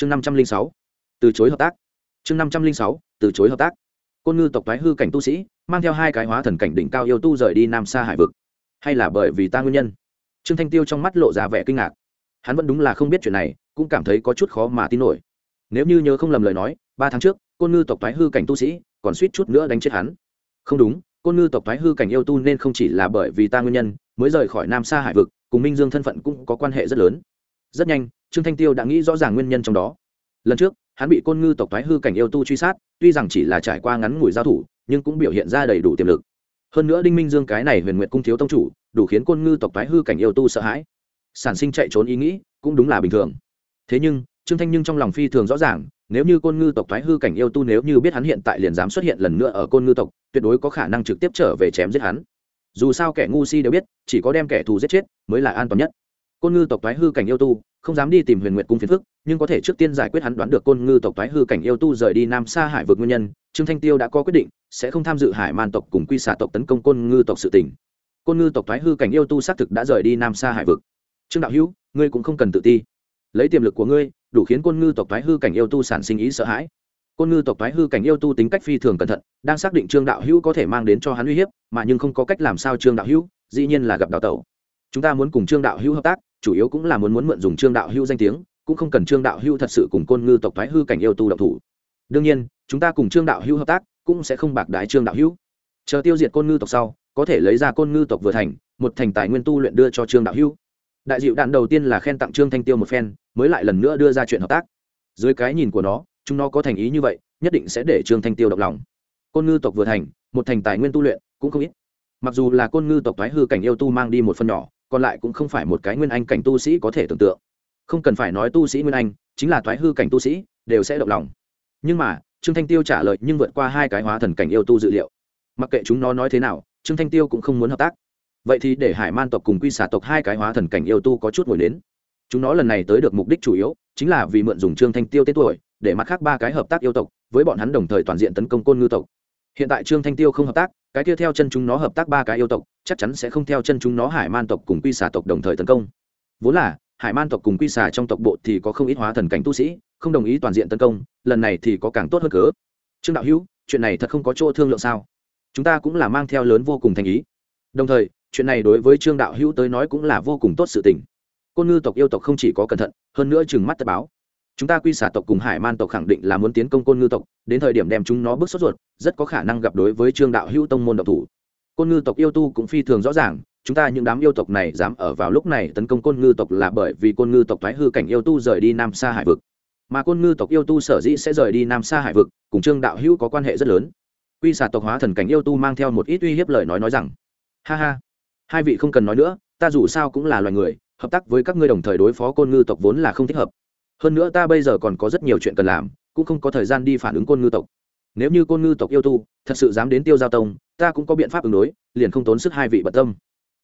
chương năm trăm linh sáu, từ chối hợp tác. Chương năm trăm linh sáu, từ chối hợp tác. Côn ngư tộc thoái hư cảnh tu sĩ, mang theo hai cái hóa thần cảnh đỉnh cao yêu tu rời đi nam xa hải vực. Hay là bởi vì ta nguyên nhân? Trương thanh tiêu trong mắt lộ ra vẻ kinh ngạc. Hắn vẫn đúng là không biết chuyện này, cũng cảm thấy có chút khó mà tin nổi. Nếu như nhớ không lầm lời nói, ba tháng trước, côn ngư tộc thoái hư cảnh tu sĩ còn suýt chút nữa đánh chết hắn. Không đúng, côn ngư tộc thoái hư cảnh yêu tu nên không chỉ là bởi vì ta nguyên nhân, mới rời khỏi nam xa hải vực, cùng minh dương thân phận cũng có quan hệ rất lớn. Rất nhanh trương thanh tiêu đã nghĩ rõ ràng nguyên nhân trong đó. Lần trước, hắn bị côn ngư tộc thoái hư cảnh yêu tu truy sát, tuy rằng chỉ là trải qua ngắn ngủi giao thủ, nhưng cũng biểu hiện ra đầy đủ tiềm lực. Hơn nữa đinh minh dương cái này huyền nguyện cung thiếu tông chủ, đủ khiến côn ngư tộc thoái hư cảnh yêu tu sợ hãi. Sản sinh chạy trốn ý nghĩ cũng đúng là bình thường. Thế nhưng, trương thanh nhưng trong lòng phi thường rõ ràng, nếu như côn ngư tộc thoái hư cảnh yêu tu nếu như biết hắn hiện tại liền dám xuất hiện lần nữa ở côn ngư tộc, tuyệt đối có khả năng trực tiếp trở về chém giết hắn. Dù sao kẻ ngu si đều biết, chỉ có đem kẻ thù giết chết mới là an toàn nhất. Côn ngư tộc thoái hư cảnh yêu tu không dám đi tìm huyền nguyệt cung phiền phức, nhưng có thể trước tiên giải quyết hắn đoán được côn ngư tộc thoái hư cảnh yêu tu rời đi nam xa hải vực nguyên nhân, trương thanh tiêu đã có quyết định, sẽ không tham dự hải man tộc cùng quy xà tộc tấn công côn ngư tộc sự tỉnh côn ngư tộc thoái hư cảnh yêu tu xác thực đã rời đi nam xa hải vực. Trương đạo hữu, ngươi cũng không cần tự ti. Lấy tiềm lực của ngươi, đủ khiến côn ngư tộc thoái hư cảnh yêu tu sản sinh ý sợ hãi. Côn ngư tộc thoái hư cảnh yêu tu tính cách phi thường cẩn thận, đang xác định trương đạo hữu có thể mang đến cho hắn uy hiếp, mà nhưng không có cách làm sao trương đạo hữu, dĩ nhiên là gặp đào tẩu chúng ta muốn cùng trương đạo hữu hợp tác, chủ yếu cũng là muốn muốn mượn dùng trương đạo hữu danh tiếng, cũng không cần trương đạo hữu thật sự cùng côn ngư tộc thoái hư cảnh yêu tu độc thủ. Đương nhiên, chúng ta cùng trương đạo hữu hợp tác, cũng sẽ không bạc đái trương đạo hữu. Chờ tiêu diệt côn ngư tộc sau, có thể lấy ra côn ngư tộc vừa thành, một thành tài nguyên tu luyện đưa cho trương đạo hữu. Đại dịu đạn đầu tiên là khen tặng trương thanh tiêu một phen, mới lại lần nữa đưa ra chuyện hợp tác. Dưới cái nhìn của nó, chúng nó có thành ý như vậy, nhất định sẽ để trương thanh tiêu động lòng. Côn ngư tộc vừa thành, một thành tài nguyên tu luyện cũng không ít. Mặc dù là côn ngư tộc thoái hư cảnh yêu tu mang đi một phần nhỏ còn lại cũng không phải một cái nguyên anh cảnh tu sĩ có thể tưởng tượng. Không cần phải nói tu sĩ nguyên anh, chính là thoái hư cảnh tu sĩ, đều sẽ động lòng. Nhưng mà, trương thanh tiêu trả lời nhưng vượt qua hai cái hóa thần cảnh yêu tu dự liệu. Mặc kệ chúng nó nói thế nào, trương thanh tiêu cũng không muốn hợp tác. Vậy thì để hải man tộc cùng quy xả tộc hai cái hóa thần cảnh yêu tu có chút ngồi đến. Chúng nó lần này tới được mục đích chủ yếu, chính là vì mượn dùng trương thanh tiêu tên tuổi, để mặt khác ba cái hợp tác yêu tộc, với bọn hắn đồng thời toàn diện tấn công côn ngư tộc. Hiện tại trương thanh tiêu không hợp tác, cái kia theo chân chúng nó hợp tác ba cái yêu tộc chắc chắn sẽ không theo chân chúng nó hải man tộc cùng quy xả tộc đồng thời tấn công. Vốn là, hải man tộc cùng quy xả trong tộc bộ thì có không ít hóa thần cảnh tu sĩ, không đồng ý toàn diện tấn công, lần này thì có càng tốt hơn cớ. Trương đạo hữu, chuyện này thật không có chỗ thương lượng sao? Chúng ta cũng là mang theo lớn vô cùng thành ý. Đồng thời, chuyện này đối với trương đạo hữu tới nói cũng là vô cùng tốt sự tình. Côn ngư tộc yêu tộc không chỉ có cẩn thận, hơn nữa chừng mắt tất báo. Chúng ta quy xả tộc cùng hải man tộc khẳng định là muốn tiến công côn ngư tộc, đến thời điểm đem chúng nó bước sốt ruột, rất có khả năng gặp đối với trương đạo hữu tông môn độc thủ côn ngư tộc yêu tu cũng phi thường rõ ràng, chúng ta những đám yêu tộc này dám ở vào lúc này tấn công côn ngư tộc là bởi vì côn ngư tộc thoái hư cảnh yêu tu rời đi nam xa hải vực. Mà côn ngư tộc yêu tu sở dĩ sẽ rời đi nam xa hải vực, cùng trương đạo hữu có quan hệ rất lớn. Quy xà tộc hóa thần cảnh yêu tu mang theo một ít uy hiếp lời nói nói rằng, ha ha, hai vị không cần nói nữa, ta dù sao cũng là loài người, hợp tác với các ngươi đồng thời đối phó côn ngư tộc vốn là không thích hợp. Hơn nữa ta bây giờ còn có rất nhiều chuyện cần làm, cũng không có thời gian đi phản ứng côn ngư tộc nếu như côn ngư tộc yêu tu, thật sự dám đến tiêu giao tông, ta cũng có biện pháp ứng đối, liền không tốn sức hai vị bận tâm.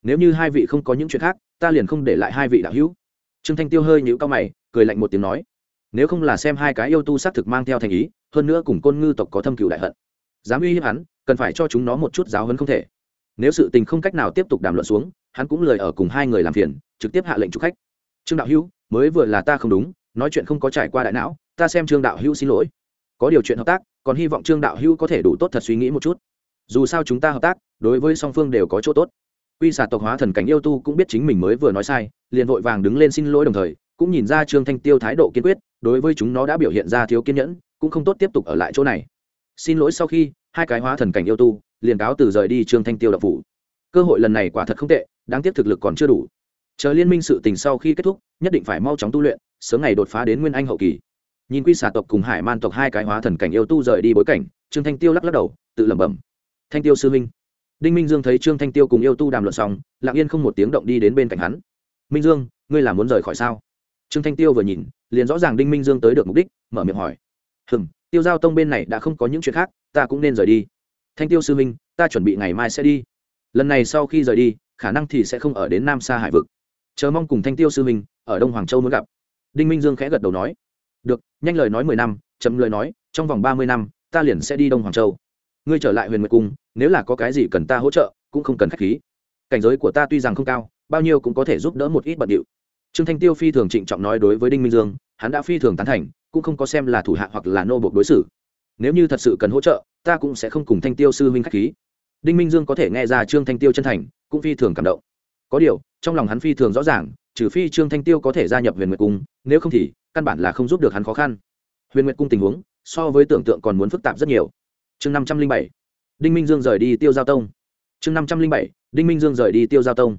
Nếu như hai vị không có những chuyện khác, ta liền không để lại hai vị đạo hữu. Trương thanh tiêu hơi nhũ cao mày, cười lạnh một tiếng nói, nếu không là xem hai cái yêu tu xác thực mang theo thành ý, hơn nữa cùng côn ngư tộc có thâm cựu đại hận, dám uy hiếp hắn, cần phải cho chúng nó một chút giáo hấn không thể. Nếu sự tình không cách nào tiếp tục đàm luận xuống, hắn cũng lời ở cùng hai người làm phiền, trực tiếp hạ lệnh chụp khách. Trương đạo hữu, mới vừa là ta không đúng, nói chuyện không có trải qua đại não, ta xem trương đạo hữu xin lỗi. Có điều chuyện hợp tác còn hy vọng trương đạo hữu có thể đủ tốt thật suy nghĩ một chút. Dù sao chúng ta hợp tác, đối với song phương đều có chỗ tốt. Quy xà tộc hóa thần cảnh yêu tu cũng biết chính mình mới vừa nói sai, liền vội vàng đứng lên xin lỗi đồng thời, cũng nhìn ra trương thanh tiêu thái độ kiên quyết, đối với chúng nó đã biểu hiện ra thiếu kiên nhẫn, cũng không tốt tiếp tục ở lại chỗ này. Xin lỗi sau khi, hai cái hóa thần cảnh yêu tu, liền cáo từ rời đi trương thanh tiêu đập phủ. Cơ hội lần này quả thật không tệ, đáng tiếc thực lực còn chưa đủ. Chờ liên minh sự tình sau khi kết thúc, nhất định phải mau chóng tu luyện, sớm ngày đột phá đến nguyên anh hậu kỳ nhìn quy xà tộc cùng hải man tộc hai cái hóa thần cảnh yêu tu rời đi bối cảnh, trương thanh tiêu lắc lắc đầu, tự lẩm bẩm. Thanh tiêu sư minh đinh minh dương thấy trương thanh tiêu cùng yêu tu đàm luận xong, lặng yên không một tiếng động đi đến bên cạnh hắn. Minh dương, ngươi là muốn rời khỏi sao? Trương thanh tiêu vừa nhìn, liền rõ ràng đinh minh dương tới được mục đích, mở miệng hỏi. Hừng tiêu giao tông bên này đã không có những chuyện khác, ta cũng nên rời đi. Thanh tiêu sư minh ta chuẩn bị ngày mai sẽ đi. Lần này sau khi rời đi, khả năng thì sẽ không ở đến nam xa hải vực. Chờ mong cùng thanh tiêu sư minh ở đông hoàng châu muốn gặp. Đinh minh dương khẽ gật đầu nói được, nhanh lời nói mười năm, chậm lời nói, trong vòng ba mươi năm, ta liền sẽ đi đông hoàng châu. Ngươi trở lại huyền nguyệt cung, nếu là có cái gì cần ta hỗ trợ, cũng không cần k h á c h khí. Cảnh giới của ta tuy rằng không cao, bao nhiêu cũng có thể giúp đỡ một ít bận điệu. Trương thanh tiêu phi thường trịnh trọng nói đối với đinh minh dương, hắn đã phi thường tán thành, cũng không có xem là thủ hạ hoặc là nô buộc đối xử. Nếu như thật sự cần hỗ trợ, ta cũng sẽ không cùng thanh tiêu sư huynh k h á c h khí. Đinh minh dương có thể nghe ra trương thanh tiêu chân thành, cũng phi thường cảm động. Có điều trong lòng hắn phi thường rõ ràng, trừ phi trương thanh tiêu có thể gia nhập huyền nguyệt cung, nếu không thì căn bản là không giúp được hắn khó khăn. Huyền nguyệt cung tình huống so với tưởng tượng còn muốn phức tạp rất nhiều. Chương năm trăm linh bảy, đinh minh dương rời đi tiêu giao tông. Chương năm trăm linh bảy, đinh minh dương rời đi tiêu giao tông.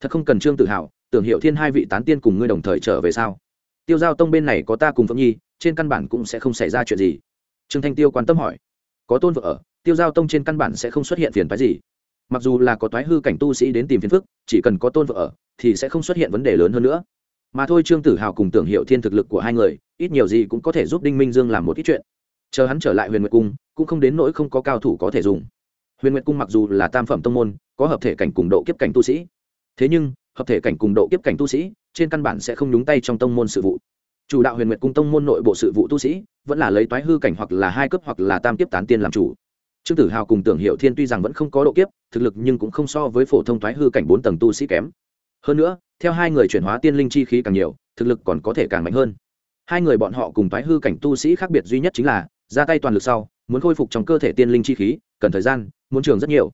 Thật không cần trương tự hào tưởng hiệu thiên hai vị tán tiên cùng ngươi đồng thời trở về sao? Tiêu giao tông bên này có ta cùng phượng nhi, trên căn bản cũng sẽ không xảy ra chuyện gì. Trương thanh tiêu quan tâm hỏi. Có tôn vợ ở, tiêu giao tông trên căn bản sẽ không xuất hiện phiền phái gì mặc dù là có toái hư cảnh tu sĩ đến tìm phiền phức, chỉ cần có tôn vợ ở, thì sẽ không xuất hiện vấn đề lớn hơn nữa. Mà thôi, trương tử hào cùng tưởng hiệu thiên thực lực của hai người, ít nhiều gì cũng có thể giúp đinh minh dương làm một ít chuyện. Chờ hắn trở lại huyền nguyệt cung, cũng không đến nỗi không có cao thủ có thể dùng. Huyền nguyệt cung mặc dù là tam phẩm tông môn, có hợp thể cảnh cùng độ kiếp cảnh tu sĩ. Thế nhưng, hợp thể cảnh cùng độ kiếp cảnh tu sĩ, trên căn bản sẽ không nhúng tay trong tông môn sự vụ. Chủ đạo huyền nguyệt cung tông môn nội bộ sự vụ tu sĩ, vẫn là lấy toái hư cảnh hoặc là hai cấp hoặc là tam kiếp tán tiên làm chủ trương tử hào cùng tưởng hiệu thiên tuy rằng vẫn không có độ kiếp, thực lực nhưng cũng không so với phổ thông thoái hư cảnh bốn tầng tu sĩ kém. Hơn nữa, theo hai người chuyển hóa tiên linh chi khí càng nhiều, thực lực còn có thể càng mạnh hơn. Hai người bọn họ cùng thoái hư cảnh tu sĩ khác biệt duy nhất chính là, ra tay toàn lực sau, muốn khôi phục trong cơ thể tiên linh chi khí, cần thời gian, muốn trường rất nhiều.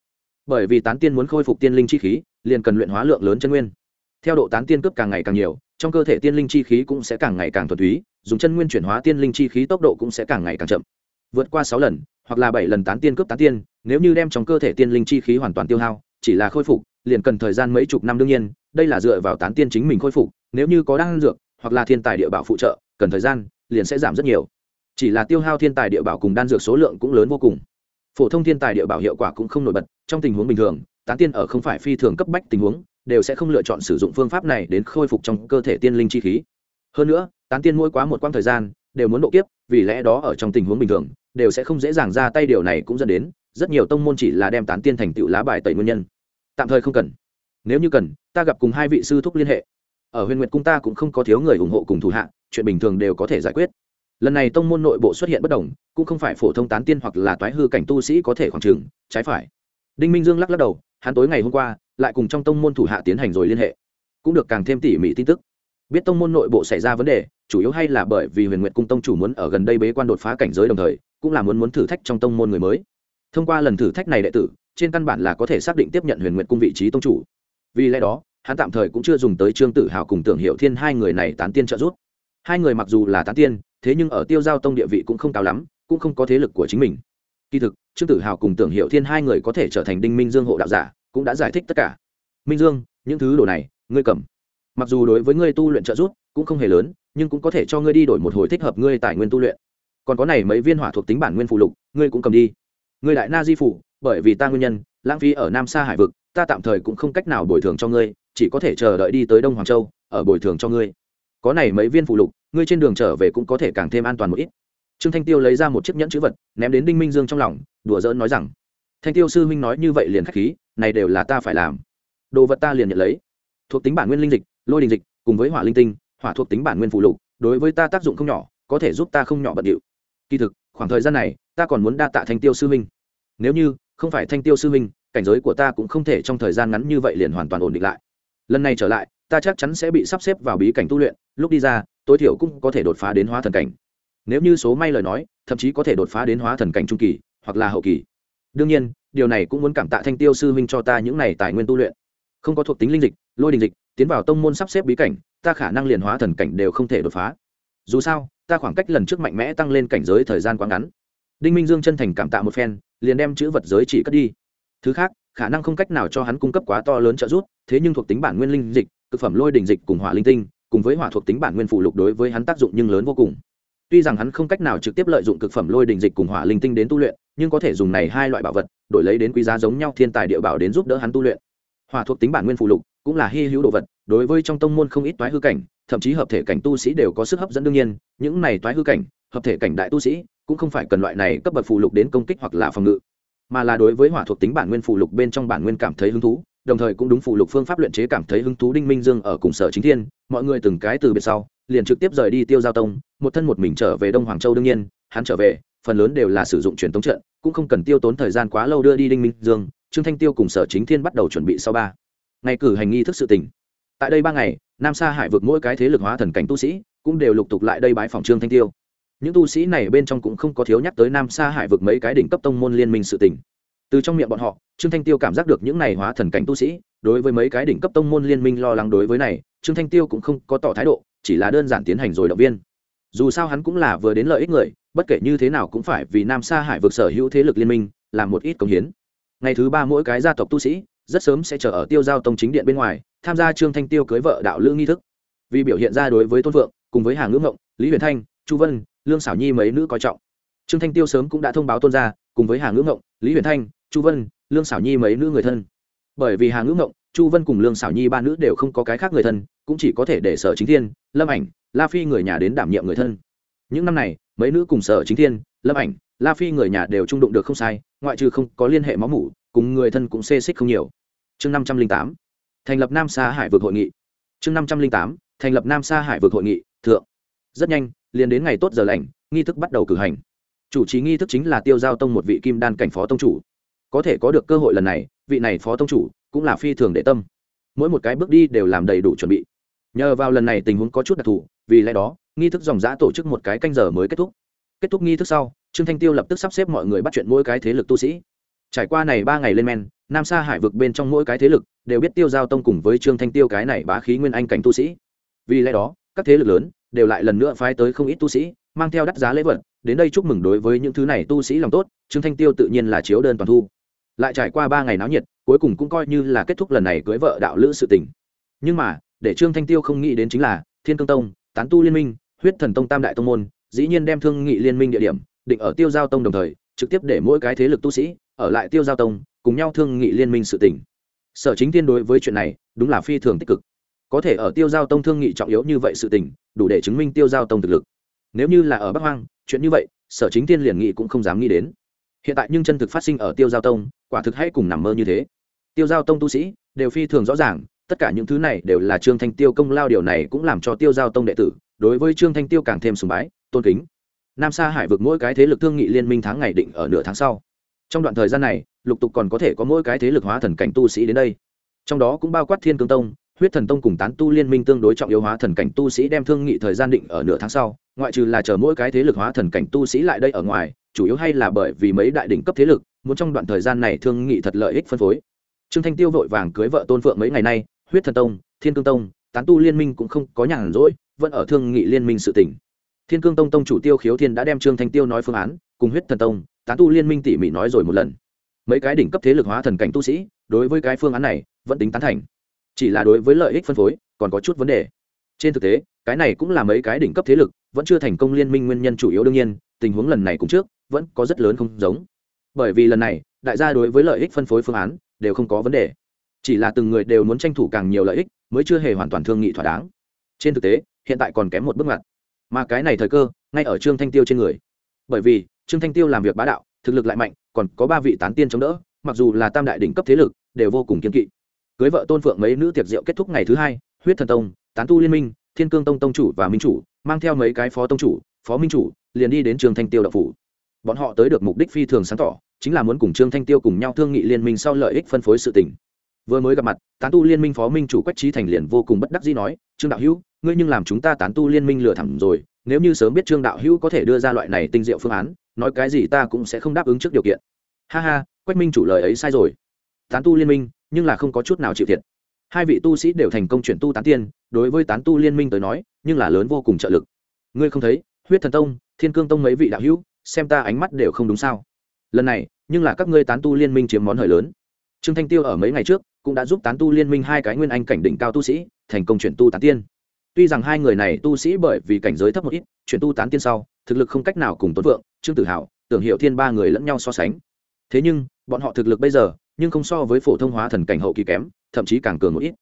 Bởi vì tán tiên muốn khôi phục tiên linh chi khí, liền cần luyện hóa lượng lớn chân nguyên. Theo độ tán tiên cướp càng ngày càng nhiều, trong cơ thể tiên linh chi khí cũng sẽ càng ngày càng thuần túy, dùng chân nguyên chuyển hóa tiên linh chi khí tốc độ cũng sẽ càng ngày càng chậm. Vượt qua sáu lần hoặc là bảy lần tán tiên cướp tán tiên, nếu như đem trong cơ thể tiên linh chi khí hoàn toàn tiêu hao, chỉ là khôi phục, liền cần thời gian mấy chục năm đương nhiên, đây là dựa vào tán tiên chính mình khôi phục, nếu như có đan dược, hoặc là thiên tài địa bảo phụ trợ, cần thời gian, liền sẽ giảm rất nhiều. Chỉ là tiêu hao thiên tài địa bảo cùng đan dược số lượng cũng lớn vô cùng. Phổ thông thiên tài địa bảo hiệu quả cũng không nổi bật, trong tình huống bình thường, tán tiên ở không phải phi thường cấp bách tình huống, đều sẽ không lựa chọn sử dụng phương pháp này đến khôi phục trong cơ thể tiên linh chi khí. Hơn nữa, tán tiên mỗi quá một quãng thời gian, đều muốn độ kiếp, vì lẽ đó ở trong tình huống bình thường đều sẽ không dễ dàng ra tay, điều này cũng dẫn đến rất nhiều tông môn chỉ là đem tán tiên thành tựu lá bài tẩy nguyên nhân. Tạm thời không cần. Nếu như cần, ta gặp cùng hai vị sư thúc liên hệ. Ở huyền nguyệt cung ta cũng không có thiếu người ủng hộ cùng thủ hạ, chuyện bình thường đều có thể giải quyết. Lần này tông môn nội bộ xuất hiện bất đồng, cũng không phải phổ thông tán tiên hoặc là toái hư cảnh tu sĩ có thể khoảng trừng trái phải. Đinh minh dương lắc lắc đầu, hắn tối ngày hôm qua lại cùng trong tông môn thủ hạ tiến hành rồi liên hệ. Cũng được càng thêm tỉ mỉ tin tức. Biết tông môn nội bộ xảy ra vấn đề, chủ yếu hay là bởi vì huyền nguyệt cung tông chủ muốn ở gần đây bế quan đột phá cảnh giới đồng thời cũng là muốn muốn thử thách trong tông môn người mới. Thông qua lần thử thách này đệ tử, trên căn bản là có thể xác định tiếp nhận huyền nguyệt cung vị trí tông chủ. Vì lẽ đó, hắn tạm thời cũng chưa dùng tới trương tử hào cùng tưởng hiệu thiên hai người này tán tiên trợ giúp. Hai người mặc dù là tán tiên, thế nhưng ở tiêu giao tông địa vị cũng không cao lắm, cũng không có thế lực của chính mình. Kỳ thực, trương tử hào cùng tưởng hiệu thiên hai người có thể trở thành đinh minh dương hộ đạo giả, cũng đã giải thích tất cả. Minh dương, những thứ đồ này, ngươi cầm. Mặc dù đối với ngươi tu luyện trợ giúp cũng không hề lớn, nhưng cũng có thể cho ngươi đi đổi một hồi thích hợp ngươi tài nguyên tu luyện còn có này mấy viên hỏa thuộc tính bản nguyên phụ lục, ngươi cũng cầm đi. Ngươi đại na di phủ, bởi vì ta nguyên nhân, lãng phí ở nam sa hải vực, ta tạm thời cũng không cách nào bồi thường cho ngươi, chỉ có thể chờ đợi đi tới đông hoàng châu, ở bồi thường cho ngươi. Có này mấy viên phụ lục, ngươi trên đường trở về cũng có thể càng thêm an toàn một ít. Trương thanh tiêu lấy ra một chiếc nhẫn chữ vật, ném đến đinh minh dương trong lòng, đùa giỡn nói rằng, thanh tiêu sư huynh nói như vậy liền k h á c h khí, này đều là ta phải làm. Đồ vật ta liền nhận lấy. Thuộc tính bản nguyên linh dịch, lôi đình dịch, cùng với hỏa linh tinh, hỏa thuộc tính bản nguyên phụ lục, đối với ta tác dụng không nhỏ, có thể giúp ta không nhỏ bận điệu kỳ thực khoảng thời gian này ta còn muốn đa tạ thanh tiêu sư minh. nếu như không phải thanh tiêu sư minh, cảnh giới của ta cũng không thể trong thời gian ngắn như vậy liền hoàn toàn ổn định lại. Lần này trở lại ta chắc chắn sẽ bị sắp xếp vào bí cảnh tu luyện lúc đi ra tối thiểu cũng có thể đột phá đến hóa thần cảnh. Nếu như số may lời nói thậm chí có thể đột phá đến hóa thần cảnh trung kỳ hoặc là hậu kỳ. Đương nhiên điều này cũng muốn cảm tạ thanh tiêu sư huynh cho ta những này tài nguyên tu luyện. Không có thuộc tính linh dịch lôi đình dịch tiến vào tông môn sắp xếp bí cảnh ta khả năng liền hóa thần cảnh đều không thể đột phá. Dù sao ta khoảng cách lần trước mạnh mẽ tăng lên cảnh giới thời gian quá ngắn. Đinh minh dương chân thành cảm tạ một phen, liền đem chữ vật giới chỉ cất đi. Thứ khác, khả năng không cách nào cho hắn cung cấp quá to lớn trợ giúp, thế nhưng thuộc tính bản nguyên linh dịch thực phẩm lôi đình dịch cùng hỏa linh tinh, cùng với hỏa thuộc tính bản nguyên phụ lục đối với hắn tác dụng nhưng lớn vô cùng. Tuy rằng hắn không cách nào trực tiếp lợi dụng cực phẩm lôi đình dịch cùng hỏa linh tinh đến tu luyện, nhưng có thể dùng này hai loại bảo vật, đổi lấy đến quý giá giống nhau thiên tài địa bảo đến giúp đỡ hắn tu luyện. Hỏa thuộc tính bản nguyên phụ lục cũng là hy hữu đồ vật, đối với trong tông môn không ít toái hư cảnh thậm chí hợp thể cảnh tu sĩ đều có sức hấp dẫn đương nhiên, những này toái hư cảnh, hợp thể cảnh đại tu sĩ cũng không phải cần loại này cấp bậc phụ lục đến công kích hoặc là phòng ngự, mà là đối với hỏa thuộc tính bản nguyên phụ lục bên trong bản nguyên cảm thấy hứng thú, đồng thời cũng đúng phụ lục phương pháp luyện chế cảm thấy hứng thú đinh minh dương ở cùng sở chính thiên, mọi người từng cái từ biệt sau, liền trực tiếp rời đi tiêu giao tông, một thân một mình trở về đông hoàng châu đương nhiên, hắn trở về, phần lớn đều là sử dụng truyền thống trận, cũng không cần tiêu tốn thời gian quá lâu đưa đi đinh minh dương, trương thanh tiêu cùng sở chính thiên bắt đầu chuẩn bị sau ba. Ngày cử hành nghi thức sự tình tại đây ba ngày, nam sa hải vực mỗi cái thế lực hóa thần cảnh tu sĩ cũng đều lục tục lại đây bái phòng trương thanh tiêu. Những tu sĩ này bên trong cũng không có thiếu nhắc tới nam sa hải vực mấy cái đỉnh cấp tông môn liên minh sự tình. Từ trong miệng bọn họ, trương thanh tiêu cảm giác được những này hóa thần cảnh tu sĩ, đối với mấy cái đỉnh cấp tông môn liên minh lo lắng đối với này, trương thanh tiêu cũng không có tỏ thái độ, chỉ là đơn giản tiến hành rồi động viên. Dù sao hắn cũng là vừa đến lợi ích người, bất kể như thế nào cũng phải vì nam sa hải vực sở hữu thế lực liên minh, làm một ít công hiến. Ngày thứ ba mỗi cái gia tộc tu sĩ rất sớm sẽ chờ ở tiêu giao tông chính điện bên ngoài, tham gia trương thanh tiêu cưới vợ đạo lữ nghi thức. Vì biểu hiện ra đối với tôn vượng cùng với hàng ngữ ngộng, lý huyền thanh, chu vân, lương xảo nhi mấy nữ coi trọng. Trương thanh tiêu sớm cũng đã thông báo tôn gia, cùng với hàng ngữ ngộng, lý huyền thanh, chu vân, lương xảo nhi mấy nữ người thân. Bởi vì hàng ngữ ngộng, chu vân cùng lương xảo nhi ba nữ đều không có cái khác người thân, cũng chỉ có thể để sở chính thiên, lâm ảnh, la phi người nhà đến đảm nhiệm người thân. Những năm này, mấy nữ cùng sở chính thiên, lâm ảnh, la phi người nhà đều trung đụng được không sai, ngoại trừ không có liên hệ máu mủ, cùng người thân cũng xê xích không nhiều chương năm trăm linh tám, thành lập nam sa hải vực hội nghị. Chương năm trăm linh tám, thành lập nam sa hải vực hội nghị, thượng. Rất nhanh, liền đến ngày tốt giờ lành, nghi thức bắt đầu cử hành. Chủ trì nghi thức chính là tiêu giao tông một vị kim đan cảnh phó tông chủ. Có thể có được cơ hội lần này, vị này phó tông chủ cũng là phi thường đệ tâm. Mỗi một cái bước đi đều làm đầy đủ chuẩn bị. Nhờ vào lần này tình huống có chút đặc thù, vì lẽ đó, nghi thức dòng giã tổ chức một cái canh giờ mới kết thúc. Kết thúc nghi thức sau, trương thanh tiêu lập tức sắp xếp mọi người bắt chuyện mỗi cái thế lực tu sĩ trải qua này ba ngày lên men, nam sa hải vực bên trong mỗi cái thế lực đều biết tiêu giao tông cùng với trương thanh tiêu cái này bá khí nguyên anh cảnh tu sĩ. Vì lẽ đó, các thế lực lớn đều lại lần nữa phái tới không ít tu sĩ, mang theo đắt giá lễ vật. Đến đây chúc mừng đối với những thứ này tu sĩ lòng tốt, trương thanh tiêu tự nhiên là chiếu đơn toàn thu. Lại trải qua ba ngày náo nhiệt, cuối cùng cũng coi như là kết thúc lần này cưới vợ đạo lữ sự tình. Nhưng mà, để trương thanh tiêu không nghĩ đến chính là thiên cương tông, tán tu liên minh, huyết thần tông tam đại tông môn, dĩ nhiên đem thương nghị liên minh địa điểm định ở tiêu giao tông đồng thời, trực tiếp để mỗi cái thế lực tu sĩ ở lại tiêu giao tông, cùng nhau thương nghị liên minh sự tỉnh sở chính tiên đối với chuyện này, đúng là phi thường tích cực. Có thể ở tiêu giao tông thương nghị trọng yếu như vậy sự tỉnh đủ để chứng minh tiêu giao tông thực lực. Nếu như là ở bắc hoang, chuyện như vậy, sở chính tiên liền nghị cũng không dám nghĩ đến. Hiện tại nhưng chân thực phát sinh ở tiêu giao tông, quả thực hay cùng nằm mơ như thế. Tiêu giao tông tu sĩ, đều phi thường rõ ràng, tất cả những thứ này đều là trương thanh tiêu công lao điều này cũng làm cho tiêu giao tông đệ tử, đối với trương thanh tiêu càng thêm sùng bái, tôn kính. Nam sa hải vực mỗi cái thế lực thương nghị liên minh tháng ngày định ở nửa tháng sau trong đoạn thời gian này, lục tục còn có thể có mỗi cái thế lực hóa thần cảnh tu sĩ đến đây. Trong đó cũng bao quát thiên cương tông, huyết thần tông cùng tán tu liên minh tương đối trọng yếu hóa thần cảnh tu sĩ đem thương nghị thời gian định ở nửa tháng sau, ngoại trừ là chờ mỗi cái thế lực hóa thần cảnh tu sĩ lại đây ở ngoài, chủ yếu hay là bởi vì mấy đại đỉnh cấp thế lực, muốn trong đoạn thời gian này thương nghị thật lợi ích phân phối. Trương thanh tiêu vội vàng cưới vợ tôn phượng mấy ngày nay, huyết thần tông, thiên cương tông, tán tu liên minh cũng không có nhàn rỗi, vẫn ở thương nghị liên minh sự tỉnh thiên cương tông tông chủ tiêu khiếu thiên đã đem trương thanh tiêu nói phương án, cùng huyết thần tông, tán tu liên minh tỉ mỉ nói rồi một lần. Mấy cái đỉnh cấp thế lực hóa thần cảnh tu sĩ, đối với cái phương án này, vẫn tính tán thành. Chỉ là đối với lợi ích phân phối, còn có chút vấn đề. Trên thực tế, cái này cũng là mấy cái đỉnh cấp thế lực, vẫn chưa thành công liên minh nguyên nhân chủ yếu đương nhiên, tình huống lần này cũng trước, vẫn có rất lớn không giống. Bởi vì lần này, đại gia đối với lợi ích phân phối phương án, đều không có vấn đề. Chỉ là từng người đều muốn tranh thủ càng nhiều lợi ích, mới chưa hề hoàn toàn thương nghị thỏa đáng. Trên thực tế, hiện tại còn kém một bước ngoặt mà cái này thời cơ, ngay ở trương thanh tiêu trên người. Bởi vì, trương thanh tiêu làm việc bá đạo, thực lực lại mạnh, còn có ba vị tán tiên chống đỡ, mặc dù là tam đại đỉnh cấp thế lực, đều vô cùng kiên kỵ. Cưới vợ tôn phượng mấy nữ tiệc rượu kết thúc ngày thứ hai, huyết thần tông, tán tu liên minh, thiên cương tông tông chủ và minh chủ, mang theo mấy cái phó tông chủ, phó minh chủ, liền đi đến trường thanh tiêu đậu phủ. Bọn họ tới được mục đích phi thường sáng tỏ, chính là muốn cùng trương thanh tiêu cùng nhau thương nghị liên minh sau lợi ích phân phối sự tỉnh vừa mới gặp mặt, tán tu liên minh phó minh chủ quách trí thành liền vô cùng bất đắc dĩ nói, trương đạo hữu, ngươi nhưng làm chúng ta tán tu liên minh lừa thẳm rồi, nếu như sớm biết trương đạo hữu có thể đưa ra loại này tinh diệu phương án, nói cái gì ta cũng sẽ không đáp ứng trước điều kiện. Ha ha, quách minh chủ lời ấy sai rồi. Tán tu liên minh, nhưng là không có chút nào chịu thiệt. Hai vị tu sĩ đều thành công chuyển tu tán tiên, đối với tán tu liên minh tới nói, nhưng là lớn vô cùng trợ lực. Ngươi không thấy, huyết thần tông, thiên cương tông mấy vị đạo hữu, xem ta ánh mắt đều không đúng sao? Lần này, nhưng là các ngươi tán tu liên minh chiếm món hời lớn trương thanh tiêu ở mấy ngày trước cũng đã giúp tán tu liên minh hai cái nguyên anh cảnh đỉnh cao tu sĩ, thành công chuyển tu tán tiên. Tuy rằng hai người này tu sĩ bởi vì cảnh giới thấp một ít, chuyển tu tán tiên sau, thực lực không cách nào cùng tôn vượng, trương tử hào tưởng hiệu thiên ba người lẫn nhau so sánh. Thế nhưng, bọn họ thực lực bây giờ, nhưng không so với phổ thông hóa thần cảnh hậu kỳ kém, thậm chí càng cường một ít.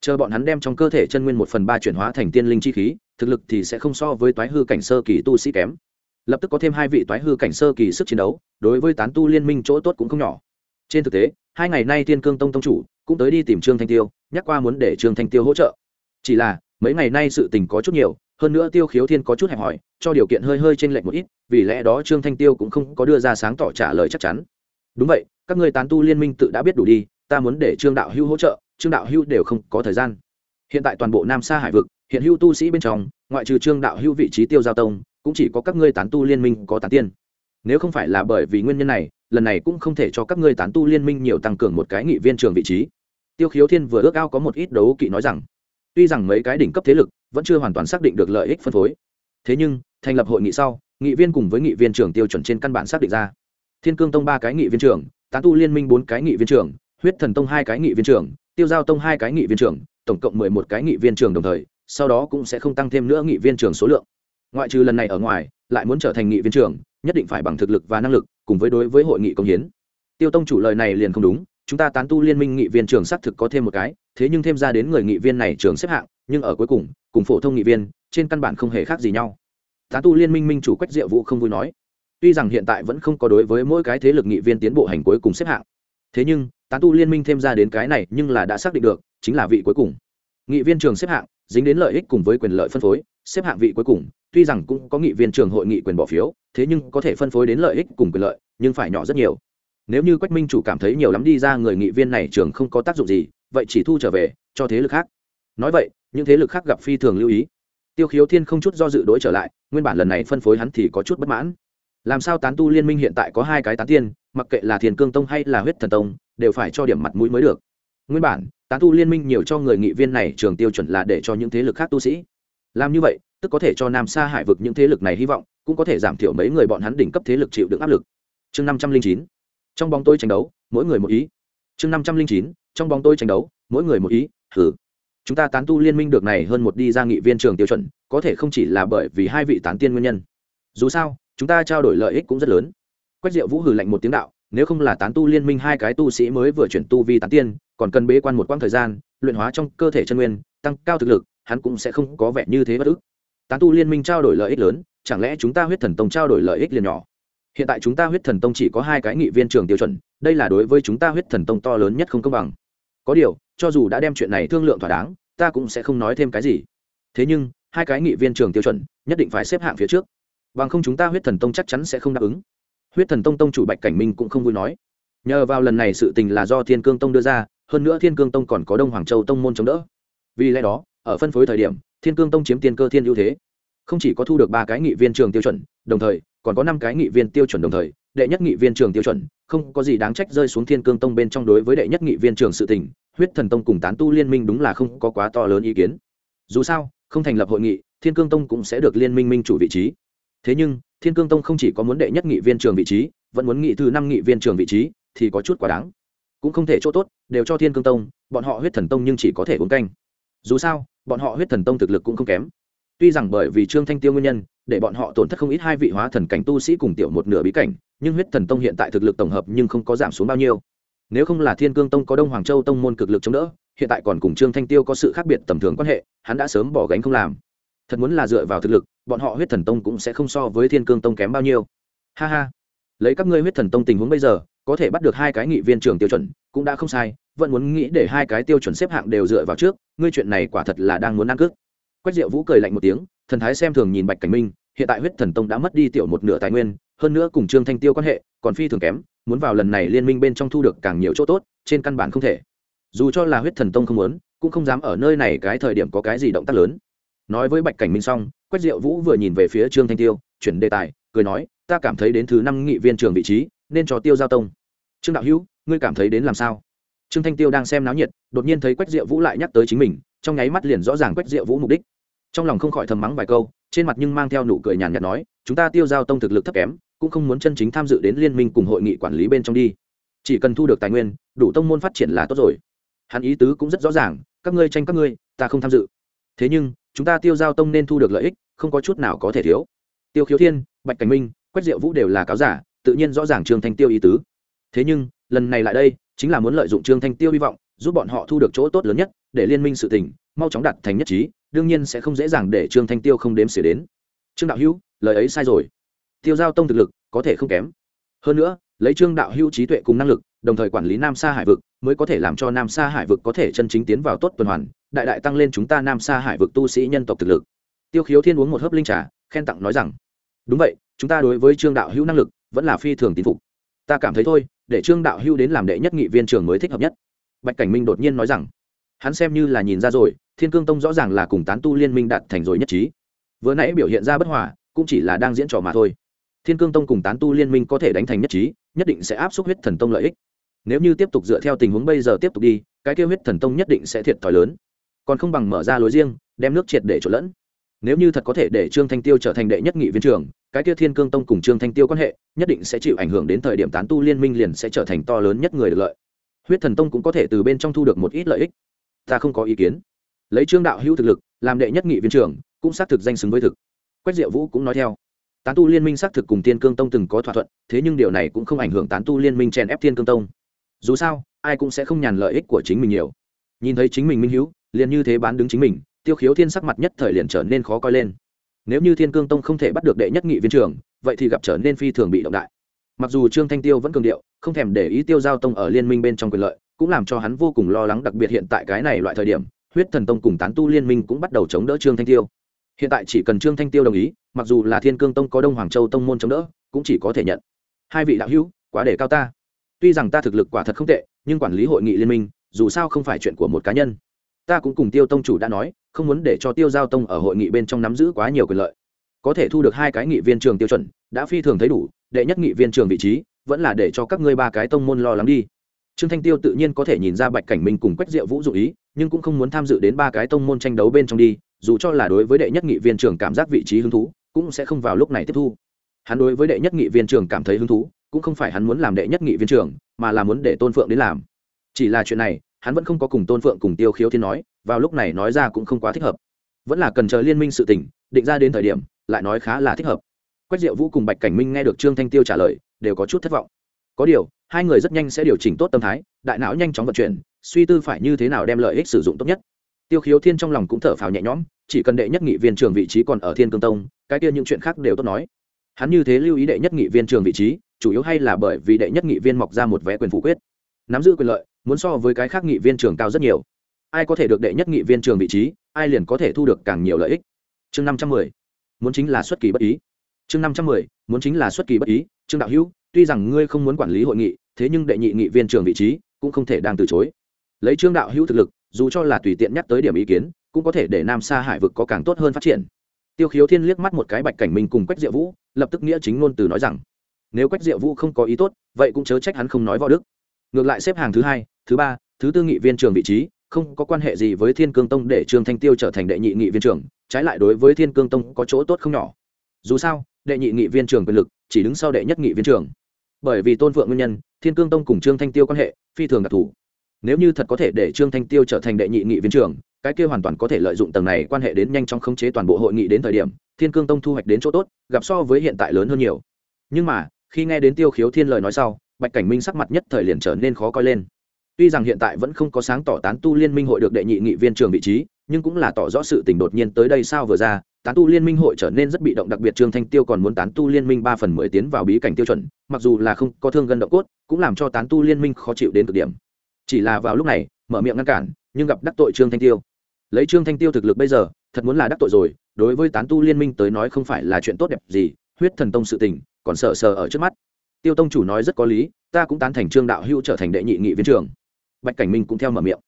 Chờ bọn hắn đem trong cơ thể chân nguyên một phần ba chuyển hóa thành tiên linh chi khí, thực lực thì sẽ không so với toái hư cảnh sơ kỳ tu sĩ kém. Lập tức có thêm hai vị toái hư cảnh sơ kỳ sức chiến đấu, đối với tán tu liên minh chỗ tốt cũng không nhỏ. Trên thực tế hai ngày nay thiên cương tông tông chủ cũng tới đi tìm trương thanh tiêu, nhắc qua muốn để trương thanh tiêu hỗ trợ. Chỉ là, mấy ngày nay sự tình có chút nhiều, hơn nữa tiêu khiếu thiên có chút hẹp hỏi cho điều kiện hơi hơi trên lệch một ít, vì lẽ đó trương thanh tiêu cũng không có đưa ra sáng tỏ trả lời chắc chắn. Đúng vậy, các người tán tu liên minh tự đã biết đủ đi, ta muốn để trương đạo hưu hỗ trợ, trương đạo hưu đều không có thời gian. Hiện tại toàn bộ nam sa hải vực, hiện hưu tu sĩ bên trong, ngoại trừ trương đạo hưu vị trí tiêu giao tông, cũng chỉ có các ngươi tán tu liên minh có tán tiên nếu không phải là bởi vì nguyên nhân này lần này cũng không thể cho các ngươi tán tu liên minh nhiều tăng cường một cái nghị viên trường vị trí tiêu khiếu thiên vừa ước ao có một ít đấu kỵ nói rằng tuy rằng mấy cái đỉnh cấp thế lực vẫn chưa hoàn toàn xác định được lợi ích phân phối thế nhưng thành lập hội nghị sau nghị viên cùng với nghị viên trưởng tiêu chuẩn trên căn bản xác định ra thiên cương tông ba cái nghị viên trưởng tán tu liên minh bốn cái nghị viên trưởng huyết thần tông hai cái nghị viên trưởng tiêu giao tông hai cái nghị viên trưởng tổng cộng mười một cái nghị viên trưởng đồng thời sau đó cũng sẽ không tăng thêm nữa nghị viên trưởng số lượng ngoại trừ lần này ở ngoài lại muốn trở thành nghị viên trưởng nhất định phải bằng thực lực và năng lực cùng với đối với hội nghị công hiến. Tiêu tông chủ lời này liền không đúng, chúng ta tán tu liên minh nghị viên trường xác thực có thêm một cái, thế nhưng thêm ra đến người nghị viên này trường xếp hạng, nhưng ở cuối cùng cùng phổ thông nghị viên, trên căn bản không hề khác gì nhau. Tán tu liên minh minh chủ quách diệu vũ không vui nói, tuy rằng hiện tại vẫn không có đối với mỗi cái thế lực nghị viên tiến bộ hành cuối cùng xếp hạng, thế nhưng, tán tu liên minh thêm ra đến cái này nhưng là đã xác định được, chính là vị cuối cùng. Nghị viên trường xếp hạng, dính đến lợi ích cùng với quyền lợi phân phối xếp hạng vị cuối cùng, tuy rằng cũng có nghị viên trường hội nghị quyền bỏ phiếu, thế nhưng có thể phân phối đến lợi ích cùng quyền lợi, nhưng phải nhỏ rất nhiều. Nếu như quách minh chủ cảm thấy nhiều lắm đi ra người nghị viên này trường không có tác dụng gì, vậy chỉ thu trở về, cho thế lực khác. Nói vậy, những thế lực khác gặp phi thường lưu ý. Tiêu khiếu thiên không chút do dự đối trở lại, nguyên bản lần này phân phối hắn thì có chút bất mãn. Làm sao tán tu liên minh hiện tại có hai cái tán tiên, mặc kệ là thiền cương tông hay là huyết thần tông, đều phải cho điểm mặt mũi mới được. Nguyên bản, tán tu liên minh nhiều cho người nghị viên này trường tiêu chuẩn là để cho những thế lực khác tu sĩ làm như vậy, tức có thể cho nam sa hải vực những thế lực này hy vọng, cũng có thể giảm thiểu mấy người bọn hắn đỉnh cấp thế lực chịu đựng áp lực. Chương năm trăm linh chín, trong bóng tôi tranh đấu, mỗi người một ý. Chương năm trăm linh chín, trong bóng tôi tranh đấu, mỗi người một ý thử chúng ta tán tu liên minh được này hơn một đi ra nghị viên trường tiêu chuẩn, có thể không chỉ là bởi vì hai vị tán tiên nguyên nhân. Dù sao, chúng ta trao đổi lợi ích cũng rất lớn. Quách diệu vũ hừ lạnh một tiếng đạo, nếu không là tán tu liên minh hai cái tu sĩ mới vừa chuyển tu vi tán tiên, còn cần bế quan một quãng thời gian, luyện hóa trong cơ thể chân nguyên, tăng cao thực lực hắn cũng sẽ không có vẻ như thế bất ức. Tán tu liên minh trao đổi lợi ích lớn, chẳng lẽ chúng ta huyết thần tông trao đổi lợi ích liền nhỏ? Hiện tại chúng ta huyết thần tông chỉ có hai cái nghị viên trường tiêu chuẩn, đây là đối với chúng ta huyết thần tông to lớn nhất không công bằng. Có điều, cho dù đã đem chuyện này thương lượng thỏa đáng, ta cũng sẽ không nói thêm cái gì. Thế nhưng, hai cái nghị viên trường tiêu chuẩn, nhất định phải xếp hạng phía trước. Bằng không chúng ta huyết thần tông chắc chắn sẽ không đáp ứng. Huyết thần tông tông chủ bạch cảnh minh cũng không vui nói. Nhờ vào lần này sự tình là do thiên cương tông đưa ra, hơn nữa thiên cương tông còn có đông hoàng châu tông môn chống đỡ. Vì lẽ đó ở phân phối thời điểm, thiên cương tông chiếm tiền cơ thiên ưu thế. Không chỉ có thu được ba cái nghị viên trường tiêu chuẩn, đồng thời, còn có năm cái nghị viên tiêu chuẩn đồng thời, đệ nhất nghị viên trường tiêu chuẩn, không có gì đáng trách rơi xuống thiên cương tông bên trong đối với đệ nhất nghị viên trường sự tình, huyết thần tông cùng tán tu liên minh đúng là không có quá to lớn ý kiến. Dù sao, không thành lập hội nghị, thiên cương tông cũng sẽ được liên minh minh chủ vị trí. Thế nhưng, thiên cương tông không chỉ có muốn đệ nhất nghị viên trường vị trí, vẫn muốn nghị thứ năm nghị viên trường vị trí, thì có chút quá đáng. Cũng không thể chỗ tốt, đều cho thiên cương tông, bọn họ huyết thần tông nhưng chỉ có thể uống canh. Dù sao bọn họ huyết thần tông thực lực cũng không kém. Tuy rằng bởi vì trương thanh tiêu nguyên nhân, để bọn họ tổn thất không ít hai vị hóa thần cảnh tu sĩ cùng tiểu một nửa bí cảnh, nhưng huyết thần tông hiện tại thực lực tổng hợp nhưng không có giảm xuống bao nhiêu. Nếu không là thiên cương tông có đông hoàng châu tông môn cực lực chống đỡ, hiện tại còn cùng trương thanh tiêu có sự khác biệt tầm thường quan hệ, hắn đã sớm bỏ gánh không làm. Thật muốn là dựa vào thực lực, bọn họ huyết thần tông cũng sẽ không so với thiên cương tông kém bao nhiêu. Ha ha. Lấy các ngươi huyết thần tông tình huống bây giờ, có thể bắt được hai cái nghị viên trường tiêu chuẩn, cũng đã không sai vẫn muốn nghĩ để hai cái tiêu chuẩn xếp hạng đều dựa vào trước, ngươi chuyện này quả thật là đang muốn ăn cước. Quách diệu vũ cười lạnh một tiếng, thần thái xem thường nhìn bạch cảnh minh, hiện tại huyết thần tông đã mất đi tiểu một nửa tài nguyên, hơn nữa cùng trương thanh tiêu quan hệ, còn phi thường kém, muốn vào lần này liên minh bên trong thu được càng nhiều chỗ tốt, trên căn bản không thể. Dù cho là huyết thần tông không muốn, cũng không dám ở nơi này cái thời điểm có cái gì động tác lớn. Nói với bạch cảnh minh xong, quách diệu vũ vừa nhìn về phía trương thanh tiêu, chuyển đề tài, cười nói, ta cảm thấy đến thứ năm nghị viên trường vị trí, nên cho tiêu giao tông. Trương đạo hữu, ngươi cảm thấy đến làm sao? Trương thanh tiêu đang xem náo nhiệt, đột nhiên thấy quách diệu vũ lại nhắc tới chính mình, trong nháy mắt liền rõ ràng quách diệu vũ mục đích. Trong lòng không khỏi thầm mắng vài câu, trên mặt nhưng mang theo nụ cười nhàn nhạt nói, chúng ta tiêu giao tông thực lực thấp kém, cũng không muốn chân chính tham dự đến liên minh cùng hội nghị quản lý bên trong đi. Chỉ cần thu được tài nguyên, đủ tông môn phát triển là tốt rồi. Hắn ý tứ cũng rất rõ ràng, các ngươi tranh các ngươi, ta không tham dự. Thế nhưng, chúng ta tiêu giao tông nên thu được lợi ích, không có chút nào có thể thiếu. Tiêu khiếu thiên, bạch cảnh minh, quách diệu vũ đều là cáo giả, tự nhiên rõ ràng trương thanh tiêu ý tứ. Thế nhưng, lần này lại đây chính là muốn lợi dụng trương thanh tiêu hy vọng, giúp bọn họ thu được chỗ tốt lớn nhất, để liên minh sự tỉnh mau chóng đặt thành nhất trí, đương nhiên sẽ không dễ dàng để trương thanh tiêu không đếm xỉa đến. Trương đạo hữu, lời ấy sai rồi. Tiêu giao tông thực lực, có thể không kém. Hơn nữa, lấy trương đạo hữu trí tuệ cùng năng lực, đồng thời quản lý nam sa hải vực, mới có thể làm cho nam sa hải vực có thể chân chính tiến vào tốt tuần hoàn, đại đại tăng lên chúng ta nam sa hải vực tu sĩ nhân tộc thực lực. Tiêu khiếu thiên uống một hớp linh trà, khen tặng nói rằng, đúng vậy, chúng ta đối với trương đạo hữu năng lực vẫn là phi thường tín phục. Ta cảm thấy thôi để trương đạo hưu đến làm đệ nhất nghị viên trường mới thích hợp nhất. Bạch cảnh minh đột nhiên nói rằng, hắn xem như là nhìn ra rồi, thiên cương tông rõ ràng là cùng tán tu liên minh đạt thành rồi nhất trí. Vừa nãy biểu hiện ra bất hòa, cũng chỉ là đang diễn trò mà thôi. Thiên cương tông cùng tán tu liên minh có thể đánh thành nhất trí, nhất định sẽ áp suất huyết thần tông lợi ích. Nếu như tiếp tục dựa theo tình huống bây giờ tiếp tục đi, cái kêu huyết thần tông nhất định sẽ thiệt thòi lớn. Còn không bằng mở ra lối riêng, đem nước triệt để trộn lẫn nếu như thật có thể để trương thanh tiêu trở thành đệ nhất nghị viên trường cái kia thiên cương tông cùng trương thanh tiêu quan hệ, nhất định sẽ chịu ảnh hưởng đến thời điểm tán tu liên minh liền sẽ trở thành to lớn nhất người được lợi. Huyết thần tông cũng có thể từ bên trong thu được một ít lợi ích. Ta không có ý kiến. Lấy trương đạo hữu thực lực, làm đệ nhất nghị viên trưởng, cũng xác thực danh xứng với thực. Quách diệu vũ cũng nói theo. Tán tu liên minh xác thực cùng tiên cương tông từng có thỏa thuận, thế nhưng điều này cũng không ảnh hưởng tán tu liên minh chèn ép thiên cương tông. Dù sao, ai cũng sẽ không nhàn lợi ích của chính mình nhiều. Nhìn thấy chính mình minh hữu, liền như thế bán đứng chính mình tiêu khiếu thiên sắc mặt nhất thời liền trở nên khó coi lên. Nếu như thiên cương tông không thể bắt được đệ nhất nghị viên trưởng, vậy thì gặp trở nên phi thường bị động đại. Mặc dù trương thanh tiêu vẫn cường điệu, không thèm để ý tiêu giao tông ở liên minh bên trong quyền lợi, cũng làm cho hắn vô cùng lo lắng đặc biệt hiện tại cái này loại thời điểm, huyết thần tông cùng tán tu liên minh cũng bắt đầu chống đỡ trương thanh tiêu. Hiện tại chỉ cần trương thanh tiêu đồng ý, mặc dù là thiên cương tông có đông hoàng châu tông môn chống đỡ, cũng chỉ có thể nhận. Hai vị đạo hữu, quá để cao ta. Tuy rằng ta thực lực quả thật không tệ, nhưng quản lý hội nghị liên minh, dù sao không phải chuyện của một cá nhân ta cũng cùng tiêu tông chủ đã nói, không muốn để cho tiêu giao tông ở hội nghị bên trong nắm giữ quá nhiều quyền lợi. Có thể thu được hai cái nghị viên trường tiêu chuẩn, đã phi thường thấy đủ, đệ nhất nghị viên trường vị trí, vẫn là để cho các ngươi ba cái tông môn lo lắng đi. Trương thanh tiêu tự nhiên có thể nhìn ra bạch cảnh minh cùng quách diệu vũ dụ ý, nhưng cũng không muốn tham dự đến ba cái tông môn tranh đấu bên trong đi, dù cho là đối với đệ nhất nghị viên trường cảm giác vị trí hứng thú, cũng sẽ không vào lúc này tiếp thu. Hắn đối với đệ nhất nghị viên trường cảm thấy hứng thú, cũng không phải hắn muốn làm đệ nhất nghị viên trường, mà là muốn để tôn phượng đến làm. Chỉ là chuyện này hắn vẫn không có cùng tôn phượng cùng tiêu khiếu thiên nói, vào lúc này nói ra cũng không quá thích hợp. Vẫn là cần chờ liên minh sự tỉnh định ra đến thời điểm, lại nói khá là thích hợp. Quách diệu vũ cùng bạch cảnh minh nghe được trương thanh tiêu trả lời, đều có chút thất vọng. Có điều, hai người rất nhanh sẽ điều chỉnh tốt tâm thái, đại não nhanh chóng vận chuyển, suy tư phải như thế nào đem lợi ích sử dụng tốt nhất. Tiêu khiếu thiên trong lòng cũng thở phào nhẹ nhõm, chỉ cần đệ nhất nghị viên trường vị trí còn ở thiên cương tông, cái kia những chuyện khác đều tốt nói. Hắn như thế lưu ý đệ nhất nghị viên trường vị trí, chủ yếu hay là bởi vì đệ nhất nghị viên mọc ra một vé quyền phủ quyết. Nắm giữ quyền lợi muốn so với cái khác nghị viên trường cao rất nhiều. Ai có thể được đệ nhất nghị viên trường vị trí, ai liền có thể thu được càng nhiều lợi ích. Chương năm trăm mười, muốn chính là xuất kỳ bất ý. Chương năm trăm mười, muốn chính là xuất kỳ bất ý, trương đạo hữu, tuy rằng ngươi không muốn quản lý hội nghị, thế nhưng đệ nhị nghị viên trường vị trí cũng không thể đang từ chối. Lấy trương đạo hữu thực lực, dù cho là tùy tiện nhắc tới điểm ý kiến, cũng có thể để nam sa hải vực có càng tốt hơn phát triển. Tiêu khiếu thiên liếc mắt một cái bạch cảnh minh cùng quách diệu vũ, lập tức nghĩa chính ngôn từ nói rằng, nếu quách diệu vũ không có ý tốt, vậy cũng chớ trách hắn không nói võ đức. Ngược lại xếp hàng thứ hai thứ ba thứ tư nghị viên trường vị trí không có quan hệ gì với thiên cương tông để trương thanh tiêu trở thành đệ nhị nghị viên trưởng, trái lại đối với thiên cương tông có chỗ tốt không nhỏ. Dù sao đệ nhị nghị viên trưởng quyền lực chỉ đứng sau đệ nhất nghị viên trưởng, bởi vì tôn vượng nguyên nhân thiên cương tông cùng trương thanh tiêu quan hệ phi thường đặc thù. Nếu như thật có thể để trương thanh tiêu trở thành đệ nhị nghị viên trưởng, cái kia hoàn toàn có thể lợi dụng tầng này quan hệ đến nhanh chóng khống chế toàn bộ hội nghị đến thời điểm thiên cương tông thu hoạch đến chỗ tốt gặp so với hiện tại lớn hơn nhiều. Nhưng mà khi nghe đến tiêu khiếu thiên lời nói sau bạch cảnh minh sắc mặt nhất thời liền trở nên khó coi lên tuy rằng hiện tại vẫn không có sáng tỏ tán tu liên minh hội được đệ nhị nghị viên trường vị trí, nhưng cũng là tỏ rõ sự tình đột nhiên tới đây sao vừa ra, tán tu liên minh hội trở nên rất bị động, đặc biệt trương thanh tiêu còn muốn tán tu liên minh ba phần mười tiến vào bí cảnh tiêu chuẩn, mặc dù là không có thương gần động cốt, cũng làm cho tán tu liên minh khó chịu đến cực điểm. Chỉ là vào lúc này, mở miệng ngăn cản, nhưng gặp đắc tội trương thanh tiêu. Lấy trương thanh tiêu thực lực bây giờ, thật muốn là đắc tội rồi, đối với tán tu liên minh tới nói không phải là chuyện tốt đẹp gì, huyết thần tông sự tình, còn sợ sờ ở trước mắt. Tiêu tông chủ nói rất có lý, ta cũng tán thành trương đạo hữu trở thành đệ nhị nghị viên trường bạch cảnh minh cũng theo mở miệng.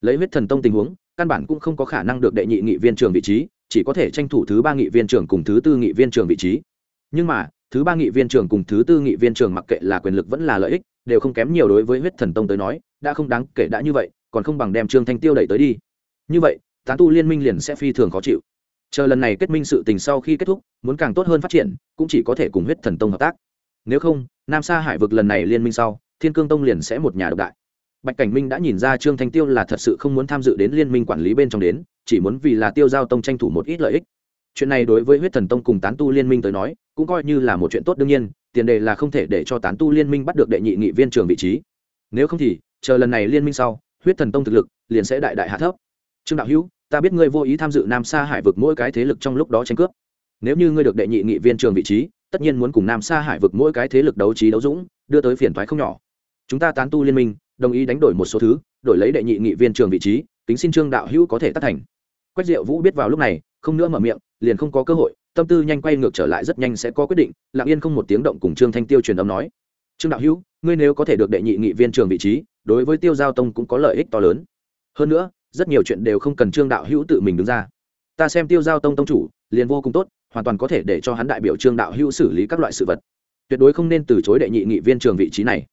Lấy huyết thần tông tình huống, căn bản cũng không có khả năng được đệ nhị nghị viên trường vị trí, chỉ có thể tranh thủ thứ ba nghị viên trường cùng thứ tư nghị viên trường vị trí. Nhưng mà, thứ ba nghị viên trường cùng thứ tư nghị viên trường mặc kệ là quyền lực vẫn là lợi ích, đều không kém nhiều đối với huyết thần tông tới nói, đã không đáng kể đã như vậy, còn không bằng đem trương thanh tiêu đẩy tới đi. Như vậy, tán tu liên minh liền sẽ phi thường khó chịu. Chờ lần này kết minh sự tình sau khi kết thúc, muốn càng tốt hơn phát triển, cũng chỉ có thể cùng huyết thần tông hợp tác. Nếu không, nam sa hải vực lần này liên minh sau, thiên cương tông liền sẽ một nhà độc đại bạch cảnh minh đã nhìn ra trương thanh tiêu là thật sự không muốn tham dự đến liên minh quản lý bên trong đến, chỉ muốn vì là tiêu giao tông tranh thủ một ít lợi ích. Chuyện này đối với huyết thần tông cùng tán tu liên minh tới nói, cũng coi như là một chuyện tốt đương nhiên, tiền đề là không thể để cho tán tu liên minh bắt được đệ nhị nghị viên trường vị trí. Nếu không thì, chờ lần này liên minh sau, huyết thần tông thực lực liền sẽ đại đại hạ thấp. Trương đạo hữu, ta biết ngươi vô ý tham dự nam sa hải vực mỗi cái thế lực trong lúc đó tranh cướp. Nếu như ngươi được đệ nhị nghị viên trường vị trí, tất nhiên muốn cùng nam sa hải vực mỗi cái thế lực đấu trí đấu dũng, đưa tới phiền thoái không nhỏ. Chúng ta tán tu liên minh đồng ý đánh đổi một số thứ, đổi lấy đệ nhị nghị viên trường vị trí tính xin trương đạo hữu có thể tác thành. Quách diệu vũ biết vào lúc này, không nữa mở miệng, liền không có cơ hội, tâm tư nhanh quay ngược trở lại rất nhanh sẽ có quyết định, lặng yên không một tiếng động cùng trương thanh tiêu truyền âm nói. Trương đạo hữu, ngươi nếu có thể được đệ nhị nghị viên trường vị trí, đối với tiêu giao tông cũng có lợi ích to lớn. Hơn nữa, rất nhiều chuyện đều không cần trương đạo hữu tự mình đứng ra. Ta xem tiêu giao tông tông chủ, liền vô cùng tốt, hoàn toàn có thể để cho hắn đại biểu trương đạo hữu xử lý các loại sự vật. Tuyệt đối không nên từ chối đệ nhị nghị viên trường vị trí này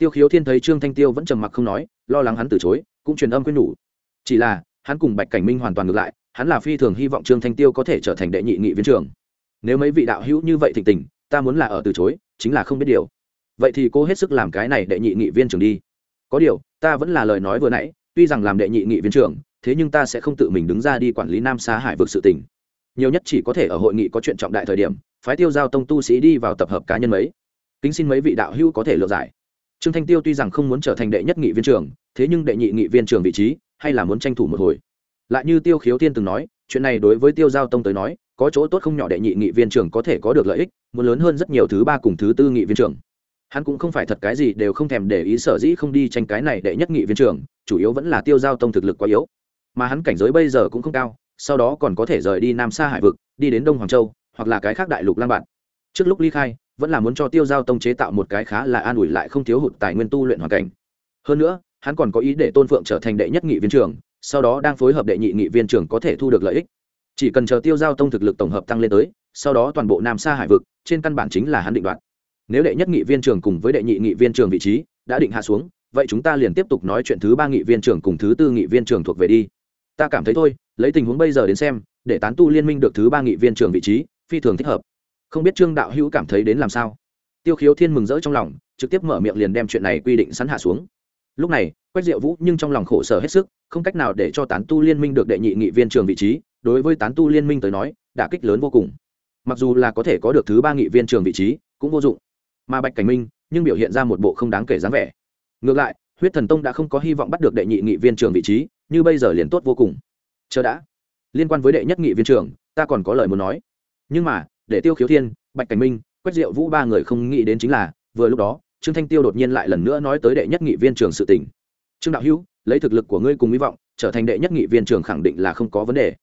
tiêu khiếu thiên thấy trương thanh tiêu vẫn trầm mặc không nói, lo lắng hắn từ chối, cũng truyền âm quyên nhủ. Chỉ là, hắn cùng bạch cảnh minh hoàn toàn ngược lại, hắn là phi thường hy vọng trương thanh tiêu có thể trở thành đệ nhị nghị viên trưởng. nếu mấy vị đạo hữu như vậy thịnh tình, ta muốn là ở từ chối, chính là không biết điều. Vậy thì cô hết sức làm cái này đệ nhị nghị viên trưởng đi. Có điều, ta vẫn là lời nói vừa nãy, tuy rằng làm đệ nhị nghị viên trưởng, thế nhưng ta sẽ không tự mình đứng ra đi quản lý nam Xá hải vực sự tỉnh nhiều nhất chỉ có thể ở hội nghị có chuyện trọng đại thời điểm, phái tiêu giao tông tu sĩ đi vào tập hợp cá nhân mấy. Kính xin mấy vị đạo hữu có thể lựa giải trương thanh tiêu tuy rằng không muốn trở thành đệ nhất nghị viên trưởng, thế nhưng đệ nhị nghị viên trưởng vị trí, hay là muốn tranh thủ một hồi. Lại như tiêu khiếu tiên từng nói, chuyện này đối với tiêu giao tông tới nói, có chỗ tốt không nhỏ đệ nhị nghị viên trưởng có thể có được lợi ích, muốn lớn hơn rất nhiều thứ ba cùng thứ tư nghị viên trưởng. Hắn cũng không phải thật cái gì đều không thèm để ý sở dĩ không đi tranh cái này đệ nhất nghị viên trưởng, chủ yếu vẫn là tiêu giao tông thực lực quá yếu. Mà hắn cảnh giới bây giờ cũng không cao, sau đó còn có thể rời đi nam xa hải vực, đi đến đông hoàng châu, hoặc là cái khác đại lục lang bạn. Trước lúc ly khai vẫn là muốn cho tiêu giao tông chế tạo một cái khá là an ủi lại không thiếu hụt tài nguyên tu luyện hoàn cảnh. Hơn nữa, hắn còn có ý để tôn phượng trở thành đệ nhất nghị viên trưởng, sau đó đang phối hợp đệ nhị nghị viên trưởng có thể thu được lợi ích. Chỉ cần chờ tiêu giao tông thực lực tổng hợp tăng lên tới, sau đó toàn bộ nam xa hải vực, trên căn bản chính là hắn định đoạt. Nếu đệ nhất nghị viên trưởng cùng với đệ nhị nghị viên trưởng vị trí đã định hạ xuống, vậy chúng ta liền tiếp tục nói chuyện thứ ba nghị viên trưởng cùng thứ tư nghị viên trưởng thuộc về đi. Ta cảm thấy thôi, lấy tình huống bây giờ đến xem, để tán tu liên minh được thứ ba nghị viên trưởng vị trí, phi thường thích hợp không biết trương đạo hữu cảm thấy đến làm sao tiêu khiếu thiên mừng rỡ trong lòng trực tiếp mở miệng liền đem chuyện này quy định sẵn hạ xuống lúc này quách diệu vũ nhưng trong lòng khổ sở hết sức không cách nào để cho tán tu liên minh được đệ nhị nghị viên trường vị trí đối với tán tu liên minh tới nói đã kích lớn vô cùng mặc dù là có thể có được thứ ba nghị viên trường vị trí cũng vô dụng mà bạch cảnh minh nhưng biểu hiện ra một bộ không đáng kể dáng vẻ ngược lại huyết thần tông đã không có hy vọng bắt được đệ nhị nghị viên trường vị trí như bây giờ liền tốt vô cùng chờ đã liên quan với đệ nhất nghị viên trường ta còn có lời muốn nói nhưng mà để tiêu khiếu thiên, bạch cảnh minh, quách diệu vũ ba người không nghĩ đến chính là, vừa lúc đó, trương thanh tiêu đột nhiên lại lần nữa nói tới đệ nhất nghị viên trường sự tỉnh trương đạo hữu, lấy thực lực của ngươi cùng hy vọng, trở thành đệ nhất nghị viên trường khẳng định là không có vấn đề.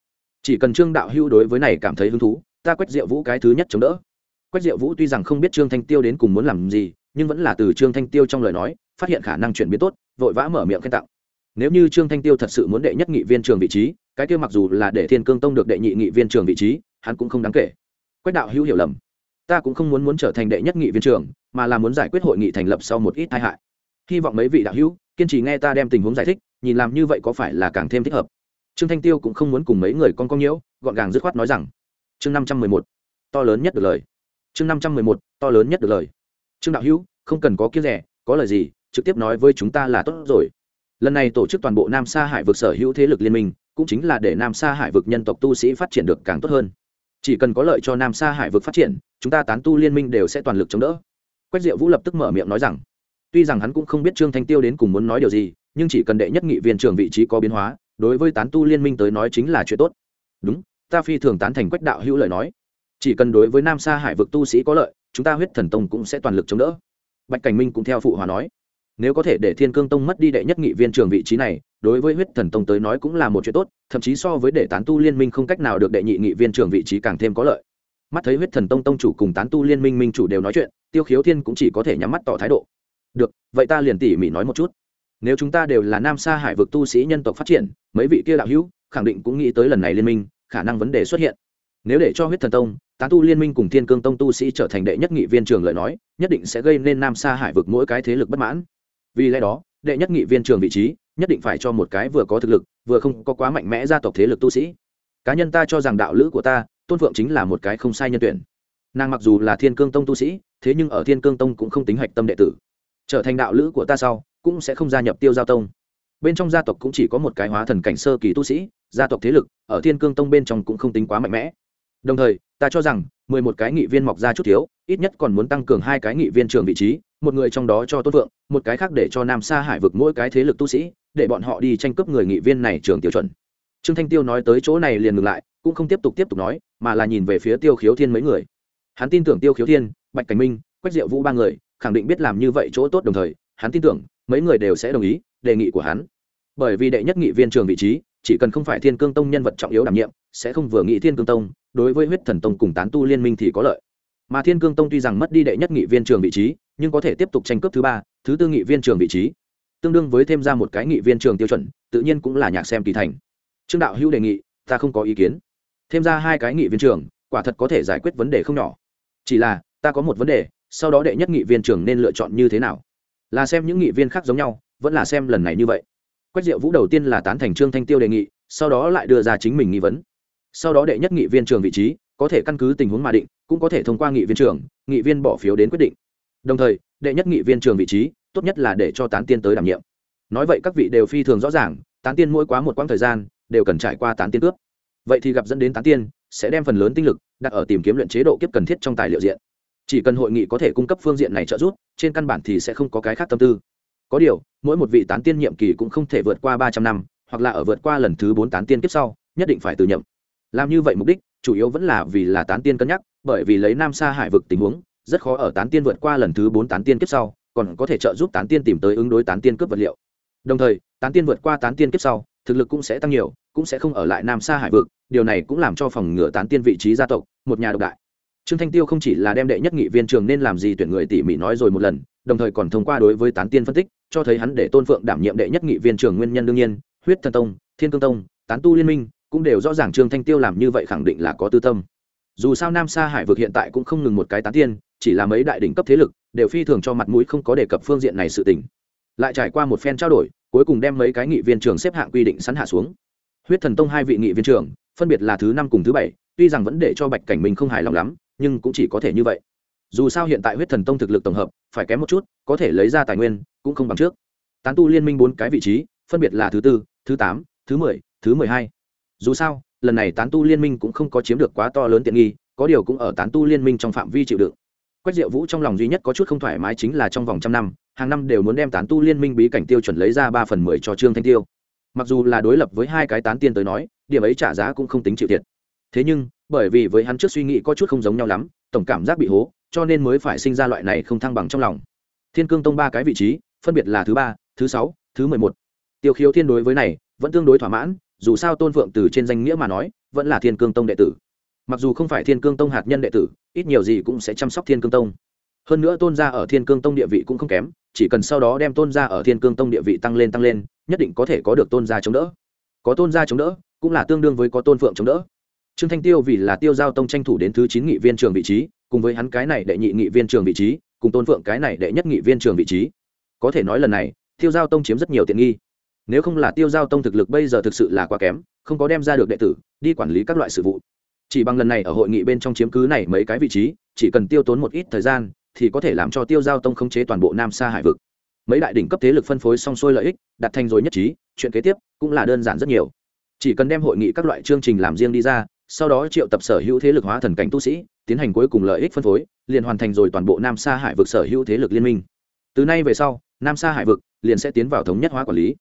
Chỉ cần trương đạo hữu đối với này cảm thấy hứng thú, ta quách diệu vũ cái thứ nhất chống đỡ. Quách diệu vũ tuy rằng không biết trương thanh tiêu đến cùng muốn làm gì, nhưng vẫn là từ trương thanh tiêu trong lời nói, phát hiện khả năng chuyển biến tốt, vội vã mở miệng khen tặng. Nếu như trương thanh tiêu thật sự muốn đệ nhất nghị viên trường vị trí, cái kia mặc dù là để thiên cương tông được đệ nhị nghị viên trường vị trí, hắn cũng không đáng kể quách đạo hữu hiểu lầm. Ta cũng không muốn muốn trở thành đệ nhất nghị viên trưởng, mà là muốn giải quyết hội nghị thành lập sau một ít tai hại. Hy vọng mấy vị đạo hữu kiên trì nghe ta đem tình huống giải thích nhìn làm như vậy có phải là càng thêm thích hợp. Trương thanh tiêu cũng không muốn cùng mấy người con con nhiễu gọn gàng dứt khoát nói rằng chương năm trăm mười một to lớn nhất được lời. Chương năm trăm mười một to lớn nhất được lời. Trương đạo hữu không cần có kiếp rẻ có lời gì trực tiếp nói với chúng ta là tốt rồi. Lần này tổ chức toàn bộ nam sa hải vực sở hữu thế lực liên minh cũng chính là để nam sa hải vực nhân tộc tu sĩ phát triển được càng tốt hơn chỉ cần có lợi cho nam sa hải vực phát triển, chúng ta tán tu liên minh đều sẽ toàn lực chống đỡ. Quách diệu vũ lập tức mở miệng nói rằng, tuy rằng hắn cũng không biết trương thanh tiêu đến cùng muốn nói điều gì, nhưng chỉ cần đệ nhất nghị viên trường vị trí có biến hóa, đối với tán tu liên minh tới nói chính là chuyện tốt. Đúng, ta phi thường tán thành quách đạo hữu lời nói. Chỉ cần đối với nam sa hải vực tu sĩ có lợi, chúng ta huyết thần tông cũng sẽ toàn lực chống đỡ. Bạch cảnh minh cũng theo phụ hòa nói, nếu có thể để thiên cương tông mất đi đệ nhất nghị viên trường vị trí này đối với huyết thần tông tới nói cũng là một chuyện tốt, thậm chí so với để tán tu liên minh không cách nào được đệ nhị nghị viên trưởng vị trí càng thêm có lợi. Mắt thấy huyết thần tông tông chủ cùng tán tu liên minh minh chủ đều nói chuyện, tiêu khiếu thiên cũng chỉ có thể nhắm mắt tỏ thái độ. Được, vậy ta liền tỉ mỉ nói một chút. Nếu chúng ta đều là nam sa hải vực tu sĩ nhân tộc phát triển, mấy vị kia đạo hữu khẳng định cũng nghĩ tới lần này liên minh, khả năng vấn đề xuất hiện. Nếu để cho huyết thần tông, tán tu liên minh cùng thiên cương tông tu sĩ trở thành đệ nhất nghị viên trường lời nói, nhất định sẽ gây nên nam sa hải vực mỗi cái thế lực bất mãn. Vì lẽ đó, đệ nhất nghị viên trường vị trí nhất định phải cho một cái vừa có thực lực, vừa không có quá mạnh mẽ gia tộc thế lực tu sĩ. Cá nhân ta cho rằng đạo lữ của ta, tôn phượng chính là một cái không sai nhân tuyển. Nàng mặc dù là thiên cương tông tu sĩ, thế nhưng ở thiên cương tông cũng không tính hạch tâm đệ tử. Trở thành đạo lữ của ta sau, cũng sẽ không gia nhập tiêu giao tông. Bên trong gia tộc cũng chỉ có một cái hóa thần cảnh sơ kỳ tu sĩ, gia tộc thế lực, ở thiên cương tông bên trong cũng không tính quá mạnh mẽ. Đồng thời, ta cho rằng, mười một cái nghị viên mọc ra chút thiếu, ít nhất còn muốn tăng cường hai cái nghị viên trường vị trí, một người trong đó cho tôn vượng một cái khác để cho nam sa hải vực mỗi cái thế lực tu sĩ để bọn họ đi tranh cướp người nghị viên này trường tiêu chuẩn. Trương thanh tiêu nói tới chỗ này liền ngừng lại, cũng không tiếp tục tiếp tục nói, mà là nhìn về phía tiêu khiếu thiên mấy người. Hắn tin tưởng tiêu khiếu thiên, bạch cảnh minh, quách diệu vũ ba người, khẳng định biết làm như vậy chỗ tốt đồng thời, hắn tin tưởng, mấy người đều sẽ đồng ý, đề nghị của hắn. Bởi vì đệ nhất nghị viên trường vị trí, chỉ cần không phải thiên cương tông nhân vật trọng yếu đảm nhiệm, sẽ không vừa nghị thiên cương tông, đối với huyết thần tông cùng tán tu liên minh thì có lợi. Mà thiên cương tông tuy rằng mất đi đệ nhất nghị viên trường vị trí, nhưng có thể tiếp tục tranh cướp thứ ba, thứ tư nghị viên trường vị trí tương đương với thêm ra một cái nghị viên trường tiêu chuẩn, tự nhiên cũng là nhạc xem kỳ thành. Trương đạo hữu đề nghị, ta không có ý kiến. Thêm ra hai cái nghị viên trường, quả thật có thể giải quyết vấn đề không nhỏ. Chỉ là, ta có một vấn đề, sau đó đệ nhất nghị viên trưởng nên lựa chọn như thế nào? Là xem những nghị viên khác giống nhau, vẫn là xem lần này như vậy. Quách diệu vũ đầu tiên là tán thành trương thanh tiêu đề nghị, sau đó lại đưa ra chính mình nghi vấn. Sau đó đệ nhất nghị viên trường vị trí, có thể căn cứ tình huống mà định, cũng có thể thông qua nghị viên trưởng nghị viên bỏ phiếu đến quyết định. Đồng thời, đệ nhất nghị viên trường vị trí tốt nhất là để cho tán tiên tới đảm nhiệm. Nói vậy các vị đều phi thường rõ ràng, tán tiên mỗi quá một quãng thời gian, đều cần trải qua tán tiên cướp. Vậy thì gặp dẫn đến tán tiên, sẽ đem phần lớn tinh lực đặt ở tìm kiếm luyện chế độ kiếp cần thiết trong tài liệu diện. Chỉ cần hội nghị có thể cung cấp phương diện này trợ giúp, trên căn bản thì sẽ không có cái khác tâm tư. Có điều, mỗi một vị tán tiên nhiệm kỳ cũng không thể vượt qua ba trăm năm, hoặc là ở vượt qua lần thứ bốn tán tiên kiếp sau, nhất định phải từ nhậm. Làm như vậy mục đích, chủ yếu vẫn là vì là tán tiên cân nhắc, bởi vì lấy nam sa hải vực tình huống, rất khó ở tán tiên vượt qua lần thứ bốn tán tiên kiếp sau còn có thể trợ giúp tán tiên tìm tới ứng đối tán tiên cướp vật liệu. Đồng thời, tán tiên vượt qua tán tiên kiếp sau, thực lực cũng sẽ tăng nhiều, cũng sẽ không ở lại nam sa hải vực, điều này cũng làm cho phòng ngừa tán tiên vị trí gia tộc, một nhà độc đại. Trương thanh tiêu không chỉ là đem đệ nhất nghị viên trường nên làm gì tuyển người tỉ mỉ nói rồi một lần, đồng thời còn thông qua đối với tán tiên phân tích, cho thấy hắn để tôn phượng đảm nhiệm đệ nhất nghị viên trường nguyên nhân đương nhiên, huyết thần tông, thiên cương tông, tán tu liên minh, cũng đều rõ ràng trương thanh tiêu làm như vậy khẳng định là có tư tâm. Dù sao nam sa hải vực hiện tại cũng không ngừng một cái tán tiên chỉ là mấy đại đỉnh cấp thế lực, đều phi thường cho mặt mũi không có đề cập phương diện này sự tình. Lại trải qua một phen trao đổi, cuối cùng đem mấy cái nghị viên trường xếp hạng quy định sẵn hạ xuống. Huyết thần tông hai vị nghị viên trường phân biệt là thứ năm cùng thứ bảy, tuy rằng vẫn để cho bạch cảnh mình không hài lòng lắm, nhưng cũng chỉ có thể như vậy. Dù sao hiện tại huyết thần tông thực lực tổng hợp, phải kém một chút, có thể lấy ra tài nguyên, cũng không bằng trước. Tán tu liên minh bốn cái vị trí, phân biệt là thứ tư, thứ tám, thứ mười thứ mười hai. Dù sao, lần này tán tu liên minh cũng không có chiếm được quá to lớn tiện nghi, có điều cũng ở tán tu liên minh trong phạm vi chịu đựng quách diệu vũ trong lòng duy nhất có chút không thoải mái chính là trong vòng trăm năm, hàng năm đều muốn đem tán tu liên minh bí cảnh tiêu chuẩn lấy ra ba phần mười cho trương thanh tiêu. Mặc dù là đối lập với hai cái tán tiên tới nói, điểm ấy trả giá cũng không tính chịu thiệt. Thế nhưng, bởi vì với hắn trước suy nghĩ có chút không giống nhau lắm, tổng cảm giác bị hố, cho nên mới phải sinh ra loại này không thăng bằng trong lòng. Thiên cương tông ba cái vị trí, phân biệt là thứ ba, thứ sáu, thứ mười một. Tiêu khiếu thiên đối với này, vẫn tương đối thỏa mãn, dù sao tôn phượng từ trên danh nghĩa mà nói, vẫn là thiên cương tông đệ tử mặc dù không phải thiên cương tông hạt nhân đệ tử, ít nhiều gì cũng sẽ chăm sóc thiên cương tông. Hơn nữa tôn gia ở thiên cương tông địa vị cũng không kém, chỉ cần sau đó đem tôn gia ở thiên cương tông địa vị tăng lên tăng lên, nhất định có thể có được tôn gia chống đỡ. Có tôn gia chống đỡ, cũng là tương đương với có tôn phượng chống đỡ. Trương thanh tiêu vì là tiêu giao tông tranh thủ đến thứ chín nghị viên trường vị trí, cùng với hắn cái này đệ nhị nghị viên trường vị trí, cùng tôn phượng cái này đệ nhất nghị viên trường vị trí. Có thể nói lần này, tiêu giao tông chiếm rất nhiều tiện nghi. Nếu không là tiêu giao tông thực lực bây giờ thực sự là quá kém, không có đem ra được đệ tử, đi quản lý các loại sự vụ chỉ bằng lần này ở hội nghị bên trong chiếm cứ này mấy cái vị trí, chỉ cần tiêu tốn một ít thời gian, thì có thể làm cho tiêu giao tông khống chế toàn bộ nam sa hải vực. Mấy đại đỉnh cấp thế lực phân phối song xuôi lợi ích, đặt thành rồi nhất trí, chuyện kế tiếp cũng là đơn giản rất nhiều. Chỉ cần đem hội nghị các loại chương trình làm riêng đi ra, sau đó triệu tập sở hữu thế lực hóa thần cảnh tu sĩ, tiến hành cuối cùng lợi ích phân phối, liền hoàn thành rồi toàn bộ nam sa hải vực sở hữu thế lực liên minh. Từ nay về sau, nam sa hải vực liền sẽ tiến vào thống nhất hóa quản lý.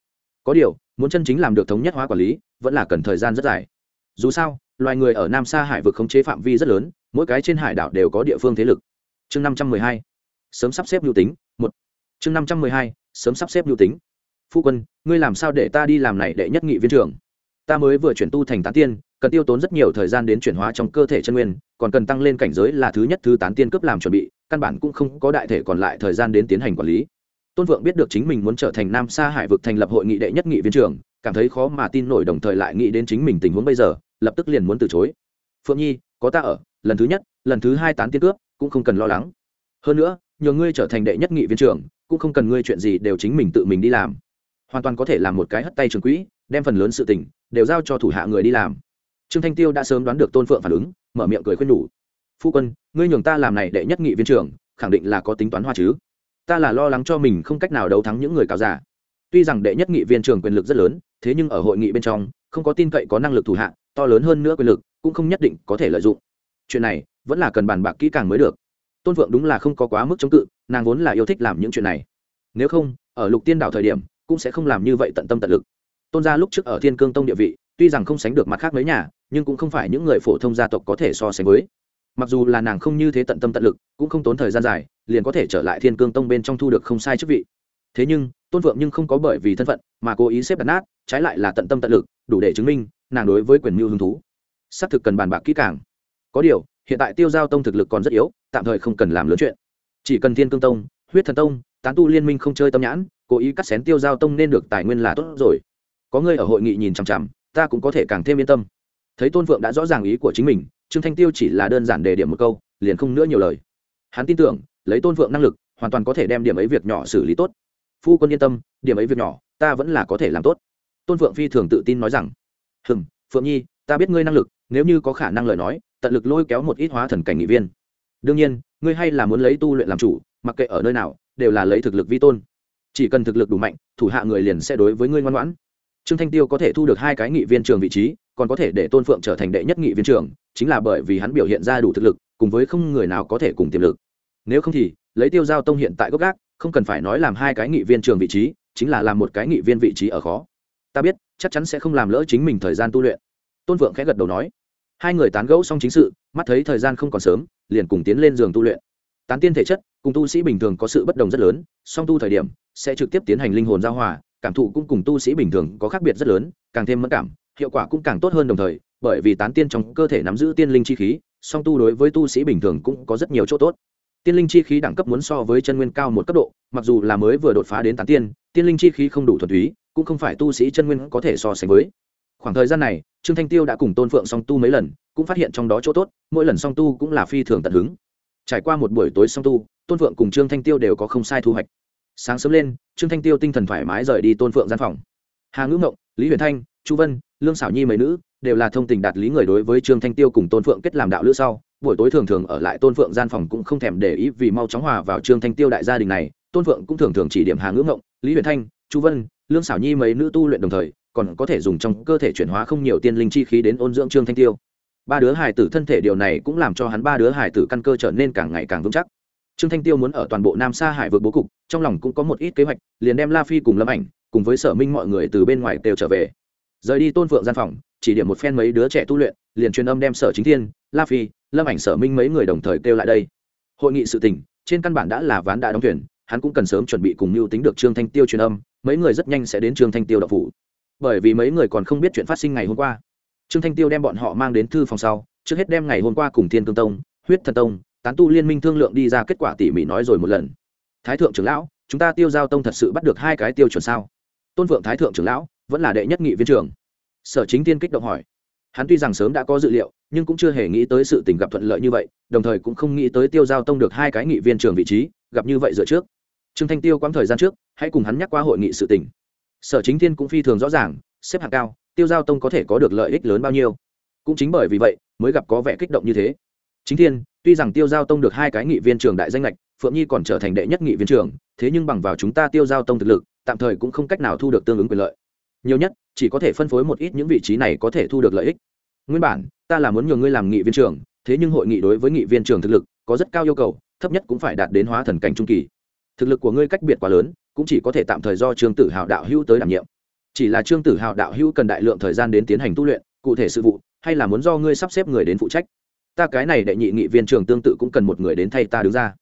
Có điều, muốn chân chính làm được thống nhất hóa quản lý, vẫn là cần thời gian rất dài. Dù sao loài người ở nam sa hải vực khống chế phạm vi rất lớn, mỗi cái trên hải đảo đều có địa phương thế lực. Chương năm trăm mười hai, sớm sắp xếp nhu tính, một. Chương năm trăm mười hai, sớm sắp xếp nhu tính. Phu quân, ngươi làm sao để ta đi làm này đệ nhất nghị viên trưởng? Ta mới vừa chuyển tu thành tán tiên, cần tiêu tốn rất nhiều thời gian đến chuyển hóa trong cơ thể chân nguyên, còn cần tăng lên cảnh giới là thứ nhất thứ tán tiên cấp làm chuẩn bị, căn bản cũng không có đại thể còn lại thời gian đến tiến hành quản lý. Tôn vượng biết được chính mình muốn trở thành nam sa hải vực thành lập hội nghị đệ nhất nghị viên trưởng, cảm thấy khó mà tin nổi đồng thời lại nghĩ đến chính mình tình huống bây giờ lập tức liền muốn từ chối. Phượng nhi, có ta ở, lần thứ nhất, lần thứ hai tán tiên cướp, cũng không cần lo lắng. Hơn nữa, nhờ ngươi trở thành đệ nhất nghị viên trưởng, cũng không cần ngươi chuyện gì đều chính mình tự mình đi làm. Hoàn toàn có thể làm một cái hất tay trường quỹ, đem phần lớn sự tình, đều giao cho thủ hạ người đi làm. Trương thanh tiêu đã sớm đoán được tôn phượng phản ứng, mở miệng cười khuyên nhủ. Phu quân, ngươi nhường ta làm này đệ nhất nghị viên trưởng, khẳng định là có tính toán hoa chứ. Ta là lo lắng cho mình không cách nào đấu thắng những người cáo giả tuy rằng đệ nhất nghị viên trưởng quyền lực rất lớn, thế nhưng ở hội nghị bên trong, không có tin cậy, có năng lực thủ hạ to lớn hơn nữa quyền lực, cũng không nhất định có thể lợi dụng. Chuyện này, vẫn là cần bàn bạc kỹ càng mới được. Tôn vượng đúng là không có quá mức chống cự, nàng vốn là yêu thích làm những chuyện này. Nếu không, ở lục tiên đảo thời điểm, cũng sẽ không làm như vậy tận tâm tận lực. Tôn gia lúc trước ở thiên cương tông địa vị, tuy rằng không sánh được mặt khác mấy nhà, nhưng cũng không phải những người phổ thông gia tộc có thể so sánh với. Mặc dù là nàng không như thế tận tâm tận lực, cũng không tốn thời gian dài, liền có thể trở lại thiên cương tông bên trong thu được không sai chức vị. Thế nhưng, tôn vượng nhưng không có bởi vì thân phận mà cố ý xếp đặt nát, trái lại là tận tâm tận lực, đủ để chứng minh nàng đối với quyền mưu hứng thú. Xác thực cần bàn bạc kỹ càng. Có điều, hiện tại tiêu giao tông thực lực còn rất yếu, tạm thời không cần làm lớn chuyện. Chỉ cần thiên cương tông, huyết thần tông, tán tu liên minh không chơi tâm nhãn, cố ý cắt xén tiêu giao tông nên được tài nguyên là tốt rồi. Có người ở hội nghị nhìn chằm chằm, ta cũng có thể càng thêm yên tâm. Thấy tôn vượng đã rõ ràng ý của chính mình, trương thanh tiêu chỉ là đơn giản đề điểm một câu, liền không nữa nhiều lời. Hắn tin tưởng, lấy tôn phượng năng lực, hoàn toàn có thể đem điểm ấy việc nhỏ xử lý tốt. Phu quân yên tâm, điểm ấy việc nhỏ, ta vẫn là có thể làm tốt. Tôn phượng phi thường tự tin nói rằng hừm, phượng nhi, ta biết ngươi năng lực, nếu như có khả năng lời nói, tận lực lôi kéo một ít hóa thần cảnh nghị viên. Đương nhiên, ngươi hay là muốn lấy tu luyện làm chủ, mặc kệ ở nơi nào, đều là lấy thực lực vi tôn. Chỉ cần thực lực đủ mạnh, thủ hạ người liền sẽ đối với ngươi ngoan ngoãn. Trương thanh tiêu có thể thu được hai cái nghị viên trường vị trí, còn có thể để tôn phượng trở thành đệ nhất nghị viên trường, chính là bởi vì hắn biểu hiện ra đủ thực lực, cùng với không người nào có thể cùng tiềm lực. Nếu không thì, lấy tiêu giao tông hiện tại gốc gác, không cần phải nói làm hai cái nghị viên trường vị trí, chính là làm một cái nghị viên vị trí ở khó ta biết, chắc chắn sẽ không làm lỡ chính mình thời gian tu luyện. Tôn Vượng khẽ gật đầu nói. Hai người tán gẫu xong chính sự, mắt thấy thời gian không còn sớm, liền cùng tiến lên giường tu luyện. Tán tiên thể chất, cùng tu sĩ bình thường có sự bất đồng rất lớn, song tu thời điểm, sẽ trực tiếp tiến hành linh hồn giao hòa, cảm thụ cũng cùng tu sĩ bình thường có khác biệt rất lớn, càng thêm mất cảm, hiệu quả cũng càng tốt hơn đồng thời, bởi vì tán tiên trong cơ thể nắm giữ tiên linh chi khí, song tu đối với tu sĩ bình thường cũng có rất nhiều chỗ tốt. Tiên linh chi khí đẳng cấp muốn so với chân nguyên cao một cấp độ, mặc dù là mới vừa đột phá đến tán tiên tiên linh chi khí không đủ thuần túy cũng không phải tu sĩ chân nguyên có thể so sánh với. Khoảng thời gian này, trương thanh tiêu đã cùng tôn phượng song tu mấy lần, cũng phát hiện trong đó chỗ tốt, mỗi lần song tu cũng là phi thường tận hứng. Trải qua một buổi tối song tu, tôn phượng cùng trương thanh tiêu đều có không sai thu hoạch. Sáng sớm lên, trương thanh tiêu tinh thần thoải mái rời đi tôn phượng gian phòng. Hà ngữ ngộng, lý huyền thanh, chu vân, lương xảo nhi mấy nữ đều là thông tình đạt lý người đối với trương thanh tiêu cùng tôn phượng kết làm đạo lữ sau. Buổi tối thường thường ở lại tôn phượng gian phòng cũng không thèm để ý vì mau chóng hòa vào trương thanh tiêu đại gia đình này. Tôn phượng cũng thường thường chỉ điểm hà ngữ ngộng, lý huyền thanh, chu vân lương xảo nhi mấy nữ tu luyện đồng thời, còn có thể dùng trong cơ thể chuyển hóa không nhiều tiên linh chi khí đến ôn dưỡng trương thanh tiêu. Ba đứa hải tử thân thể điều này cũng làm cho hắn ba đứa hải tử căn cơ trở nên càng ngày càng vững chắc. Trương thanh tiêu muốn ở toàn bộ nam sa hải vượt bố cục, trong lòng cũng có một ít kế hoạch, liền đem la phi cùng lâm ảnh, cùng với sở minh mọi người từ bên ngoài đều trở về. Rời đi tôn phượng gian phòng, chỉ điểm một phen mấy đứa trẻ tu luyện, liền truyền âm đem sở chính thiên, la phi, lâm ảnh, sở minh mấy người đồng thời kêu lại đây. Hội nghị sự tình trên căn bản đã là ván đã đóng thuyền, hắn cũng cần sớm chuẩn bị cùng mưu tính được trương thanh tiêu truyền âm mấy người rất nhanh sẽ đến trương thanh tiêu đậu phủ. Bởi vì mấy người còn không biết chuyện phát sinh ngày hôm qua. Trương thanh tiêu đem bọn họ mang đến thư phòng sau, trước hết đem ngày hôm qua cùng thiên cương tông, huyết thần tông, tán tu liên minh thương lượng đi ra kết quả tỉ mỉ nói rồi một lần. Thái thượng trưởng lão, chúng ta tiêu giao tông thật sự bắt được hai cái tiêu chuẩn sao? Tôn vượng thái thượng trưởng lão, vẫn là đệ nhất nghị viên trưởng. Sở chính tiên kích động hỏi. Hắn tuy rằng sớm đã có dự liệu, nhưng cũng chưa hề nghĩ tới sự tình gặp thuận lợi như vậy, đồng thời cũng không nghĩ tới tiêu giao tông được hai cái nghị viên trưởng vị trí, gặp như vậy dựa trước trương thanh tiêu quãng thời gian trước, hãy cùng hắn nhắc qua hội nghị sự tình. Sở chính thiên cũng phi thường rõ ràng, xếp hạng cao, tiêu giao tông có thể có được lợi ích lớn bao nhiêu. Cũng chính bởi vì vậy, mới gặp có vẻ kích động như thế. Chính thiên, tuy rằng tiêu giao tông được hai cái nghị viên trường đại danh lệch phượng nhi còn trở thành đệ nhất nghị viên trường thế nhưng bằng vào chúng ta tiêu giao tông thực lực, tạm thời cũng không cách nào thu được tương ứng quyền lợi. Nhiều nhất, chỉ có thể phân phối một ít những vị trí này có thể thu được lợi ích. Nguyên bản, ta là muốn nhường ngươi làm nghị viên trường thế nhưng hội nghị đối với nghị viên trường thực lực có rất cao yêu cầu, thấp nhất cũng phải đạt đến hóa thần cảnh trung kỳ thực lực của ngươi cách biệt quá lớn, cũng chỉ có thể tạm thời do trương tử hào đạo hữu tới đảm nhiệm. Chỉ là trương tử hào đạo hữu cần đại lượng thời gian đến tiến hành tu luyện, cụ thể sự vụ, hay là muốn do ngươi sắp xếp người đến phụ trách. Ta cái này đệ nhị nghị viên trường tương tự cũng cần một người đến thay ta đứng ra.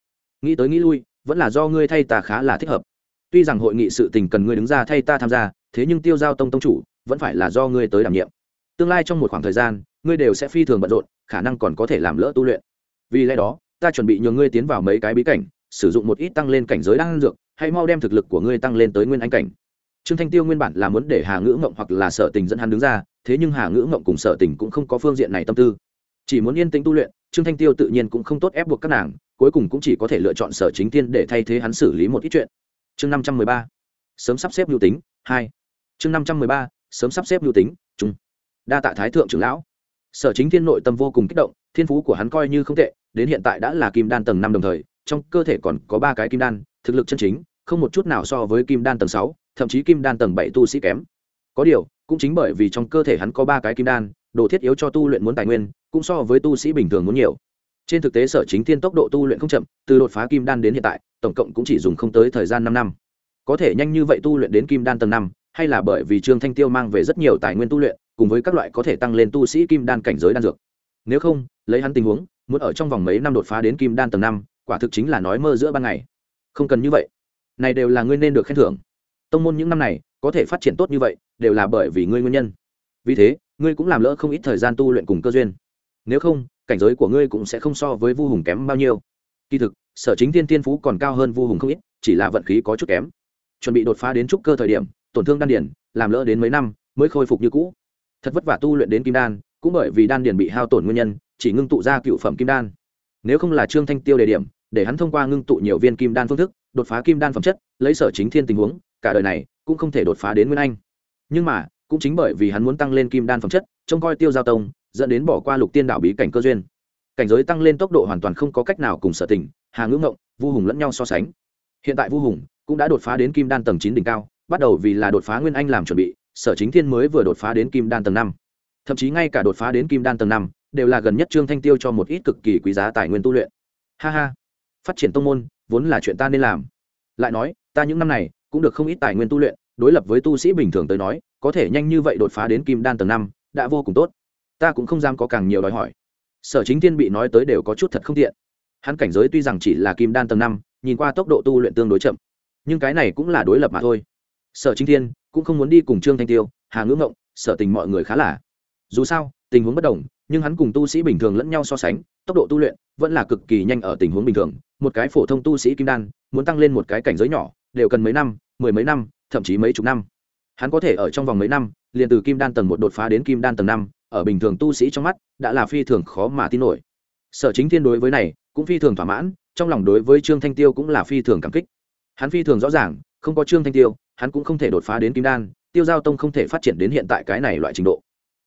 Nghĩ tới nghĩ lui, vẫn là do ngươi thay ta khá là thích hợp. Tuy rằng hội nghị sự tình cần ngươi đứng ra thay ta tham gia, thế nhưng tiêu giao tông tông chủ vẫn phải là do ngươi tới đảm nhiệm. Tương lai trong một khoảng thời gian, ngươi đều sẽ phi thường bận rộn, khả năng còn có thể làm lỡ tu luyện. Vì lẽ đó, ta chuẩn bị nhường ngươi tiến vào mấy cái bí cảnh sử dụng một ít tăng lên cảnh giới đang dược, hãy mau đem thực lực của ngươi tăng lên tới nguyên anh cảnh. Trương thanh tiêu nguyên bản là muốn để hà ngữ ngộng hoặc là sở tình dẫn hắn đứng ra, thế nhưng hà ngữ ngộng cùng sở tình cũng không có phương diện này tâm tư. Chỉ muốn yên tĩnh tu luyện, trương thanh tiêu tự nhiên cũng không tốt ép buộc các nàng, cuối cùng cũng chỉ có thể lựa chọn sở chính tiên để thay thế hắn xử lý một ít chuyện. Chương năm trăm mười ba, sớm sắp xếp lưu tính, hai. Chương năm trăm mười ba, sớm sắp xếp lưu tính, chung. Đa tạ thái thượng trưởng lão. Sở chính thiên nội tâm vô cùng kích động, thiên phú của hắn coi như không tệ, đến hiện tại đã là kim đan tầng năm đồng thời trong cơ thể còn có ba cái kim đan, thực lực chân chính, không một chút nào so với kim đan tầng sáu, thậm chí kim đan tầng bảy tu sĩ kém. Có điều, cũng chính bởi vì trong cơ thể hắn có ba cái kim đan, đồ thiết yếu cho tu luyện muốn tài nguyên, cũng so với tu sĩ bình thường muốn nhiều. Trên thực tế sở chính thiên tốc độ tu luyện không chậm, từ đột phá kim đan đến hiện tại, tổng cộng cũng chỉ dùng không tới thời gian năm năm. Có thể nhanh như vậy tu luyện đến kim đan tầng năm, hay là bởi vì trương thanh tiêu mang về rất nhiều tài nguyên tu luyện, cùng với các loại có thể tăng lên tu sĩ kim đan cảnh giới đan dược. Nếu không, lấy hắn tình huống, muốn ở trong vòng mấy năm đột phá đến kim đan tầng năm quả thực chính là nói mơ giữa ban ngày. Không cần như vậy. Này đều là ngươi nên được khen thưởng. Tông môn những năm này, có thể phát triển tốt như vậy, đều là bởi vì ngươi nguyên nhân. Vì thế, ngươi cũng làm lỡ không ít thời gian tu luyện cùng cơ duyên. Nếu không, cảnh giới của ngươi cũng sẽ không so với vu hùng kém bao nhiêu. Kỳ thực, sở chính tiên tiên phú còn cao hơn vu hùng không ít, chỉ là vận khí có chút kém. Chuẩn bị đột phá đến trúc cơ thời điểm, tổn thương đan điển làm lỡ đến mấy năm, mới khôi phục như cũ. Thật vất vả tu luyện đến kim đan, cũng bởi vì đan điển bị hao tổn nguyên nhân, chỉ ngưng tụ ra cựu phẩm kim đan. Nếu không là trương thanh tiêu đề điểm để hắn thông qua ngưng tụ nhiều viên kim đan phương thức, đột phá kim đan phẩm chất, lấy sở chính thiên tình huống, cả đời này cũng không thể đột phá đến nguyên anh. Nhưng mà, cũng chính bởi vì hắn muốn tăng lên kim đan phẩm chất, trông coi tiêu giao tông, dẫn đến bỏ qua lục tiên đảo bí cảnh cơ duyên. Cảnh giới tăng lên tốc độ hoàn toàn không có cách nào cùng sở tình, hà ngưỡng ngộng, vu hùng lẫn nhau so sánh. Hiện tại vu hùng cũng đã đột phá đến kim đan tầng chín đỉnh cao, bắt đầu vì là đột phá nguyên anh làm chuẩn bị, sở chính thiên mới vừa đột phá đến kim đan tầng năm. Thậm chí ngay cả đột phá đến kim đan tầng năm, đều là gần nhất trương thanh tiêu cho một ít cực kỳ quý giá tài nguyên tu luyện. Ha ha phát triển tông môn, vốn là chuyện ta nên làm. Lại nói, ta những năm này cũng được không ít tài nguyên tu luyện, đối lập với tu sĩ bình thường tới nói, có thể nhanh như vậy đột phá đến kim đan tầng năm, đã vô cùng tốt. Ta cũng không dám có càng nhiều đòi hỏi. Sở chính tiên bị nói tới đều có chút thật không tiện. Hắn cảnh giới tuy rằng chỉ là kim đan tầng năm, nhìn qua tốc độ tu luyện tương đối chậm, nhưng cái này cũng là đối lập mà thôi. Sở chính thiên cũng không muốn đi cùng trương thanh tiêu, hà ngưỡng ngộng, sở tình mọi người khá là. Dù sao, tình huống bất đồng nhưng hắn cùng tu sĩ bình thường lẫn nhau so sánh, tốc độ tu luyện vẫn là cực kỳ nhanh ở tình huống bình thường. Một cái phổ thông tu sĩ kim đan, muốn tăng lên một cái cảnh giới nhỏ, đều cần mấy năm, mười mấy năm, thậm chí mấy chục năm. Hắn có thể ở trong vòng mấy năm, liền từ kim đan tầng một đột phá đến kim đan tầng năm, ở bình thường tu sĩ trong mắt, đã là phi thường khó mà tin nổi. Sở chính thiên đối với này cũng phi thường thỏa mãn, trong lòng đối với trương thanh tiêu cũng là phi thường cảm kích. Hắn phi thường rõ ràng, không có trương thanh tiêu, hắn cũng không thể đột phá đến kim đan, tiêu giao tông không thể phát triển đến hiện tại cái này loại trình độ.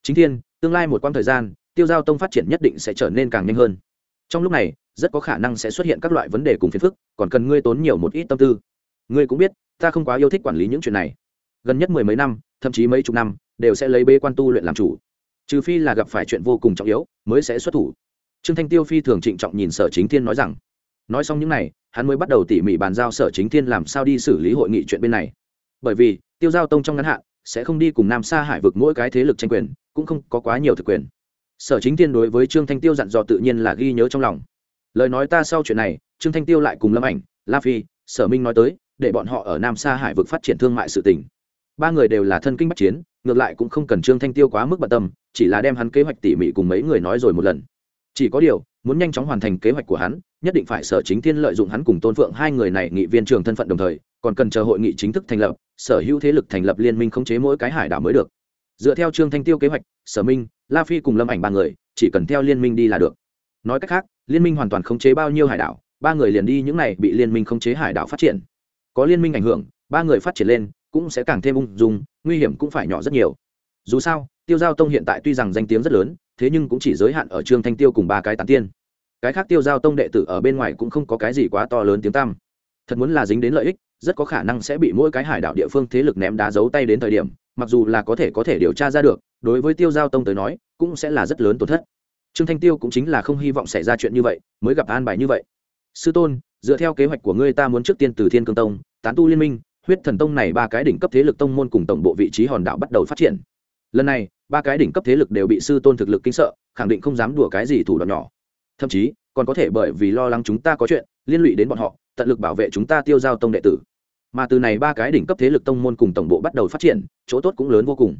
Chính thiên, tương lai một quãng thời gian tiêu giao tông phát triển nhất định sẽ trở nên càng nhanh hơn. Trong lúc này, rất có khả năng sẽ xuất hiện các loại vấn đề cùng phiền phức, còn cần ngươi tốn nhiều một ít tâm tư. Ngươi cũng biết, ta không quá yêu thích quản lý những chuyện này. Gần nhất mười mấy năm, thậm chí mấy chục năm, đều sẽ lấy bê quan tu luyện làm chủ. Trừ phi là gặp phải chuyện vô cùng trọng yếu, mới sẽ xuất thủ. Trương thanh tiêu phi thường trịnh trọng nhìn sở chính thiên nói rằng, nói xong những n à y hắn mới bắt đầu tỉ mỉ bàn giao sở chính thiên làm sao đi xử lý hội nghị chuyện bên này. Bởi vì, tiêu giao tông trong ngắn hạn, sẽ không đi cùng nam sa hải vực mỗi cái thế lực tranh quyền, cũng không có quá nhiều thực quyền sở chính thiên đối với trương thanh tiêu dặn dò tự nhiên là ghi nhớ trong lòng. Lời nói ta sau chuyện này, trương thanh tiêu lại cùng lâm ảnh, la phi, sở minh nói tới, để bọn họ ở nam sa hải vực phát triển thương mại sự tỉnh ba người đều là thân kinh bắc chiến, ngược lại cũng không cần trương thanh tiêu quá mức bận tâm, chỉ là đem hắn kế hoạch tỉ mỉ cùng mấy người nói rồi một lần. Chỉ có điều, muốn nhanh chóng hoàn thành kế hoạch của hắn, nhất định phải sở chính thiên lợi dụng hắn cùng tôn phượng hai người này nghị viên trường thân phận đồng thời, còn cần chờ hội nghị chính thức thành lập, sở hữu thế lực thành lập liên minh khống chế mỗi cái hải đảo mới được dựa theo trương thanh tiêu kế hoạch, sở minh, la phi cùng lâm ảnh ba người, chỉ cần theo liên minh đi là được. Nói cách khác, liên minh hoàn toàn khống chế bao nhiêu hải đảo, ba người liền đi những này bị liên minh khống chế hải đảo phát triển. Có liên minh ảnh hưởng, ba người phát triển lên, cũng sẽ càng thêm ung dung, nguy hiểm cũng phải nhỏ rất nhiều. Dù sao, tiêu giao tông hiện tại tuy rằng danh tiếng rất lớn, thế nhưng cũng chỉ giới hạn ở trương thanh tiêu cùng ba cái tán tiên. Cái khác tiêu giao tông đệ tử ở bên ngoài cũng không có cái gì quá to lớn tiếng tăm thật muốn là dính đến lợi ích, rất có khả năng sẽ bị mỗi cái hải đảo địa phương thế lực ném đá giấu tay đến thời điểm, mặc dù là có thể có thể điều tra ra được, đối với tiêu giao tông tới nói, cũng sẽ là rất lớn tổn thất. Trương thanh tiêu cũng chính là không hy vọng xảy ra chuyện như vậy, mới gặp an bài như vậy. Sư tôn, dựa theo kế hoạch của ngươi ta muốn trước tiên từ thiên cương tông, tán tu liên minh, huyết thần tông này ba cái đỉnh cấp thế lực tông môn cùng tổng bộ vị trí hòn đảo bắt đầu phát triển. Lần này, ba cái đỉnh cấp thế lực đều bị sư tôn thực lực kinh sợ, khẳng định không dám đùa cái gì thủ đoạn nhỏ. Thậm chí, còn có thể bởi vì lo lắng chúng ta có chuyện, liên lụy đến bọn họ tận lực bảo vệ chúng ta tiêu giao tông đệ tử. Mà từ này ba cái đỉnh cấp thế lực tông môn cùng tổng bộ bắt đầu phát triển, chỗ tốt cũng lớn vô cùng.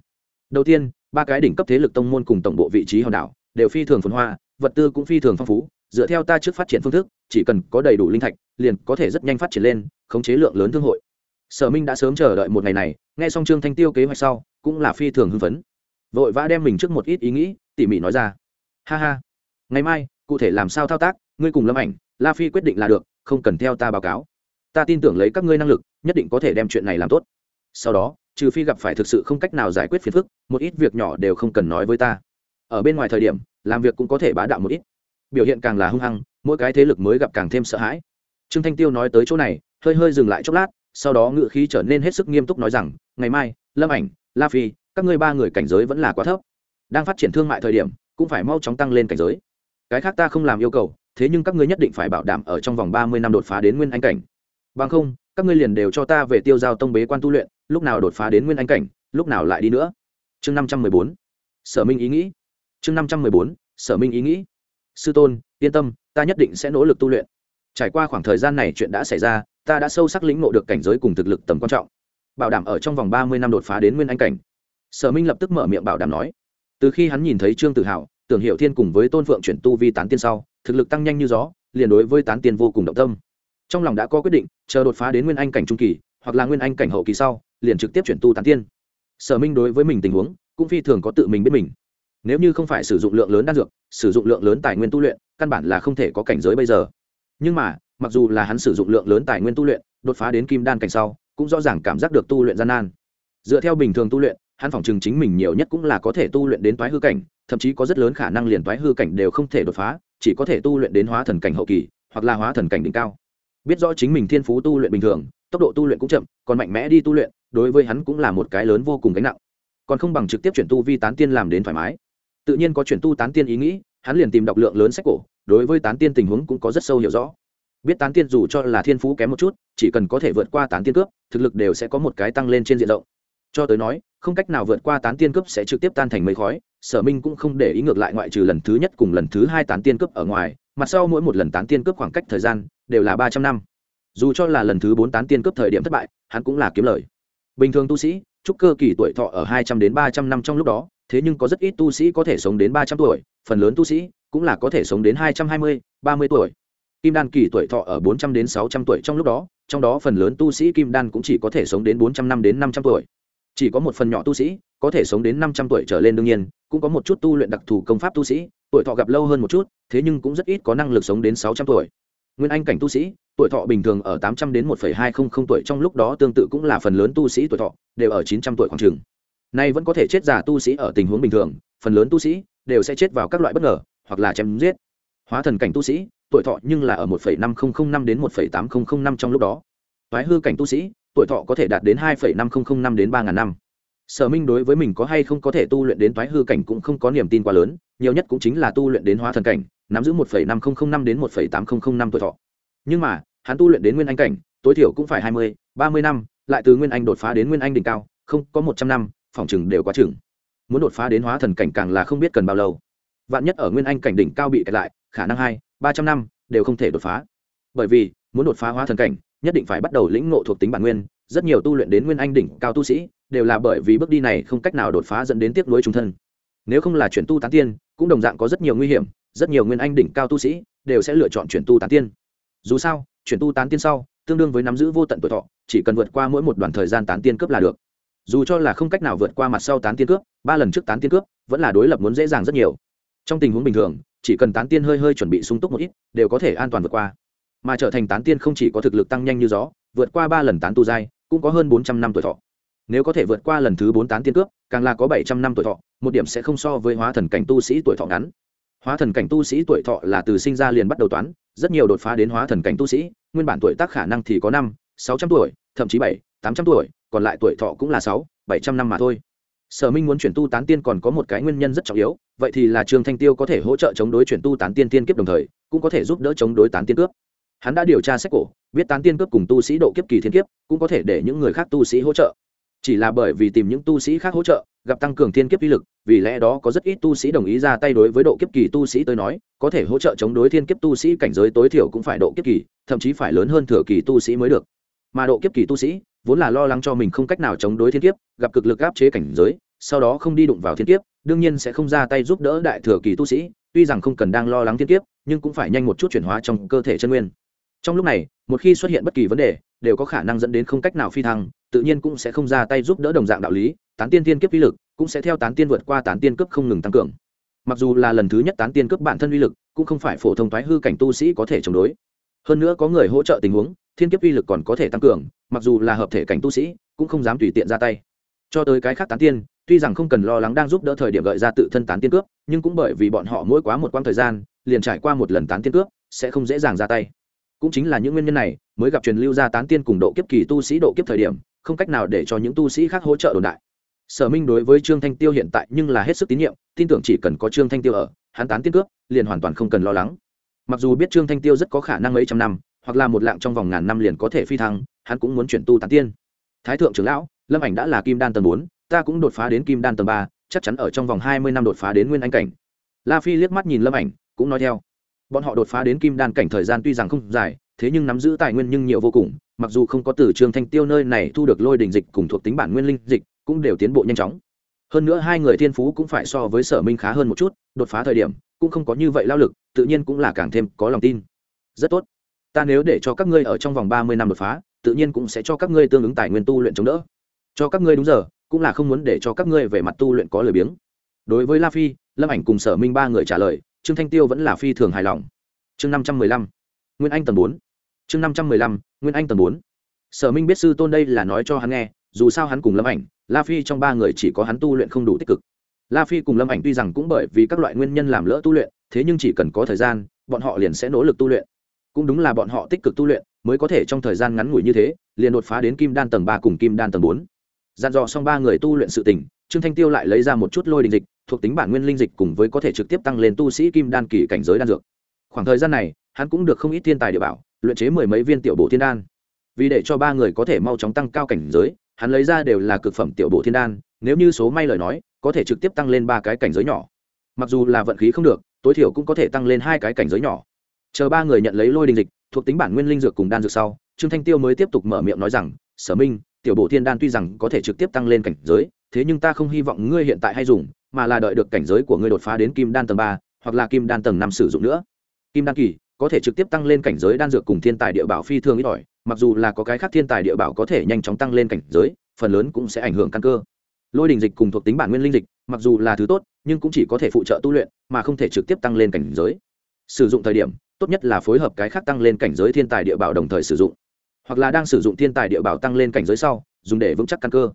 Đầu tiên, ba cái đỉnh cấp thế lực tông môn cùng tổng bộ vị trí hòn đảo đều phi thường phồn hoa, vật tư cũng phi thường phong phú, dựa theo ta trước phát triển phương thức, chỉ cần có đầy đủ linh thạch, liền có thể rất nhanh phát triển lên, khống chế lượng lớn thương hội. Sở minh đã sớm chờ đợi một ngày này, nghe xong trương thanh tiêu kế hoạch sau, cũng là phi thường hưng phấn. Vội vã đem mình trước một ít ý nghĩ, tỉ mỉ nói ra. Ha ha, ngày mai, cụ thể làm sao thao tác, ngươi cùng lâm ảnh, la phi quyết định là được không cần theo ta báo cáo. Ta tin tưởng lấy các ngươi năng lực, nhất định có thể đem chuyện này làm tốt. Sau đó, trừ phi gặp phải thực sự không cách nào giải quyết phiền phức, một ít việc nhỏ đều không cần nói với ta. Ở bên ngoài thời điểm, làm việc cũng có thể bá đạo một ít. Biểu hiện càng là hung hăng, mỗi cái thế lực mới gặp càng thêm sợ hãi. Trương thanh tiêu nói tới chỗ này, hơi hơi dừng lại chốc lát, sau đó ngự khí trở nên hết sức nghiêm túc nói rằng, ngày mai, lâm ảnh, la phi, các ngươi ba người cảnh giới vẫn là quá thấp. Đang phát triển thương mại thời điểm, cũng phải mau chóng tăng lên cảnh giới. Cái khác ta không làm yêu cầu thế nhưng các ngươi nhất định phải bảo đảm ở trong vòng ba mươi năm đột phá đến nguyên anh cảnh. Bằng không, các ngươi liền đều cho ta về tiêu giao tông bế quan tu luyện, lúc nào đột phá đến nguyên anh cảnh, lúc nào lại đi nữa. Chương năm trăm mười bốn. Sở minh ý nghĩ. Chương năm trăm mười bốn, sở minh ý nghĩ. Sư tôn, yên tâm, ta nhất định sẽ nỗ lực tu luyện. Trải qua khoảng thời gian này chuyện đã xảy ra, ta đã sâu sắc lĩnh ngộ được cảnh giới cùng thực lực tầm quan trọng. Bảo đảm ở trong vòng ba mươi năm đột phá đến nguyên anh cảnh. Sở minh lập tức mở miệng bảo đảm nói. Từ khi hắn nhìn thấy trương tự hào tưởng hiệu thiên cùng với tôn phượng chuyển tu vi tán tiên sau thực lực tăng nhanh như gió, liền đối với tán tiên vô cùng động tâm. Trong lòng đã có quyết định, chờ đột phá đến nguyên anh cảnh trung kỳ, hoặc là nguyên anh cảnh hậu kỳ sau, liền trực tiếp chuyển tu tán tiên. Sở minh đối với mình tình huống, cũng phi thường có tự mình biết mình. Nếu như không phải sử dụng lượng lớn đan dược, sử dụng lượng lớn tài nguyên tu luyện, căn bản là không thể có cảnh giới bây giờ. Nhưng mà, mặc dù là hắn sử dụng lượng lớn tài nguyên tu luyện, đột phá đến kim đan cảnh sau, cũng rõ ràng cảm giác được tu luyện gian nan. Dựa theo bình thường tu luyện, hắn phòng chừng chính mình nhiều nhất cũng là có thể tu luyện đến toái hư cảnh, thậm chí có rất lớn khả năng liền toái hư cảnh đều không thể đột phá chỉ có thể tu luyện đến hóa thần cảnh hậu kỳ, hoặc là hóa thần cảnh đỉnh cao. Biết rõ chính mình thiên phú tu luyện bình thường, tốc độ tu luyện cũng chậm, còn mạnh mẽ đi tu luyện, đối với hắn cũng là một cái lớn vô cùng gánh nặng. Còn không bằng trực tiếp chuyển tu vi tán tiên làm đến thoải mái. Tự nhiên có chuyển tu tán tiên ý nghĩ, hắn liền tìm đọc lượng lớn sách cổ, đối với tán tiên tình huống cũng có rất sâu hiểu rõ. Biết tán tiên dù cho là thiên phú kém một chút, chỉ cần có thể vượt qua tán tiên cướp, thực lực đều sẽ có một cái tăng lên trên diện rộng. Cho tới nói, không cách nào vượt qua tán tiên cướp sẽ trực tiếp tan thành mây khói sở minh cũng không để ý ngược lại ngoại trừ lần thứ nhất cùng lần thứ hai tán tiên cướp ở ngoài mặt sau mỗi một lần tán tiên cướp khoảng cách thời gian đều là ba trăm năm. Dù cho là lần thứ bốn tán tiên cướp thời điểm thất bại, hắn cũng là kiếm lời. Bình thường tu sĩ, trúc cơ kỳ tuổi thọ ở hai trăm đến ba trăm năm trong lúc đó, thế nhưng có rất ít tu sĩ có thể sống đến ba trăm tuổi, phần lớn tu sĩ cũng là có thể sống đến hai trăm hai mươi, ba mươi tuổi. Kim đan kỳ tuổi thọ ở bốn trăm đến sáu trăm tuổi trong lúc đó, trong đó phần lớn tu sĩ kim đan cũng chỉ có thể sống đến bốn trăm năm đến năm trăm tuổi chỉ có một phần nhỏ tu sĩ, có thể sống đến năm trăm tuổi trở lên đương nhiên, cũng có một chút tu luyện đặc thù công pháp tu sĩ, tuổi thọ gặp lâu hơn một chút, thế nhưng cũng rất ít có năng lực sống đến sáu trăm tuổi. Nguyên anh cảnh tu sĩ, tuổi thọ bình thường ở tám trăm đến một hai trăm linh tuổi trong lúc đó tương tự cũng là phần lớn tu sĩ tuổi thọ, đều ở chín trăm tuổi khoảng trường nay vẫn có thể chết giả tu sĩ ở tình huống bình thường, phần lớn tu sĩ đều sẽ chết vào các loại bất ngờ, hoặc là chém giết. Hóa thần cảnh tu sĩ, tuổi thọ nhưng là ở một năm nghìn năm đến một tám nghìn năm trong lúc đó. Thoái hư cảnh tu sĩ tuổi thọ có thể đạt đến hai năm nghìn năm đến ba ngàn năm. Sở minh đối với mình có hay không có thể tu luyện đến thoái hư cảnh cũng không có niềm tin quá lớn, nhiều nhất cũng chính là tu luyện đến hóa thần cảnh, nắm giữ một năm nghìn năm đến một tám nghìn năm tuổi thọ. Nhưng mà, hắn tu luyện đến nguyên anh cảnh, tối thiểu cũng phải hai mươi, ba mươi năm, lại từ nguyên anh đột phá đến nguyên anh đỉnh cao, không, có một trăm năm, phòng chừng đều quá chừng. Muốn đột phá đến hóa thần cảnh càng là không biết cần bao lâu. Vạn nhất ở nguyên anh cảnh đỉnh cao bị kẹt lại, khả năng hai, ba trăm năm, đều không thể đột phá. Bởi vì, muốn đột phá hóa thần cảnh nhất định phải bắt đầu lĩnh ngộ thuộc tính bản nguyên. Rất nhiều tu luyện đến nguyên anh đỉnh cao tu sĩ đều là bởi vì bước đi này không cách nào đột phá dẫn đến tiếc nuối trung thân. Nếu không là chuyển tu tán tiên, cũng đồng dạng có rất nhiều nguy hiểm, rất nhiều nguyên anh đỉnh cao tu sĩ đều sẽ lựa chọn chuyển tu tán tiên. Dù sao, chuyển tu tán tiên sau, tương đương với nắm giữ vô tận tuổi thọ, chỉ cần vượt qua mỗi một đoạn thời gian tán tiên cướp là được. Dù cho là không cách nào vượt qua mặt sau tán tiên cướp, ba lần trước tán tiên cướp vẫn là đối lập muốn dễ dàng rất nhiều. Trong tình huống bình thường, chỉ cần tán tiên hơi hơi chuẩn bị sung túc một ít, đều có thể an toàn vượt qua mà trở thành tán tiên không chỉ có thực lực tăng nhanh như gió, vượt qua ba lần tán tu giai, cũng có hơn bốn trăm năm tuổi thọ. Nếu có thể vượt qua lần thứ bốn tán tiên cướp, càng là có bảy trăm năm tuổi thọ, một điểm sẽ không so với hóa thần cảnh tu sĩ tuổi thọ ngắn. Hóa thần cảnh tu sĩ tuổi thọ là từ sinh ra liền bắt đầu toán, rất nhiều đột phá đến hóa thần cảnh tu sĩ, nguyên bản tuổi tác khả năng thì có năm, sáu trăm tuổi, thậm chí bảy, tám trăm tuổi, còn lại tuổi thọ cũng là sáu, bảy trăm năm mà thôi. Sở minh muốn chuyển tu tán tiên còn có một cái nguyên nhân rất trọng yếu, vậy thì là trương thanh tiêu có thể hỗ trợ chống đối chuyển tu tán tiên tiên kiếp đồng thời, cũng có thể giúp đỡ chống đối tán tiên cướp hắn đã điều tra sách cổ, biết tán tiên cướp cùng tu sĩ độ kiếp kỳ thiên kiếp, cũng có thể để những người khác tu sĩ hỗ trợ. Chỉ là bởi vì tìm những tu sĩ khác hỗ trợ, gặp tăng cường thiên kiếp uy lực, vì lẽ đó có rất ít tu sĩ đồng ý ra tay đối với độ kiếp kỳ tu sĩ tới nói, có thể hỗ trợ chống đối thiên kiếp tu sĩ cảnh giới tối thiểu cũng phải độ kiếp kỳ, thậm chí phải lớn hơn thừa kỳ tu sĩ mới được. Mà độ kiếp kỳ tu sĩ vốn là lo lắng cho mình không cách nào chống đối thiên kiếp, gặp cực lực áp chế cảnh giới, sau đó không đi đụng vào thiên kiếp, đương nhiên sẽ không ra tay giúp đỡ đại thừa kỳ tu sĩ, tuy rằng không cần đang lo lắng thiên kiếp, nhưng cũng phải nhanh một chút chuyển hóa trong cơ thể chân nguyên trong lúc này, một khi xuất hiện bất kỳ vấn đề, đều có khả năng dẫn đến không cách nào phi thăng, tự nhiên cũng sẽ không ra tay giúp đỡ đồng dạng đạo lý, tán tiên tiên kiếp uy lực cũng sẽ theo tán tiên vượt qua tán tiên cấp không ngừng tăng cường. Mặc dù là lần thứ nhất tán tiên cấp bản thân uy lực, cũng không phải phổ thông thoái hư cảnh tu sĩ có thể chống đối. Hơn nữa có người hỗ trợ tình huống, thiên kiếp uy lực còn có thể tăng cường, mặc dù là hợp thể cảnh tu sĩ, cũng không dám tùy tiện ra tay. Cho tới cái khác tán tiên, tuy rằng không cần lo lắng đang giúp đỡ thời điểm gợi ra tự thân tán tiên cướp, nhưng cũng bởi vì bọn họ mỗi quá một quãng thời gian, liền trải qua một lần tán tiên cướp, sẽ không dễ dàng ra tay cũng chính là những nguyên nhân này, mới gặp truyền lưu ra tán tiên cùng độ kiếp kỳ tu sĩ độ kiếp thời điểm, không cách nào để cho những tu sĩ khác hỗ trợ đồn đại. Sở minh đối với trương thanh tiêu hiện tại nhưng là hết sức tín nhiệm, tin tưởng chỉ cần có trương thanh tiêu ở, hắn tán tiên cướp, liền hoàn toàn không cần lo lắng. Mặc dù biết trương thanh tiêu rất có khả năng mấy trăm năm, hoặc là một lạng trong vòng ngàn năm liền có thể phi thăng, hắn cũng muốn chuyển tu tán tiên. Thái thượng trưởng lão, lâm ảnh đã là kim đan tầng bốn, ta cũng đột phá đến kim đan tầng ba, chắc chắn ở trong vòng hai mươi năm đột phá đến nguyên anh cảnh. La phi liếc mắt nhìn lâm ảnh, cũng nói theo bọn họ đột phá đến kim đan cảnh thời gian tuy rằng không dài, thế nhưng nắm giữ tài nguyên nhưng nhiều vô cùng, mặc dù không có từ trường thanh tiêu nơi này thu được lôi đình dịch cùng thuộc tính bản nguyên linh dịch, cũng đều tiến bộ nhanh chóng. Hơn nữa hai người thiên phú cũng phải so với sở minh khá hơn một chút, đột phá thời điểm, cũng không có như vậy lao lực, tự nhiên cũng là càng thêm có lòng tin. Rất tốt. Ta nếu để cho các ngươi ở trong vòng ba mươi năm đột phá, tự nhiên cũng sẽ cho các ngươi tương ứng tài nguyên tu luyện chống đỡ. Cho các ngươi đúng giờ, cũng là không muốn để cho các ngươi về mặt tu luyện có lời biếng. Đối với la phi, lâm ảnh cùng sở minh ba người trả lời trương thanh tiêu vẫn là phi thường hài lòng. Chương năm trăm mười lăm, nguyên anh tầng bốn. Chương năm trăm mười lăm, nguyên anh tầng bốn. Sở minh biết sư tôn đây là nói cho hắn nghe, dù sao hắn cùng lâm ảnh, la phi trong ba người chỉ có hắn tu luyện không đủ tích cực. La phi cùng lâm ảnh tuy rằng cũng bởi vì các loại nguyên nhân làm lỡ tu luyện, thế nhưng chỉ cần có thời gian, bọn họ liền sẽ nỗ lực tu luyện. Cũng đúng là bọn họ tích cực tu luyện, mới có thể trong thời gian ngắn ngủi như thế, liền đột phá đến kim đan tầng ba cùng kim đan tầng bốn. Dặn dò xong ba người tu luyện sự tình, trương thanh tiêu lại lấy ra một chút lôi đình dịch thuộc tính bản nguyên linh dịch cùng với có thể trực tiếp tăng lên tu sĩ kim đan kỳ cảnh giới đan dược. Khoảng thời gian này, hắn cũng được không ít thiên tài địa bảo, luyện chế mười mấy viên tiểu bộ thiên đan. Vì để cho ba người có thể mau chóng tăng cao cảnh giới, hắn lấy ra đều là cực phẩm tiểu bộ thiên đan, nếu như số may lời nói, có thể trực tiếp tăng lên ba cái cảnh giới nhỏ. Mặc dù là vận khí không được, tối thiểu cũng có thể tăng lên hai cái cảnh giới nhỏ. Chờ ba người nhận lấy lôi đình dịch, thuộc tính bản nguyên linh dược cùng đan dược sau, trương thanh tiêu mới tiếp tục mở miệng nói rằng, sở minh, tiểu bộ thiên đan tuy rằng có thể trực tiếp tăng lên cảnh giới, thế nhưng ta không hy vọng ngươi hiện tại hay dùng mà là đợi được cảnh giới của ngươi đột phá đến kim đan tầng ba, hoặc là kim đan tầng năm sử dụng nữa. Kim đan kỳ, có thể trực tiếp tăng lên cảnh giới đan dược cùng thiên tài địa bảo phi thường ít ỏi, mặc dù là có cái khác thiên tài địa bảo có thể nhanh chóng tăng lên cảnh giới, phần lớn cũng sẽ ảnh hưởng căn cơ. Lôi đình dịch cùng thuộc tính bản nguyên linh dịch, mặc dù là thứ tốt, nhưng cũng chỉ có thể phụ trợ tu luyện, mà không thể trực tiếp tăng lên cảnh giới. Sử dụng thời điểm, tốt nhất là phối hợp cái khác tăng lên cảnh giới thiên tài địa bảo đồng thời sử dụng. Hoặc là đang sử dụng thiên tài địa bảo tăng lên cảnh giới sau, dùng để vững chắc căn cơ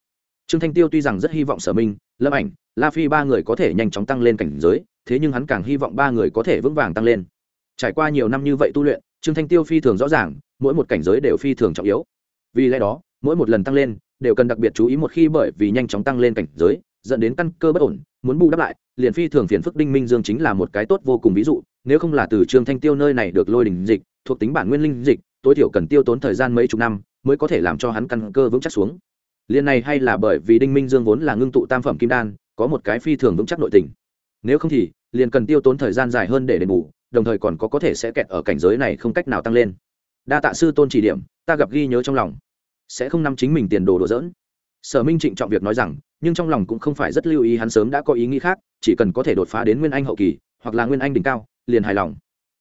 trương thanh tiêu tuy rằng rất hy vọng sở minh, lâm ảnh, la phi ba người có thể nhanh chóng tăng lên cảnh giới, thế nhưng hắn càng hy vọng ba người có thể vững vàng tăng lên. Trải qua nhiều năm như vậy tu luyện, trương thanh tiêu phi thường rõ ràng, mỗi một cảnh giới đều phi thường trọng yếu. Vì lẽ đó, mỗi một lần tăng lên, đều cần đặc biệt chú ý một khi bởi vì nhanh chóng tăng lên cảnh giới, dẫn đến căn cơ bất ổn, muốn bù đắp lại, liền phi thường phiền phức đinh minh dương chính là một cái tốt vô cùng ví dụ, nếu không là từ trương thanh tiêu nơi này được lôi đình dịch, thuộc tính bản nguyên linh dịch, tối thiểu cần tiêu tốn thời gian mấy chục năm, mới có thể làm cho hắn căn cơ vững chắc xuống liên này hay là bởi vì đinh minh dương vốn là ngưng tụ tam phẩm kim đan, có một cái phi thường vững chắc nội tình. Nếu không thì, liền cần tiêu tốn thời gian dài hơn để đền bù, đồng thời còn có có thể sẽ kẹt ở cảnh giới này không cách nào tăng lên. Đa tạ sư tôn chỉ điểm, ta gặp ghi nhớ trong lòng. Sẽ không nắm chính mình tiền đồ đổ dỡn sở minh trịnh trọng việc nói rằng, nhưng trong lòng cũng không phải rất lưu ý hắn sớm đã có ý nghĩ khác, chỉ cần có thể đột phá đến nguyên anh hậu kỳ, hoặc là nguyên anh đỉnh cao, liền hài lòng.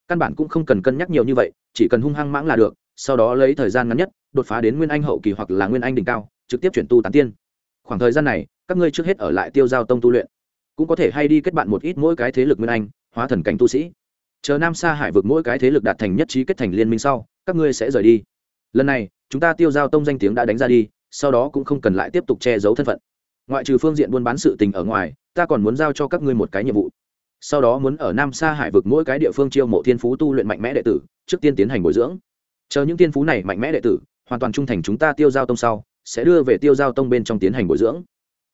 Căn bản cũng không cần cân nhắc nhiều như vậy, chỉ cần hung hăng mãng là được, sau đó lấy thời gian ngắn nhất, đột phá đến nguyên anh hậu kỳ hoặc là nguyên anh đỉnh cao trực tiếp chuyển tu tán tiên. Khoảng thời gian này, các ngươi trước hết ở lại tiêu giao tông tu luyện. Cũng có thể hay đi kết bạn một ít mỗi cái thế lực nguyên anh, hóa thần cảnh tu sĩ. Chờ nam sa hải vực mỗi cái thế lực đạt thành nhất trí kết thành liên minh sau, các ngươi sẽ rời đi. Lần này, chúng ta tiêu giao tông danh tiếng đã đánh ra đi, sau đó cũng không cần lại tiếp tục che giấu thân phận. Ngoại trừ phương diện buôn bán sự tình ở ngoài, ta còn muốn giao cho các ngươi một cái nhiệm vụ. Sau đó muốn ở nam sa hải vực mỗi cái địa phương chiêu mộ thiên phú tu luyện mạnh mẽ đệ tử, trước tiên tiến hành bồi dưỡng. Chờ những thiên phú này mạnh mẽ đệ tử, hoàn toàn trung thành chúng ta tiêu giao tông sau sẽ đưa về tiêu giao tông bên trong tiến hành bồi dưỡng.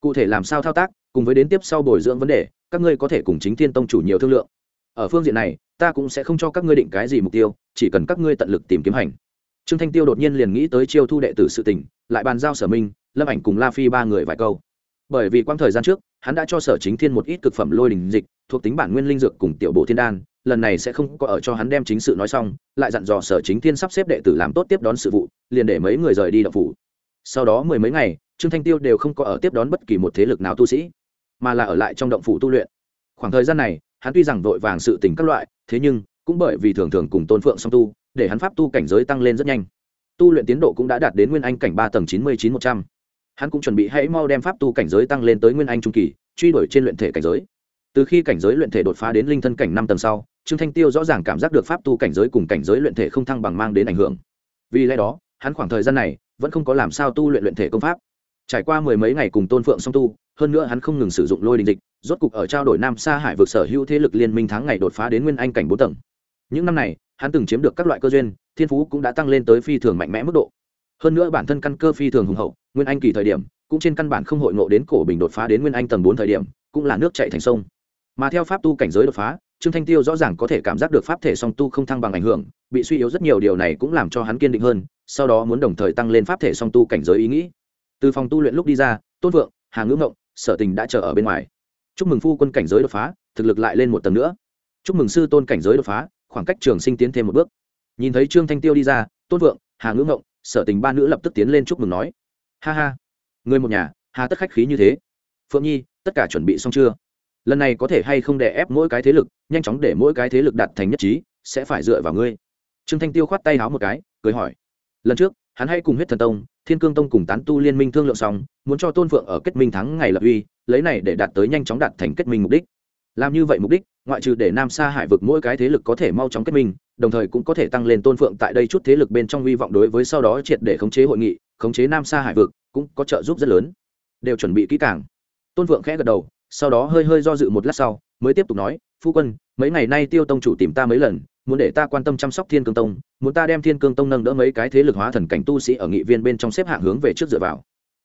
Cụ thể làm sao thao tác, cùng với đến tiếp sau bồi dưỡng vấn đề, các ngươi có thể cùng chính thiên tông chủ nhiều thương lượng. Ở phương diện này, ta cũng sẽ không cho các ngươi định cái gì mục tiêu, chỉ cần các ngươi tận lực tìm kiếm hành. Trương thanh tiêu đột nhiên liền nghĩ tới chiêu thu đệ tử sự tỉnh lại bàn giao sở minh, lâm ảnh cùng la phi ba người vài câu. Bởi vì quang thời gian trước, hắn đã cho sở chính thiên một ít cực phẩm lôi đình dịch, thuộc tính bản nguyên linh dược cùng tiểu bộ thiên đan, lần này sẽ không có ở cho hắn đem chính sự nói xong, lại dặn dò sở chính thiên sắp xếp đệ tử làm tốt tiếp đón sự vụ, liền để mấy người rời đi đập phủ sau đó mười mấy ngày, trương thanh tiêu đều không có ở tiếp đón bất kỳ một thế lực nào tu sĩ, mà là ở lại trong động phủ tu luyện. Khoảng thời gian này, hắn tuy rằng vội vàng sự tình các loại, thế nhưng cũng bởi vì thường thường cùng tôn phượng song tu, để hắn pháp tu cảnh giới tăng lên rất nhanh. Tu luyện tiến độ cũng đã đạt đến nguyên anh cảnh ba tầng chín mươi chín một trăm. Hắn cũng chuẩn bị hãy mau đem pháp tu cảnh giới tăng lên tới nguyên anh trung kỳ, truy đuổi trên luyện thể cảnh giới. Từ khi cảnh giới luyện thể đột phá đến linh thân cảnh năm tầng sau, trương thanh tiêu rõ ràng cảm giác được pháp tu cảnh giới cùng cảnh giới luyện thể không thăng bằng mang đến ảnh hưởng. Vì lẽ đó hắn khoảng thời gian này vẫn không có làm sao tu luyện luyện thể công pháp. Trải qua mười mấy ngày cùng tôn phượng song tu, hơn nữa hắn không ngừng sử dụng lôi đình dịch, rốt cục ở trao đổi nam sa hải vực sở hữu thế lực liên minh tháng ngày đột phá đến nguyên anh cảnh bốn tầng. Những năm này, hắn từng chiếm được các loại cơ duyên, thiên phú cũng đã tăng lên tới phi thường mạnh mẽ mức độ. Hơn nữa bản thân căn cơ phi thường hùng hậu, nguyên anh kỳ thời điểm, cũng trên căn bản không hội ngộ đến cổ bình đột phá đến nguyên anh tầng bốn thời điểm, cũng là nước chạy thành sông. Mà theo pháp tu cảnh giới đột phá trương thanh tiêu rõ ràng có thể cảm giác được pháp thể song tu không thăng bằng ảnh hưởng, bị suy yếu rất nhiều điều này cũng làm cho hắn kiên định hơn, sau đó muốn đồng thời tăng lên pháp thể song tu cảnh giới ý nghĩ. Từ phòng tu luyện lúc đi ra, tôn vượng, hà ngữ ngộng, sở tình đã chờ ở bên ngoài. Chúc mừng phu quân cảnh giới đột phá, thực lực lại lên một tầng nữa. Chúc mừng sư tôn cảnh giới đột phá, khoảng cách trường sinh tiến thêm một bước. Nhìn thấy trương thanh tiêu đi ra, tôn vượng, hà ngữ ngộng, sở tình ba nữ lập tức tiến lên chúc mừng nói. Ha ha. Người một nhà, hà tất khách khí như thế. Phượng nhi, tất cả chuẩn bị xong chưa? Lần này có thể hay không để ép mỗi cái thế lực, nhanh chóng để mỗi cái thế lực đạt thành nhất trí, sẽ phải dựa vào ngươi. Trương thanh tiêu khoát tay háo một cái, cười hỏi. Lần trước, hắn hay cùng huyết thần tông, thiên cương tông cùng tán tu liên minh thương lượng xong, muốn cho tôn phượng ở kết minh thắng ngày lập uy, lấy này để đạt tới nhanh chóng đạt thành kết minh mục đích. Làm như vậy mục đích, ngoại trừ để nam sa hải vực mỗi cái thế lực có thể mau chóng kết minh, đồng thời cũng có thể tăng lên tôn phượng tại đây chút thế lực bên trong hy vọng đối với sau đó triệt để khống chế hội nghị, khống chế nam sa hải vực, cũng có trợ giúp rất lớn. Đều chuẩn bị kỹ càng. Tôn phượng khẽ gật đầu sau đó hơi hơi do dự một lát sau, mới tiếp tục nói, phu quân, mấy ngày nay tiêu tông chủ tìm ta mấy lần, muốn để ta quan tâm chăm sóc thiên cương tông, muốn ta đem thiên cương tông nâng đỡ mấy cái thế lực hóa thần cảnh tu sĩ ở nghị viên bên trong xếp hạng hướng về trước dựa vào.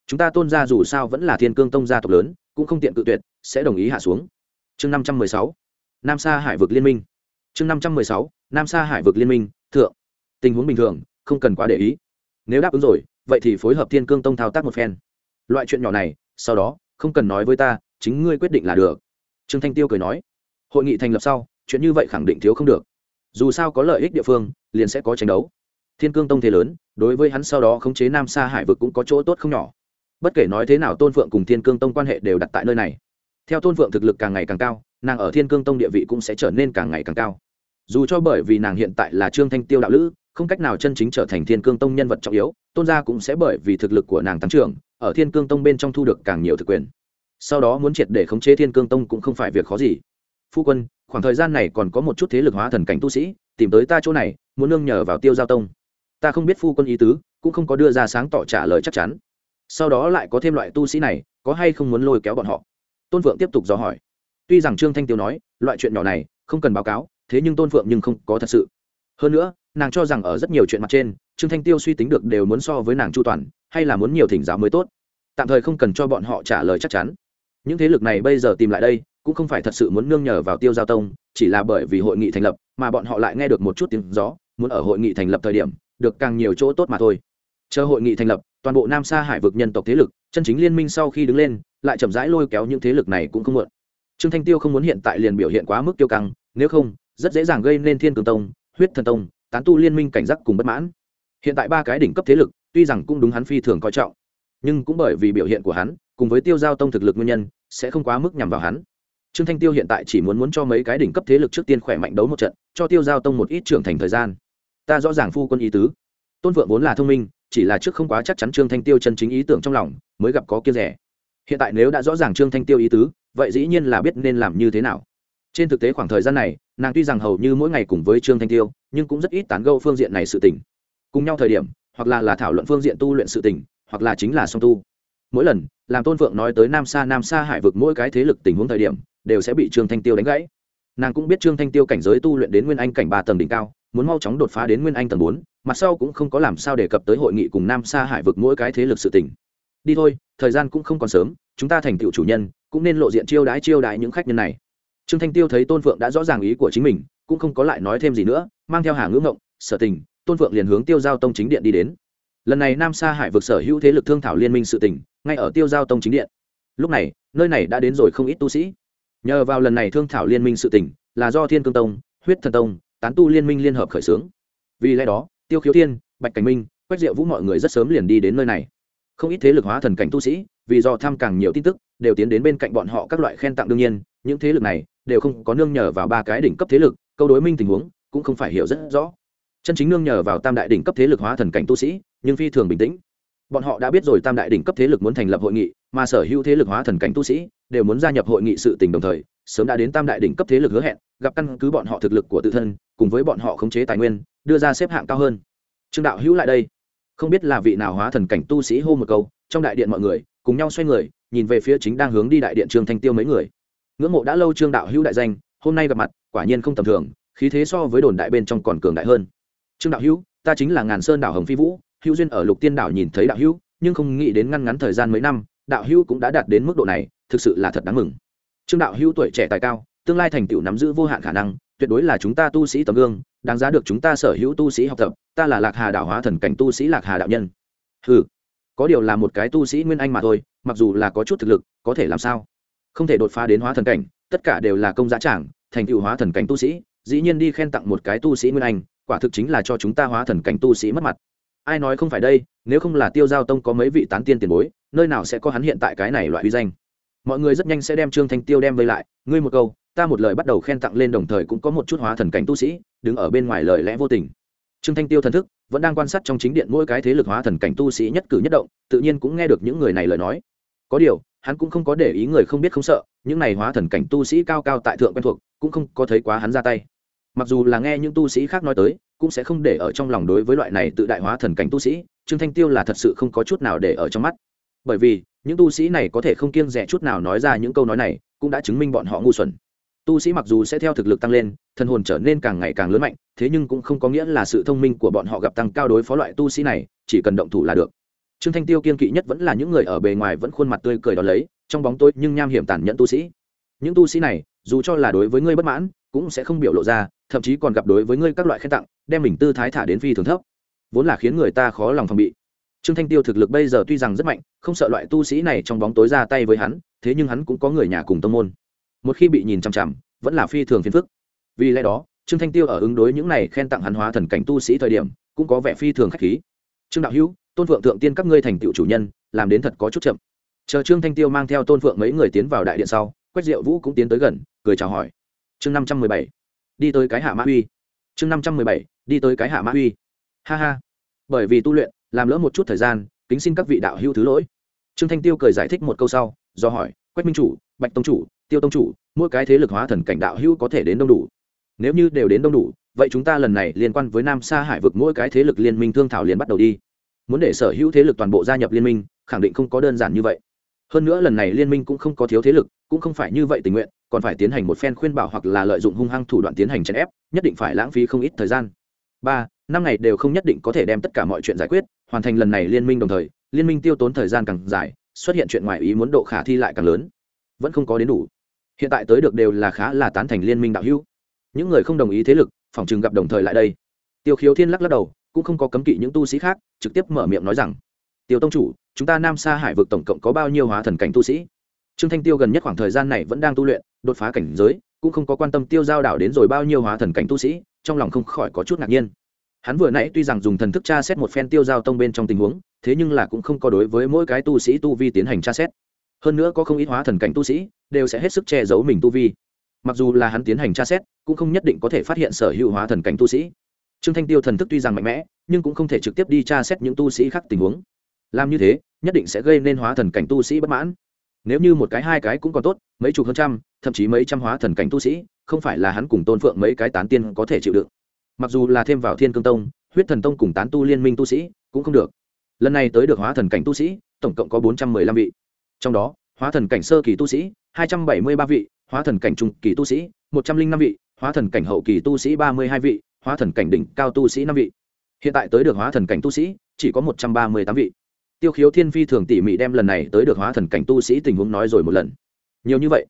Chúng ta tôn ra dù sao vẫn là thiên cương tông gia tộc lớn, cũng không tiện cự tuyệt, sẽ đồng ý hạ xuống. Chương năm trăm mười sáu, nam sa hải vực liên minh. Chương năm trăm mười sáu, nam sa hải vực liên minh, thượng. Tình huống bình thường, không cần quá để ý. Nếu đáp ứng rồi, vậy thì phối hợp thiên cương tông thao tác một phen. Loại chuyện nhỏ này, sau đó, không cần nói với ta chính ngươi quyết định là được. Trương thanh tiêu cười nói, hội nghị thành lập sau, chuyện như vậy khẳng định thiếu không được. Dù sao có lợi ích địa phương, liền sẽ có tranh đấu. Thiên cương tông thế lớn, đối với hắn sau đó khống chế nam sa hải vực cũng có chỗ tốt không nhỏ. Bất kể nói thế nào tôn phượng cùng thiên cương tông quan hệ đều đặt tại nơi này. Theo tôn phượng thực lực càng ngày càng cao, nàng ở thiên cương tông địa vị cũng sẽ trở nên càng ngày càng cao. Dù cho bởi vì nàng hiện tại là trương thanh tiêu đạo lữ, không cách nào chân chính trở thành thiên cương tông nhân vật trọng yếu, tôn gia cũng sẽ bởi vì thực lực của nàng tăng trưởng, ở thiên cương tông bên trong thu được càng nhiều thực quyền sau đó muốn triệt để khống chế thiên cương tông cũng không phải việc khó gì. Phu quân, khoảng thời gian này còn có một chút thế lực hóa thần cảnh tu sĩ, tìm tới ta chỗ này, muốn nương nhờ vào tiêu giao tông. Ta không biết phu quân ý tứ, cũng không có đưa ra sáng tỏ trả lời chắc chắn. Sau đó lại có thêm loại tu sĩ này, có hay không muốn lôi kéo bọn họ? Tôn vượng tiếp tục dò hỏi. Tuy rằng trương thanh tiêu nói, loại chuyện nhỏ này, không cần báo cáo, thế nhưng tôn phượng nhưng không có thật sự. Hơn nữa, nàng cho rằng ở rất nhiều chuyện mặt trên, trương thanh tiêu suy tính được đều muốn so với nàng chu toàn, hay là muốn nhiều thỉnh giáo mới tốt. Tạm thời không cần cho bọn họ trả lời chắc chắn những thế lực này bây giờ tìm lại đây, cũng không phải thật sự muốn nương nhờ vào tiêu giao tông, chỉ là bởi vì hội nghị thành lập, mà bọn họ lại nghe được một chút tiếng gió, muốn ở hội nghị thành lập thời điểm, được càng nhiều chỗ tốt mà thôi. Chờ hội nghị thành lập, toàn bộ nam sa hải vực nhân tộc thế lực, chân chính liên minh sau khi đứng lên, lại chậm rãi lôi kéo những thế lực này cũng không muộn. Trương thanh tiêu không muốn hiện tại liền biểu hiện quá mức tiêu căng, nếu không, rất dễ dàng gây nên thiên cường tông, huyết thần tông, tán tu liên minh cảnh giác cùng bất mãn. Hiện tại ba cái đỉnh cấp thế lực, tuy rằng cũng đúng hắn phi thường coi trọng, nhưng cũng bởi vì biểu hiện của hắn cùng với tiêu giao tông thực lực nguyên nhân, sẽ không quá mức nhằm vào hắn. Trương thanh tiêu hiện tại chỉ muốn muốn cho mấy cái đỉnh cấp thế lực trước tiên khỏe mạnh đấu một trận, cho tiêu giao tông một ít trưởng thành thời gian. Ta rõ ràng phu quân ý tứ. Tôn vượng vốn là thông minh, chỉ là trước không quá chắc chắn trương thanh tiêu chân chính ý tưởng trong lòng, mới gặp có kia rẻ. Hiện tại nếu đã rõ ràng trương thanh tiêu ý tứ, vậy dĩ nhiên là biết nên làm như thế nào. Trên thực tế khoảng thời gian này, nàng tuy rằng hầu như mỗi ngày cùng với trương thanh tiêu, nhưng cũng rất ít tán gâu phương diện này sự tỉnh cùng nhau thời điểm, hoặc là là thảo luận phương diện tu luyện sự tỉnh hoặc là chính là song tu mỗi lần, làm tôn phượng nói tới nam sa nam sa hải vực mỗi cái thế lực tình huống thời điểm, đều sẽ bị trương thanh tiêu đánh gãy. Nàng cũng biết trương thanh tiêu cảnh giới tu luyện đến nguyên anh cảnh ba tầng đỉnh cao, muốn mau chóng đột phá đến nguyên anh tầng bốn mặt sau cũng không có làm sao đề cập tới hội nghị cùng nam sa hải vực mỗi cái thế lực sự tỉnh đi thôi, thời gian cũng không còn sớm, chúng ta thành tựu chủ nhân, cũng nên lộ diện chiêu đãi chiêu đãi những khách nhân này. Trương thanh tiêu thấy tôn phượng đã rõ ràng ý của chính mình, cũng không có lại nói thêm gì nữa, mang theo hàng ngưỡng ngộng, sở tình, tôn phượng liền hướng tiêu giao tông chính điện đi đến. Lần này nam sa hải vực sở hữu thế lực thương thảo liên minh sự tỉnh ngay ở tiêu giao tông chính điện. Lúc này, nơi này đã đến rồi không ít tu sĩ. Nhờ vào lần này thương thảo liên minh sự tỉnh là do thiên cương tông, huyết thần tông, tán tu liên minh liên hợp khởi xướng. Vì lẽ đó, tiêu khiếu thiên, bạch cảnh minh, quách diệu vũ mọi người rất sớm liền đi đến nơi này. Không ít thế lực hóa thần cảnh tu sĩ, vì do tham càng nhiều tin tức, đều tiến đến bên cạnh bọn họ các loại khen tặng đương nhiên, những thế lực này đều không có nương nhờ vào ba cái đỉnh cấp thế lực, câu đối minh tình huống cũng không phải hiểu rất rõ. Chân chính nương nhờ vào tam đại đỉnh cấp thế lực hóa thần cảnh tu sĩ, nhưng phi thường bình tĩnh bọn họ đã biết rồi tam đại đỉnh cấp thế lực muốn thành lập hội nghị, mà sở hữu thế lực hóa thần cảnh tu sĩ đều muốn gia nhập hội nghị sự tình đồng thời, sớm đã đến tam đại đỉnh cấp thế lực hứa hẹn, gặp căn cứ bọn họ thực lực của tự thân, cùng với bọn họ khống chế tài nguyên, đưa ra xếp hạng cao hơn. Trương đạo hữu lại đây. Không biết là vị nào hóa thần cảnh tu sĩ hô một câu, trong đại điện mọi người cùng nhau xoay người, nhìn về phía chính đang hướng đi đại điện trương thanh tiêu mấy người. Ngưỡng mộ đã lâu trương đạo hữu đại danh, hôm nay gặp mặt, quả nhiên không tầm thường, khí thế so với đồn đại bên trong còn cường đại hơn. Trương đạo hữu, ta chính là ngàn sơn đảo hồng phi vũ hữu duyên ở lục tiên đảo nhìn thấy đạo hữu, nhưng không nghĩ đến ngăn ngắn thời gian mấy năm, đạo hữu cũng đã đạt đến mức độ này, thực sự là thật đáng mừng. Trương đạo hữu tuổi trẻ tài cao, tương lai thành tựu nắm giữ vô hạn khả năng, tuyệt đối là chúng ta tu sĩ tấm gương, đáng giá được chúng ta sở hữu tu sĩ học tập, ta là lạc hà đạo hóa thần cảnh tu sĩ lạc hà đạo nhân. Ừ có điều là một cái tu sĩ nguyên anh mà thôi, mặc dù là có chút thực lực, có thể làm sao? Không thể đột phá đến hóa thần cảnh, tất cả đều là công giá trảng thành tựu hóa thần cảnh tu sĩ, dĩ nhiên đi khen tặng một cái tu sĩ nguyên anh, quả thực chính là cho chúng ta hóa thần cảnh tu sĩ mất mặt ai nói không phải đây, nếu không là tiêu giao tông có mấy vị tán tiên tiền bối, nơi nào sẽ có hắn hiện tại cái này loại uy danh? Mọi người rất nhanh sẽ đem trương thanh tiêu đem vây lại. Ngươi một câu, ta một lời bắt đầu khen tặng lên đồng thời cũng có một chút hóa thần cảnh tu sĩ, đứng ở bên ngoài lời lẽ vô tình. Trương thanh tiêu thần thức vẫn đang quan sát trong chính điện mỗi cái thế lực hóa thần cảnh tu sĩ nhất cử nhất động, tự nhiên cũng nghe được những người này lời nói. Có điều, hắn cũng không có để ý người không biết không sợ, những này hóa thần cảnh tu sĩ cao cao tại thượng quen thuộc, cũng không có thấy quá hắn ra tay. Mặc dù là nghe những tu sĩ khác nói tới cũng sẽ không để ở trong lòng đối với loại này tự đại hóa thần cảnh tu sĩ, trương thanh tiêu là thật sự không có chút nào để ở trong mắt. Bởi vì, những tu sĩ này có thể không kiêng rẻ chút nào nói ra những câu nói này, cũng đã chứng minh bọn họ ngu xuẩn. Tu sĩ mặc dù sẽ theo thực lực tăng lên, thần hồn trở nên càng ngày càng lớn mạnh, thế nhưng cũng không có nghĩa là sự thông minh của bọn họ gặp tăng cao đối phó loại tu sĩ này, chỉ cần động thủ là được. Trương thanh tiêu kiên kỵ nhất vẫn là những người ở bề ngoài vẫn khuôn mặt tươi cười đón lấy, trong bóng tối nhưng nham hiểm tàn nhẫn tu sĩ. Những tu sĩ này dù cho là đối với ngươi bất mãn, cũng sẽ không biểu lộ ra, thậm chí còn gặp đối với ngươi các loại khen tặng, đem mình tư thái thả đến phi thường thấp. Vốn là khiến người ta khó lòng phòng bị. Trương thanh tiêu thực lực bây giờ tuy rằng rất mạnh, không sợ loại tu sĩ này trong bóng tối ra tay với hắn, thế nhưng hắn cũng có người nhà cùng tông môn. Một khi bị nhìn chằm chằm, vẫn là phi thường phiền phức. Vì lẽ đó, trương thanh tiêu ở ứng đối những này khen tặng hắn hóa thần cảnh tu sĩ thời điểm, cũng có vẻ phi thường khách khí. Trương đạo hữu, tôn phượng thượng tiên các ngươi thành tựu chủ nhân, làm đến thật có chút chậm. Chờ trương thanh tiêu mang theo tôn phượng mấy người tiến vào đại điện sau, quách diệu vũ cũng tiến tới gần cười chào hỏi. Chương năm trăm mười bảy, đi tới cái hạ mã uy chương năm trăm mười bảy, đi tới cái hạ mã uy ha ha. Bởi vì tu luyện, làm lỡ một chút thời gian, kính xin các vị đạo hữu thứ lỗi. Trương thanh tiêu cười giải thích một câu sau, do hỏi, quách minh chủ, bạch tông chủ, tiêu tông chủ, mỗi cái thế lực hóa thần cảnh đạo hữu có thể đến đông đủ? Nếu như đều đến đông đủ, vậy chúng ta lần này liên quan với nam sa hải vực mỗi cái thế lực liên minh thương thảo liền bắt đầu đi. Muốn để sở hữu thế lực toàn bộ gia nhập liên minh, khẳng định không có đơn giản như vậy. Hơn nữa lần này liên minh cũng không có thiếu thế lực cũng không phải như vậy tình nguyện, còn phải tiến hành một phen khuyên bảo hoặc là lợi dụng hung hăng thủ đoạn tiến hành chèn ép, nhất định phải lãng phí không ít thời gian. Ba, năm ngày đều không nhất định có thể đem tất cả mọi chuyện giải quyết, hoàn thành lần này liên minh đồng thời, liên minh tiêu tốn thời gian càng dài, xuất hiện chuyện ngoài ý muốn độ khả thi lại càng lớn. Vẫn không có đến đủ. Hiện tại tới được đều là khá là tán thành liên minh đạo hữu. Những người không đồng ý thế lực, phòng chừng gặp đồng thời lại đây. Tiêu khiếu thiên lắc lắc đầu, cũng không có cấm kỵ những tu sĩ khác, trực tiếp mở miệng nói rằng tiêu tông chủ, chúng ta nam sa hải vực tổng cộng có bao nhiêu hóa thần cảnh tu sĩ? Trương thanh tiêu gần nhất khoảng thời gian này vẫn đang tu luyện, đột phá cảnh giới, cũng không có quan tâm tiêu giao đảo đến rồi bao nhiêu hóa thần cảnh tu sĩ, trong lòng không khỏi có chút ngạc nhiên. Hắn vừa nãy tuy rằng dùng thần thức tra xét một phen tiêu giao tông bên trong tình huống, thế nhưng là cũng không có đối với mỗi cái tu sĩ tu vi tiến hành tra xét. Hơn nữa có không ít hóa thần cảnh tu sĩ, đều sẽ hết sức che giấu mình tu vi. Mặc dù là hắn tiến hành tra xét, cũng không nhất định có thể phát hiện sở hữu hóa thần cảnh tu sĩ. Trương thanh tiêu thần thức tuy rằng mạnh mẽ, nhưng cũng không thể trực tiếp đi tra xét những tu sĩ khác tình huống. Làm như thế, nhất định sẽ gây nên hóa thần cảnh tu sĩ bất mãn nếu như một cái hai cái cũng còn tốt, mấy chục hơn trăm, thậm chí mấy trăm hóa thần cảnh tu sĩ, không phải là hắn cùng tôn phượng mấy cái tán tiên có thể chịu đựng. Mặc dù là thêm vào thiên cương tông, huyết thần tông cùng tán tu liên minh tu sĩ cũng không được. Lần này tới được hóa thần cảnh tu sĩ, tổng cộng có bốn trăm mười lăm vị. Trong đó, hóa thần cảnh sơ kỳ tu sĩ, hai trăm bảy mươi ba vị, hóa thần cảnh trung kỳ tu sĩ, một trăm linh năm vị, hóa thần cảnh hậu kỳ tu sĩ ba mươi hai vị, hóa thần cảnh đỉnh cao tu sĩ năm vị. Hiện tại tới được hóa thần cảnh tu sĩ, chỉ có một trăm ba mươi tám vị tiêu khiếu thiên phi thường tỉ mỉ đem lần này tới được hóa thần cảnh tu sĩ tình huống nói rồi một lần. Nhiều như vậy,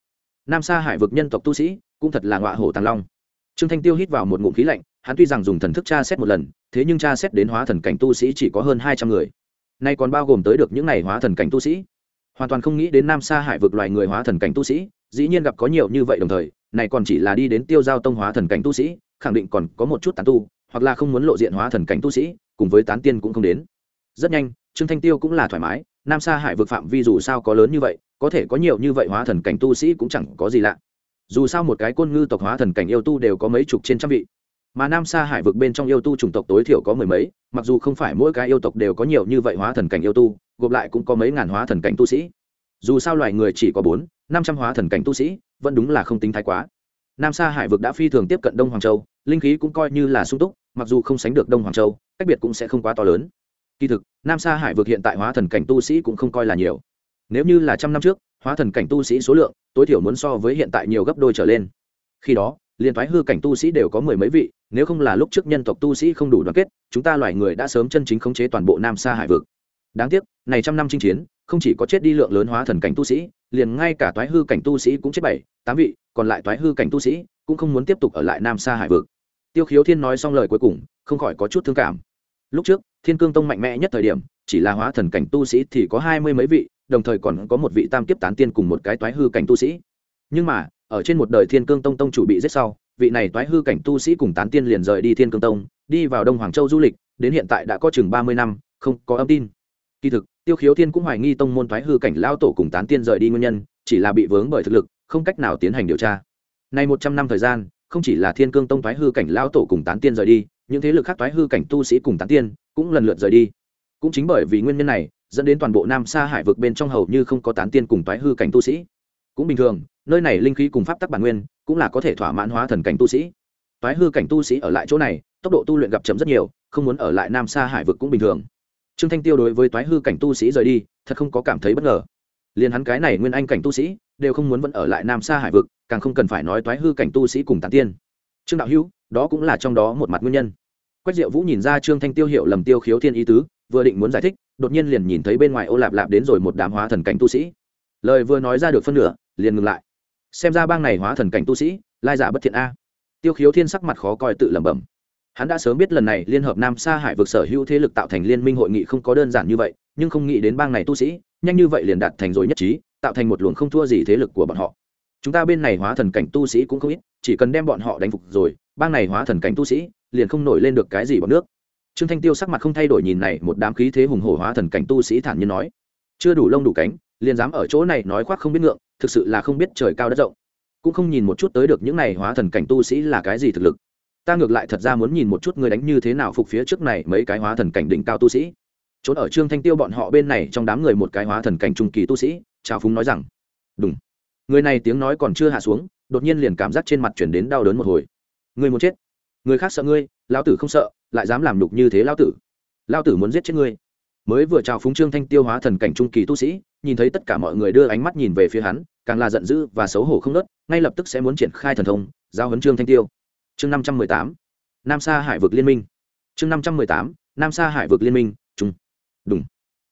nam sa hải vực nhân tộc tu sĩ cũng thật là ngọa hổ tàng long. Trương thanh tiêu hít vào một ngụm khí lạnh, hắn tuy rằng dùng thần thức tra xét một lần, thế nhưng tra xét đến hóa thần cảnh tu sĩ chỉ có hơn hai trăm người. Nay còn bao gồm tới được những n à y hóa thần cảnh tu sĩ. Hoàn toàn không nghĩ đến nam sa hải vực loài người hóa thần cảnh tu sĩ, dĩ nhiên gặp có nhiều như vậy đồng thời, này còn chỉ là đi đến tiêu giao tông hóa thần cảnh tu sĩ, khẳng định còn có một chút tán tu, hoặc là không muốn lộ diện hóa thần cảnh tu sĩ, cùng với tán tiên cũng không đến. Rất nhanh trương thanh tiêu cũng là thoải mái, nam sa hải vực phạm vi dù sao có lớn như vậy, có thể có nhiều như vậy hóa thần cảnh tu sĩ cũng chẳng có gì lạ. Dù sao một cái côn ngư tộc hóa thần cảnh yêu tu đều có mấy chục trên trăm vị. Mà nam sa hải vực bên trong yêu tu chủng tộc tối thiểu có mười mấy, mặc dù không phải mỗi cái yêu tộc đều có nhiều như vậy hóa thần cảnh yêu tu, gộp lại cũng có mấy ngàn hóa thần cảnh tu sĩ. Dù sao loài người chỉ có bốn, năm trăm hóa thần cảnh tu sĩ, vẫn đúng là không tính thái quá. Nam sa hải vực đã phi thường tiếp cận đông hoàng châu, linh khí cũng coi như là sung túc, mặc dù không sánh được đông hoàng châu, cách biệt cũng sẽ không quá to lớn kỳ thực, nam sa hải vực hiện tại hóa thần cảnh tu sĩ cũng không coi là nhiều. Nếu như là trăm năm trước, hóa thần cảnh tu sĩ số lượng, tối thiểu muốn so với hiện tại nhiều gấp đôi trở lên. Khi đó, liên thoái hư cảnh tu sĩ đều có mười mấy vị, nếu không là lúc trước nhân tộc tu sĩ không đủ đoàn kết, chúng ta loài người đã sớm chân chính khống chế toàn bộ nam sa hải vực. Đáng tiếc, này trăm năm chinh chiến, không chỉ có chết đi lượng lớn hóa thần cảnh tu sĩ, liền ngay cả thoái hư cảnh tu sĩ cũng chết bảy, tám vị, còn lại thoái hư cảnh tu sĩ cũng không muốn tiếp tục ở lại nam sa hải vực. Tiêu khiếu thiên nói xong lời cuối cùng, không khỏi có chút thương cảm. Lúc trước thiên cương tông mạnh mẽ nhất thời điểm, chỉ là hóa thần cảnh tu sĩ thì có hai mươi mấy vị, đồng thời còn có một vị tam kiếp tán tiên cùng một cái toái hư cảnh tu sĩ. Nhưng mà, ở trên một đời thiên cương tông tông chủ bị giết sau, vị này toái hư cảnh tu sĩ cùng tán tiên liền rời đi thiên cương tông, đi vào đông hoàng châu du lịch, đến hiện tại đã có chừng ba mươi năm, không có âm tin. Kỳ thực, tiêu khiếu thiên cũng hoài nghi tông môn toái hư cảnh lao tổ cùng tán tiên rời đi nguyên nhân, chỉ là bị vướng bởi thực lực, không cách nào tiến hành điều tra. Nay một trăm năm thời gian, không chỉ là thiên cương tông toái hư cảnh lao tổ cùng tán tiên rời đi, những thế lực khác toái hư cảnh tu sĩ cùng tán tiên cũng lần lượt rời đi. Cũng chính bởi vì nguyên nhân này, dẫn đến toàn bộ nam sa hải vực bên trong hầu như không có tán tiên cùng toái hư cảnh tu sĩ. Cũng bình thường, nơi này linh khí cùng pháp tắc bản nguyên, cũng là có thể thỏa mãn hóa thần cảnh tu sĩ. Toái hư cảnh tu sĩ ở lại chỗ này, tốc độ tu luyện gặp chậm rất nhiều, không muốn ở lại nam sa hải vực cũng bình thường. Trương thanh tiêu đối với toái hư cảnh tu sĩ rời đi, thật không có cảm thấy bất ngờ. Liền hắn cái này nguyên anh cảnh tu sĩ, đều không muốn vẫn ở lại nam sa hải vực, càng không cần phải nói toái hư cảnh tu sĩ cùng tán tiên. Trương đạo hữu, đó cũng là trong đó một mặt nguyên nhân quách diệu vũ nhìn ra trương thanh tiêu hiệu lầm tiêu khiếu thiên ý tứ, vừa định muốn giải thích, đột nhiên liền nhìn thấy bên ngoài ô lạp lạp đến rồi một đám hóa thần cảnh tu sĩ. Lời vừa nói ra được phân nửa, liền ngừng lại. Xem ra bang này hóa thần cảnh tu sĩ, lai giả bất thiện a. Tiêu khiếu thiên sắc mặt khó coi tự lẩm bẩm. Hắn đã sớm biết lần này liên hợp nam sa hải vực sở hữu thế lực tạo thành liên minh hội nghị không có đơn giản như vậy, nhưng không nghĩ đến bang này tu sĩ, nhanh như vậy liền đạt thành rồi nhất trí, tạo thành một luồng không thua gì thế lực của bọn họ chúng ta bên này hóa thần cảnh tu sĩ cũng không ít, chỉ cần đem bọn họ đánh phục rồi, bang này hóa thần cảnh tu sĩ liền không nổi lên được cái gì bọn nước. Trương thanh tiêu sắc mặt không thay đổi nhìn này một đám khí thế hùng hổ hóa thần cảnh tu sĩ thản nhiên nói. Chưa đủ lông đủ cánh, liền dám ở chỗ này nói khoác không biết ngượng, thực sự là không biết trời cao đất rộng. Cũng không nhìn một chút tới được những này hóa thần cảnh tu sĩ là cái gì thực lực. Ta ngược lại thật ra muốn nhìn một chút người đánh như thế nào phục phía trước này mấy cái hóa thần cảnh đỉnh cao tu sĩ. Trốn ở trương thanh tiêu bọn họ bên này trong đám người một cái hóa thần cảnh trung kỳ tu sĩ trào phúng nói rằng đúng người này tiếng nói còn chưa hạ xuống, đột nhiên liền cảm giác trên mặt chuyển đến đau đớn một hồi. Người muốn chết. Người khác sợ ngươi, lão tử không sợ, lại dám làm đục như thế lão tử. Lão tử muốn giết chết ngươi. Mới vừa chào phúng trương thanh tiêu hóa thần cảnh trung kỳ tu sĩ, nhìn thấy tất cả mọi người đưa ánh mắt nhìn về phía hắn, càng là giận dữ và xấu hổ không nớt, ngay lập tức sẽ muốn triển khai thần thông, giao huấn trương thanh tiêu. Chương năm trăm mười tám, nam sa hải vực liên minh. Chương năm trăm mười tám, nam sa hải vực liên minh. Trung đùng.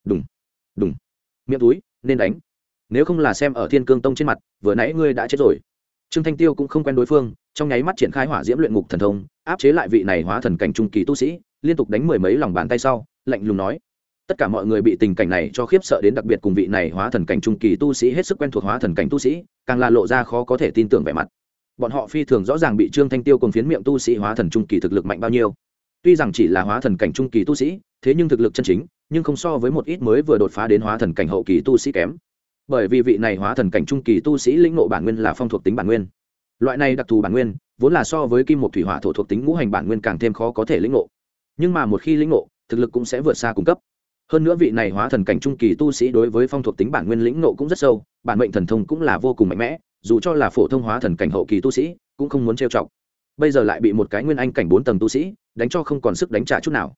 Đùng. Đùng. Miệng túi, nên đánh nếu không là xem ở thiên cương tông trên mặt, vừa nãy ngươi đã chết rồi. Trương thanh tiêu cũng không quen đối phương, trong nháy mắt triển khai hỏa diễm luyện ngục thần thông, áp chế lại vị này hóa thần cảnh trung kỳ tu sĩ, liên tục đánh mười mấy lòng bàn tay sau, lạnh lùng nói, tất cả mọi người bị tình cảnh này cho khiếp sợ đến đặc biệt cùng vị này hóa thần cảnh trung kỳ tu sĩ hết sức quen thuộc hóa thần cảnh tu sĩ, càng là lộ ra khó có thể tin tưởng vẻ mặt. Bọn họ phi thường rõ ràng bị trương thanh tiêu cùng phiến miệng tu sĩ hóa thần trung kỳ thực lực mạnh bao nhiêu. Tuy rằng chỉ là hóa thần cảnh trung kỳ tu sĩ, thế nhưng thực lực chân chính, nhưng không so với một ít mới vừa đột phá đến hóa thần cảnh hậu kỳ tu sĩ kém bởi vì vị này hóa thần cảnh trung kỳ tu sĩ lĩnh ngộ bản nguyên là phong thuộc tính bản nguyên. Loại này đặc thù bản nguyên, vốn là so với kim một thủy hỏa thổ thuộc tính ngũ hành bản nguyên càng thêm khó có thể lĩnh ngộ. Nhưng mà một khi lĩnh ngộ, thực lực cũng sẽ vượt xa cung cấp. Hơn nữa vị này hóa thần cảnh trung kỳ tu sĩ đối với phong thuộc tính bản nguyên lĩnh ngộ cũng rất sâu, bản mệnh thần thông cũng là vô cùng mạnh mẽ, dù cho là phổ thông hóa thần cảnh hậu kỳ tu sĩ, cũng không muốn trêu chọc. Bây giờ lại bị một cái nguyên anh cảnh bốn tầng tu sĩ, đánh cho không còn sức đánh trả chút nào.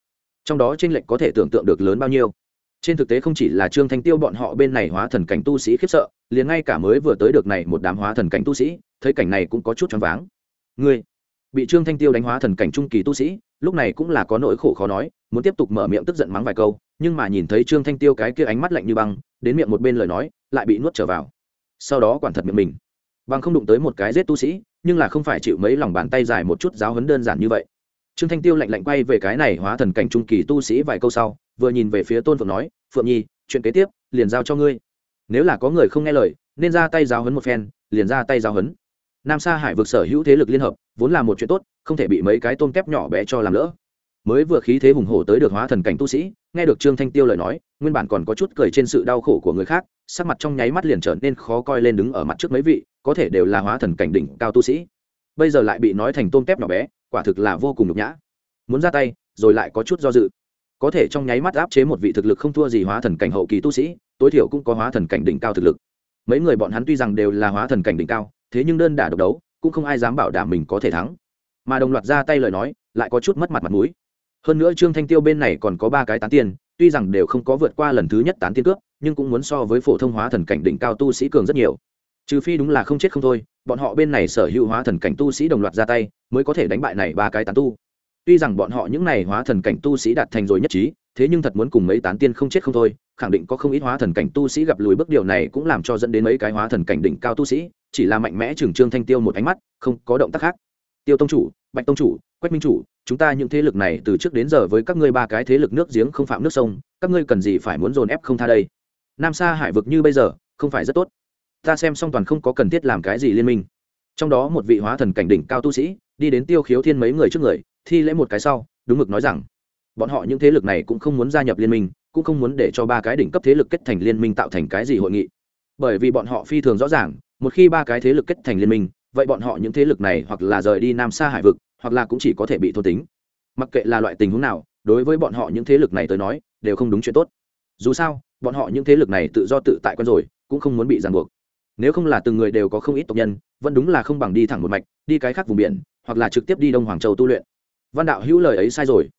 Trong đó tranh lệch có thể tưởng tượng được lớn bao nhiêu trên thực tế không chỉ là trương thanh tiêu bọn họ bên này hóa thần cảnh tu sĩ khiếp sợ, liền ngay cả mới vừa tới được này một đám hóa thần cảnh tu sĩ, thấy cảnh này cũng có chút choáng váng. Ngươi, bị trương thanh tiêu đánh hóa thần cảnh trung kỳ tu sĩ, lúc này cũng là có nỗi khổ khó nói, muốn tiếp tục mở miệng tức giận mắng vài câu, nhưng mà nhìn thấy trương thanh tiêu cái kia ánh mắt lạnh như băng, đến miệng một bên lời nói, lại bị nuốt trở vào. Sau đó quản thật miệng mình. Bằng không đụng tới một cái giết tu sĩ, nhưng là không phải chịu mấy lòng bàn tay dài một chút giáo hấn đơn giản như vậy. Trương thanh tiêu lạnh lạnh quay về cái này hóa thần cảnh trung kỳ tu sĩ vài câu sau vừa nhìn về phía tôn phượng nói, phượng nhi, chuyện kế tiếp, liền giao cho ngươi. Nếu là có người không nghe lời, nên ra tay giáo hấn một phen, liền ra tay giáo hấn nam sa hải vực sở hữu thế lực liên hợp, vốn là một chuyện tốt, không thể bị mấy cái tôm tép nhỏ bé cho làm lỡ. Mới vừa khí thế hùng hổ tới được hóa thần cảnh tu sĩ, nghe được trương thanh tiêu lời nói, nguyên bản còn có chút cười trên sự đau khổ của người khác, sắc mặt trong nháy mắt liền trở nên khó coi lên đứng ở mặt trước mấy vị, có thể đều là hóa thần cảnh đỉnh cao tu sĩ. Bây giờ lại bị nói thành tôm tép nhỏ bé, quả thực là vô cùng nhục nhã. Muốn ra tay, rồi lại có chút do dự có thể trong nháy mắt áp chế một vị thực lực không thua gì hóa thần cảnh hậu kỳ tu sĩ, tối thiểu cũng có hóa thần cảnh đỉnh cao thực lực. Mấy người bọn hắn tuy rằng đều là hóa thần cảnh đỉnh cao, thế nhưng đơn đả độc đấu, cũng không ai dám bảo đảm mình có thể thắng. Mà đồng loạt ra tay lời nói, lại có chút mất mặt mặt mũi. Hơn nữa trương thanh tiêu bên này còn có ba cái tán tiên, tuy rằng đều không có vượt qua lần thứ nhất tán tiên cướp, nhưng cũng muốn so với phổ thông hóa thần cảnh đỉnh cao tu sĩ cường rất nhiều. Trừ phi đúng là không chết không thôi, bọn họ bên này sở hữu hóa thần cảnh tu sĩ đồng loạt ra tay, mới có thể đánh bại này ba cái tán tu tuy rằng bọn họ những này hóa thần cảnh tu sĩ đạt thành rồi nhất trí, thế nhưng thật muốn cùng mấy tán tiên không chết không thôi, khẳng định có không ít hóa thần cảnh tu sĩ gặp lùi bước. Điều này cũng làm cho dẫn đến mấy cái hóa thần cảnh đỉnh cao tu sĩ, chỉ là mạnh mẽ trừng trương thanh tiêu một ánh mắt, không có động tác khác. Tiêu tông chủ, bạch tông chủ, quách minh chủ, chúng ta những thế lực này từ trước đến giờ với các ngươi ba cái thế lực nước giếng không phạm nước sông, các ngươi cần gì phải muốn dồn ép không tha đây? Nam sa hải vực như bây giờ, không phải rất tốt. Ta xem xong toàn không có cần thiết làm cái gì liên minh trong đó một vị hóa thần cảnh đỉnh cao tu sĩ, đi đến tiêu khiếu thiên mấy người trước người, thi lễ một cái sau, đúng mực nói rằng, bọn họ những thế lực này cũng không muốn gia nhập liên minh, cũng không muốn để cho ba cái đỉnh cấp thế lực kết thành liên minh tạo thành cái gì hội nghị. Bởi vì bọn họ phi thường rõ ràng, một khi ba cái thế lực kết thành liên minh, vậy bọn họ những thế lực này hoặc là rời đi nam xa hải vực, hoặc là cũng chỉ có thể bị thôn tính. Mặc kệ là loại tình huống nào, đối với bọn họ những thế lực này tới nói, đều không đúng chuyện tốt. Dù sao, bọn họ những thế lực này tự do tự tại quen rồi, cũng không muốn bị ràng buộc nếu không là từng người đều có không ít tộc nhân, vẫn đúng là không bằng đi thẳng một mạch, đi cái khác vùng biển, hoặc là trực tiếp đi đông hoàng châu tu luyện. Văn đạo hữu lời ấy sai rồi.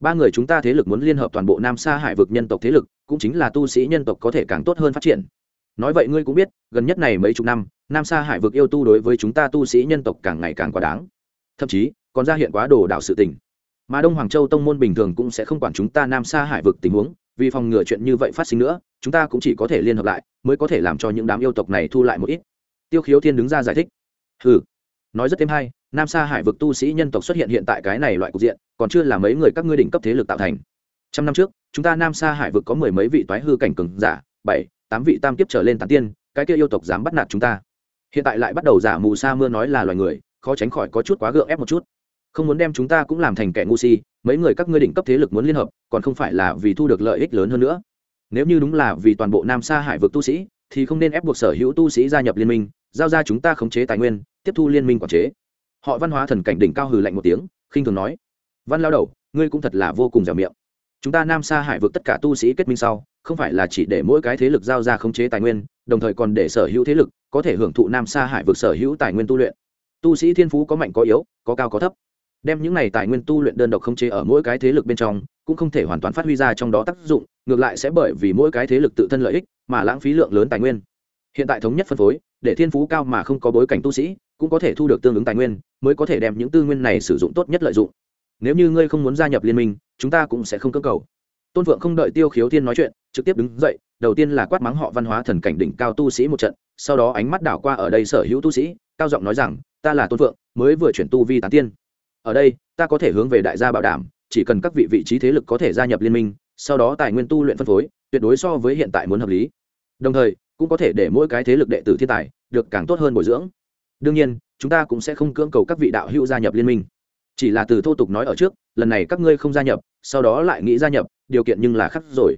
Ba người chúng ta thế lực muốn liên hợp toàn bộ nam sa hải vực nhân tộc thế lực, cũng chính là tu sĩ nhân tộc có thể càng tốt hơn phát triển. Nói vậy ngươi cũng biết, gần nhất này mấy chục năm, nam sa hải vực yêu tu đối với chúng ta tu sĩ nhân tộc càng ngày càng quá đáng. Thậm chí, còn ra hiện quá đồ đạo sự tình. Mà đông hoàng châu tông môn bình thường cũng sẽ không quản chúng ta nam sa hải vực tình huống vì phòng ngừa chuyện như vậy phát sinh nữa, chúng ta cũng chỉ có thể liên hợp lại, mới có thể làm cho những đám yêu tộc này thu lại một ít. Tiêu khiếu thiên đứng ra giải thích. Ừ nói rất thêm hay, nam sa hải vực tu sĩ nhân tộc xuất hiện hiện tại cái này loại cục diện, còn chưa là mấy người các ngươi đỉnh cấp thế lực tạo thành. Trăm năm trước, chúng ta nam sa hải vực có mười mấy vị toái hư cảnh cường giả, bảy, tám vị tam kiếp trở lên tán tiên, cái kia yêu tộc dám bắt nạt chúng ta. Hiện tại lại bắt đầu giả mù sa mưa nói là loài người, khó tránh khỏi có chút quá gượng ép một chút không muốn đem chúng ta cũng làm thành kẻ ngu si, mấy người các ngươi đỉnh cấp thế lực muốn liên hợp, còn không phải là vì thu được lợi ích lớn hơn nữa. Nếu như đúng là vì toàn bộ nam sa hải vực tu sĩ, thì không nên ép buộc sở hữu tu sĩ gia nhập liên minh, giao ra chúng ta khống chế tài nguyên, tiếp thu liên minh quản chế. Họ văn hóa thần cảnh đỉnh cao hừ lạnh một tiếng, khinh thường nói. Văn lao đầu, ngươi cũng thật là vô cùng dẻo miệng. Chúng ta nam sa hải vực tất cả tu sĩ kết minh sau, không phải là chỉ để mỗi cái thế lực giao ra khống chế tài nguyên, đồng thời còn để sở hữu thế lực có thể hưởng thụ nam sa hải vực sở hữu tài nguyên tu luyện. Tu sĩ thiên phú có mạnh có yếu, có cao có thấp đem những này tài nguyên tu luyện đơn độc khống chế ở mỗi cái thế lực bên trong, cũng không thể hoàn toàn phát huy ra trong đó tác dụng, ngược lại sẽ bởi vì mỗi cái thế lực tự thân lợi ích mà lãng phí lượng lớn tài nguyên. Hiện tại thống nhất phân phối, để thiên phú cao mà không có bối cảnh tu sĩ, cũng có thể thu được tương ứng tài nguyên, mới có thể đem những tư nguyên này sử dụng tốt nhất lợi dụng. Nếu như ngươi không muốn gia nhập liên minh, chúng ta cũng sẽ không cơ cầu. Tôn vượng không đợi tiêu khiếu thiên nói chuyện, trực tiếp đứng dậy, đầu tiên là quát mắng họ văn hóa thần cảnh đỉnh cao tu sĩ một trận, sau đó ánh mắt đảo qua ở đây sở hữu tu sĩ, cao giọng nói rằng, ta là tôn vượng, mới vừa chuyển tu vi tán tiên ở đây, ta có thể hướng về đại gia bảo đảm, chỉ cần các vị vị trí thế lực có thể gia nhập liên minh, sau đó tài nguyên tu luyện phân phối, tuyệt đối so với hiện tại muốn hợp lý. Đồng thời, cũng có thể để mỗi cái thế lực đệ tử thiên tài được càng tốt hơn bồi dưỡng. Đương nhiên, chúng ta cũng sẽ không cưỡng cầu các vị đạo hữu gia nhập liên minh. Chỉ là từ thô tục nói ở trước, lần này các ngươi không gia nhập, sau đó lại nghĩ gia nhập, điều kiện nhưng là khắc rồi.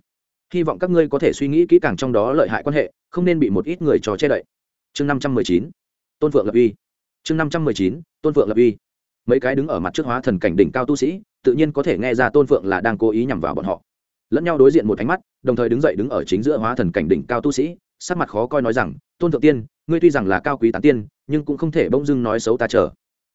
Hy vọng các ngươi có thể suy nghĩ kỹ càng trong đó lợi hại quan hệ, không nên bị một ít người trò che đậy. Chương năm trăm mười chín, tôn phượng lập uy. Chương năm trăm mười chín, tôn phượng lập uy mấy cái đứng ở mặt trước hóa thần cảnh đỉnh cao tu sĩ, tự nhiên có thể nghe ra tôn phượng là đang cố ý nhằm vào bọn họ. Lẫn nhau đối diện một ánh mắt, đồng thời đứng dậy đứng ở chính giữa hóa thần cảnh đỉnh cao tu sĩ, sắc mặt khó coi nói rằng, tôn thượng tiên, ngươi tuy rằng là cao quý tán tiên, nhưng cũng không thể bỗng dưng nói xấu ta chờ.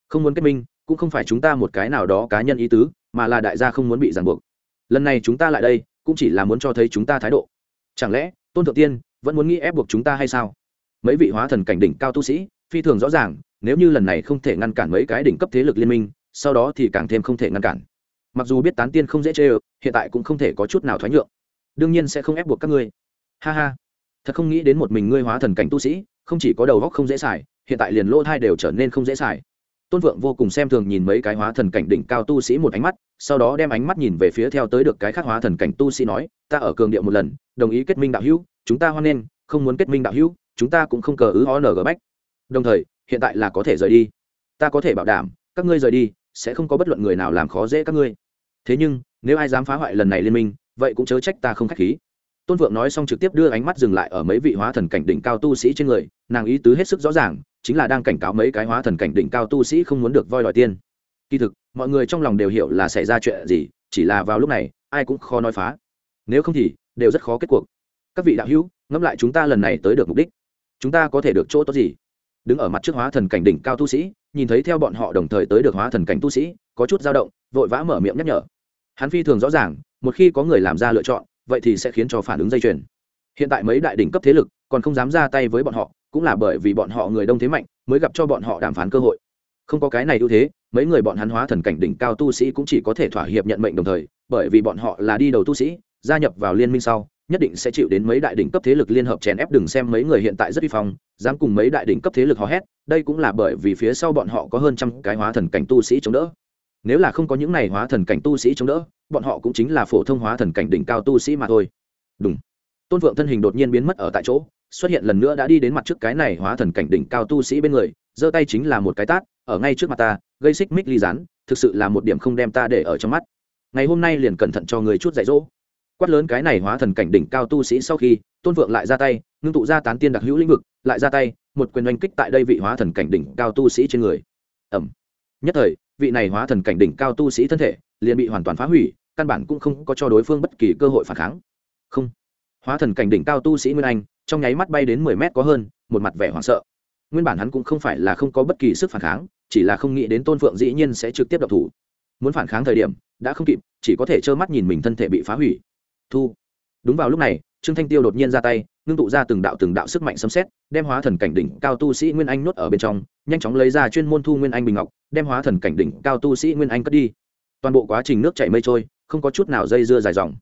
Không muốn kết minh, cũng không phải chúng ta một cái nào đó cá nhân ý tứ, mà là đại gia không muốn bị ràng buộc. Lần này chúng ta lại đây, cũng chỉ là muốn cho thấy chúng ta thái độ. Chẳng lẽ, tôn thượng tiên vẫn muốn nghĩ ép buộc chúng ta hay sao? Mấy vị hóa thần cảnh đỉnh cao tu sĩ phi thường rõ ràng, nếu như lần này không thể ngăn cản mấy cái đỉnh cấp thế lực liên minh, sau đó thì càng thêm không thể ngăn cản. Mặc dù biết tán tiên không dễ chê ơ, hiện tại cũng không thể có chút nào thoái nhượng. Đương nhiên sẽ không ép buộc các ngươi. Ha ha. Thật không nghĩ đến một mình ngươi hóa thần cảnh tu sĩ, không chỉ có đầu góc không dễ xài, hiện tại liền lỗ thai đều trở nên không dễ xài. Tôn vượng vô cùng xem thường nhìn mấy cái hóa thần cảnh đỉnh cao tu sĩ một ánh mắt, sau đó đem ánh mắt nhìn về phía theo tới được cái khác hóa thần cảnh tu sĩ nói, ta ở cường điệu một lần, đồng ý kết minh đạo hữu, chúng ta hoan nghênh, không muốn kết minh đạo hữu, chúng ta cũng không cờ ứ ó nở bách đồng thời, hiện tại là có thể rời đi. Ta có thể bảo đảm, các ngươi rời đi, sẽ không có bất luận người nào làm khó dễ các ngươi. Thế nhưng, nếu ai dám phá hoại lần này liên minh, vậy cũng chớ trách ta không k h á c h khí. Tôn vượng nói xong trực tiếp đưa ánh mắt dừng lại ở mấy vị hóa thần cảnh đỉnh cao tu sĩ trên người, nàng ý tứ hết sức rõ ràng, chính là đang cảnh cáo mấy cái hóa thần cảnh đỉnh cao tu sĩ không muốn được voi đòi tiên kỳ thực, mọi người trong lòng đều hiểu là xảy ra chuyện gì, chỉ là vào lúc này, ai cũng khó nói phá. Nếu không thì, đều rất khó kết cuộc. Các vị đạo hữu, ngẫm lại chúng ta lần này tới được mục đích. Chúng ta có thể được chỗ tốt gì? Đứng ở mặt trước hóa thần cảnh đỉnh cao tu sĩ, nhìn thấy theo bọn họ đồng thời tới được hóa thần cảnh tu sĩ, có chút dao động, vội vã mở miệng nhắc nhở. Hắn phi thường rõ ràng, một khi có người làm ra lựa chọn, vậy thì sẽ khiến cho phản ứng dây chuyền. Hiện tại mấy đại đỉnh cấp thế lực còn không dám ra tay với bọn họ, cũng là bởi vì bọn họ người đông thế mạnh, mới gặp cho bọn họ đàm phán cơ hội. Không có cái này ưu thế, mấy người bọn hắn hóa thần cảnh đỉnh cao tu sĩ cũng chỉ có thể thỏa hiệp nhận mệnh đồng thời, bởi vì bọn họ là đi đầu tu sĩ, gia nhập vào liên minh sau nhất định sẽ chịu đến mấy đại đỉnh cấp thế lực liên hợp chèn ép đừng xem mấy người hiện tại rất vi phong, dám cùng mấy đại đỉnh cấp thế lực hò hét, đây cũng là bởi vì phía sau bọn họ có hơn trăm cái hóa thần cảnh tu sĩ chống đỡ. Nếu là không có những này hóa thần cảnh tu sĩ chống đỡ, bọn họ cũng chính là phổ thông hóa thần cảnh đỉnh cao tu sĩ mà thôi. Đúng tôn vượng thân hình đột nhiên biến mất ở tại chỗ, xuất hiện lần nữa đã đi đến mặt trước cái này hóa thần cảnh đỉnh cao tu sĩ bên người, giơ tay chính là một cái tát, ở ngay trước mặt ta, gây xích mích ly rán thực sự là một điểm không đem ta để ở trong mắt. Ngày hôm nay liền cẩn thận cho người chút dạy dỗ quát lớn cái này hóa thần cảnh đỉnh cao tu sĩ sau khi, tôn vượng lại ra tay, ngưng tụ ra tán tiên đặc hữu lĩnh vực, lại ra tay, một quyền oanh kích tại đây vị hóa thần cảnh đỉnh cao tu sĩ trên người. Ẩm nhất thời, vị này hóa thần cảnh đỉnh cao tu sĩ thân thể liền bị hoàn toàn phá hủy, căn bản cũng không có cho đối phương bất kỳ cơ hội phản kháng. Không. Hóa thần cảnh đỉnh cao tu sĩ nguyên anh, trong nháy mắt bay đến mười mét có hơn, một mặt vẻ hoảng sợ. Nguyên bản hắn cũng không phải là không có bất kỳ sức phản kháng, chỉ là không nghĩ đến tôn phượng dĩ nhiên sẽ trực tiếp đập thủ. Muốn phản kháng thời điểm, đã không kịp, chỉ có thể trơ mắt nhìn mình thân thể bị phá hủy thu. Đúng vào lúc này, trương thanh tiêu đột nhiên ra tay, ngưng tụ ra từng đạo từng đạo sức mạnh sấm xét đem hóa thần cảnh đỉnh cao tu sĩ nguyên anh nuốt ở bên trong, nhanh chóng lấy ra chuyên môn thu nguyên anh bình ngọc, đem hóa thần cảnh đỉnh cao tu sĩ nguyên anh cất đi. Toàn bộ quá trình nước chảy mây trôi, không có chút nào dây dưa dài dòng.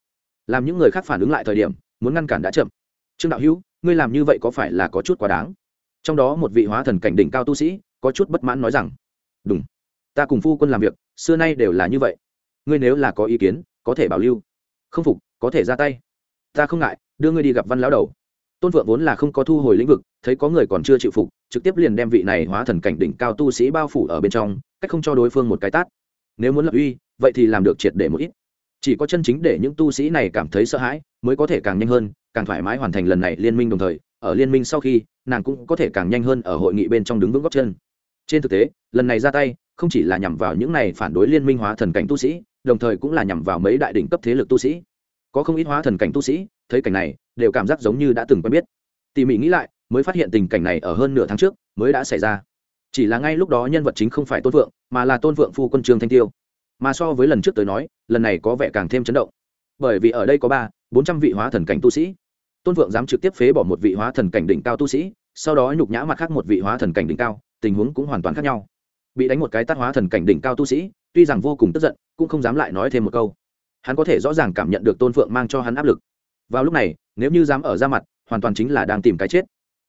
Làm những người khác phản ứng lại thời điểm, muốn ngăn cản đã chậm. Trương đạo hữu, ngươi làm như vậy có phải là có chút quá đáng? Trong đó một vị hóa thần cảnh đỉnh cao tu sĩ, có chút bất mãn nói rằng đúng ta cùng phu quân làm việc, xưa nay đều là như vậy. Ngươi nếu là có ý kiến, có thể bảo lưu. Không phục có thể ra tay. Ta không ngại, đưa ngươi đi gặp văn lão đầu. Tôn vượng vốn là không có thu hồi lĩnh vực, thấy có người còn chưa chịu phục, trực tiếp liền đem vị này hóa thần cảnh đỉnh cao tu sĩ bao phủ ở bên trong, cách không cho đối phương một cái tát. Nếu muốn lập uy, vậy thì làm được triệt để một ít. Chỉ có chân chính để những tu sĩ này cảm thấy sợ hãi, mới có thể càng nhanh hơn, càng thoải mái hoàn thành lần này liên minh đồng thời, ở liên minh sau khi, nàng cũng có thể càng nhanh hơn ở hội nghị bên trong đứng vững góc chân. Trên thực tế, lần này ra tay, không chỉ là nhằm vào những này phản đối liên minh hóa thần cảnh tu sĩ, đồng thời cũng là nhằm vào mấy đại đỉnh cấp thế lực tu sĩ có không ít hóa thần cảnh tu sĩ, thấy cảnh này, đều cảm giác giống như đã từng quen biết. Tỉ mỉ nghĩ lại, mới phát hiện tình cảnh này ở hơn nửa tháng trước, mới đã xảy ra. Chỉ là ngay lúc đó nhân vật chính không phải tôn vượng mà là tôn vượng phu quân trương thanh tiêu. Mà so với lần trước tới nói, lần này có vẻ càng thêm chấn động. Bởi vì ở đây có ba, bốn trăm vị hóa thần cảnh tu sĩ. Tôn vượng dám trực tiếp phế bỏ một vị hóa thần cảnh đỉnh cao tu sĩ, sau đó nhục nhã mặt khác một vị hóa thần cảnh đỉnh cao, tình huống cũng hoàn toàn khác nhau. Bị đánh một cái tát hóa thần cảnh đỉnh cao tu sĩ, tuy rằng vô cùng tức giận, cũng không dám lại nói thêm một câu hắn có thể rõ ràng cảm nhận được tôn phượng mang cho hắn áp lực. Vào lúc này, nếu như dám ở ra mặt, hoàn toàn chính là đang tìm cái chết.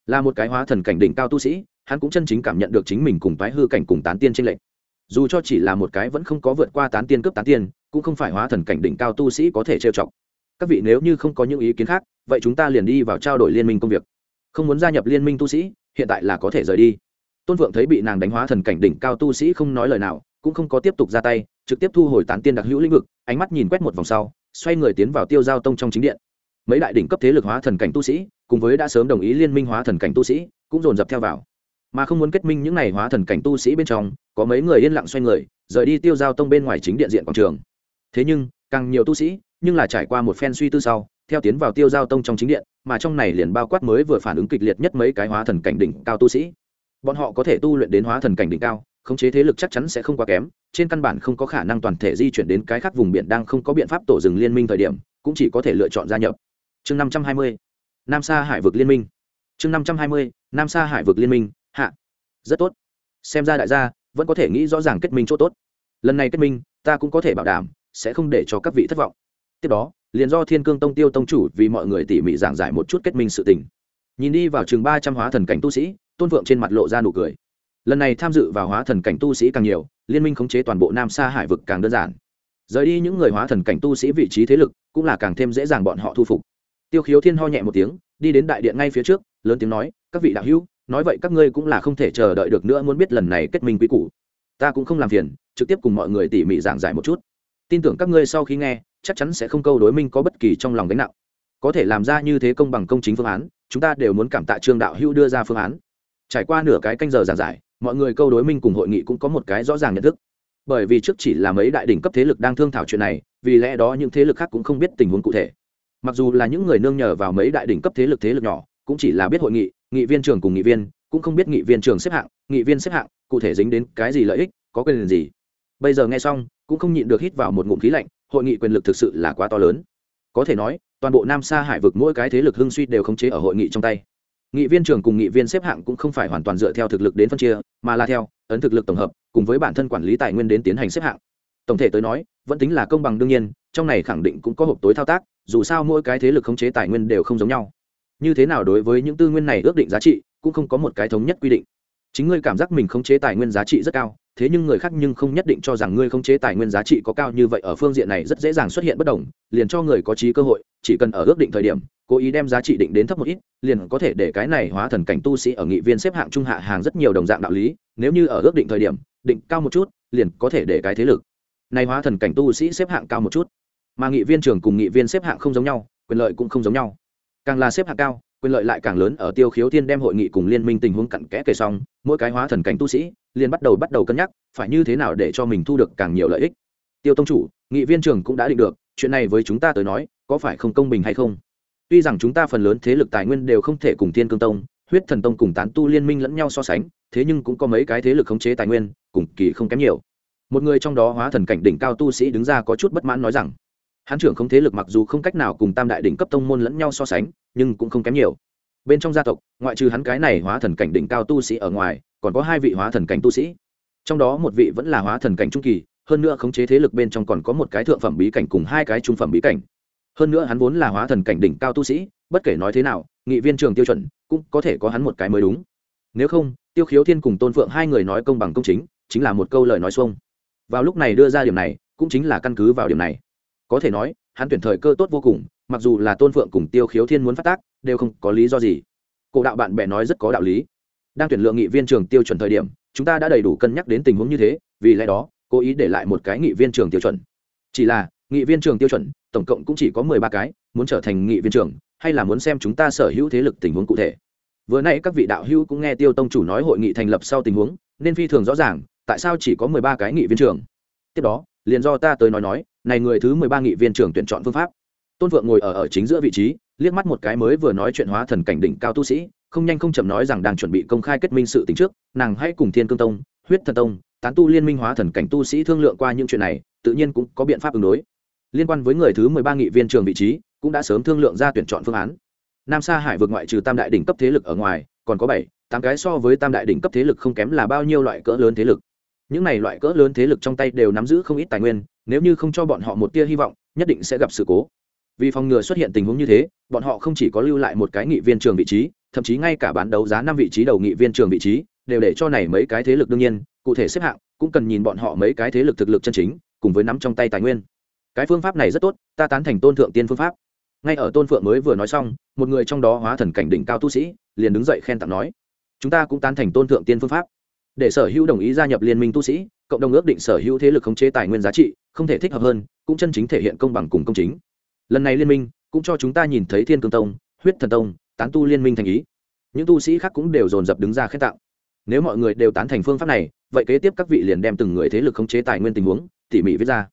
Là một cái hóa thần cảnh đỉnh cao tu sĩ, hắn cũng chân chính cảm nhận được chính mình cùng tái hư cảnh cùng tán tiên trên lệnh dù cho chỉ là một cái vẫn không có vượt qua tán tiên cướp tán tiên, cũng không phải hóa thần cảnh đỉnh cao tu sĩ có thể trêu chọc. Các vị nếu như không có những ý kiến khác, vậy chúng ta liền đi vào trao đổi liên minh công việc. Không muốn gia nhập liên minh tu sĩ, hiện tại là có thể rời đi. Tôn vượng thấy bị nàng đánh hóa thần cảnh đỉnh cao tu sĩ không nói lời nào, cũng không có tiếp tục ra tay trực tiếp thu hồi tán tiên đặc hữu lĩnh vực, ánh mắt nhìn quét một vòng sau, xoay người tiến vào tiêu giao tông trong chính điện. Mấy đại đỉnh cấp thế lực hóa thần cảnh tu sĩ, cùng với đã sớm đồng ý liên minh hóa thần cảnh tu sĩ, cũng dồn dập theo vào. Mà không muốn kết minh những n à y hóa thần cảnh tu sĩ bên trong, có mấy người yên lặng xoay người, rời đi tiêu giao tông bên ngoài chính điện diện quảng trường. Thế nhưng, càng nhiều tu sĩ, nhưng là trải qua một phen suy tư sau, theo tiến vào tiêu giao tông trong chính điện, mà trong này liền bao quát mới vừa phản ứng kịch liệt nhất mấy cái hóa thần cảnh đỉnh cao tu sĩ. Bọn họ có thể tu luyện đến hóa thần cảnh đỉnh cao khống chế thế lực chắc chắn sẽ không quá kém, trên căn bản không có khả năng toàn thể di chuyển đến cái khác vùng biển đang không có biện pháp tổ rừng liên minh thời điểm, cũng chỉ có thể lựa chọn gia nhập. Chương năm trăm hai mươi, nam sa hải vực liên minh. Chương năm trăm hai mươi, nam sa hải vực liên minh, hạ. Rất tốt. Xem ra đại gia vẫn có thể nghĩ rõ ràng kết minh chỗ tốt. Lần này kết minh, ta cũng có thể bảo đảm sẽ không để cho các vị thất vọng. Tiếp đó, liền do thiên cương tông tiêu tông chủ vì mọi người tỉ mỉ giảng giải một chút kết minh sự tình. Nhìn đi vào chừng ba trăm hóa thần cảnh tu sĩ, tôn vượng trên mặt lộ ra nụ cười lần này tham dự vào hóa thần cảnh tu sĩ càng nhiều, liên minh khống chế toàn bộ nam sa hải vực càng đơn giản. Rời đi những người hóa thần cảnh tu sĩ vị trí thế lực, cũng là càng thêm dễ dàng bọn họ thu phục. Tiêu khiếu thiên ho nhẹ một tiếng, đi đến đại điện ngay phía trước, lớn tiếng nói, các vị đạo hữu, nói vậy các ngươi cũng là không thể chờ đợi được nữa muốn biết lần này kết minh quý cũ ta cũng không làm phiền, trực tiếp cùng mọi người tỉ mỉ giảng giải một chút. Tin tưởng các ngươi sau khi nghe, chắc chắn sẽ không câu đối minh có bất kỳ trong lòng gánh nặng. Có thể làm ra như thế công bằng công chính phương án, chúng ta đều muốn cảm tạ trương đạo hữu đưa ra phương án. Trải qua nửa cái canh giờ giảng giải mọi người câu đối minh cùng hội nghị cũng có một cái rõ ràng nhận thức. Bởi vì trước chỉ là mấy đại đỉnh cấp thế lực đang thương thảo chuyện này, vì lẽ đó những thế lực khác cũng không biết tình huống cụ thể. Mặc dù là những người nương nhờ vào mấy đại đỉnh cấp thế lực thế lực nhỏ, cũng chỉ là biết hội nghị nghị viên trưởng cùng nghị viên, cũng không biết nghị viên trưởng xếp hạng, nghị viên xếp hạng, cụ thể dính đến cái gì lợi ích, có quyền gì. Bây giờ nghe xong, cũng không nhịn được hít vào một ngụm khí lạnh, hội nghị quyền lực thực sự là quá to lớn. Có thể nói, toàn bộ nam sa hải vực mỗi cái thế lực hưng suy đều khống chế ở hội nghị trong tay nghị viên trưởng cùng nghị viên xếp hạng cũng không phải hoàn toàn dựa theo thực lực đến phân chia, mà là theo ấn thực lực tổng hợp, cùng với bản thân quản lý tài nguyên đến tiến hành xếp hạng. Tổng thể tới nói, vẫn tính là công bằng đương nhiên, trong này khẳng định cũng có hộp tối thao tác, dù sao mỗi cái thế lực khống chế tài nguyên đều không giống nhau. Như thế nào đối với những tư nguyên này ước định giá trị, cũng không có một cái thống nhất quy định. Chính ngươi cảm giác mình khống chế tài nguyên giá trị rất cao, thế nhưng người khác nhưng không nhất định cho rằng ngươi khống chế tài nguyên giá trị có cao như vậy, ở phương diện này rất dễ dàng xuất hiện bất đồng, liền cho người có trí cơ hội, chỉ cần ở ước định thời điểm cố ý đem giá trị định đến thấp một ít, liền có thể để cái này hóa thần cảnh tu sĩ ở nghị viên xếp hạng trung hạ hàng rất nhiều đồng dạng đạo lý, nếu như ở ước định thời điểm, định cao một chút, liền có thể để cái thế lực. Này hóa thần cảnh tu sĩ xếp hạng cao một chút, mà nghị viên trưởng cùng nghị viên xếp hạng không giống nhau, quyền lợi cũng không giống nhau. Càng là xếp hạng cao, quyền lợi lại càng lớn ở tiêu khiếu thiên đem hội nghị cùng liên minh tình huống cặn kẽ kể xong, mỗi cái hóa thần cảnh tu sĩ liền bắt đầu bắt đầu cân nhắc, phải như thế nào để cho mình thu được càng nhiều lợi ích. Tiêu tông chủ, nghị viên trưởng cũng đã định được, chuyện này với chúng ta tới nói, có phải không công bình hay không? Tuy rằng chúng ta phần lớn thế lực tài nguyên đều không thể cùng thiên cương tông, huyết thần tông cùng tán tu liên minh lẫn nhau so sánh, thế nhưng cũng có mấy cái thế lực khống chế tài nguyên, cùng kỳ không kém nhiều. Một người trong đó hóa thần cảnh đỉnh cao tu sĩ đứng ra có chút bất mãn nói rằng, hán trưởng không thế lực mặc dù không cách nào cùng tam đại đỉnh cấp tông môn lẫn nhau so sánh, nhưng cũng không kém nhiều. Bên trong gia tộc, ngoại trừ hắn cái này hóa thần cảnh đỉnh cao tu sĩ ở ngoài, còn có hai vị hóa thần cảnh tu sĩ. Trong đó một vị vẫn là hóa thần cảnh trung kỳ, hơn nữa khống chế thế lực bên trong còn có một cái thượng phẩm bí cảnh cùng hai cái trung phẩm bí cảnh hơn nữa hắn vốn là hóa thần cảnh đỉnh cao tu sĩ, bất kể nói thế nào, nghị viên trường tiêu chuẩn cũng có thể có hắn một cái mới đúng. Nếu không, tiêu khiếu thiên cùng tôn phượng hai người nói công bằng công chính chính là một câu lời nói xuông. Vào lúc này đưa ra điểm này, cũng chính là căn cứ vào điểm này. Có thể nói, hắn tuyển thời cơ tốt vô cùng, mặc dù là tôn phượng cùng tiêu khiếu thiên muốn phát tác, đều không có lý do gì. Cổ đạo bạn bè nói rất có đạo lý. Đang tuyển lượng nghị viên trường tiêu chuẩn thời điểm, chúng ta đã đầy đủ cân nhắc đến tình huống như thế, vì lẽ đó, cố ý để lại một cái nghị viên trường tiêu chuẩn. Chỉ là nghị viên trường tiêu chuẩn, tổng cộng cũng chỉ có mười ba cái, muốn trở thành nghị viên trường hay là muốn xem chúng ta sở hữu thế lực tình huống cụ thể. Vừa nãy các vị đạo hữu cũng nghe tiêu tông chủ nói hội nghị thành lập sau tình huống, nên phi thường rõ ràng, tại sao chỉ có mười ba cái nghị viên trường tiếp đó, liền do ta tới nói nói, này người thứ mười ba nghị viên trường tuyển chọn phương pháp. Tôn vượng ngồi ở ở chính giữa vị trí, liếc mắt một cái mới vừa nói chuyện hóa thần cảnh đỉnh cao tu sĩ, không nhanh không chậm nói rằng đang chuẩn bị công khai kết minh sự tính trước, nàng hãy cùng thiên cương tông, huyết thần tông, tán tu liên minh hóa thần cảnh tu sĩ thương lượng qua những chuyện này, tự nhiên cũng có biện pháp ứng đối liên quan với người thứ mười ba nghị viên trường vị trí, cũng đã sớm thương lượng ra tuyển chọn phương án. Nam sa hải vượt ngoại trừ tam đại đỉnh cấp thế lực ở ngoài, còn có bảy, tám cái so với tam đại đỉnh cấp thế lực không kém là bao nhiêu loại cỡ lớn thế lực. Những này loại cỡ lớn thế lực trong tay đều nắm giữ không ít tài nguyên, nếu như không cho bọn họ một tia hy vọng, nhất định sẽ gặp sự cố. Vì phòng ngừa xuất hiện tình huống như thế, bọn họ không chỉ có lưu lại một cái nghị viên trường vị trí, thậm chí ngay cả bán đấu giá năm vị trí đầu nghị viên trường vị trí, đều để cho này mấy cái thế lực đương nhiên, cụ thể xếp hạng, cũng cần nhìn bọn họ mấy cái thế lực thực lực chân chính, cùng với nắm trong tay tài nguyên cái phương pháp này rất tốt, ta tán thành tôn thượng tiên phương pháp. Ngay ở tôn phượng mới vừa nói xong, một người trong đó hóa thần cảnh đỉnh cao tu sĩ, liền đứng dậy khen tặng nói, chúng ta cũng tán thành tôn thượng tiên phương pháp. Để sở hữu đồng ý gia nhập liên minh tu sĩ, cộng đồng ước định sở hữu thế lực khống chế tài nguyên giá trị, không thể thích hợp hơn, cũng chân chính thể hiện công bằng cùng công chính. Lần này liên minh, cũng cho chúng ta nhìn thấy thiên cương tông, huyết thần tông, tán tu liên minh thành ý. Những tu sĩ khác cũng đều dồn dập đứng ra khen tặng. Nếu mọi người đều tán thành phương pháp này, vậy kế tiếp các vị liền đem từng người thế lực khống chế tài nguyên tình huống, tỉ mỉ viết ra.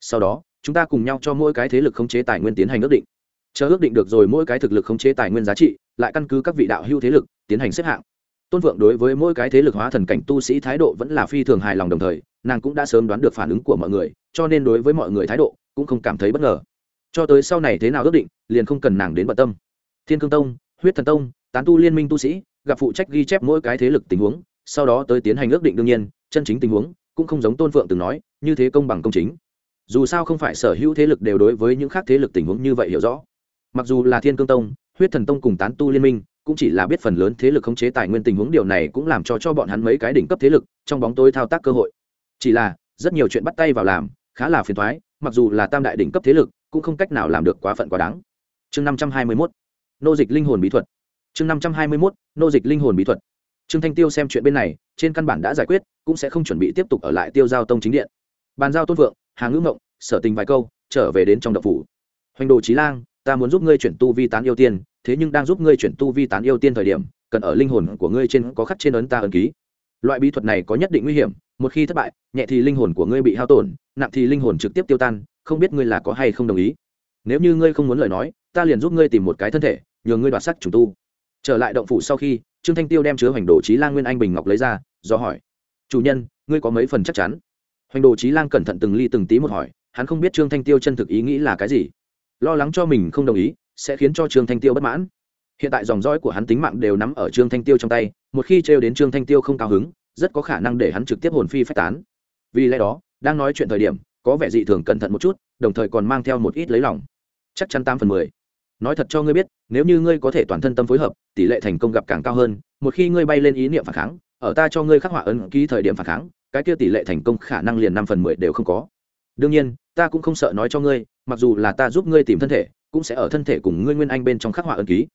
Sau đó chúng ta cùng nhau cho mỗi cái thế lực khống chế tài nguyên tiến hành ước định. Chờ ước định được rồi mỗi cái thực lực khống chế tài nguyên giá trị, lại căn cứ các vị đạo hưu thế lực tiến hành xếp hạng. Tôn vượng đối với mỗi cái thế lực hóa thần cảnh tu sĩ thái độ vẫn là phi thường hài lòng đồng thời, nàng cũng đã sớm đoán được phản ứng của mọi người, cho nên đối với mọi người thái độ cũng không cảm thấy bất ngờ. Cho tới sau này thế nào ước định, liền không cần nàng đến bận tâm. Thiên cương tông, huyết thần tông, tán tu liên minh tu sĩ, gặp phụ trách ghi chép mỗi cái thế lực tình huống, sau đó tới tiến hành ước định đương nhiên, chân chính tình huống, cũng không giống tôn phượng từng nói, như thế công bằng công chính dù sao không phải sở hữu thế lực đều đối với những khác thế lực tình huống như vậy hiểu rõ. Mặc dù là thiên cương tông, huyết thần tông cùng tán tu liên minh, cũng chỉ là biết phần lớn thế lực khống chế tài nguyên tình huống, điều này cũng làm cho cho bọn hắn mấy cái đỉnh cấp thế lực trong bóng tối thao tác cơ hội. Chỉ là, rất nhiều chuyện bắt tay vào làm, khá là phiền thoái mặc dù là tam đại đỉnh cấp thế lực, cũng không cách nào làm được quá phận quá đáng. Chương năm trăm hai mươi mốt, nô dịch linh hồn bí thuật. Chương năm trăm hai mươi mốt, nô dịch linh hồn bí thuật. Trương thanh tiêu xem chuyện bên này, trên căn bản đã giải quyết, cũng sẽ không chuẩn bị tiếp tục ở lại tiêu giao tông chính điện. Bàn giao tôn vượng hàng ngữ mộng, sở tình vài câu, trở về đến trong đậu phủ. Hoành đồ trí lang, ta muốn giúp ngươi chuyển tu vi tán yêu tiên, thế nhưng đang giúp ngươi chuyển tu vi tán yêu tiên thời điểm, cần ở linh hồn của ngươi trên có khắc trên ấn ta ấn ký. Loại bí thuật này có nhất định nguy hiểm, một khi thất bại, nhẹ thì linh hồn của ngươi bị hao tổn, nặng thì linh hồn trực tiếp tiêu tan, không biết ngươi là có hay không đồng ý. Nếu như ngươi không muốn lời nói, ta liền giúp ngươi tìm một cái thân thể, nhờ ngươi đoạt sắc trùng tu. Trở lại động phủ sau khi, trương thanh tiêu đem chứa hoành đồ trí lang nguyên anh bình ngọc lấy ra, do hỏi, chủ nhân, ngươi có mấy phần chắc chắn? Hoành đồ trí lang cẩn thận từng ly từng tí một hỏi, hắn không biết trương thanh tiêu chân thực ý nghĩ là cái gì. Lo lắng cho mình không đồng ý, sẽ khiến cho trương thanh tiêu bất mãn. Hiện tại dòng dõi của hắn tính mạng đều nắm ở trương thanh tiêu trong tay, một khi trêu đến trương thanh tiêu không cao hứng, rất có khả năng để hắn trực tiếp hồn phi phách tán. Vì lẽ đó, đang nói chuyện thời điểm, có vẻ dị thường cẩn thận một chút, đồng thời còn mang theo một ít lấy lòng. Chắc chắn tám phần mười. Nói thật cho ngươi biết, nếu như ngươi có thể toàn thân tâm phối hợp, tỷ lệ thành công gặp càng cao hơn, một khi ngươi bay lên ý niệm phản kháng, ở ta cho ngươi khắc họa ấn ký thời điểm phản kháng cái kia tỷ lệ thành công khả năng liền năm phần mười đều không có. Đương nhiên, ta cũng không sợ nói cho ngươi, mặc dù là ta giúp ngươi tìm thân thể, cũng sẽ ở thân thể cùng ngươi nguyên anh bên trong khắc họa ân ký.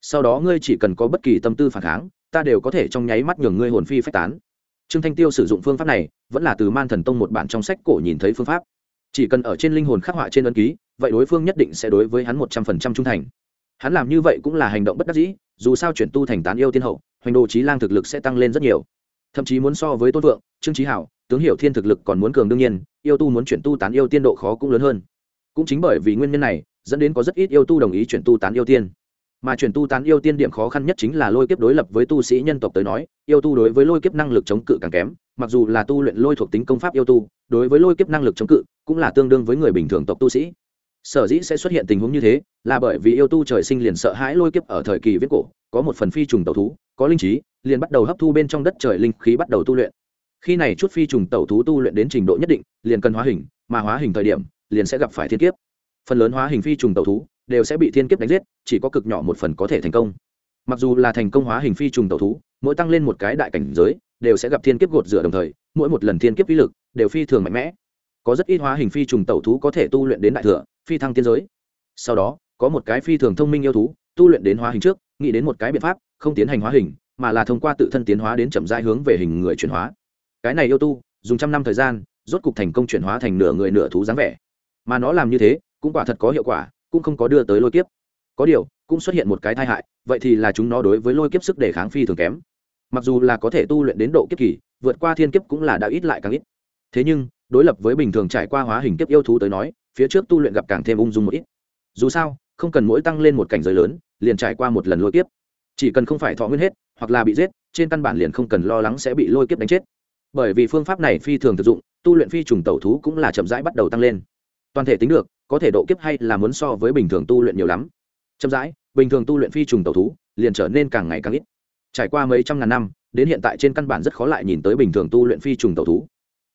Sau đó ngươi chỉ cần có bất kỳ tâm tư phản kháng, ta đều có thể trong nháy mắt nhường ngươi hồn phi phách tán. Trương thanh tiêu sử dụng phương pháp này, vẫn là từ man thần tông một bản trong sách cổ nhìn thấy phương pháp. Chỉ cần ở trên linh hồn khắc họa trên ân ký, vậy đối phương nhất định sẽ đối với hắn một trăm phần trăm trung thành. Hắn làm như vậy cũng là hành động bất đắc dĩ, dù sao chuyển tu thành tán yêu tiên hậu, hoành đồ trí lang thực lực sẽ tăng lên rất nhiều thậm chí muốn so với tôn vượng trương trí hảo, tướng hiểu thiên thực lực còn muốn cường đương nhiên, yêu tu muốn chuyển tu tán yêu tiên độ khó cũng lớn hơn. Cũng chính bởi vì nguyên nhân này, dẫn đến có rất ít yêu tu đồng ý chuyển tu tán yêu tiên. Mà chuyển tu tán yêu tiên điểm khó khăn nhất chính là lôi kiếp đối lập với tu sĩ nhân tộc tới nói, yêu tu đối với lôi kiếp năng lực chống cự càng kém, mặc dù là tu luyện lôi thuộc tính công pháp yêu tu, đối với lôi kiếp năng lực chống cự cũng là tương đương với người bình thường tộc tu sĩ sở dĩ sẽ xuất hiện tình huống như thế, là bởi vì yêu tu trời sinh liền sợ hãi lôi kiếp ở thời kỳ viết cổ, có một phần phi trùng tẩu thú, có linh trí, liền bắt đầu hấp thu bên trong đất trời linh khí bắt đầu tu luyện. Khi này chút phi trùng tẩu thú tu luyện đến trình độ nhất định, liền cần hóa hình, mà hóa hình thời điểm, liền sẽ gặp phải thiên kiếp. Phần lớn hóa hình phi trùng tẩu thú, đều sẽ bị thiên kiếp đánh giết, chỉ có cực nhỏ một phần có thể thành công. Mặc dù là thành công hóa hình phi trùng tẩu thú, mỗi tăng lên một cái đại cảnh giới, đều sẽ gặp thiên kiếp gột rửa đồng thời, mỗi một lần thiên kiếp uy lực, đều phi thường mạnh mẽ. Có rất ít hóa hình phi trùng tẩu thú có thể tu luyện đến đại thừa phi thăng tiên giới. Sau đó, có một cái phi thường thông minh yêu thú, tu luyện đến hóa hình trước, nghĩ đến một cái biện pháp, không tiến hành hóa hình, mà là thông qua tự thân tiến hóa đến chậm rãi hướng về hình người chuyển hóa. Cái này yêu tu, dùng trăm năm thời gian, rốt cục thành công chuyển hóa thành nửa người nửa thú dáng vẻ. Mà nó làm như thế, cũng quả thật có hiệu quả, cũng không có đưa tới lôi kiếp. Có điều, cũng xuất hiện một cái tai hại, vậy thì là chúng nó đối với lôi kiếp sức đề kháng phi thường kém. Mặc dù là có thể tu luyện đến độ kiếp kỳ, vượt qua thiên kiếp cũng là đã ít lại càng ít. Thế nhưng, đối lập với bình thường trải qua hóa hình kiếp yêu thú tới nói phía trước tu luyện gặp càng thêm ung dung một ít. Dù sao, không cần mỗi tăng lên một cảnh giới lớn, liền trải qua một lần lôi kiếp. Chỉ cần không phải thọ nguyên hết, hoặc là bị giết, trên căn bản liền không cần lo lắng sẽ bị lôi kiếp đánh chết. Bởi vì phương pháp này phi thường thực dụng, tu luyện phi trùng tẩu thú cũng là chậm rãi bắt đầu tăng lên. Toàn thể tính được, có thể độ kiếp hay là muốn so với bình thường tu luyện nhiều lắm. Chậm rãi, bình thường tu luyện phi trùng tẩu thú, liền trở nên càng ngày càng ít. Trải qua mấy trăm ngàn năm, đến hiện tại trên căn bản rất khó lại nhìn tới bình thường tu luyện phi trùng tẩu thú.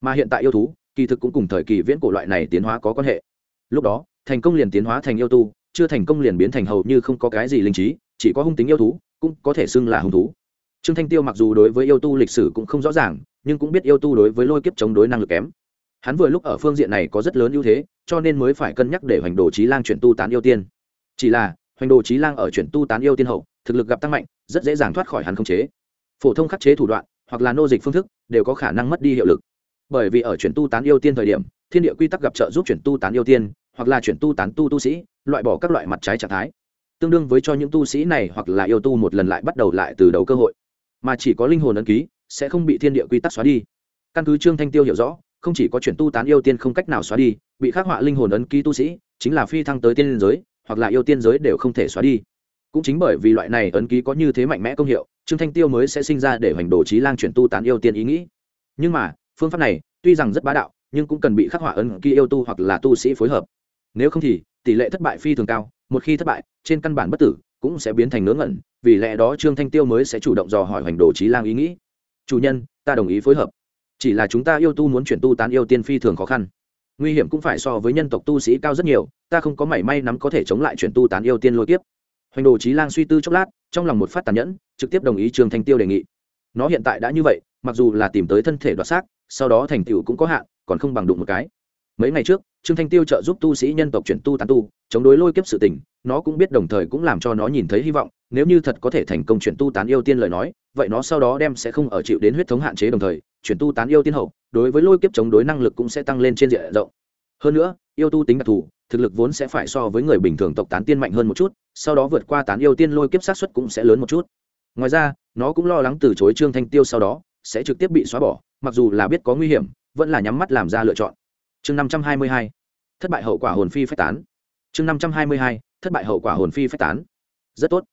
Mà hiện tại yêu thú kỳ thực cũng cùng thời kỳ viễn cổ loại này tiến hóa có quan hệ. Lúc đó, thành công liền tiến hóa thành yêu tu, chưa thành công liền biến thành hầu như không có cái gì linh trí, chỉ có hung tính yêu thú, cũng có thể xưng là hung thú. Trương thanh tiêu mặc dù đối với yêu tu lịch sử cũng không rõ ràng, nhưng cũng biết yêu tu đối với lôi kiếp chống đối năng lực kém. Hắn vừa lúc ở phương diện này có rất lớn ưu thế, cho nên mới phải cân nhắc để hoành đồ trí lang chuyển tu tán yêu tiên. Chỉ là, hoành đồ trí lang ở chuyển tu tán yêu tiên hậu, thực lực gặp tăng mạnh, rất dễ dàng thoát khỏi hắn không chế. Phổ thông khắc chế thủ đoạn, hoặc là nô dịch phương thức, đều có khả năng mất đi hiệu lực bởi vì ở chuyển tu tán yêu tiên thời điểm, thiên địa quy tắc gặp trợ giúp chuyển tu tán yêu tiên, hoặc là chuyển tu tán tu tu sĩ, loại bỏ các loại mặt trái trạng thái. Tương đương với cho những tu sĩ này hoặc là yêu tu một lần lại bắt đầu lại từ đầu cơ hội. Mà chỉ có linh hồn ấn ký, sẽ không bị thiên địa quy tắc xóa đi. Căn cứ trương thanh tiêu hiểu rõ, không chỉ có chuyển tu tán yêu tiên không cách nào xóa đi, bị khắc họa linh hồn ấn ký tu sĩ, chính là phi thăng tới tiên giới, hoặc là yêu tiên giới đều không thể xóa đi. Cũng chính bởi vì loại này ấn ký có như thế mạnh mẽ công hiệu, trương thanh tiêu mới sẽ sinh ra để hoành đồ trí lang chuyển tu tán yêu tiên ý nghĩ. Nhưng mà phương pháp này tuy rằng rất bá đạo, nhưng cũng cần bị khắc họa ấn ký yêu tu hoặc là tu sĩ phối hợp. Nếu không thì, tỷ lệ thất bại phi thường cao, một khi thất bại, trên căn bản bất tử cũng sẽ biến thành ngớ ngẩn, vì lẽ đó trương thanh tiêu mới sẽ chủ động dò hỏi hoành đồ trí lang ý nghĩ. Chủ nhân, ta đồng ý phối hợp. Chỉ là chúng ta yêu tu muốn chuyển tu tán yêu tiên phi thường khó khăn. Nguy hiểm cũng phải so với nhân tộc tu sĩ cao rất nhiều, ta không có mảy may nắm có thể chống lại chuyển tu tán yêu tiên lôi tiếp hoành đồ trí lang suy tư chốc lát, trong lòng một phát tàn nhẫn, trực tiếp đồng ý trương thanh tiêu đề nghị. Nó hiện tại đã như vậy mặc dù là tìm tới thân thể đoạt xác, sau đó thành tựu cũng có hạn, còn không bằng đụng một cái. Mấy ngày trước, trương thanh tiêu trợ giúp tu sĩ nhân tộc chuyển tu tán tu, chống đối lôi kiếp sự tình, nó cũng biết đồng thời cũng làm cho nó nhìn thấy hy vọng, nếu như thật có thể thành công chuyển tu tán yêu tiên lời nói, vậy nó sau đó đem sẽ không ở chịu đến huyết thống hạn chế đồng thời, chuyển tu tán yêu tiên hậu, đối với lôi kiếp chống đối năng lực cũng sẽ tăng lên trên diện rộng. Hơn nữa, yêu tu tính đặc thù, thực lực vốn sẽ phải so với người bình thường tộc tán tiên mạnh hơn một chút, sau đó vượt qua tán yêu tiên lôi kiếp sát xuất cũng sẽ lớn một chút. Ngoài ra, nó cũng lo lắng từ chối trương thanh tiêu sau đó sẽ trực tiếp bị xóa bỏ, mặc dù là biết có nguy hiểm, vẫn là nhắm mắt làm ra lựa chọn. Chương năm trăm hai mươi hai, thất bại hậu quả hồn phi phách tán. Chương năm trăm hai mươi hai, thất bại hậu quả hồn phi phách tán. Rất tốt.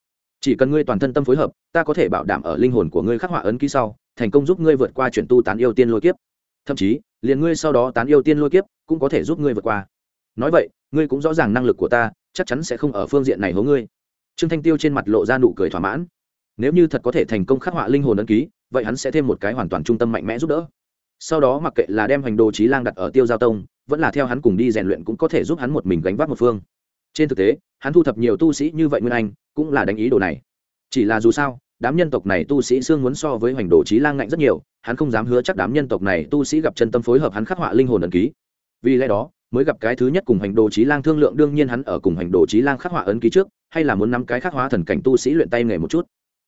Chỉ cần ngươi toàn thân tâm phối hợp, ta có thể bảo đảm ở linh hồn của ngươi khắc họa ấn ký sau, thành công giúp ngươi vượt qua chuyển tu tán yêu tiên lôi kiếp. Thậm chí, liền ngươi sau đó tán yêu tiên lôi kiếp cũng có thể giúp ngươi vượt qua. Nói vậy, ngươi cũng rõ ràng năng lực của ta, chắc chắn sẽ không ở phương diện này hố ngươi. Trương thanh tiêu trên mặt lộ ra nụ cười thỏa mãn. Nếu như thật có thể thành công khắc họa linh hồn ấn ký vậy hắn sẽ thêm một cái hoàn toàn trung tâm mạnh mẽ giúp đỡ. Sau đó mặc kệ là đem hành đồ trí lang đặt ở tiêu giao tông, vẫn là theo hắn cùng đi rèn luyện cũng có thể giúp hắn một mình gánh vác một phương. Trên thực tế, hắn thu thập nhiều tu sĩ như vậy nguyên anh, cũng là đánh ý đồ này. Chỉ là dù sao, đám nhân tộc này tu sĩ xương muốn so với hoành đồ trí lang ngạnh rất nhiều, hắn không dám hứa chắc đám nhân tộc này tu sĩ gặp chân tâm phối hợp hắn khắc họa linh hồn ấn ký. Vì lẽ đó, mới gặp cái thứ nhất cùng hành đồ trí lang thương lượng, đương nhiên hắn ở cùng hành đồ trí lang khắc họa ấn ký trước, hay là muốn nắm cái khắc hóa thần cảnh tu sĩ luyện tay nghề một chút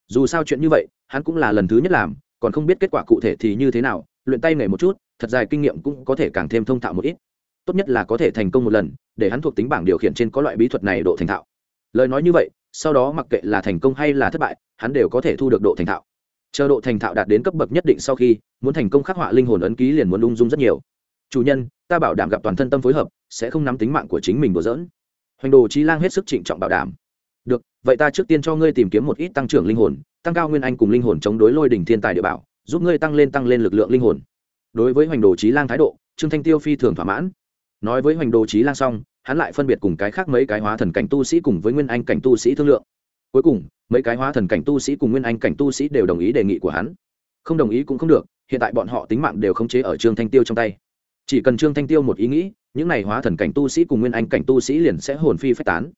dù sao chuyện như vậy, hắn cũng là lần thứ nhất làm, còn không biết kết quả cụ thể thì như thế nào, luyện tay nghề một chút, thật dài kinh nghiệm cũng có thể càng thêm thông thạo một ít. Tốt nhất là có thể thành công một lần, để hắn thuộc tính bảng điều khiển trên có loại bí thuật này độ thành thạo. Lời nói như vậy, sau đó mặc kệ là thành công hay là thất bại, hắn đều có thể thu được độ thành thạo. Chờ độ thành thạo đạt đến cấp bậc nhất định sau khi, muốn thành công khắc họa linh hồn ấn ký liền muốn ung dung rất nhiều. Chủ nhân, ta bảo đảm gặp toàn thân tâm phối hợp, sẽ không nắm tính mạng của chính mình đùa dỡn hoành đồ trí lang hết sức trịnh trọng bảo đảm được, vậy ta trước tiên cho ngươi tìm kiếm một ít tăng trưởng linh hồn, tăng cao nguyên anh cùng linh hồn chống đối lôi đỉnh thiên tài địa bảo, giúp ngươi tăng lên tăng lên lực lượng linh hồn. Đối với hoành đồ trí lang thái độ, trương thanh tiêu phi thường thỏa mãn. Nói với hoành đồ trí lang xong, hắn lại phân biệt cùng cái khác mấy cái hóa thần cảnh tu sĩ cùng với nguyên anh cảnh tu sĩ thương lượng. Cuối cùng, mấy cái hóa thần cảnh tu sĩ cùng nguyên anh cảnh tu sĩ đều đồng ý đề nghị của hắn. Không đồng ý cũng không được, hiện tại bọn họ tính mạng đều khống chế ở trương thanh tiêu trong tay. Chỉ cần trương thanh tiêu một ý nghĩ, những n à y hóa thần cảnh tu sĩ cùng nguyên anh cảnh tu sĩ liền sẽ hồn phi phách tán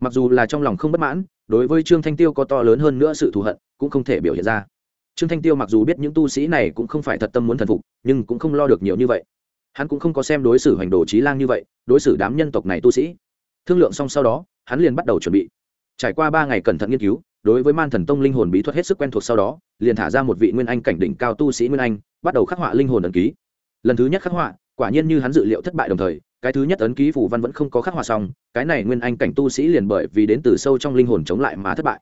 mặc dù là trong lòng không bất mãn, đối với trương thanh tiêu có to lớn hơn nữa sự thù hận, cũng không thể biểu hiện ra. Trương thanh tiêu mặc dù biết những tu sĩ này cũng không phải thật tâm muốn thần phục, nhưng cũng không lo được nhiều như vậy. Hắn cũng không có xem đối xử hành đồ trí lang như vậy, đối xử đám nhân tộc này tu sĩ. Thương lượng xong sau đó, hắn liền bắt đầu chuẩn bị. Trải qua ba ngày cẩn thận nghiên cứu, đối với man thần tông linh hồn bí thuật hết sức quen thuộc sau đó, liền thả ra một vị nguyên anh cảnh đỉnh cao tu sĩ nguyên anh, bắt đầu khắc họa linh hồn ẩn ký. Lần thứ nhất khắc họa quả nhiên như hắn dự liệu thất bại đồng thời, cái thứ nhất ấn ký phủ văn vẫn không có khắc họa xong, cái này nguyên anh cảnh tu sĩ liền bởi vì đến từ sâu trong linh hồn chống lại mà thất bại.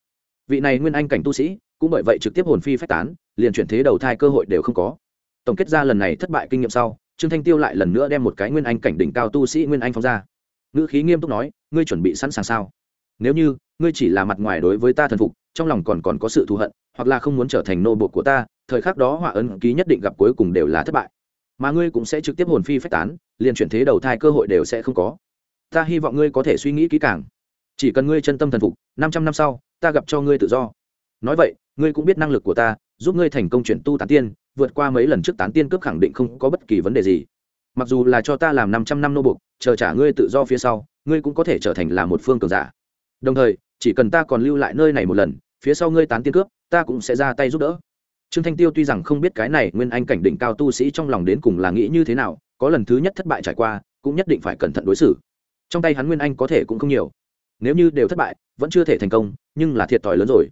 Vị này nguyên anh cảnh tu sĩ, cũng bởi vậy trực tiếp hồn phi phách tán, liền chuyển thế đầu thai cơ hội đều không có. Tổng kết ra lần này thất bại kinh nghiệm sau, trương thanh tiêu lại lần nữa đem một cái nguyên anh cảnh đỉnh cao tu sĩ nguyên anh phóng ra. Ngữ khí nghiêm túc nói, ngươi chuẩn bị sẵn sàng sao? Nếu như, ngươi chỉ là mặt ngoài đối với ta thần phục, trong lòng còn còn có sự thù hận, hoặc là không muốn trở thành nô bột của ta, thời khắc đó họa ấn ký nhất định gặp cuối cùng đều là thất bại mà ngươi cũng sẽ trực tiếp hồn phi phách tán, liền chuyển thế đầu thai cơ hội đều sẽ không có. Ta hy vọng ngươi có thể suy nghĩ kỹ càng. Chỉ cần ngươi chân tâm thần phục, năm trăm năm sau, ta gặp cho ngươi tự do. Nói vậy, ngươi cũng biết năng lực của ta, giúp ngươi thành công chuyển tu tán tiên, vượt qua mấy lần trước tán tiên cướp khẳng định không có bất kỳ vấn đề gì. Mặc dù là cho ta làm năm trăm năm nô bục chờ trả ngươi tự do phía sau, ngươi cũng có thể trở thành là một phương cường giả. Đồng thời, chỉ cần ta còn lưu lại nơi này một lần, phía sau ngươi tán tiên cướp, ta cũng sẽ ra tay giúp đỡ trương thanh tiêu tuy rằng không biết cái này nguyên anh cảnh đỉnh cao tu sĩ trong lòng đến cùng là nghĩ như thế nào, có lần thứ nhất thất bại trải qua, cũng nhất định phải cẩn thận đối xử. Trong tay hắn nguyên anh có thể cũng không nhiều. Nếu như đều thất bại, vẫn chưa thể thành công, nhưng là thiệt thòi lớn rồi.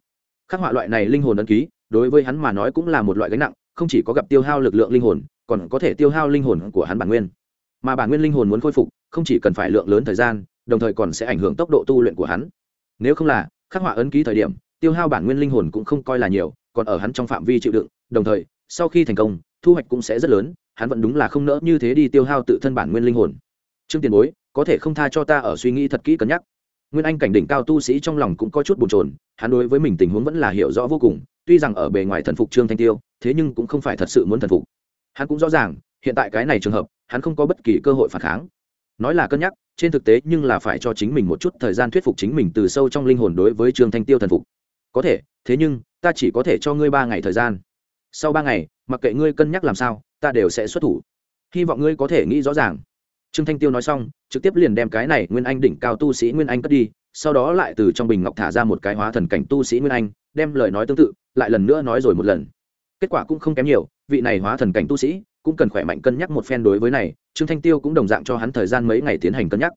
Khắc họa loại này linh hồn ấn ký, đối với hắn mà nói cũng là một loại gánh nặng, không chỉ có gặp tiêu hao lực lượng linh hồn, còn có thể tiêu hao linh hồn của hắn bản nguyên. Mà bản nguyên linh hồn muốn khôi phục, không chỉ cần phải lượng lớn thời gian, đồng thời còn sẽ ảnh hưởng tốc độ tu luyện của hắn. Nếu không là, khắc họa ấn ký thời điểm, tiêu hao bản nguyên linh hồn cũng không coi là nhiều còn ở hắn trong phạm vi chịu đựng, đồng thời, sau khi thành công, thu hoạch cũng sẽ rất lớn, hắn vẫn đúng là không nỡ như thế đi tiêu hao tự thân bản nguyên linh hồn. Trương tiền bối, có thể không tha cho ta ở suy nghĩ thật kỹ cân nhắc. Nguyên anh cảnh đỉnh cao tu sĩ trong lòng cũng có chút bồn chồn, hắn đối với mình tình huống vẫn là hiểu rõ vô cùng, tuy rằng ở bề ngoài thần phục trương thanh tiêu, thế nhưng cũng không phải thật sự muốn thần phục. Hắn cũng rõ ràng, hiện tại cái này trường hợp, hắn không có bất kỳ cơ hội phản kháng. Nói là cân nhắc, trên thực tế nhưng là phải cho chính mình một chút thời gian thuyết phục chính mình từ sâu trong linh hồn đối với trương thanh tiêu thần phục. Có thể, thế nhưng ta chỉ có thể cho ngươi ba ngày thời gian. Sau ba ngày, mặc kệ ngươi cân nhắc làm sao, ta đều sẽ xuất thủ. Hy vọng ngươi có thể nghĩ rõ ràng. Trương thanh tiêu nói xong, trực tiếp liền đem cái này nguyên anh đỉnh cao tu sĩ nguyên anh cất đi, sau đó lại từ trong bình ngọc thả ra một cái hóa thần cảnh tu sĩ nguyên anh, đem lời nói tương tự, lại lần nữa nói rồi một lần. Kết quả cũng không kém nhiều, vị này hóa thần cảnh tu sĩ cũng cần khỏe mạnh cân nhắc một phen đối với này, trương thanh tiêu cũng đồng dạng cho hắn thời gian mấy ngày tiến hành cân nhắc.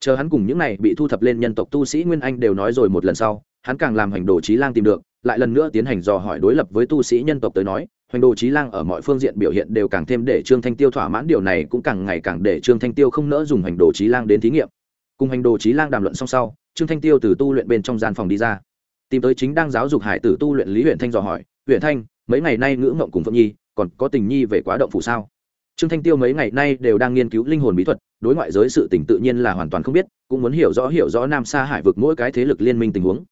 Chờ hắn cùng những này bị thu thập lên nhân tộc tu sĩ nguyên anh đều nói rồi một lần sau, hắn càng làm hành đồ trí lang tìm được lại lần nữa tiến hành dò hỏi đối lập với tu sĩ nhân tộc tới nói, hoành đồ trí lang ở mọi phương diện biểu hiện đều càng thêm để trương thanh tiêu thỏa mãn điều này cũng càng ngày càng để trương thanh tiêu không nỡ dùng hành đồ trí lang đến thí nghiệm. Cùng hành đồ trí lang đàm luận xong sau, trương thanh tiêu từ tu luyện bên trong gian phòng đi ra, tìm tới chính đang giáo dục hải tử tu luyện lý huyện thanh dò hỏi huyện thanh, mấy ngày nay ngữ ngộng cùng phượng nhi, còn có tình nhi về quá động phủ sao? Trương thanh tiêu mấy ngày nay đều đang nghiên cứu linh hồn bí thuật, đối ngoại giới sự tỉnh tự nhiên là hoàn toàn không biết, cũng muốn hiểu rõ hiểu rõ nam sa hải vực mỗi cái thế lực liên minh tình huống.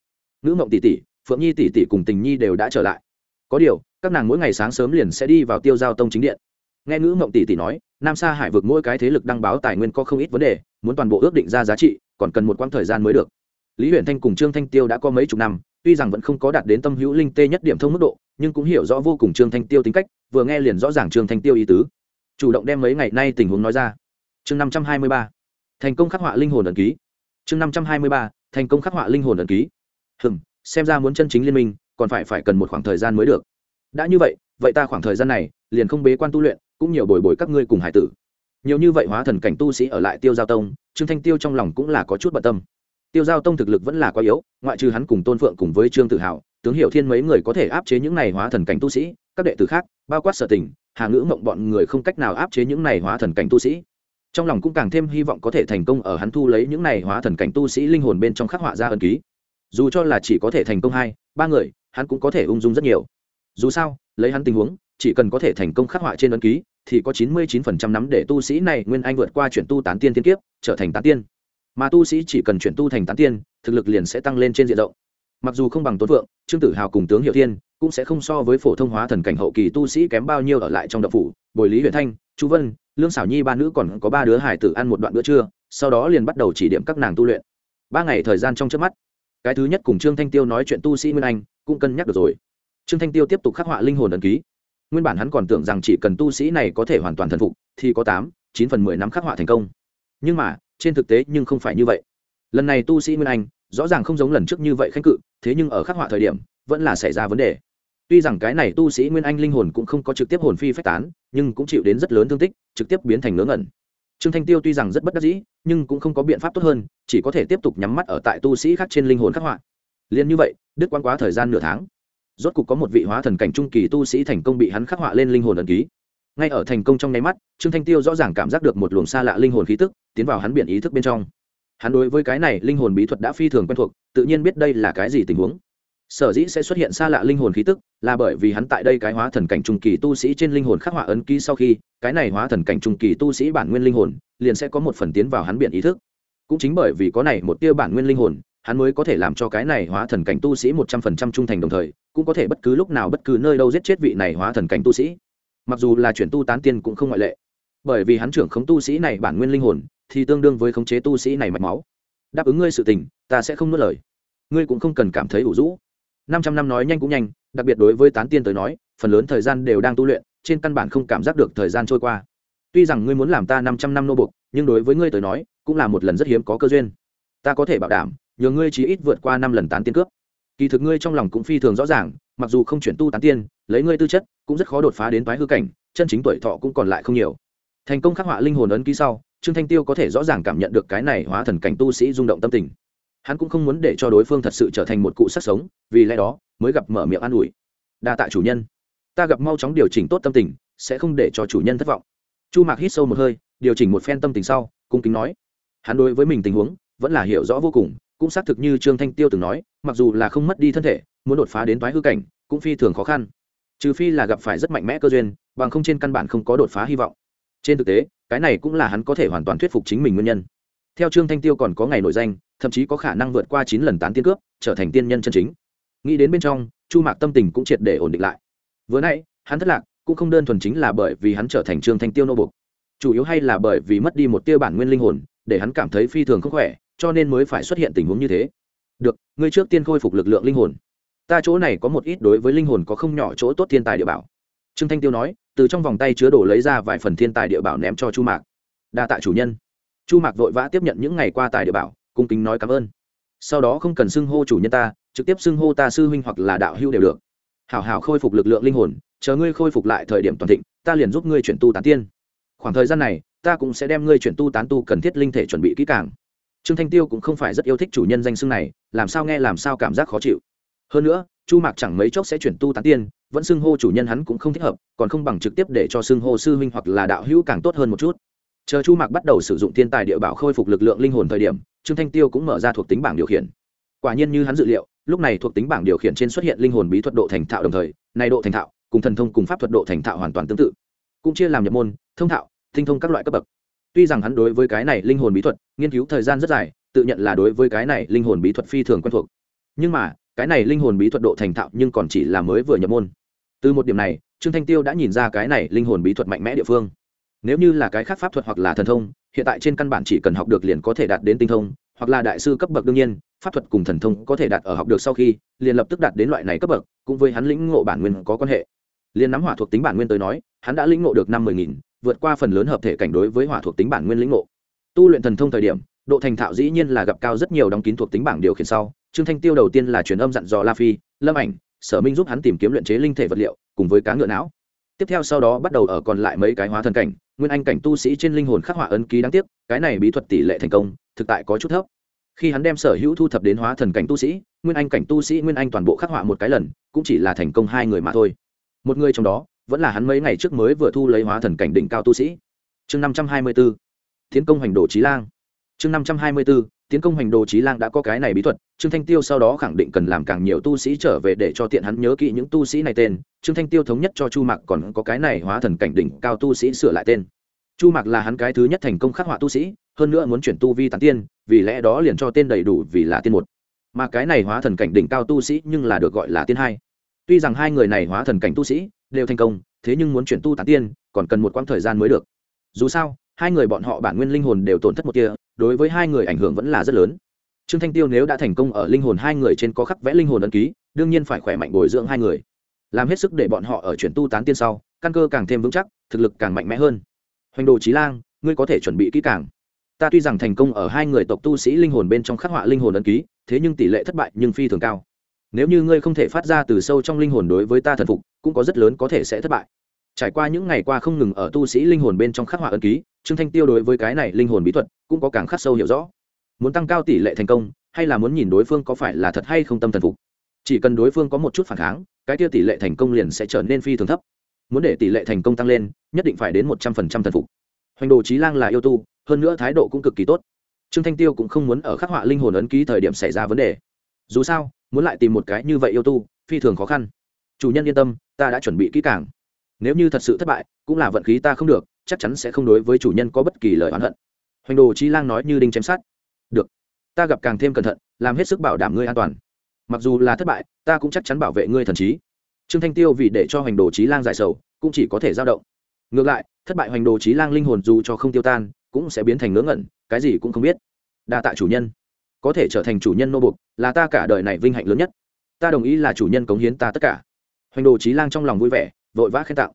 Ngữ ngộng tỷ tỷ phượng nhi tỷ tỷ cùng tình nhi đều đã trở lại. có điều, các nàng mỗi ngày sáng sớm liền sẽ đi vào tiêu giao tông chính điện. nghe ngữ mộng tỷ tỷ nói, nam sa hải vực mỗi cái thế lực đăng báo tài nguyên có không ít vấn đề, muốn toàn bộ ước định ra giá trị, còn cần một quãng thời gian mới được. lý Huyền thanh cùng trương thanh tiêu đã có mấy chục năm, tuy rằng vẫn không có đạt đến tâm hữu linh tê nhất điểm thông mức độ, nhưng cũng hiểu rõ vô cùng trương thanh tiêu tính cách, vừa nghe liền rõ ràng trương thanh tiêu ý tứ. chủ động đem mấy ngày nay tình huống nói ra. chương năm trăm hai mươi ba, thành công khắc họa linh hồn ẩn ký. chương năm trăm hai mươi ba, thành công khắc họa linh hồn ẩn ký. hừm xem ra muốn chân chính liên minh, còn phải phải cần một khoảng thời gian mới được. Đã như vậy vậy ta khoảng thời gian này, liền không bế quan tu luyện, cũng nhiều bồi bồi các ngươi cùng hải tử. Nhiều như vậy hóa thần cảnh tu sĩ ở lại tiêu giao tông, trương thanh tiêu trong lòng cũng là có chút bận tâm. Tiêu giao tông thực lực vẫn là quá yếu, ngoại trừ hắn cùng tôn phượng cùng với trương tự hào tướng hiệu thiên mấy người có thể áp chế những này hóa thần cảnh tu sĩ, các đệ tử khác, bao quát sở tình, hà ngữ mộng bọn người không cách nào áp chế những này hóa thần cảnh tu sĩ. Trong lòng cũng càng thêm hy vọng có thể thành công ở hắn thu lấy những này hóa thần cảnh tu sĩ linh hồn bên trong khắc họa ra ân ký dù cho là chỉ có thể thành công hai, ba người, hắn cũng có thể ung dung rất nhiều. Dù sao, lấy hắn tình huống, chỉ cần có thể thành công khắc họa trên ấn ký, thì có chín mươi chín phần trăm nắm để tu sĩ này nguyên anh vượt qua chuyển tu tán tiên tiên kiếp, trở thành tán tiên. Mà tu sĩ chỉ cần chuyển tu thành tán tiên, thực lực liền sẽ tăng lên trên diện rộng. Mặc dù không bằng tôn vượng trương tử hào cùng tướng hiệu thiên cũng sẽ không so với phổ thông hóa thần cảnh hậu kỳ tu sĩ kém bao nhiêu ở lại trong đập phủ. Bồi lý huyện thanh, chu vân, lương xảo nhi ba nữ còn có ba đứa hải tử ăn một đoạn bữa trưa, sau đó liền bắt đầu chỉ điểm các nàng tu luyện. Ba ngày thời gian trong trước mắt cái thứ nhất cùng trương thanh tiêu nói chuyện tu sĩ nguyên anh, cũng cân nhắc được rồi. Trương thanh tiêu tiếp tục khắc họa linh hồn ấn ký. Nguyên bản hắn còn tưởng rằng chỉ cần tu sĩ này có thể hoàn toàn thần phục, thì có tám, chín phần mười năm khắc họa thành công. Nhưng mà, trên thực tế nhưng không phải như vậy. Lần này tu sĩ nguyên anh, rõ ràng không giống lần trước như vậy khánh cự, thế nhưng ở khắc họa thời điểm, vẫn là xảy ra vấn đề. Tuy rằng cái này tu sĩ nguyên anh linh hồn cũng không có trực tiếp hồn phi phách tán, nhưng cũng chịu đến rất lớn thương tích, trực tiếp biến thành ngớ ngẩn trương thanh tiêu tuy rằng rất bất đắc dĩ, nhưng cũng không có biện pháp tốt hơn, chỉ có thể tiếp tục nhắm mắt ở tại tu sĩ khác trên linh hồn khắc họa. Liền như vậy, đứt quãng quá thời gian nửa tháng, rốt cục có một vị hóa thần cảnh trung kỳ tu sĩ thành công bị hắn khắc họa lên linh hồn ẩn ký. Ngay ở thành công trong nháy mắt, trương thanh tiêu rõ ràng cảm giác được một luồng xa lạ linh hồn khí tức tiến vào hắn biển ý thức bên trong. Hắn đối với cái này linh hồn bí thuật đã phi thường quen thuộc, tự nhiên biết đây là cái gì tình huống sở dĩ sẽ xuất hiện xa lạ linh hồn khí tức là bởi vì hắn tại đây cái hóa thần cảnh trung kỳ tu sĩ trên linh hồn khắc họa ấn ký sau khi cái này hóa thần cảnh trung kỳ tu sĩ bản nguyên linh hồn liền sẽ có một phần tiến vào hắn biển ý thức. Cũng chính bởi vì có này một tia bản nguyên linh hồn, hắn mới có thể làm cho cái này hóa thần cảnh tu sĩ một trăm phần trăm trung thành đồng thời, cũng có thể bất cứ lúc nào bất cứ nơi đâu giết chết vị này hóa thần cảnh tu sĩ. Mặc dù là chuyển tu tán tiên cũng không ngoại lệ. Bởi vì hắn trưởng khống tu sĩ này bản nguyên linh hồn, thì tương đương với khống chế tu sĩ này mạch máu. Đáp ứng ngươi sự tình, ta sẽ không nuốt lời. Ngươi cũng không cần cảm thấy ủ rũ năm trăm năm nói nhanh cũng nhanh, đặc biệt đối với tán tiên tới nói, phần lớn thời gian đều đang tu luyện, trên căn bản không cảm giác được thời gian trôi qua. Tuy rằng ngươi muốn làm ta năm trăm năm nô bục nhưng đối với ngươi tới nói, cũng là một lần rất hiếm có cơ duyên. Ta có thể bảo đảm, nhờ ngươi chỉ ít vượt qua năm lần tán tiên cướp. Kỳ thực ngươi trong lòng cũng phi thường rõ ràng, mặc dù không chuyển tu tán tiên, lấy ngươi tư chất, cũng rất khó đột phá đến toái hư cảnh, chân chính tuổi thọ cũng còn lại không nhiều. Thành công khắc họa linh hồn ấn ký sau, trương thanh tiêu có thể rõ ràng cảm nhận được cái này hóa thần cảnh tu sĩ rung động tâm tình hắn cũng không muốn để cho đối phương thật sự trở thành một cụ sắc sống, vì lẽ đó mới gặp mở miệng an ủi. Đa tạ chủ nhân. Ta gặp mau chóng điều chỉnh tốt tâm tình, sẽ không để cho chủ nhân thất vọng. Chu mạc hít sâu một hơi, điều chỉnh một phen tâm tình sau, cung kính nói. Hắn đối với mình tình huống, vẫn là hiểu rõ vô cùng, cũng xác thực như trương thanh tiêu từng nói, mặc dù là không mất đi thân thể, muốn đột phá đến thoái hư cảnh, cũng phi thường khó khăn. Trừ phi là gặp phải rất mạnh mẽ cơ duyên, bằng không trên căn bản không có đột phá hy vọng. Trên thực tế, cái này cũng là hắn có thể hoàn toàn thuyết phục chính mình nguyên nhân. Theo trương thanh tiêu còn có ngày nổi danh thậm chí có khả năng vượt qua chín lần tán tiên cướp, trở thành tiên nhân chân chính. Nghĩ đến bên trong, chu mạc tâm tình cũng triệt để ổn định lại. Vừa nãy, hắn thất lạc, cũng không đơn thuần chính là bởi vì hắn trở thành trương thanh tiêu nô bục chủ yếu hay là bởi vì mất đi một tia bản nguyên linh hồn, để hắn cảm thấy phi thường không khỏe, cho nên mới phải xuất hiện tình huống như thế. Được, ngươi trước tiên khôi phục lực lượng linh hồn. Ta chỗ này có một ít đối với linh hồn có không nhỏ chỗ tốt thiên tài địa bảo. Trương thanh tiêu nói, từ trong vòng tay chứa đồ lấy ra vài phần thiên tài địa bảo ném cho chu mạc. Đa tạ chủ nhân. Chu mạc vội vã tiếp nhận những ngày qua tài địa bảo cung kính nói cảm ơn. Sau đó không cần xưng hô chủ nhân ta, trực tiếp xưng hô ta sư huynh hoặc là đạo hữu đều được. Hảo hảo khôi phục lực lượng linh hồn, chờ ngươi khôi phục lại thời điểm toàn thịnh, ta liền giúp ngươi chuyển tu tán tiên. Khoảng thời gian này, ta cũng sẽ đem ngươi chuyển tu tán tu cần thiết linh thể chuẩn bị kỹ càng. Trương thanh tiêu cũng không phải rất yêu thích chủ nhân danh xưng này, làm sao nghe làm sao cảm giác khó chịu. Hơn nữa, chu mạc chẳng mấy chốc sẽ chuyển tu tán tiên, vẫn xưng hô chủ nhân hắn cũng không thích hợp, còn không bằng trực tiếp để cho xưng hô sư huynh hoặc là đạo hữu càng tốt hơn một chút chờ chu mạc bắt đầu sử dụng thiên tài địa bảo khôi phục lực lượng linh hồn thời điểm, trương thanh tiêu cũng mở ra thuộc tính bảng điều khiển. Quả nhiên như hắn dự liệu, lúc này thuộc tính bảng điều khiển trên xuất hiện linh hồn bí thuật độ thành thạo đồng thời, này độ thành thạo cùng thần thông cùng pháp thuật độ thành thạo hoàn toàn tương tự. Cũng chia làm nhập môn, thông thạo, tinh thông các loại cấp bậc. Tuy rằng hắn đối với cái này linh hồn bí thuật nghiên cứu thời gian rất dài, tự nhận là đối với cái này linh hồn bí thuật phi thường quen thuộc. Nhưng mà, cái này linh hồn bí thuật độ thành thạo nhưng còn chỉ là mới vừa nhập môn. Từ một điểm này, trương thanh tiêu đã nhìn ra cái này linh hồn bí thuật mạnh mẽ địa phương nếu như là cái khác pháp thuật hoặc là thần thông, hiện tại trên căn bản chỉ cần học được liền có thể đạt đến tinh thông, hoặc là đại sư cấp bậc đương nhiên, pháp thuật cùng thần thông có thể đạt ở học được sau khi, liền lập tức đạt đến loại này cấp bậc, cũng với hắn lĩnh ngộ bản nguyên có quan hệ. Liền nắm hỏa thuộc tính bản nguyên tới nói, hắn đã lĩnh ngộ được năm mươi nghìn, vượt qua phần lớn hợp thể cảnh đối với hỏa thuộc tính bản nguyên lĩnh ngộ. Tu luyện thần thông thời điểm, độ thành thạo dĩ nhiên là gặp cao rất nhiều đóng kín thuộc tính bảng điều khiển sau. Trương thanh tiêu đầu tiên là truyền âm dặn dò la phi, lâm ảnh, sở minh giúp hắn tìm kiếm luyện chế linh thể vật liệu, cùng với cá ngựa não. Tiếp theo sau đó bắt đầu ở còn lại mấy cái hóa thần cảnh nguyên anh cảnh tu sĩ trên linh hồn khắc họa ấn ký đáng tiếc, cái này bí thuật tỷ lệ thành công, thực tại có chút thấp. Khi hắn đem sở hữu thu thập đến hóa thần cảnh tu sĩ, nguyên anh cảnh tu sĩ nguyên anh toàn bộ khắc họa một cái lần, cũng chỉ là thành công hai người mà thôi. Một người trong đó, vẫn là hắn mấy ngày trước mới vừa thu lấy hóa thần cảnh đỉnh cao tu sĩ. Chương năm trăm hai mươi b ố tiến công hành đồ trí lang. Chương năm trăm hai mươi b ố tiến công hành đồ trí lang đã có cái này bí thuật, trương thanh tiêu sau đó khẳng định cần làm càng nhiều tu sĩ trở về để cho tiện hắn nhớ kỹ những tu sĩ này tên. Trương thanh tiêu thống nhất cho chu mạc còn có cái này hóa thần cảnh đỉnh cao tu sĩ sửa lại tên. Chu mạc là hắn cái thứ nhất thành công khắc họa tu sĩ, hơn nữa muốn chuyển tu vi tán tiên, vì lẽ đó liền cho tên đầy đủ vì là tiên một. Mà cái này hóa thần cảnh đỉnh cao tu sĩ nhưng là được gọi là tiên hai. Tuy rằng hai người này hóa thần cảnh tu sĩ đều thành công, thế nhưng muốn chuyển tu tán tiên, còn cần một quãng thời gian mới được. Dù sao, hai người bọn họ bản nguyên linh hồn đều tổn thất một kia đối với hai người ảnh hưởng vẫn là rất lớn. Trương thanh tiêu nếu đã thành công ở linh hồn hai người trên có khắc vẽ linh hồn ấn ký, đương nhiên phải khỏe mạnh bồi dưỡng hai người. Làm hết sức để bọn họ ở chuyển tu tán tiên sau, căn cơ càng thêm vững chắc, thực lực càng mạnh mẽ hơn. Hoành đồ trí lang, ngươi có thể chuẩn bị kỹ càng. Ta tuy rằng thành công ở hai người tộc tu sĩ linh hồn bên trong khắc họa linh hồn ấn ký, thế nhưng tỷ lệ thất bại nhưng phi thường cao. Nếu như ngươi không thể phát ra từ sâu trong linh hồn đối với ta thần phục, cũng có rất lớn có thể sẽ thất bại trải qua những ngày qua không ngừng ở tu sĩ linh hồn bên trong khắc họa ấn ký, trương thanh tiêu đối với cái này linh hồn bí thuật cũng có càng khắc sâu hiểu rõ. Muốn tăng cao tỷ lệ thành công, hay là muốn nhìn đối phương có phải là thật hay không tâm thần phục? Chỉ cần đối phương có một chút phản kháng, cái tiêu tỷ lệ thành công liền sẽ trở nên phi thường thấp. Muốn để tỷ lệ thành công tăng lên, nhất định phải đến một trăm phần trăm thần phục. Hoành đồ trí lang là yêu tu, hơn nữa thái độ cũng cực kỳ tốt. Trương thanh tiêu cũng không muốn ở khắc họa linh hồn ấn ký thời điểm xảy ra vấn đề. Dù sao, muốn lại tìm một cái như vậy yêu tu, phi thường khó khăn. Chủ nhân yên tâm, ta đã chuẩn bị kỹ càng nếu như thật sự thất bại, cũng là vận khí ta không được, chắc chắn sẽ không đối với chủ nhân có bất kỳ lời oán hận. Hoành đồ Chi lang nói như đinh chém sát được, ta gặp càng thêm cẩn thận, làm hết sức bảo đảm ngươi an toàn. Mặc dù là thất bại, ta cũng chắc chắn bảo vệ ngươi thần trí. Trương thanh tiêu vì để cho hoành đồ chí lang giải sầu, cũng chỉ có thể giao động. Ngược lại, thất bại hoành đồ chí lang linh hồn dù cho không tiêu tan, cũng sẽ biến thành ngớ ngẩn, cái gì cũng không biết. Đa tạ chủ nhân. Có thể trở thành chủ nhân nô bục, là ta cả đời này vinh hạnh lớn nhất. Ta đồng ý là chủ nhân cống hiến ta tất cả. Hoành đồ chí lang trong lòng vui vẻ vội vã khen tạo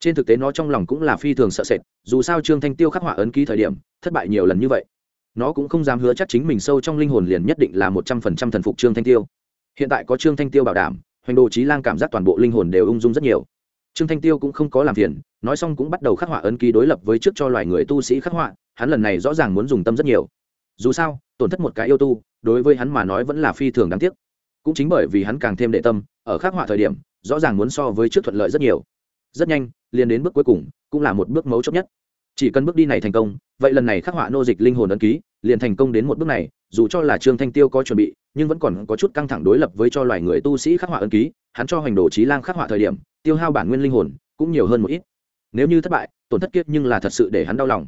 trên thực tế nó trong lòng cũng là phi thường sợ sệt, dù sao trương thanh tiêu khắc họa ấn ký thời điểm, thất bại nhiều lần như vậy. Nó cũng không dám hứa chắc chính mình sâu trong linh hồn liền nhất định là một trăm phần trăm thần phục trương thanh tiêu. Hiện tại có trương thanh tiêu bảo đảm, hoành đồ trí lang cảm giác toàn bộ linh hồn đều ung dung rất nhiều. Trương thanh tiêu cũng không có làm phiền, nói xong cũng bắt đầu khắc họa ấn ký đối lập với trước cho loài người tu sĩ khắc họa, hắn lần này rõ ràng muốn dùng tâm rất nhiều. Dù sao, tổn thất một cái yêu tu, đối với hắn mà nói vẫn là phi thường đáng tiếc. Cũng chính bởi vì hắn càng thêm đệ tâm, ở khắc họa thời điểm rõ ràng muốn so với trước thuận lợi rất nhiều. Rất nhanh, liền đến bước cuối cùng, cũng là một bước mấu chốt nhất. Chỉ cần bước đi này thành công, vậy lần này khắc họa nô dịch linh hồn ấn ký, liền thành công đến một bước này, dù cho là trương thanh tiêu có chuẩn bị, nhưng vẫn còn có chút căng thẳng đối lập với cho loài người tu sĩ khắc họa ấn ký, hắn cho hành đồ trí lang khắc họa thời điểm, tiêu hao bản nguyên linh hồn cũng nhiều hơn một ít. Nếu như thất bại, tổn thất kiếp nhưng là thật sự để hắn đau lòng.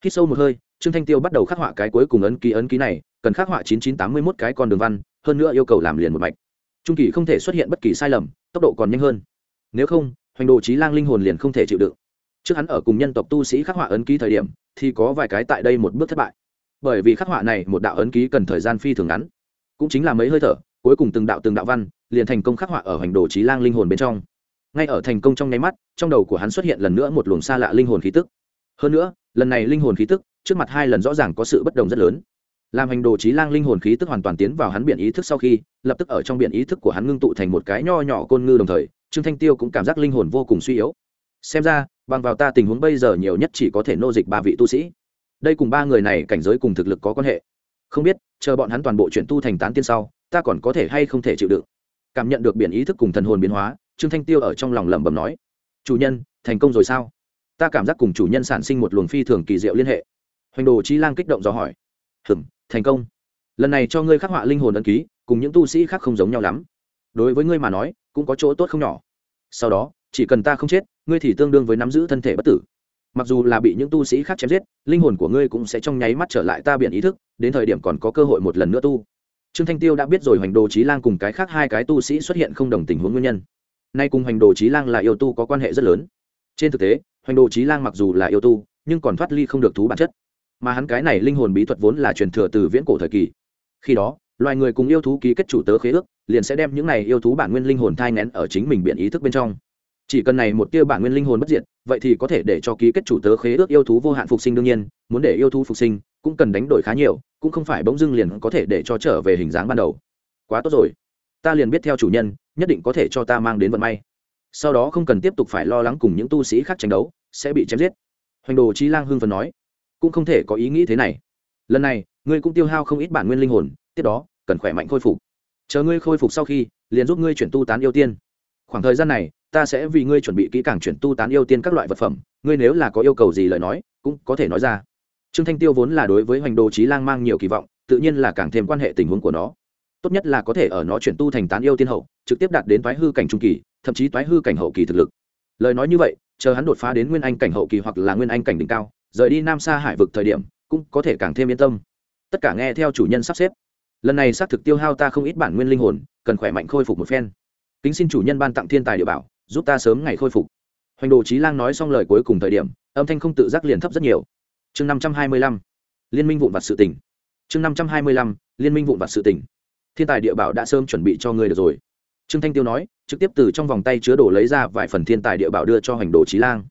Khi sâu một hơi, trương thanh tiêu bắt đầu khắc họa cái cuối cùng ấn ký ấn ký này, cần khắc họa chín chín tám mươi mốt cái con đường văn, hơn nữa yêu cầu làm liền một mạch trung kỳ không thể xuất hiện bất kỳ sai lầm, tốc độ còn nhanh hơn. Nếu không, hoành đồ trí lang linh hồn liền không thể chịu đựng. Trước hắn ở cùng nhân tộc tu sĩ khắc họa ấn ký thời điểm, thì có vài cái tại đây một bước thất bại. Bởi vì khắc họa này một đạo ấn ký cần thời gian phi thường ngắn. Cũng chính là mấy hơi thở, cuối cùng từng đạo từng đạo văn, liền thành công khắc họa ở hoành đồ trí lang linh hồn bên trong. Ngay ở thành công trong nháy mắt, trong đầu của hắn xuất hiện lần nữa một luồng xa lạ linh hồn khí tức. Hơn nữa, lần này linh hồn khí tức, trước mặt hai lần rõ ràng có sự bất đồng rất lớn làm hành đồ trí lang linh hồn khí tức hoàn toàn tiến vào hắn biển ý thức sau khi, lập tức ở trong biển ý thức của hắn ngưng tụ thành một cái nho nhỏ côn ngư đồng thời, trương thanh tiêu cũng cảm giác linh hồn vô cùng suy yếu. Xem ra, bằng vào ta tình huống bây giờ nhiều nhất chỉ có thể nô dịch ba vị tu sĩ. Đây cùng ba người này cảnh giới cùng thực lực có quan hệ. Không biết, chờ bọn hắn toàn bộ chuyện tu thành tán tiên sau, ta còn có thể hay không thể chịu đựng? Cảm nhận được biển ý thức cùng thần hồn biến hóa, trương thanh tiêu ở trong lòng lẩm bẩm nói, chủ nhân, thành công rồi sao? Ta cảm giác cùng chủ nhân sản sinh một luồng phi thường kỳ diệu liên hệ. Hoành đồ trí lang kích động do hỏi hừng thành công. Lần này cho ngươi khắc họa linh hồn ấn ký, cùng những tu sĩ khác không giống nhau lắm. Đối với ngươi mà nói, cũng có chỗ tốt không nhỏ. Sau đó, chỉ cần ta không chết, ngươi thì tương đương với nắm giữ thân thể bất tử. Mặc dù là bị những tu sĩ khác chém giết, linh hồn của ngươi cũng sẽ trong nháy mắt trở lại ta biện ý thức, đến thời điểm còn có cơ hội một lần nữa tu. Trương thanh tiêu đã biết rồi hoành đồ trí lang cùng cái khác hai cái tu sĩ xuất hiện không đồng tình huống nguyên nhân. Nay cùng hoành đồ trí lang là yêu tu có quan hệ rất lớn. Trên thực tế, hoành đồ trí lang mặc dù là yêu tu, nhưng còn thoát ly không được thú bản chất mà hắn cái này linh hồn bí thuật vốn là truyền thừa từ viễn cổ thời kỳ. Khi đó, loài người cùng yêu thú ký kết chủ tớ khế ước, liền sẽ đem những này yêu thú bản nguyên linh hồn thai ngén ở chính mình biện ý thức bên trong. Chỉ cần này một tia bản nguyên linh hồn bất diệt, vậy thì có thể để cho ký kết chủ tớ khế ước yêu thú vô hạn phục sinh đương nhiên, muốn để yêu thú phục sinh, cũng cần đánh đổi khá nhiều, cũng không phải bỗng dưng liền có thể để cho trở về hình dáng ban đầu. Quá tốt rồi. Ta liền biết theo chủ nhân, nhất định có thể cho ta mang đến vận may. Sau đó không cần tiếp tục phải lo lắng cùng những tu sĩ khác tranh đấu, sẽ bị chém giết. Hoành đồ chi lang hưng phần nói cũng không thể có ý nghĩ thế này. Lần này, ngươi cũng tiêu hao không ít bản nguyên linh hồn, tiếp đó, cần khỏe mạnh khôi phục. Chờ ngươi khôi phục sau khi, liền giúp ngươi chuyển tu tán yêu tiên. Khoảng thời gian này, ta sẽ vì ngươi chuẩn bị kỹ càng chuyển tu tán yêu tiên các loại vật phẩm, ngươi nếu là có yêu cầu gì lời nói, cũng có thể nói ra. Trương thanh tiêu vốn là đối với hoành đồ trí lang mang nhiều kỳ vọng, tự nhiên là càng thêm quan hệ tình huống của nó. Tốt nhất là có thể ở nó chuyển tu thành tán yêu tiên hậu, trực tiếp đạt đến toái hư cảnh trung kỳ, thậm chí toái hư cảnh hậu kỳ thực lực. Lời nói như vậy, chờ hắn đột phá đến nguyên anh cảnh hậu kỳ hoặc là nguyên anh cảnh đỉnh cao rời đi nam xa hải vực thời điểm, cũng có thể càng thêm yên tâm. Tất cả nghe theo chủ nhân sắp xếp. Lần này xác thực tiêu hao ta không ít bản nguyên linh hồn, cần khỏe mạnh khôi phục một phen. Kính xin chủ nhân ban tặng thiên tài địa bảo, giúp ta sớm ngày khôi phục. Hoành đồ trí lang nói xong lời cuối cùng thời điểm, âm thanh không tự giác liền thấp rất nhiều. Chương năm trăm hai mươi lăm, liên minh vụn vặt sự tỉnh chương năm trăm hai mươi lăm, liên minh vụn vặt sự tỉnh thiên tài địa bảo đã sớm chuẩn bị cho ngươi được rồi. Trương thanh tiêu nói, trực tiếp từ trong vòng tay chứa đồ lấy ra vài phần thiên tài địa bảo đưa cho hoành đồ trí lang.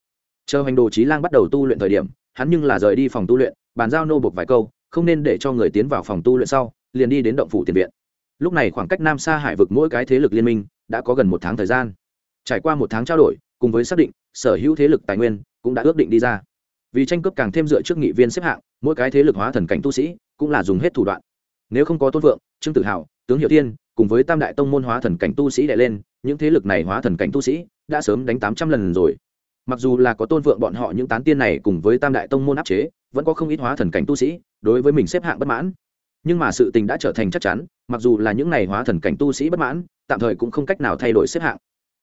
Chờ hoành đồ trí lang bắt đầu tu luyện thời điểm hắn nhưng là rời đi phòng tu luyện, bàn giao nô buộc vài câu, không nên để cho người tiến vào phòng tu luyện sau, liền đi đến động phủ tiền viện. Lúc này khoảng cách nam xa hải vực mỗi cái thế lực liên minh đã có gần một tháng thời gian. Trải qua một tháng trao đổi, cùng với xác định sở hữu thế lực tài nguyên cũng đã ước định đi ra. Vì tranh cướp càng thêm dựa trước nghị viên xếp hạng, mỗi cái thế lực hóa thần cảnh tu sĩ cũng là dùng hết thủ đoạn. Nếu không có tôn vượng trương tự hào tướng hiệu tiên cùng với tam đại tông môn hóa thần cảnh tu sĩ đệ lên, những thế lực này hóa thần cảnh tu sĩ đã sớm đánh tám trăm lần rồi mặc dù là có tôn vượng bọn họ những tán tiên này cùng với tam đại tông môn áp chế, vẫn có không ít hóa thần cảnh tu sĩ đối với mình xếp hạng bất mãn. Nhưng mà sự tình đã trở thành chắc chắn, mặc dù là những n à y hóa thần cảnh tu sĩ bất mãn, tạm thời cũng không cách nào thay đổi xếp hạng.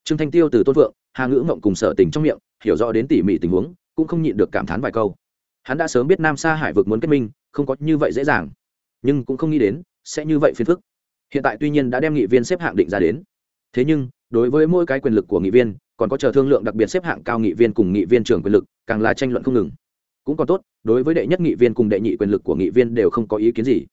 Trương thanh tiêu từ tôn vượng, hà ngữ mộng cùng sở tình trong miệng, hiểu rõ đến tỉ mỉ tình huống, cũng không nhịn được cảm thán vài câu. Hắn đã sớm biết nam sa hải vực muốn kết minh, không có như vậy dễ dàng. Nhưng cũng không nghĩ đến, sẽ như vậy phiền phức. Hiện tại tuy nhiên đã đem nghị viên xếp hạng định ra đến. Thế nhưng, đối với mỗi cái quyền lực của nghị viên còn có chờ thương lượng đặc biệt xếp hạng cao nghị viên cùng nghị viên trưởng quyền lực, càng là tranh luận không ngừng. Cũng còn tốt, đối với đệ nhất nghị viên cùng đệ nhị quyền lực của nghị viên đều không có ý kiến gì.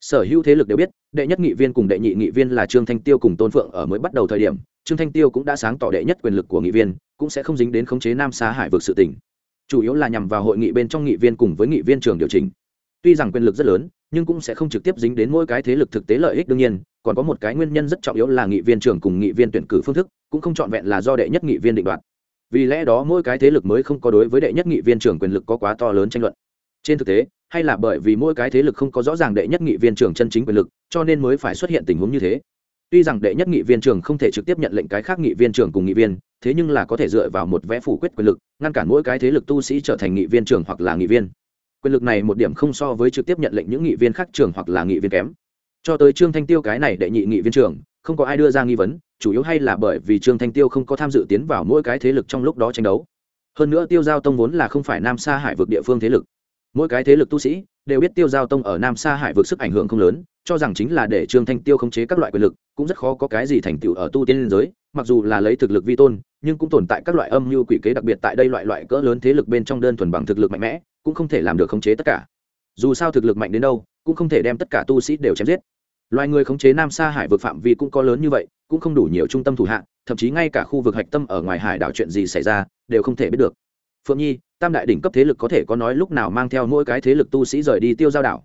Sở hữu thế lực đều biết, đệ nhất nghị viên cùng đệ nhị nghị viên là trương thanh tiêu cùng tôn phượng ở mới bắt đầu thời điểm, trương thanh tiêu cũng đã sáng tỏ đệ nhất quyền lực của nghị viên, cũng sẽ không dính đến khống chế nam xá hải vực sự tỉnh chủ yếu là nhằm vào hội nghị bên trong nghị viên cùng với nghị viên trường điều chỉnh. Tuy rằng quyền lực rất lớn nhưng cũng sẽ không trực tiếp dính đến mỗi cái thế lực thực tế lợi ích đương nhiên, còn có một cái nguyên nhân rất trọng yếu là nghị viên trưởng cùng nghị viên tuyển cử phương thức, cũng không trọn vẹn là do đệ nhất nghị viên định đoạt. Vì lẽ đó mỗi cái thế lực mới không có đối với đệ nhất nghị viên trưởng quyền lực có quá to lớn tranh luận. Trên thực tế, hay là bởi vì mỗi cái thế lực không có rõ ràng đệ nhất nghị viên trưởng chân chính quyền lực, cho nên mới phải xuất hiện tình huống như thế. Tuy rằng đệ nhất nghị viên trưởng không thể trực tiếp nhận lệnh cái khác nghị viên trưởng cùng nghị viên, thế nhưng là có thể dựa vào một vẽ phủ quyết quyền lực, ngăn cản mỗi cái thế lực tu sĩ trở thành nghị viên trưởng hoặc là nghị viên quyền lực này một điểm không so với trực tiếp nhận lệnh những nghị viên khác trưởng hoặc là nghị viên kém. Cho tới trương thanh tiêu cái này đệ nhị nghị viên trưởng, không có ai đưa ra nghi vấn, chủ yếu hay là bởi vì trương thanh tiêu không có tham dự tiến vào mỗi cái thế lực trong lúc đó tranh đấu. Hơn nữa tiêu giao tông vốn là không phải nam sa hải vực địa phương thế lực. Mỗi cái thế lực tu sĩ đều biết tiêu giao tông ở nam sa hải vực sức ảnh hưởng không lớn, cho rằng chính là để trương thanh tiêu khống chế các loại quyền lực, cũng rất khó có cái gì thành tựu ở tu tiên liên giới, mặc dù là lấy thực lực vi tôn, nhưng cũng tồn tại các loại âm mưu quỷ kế đặc biệt tại đây loại loại cỡ lớn thế lực bên trong đơn thuần bằng thực lực mạnh mẽ cũng không thể làm được khống chế tất cả. Dù sao thực lực mạnh đến đâu, cũng không thể đem tất cả tu sĩ đều chém giết. Loài người khống chế nam sa hải vực phạm vi cũng có lớn như vậy, cũng không đủ nhiều trung tâm thủ hạ, thậm chí ngay cả khu vực hạch tâm ở ngoài hải đảo chuyện gì xảy ra, đều không thể biết được. Phượng nhi, tam đại đỉnh cấp thế lực có thể có nói lúc nào mang theo mỗi cái thế lực tu sĩ rời đi tiêu giao đảo?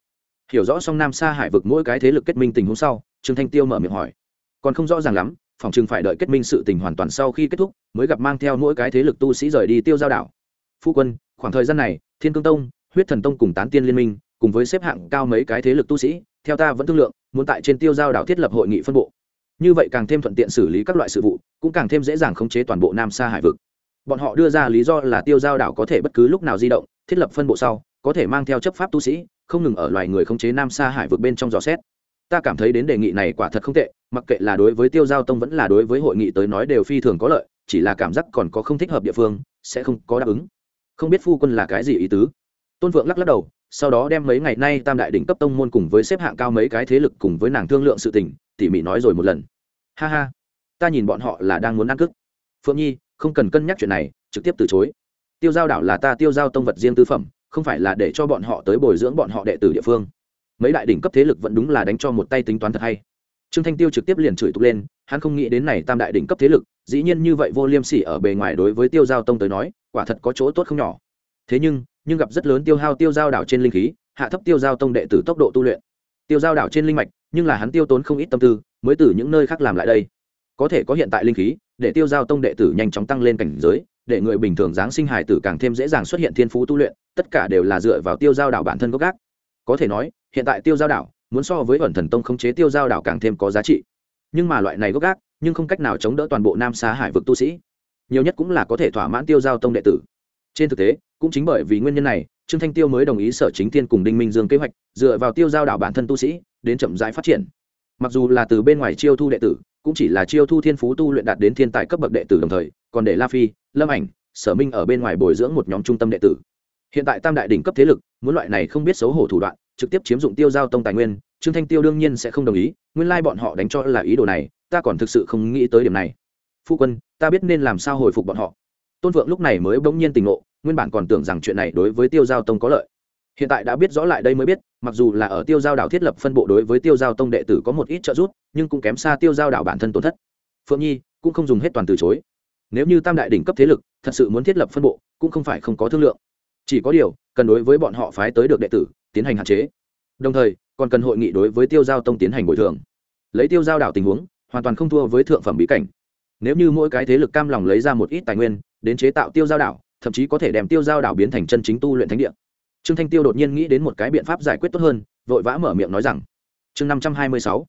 Hiểu rõ xong nam sa hải vực mỗi cái thế lực kết minh tình huống sau, trương thanh tiêu mở miệng hỏi. Còn không rõ ràng lắm, phòng chừng phải đợi kết minh sự tình hoàn toàn sau khi kết thúc, mới gặp mang theo mỗi cái thế lực tu sĩ rời đi tiêu giao đảo. Phu quân khoảng thời gian này, thiên cương tông, huyết thần tông cùng tán tiên liên minh, cùng với xếp hạng cao mấy cái thế lực tu sĩ, theo ta vẫn thương lượng, muốn tại trên tiêu giao đảo thiết lập hội nghị phân bộ. Như vậy càng thêm thuận tiện xử lý các loại sự vụ, cũng càng thêm dễ dàng khống chế toàn bộ nam sa hải vực. Bọn họ đưa ra lý do là tiêu giao đảo có thể bất cứ lúc nào di động, thiết lập phân bộ sau, có thể mang theo chấp pháp tu sĩ, không ngừng ở loài người khống chế nam sa hải vực bên trong dò xét. Ta cảm thấy đến đề nghị này quả thật không tệ, mặc kệ là đối với tiêu giao tông vẫn là đối với hội nghị tới nói đều phi thường có lợi, chỉ là cảm giác còn có không thích hợp địa phương, sẽ không có đáp ứng không biết phu quân là cái gì ý tứ. Tôn vượng lắc lắc đầu, sau đó đem mấy ngày nay tam đại đỉnh cấp tông môn cùng với xếp hạng cao mấy cái thế lực cùng với nàng thương lượng sự tình, tỉ mỉ nói rồi một lần. Ha ha, ta nhìn bọn họ là đang muốn ăn cức. Phượng nhi, không cần cân nhắc chuyện này, trực tiếp từ chối. Tiêu giao đảo là ta tiêu giao tông vật riêng tư phẩm, không phải là để cho bọn họ tới bồi dưỡng bọn họ đệ tử địa phương. Mấy đại đỉnh cấp thế lực vẫn đúng là đánh cho một tay tính toán thật hay. Trương thanh tiêu trực tiếp liền chửi tục lên hắn không nghĩ đến này tam đại đỉnh cấp thế lực, dĩ nhiên như vậy vô liêm sỉ ở bề ngoài đối với tiêu giao tông tới nói, quả thật có chỗ tốt không nhỏ. Thế nhưng nhưng gặp rất lớn tiêu hao tiêu giao đảo trên linh khí, hạ thấp tiêu giao tông đệ tử tốc độ tu luyện. Tiêu giao đảo trên linh mạch, nhưng là hắn tiêu tốn không ít tâm tư, mới từ những nơi khác làm lại đây. Có thể có hiện tại linh khí, để tiêu giao tông đệ tử nhanh chóng tăng lên cảnh giới, để người bình thường giáng sinh hải tử càng thêm dễ dàng xuất hiện thiên phú tu luyện, tất cả đều là dựa vào tiêu giao đảo bản thân gốc gác. Có thể nói, hiện tại tiêu giao đảo, muốn so với ẩn thần tông khống chế tiêu giao đảo càng thêm có giá trị nhưng mà loại này gốc gác, nhưng không cách nào chống đỡ toàn bộ nam xa hải vực tu sĩ. Nhiều nhất cũng là có thể thỏa mãn tiêu giao tông đệ tử. Trên thực tế, cũng chính bởi vì nguyên nhân này, trương thanh tiêu mới đồng ý sở chính thiên cùng đinh minh dương kế hoạch, dựa vào tiêu giao đảo bản thân tu sĩ, đến chậm rãi phát triển. Mặc dù là từ bên ngoài chiêu thu đệ tử, cũng chỉ là chiêu thu thiên phú tu luyện đạt đến thiên tài cấp bậc đệ tử đồng thời, còn để la phi, lâm ảnh, sở minh ở bên ngoài bồi dưỡng một nhóm trung tâm đệ tử. Hiện tại tam đại đỉnh cấp thế lực, muốn loại này không biết xấu hổ thủ đoạn, trực tiếp chiếm dụng tiêu giao tông tài nguyên trương thanh tiêu đương nhiên sẽ không đồng ý, nguyên lai bọn họ đánh cho là ý đồ này, ta còn thực sự không nghĩ tới điểm này. Phu quân, ta biết nên làm sao hồi phục bọn họ. Tôn vượng lúc này mới bỗng nhiên tỉnh ngộ, nguyên bản còn tưởng rằng chuyện này đối với tiêu giao tông có lợi. Hiện tại đã biết rõ lại đây mới biết, mặc dù là ở tiêu giao đảo thiết lập phân bộ đối với tiêu giao tông đệ tử có một ít trợ giúp, nhưng cũng kém xa tiêu giao đảo bản thân tổn thất. Phượng nhi cũng không dùng hết toàn từ chối. Nếu như tam đại đỉnh cấp thế lực thật sự muốn thiết lập phân bộ, cũng không phải không có thương lượng. Chỉ có điều, cần đối với bọn họ phái tới được đệ tử, tiến hành hạn chế. Đồng thời còn cần hội nghị đối với tiêu giao tông tiến hành bồi thường. Lấy tiêu giao đảo tình huống, hoàn toàn không thua với thượng phẩm bí cảnh. Nếu như mỗi cái thế lực cam lòng lấy ra một ít tài nguyên, đến chế tạo tiêu giao đảo, thậm chí có thể đem tiêu giao đảo biến thành chân chính tu luyện thánh địa. Trương thanh tiêu đột nhiên nghĩ đến một cái biện pháp giải quyết tốt hơn, vội vã mở miệng nói rằng, chương năm trăm hai mươi sáu,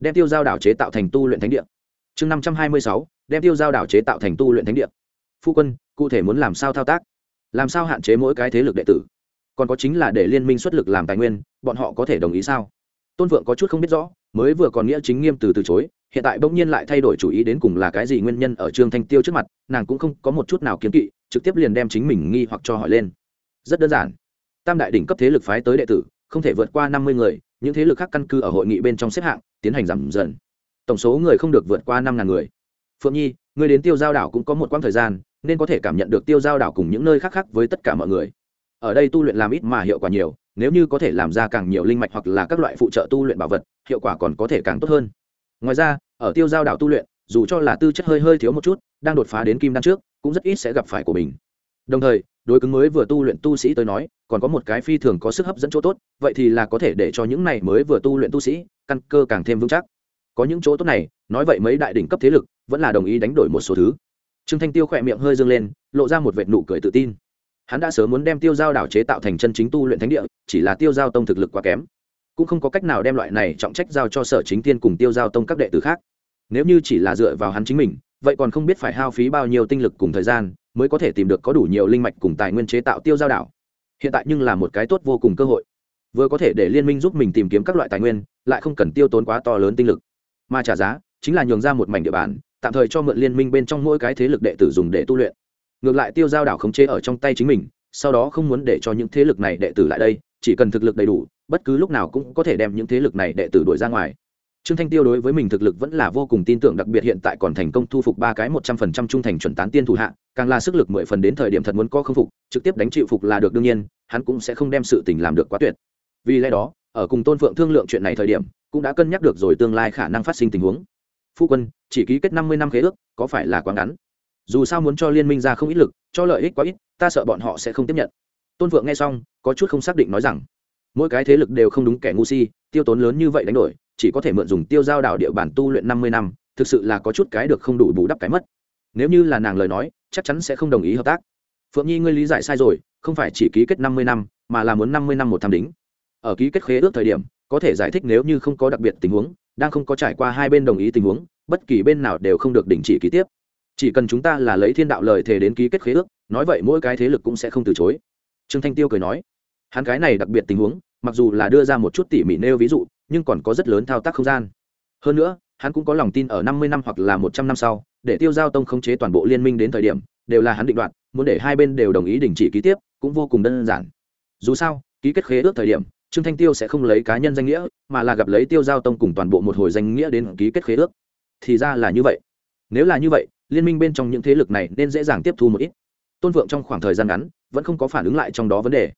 đem tiêu giao đảo chế tạo thành tu luyện thánh địa. Chương năm trăm hai mươi sáu, đem tiêu giao đảo chế tạo thành tu luyện thánh địa. Phu quân, cụ thể muốn làm sao thao tác? Làm sao hạn chế mỗi cái thế lực đệ tử? Còn có chính là để liên minh xuất lực làm tài nguyên, bọn họ có thể đồng ý sao? Tôn vượng có chút không biết rõ, mới vừa còn nghĩa chính nghiêm từ từ chối, hiện tại bỗng nhiên lại thay đổi chủ ý đến cùng là cái gì nguyên nhân ở trương thanh tiêu trước mặt, nàng cũng không có một chút nào kiến kỵ, trực tiếp liền đem chính mình nghi hoặc cho hỏi lên. Rất đơn giản. Tam đại đỉnh cấp thế lực phái tới đệ tử, không thể vượt qua năm mươi người, những thế lực khác căn cứ ở hội nghị bên trong xếp hạng, tiến hành giảm dần. Tổng số người không được vượt qua năm ngàn người. Phượng nhi, người đến tiêu giao đảo cũng có một quãng thời gian, nên có thể cảm nhận được tiêu giao đảo cùng những nơi khác khác với tất cả mọi người ở đây tu luyện làm ít mà hiệu quả nhiều, nếu như có thể làm ra càng nhiều linh mạch hoặc là các loại phụ trợ tu luyện bảo vật, hiệu quả còn có thể càng tốt hơn. Ngoài ra, ở tiêu giao đảo tu luyện, dù cho là tư chất hơi hơi thiếu một chút, đang đột phá đến kim đan trước, cũng rất ít sẽ gặp phải của mình. Đồng thời, đối cứng mới vừa tu luyện tu sĩ tới nói, còn có một cái phi thường có sức hấp dẫn chỗ tốt, vậy thì là có thể để cho những này mới vừa tu luyện tu sĩ, căn cơ càng thêm vững chắc. Có những chỗ tốt này, nói vậy mấy đại đỉnh cấp thế lực vẫn là đồng ý đánh đổi một số thứ. Trương thanh tiêu khỏe miệng hơi dâng lên, lộ ra một vệt nụ cười tự tin hắn đã sớm muốn đem tiêu giao đảo chế tạo thành chân chính tu luyện thánh địa, chỉ là tiêu giao tông thực lực quá kém. Cũng không có cách nào đem loại này trọng trách giao cho sở chính tiên cùng tiêu giao tông các đệ tử khác. Nếu như chỉ là dựa vào hắn chính mình, vậy còn không biết phải hao phí bao nhiêu tinh lực cùng thời gian mới có thể tìm được có đủ nhiều linh mạch cùng tài nguyên chế tạo tiêu giao đảo. Hiện tại nhưng là một cái tốt vô cùng cơ hội. Vừa có thể để liên minh giúp mình tìm kiếm các loại tài nguyên, lại không cần tiêu tốn quá to lớn tinh lực. Mà trả giá chính là nhường ra một mảnh địa bàn, tạm thời cho mượn liên minh bên trong mỗi cái thế lực đệ tử dùng để tu luyện ngược lại tiêu giao đảo khống chế ở trong tay chính mình, sau đó không muốn để cho những thế lực này đệ tử lại đây, chỉ cần thực lực đầy đủ, bất cứ lúc nào cũng có thể đem những thế lực này đệ tử đuổi ra ngoài. Trương thanh tiêu đối với mình thực lực vẫn là vô cùng tin tưởng, đặc biệt hiện tại còn thành công thu phục ba cái một trăm phần trăm trung thành chuẩn tán tiên thủ hạ, càng là sức lực mười phần đến thời điểm thật muốn có không phục, trực tiếp đánh chịu phục là được đương nhiên, hắn cũng sẽ không đem sự tình làm được quá tuyệt. Vì lẽ đó, ở cùng tôn phượng thương lượng chuyện này thời điểm, cũng đã cân nhắc được rồi tương lai khả năng phát sinh tình huống. Phu quân, chỉ ký kết năm mươi năm khế ước, có phải là quá ngắn? Dù sao muốn cho liên minh ra không ít lực, cho lợi ích quá ít, ta sợ bọn họ sẽ không tiếp nhận. Tôn Vượng nghe xong, có chút không xác định nói rằng, mỗi cái thế lực đều không đúng kẻ ngu si, tiêu tốn lớn như vậy đánh đổi, chỉ có thể mượn dùng tiêu giao đảo địa bản tu luyện năm mươi năm, thực sự là có chút cái được không đủ bù đắp cái mất. Nếu như là nàng lời nói, chắc chắn sẽ không đồng ý hợp tác. Phượng nhi ngươi lý giải sai rồi, không phải chỉ ký kết năm mươi năm, mà là muốn năm mươi năm một tham đính. Ở ký kết khế ước thời điểm, có thể giải thích nếu như không có đặc biệt tình huống, đang không có trải qua hai bên đồng ý tình huống, bất kỳ bên nào đều không được đình chỉ ký tiếp chỉ cần chúng ta là lấy thiên đạo lời thề đến ký kết khế ước, nói vậy mỗi cái thế lực cũng sẽ không từ chối. Trương thanh tiêu cười nói. Hắn cái này đặc biệt tình huống, mặc dù là đưa ra một chút tỉ mỉ nêu ví dụ, nhưng còn có rất lớn thao tác không gian. Hơn nữa, hắn cũng có lòng tin ở năm mươi năm hoặc là một trăm năm sau, để tiêu giao tông khống chế toàn bộ liên minh đến thời điểm, đều là hắn định đoạt, muốn để hai bên đều đồng ý đình chỉ ký tiếp, cũng vô cùng đơn giản. Dù sao, ký kết khế ước thời điểm, trương thanh tiêu sẽ không lấy cá nhân danh nghĩa, mà là gặp lấy tiêu giao tông cùng toàn bộ một hồi danh nghĩa đến ký kết khế ước. Thì ra là như vậy. Nếu là như vậy liên minh bên trong những thế lực này nên dễ dàng tiếp thu một ít. Tôn vượng trong khoảng thời gian ngắn, vẫn không có phản ứng lại trong đó vấn đề.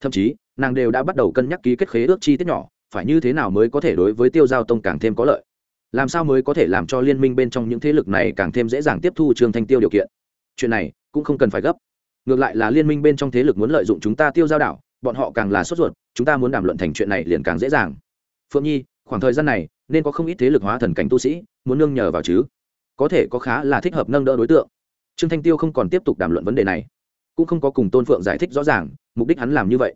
Thậm chí, nàng đều đã bắt đầu cân nhắc ký kết khế ước chi tiết nhỏ, phải như thế nào mới có thể đối với tiêu giao tông càng thêm có lợi? Làm sao mới có thể làm cho liên minh bên trong những thế lực này càng thêm dễ dàng tiếp thu trương thanh tiêu điều kiện? Chuyện này cũng không cần phải gấp. Ngược lại là liên minh bên trong thế lực muốn lợi dụng chúng ta tiêu giao đảo, bọn họ càng là sốt ruột, chúng ta muốn đàm luận thành chuyện này liền càng dễ dàng. Phượng nhi, khoảng thời gian này, nên có không ít thế lực hóa thần cảnh tu sĩ, muốn nương nhờ vào chứ? Có thể có khá là thích hợp nâng đỡ đối tượng. Trương thanh tiêu không còn tiếp tục đàm luận vấn đề này, cũng không có cùng tôn phượng giải thích rõ ràng, mục đích hắn làm như vậy.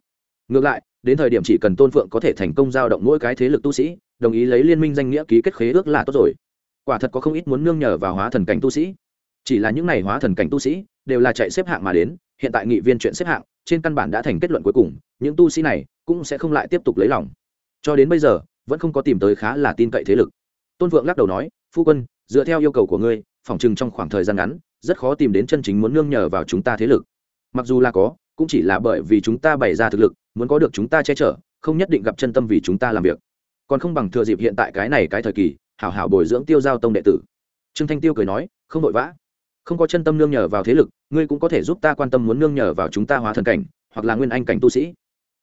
Ngược lại, đến thời điểm chỉ cần tôn phượng có thể thành công giao động mỗi cái thế lực tu sĩ, đồng ý lấy liên minh danh nghĩa ký kết khế ước là tốt rồi. Quả thật có không ít muốn nương nhờ vào hóa thần cảnh tu sĩ. Chỉ là những n à y hóa thần cảnh tu sĩ đều là chạy xếp hạng mà đến, hiện tại nghị viên chuyện xếp hạng trên căn bản đã thành kết luận cuối cùng, những tu sĩ này cũng sẽ không lại tiếp tục lấy lòng. Cho đến bây giờ, vẫn không có tìm tới khá là tin cậy thế lực. Tôn vượng lắc đầu nói, phu quân dựa theo yêu cầu của ngươi, phòng chừng trong khoảng thời gian ngắn, rất khó tìm đến chân chính muốn nương nhờ vào chúng ta thế lực. Mặc dù là có, cũng chỉ là bởi vì chúng ta bày ra thực lực, muốn có được chúng ta che chở, không nhất định gặp chân tâm vì chúng ta làm việc. Còn không bằng thừa dịp hiện tại cái này cái thời kỳ, hảo hảo bồi dưỡng tiêu giao tông đệ tử. Trương thanh tiêu cười nói, không vội vã. Không có chân tâm nương nhờ vào thế lực, ngươi cũng có thể giúp ta quan tâm muốn nương nhờ vào chúng ta hóa thần cảnh, hoặc là nguyên anh cảnh tu sĩ.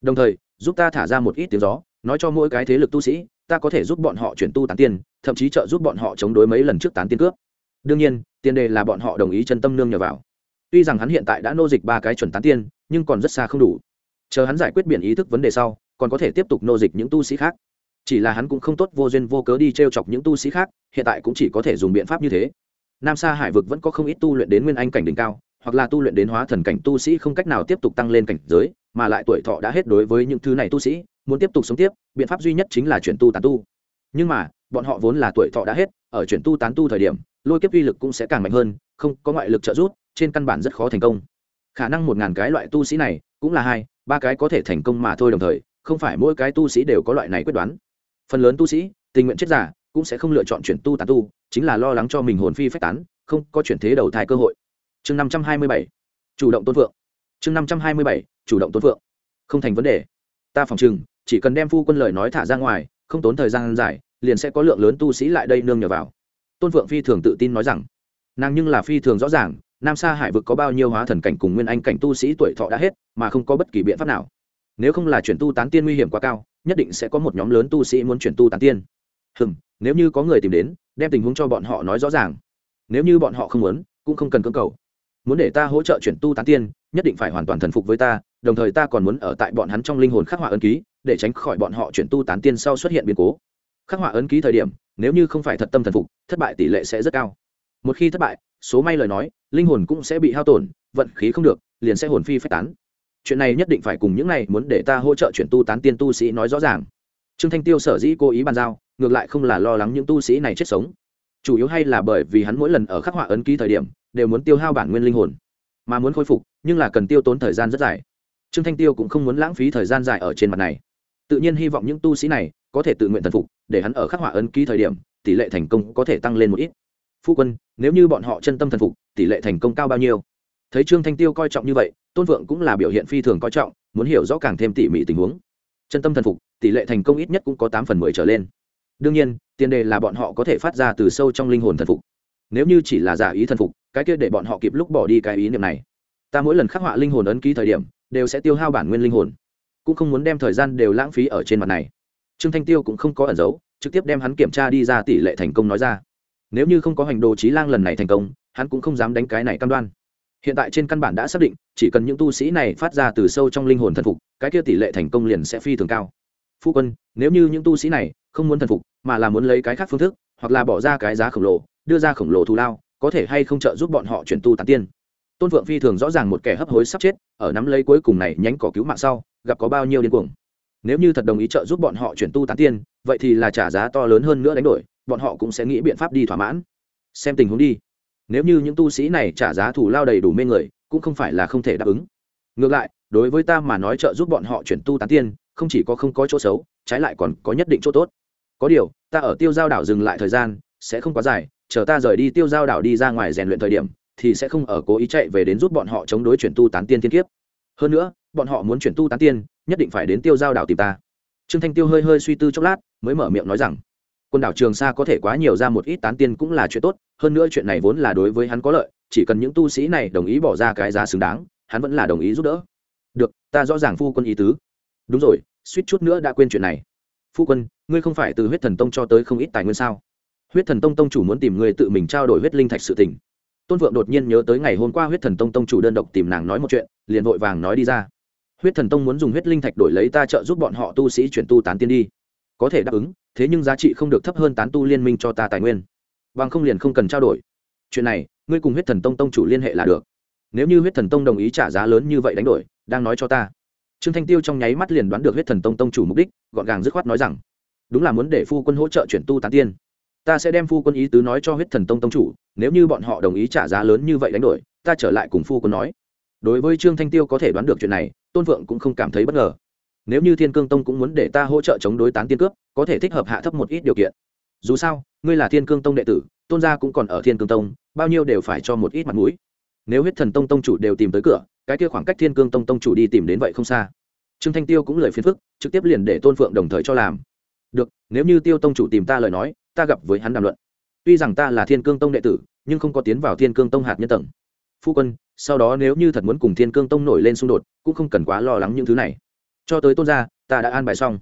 Đồng thời, giúp ta thả ra một ít tiếng gió, nói cho mỗi cái thế lực tu sĩ ta có thể giúp bọn họ chuyển tu tán tiên, thậm chí trợ giúp bọn họ chống đối mấy lần trước tán tiên cướp. Đương nhiên, tiền đề là bọn họ đồng ý chân tâm nương nhờ vào. Tuy rằng hắn hiện tại đã nô dịch ba cái chuẩn tán tiên, nhưng còn rất xa không đủ. Chờ hắn giải quyết biển ý thức vấn đề sau, còn có thể tiếp tục nô dịch những tu sĩ khác. Chỉ là hắn cũng không tốt vô duyên vô cớ đi t r e o chọc những tu sĩ khác, hiện tại cũng chỉ có thể dùng biện pháp như thế. Nam sa hải vực vẫn có không ít tu luyện đến nguyên anh cảnh đỉnh cao, hoặc là tu luyện đến hóa thần cảnh tu sĩ không cách nào tiếp tục tăng lên cảnh giới, mà lại tuổi thọ đã hết đối với những thứ này tu sĩ muốn tiếp tục sống tiếp, biện pháp duy nhất chính là chuyển tu tán tu. Nhưng mà, bọn họ vốn là tuổi thọ đã hết, ở chuyển tu tán tu thời điểm, lôi kiếp uy lực cũng sẽ càng mạnh hơn, không có ngoại lực trợ giúp, trên căn bản rất khó thành công. Khả năng một ngàn cái loại tu sĩ này cũng là hai, ba cái có thể thành công mà thôi đồng thời, không phải mỗi cái tu sĩ đều có loại này quyết đoán. Phần lớn tu sĩ, tình nguyện chết giả cũng sẽ không lựa chọn chuyển tu tán tu, chính là lo lắng cho mình hồn phi phách tán, không có chuyển thế đầu thai cơ hội. Chương năm trăm hai mươi bảy, chủ động tôn phượng. Chương năm trăm hai mươi bảy, chủ động tôn phượng. Không thành vấn đề. Ta phòng chừng chỉ cần đem phu quân lời nói thả ra ngoài, không tốn thời gian dài, liền sẽ có lượng lớn tu sĩ lại đây nương nhờ vào. Tôn phượng phi thường tự tin nói rằng, nàng nhưng là phi thường rõ ràng, nam sa hải vực có bao nhiêu hóa thần cảnh cùng nguyên anh cảnh tu sĩ tuổi thọ đã hết, mà không có bất kỳ biện pháp nào. Nếu không là chuyển tu tán tiên nguy hiểm quá cao, nhất định sẽ có một nhóm lớn tu sĩ muốn chuyển tu tán tiên. Hừm, nếu như có người tìm đến, đem tình huống cho bọn họ nói rõ ràng. Nếu như bọn họ không muốn, cũng không cần cưỡng cầu. Muốn để ta hỗ trợ chuyển tu tán tiên, nhất định phải hoàn toàn thần phục với ta, đồng thời ta còn muốn ở tại bọn hắn trong linh hồn khắc họa ân ký để tránh khỏi bọn họ chuyển tu tán tiên sau xuất hiện biến cố. Khắc họa ấn ký thời điểm, nếu như không phải thật tâm thần phục, thất bại tỷ lệ sẽ rất cao. Một khi thất bại, số may lời nói, linh hồn cũng sẽ bị hao tổn, vận khí không được, liền sẽ hồn phi phách tán. Chuyện này nhất định phải cùng những này muốn để ta hỗ trợ chuyển tu tán tiên tu sĩ nói rõ ràng. Trương thanh tiêu sở dĩ cố ý bàn giao, ngược lại không là lo lắng những tu sĩ này chết sống. Chủ yếu hay là bởi vì hắn mỗi lần ở khắc họa ấn ký thời điểm, đều muốn tiêu hao bản nguyên linh hồn. Mà muốn khôi phục, nhưng là cần tiêu tốn thời gian rất dài. Trương thanh tiêu cũng không muốn lãng phí thời gian dài ở trên mặt này tự nhiên hy vọng những tu sĩ này có thể tự nguyện thần phục, để hắn ở khắc họa ấn ký thời điểm, tỷ lệ thành công có thể tăng lên một ít. Phu quân, nếu như bọn họ chân tâm thần phục, tỷ lệ thành công cao bao nhiêu? Thấy trương thanh tiêu coi trọng như vậy, tôn vượng cũng là biểu hiện phi thường coi trọng, muốn hiểu rõ càng thêm tỉ mỉ tình huống. Chân tâm thần phục, tỷ lệ thành công ít nhất cũng có tám phần mười trở lên. Đương nhiên, tiền đề là bọn họ có thể phát ra từ sâu trong linh hồn thần phục. Nếu như chỉ là giả ý thần phục, cái kia để bọn họ kịp lúc bỏ đi cái ý niệm này. Ta mỗi lần khắc họa linh hồn ấn ký thời điểm, đều sẽ tiêu hao bản nguyên linh hồn cũng không muốn đem thời gian đều lãng phí ở trên mặt này. Trương thanh tiêu cũng không có ẩn giấu, trực tiếp đem hắn kiểm tra đi ra tỷ lệ thành công nói ra. Nếu như không có hành đồ trí lang lần này thành công, hắn cũng không dám đánh cái này cam đoan. Hiện tại trên căn bản đã xác định, chỉ cần những tu sĩ này phát ra từ sâu trong linh hồn thần phục, cái kia tỷ lệ thành công liền sẽ phi thường cao. Phu quân, nếu như những tu sĩ này không muốn thần phục, mà là muốn lấy cái khác phương thức, hoặc là bỏ ra cái giá khổng lồ, đưa ra khổng lồ thù lao, có thể hay không trợ giúp bọn họ chuyển tu tán tiên? Tôn phượng phi thường rõ ràng một kẻ hấp hối sắp chết, ở nắm lấy cuối cùng này nhánh cỏ cứu mạng sau, gặp có bao nhiêu điên cuồng. Nếu như thật đồng ý trợ giúp bọn họ chuyển tu tán tiên, vậy thì là trả giá to lớn hơn nữa đánh đổi, bọn họ cũng sẽ nghĩ biện pháp đi thỏa mãn. Xem tình huống đi. Nếu như những tu sĩ này trả giá thủ lao đầy đủ mê người, cũng không phải là không thể đáp ứng. Ngược lại, đối với ta mà nói trợ giúp bọn họ chuyển tu tán tiên, không chỉ có không có chỗ xấu, trái lại còn có nhất định chỗ tốt. Có điều, ta ở tiêu giao đảo dừng lại thời gian, sẽ không quá dài, chờ ta rời đi tiêu giao đảo đi ra ngoài rèn luyện thời điểm thì sẽ không ở cố ý chạy về đến giúp bọn họ chống đối chuyển tu tán tiên thiên kiếp. Hơn nữa, bọn họ muốn chuyển tu tán tiên, nhất định phải đến tiêu giao đảo tìm ta. Trương thanh tiêu hơi hơi suy tư chốc lát, mới mở miệng nói rằng quần đảo trường sa có thể quá nhiều ra một ít tán tiên cũng là chuyện tốt, hơn nữa chuyện này vốn là đối với hắn có lợi, chỉ cần những tu sĩ này đồng ý bỏ ra cái giá xứng đáng, hắn vẫn là đồng ý giúp đỡ. Được, ta rõ ràng phu quân ý tứ. Đúng rồi, suýt chút nữa đã quên chuyện này. Phu quân, ngươi không phải từ huyết thần tông cho tới không ít tài nguyên sao? Huyết thần tông tông chủ muốn tìm người tự mình trao đổi huyết linh thạch sự tình tôn vượng đột nhiên nhớ tới ngày hôm qua huyết thần tông tông chủ đơn độc tìm nàng nói một chuyện, liền vội vàng nói đi ra. Huyết thần tông muốn dùng huyết linh thạch đổi lấy ta trợ giúp bọn họ tu sĩ chuyển tu tán tiên đi. Có thể đáp ứng, thế nhưng giá trị không được thấp hơn tán tu liên minh cho ta tài nguyên. Bằng không liền không cần trao đổi. Chuyện này, ngươi cùng huyết thần tông tông chủ liên hệ là được. Nếu như huyết thần tông đồng ý trả giá lớn như vậy đánh đổi, đang nói cho ta. Trương thanh tiêu trong nháy mắt liền đoán được huyết thần tông tông chủ mục đích, gọn gàng dứt khoát nói rằng, đúng là muốn để phu quân hỗ trợ chuyển tu tán tiên ta sẽ đem phu quân ý tứ nói cho huyết thần tông tông chủ, nếu như bọn họ đồng ý trả giá lớn như vậy đánh đổi, ta trở lại cùng phu quân nói. Đối với trương thanh tiêu có thể đoán được chuyện này, tôn vượng cũng không cảm thấy bất ngờ. Nếu như thiên cương tông cũng muốn để ta hỗ trợ chống đối tán tiên cướp, có thể thích hợp hạ thấp một ít điều kiện. Dù sao, ngươi là thiên cương tông đệ tử, tôn gia cũng còn ở thiên cương tông, bao nhiêu đều phải cho một ít mặt mũi. Nếu huyết thần tông tông chủ đều tìm tới cửa, cái kia khoảng cách thiên cương tông tông chủ đi tìm đến vậy không xa. Trương thanh tiêu cũng lời phiền phức, trực tiếp liền để tôn phượng đồng thời cho làm. Được, nếu như tiêu tông chủ tìm ta lời nói ta gặp với hắn đàm luận. Tuy rằng ta là thiên cương tông đệ tử, nhưng không có tiến vào thiên cương tông hạt nhân tầng. Phu quân, sau đó nếu như thật muốn cùng thiên cương tông nổi lên xung đột, cũng không cần quá lo lắng những thứ này. Cho tới tôn gia, ta đã an bài xong.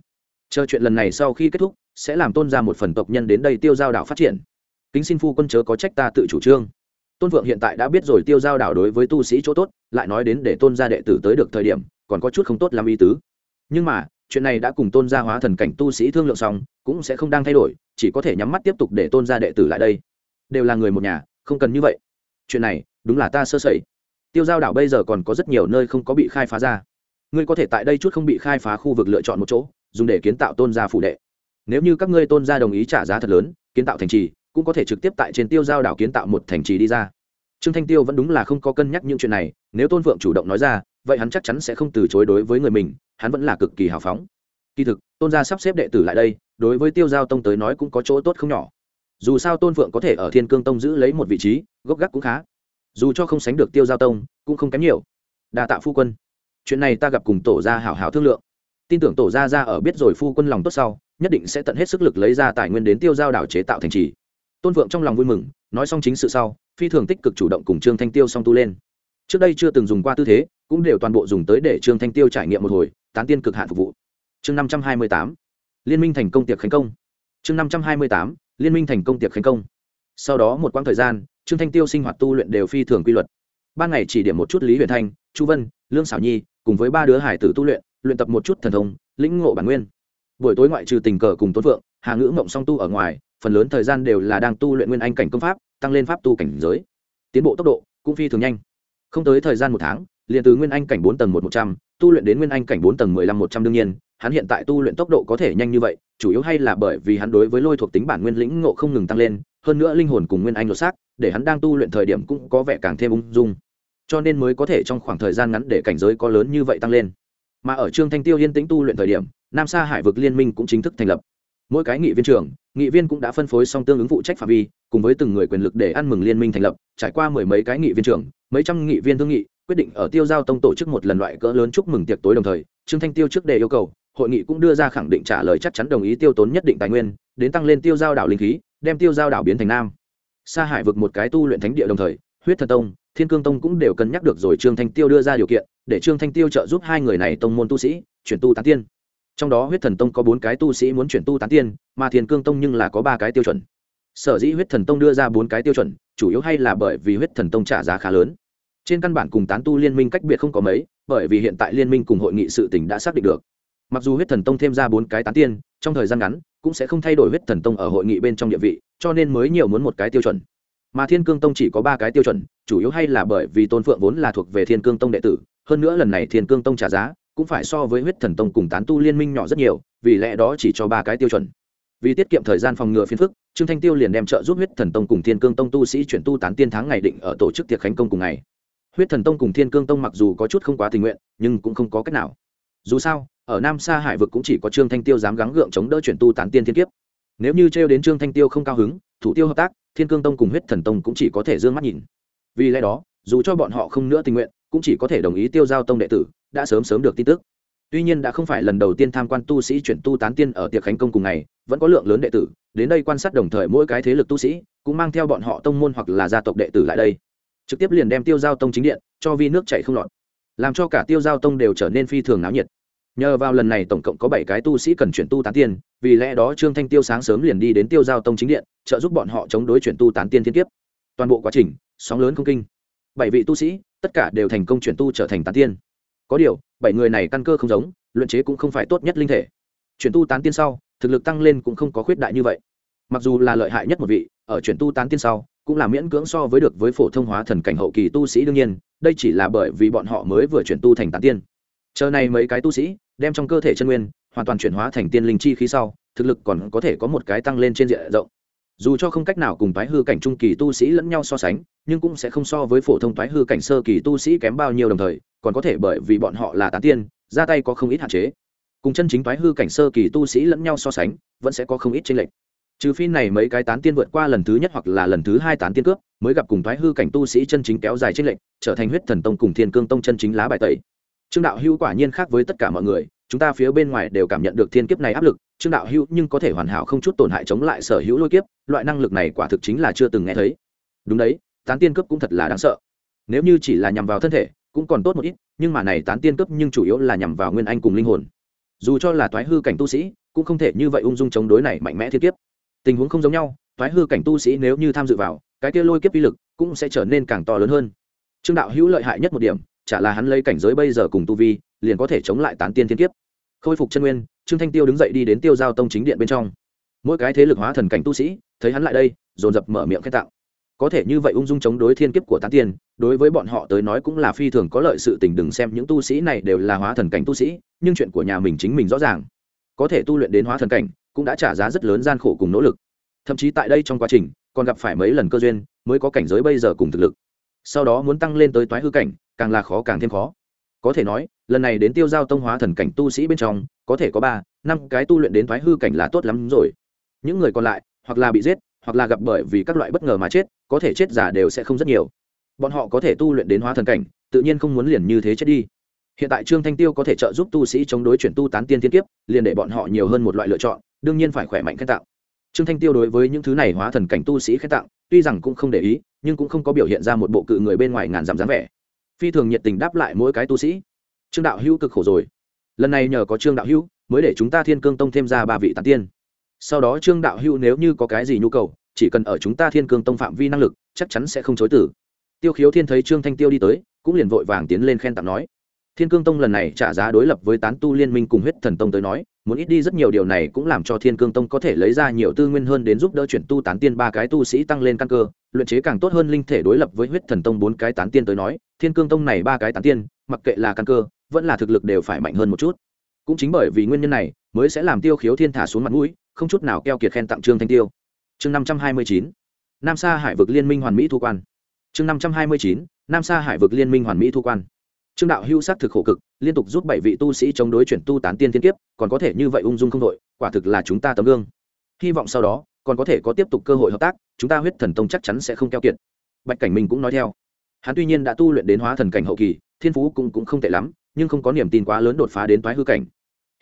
Chờ chuyện lần này sau khi kết thúc, sẽ làm tôn ra một phần tộc nhân đến đây tiêu giao đảo phát triển. Kính xin phu quân chớ có trách ta tự chủ trương. Tôn vượng hiện tại đã biết rồi tiêu giao đảo đối với tu sĩ chỗ tốt, lại nói đến để tôn gia đệ tử tới được thời điểm, còn có chút không tốt làm ý tứ. Nhưng mà, chuyện này đã cùng tôn gia hóa thần cảnh tu sĩ thương lượng xong, cũng sẽ không đang thay đổi chỉ có thể nhắm mắt tiếp tục để tôn gia đệ tử lại đây. Đều là người một nhà, không cần như vậy. Chuyện này, đúng là ta sơ sẩy. Tiêu giao đảo bây giờ còn có rất nhiều nơi không có bị khai phá ra. Ngươi có thể tại đây chút không bị khai phá khu vực lựa chọn một chỗ, dùng để kiến tạo tôn gia phủ đệ. Nếu như các ngươi tôn gia đồng ý trả giá thật lớn, kiến tạo thành trì, cũng có thể trực tiếp tại trên tiêu giao đảo kiến tạo một thành trì đi ra. Trương thanh tiêu vẫn đúng là không có cân nhắc những chuyện này, nếu tôn phượng chủ động nói ra, vậy hắn chắc chắn sẽ không từ chối đối với người mình, hắn vẫn là cực kỳ hào phóng. Kỳ thực, tôn gia sắp xếp đệ tử lại đây đối với tiêu giao tông tới nói cũng có chỗ tốt không nhỏ. Dù sao tôn phượng có thể ở thiên cương tông giữ lấy một vị trí, gốc gác cũng khá. Dù cho không sánh được tiêu giao tông, cũng không kém nhiều. Đa tạ phu quân. Chuyện này ta gặp cùng tổ gia hảo hảo thương lượng. Tin tưởng tổ gia ra ở biết rồi phu quân lòng tốt sau, nhất định sẽ tận hết sức lực lấy ra tài nguyên đến tiêu giao đảo chế tạo thành trì. Tôn vượng trong lòng vui mừng, nói xong chính sự sau, phi thường tích cực chủ động cùng trương thanh tiêu song tu lên. Trước đây chưa từng dùng qua tư thế, cũng đều toàn bộ dùng tới để trương thanh tiêu trải nghiệm một hồi, tán tiên cực hạn phục vụ. Chương năm trăm hai mươi tám liên minh thành công tiệc khánh công. Chương năm trăm hai mươi tám, liên minh thành công tiệc khánh công. Sau đó một quãng thời gian, trương thanh tiêu sinh hoạt tu luyện đều phi thường quy luật. Ban ngày chỉ điểm một chút lý huyền thanh, chu vân, lương xảo nhi, cùng với ba đứa hải tử tu luyện luyện tập một chút thần thông, lĩnh ngộ bản nguyên. Buổi tối ngoại trừ tình cờ cùng tôn phượng, hà ngữ mộng song tu ở ngoài, phần lớn thời gian đều là đang tu luyện nguyên anh cảnh công pháp, tăng lên pháp tu cảnh giới. Tiến bộ tốc độ cũng phi thường nhanh. Không tới thời gian một tháng, liền từ nguyên anh cảnh bốn tầng một một trăm, tu luyện đến nguyên anh cảnh bốn tầng mười lăm một trăm đương nhiên hắn hiện tại tu luyện tốc độ có thể nhanh như vậy, chủ yếu hay là bởi vì hắn đối với lôi thuộc tính bản nguyên lĩnh ngộ không ngừng tăng lên, hơn nữa linh hồn cùng nguyên anh lột xác, để hắn đang tu luyện thời điểm cũng có vẻ càng thêm ung dung. Cho nên mới có thể trong khoảng thời gian ngắn để cảnh giới có lớn như vậy tăng lên. Mà ở trương thanh tiêu yên tĩnh tu luyện thời điểm, nam sa hải vực liên minh cũng chính thức thành lập. Mỗi cái nghị viên trưởng, nghị viên cũng đã phân phối xong tương ứng phụ trách phạm vi, cùng với từng người quyền lực để ăn mừng liên minh thành lập, trải qua mười mấy cái nghị viên trưởng, mấy trăm nghị viên thương nghị, quyết định ở tiêu giao tông tổ chức một lần loại cỡ lớn chúc mừng tiệc tối đồng thời, trương thanh tiêu trước đề yêu cầu hội nghị cũng đưa ra khẳng định trả lời chắc chắn đồng ý tiêu tốn nhất định tài nguyên, đến tăng lên tiêu giao đảo linh khí, đem tiêu giao đảo biến thành nam. Sa hải vực một cái tu luyện thánh địa đồng thời, huyết thần tông, thiên cương tông cũng đều cân nhắc được rồi trương thanh tiêu đưa ra điều kiện, để trương thanh tiêu trợ giúp hai người này tông môn tu sĩ, chuyển tu tán tiên. Trong đó huyết thần tông có bốn cái tu sĩ muốn chuyển tu tán tiên, mà thiên cương tông nhưng là có ba cái tiêu chuẩn. Sở dĩ huyết thần tông đưa ra bốn cái tiêu chuẩn, chủ yếu hay là bởi vì huyết thần tông trả giá khá lớn. Trên căn bản cùng tán tu liên minh cách biệt không có mấy, bởi vì hiện tại liên minh cùng hội nghị sự tỉnh đã xác định được mặc dù huyết thần tông thêm ra bốn cái tán tiên, trong thời gian ngắn cũng sẽ không thay đổi huyết thần tông ở hội nghị bên trong địa vị, cho nên mới nhiều muốn một cái tiêu chuẩn. Mà thiên cương tông chỉ có ba cái tiêu chuẩn, chủ yếu hay là bởi vì tôn phượng vốn là thuộc về thiên cương tông đệ tử, hơn nữa lần này thiên cương tông trả giá cũng phải so với huyết thần tông cùng tán tu liên minh nhỏ rất nhiều, vì lẽ đó chỉ cho ba cái tiêu chuẩn. Vì tiết kiệm thời gian phòng ngừa phiền phức, trương thanh tiêu liền đem trợ giúp huyết thần tông cùng thiên cương tông tu sĩ chuyển tu tán tiên tháng ngày định ở tổ chức tiệc khánh công cùng ngày. Huyết thần tông cùng thiên cương tông mặc dù có chút không quá tình nguyện, nhưng cũng không có cách nào. Dù sao ở nam sa hải vực cũng chỉ có trương thanh tiêu dám gắng gượng chống đỡ chuyển tu tán tiên thiên kiếp. Nếu như trêu đến trương thanh tiêu không cao hứng, thủ tiêu hợp tác, thiên cương tông cùng huyết thần tông cũng chỉ có thể d ư ơ n g mắt nhìn. Vì lẽ đó, dù cho bọn họ không nữa tình nguyện, cũng chỉ có thể đồng ý tiêu giao tông đệ tử, đã sớm sớm được tin tức. Tuy nhiên đã không phải lần đầu tiên tham quan tu sĩ chuyển tu tán tiên ở tiệc khánh công cùng ngày, vẫn có lượng lớn đệ tử, đến đây quan sát đồng thời mỗi cái thế lực tu sĩ cũng mang theo bọn họ tông môn hoặc là gia tộc đệ tử lại đây. Trực tiếp liền đem tiêu giao tông chính điện cho vi nước chạy không lọt, làm cho cả tiêu giao tông đều trở nên phi thường náo nhiệt nhờ vào lần này tổng cộng có bảy cái tu sĩ cần chuyển tu tán tiên, vì lẽ đó trương thanh tiêu sáng sớm liền đi đến tiêu giao tông chính điện, trợ giúp bọn họ chống đối chuyển tu tán tiên thiên kiếp. Toàn bộ quá trình, sóng lớn không kinh. Bảy vị tu sĩ, tất cả đều thành công chuyển tu trở thành tán tiên. Có điều, bảy người này căn cơ không giống luận chế cũng không phải tốt nhất linh thể. Chuyển tu tán tiên sau, thực lực tăng lên cũng không có khuyết đại như vậy. Mặc dù là lợi hại nhất một vị, ở chuyển tu tán tiên sau, cũng là miễn cưỡng so với được với phổ thông hóa thần cảnh hậu kỳ tu sĩ đương nhiên, đây chỉ là bởi vì bọn họ mới vừa chuyển tu thành tán tiên. Chờ này mấy cái tu sĩ đem trong cơ thể chân nguyên hoàn toàn chuyển hóa thành tiên linh chi khí sau, thực lực còn có thể có một cái tăng lên trên diện rộng. Dù cho không cách nào cùng Thái hư cảnh trung kỳ tu sĩ lẫn nhau so sánh, nhưng cũng sẽ không so với phổ thông Thái hư cảnh sơ kỳ tu sĩ kém bao nhiêu đồng thời, còn có thể bởi vì bọn họ là tán tiên, ra tay có không ít hạn chế. Cùng chân chính Thái hư cảnh sơ kỳ tu sĩ lẫn nhau so sánh, vẫn sẽ có không ít tranh lệch. Trừ phi này mấy cái tán tiên vượt qua lần thứ nhất hoặc là lần thứ hai tán tiên cướp, mới gặp cùng thoái hư cảnh tu sĩ chân chính kéo dài tranh lệnh trở thành huyết thần tông cùng thiên cương tông chân chính lá bài tẩy trương đạo hữu quả nhiên khác với tất cả mọi người, chúng ta phía bên ngoài đều cảm nhận được thiên kiếp này áp lực, trương đạo hữu nhưng có thể hoàn hảo không chút tổn hại chống lại sở hữu lôi kiếp, loại năng lực này quả thực chính là chưa từng nghe thấy. Đúng đấy, tán tiên cướp cũng thật là đáng sợ. Nếu như chỉ là nhằm vào thân thể, cũng còn tốt một ít, nhưng mà này tán tiên cướp nhưng chủ yếu là nhằm vào nguyên anh cùng linh hồn. Dù cho là thoái hư cảnh tu sĩ, cũng không thể như vậy ung dung chống đối này mạnh mẽ thiên kiếp. Tình huống không giống nhau thoái hư cảnh tu sĩ nếu như tham dự vào, cái kia lôi kiếp uy lực cũng sẽ trở nên càng to lớn hơn. Trương đạo hữu lợi hại nhất một điểm chả là hắn lấy cảnh giới bây giờ cùng tu vi, liền có thể chống lại tán tiên thiên kiếp. Khôi phục chân nguyên, trương thanh tiêu đứng dậy đi đến tiêu giao tông chính điện bên trong. Mỗi cái thế lực hóa thần cảnh tu sĩ, thấy hắn lại đây, dồn dập mở miệng khen tạo có thể như vậy ung dung chống đối thiên kiếp của tán tiên, đối với bọn họ tới nói cũng là phi thường có lợi sự tình, đừng xem những tu sĩ này đều là hóa thần cảnh tu sĩ, nhưng chuyện của nhà mình chính mình rõ ràng. Có thể tu luyện đến hóa thần cảnh, cũng đã trả giá rất lớn gian khổ cùng nỗ lực. Thậm chí tại đây trong quá trình, còn gặp phải mấy lần cơ duyên, mới có cảnh giới bây giờ cùng thực lực sau đó muốn tăng lên tới toái hư cảnh, càng là khó càng thêm khó. Có thể nói, lần này đến tiêu giao tông hóa thần cảnh tu sĩ bên trong, có thể có ba, năm cái tu luyện đến thoái hư cảnh là tốt lắm rồi. Những người còn lại, hoặc là bị giết, hoặc là gặp bởi vì các loại bất ngờ mà chết, có thể chết giả đều sẽ không rất nhiều. Bọn họ có thể tu luyện đến hóa thần cảnh, tự nhiên không muốn liền như thế chết đi. Hiện tại trương thanh tiêu có thể trợ giúp tu sĩ chống đối chuyển tu tán tiên thiên kiếp, liền để bọn họ nhiều hơn một loại lựa chọn, đương nhiên phải khỏe mạnh khen tạo. Trương thanh tiêu đối với những thứ này hóa thần cảnh tu sĩ khen tạo tuy rằng cũng không để ý, nhưng cũng không có biểu hiện ra một bộ cự người bên ngoài ngàn dặm dáng vẻ. Phi thường nhiệt tình đáp lại mỗi cái tu sĩ. Trương đạo hữu cực khổ rồi. Lần này nhờ có trương đạo hữu, mới để chúng ta thiên cương tông thêm ra ba vị tán tiên. Sau đó trương đạo hữu nếu như có cái gì nhu cầu, chỉ cần ở chúng ta thiên cương tông phạm vi năng lực, chắc chắn sẽ không chối tử tiêu khiếu thiên thấy trương thanh tiêu đi tới, cũng liền vội vàng tiến lên khen tặng nói thiên cương tông lần này trả giá đối lập với tán tu liên minh cùng huyết thần tông tới nói, muốn ít đi rất nhiều điều này cũng làm cho thiên cương tông có thể lấy ra nhiều tư nguyên hơn đến giúp đỡ chuyển tu tán tiên ba cái tu sĩ tăng lên căn cơ, luyện chế càng tốt hơn linh thể đối lập với huyết thần tông bốn cái tán tiên tới nói, thiên cương tông này ba cái tán tiên, mặc kệ là căn cơ, vẫn là thực lực đều phải mạnh hơn một chút. Cũng chính bởi vì nguyên nhân này, mới sẽ làm tiêu khiếu thiên thả xuống mặt mũi, không chút nào keo kiệt khen tặng trương thanh tiêu. Chương năm trăm hai mươi chín, nam sa hải vực liên minh hoàn mỹ thu quan. Chương năm trăm hai mươi chín, nam sa hải vực liên minh hoàn mỹ thu quan trương đạo hưu sắc thực khổ cực liên tục giúp bảy vị tu sĩ chống đối chuyển tu tán tiên thiên kiếp còn có thể như vậy ung dung không đội quả thực là chúng ta tấm gương. Hy vọng sau đó còn có thể có tiếp tục cơ hội hợp tác chúng ta huyết thần tông chắc chắn sẽ không keo kiệt. Bạch cảnh minh cũng nói theo. Hắn tuy nhiên đã tu luyện đến hóa thần cảnh hậu kỳ thiên phú cũng, cũng không tệ lắm nhưng không có niềm tin quá lớn đột phá đến toái hư cảnh.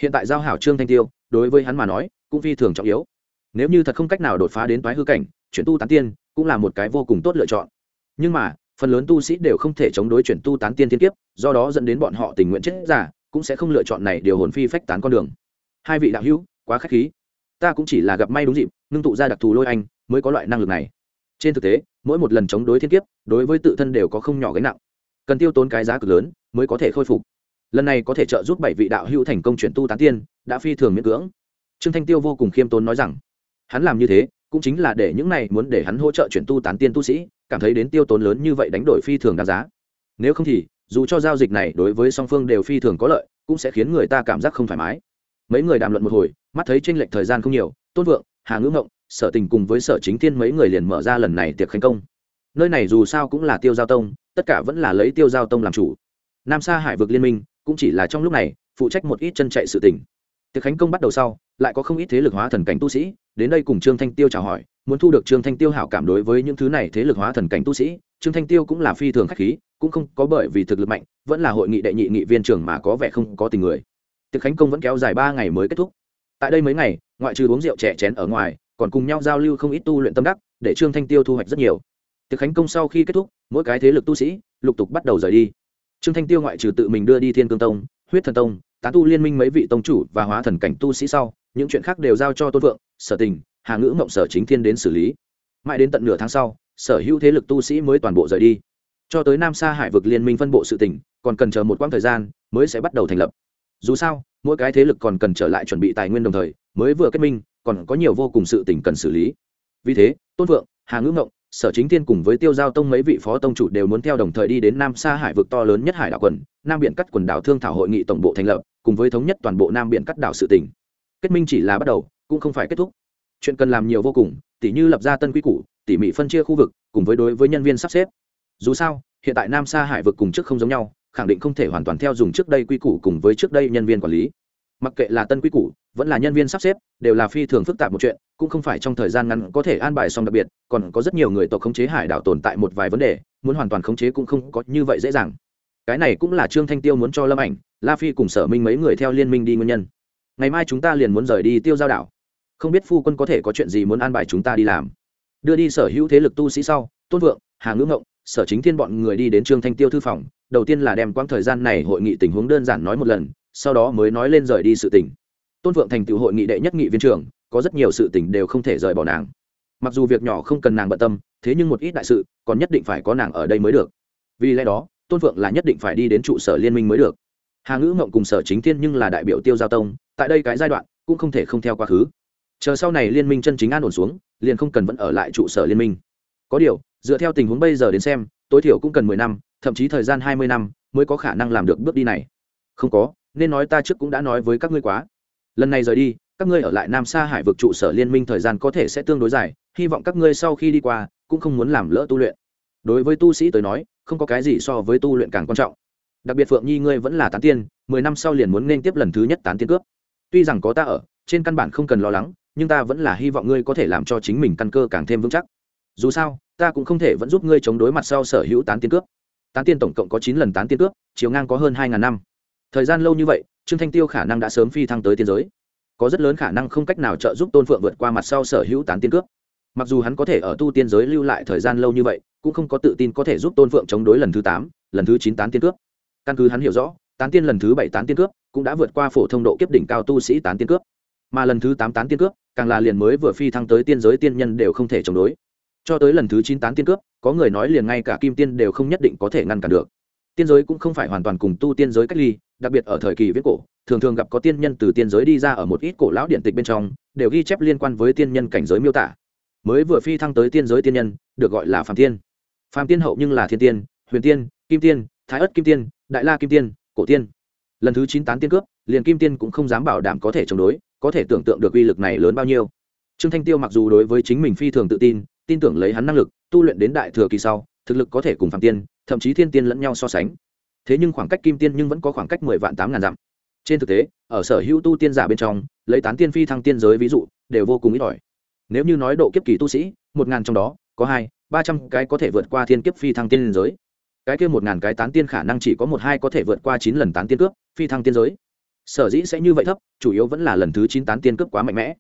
Hiện tại giao hảo trương thanh tiêu đối với hắn mà nói cũng phi thường trọng yếu. Nếu như thật không cách nào đột phá đến toái hư cảnh chuyển tu tán tiên cũng là một cái vô cùng tốt lựa chọn. Nhưng mà phần lớn tu sĩ đều không thể chống đối chuyển tu tán tiên thiên kiếp, do đó dẫn đến bọn họ tình nguyện chết giả, cũng sẽ không lựa chọn này điều hồn phi phách tán con đường. Hai vị đạo hữu, quá k h á c h khí. Ta cũng chỉ là gặp may đúng dịp, ngưng tụ ra đặc thù lôi anh, mới có loại năng lực này. Trên thực tế, mỗi một lần chống đối thiên kiếp, đối với tự thân đều có không nhỏ gánh nặng. Cần tiêu tốn cái giá cực lớn, mới có thể khôi phục. Lần này có thể trợ giúp bảy vị đạo hữu thành công chuyển tu tán tiên, đã phi thường miễn cưỡng. Trương thanh tiêu vô cùng khiêm tốn nói rằng, hắn làm như thế cũng chính là để những này muốn để hắn hỗ trợ chuyển tu tán tiên tu sĩ, cảm thấy đến tiêu tốn lớn như vậy đánh đổi phi thường đáng giá. Nếu không thì, dù cho giao dịch này đối với song phương đều phi thường có lợi, cũng sẽ khiến người ta cảm giác không thoải mái. Mấy người đàm luận một hồi, mắt thấy tranh lệch thời gian không nhiều, tôn vượng, hà ngữ ngộng, sở tình cùng với sở chính thiên mấy người liền mở ra lần này tiệc khánh công. Nơi này dù sao cũng là tiêu giao tông, tất cả vẫn là lấy tiêu giao tông làm chủ. Nam sa hải vực liên minh, cũng chỉ là trong lúc này, phụ trách một ít chân chạy sự tình. Tiệc khánh công bắt đầu sau lại có không ít thế lực hóa thần cảnh tu sĩ, đến đây cùng trương thanh tiêu chào hỏi, muốn thu được trương thanh tiêu hảo cảm đối với những thứ này thế lực hóa thần cảnh tu sĩ, trương thanh tiêu cũng là phi thường khách khí, cũng không có bởi vì thực lực mạnh, vẫn là hội nghị đệ nhị nghị viên trưởng mà có vẻ không có tình người. Tiệc khánh công vẫn kéo dài ba ngày mới kết thúc. Tại đây mấy ngày, ngoại trừ uống rượu trẻ chén ở ngoài, còn cùng nhau giao lưu không ít tu luyện tâm đắc, để trương thanh tiêu thu hoạch rất nhiều. Tiệc khánh công sau khi kết thúc, mỗi cái thế lực tu sĩ lục tục bắt đầu rời đi. Trương thanh tiêu ngoại trừ tự mình đưa đi thiên cương tông, huyết thần tông, tán tu liên minh mấy vị tông chủ và hóa thần cảnh tu sĩ sau những chuyện khác đều giao cho tôn vượng sở tình, hà ngữ mộng, sở chính thiên đến xử lý. Mãi đến tận nửa tháng sau, sở hữu thế lực tu sĩ mới toàn bộ rời đi. Cho tới nam sa hải vực liên minh phân bộ sự tỉnh, còn cần chờ một quãng thời gian mới sẽ bắt đầu thành lập. Dù sao, mỗi cái thế lực còn cần trở lại chuẩn bị tài nguyên đồng thời, mới vừa kết minh, còn có nhiều vô cùng sự tỉnh cần xử lý. Vì thế, tôn vượng hà ngữ mộng, sở chính thiên cùng với tiêu giao tông mấy vị phó tông chủ đều muốn theo đồng thời đi đến nam sa hải vực to lớn nhất hải đảo quần, nam biển cắt quần đảo thương thảo hội nghị tổng bộ thành lập, cùng với thống nhất toàn bộ nam biển cắt đảo sự tỉnh kết minh chỉ là bắt đầu, cũng không phải kết thúc. Chuyện cần làm nhiều vô cùng, tỉ như lập ra tân quy củ, tỉ mỉ phân chia khu vực, cùng với đối với nhân viên sắp xếp. Dù sao, hiện tại nam sa hải vực cùng trước không giống nhau, khẳng định không thể hoàn toàn theo dùng trước đây quy củ cùng với trước đây nhân viên quản lý. Mặc kệ là tân quy củ, vẫn là nhân viên sắp xếp, đều là phi thường phức tạp một chuyện, cũng không phải trong thời gian ngắn có thể an bài xong đặc biệt, còn có rất nhiều người tộc khống chế hải đảo tồn tại một vài vấn đề, muốn hoàn toàn khống chế cũng không có như vậy dễ dàng. Cái này cũng là trương thanh tiêu muốn cho lâm ảnh, la phi cùng sở minh mấy người theo liên minh đi nguyên nhân ngày mai chúng ta liền muốn rời đi tiêu giao đảo. Không biết phu quân có thể có chuyện gì muốn an bài chúng ta đi làm. Đưa đi sở hữu thế lực tu sĩ sau, tôn vượng, hà ngưỡng ngộng, sở chính thiên bọn người đi đến trương thanh tiêu thư phòng, đầu tiên là đem quãng thời gian này hội nghị tình huống đơn giản nói một lần, sau đó mới nói lên rời đi sự tình. Tôn vượng thành tựu hội nghị đệ nhất nghị viên trưởng, có rất nhiều sự tình đều không thể rời bỏ nàng. Mặc dù việc nhỏ không cần nàng bận tâm, thế nhưng một ít đại sự, còn nhất định phải có nàng ở đây mới được. Vì lẽ đó, tôn vượng là nhất định phải đi đến trụ sở liên minh mới được. Hà ngữ ngộng cùng sở chính thiên nhưng là đại biểu tiêu giao tông tại đây cái giai đoạn cũng không thể không theo quá khứ. Chờ sau này liên minh chân chính an ổn xuống, liền không cần vẫn ở lại trụ sở liên minh. Có điều, dựa theo tình huống bây giờ đến xem, tối thiểu cũng cần mười năm, thậm chí thời gian hai mươi năm mới có khả năng làm được bước đi này. Không có, nên nói ta trước cũng đã nói với các ngươi quá. Lần này rời đi, các ngươi ở lại nam sa hải vực trụ sở liên minh thời gian có thể sẽ tương đối dài, hy vọng các ngươi sau khi đi qua cũng không muốn làm lỡ tu luyện. Đối với tu sĩ tới nói, không có cái gì so với tu luyện càng quan trọng. Đặc biệt phượng nhi ngươi vẫn là tán tiên, mười năm sau liền muốn nên tiếp lần thứ nhất tán tiên cướp tuy rằng có ta ở, trên căn bản không cần lo lắng, nhưng ta vẫn là hy vọng ngươi có thể làm cho chính mình căn cơ càng thêm vững chắc. Dù sao, ta cũng không thể vẫn giúp ngươi chống đối mặt sau sở hữu tán tiên cướp. Tán tiên tổng cộng có chín lần tán tiên cướp, chiều ngang có hơn hai ngàn năm. Thời gian lâu như vậy, trương thanh tiêu khả năng đã sớm phi thăng tới tiên giới. Có rất lớn khả năng không cách nào trợ giúp tôn phượng vượt qua mặt sau sở hữu tán tiên cướp. Mặc dù hắn có thể ở tu tiên giới lưu lại thời gian lâu như vậy, cũng không có tự tin có thể giúp tôn phượng chống đối lần thứ tám, lần thứ chín tán tiên cướp. Căn cứ hắn hiểu rõ, tán tiên lần thứ bảy tán tiên cướp cũng đã vượt qua phổ thông độ kiếp đỉnh cao tu sĩ tán tiên cướp. Mà lần thứ tám tán tiên cướp, càng là liền mới vừa phi thăng tới tiên giới tiên nhân đều không thể chống đối. Cho tới lần thứ chín tán tiên cướp, có người nói liền ngay cả kim tiên đều không nhất định có thể ngăn cản được. Tiên giới cũng không phải hoàn toàn cùng tu tiên giới cách ly, đặc biệt ở thời kỳ viết cổ, thường thường gặp có tiên nhân từ tiên giới đi ra ở một ít cổ lão điện tịch bên trong, đều ghi chép liên quan với tiên nhân cảnh giới miêu tả. Mới vừa phi thăng tới tiên giới tiên nhân, được gọi là phạm tiên. Phạm tiên hậu nhưng là thiên tiên, huyền tiên, kim tiên, thái ất kim tiên, đại la kim tiên, cổ tiên lần thứ chín tán tiên cướp, liền kim tiên cũng không dám bảo đảm có thể chống đối, có thể tưởng tượng được uy lực này lớn bao nhiêu. Trương thanh tiêu mặc dù đối với chính mình phi thường tự tin tin tưởng lấy hắn năng lực, tu luyện đến đại thừa kỳ sau, thực lực có thể cùng phạm tiên, thậm chí thiên tiên lẫn nhau so sánh. Thế nhưng khoảng cách kim tiên nhưng vẫn có khoảng cách mười vạn tám ngàn dặm. Trên thực tế, ở sở hữu tu tiên giả bên trong, lấy tán tiên phi thăng tiên giới ví dụ, đều vô cùng ít ỏi. Nếu như nói độ kiếp kỳ tu sĩ, một ngàn trong đó, có hai, ba trăm cái có thể vượt qua thiên kiếp phi thăng tiên giới cái kia một ngàn cái tán tiên khả năng chỉ có một hai có thể vượt qua chín lần tán tiên cướp phi thăng tiên giới sở dĩ sẽ như vậy thấp chủ yếu vẫn là lần thứ chín tán tiên cướp quá mạnh mẽ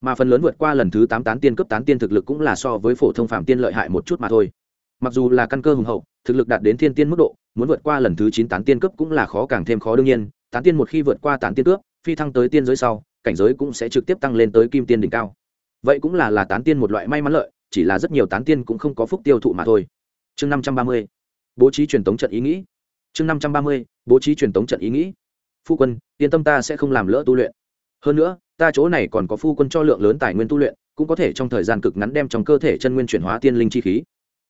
mà phần lớn vượt qua lần thứ tám tán tiên cướp tán tiên thực lực cũng là so với phổ thông phạm tiên lợi hại một chút mà thôi mặc dù là căn cơ hùng hậu thực lực đạt đến thiên tiên mức độ muốn vượt qua lần thứ chín tán tiên cướp cũng là khó càng thêm khó đương nhiên tán tiên một khi vượt qua tán tiên cướp phi thăng tới tiên giới sau cảnh giới cũng sẽ trực tiếp tăng lên tới kim tiên đỉnh cao vậy cũng là là tán tiên một loại may mắn lợi chỉ là rất nhiều tán tiên cũng không có phúc tiêu thụ mà thôi chương năm trăm ba mươi bố trí truyền tống trận ý nghĩ. Chương năm trăm ba mươi, bố trí truyền tống trận ý nghĩ. Phu quân, yên tâm ta sẽ không làm lỡ tu luyện. Hơn nữa, ta chỗ này còn có phu quân cho lượng lớn tài nguyên tu luyện, cũng có thể trong thời gian cực ngắn đem trong cơ thể chân nguyên chuyển hóa tiên linh chi khí.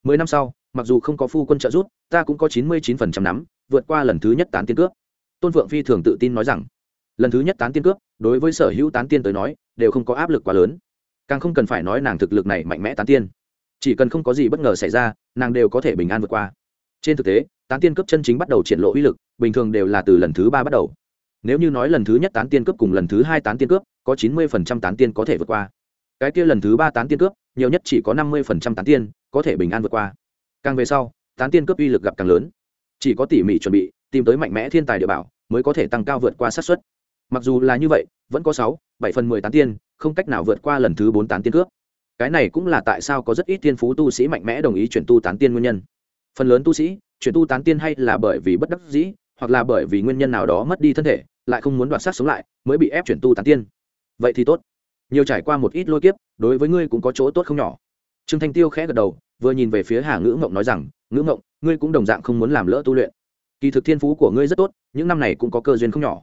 Mười năm sau, mặc dù không có phu quân trợ giúp, ta cũng có chín mươi chín phần trăm nắm, vượt qua lần thứ nhất tán tiên cướp. Tôn phượng phi thường tự tin nói rằng, lần thứ nhất tán tiên cướp, đối với sở hữu tán tiên tới nói, đều không có áp lực quá lớn. Càng không cần phải nói nàng thực lực này mạnh mẽ tán tiên. Chỉ cần không có gì bất ngờ xảy ra, nàng đều có thể bình an vượt qua trên thực tế, tán tiên cấp chân chính bắt đầu triển lộ uy lực, bình thường đều là từ lần thứ ba bắt đầu. Nếu như nói lần thứ nhất tán tiên cướp cùng lần thứ hai tán tiên cướp có chín mươi phần trăm tán tiên có thể vượt qua. Cái kia lần thứ ba tán tiên cướp nhiều nhất chỉ có năm mươi phần trăm tán tiên có thể bình an vượt qua. Càng về sau, tán tiên cướp uy lực gặp càng lớn. Chỉ có tỉ mỉ chuẩn bị, tìm tới mạnh mẽ thiên tài địa bảo, mới có thể tăng cao vượt qua sát xuất mặc dù là như vậy, vẫn có sáu, bảy phần mười tán tiên, không cách nào vượt qua lần thứ bốn tán tiên cướp. Cái này cũng là tại sao có rất ít tiên phú tu sĩ mạnh mẽ đồng ý chuyển tu tán tiên nguyên nhân phần lớn tu sĩ, chuyển tu tán tiên hay là bởi vì bất đắc dĩ, hoặc là bởi vì nguyên nhân nào đó mất đi thân thể, lại không muốn đoạt sát sống lại, mới bị ép chuyển tu tán tiên. Vậy thì tốt. Nhiều trải qua một ít lôi kiếp, đối với ngươi cũng có chỗ tốt không nhỏ. Trương thanh tiêu khẽ gật đầu, vừa nhìn về phía hà ngữ ngộng nói rằng, ngữ ngộng, ngươi cũng đồng dạng không muốn làm lỡ tu luyện. Kỳ thực thiên phú của ngươi rất tốt, những năm này cũng có cơ duyên không nhỏ.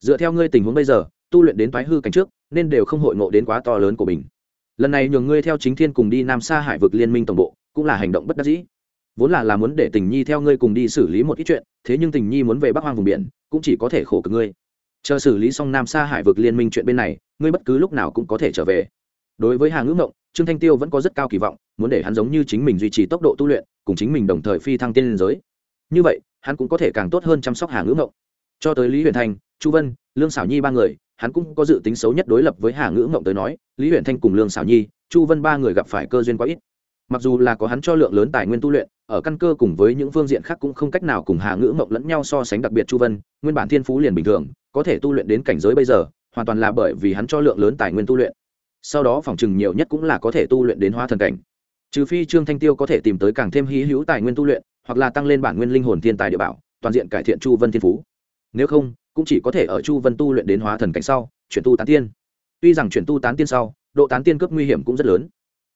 Dựa theo ngươi tình huống bây giờ, tu luyện đến thoái hư cảnh trước, nên đều không hội ngộ đến quá to lớn của mình. Lần này nhường ngươi theo chính thiên cùng đi nam xa hải vực liên minh tổng bộ, cũng là hành động bất đắc dĩ vốn là là muốn để tình nhi theo ngươi cùng đi xử lý một ít chuyện thế nhưng tình nhi muốn về bắc hoang vùng biển cũng chỉ có thể khổ cực ngươi. Chờ xử lý xong nam xa hải vực liên minh chuyện bên này ngươi bất cứ lúc nào cũng có thể trở về. Đối với hà ngữ ngộng trương thanh tiêu vẫn có rất cao kỳ vọng muốn để hắn giống như chính mình duy trì tốc độ tu luyện cùng chính mình đồng thời phi thăng tiên liên giới. Như vậy hắn cũng có thể càng tốt hơn chăm sóc hà ngữ ngộng. Cho tới lý huyền Thanh, chu vân lương xảo nhi ba người hắn cũng có dự tính xấu nhất đối lập với hà ngữ ngộng tới nói lý Huyền thanh cùng lương xảo nhi chu vân ba người gặp phải cơ duyên quá ít mặc dù là có hắn cho lượng lớn tài nguyên tu luyện, ở căn cơ cùng với những phương diện khác cũng không cách nào cùng hà ngữ mộng lẫn nhau so sánh đặc biệt chu vân, nguyên bản thiên phú liền bình thường, có thể tu luyện đến cảnh giới bây giờ, hoàn toàn là bởi vì hắn cho lượng lớn tài nguyên tu luyện. Sau đó phòng chừng nhiều nhất cũng là có thể tu luyện đến hóa thần cảnh. Trừ phi trương thanh tiêu có thể tìm tới càng thêm hy hữu tài nguyên tu luyện, hoặc là tăng lên bản nguyên linh hồn thiên tài địa bảo, toàn diện cải thiện chu vân thiên phú. Nếu không, cũng chỉ có thể ở chu vân tu luyện đến hóa thần cảnh sau, chuyển tu tán tiên. Tuy rằng chuyển tu tán tiên sau, độ tán tiên cấp nguy hiểm cũng rất lớn.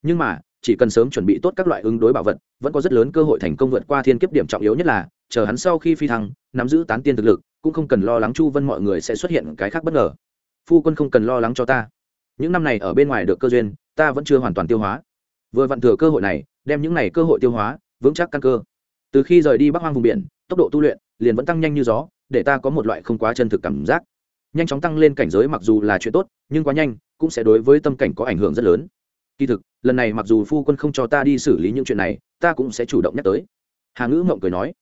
Nhưng mà chỉ cần sớm chuẩn bị tốt các loại ứng đối bảo vật, vẫn có rất lớn cơ hội thành công vượt qua thiên kiếp điểm trọng yếu nhất là, chờ hắn sau khi phi thăng, nắm giữ tán tiên thực lực, cũng không cần lo lắng chu vân mọi người sẽ xuất hiện cái khác bất ngờ. Phu quân không cần lo lắng cho ta. Những năm này ở bên ngoài được cơ duyên, ta vẫn chưa hoàn toàn tiêu hóa. Vừa vặn thừa cơ hội này, đem những này cơ hội tiêu hóa, vững chắc căn cơ. Từ khi rời đi bắc hoang vùng biển, tốc độ tu luyện liền vẫn tăng nhanh như gió, để ta có một loại không quá chân thực cảm giác. Nhanh chóng tăng lên cảnh giới mặc dù là chuyện tốt, nhưng quá nhanh cũng sẽ đối với tâm cảnh có ảnh hưởng rất lớn kỳ thực, lần này mặc dù phu quân không cho ta đi xử lý những chuyện này, ta cũng sẽ chủ động nhắc tới. Hà ngữ mộng cười nói.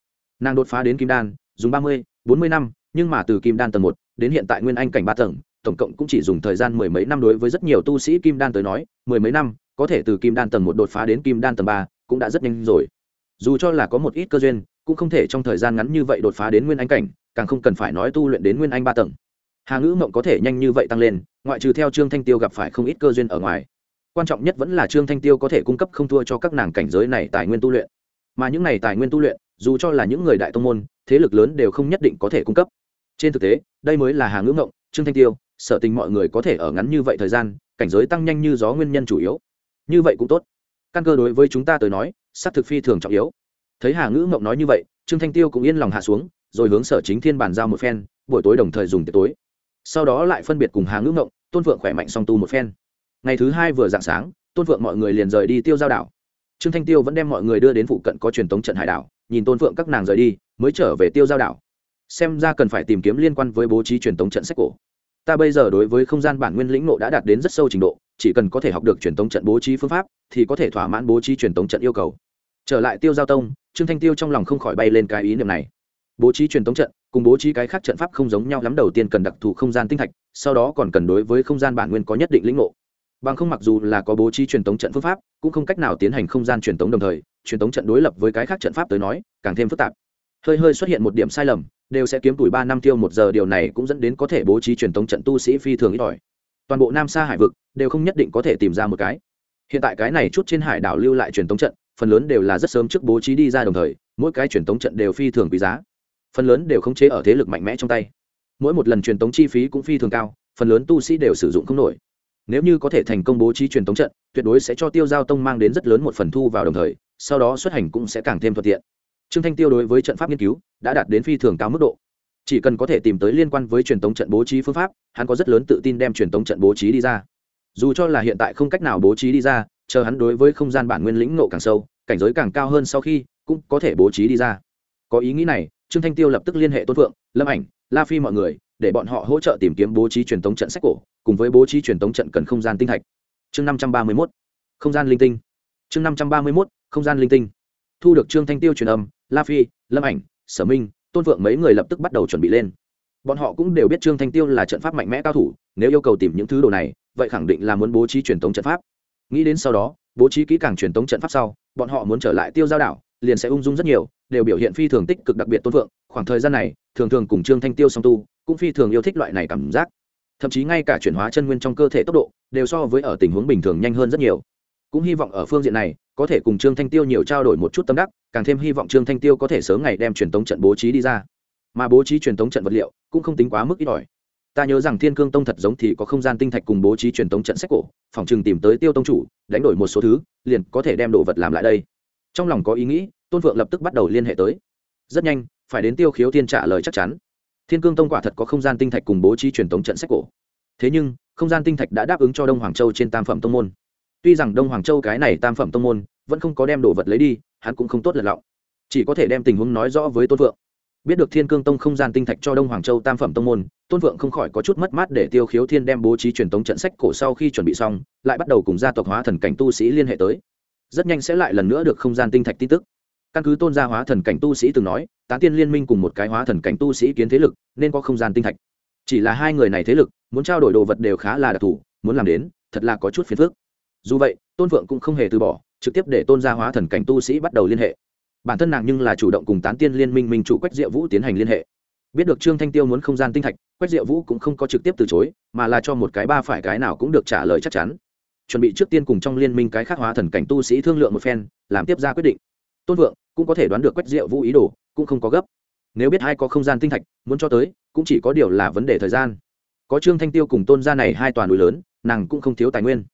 Nàng đột phá đến kim đan, dùng ba mươi, bốn mươi năm, nhưng mà từ kim đan tầng một đến hiện tại nguyên anh cảnh ba tầng, tổng cộng cũng chỉ dùng thời gian mười mấy năm đối với rất nhiều tu sĩ kim đan tới nói, mười mấy năm, có thể từ kim đan tầng một đột phá đến kim đan tầng ba cũng đã rất nhanh rồi. Dù cho là có một ít cơ duyên, cũng không thể trong thời gian ngắn như vậy đột phá đến nguyên anh cảnh, càng không cần phải nói tu luyện đến nguyên anh ba tầng. Hà ngữ mộng có thể nhanh như vậy tăng lên, ngoại trừ theo trương thanh tiêu gặp phải không ít cơ duyên ở ngoài quan trọng nhất vẫn là trương thanh tiêu có thể cung cấp không thua cho các nàng cảnh giới này tài nguyên tu luyện. Mà những này tài nguyên tu luyện, dù cho là những người đại tông môn, thế lực lớn đều không nhất định có thể cung cấp. Trên thực tế, đây mới là hàng ngưỡng ngộng, trương thanh tiêu, sở tình mọi người có thể ở ngắn như vậy thời gian, cảnh giới tăng nhanh như gió nguyên nhân chủ yếu. Như vậy cũng tốt. Căn cơ đối với chúng ta tới nói s thực phi thường trọng yếu. Thấy hà ngữ mộng nói như vậy, trương thanh tiêu cũng yên lòng hạ xuống, rồi hướng sở chính thiên bàn giao một phen, buổi tối đồng thời dùng tiệc tối. Sau đó lại phân biệt cùng hà ngữ mộng tôn vượng khỏe mạnh song tu một phen ngày thứ hai vừa dạng sáng, tôn phượng mọi người liền rời đi tiêu giao đảo. Trương thanh tiêu vẫn đem mọi người đưa đến phụ cận có truyền thống trận hải đảo, nhìn tôn phượng các nàng rời đi, mới trở về tiêu giao đảo. Xem ra cần phải tìm kiếm liên quan với bố trí truyền thống trận sách cổ. Ta bây giờ đối với không gian bản nguyên lĩnh nộ đã đạt đến rất sâu trình độ, chỉ cần có thể học được truyền thống trận bố trí phương pháp, thì có thể thỏa mãn bố trí truyền thống trận yêu cầu. Trở lại tiêu giao tông, trương thanh tiêu trong lòng không khỏi bay lên cái ý niệm này. Bố trí truyền thống trận, cùng bố trí cái khác trận pháp không giống nhau lắm, đầu tiên cần đặc thù không gian tinh thạch, sau đó còn cần đối với không gian bản nguyên có nhất định lĩnh ngộ bằng không mặc dù là có bố trí truyền thống trận phương pháp, cũng không cách nào tiến hành không gian truyền thống đồng thời, truyền thống trận đối lập với cái khác trận pháp tới nói, càng thêm phức tạp. Hơi hơi xuất hiện một điểm sai lầm, đều sẽ kiếm tuổi ba năm tiêu một giờ, điều này cũng dẫn đến có thể bố trí truyền thống trận tu sĩ phi thường ít ỏi. Toàn bộ nam sa hải vực đều không nhất định có thể tìm ra một cái. Hiện tại cái này chút trên hải đảo lưu lại truyền thống trận, phần lớn đều là rất sớm trước bố trí đi ra đồng thời, mỗi cái truyền thống trận đều phi thường quý giá. Phần lớn đều không chế ở thế lực mạnh mẽ trong tay. Mỗi một lần truyền thống chi phí cũng phi thường cao, phần lớn tu sĩ đều sử dụng không nổi nếu như có thể thành công bố trí truyền thống trận, tuyệt đối sẽ cho tiêu giao tông mang đến rất lớn một phần thu vào đồng thời, sau đó xuất hành cũng sẽ càng thêm thuận tiện. Trương thanh tiêu đối với trận pháp nghiên cứu đã đạt đến phi thường cao mức độ. Chỉ cần có thể tìm tới liên quan với truyền thống trận bố trí phương pháp, hắn có rất lớn tự tin đem truyền thống trận bố trí đi ra. Dù cho là hiện tại không cách nào bố trí đi ra, chờ hắn đối với không gian bản nguyên lĩnh nộ càng sâu, cảnh giới càng cao hơn sau khi, cũng có thể bố trí đi ra. Có ý nghĩ này, trương thanh tiêu lập tức liên hệ tôn phượng, lâm ảnh, la phi mọi người để bọn họ hỗ trợ tìm kiếm bố trí truyền thống trận sách cổ cùng với bố trí truyền thống trận cần không gian tinh thạch. Chương năm trăm ba mươi mốt không gian linh tinh. Chương năm trăm ba mươi mốt không gian linh tinh. Thu được trương thanh tiêu truyền âm la phi lâm ảnh sở minh tôn vượng mấy người lập tức bắt đầu chuẩn bị lên. Bọn họ cũng đều biết trương thanh tiêu là trận pháp mạnh mẽ cao thủ nếu yêu cầu tìm những thứ đồ này vậy khẳng định là muốn bố trí truyền thống trận pháp. Nghĩ đến sau đó bố trí kỹ càng truyền thống trận pháp sau bọn họ muốn trở lại tiêu giao đảo liền sẽ ung dung rất nhiều đều biểu hiện phi thường tích cực đặc biệt tôn vượng, khoảng thời gian này thường thường cùng trương thanh tiêu song tu cũng phi thường yêu thích loại này cảm giác. Thậm chí ngay cả chuyển hóa chân nguyên trong cơ thể tốc độ đều so với ở tình huống bình thường nhanh hơn rất nhiều. Cũng hy vọng ở phương diện này, có thể cùng trương thanh tiêu nhiều trao đổi một chút tâm đắc, càng thêm hy vọng trương thanh tiêu có thể sớm ngày đem truyền tống trận bố trí đi ra. Mà bố trí truyền tống trận vật liệu cũng không tính quá mức ít ỏi. Ta nhớ rằng thiên cương tông thật giống thì có không gian tinh thạch cùng bố trí truyền tống trận sách cổ, phòng chừng tìm tới tiêu tông chủ, đánh đổi một số thứ, liền có thể đem đồ vật làm lại đây. Trong lòng có ý nghĩ, tôn vượng lập tức bắt đầu liên hệ tới. Rất nhanh, phải đến tiêu khiếu thiên trả lời chắc chắn thiên cương tông quả thật có không gian tinh thạch cùng bố trí truyền tống trận sách cổ. Thế nhưng, không gian tinh thạch đã đáp ứng cho đông hoàng châu trên tam phẩm tông môn. Tuy rằng đông hoàng châu cái này tam phẩm tông môn vẫn không có đem đồ vật lấy đi, hắn cũng không tốt lật lọng. Chỉ có thể đem tình huống nói rõ với tôn vượng. Biết được thiên cương tông không gian tinh thạch cho đông hoàng châu tam phẩm tông môn, tôn vượng không khỏi có chút mất mát để tiêu khiếu thiên đem bố trí truyền tống trận sách cổ sau khi chuẩn bị xong, lại bắt đầu cùng gia tộc hóa thần cảnh tu sĩ liên hệ tới. Rất nhanh sẽ lại lần nữa được không gian tinh thạch tin tức căn cứ tôn gia hóa thần cảnh tu sĩ từng nói, tán tiên liên minh cùng một cái hóa thần cảnh tu sĩ kiến thế lực, nên có không gian tinh thạch. Chỉ là hai người này thế lực, muốn trao đổi đồ vật đều khá là đặc thù, muốn làm đến, thật là có chút phiền phức. Dù vậy, tôn vượng cũng không hề từ bỏ, trực tiếp để tôn gia hóa thần cảnh tu sĩ bắt đầu liên hệ. Bản thân nàng nhưng là chủ động cùng tán tiên liên minh minh chủ quách diệu vũ tiến hành liên hệ. Biết được trương thanh tiêu muốn không gian tinh thạch, quách diệu vũ cũng không có trực tiếp từ chối, mà là cho một cái ba phải cái nào cũng được trả lời chắc chắn. Chuẩn bị trước tiên cùng trong liên minh cái khác hóa thần cảnh tu sĩ thương lượng một phen, làm tiếp ra quyết định. Tôn vượng cũng có thể đoán được quách diệu vũ ý đồ, cũng không có gấp. Nếu biết ai có không gian tinh thạch, muốn cho tới, cũng chỉ có điều là vấn đề thời gian. Có trương thanh tiêu cùng tôn gia này hai toàn núi lớn, nàng cũng không thiếu tài nguyên.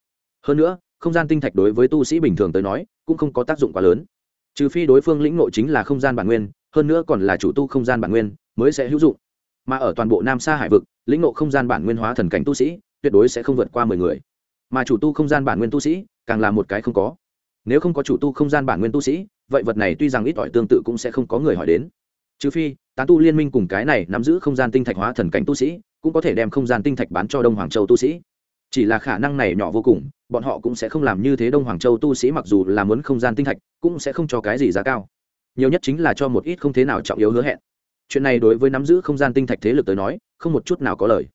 Hơn nữa, không gian tinh thạch đối với tu sĩ bình thường tới nói, cũng không có tác dụng quá lớn. Trừ phi đối phương lĩnh nội chính là không gian bản nguyên, hơn nữa còn là chủ tu không gian bản nguyên, mới sẽ hữu dụng. Mà ở toàn bộ nam sa hải vực, lĩnh ngộ không gian bản nguyên hóa thần cảnh tu sĩ, tuyệt đối sẽ không vượt qua mười người. Mà chủ tu không gian bản nguyên tu sĩ, càng là một cái không có nếu không có chủ tu không gian bản nguyên tu sĩ, vậy vật này tuy rằng ít ỏi tương tự cũng sẽ không có người hỏi đến. Trừ phi, tán tu liên minh cùng cái này nắm giữ không gian tinh thạch hóa thần cảnh tu sĩ, cũng có thể đem không gian tinh thạch bán cho đông hoàng châu tu sĩ. Chỉ là khả năng này nhỏ vô cùng, bọn họ cũng sẽ không làm như thế đông hoàng châu tu sĩ mặc dù là muốn không gian tinh thạch, cũng sẽ không cho cái gì giá cao. Nhiều nhất chính là cho một ít không thế nào trọng yếu hứa hẹn. Chuyện này đối với nắm giữ không gian tinh thạch thế lực tới nói, không một chút nào có lời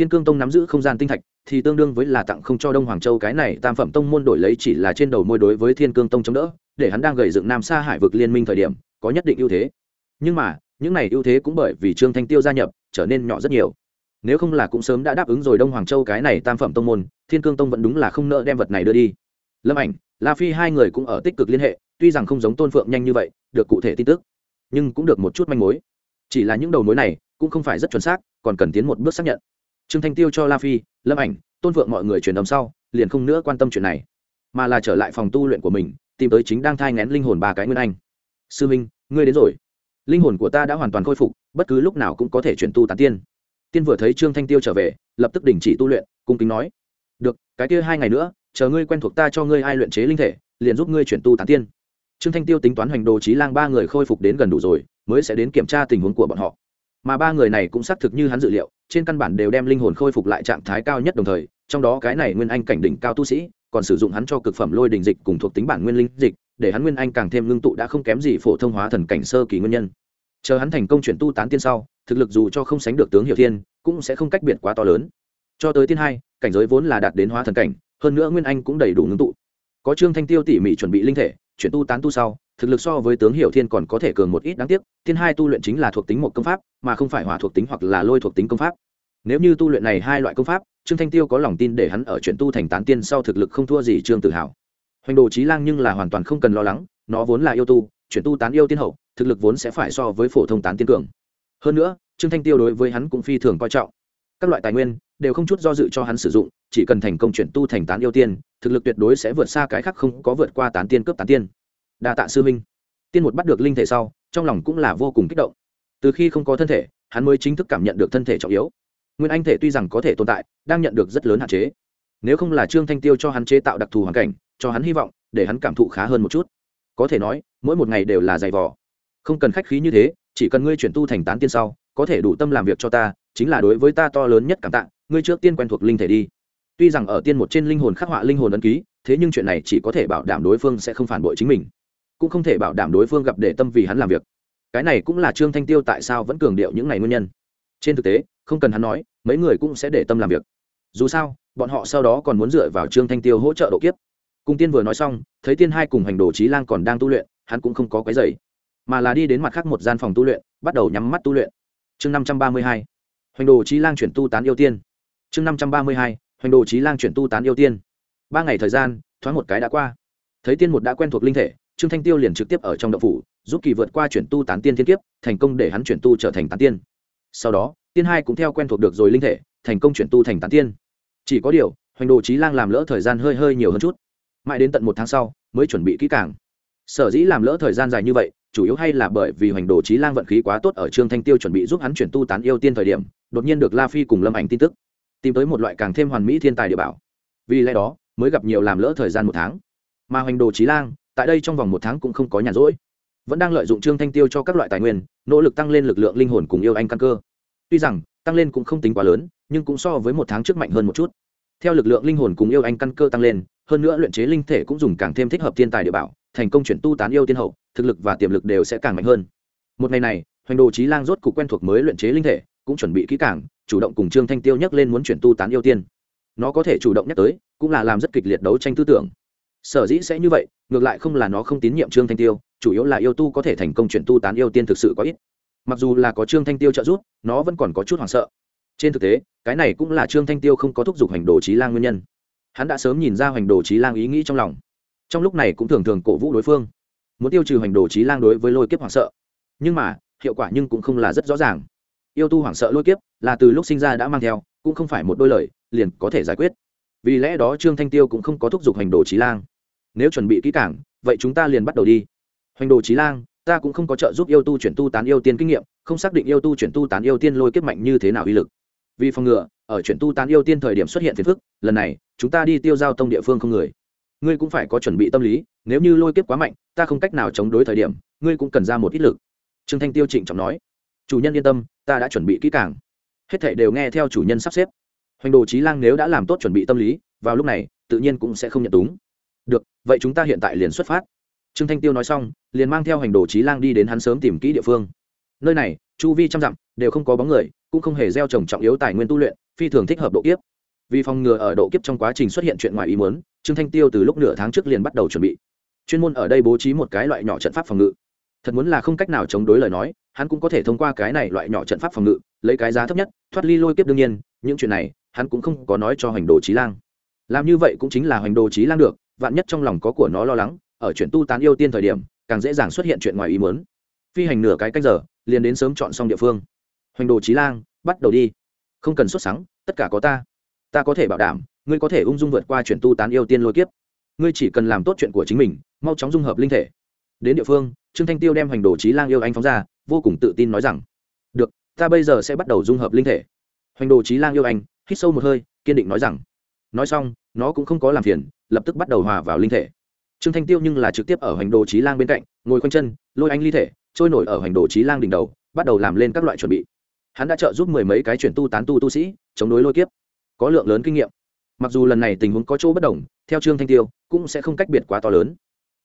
thiên cương tông nắm giữ không gian tinh thạch, thì tương đương với là tặng không cho đông hoàng châu cái này tam phẩm tông môn đổi lấy chỉ là trên đầu môi đối với thiên cương tông chống đỡ, để hắn đang gầy dựng nam sa hải vực liên minh thời điểm, có nhất định ưu thế. Nhưng mà, những này ưu thế cũng bởi vì trương thanh tiêu gia nhập, trở nên nhỏ rất nhiều. Nếu không là cũng sớm đã đáp ứng rồi đông hoàng châu cái này tam phẩm tông môn, thiên cương tông vẫn đúng là không nợ đem vật này đưa đi. Lâm ảnh, la phi hai người cũng ở tích cực liên hệ, tuy rằng không giống tôn phượng nhanh như vậy, được cụ thể tin tức, nhưng cũng được một chút manh mối. Chỉ là những đầu mối này, cũng không phải rất chuẩn xác, còn cần tiến một bước xác nhận trương thanh tiêu cho la phi, lâm ảnh, tôn Vượng mọi người truyền đồng sau, liền không nữa quan tâm chuyện này, mà là trở lại phòng tu luyện của mình, tìm tới chính đang thai ngén linh hồn ba cái nguyên anh. Sư minh, ngươi đến rồi. Linh hồn của ta đã hoàn toàn khôi phục, bất cứ lúc nào cũng có thể chuyển tu tán tiên. Tiên vừa thấy trương thanh tiêu trở về, lập tức đình chỉ tu luyện, cung kính nói, được, cái kia hai ngày nữa, chờ ngươi quen thuộc ta cho ngươi ai luyện chế linh thể, liền giúp ngươi chuyển tu tán tiên. Trương thanh tiêu tính toán hoành đồ trí lang ba người khôi phục đến gần đủ rồi, mới sẽ đến kiểm tra tình huống của bọn họ mà ba người này cũng xác thực như hắn dự liệu, trên căn bản đều đem linh hồn khôi phục lại trạng thái cao nhất đồng thời, trong đó cái này nguyên anh cảnh đỉnh cao tu sĩ, còn sử dụng hắn cho cực phẩm lôi đình dịch cùng thuộc tính bản nguyên linh dịch, để hắn nguyên anh càng thêm ngưng tụ đã không kém gì phổ thông hóa thần cảnh sơ kỳ nguyên nhân. Chờ hắn thành công chuyển tu tán tiên sau, thực lực dù cho không sánh được tướng hiệu thiên, cũng sẽ không cách biệt quá to lớn. Cho tới tiên hai, cảnh giới vốn là đạt đến hóa thần cảnh, hơn nữa nguyên anh cũng đầy đủ ngưng tụ. Có trương thanh tiêu tỉ mỉ chuẩn bị linh thể, chuyển tu tán tu sau thực lực so với tướng hiệu thiên còn có thể cường một ít đáng tiếc, thiên hai tu luyện chính là thuộc tính một công pháp, mà không phải hỏa thuộc tính hoặc là lôi thuộc tính công pháp. Nếu như tu luyện này hai loại công pháp, trương thanh tiêu có lòng tin để hắn ở chuyện tu thành tán tiên sau thực lực không thua gì trương tự hào hoành đồ trí lang nhưng là hoàn toàn không cần lo lắng, nó vốn là yêu tu chuyển tu tán yêu tiên hậu, thực lực vốn sẽ phải so với phổ thông tán tiên cường. Hơn nữa, trương thanh tiêu đối với hắn cũng phi thường coi trọng. Các loại tài nguyên đều không chút do dự cho hắn sử dụng, chỉ cần thành công chuyển tu thành tán yêu tiên, thực lực tuyệt đối sẽ vượt xa cái khác không có vượt qua tán tiên cướp tán tiên đa tạ sư minh tiên một bắt được linh thể sau, trong lòng cũng là vô cùng kích động. Từ khi không có thân thể, hắn mới chính thức cảm nhận được thân thể trọng yếu. Nguyên anh thể tuy rằng có thể tồn tại, đang nhận được rất lớn hạn chế. Nếu không là trương thanh tiêu cho hắn chế tạo đặc thù hoàn cảnh, cho hắn hy vọng, để hắn cảm thụ khá hơn một chút. Có thể nói, mỗi một ngày đều là dày vò. Không cần khách khí như thế, chỉ cần ngươi chuyển tu thành tán tiên sau, có thể đủ tâm làm việc cho ta, chính là đối với ta to lớn nhất cảm tạ, ngươi trước tiên quen thuộc linh thể đi. Tuy rằng ở tiên một trên linh hồn khắc họa linh hồn ấn ký, thế nhưng chuyện này chỉ có thể bảo đảm đối phương sẽ không phản bội chính mình cũng không thể bảo đảm đối phương gặp để tâm vì hắn làm việc. Cái này cũng là trương thanh tiêu tại sao vẫn cường điệu những ngày nguyên nhân. Trên thực tế, không cần hắn nói, mấy người cũng sẽ để tâm làm việc. Dù sao, bọn họ sau đó còn muốn dựa vào trương thanh tiêu hỗ trợ độ kiếp. Cùng tiên vừa nói xong, thấy tiên hai cùng hành đồ trí lang còn đang tu luyện, hắn cũng không có cái giày mà là đi đến mặt khác một gian phòng tu luyện, bắt đầu nhắm mắt tu luyện. Chương năm trăm ba mươi hai hoành đồ trí lang chuyển tu tán yêu tiên. Chương năm trăm ba mươi hai hoành đồ trí lang chuyển tu tán yêu tiên. Ba ngày thời gian, thoáng một cái đã qua. Thấy tiên một đã quen thuộc linh thể trương thanh tiêu liền trực tiếp ở trong động phủ, giúp kỳ vượt qua chuyển tu tán tiên thiên kiếp, thành công để hắn chuyển tu trở thành tán tiên. Sau đó, tiên hai cũng theo quen thuộc được rồi linh thể, thành công chuyển tu thành tán tiên. Chỉ có điều, hoành đồ trí lang làm lỡ thời gian hơi hơi nhiều hơn chút. Mãi đến tận một tháng sau, mới chuẩn bị kỹ càng. Sở dĩ làm lỡ thời gian dài như vậy, chủ yếu hay là bởi vì hoành đồ trí lang vận khí quá tốt ở trương thanh tiêu chuẩn bị giúp hắn chuyển tu tán yêu tiên thời điểm, đột nhiên được la phi cùng lâm ảnh tin tức. Tìm tới một loại càng thêm hoàn mỹ thiên tài địa bảo. Vì lẽ đó, mới gặp nhiều làm lỡ thời gian một tháng. Mà hoành đồ trí lang tại đây trong vòng một tháng cũng không có nhàn rỗi. Vẫn đang lợi dụng trương thanh tiêu cho các loại tài nguyên, nỗ lực tăng lên lực lượng linh hồn cùng yêu anh căn cơ. Tuy rằng, tăng lên cũng không tính quá lớn, nhưng cũng so với một tháng trước mạnh hơn một chút. Theo lực lượng linh hồn cùng yêu anh căn cơ tăng lên, hơn nữa luyện chế linh thể cũng dùng càng thêm thích hợp thiên tài địa bảo, thành công chuyển tu tán yêu tiên hậu, thực lực và tiềm lực đều sẽ càng mạnh hơn. Một ngày này, hoành đồ trí lang rốt cục quen thuộc mới luyện chế linh thể, cũng chuẩn bị kỹ càng, chủ động cùng trương thanh tiêu nhắc lên muốn chuyển tu tán yêu tiên. Nó có thể chủ động nhắc tới, cũng là làm rất kịch liệt đấu tranh tư tưởng sở dĩ sẽ như vậy, ngược lại không là nó không tín nhiệm trương thanh tiêu, chủ yếu là yêu tu có thể thành công chuyển tu tán yêu tiên thực sự có ít. Mặc dù là có trương thanh tiêu trợ giúp, nó vẫn còn có chút hoảng sợ. Trên thực tế, cái này cũng là trương thanh tiêu không có thúc giục hành đồ trí lang nguyên nhân. Hắn đã sớm nhìn ra hành đồ trí lang ý nghĩ trong lòng. Trong lúc này cũng thường thường cổ vũ đối phương. Muốn tiêu trừ hành đồ trí lang đối với lôi kiếp hoảng sợ. Nhưng mà, hiệu quả nhưng cũng không là rất rõ ràng. Yêu tu hoảng sợ lôi kiếp, là từ lúc sinh ra đã mang theo, cũng không phải một đôi lời, liền có thể giải quyết. Vì lẽ đó trương thanh tiêu cũng không có thúc giục hành đồ trí lang nếu chuẩn bị kỹ cảng vậy chúng ta liền bắt đầu đi. Hoành đồ trí lang, ta cũng không có trợ giúp yêu tu chuyển tu tán yêu tiên kinh nghiệm, không xác định yêu tu chuyển tu tán yêu tiên lôi kết mạnh như thế nào uy lực. Vì phòng ngừa, ở chuyển tu tán yêu tiên thời điểm xuất hiện phiền phức, lần này, chúng ta đi tiêu giao tông địa phương không người. Ngươi cũng phải có chuẩn bị tâm lý, nếu như lôi kiếp quá mạnh, ta không cách nào chống đối thời điểm, ngươi cũng cần ra một ít lực. Trương thanh tiêu trịnh trọng nói. Chủ nhân yên tâm, ta đã chuẩn bị kỹ càng. Hết thảy đều nghe theo chủ nhân sắp xếp. Hoành đồ trí lang nếu đã làm tốt chuẩn bị tâm lý, vào lúc này, tự nhiên cũng sẽ không nhận túng vậy chúng ta hiện tại liền xuất phát. Trương thanh tiêu nói xong, liền mang theo hành đồ trí lang đi đến hắn sớm tìm kỹ địa phương. Nơi này, chu vi trăm dặm, đều không có bóng người, cũng không hề gieo trồng trọng yếu tài nguyên tu luyện, phi thường thích hợp độ kiếp. Vì phòng ngừa ở độ kiếp trong quá trình xuất hiện chuyện ngoài ý muốn, trương thanh tiêu từ lúc nửa tháng trước liền bắt đầu chuẩn bị. Chuyên môn ở đây bố trí một cái loại nhỏ trận pháp phòng ngự. Thật muốn là không cách nào chống đối lời nói, hắn cũng có thể thông qua cái này loại nhỏ trận pháp phòng ngự, lấy cái giá thấp nhất, thoát ly lôi kiếp đương nhiên, những chuyện này, hắn cũng không có nói cho hành đồ trí lang. Làm như vậy cũng chính là hành đồ trí lang được vạn nhất trong lòng có của nó lo lắng, ở chuyện tu tán yêu tiên thời điểm, càng dễ dàng xuất hiện chuyện ngoài ý muốn. Phi hành nửa cái cách giờ, liền đến sớm chọn xong địa phương. Hoành đồ trí lang, bắt đầu đi. Không cần xuất sáng tất cả có ta. Ta có thể bảo đảm, ngươi có thể ung dung vượt qua chuyện tu tán yêu tiên lôi kiếp. Ngươi chỉ cần làm tốt chuyện của chính mình, mau chóng dung hợp linh thể. Đến địa phương, trương thanh tiêu đem hoành đồ trí lang yêu anh phóng ra, vô cùng tự tin nói rằng, được, ta bây giờ sẽ bắt đầu dung hợp linh thể. Hoành đồ trí lang yêu anh, hít sâu một hơi, kiên định nói rằng nói xong, nó cũng không có làm phiền, lập tức bắt đầu hòa vào linh thể. Trương thanh tiêu nhưng là trực tiếp ở hoành đồ trí lang bên cạnh, ngồi quanh chân, lôi anh ly thể, trôi nổi ở hoành đồ trí lang đỉnh đầu, bắt đầu làm lên các loại chuẩn bị. Hắn đã trợ giúp mười mấy cái chuyển tu tán tu tu sĩ, chống đối lôi kiếp. Có lượng lớn kinh nghiệm. Mặc dù lần này tình huống có chỗ bất đồng, theo trương thanh tiêu, cũng sẽ không cách biệt quá to lớn.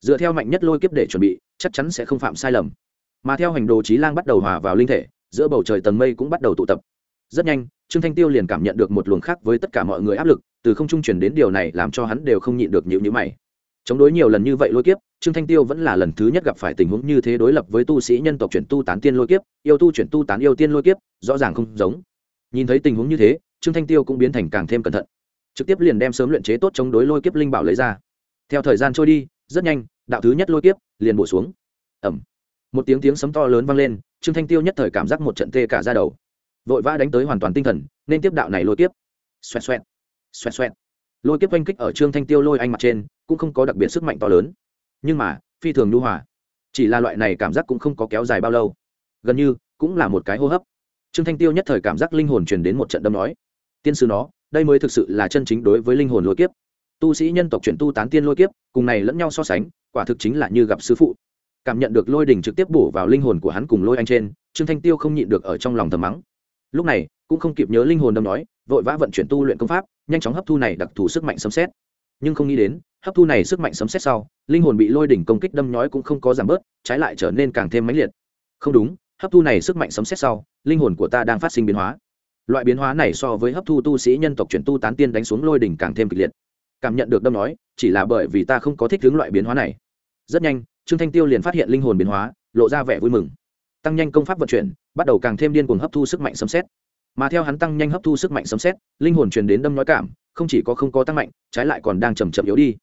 Dựa theo mạnh nhất lôi kiếp để chuẩn bị, chắc chắn sẽ không phạm sai lầm. Mà theo hành đồ trí lang bắt đầu hòa vào linh thể, giữa bầu trời tầng mây cũng bắt đầu tụ tập rất nhanh, trương thanh tiêu liền cảm nhận được một luồng khác với tất cả mọi người áp lực, từ không trung truyền đến điều này làm cho hắn đều không nhịn được nhịu nhữ mày. Chống đối nhiều lần như vậy lôi kiếp, trương thanh tiêu vẫn là lần thứ nhất gặp phải tình huống như thế đối lập với tu sĩ nhân tộc chuyển tu tán tiên lôi kiếp, yêu tu chuyển tu tán yêu tiên lôi kiếp, rõ ràng không giống. Nhìn thấy tình huống như thế, trương thanh tiêu cũng biến thành càng thêm cẩn thận. Trực tiếp liền đem sớm luyện chế tốt chống đối lôi kiếp linh bảo lấy ra. Theo thời gian trôi đi, rất nhanh, đạo thứ nhất lôi kiếp liền bổ xuống. Ẩm một tiếng tiếng sấm to lớn vang lên, trương thanh tiêu nhất thời cảm giác một trận tê cả ra đầu vội vã đánh tới hoàn toàn tinh thần nên tiếp đạo này lôi tiếp, xoẹt xoẹt xoẹt xoẹt. Lôi tiếp oanh kích ở trương thanh tiêu lôi anh mặt trên cũng không có đặc biệt sức mạnh to lớn. Nhưng mà phi thường lưu hòa. Chỉ là loại này cảm giác cũng không có kéo dài bao lâu. Gần như cũng là một cái hô hấp. Trương thanh tiêu nhất thời cảm giác linh hồn truyền đến một trận đâm nói. Tiên sư nó đây mới thực sự là chân chính đối với linh hồn lôi kiếp. Tu sĩ nhân tộc chuyển tu tán tiên lôi kiếp cùng này lẫn nhau so sánh quả thực chính là như gặp sư phụ. Cảm nhận được lôi đỉnh trực tiếp bổ vào linh hồn của hắn cùng lôi anh trên trương thanh tiêu không nhịn được ở trong lòng thầm mắng lúc này, cũng không kịp nhớ linh hồn đâm nói, vội vã vận chuyển tu luyện công pháp, nhanh chóng hấp thu này đặc thù sức mạnh sấm xét nhưng không nghĩ đến, hấp thu này sức mạnh sấm xét sau, linh hồn bị lôi đỉnh công kích đâm nhói cũng không có giảm bớt, trái lại trở nên càng thêm mãnh liệt. Không đúng, hấp thu này sức mạnh sấm xét sau, linh hồn của ta đang phát sinh biến hóa. Loại biến hóa này so với hấp thu tu sĩ nhân tộc chuyển tu tán tiên đánh xuống lôi đỉnh càng thêm kịch liệt. Cảm nhận được đâm nói chỉ là bởi vì ta không có thích hướng loại biến hóa này. Rất nhanh, trương thanh tiêu liền phát hiện linh hồn biến hóa, lộ ra vẻ vui mừng. Tăng nhanh công pháp vận chuyển bắt đầu càng thêm điên cuồng hấp thu sức mạnh sấm xét mà theo hắn tăng nhanh hấp thu sức mạnh sấm xét linh hồn truyền đến đâm nói cảm, không chỉ có không có tăng mạnh, trái lại còn đang chầm chậm yếu đi.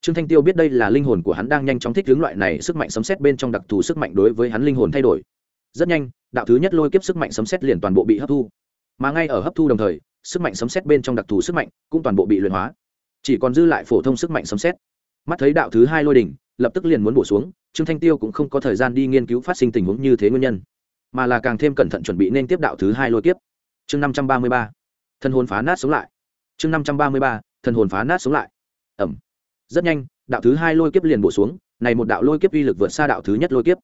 Trương thanh tiêu biết đây là linh hồn của hắn đang nhanh chóng thích hướng loại này sức mạnh sấm xét bên trong đặc thù sức mạnh đối với hắn linh hồn thay đổi. Rất nhanh, đạo thứ nhất lôi kiếp sức mạnh sấm xét liền toàn bộ bị hấp thu. Mà ngay ở hấp thu đồng thời, sức mạnh sấm xét bên trong đặc thù sức mạnh cũng toàn bộ bị luyện hóa. Chỉ còn dư lại phổ thông sức mạnh sấm xét mắt thấy đạo thứ hai lôi đỉnh, lập tức liền muốn bổ xuống, trương thanh tiêu cũng không có thời gian đi nghiên cứu phát sinh tình huống như thế nguyên nhân mà là càng thêm cẩn thận chuẩn bị nên tiếp đạo thứ hai lôi kiếp. Chương năm trăm ba mươi ba, thân hồn phá nát sống lại. Chương năm trăm ba mươi ba, thân hồn phá nát sống lại. Ẩm. Rất nhanh, đạo thứ hai lôi kiếp liền bổ xuống, này một đạo lôi kiếp uy lực vượt xa đạo thứ nhất lôi kiếp.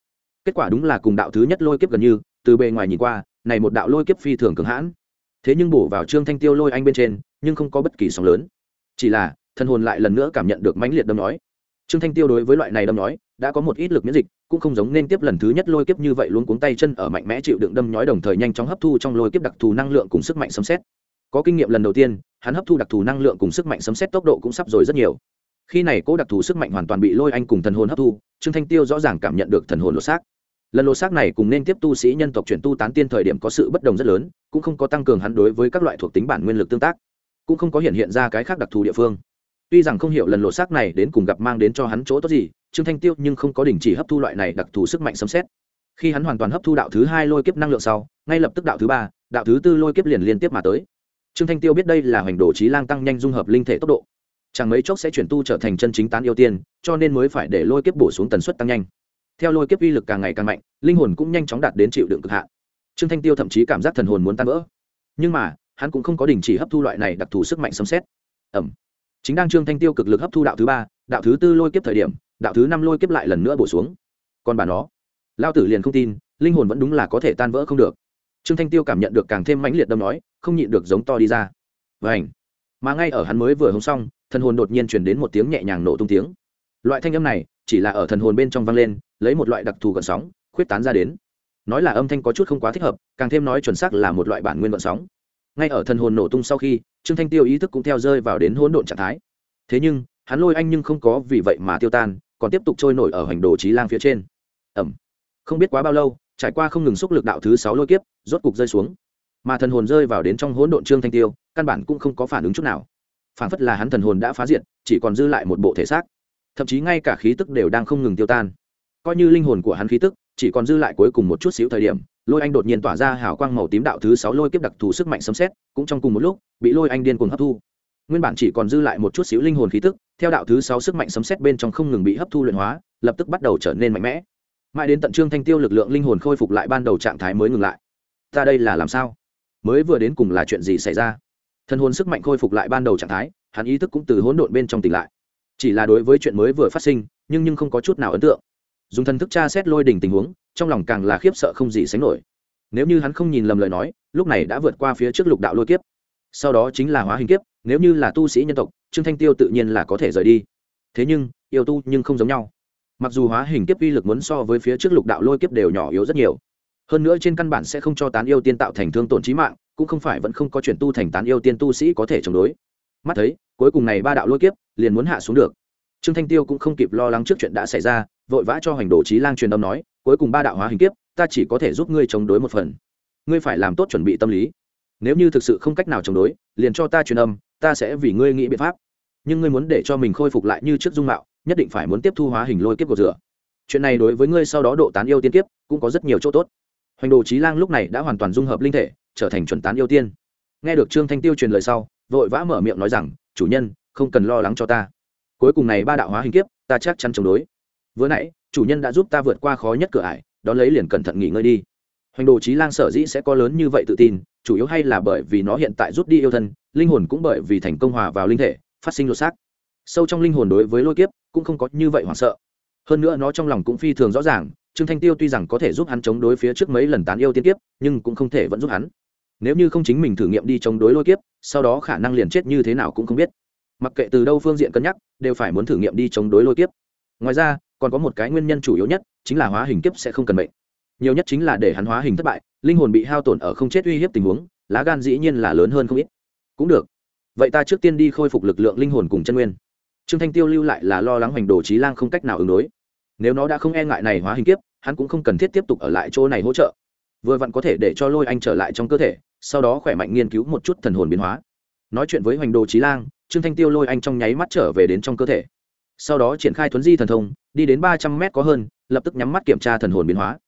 Kết quả đúng là cùng đạo thứ nhất lôi kiếp gần như, từ bề ngoài nhìn qua, này một đạo lôi kiếp phi thường cường hãn. Thế nhưng bổ vào trương thanh tiêu lôi anh bên trên, nhưng không có bất kỳ sóng lớn. Chỉ là, thân hồn lại lần nữa cảm nhận được mãnh liệt đâm nói. Trương thanh tiêu đối với loại này đâm nhói đã có một ít lực miễn dịch cũng không giống nên tiếp lần thứ nhất lôi kiếp như vậy luôn cuống tay chân ở mạnh mẽ chịu đựng đâm nhói đồng thời nhanh chóng hấp thu trong lôi kiếp đặc thù năng lượng cùng sức mạnh sấm xét có kinh nghiệm lần đầu tiên, hắn hấp thu đặc thù năng lượng cùng sức mạnh sấm xét tốc độ cũng sắp rồi rất nhiều. Khi này cố đặc thù sức mạnh hoàn toàn bị lôi anh cùng thần hồn hấp thu, trương thanh tiêu rõ ràng cảm nhận được thần hồn lột xác. Lần lột xác này cùng nên tiếp tu sĩ nhân tộc chuyển tu tán tiên thời điểm có sự bất đồng rất lớn, cũng không có tăng cường hắn đối với các loại thuộc tính bản nguyên lực tương tác, cũng không có hiện hiện ra cái khác đặc thù địa phương. Tuy rằng không hiểu lần lột xác này đến cùng gặp mang đến cho hắn chỗ tốt gì trương thanh tiêu nhưng không có đình chỉ hấp thu loại này đặc thù sức mạnh sấm xét khi hắn hoàn toàn hấp thu đạo thứ hai lôi kiếp năng lượng sau, ngay lập tức đạo thứ ba, đạo thứ tư lôi kiếp liền liên tiếp mà tới. Trương thanh tiêu biết đây là hoành đồ trí lang tăng nhanh dung hợp linh thể tốc độ. Chẳng mấy chốc sẽ chuyển tu trở thành chân chính tán yêu tiên, cho nên mới phải để lôi kiếp bổ xuống tần suất tăng nhanh. Theo lôi kiếp uy lực càng ngày càng mạnh, linh hồn cũng nhanh chóng đạt đến chịu đựng cực hạn. Trương thanh tiêu thậm chí cảm giác thần hồn muốn tan vỡ. Nhưng mà, hắn cũng không có đình chỉ hấp thu loại này đặc thù sức mạnh sấm xét ẩm. Chính đang trương thanh tiêu cực lực hấp thu đạo thứ ba, đạo thứ tư lôi kiếp thời điểm đạo thứ năm lôi kiếp lại lần nữa bổ xuống. Còn bà nó, lao tử liền không tin, linh hồn vẫn đúng là có thể tan vỡ không được. Trương thanh tiêu cảm nhận được càng thêm mãnh liệt đâm nói, không nhịn được giống to đi ra. Và ảnh mà ngay ở hắn mới vừa hống xong, thần hồn đột nhiên chuyển đến một tiếng nhẹ nhàng nổ tung tiếng. Loại thanh âm này, chỉ là ở thần hồn bên trong vang lên, lấy một loại đặc thù gợn sóng, khuyết tán ra đến. Nói là âm thanh có chút không quá thích hợp, càng thêm nói chuẩn xác là một loại bản nguyên gợn sóng. Ngay ở thần hồn nổ tung sau khi, trương thanh tiêu ý thức cũng theo rơi vào đến hỗn độn trạng thái. Thế nhưng, hắn lôi anh nhưng không có vì vậy mà tiêu tan còn tiếp tục trôi nổi ở hành đồ trí lang phía trên. Ẩm. Không biết quá bao lâu, trải qua không ngừng xúc lực đạo thứ sáu lôi kiếp, rốt cục rơi xuống. Mà thần hồn rơi vào đến trong hỗn độn trương thanh tiêu, căn bản cũng không có phản ứng chút nào. Phản phất là hắn thần hồn đã phá diệt, chỉ còn dư lại một bộ thể xác. Thậm chí ngay cả khí tức đều đang không ngừng tiêu tan. Coi như linh hồn của hắn khí tức, chỉ còn dư lại cuối cùng một chút xíu thời điểm, lôi anh đột nhiên tỏa ra hào quang màu tím đạo thứ sáu lôi kiếp đặc thù sức mạnh sấm xét cũng trong cùng một lúc, bị lôi anh điên cuồng hấp thu nguyên bản chỉ còn dư lại một chút xíu linh hồn khí tức, theo đạo thứ sáu sức mạnh sấm xét bên trong không ngừng bị hấp thu luyện hóa, lập tức bắt đầu trở nên mạnh mẽ. Mãi đến tận trương thanh tiêu lực lượng linh hồn khôi phục lại ban đầu trạng thái mới ngừng lại. Ta đây là làm sao? Mới vừa đến cùng là chuyện gì xảy ra? Thân hồn sức mạnh khôi phục lại ban đầu trạng thái, hắn ý thức cũng từ hỗn độn bên trong tỉnh lại. Chỉ là đối với chuyện mới vừa phát sinh, nhưng nhưng không có chút nào ấn tượng. Dùng thần thức tra xét lôi đỉnh tình huống, trong lòng càng là khiếp sợ không gì sánh nổi. Nếu như hắn không nhìn lầm lời nói, lúc này đã vượt qua phía trước lục đạo lôi kiếp. Sau đó chính là hóa hình kiếp nếu như là tu sĩ nhân tộc, trương thanh tiêu tự nhiên là có thể rời đi. Thế nhưng, yêu tu nhưng không giống nhau. Mặc dù hóa hình kiếp uy lực muốn so với phía trước lục đạo lôi kiếp đều nhỏ yếu rất nhiều. Hơn nữa trên căn bản sẽ không cho tán yêu tiên tạo thành thương tổn trí mạng, cũng không phải vẫn không có chuyển tu thành tán yêu tiên tu sĩ có thể chống đối. Mắt thấy, cuối cùng này ba đạo lôi kiếp liền muốn hạ xuống được. Trương thanh tiêu cũng không kịp lo lắng trước chuyện đã xảy ra, vội vã cho hành đồ trí lang truyền âm nói, cuối cùng ba đạo hóa hình kiếp, ta chỉ có thể giúp ngươi chống đối một phần. Ngươi phải làm tốt chuẩn bị tâm lý nếu như thực sự không cách nào chống đối, liền cho ta truyền âm, ta sẽ vì ngươi nghĩ biện pháp. Nhưng ngươi muốn để cho mình khôi phục lại như trước dung mạo, nhất định phải muốn tiếp thu hóa hình lôi kiếp cột rửa. Chuyện này đối với ngươi sau đó độ tán yêu tiên kiếp, cũng có rất nhiều chỗ tốt. Hoành đồ trí lang lúc này đã hoàn toàn dung hợp linh thể, trở thành chuẩn tán yêu tiên. Nghe được trương thanh tiêu truyền lời sau, vội vã mở miệng nói rằng, chủ nhân, không cần lo lắng cho ta. Cuối cùng này ba đạo hóa hình kiếp, ta chắc chắn chống đối. Vừa nãy, chủ nhân đã giúp ta vượt qua khó nhất cửa ải, đón lấy liền cẩn thận nghỉ ngơi đi hoành đồ trí lang sở dĩ sẽ có lớn như vậy tự tin, chủ yếu hay là bởi vì nó hiện tại rút đi yêu thân, linh hồn cũng bởi vì thành công hòa vào linh thể, phát sinh lột xác. Sâu trong linh hồn đối với lôi kiếp, cũng không có như vậy hoảng sợ. Hơn nữa nó trong lòng cũng phi thường rõ ràng, trương thanh tiêu tuy rằng có thể giúp hắn chống đối phía trước mấy lần tán yêu tiên kiếp, nhưng cũng không thể vẫn giúp hắn. Nếu như không chính mình thử nghiệm đi chống đối lôi kiếp, sau đó khả năng liền chết như thế nào cũng không biết. Mặc kệ từ đâu phương diện cân nhắc, đều phải muốn thử nghiệm đi chống đối lôi kiếp. Ngoài ra, còn có một cái nguyên nhân chủ yếu nhất, chính là hóa hình kiếp sẽ không cần mệnh nhiều nhất chính là để hắn hóa hình thất bại, linh hồn bị hao tổn ở không chết uy hiếp tình huống, lá gan dĩ nhiên là lớn hơn không ít. Cũng được. Vậy ta trước tiên đi khôi phục lực lượng linh hồn cùng chân nguyên. Trương thanh tiêu lưu lại là lo lắng hoành đồ trí lang không cách nào ứng đối. Nếu nó đã không e ngại này hóa hình kiếp, hắn cũng không cần thiết tiếp tục ở lại chỗ này hỗ trợ. Vừa vặn có thể để cho lôi anh trở lại trong cơ thể, sau đó khỏe mạnh nghiên cứu một chút thần hồn biến hóa. Nói chuyện với hoành đồ trí lang, trương thanh tiêu lôi anh trong nháy mắt trở về đến trong cơ thể. Sau đó triển khai thuấn di thần thông, đi đến ba trăm mét có hơn, lập tức nhắm mắt kiểm tra thần hồn biến hóa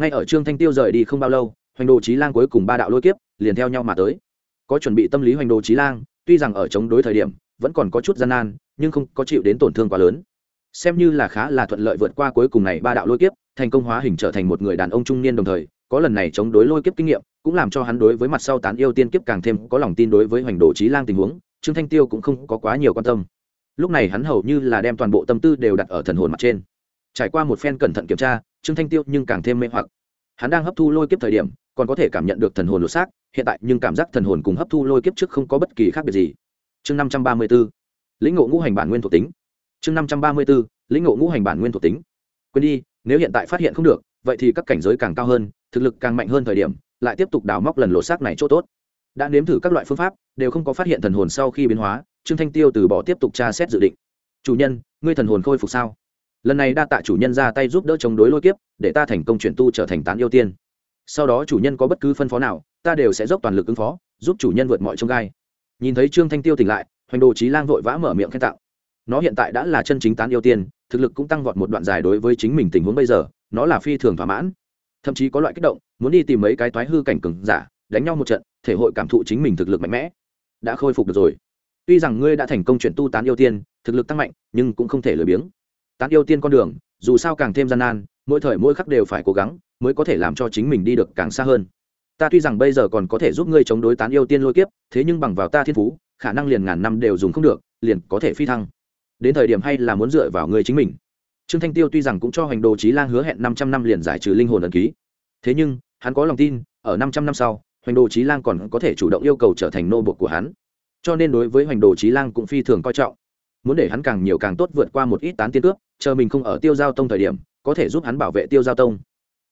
ngay ở trương thanh tiêu rời đi không bao lâu, hoành đồ trí lang cuối cùng ba đạo lôi kiếp liền theo nhau mà tới. Có chuẩn bị tâm lý hoành đồ trí lang, tuy rằng ở chống đối thời điểm, vẫn còn có chút gian nan, nhưng không có chịu đến tổn thương quá lớn. Xem như là khá là thuận lợi vượt qua cuối cùng này ba đạo lôi kiếp, thành công hóa hình trở thành một người đàn ông trung niên đồng thời, có lần này chống đối lôi kiếp kinh nghiệm, cũng làm cho hắn đối với mặt sau tán yêu tiên kiếp càng thêm có lòng tin đối với hoành đồ trí lang tình huống, trương thanh tiêu cũng không có quá nhiều quan tâm. Lúc này hắn hầu như là đem toàn bộ tâm tư đều đặt ở thần hồn mặt trên. Trải qua một phen cẩn thận kiểm tra trương thanh tiêu nhưng càng thêm mê hoặc. Hắn đang hấp thu lôi kiếp thời điểm, còn có thể cảm nhận được thần hồn lột xác, hiện tại nhưng cảm giác thần hồn cùng hấp thu lôi kiếp trước không có bất kỳ khác biệt gì. Chương năm trăm ba mươi b ố lĩnh ngộ ngũ hành bản nguyên thuộc tính. Chương năm trăm ba mươi b ố lĩnh ngộ ngũ hành bản nguyên thuộc tính. Quên đi, nếu hiện tại phát hiện không được, vậy thì các cảnh giới càng cao hơn, thực lực càng mạnh hơn thời điểm, lại tiếp tục đào móc lần lột xác này chỗ tốt. Đã nếm thử các loại phương pháp, đều không có phát hiện thần hồn sau khi biến hóa, trương thanh tiêu từ bỏ tiếp tục tra xét dự định. Chủ nhân, ngươi thần hồn khôi phục sao? Lần này đa tạ chủ nhân ra tay giúp đỡ chống đối lôi kiếp, để ta thành công chuyển tu trở thành tán yêu tiên. Sau đó chủ nhân có bất cứ phân phó nào, ta đều sẽ dốc toàn lực ứng phó, giúp chủ nhân vượt mọi trông gai. Nhìn thấy trương thanh tiêu tỉnh lại, hoành đồ trí lang vội vã mở miệng khen tặng. Nó hiện tại đã là chân chính tán yêu tiên, thực lực cũng tăng vọt một đoạn dài đối với chính mình tình huống bây giờ, nó là phi thường thỏa mãn. Thậm chí có loại kích động, muốn đi tìm mấy cái toái hư cảnh cừng giả, đánh nhau một trận, thể hội cảm thụ chính mình thực lực mạnh mẽ. Đã khôi phục được rồi. Tuy rằng ngươi đã thành công chuyển tu tán yêu tiên, thực lực tăng mạnh, nhưng cũng không thể lười biếng tán yêu tiên con đường, dù sao càng thêm gian nan, mỗi thời mỗi khắc đều phải cố gắng mới có thể làm cho chính mình đi được càng xa hơn. Ta tuy rằng bây giờ còn có thể giúp ngươi chống đối tán yêu tiên lôi kiếp, thế nhưng bằng vào ta thiên phú, khả năng liền ngàn năm đều dùng không được, liền có thể phi thăng. Đến thời điểm hay là muốn dựa vào ngươi chính mình. Trương thanh tiêu tuy rằng cũng cho hoành đồ trí lang hứa hẹn năm trăm năm liền giải trừ linh hồn ẩn ký. Thế nhưng, hắn có lòng tin, ở năm trăm năm sau, hoành đồ trí lang còn có thể chủ động yêu cầu trở thành nô bộc của hắn. Cho nên đối với hoành đồ trí lang cũng phi thường coi trọng muốn để hắn càng nhiều càng tốt vượt qua một ít tán tiên cướp, chờ mình không ở tiêu giao tông thời điểm, có thể giúp hắn bảo vệ tiêu giao tông.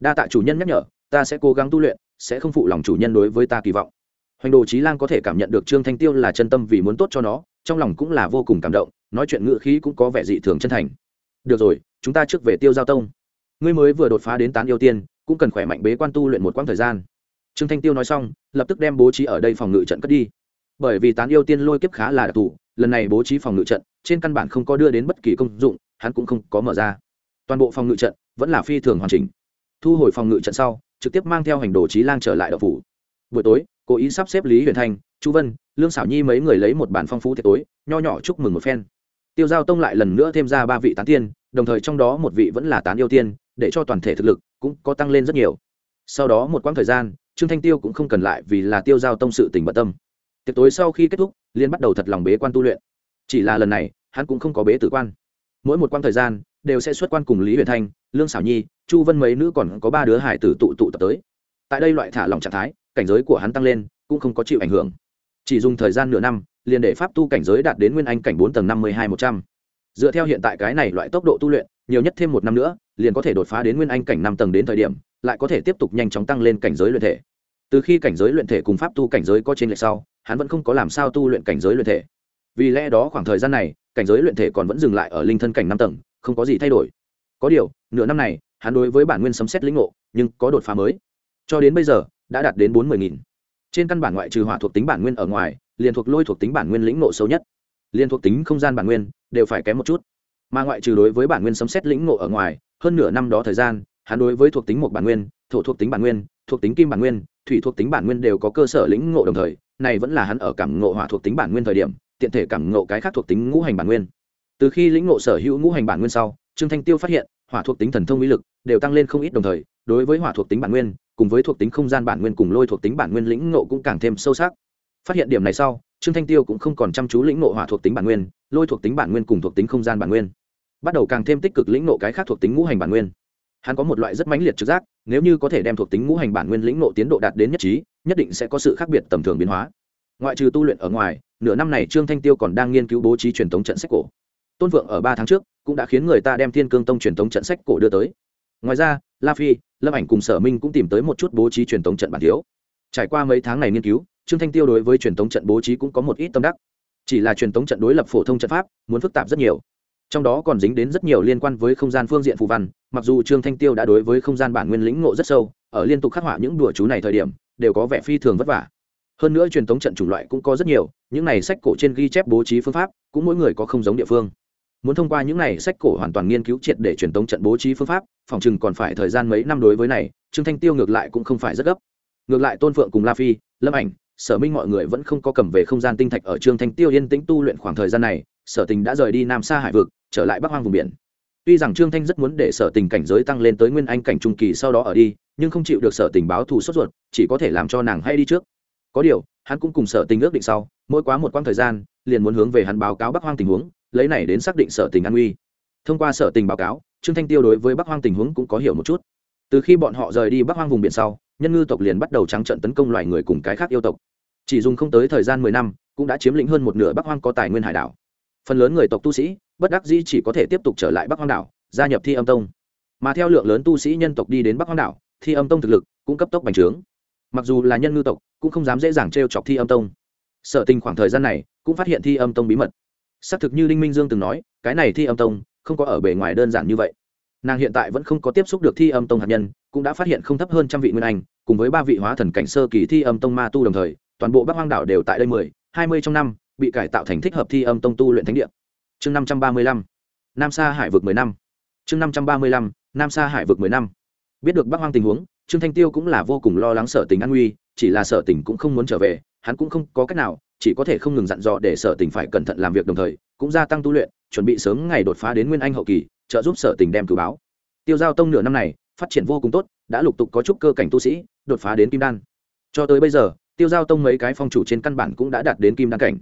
Đa tạ chủ nhân nhắc nhở, ta sẽ cố gắng tu luyện, sẽ không phụ lòng chủ nhân đối với ta kỳ vọng. Hoành đồ trí lang có thể cảm nhận được trương thanh tiêu là chân tâm vì muốn tốt cho nó, trong lòng cũng là vô cùng cảm động, nói chuyện ngự khí cũng có vẻ dị thường chân thành. Được rồi, chúng ta trước về tiêu giao tông. Ngươi mới vừa đột phá đến tán yêu tiên, cũng cần khỏe mạnh bế quan tu luyện một quãng thời gian. Trương thanh tiêu nói xong, lập tức đem bố trí ở đây phòng ngự trận cất đi. Bởi vì tán yêu tiên lôi kiếp khá là đặc thù lần này bố trí phòng ngự trận, trên căn bản không có đưa đến bất kỳ công dụng, hắn cũng không có mở ra. Toàn bộ phòng ngự trận vẫn là phi thường hoàn chỉnh. Thu hồi phòng ngự trận sau, trực tiếp mang theo hành đồ trí lang trở lại đậu phủ. Buổi tối, cố ý sắp xếp lý huyền thanh, chu vân, lương xảo nhi mấy người lấy một bản phong phú tiệc tối, nho nhỏ chúc mừng một phen. Tiêu giao tông lại lần nữa thêm ra ba vị tán tiên, đồng thời trong đó một vị vẫn là tán yêu tiên, để cho toàn thể thực lực cũng có tăng lên rất nhiều. Sau đó một quãng thời gian, trương thanh tiêu cũng không cần lại vì là tiêu giao tông sự tình bận tâm tiệc tối sau khi kết thúc, liên bắt đầu thật lòng bế quan tu luyện. Chỉ là lần này, hắn cũng không có bế tử quan. Mỗi một quan thời gian, đều sẽ xuất quan cùng lý huyền thanh, lương xảo nhi, chu vân mấy nữ còn có ba đứa hải tử tụ tụ tập tới. Tại đây loại thả lòng trạng thái, cảnh giới của hắn tăng lên, cũng không có chịu ảnh hưởng. Chỉ dùng thời gian nửa năm, liền để pháp tu cảnh giới đạt đến nguyên anh cảnh bốn tầng năm mươi hai một trăm. Dựa theo hiện tại cái này loại tốc độ tu luyện, nhiều nhất thêm một năm nữa, liền có thể đột phá đến nguyên anh cảnh năm tầng đến thời điểm, lại có thể tiếp tục nhanh chóng tăng lên cảnh giới luyện thể từ khi cảnh giới luyện thể cùng pháp tu cảnh giới có trên lệch sau, hắn vẫn không có làm sao tu luyện cảnh giới luyện thể. Vì lẽ đó khoảng thời gian này, cảnh giới luyện thể còn vẫn dừng lại ở linh thân cảnh năm tầng, không có gì thay đổi. Có điều, nửa năm này, hắn đối với bản nguyên sấm xét lĩnh ngộ, nhưng có đột phá mới. Cho đến bây giờ, đã đạt đến bốn mươi nghìn. Trên căn bản ngoại trừ hỏa thuộc tính bản nguyên ở ngoài, liền thuộc lôi thuộc tính bản nguyên lĩnh ngộ sâu nhất. Liền thuộc tính không gian bản nguyên đều phải kém một chút. Mà ngoại trừ đối với bản nguyên sấm xét lĩnh ngộ ở ngoài, hơn nửa năm đó thời gian, hắn đối với thuộc tính một bản nguyên, thổ thuộc tính bản nguyên thuộc tính kim bản nguyên thủy thuộc tính bản nguyên đều có cơ sở lĩnh ngộ đồng thời này vẫn là hắn ở cảm ngộ hỏa thuộc tính bản nguyên thời điểm tiện thể cảm ngộ cái khác thuộc tính ngũ hành bản nguyên từ khi lĩnh ngộ sở hữu ngũ hành bản nguyên sau trương thanh tiêu phát hiện hỏa thuộc tính thần thông uy lực đều tăng lên không ít đồng thời đối với hỏa thuộc tính bản nguyên cùng với thuộc tính không gian bản nguyên cùng lôi thuộc tính bản nguyên lĩnh ngộ cũng càng thêm sâu sắc phát hiện điểm này sau trương thanh tiêu cũng không còn chăm chú lĩnh ngộ hỏa thuộc tính bản nguyên lôi thuộc tính bản nguyên cùng thuộc tính không gian bản nguyên bắt đầu càng thêm tích cực lĩnh ngộ cái khác thuộc tính ngũ hành bản nguyên hắn có một loại rất mãnh liệt trực giác nếu như có thể đem thuộc tính ngũ hành bản nguyên lĩnh nộ tiến độ đạt đến nhất trí, nhất định sẽ có sự khác biệt tầm thường biến hóa. Ngoại trừ tu luyện ở ngoài, nửa năm này trương thanh tiêu còn đang nghiên cứu bố trí truyền thống trận sách cổ. Tôn vượng ở ba tháng trước cũng đã khiến người ta đem thiên cương tông truyền thống trận sách cổ đưa tới. Ngoài ra, la phi, lâm ảnh cùng sở minh cũng tìm tới một chút bố trí truyền thống trận bản thiếu. Trải qua mấy tháng này nghiên cứu, trương thanh tiêu đối với truyền thống trận bố trí cũng có một ít tâm đắc. Chỉ là truyền thống trận đối lập phổ thông trận pháp, muốn phức tạp rất nhiều trong đó còn dính đến rất nhiều liên quan với không gian phương diện phù văn, mặc dù trương thanh tiêu đã đối với không gian bản nguyên lĩnh ngộ rất sâu, ở liên tục khắc họa những đùa chú này thời điểm, đều có vẻ phi thường vất vả. Hơn nữa truyền thống trận chủng loại cũng có rất nhiều, những này sách cổ trên ghi chép bố trí phương pháp, cũng mỗi người có không giống địa phương. Muốn thông qua những này sách cổ hoàn toàn nghiên cứu triệt để truyền thống trận bố trí phương pháp, phòng chừng còn phải thời gian mấy năm đối với này, trương thanh tiêu ngược lại cũng không phải rất gấp. Ngược lại tôn phượng cùng la phi, lâm ảnh, sở minh mọi người vẫn không có cầm về không gian tinh thạch ở trương thanh tiêu yên tĩnh tu luyện khoảng thời gian này, sở tình đã rời đi nam xa hải vực trở lại bắc hoang vùng biển. Tuy rằng trương thanh rất muốn để sở tình cảnh giới tăng lên tới nguyên anh cảnh trung kỳ sau đó ở đi, nhưng không chịu được sở tình báo thù sốt ruột, chỉ có thể làm cho nàng hay đi trước. Có điều, hắn cũng cùng sở tình ước định sau, mỗi quá một quãng thời gian, liền muốn hướng về hắn báo cáo bắc hoang tình huống, lấy này đến xác định sở tình an nguy thông qua sở tình báo cáo, trương thanh tiêu đối với bắc hoang tình huống cũng có hiểu một chút. Từ khi bọn họ rời đi bắc hoang vùng biển sau, nhân ngư tộc liền bắt đầu trắng trận tấn công loài người cùng cái khác yêu tộc. Chỉ dùng không tới thời gian mười năm, cũng đã chiếm lĩnh hơn một nửa bắc hoang có tài nguyên hải đảo phần lớn người tộc tu sĩ, bất đắc dĩ chỉ có thể tiếp tục trở lại bắc hoang đảo, gia nhập thi âm tông. Mà theo lượng lớn tu sĩ nhân tộc đi đến bắc hoang đảo, thi âm tông thực lực cũng cấp tốc bành trướng. Mặc dù là nhân ngư tộc, cũng không dám dễ dàng t r e o chọc thi âm tông. Sở tình khoảng thời gian này cũng phát hiện thi âm tông bí mật. Xác thực như đinh minh dương từng nói, cái này thi âm tông không có ở bề ngoài đơn giản như vậy. Nàng hiện tại vẫn không có tiếp xúc được thi âm tông hạt nhân, cũng đã phát hiện không thấp hơn trăm vị nguyên anh, cùng với ba vị hóa thần cảnh sơ kỳ thi âm tông ma tu đồng thời, toàn bộ bắc hoang đảo đều tại đây mười, hai mươi trong năm bị cải tạo thành thích hợp thi âm tông tu luyện thánh địa. Chương năm trăm ba mươi lăm, nam sa hải vực mười năm. Chương năm trăm ba mươi lăm, nam sa hải vực mười năm. Biết được bắc hoang tình huống, trương thanh tiêu cũng là vô cùng lo lắng sở tình an nguy, chỉ là sở tình cũng không muốn trở về, hắn cũng không có cách nào, chỉ có thể không ngừng dặn dò để sở tình phải cẩn thận làm việc đồng thời, cũng gia tăng tu luyện, chuẩn bị sớm ngày đột phá đến nguyên anh hậu kỳ, trợ giúp sở tình đem cứu báo. Tiêu giao tông nửa năm này, phát triển vô cùng tốt, đã lục tục có chút cơ cảnh tu sĩ, đột phá đến kim đan. Cho tới bây giờ, tiêu giao tông mấy cái phong chủ trên căn bản cũng đã đạt đến kim đan cảnh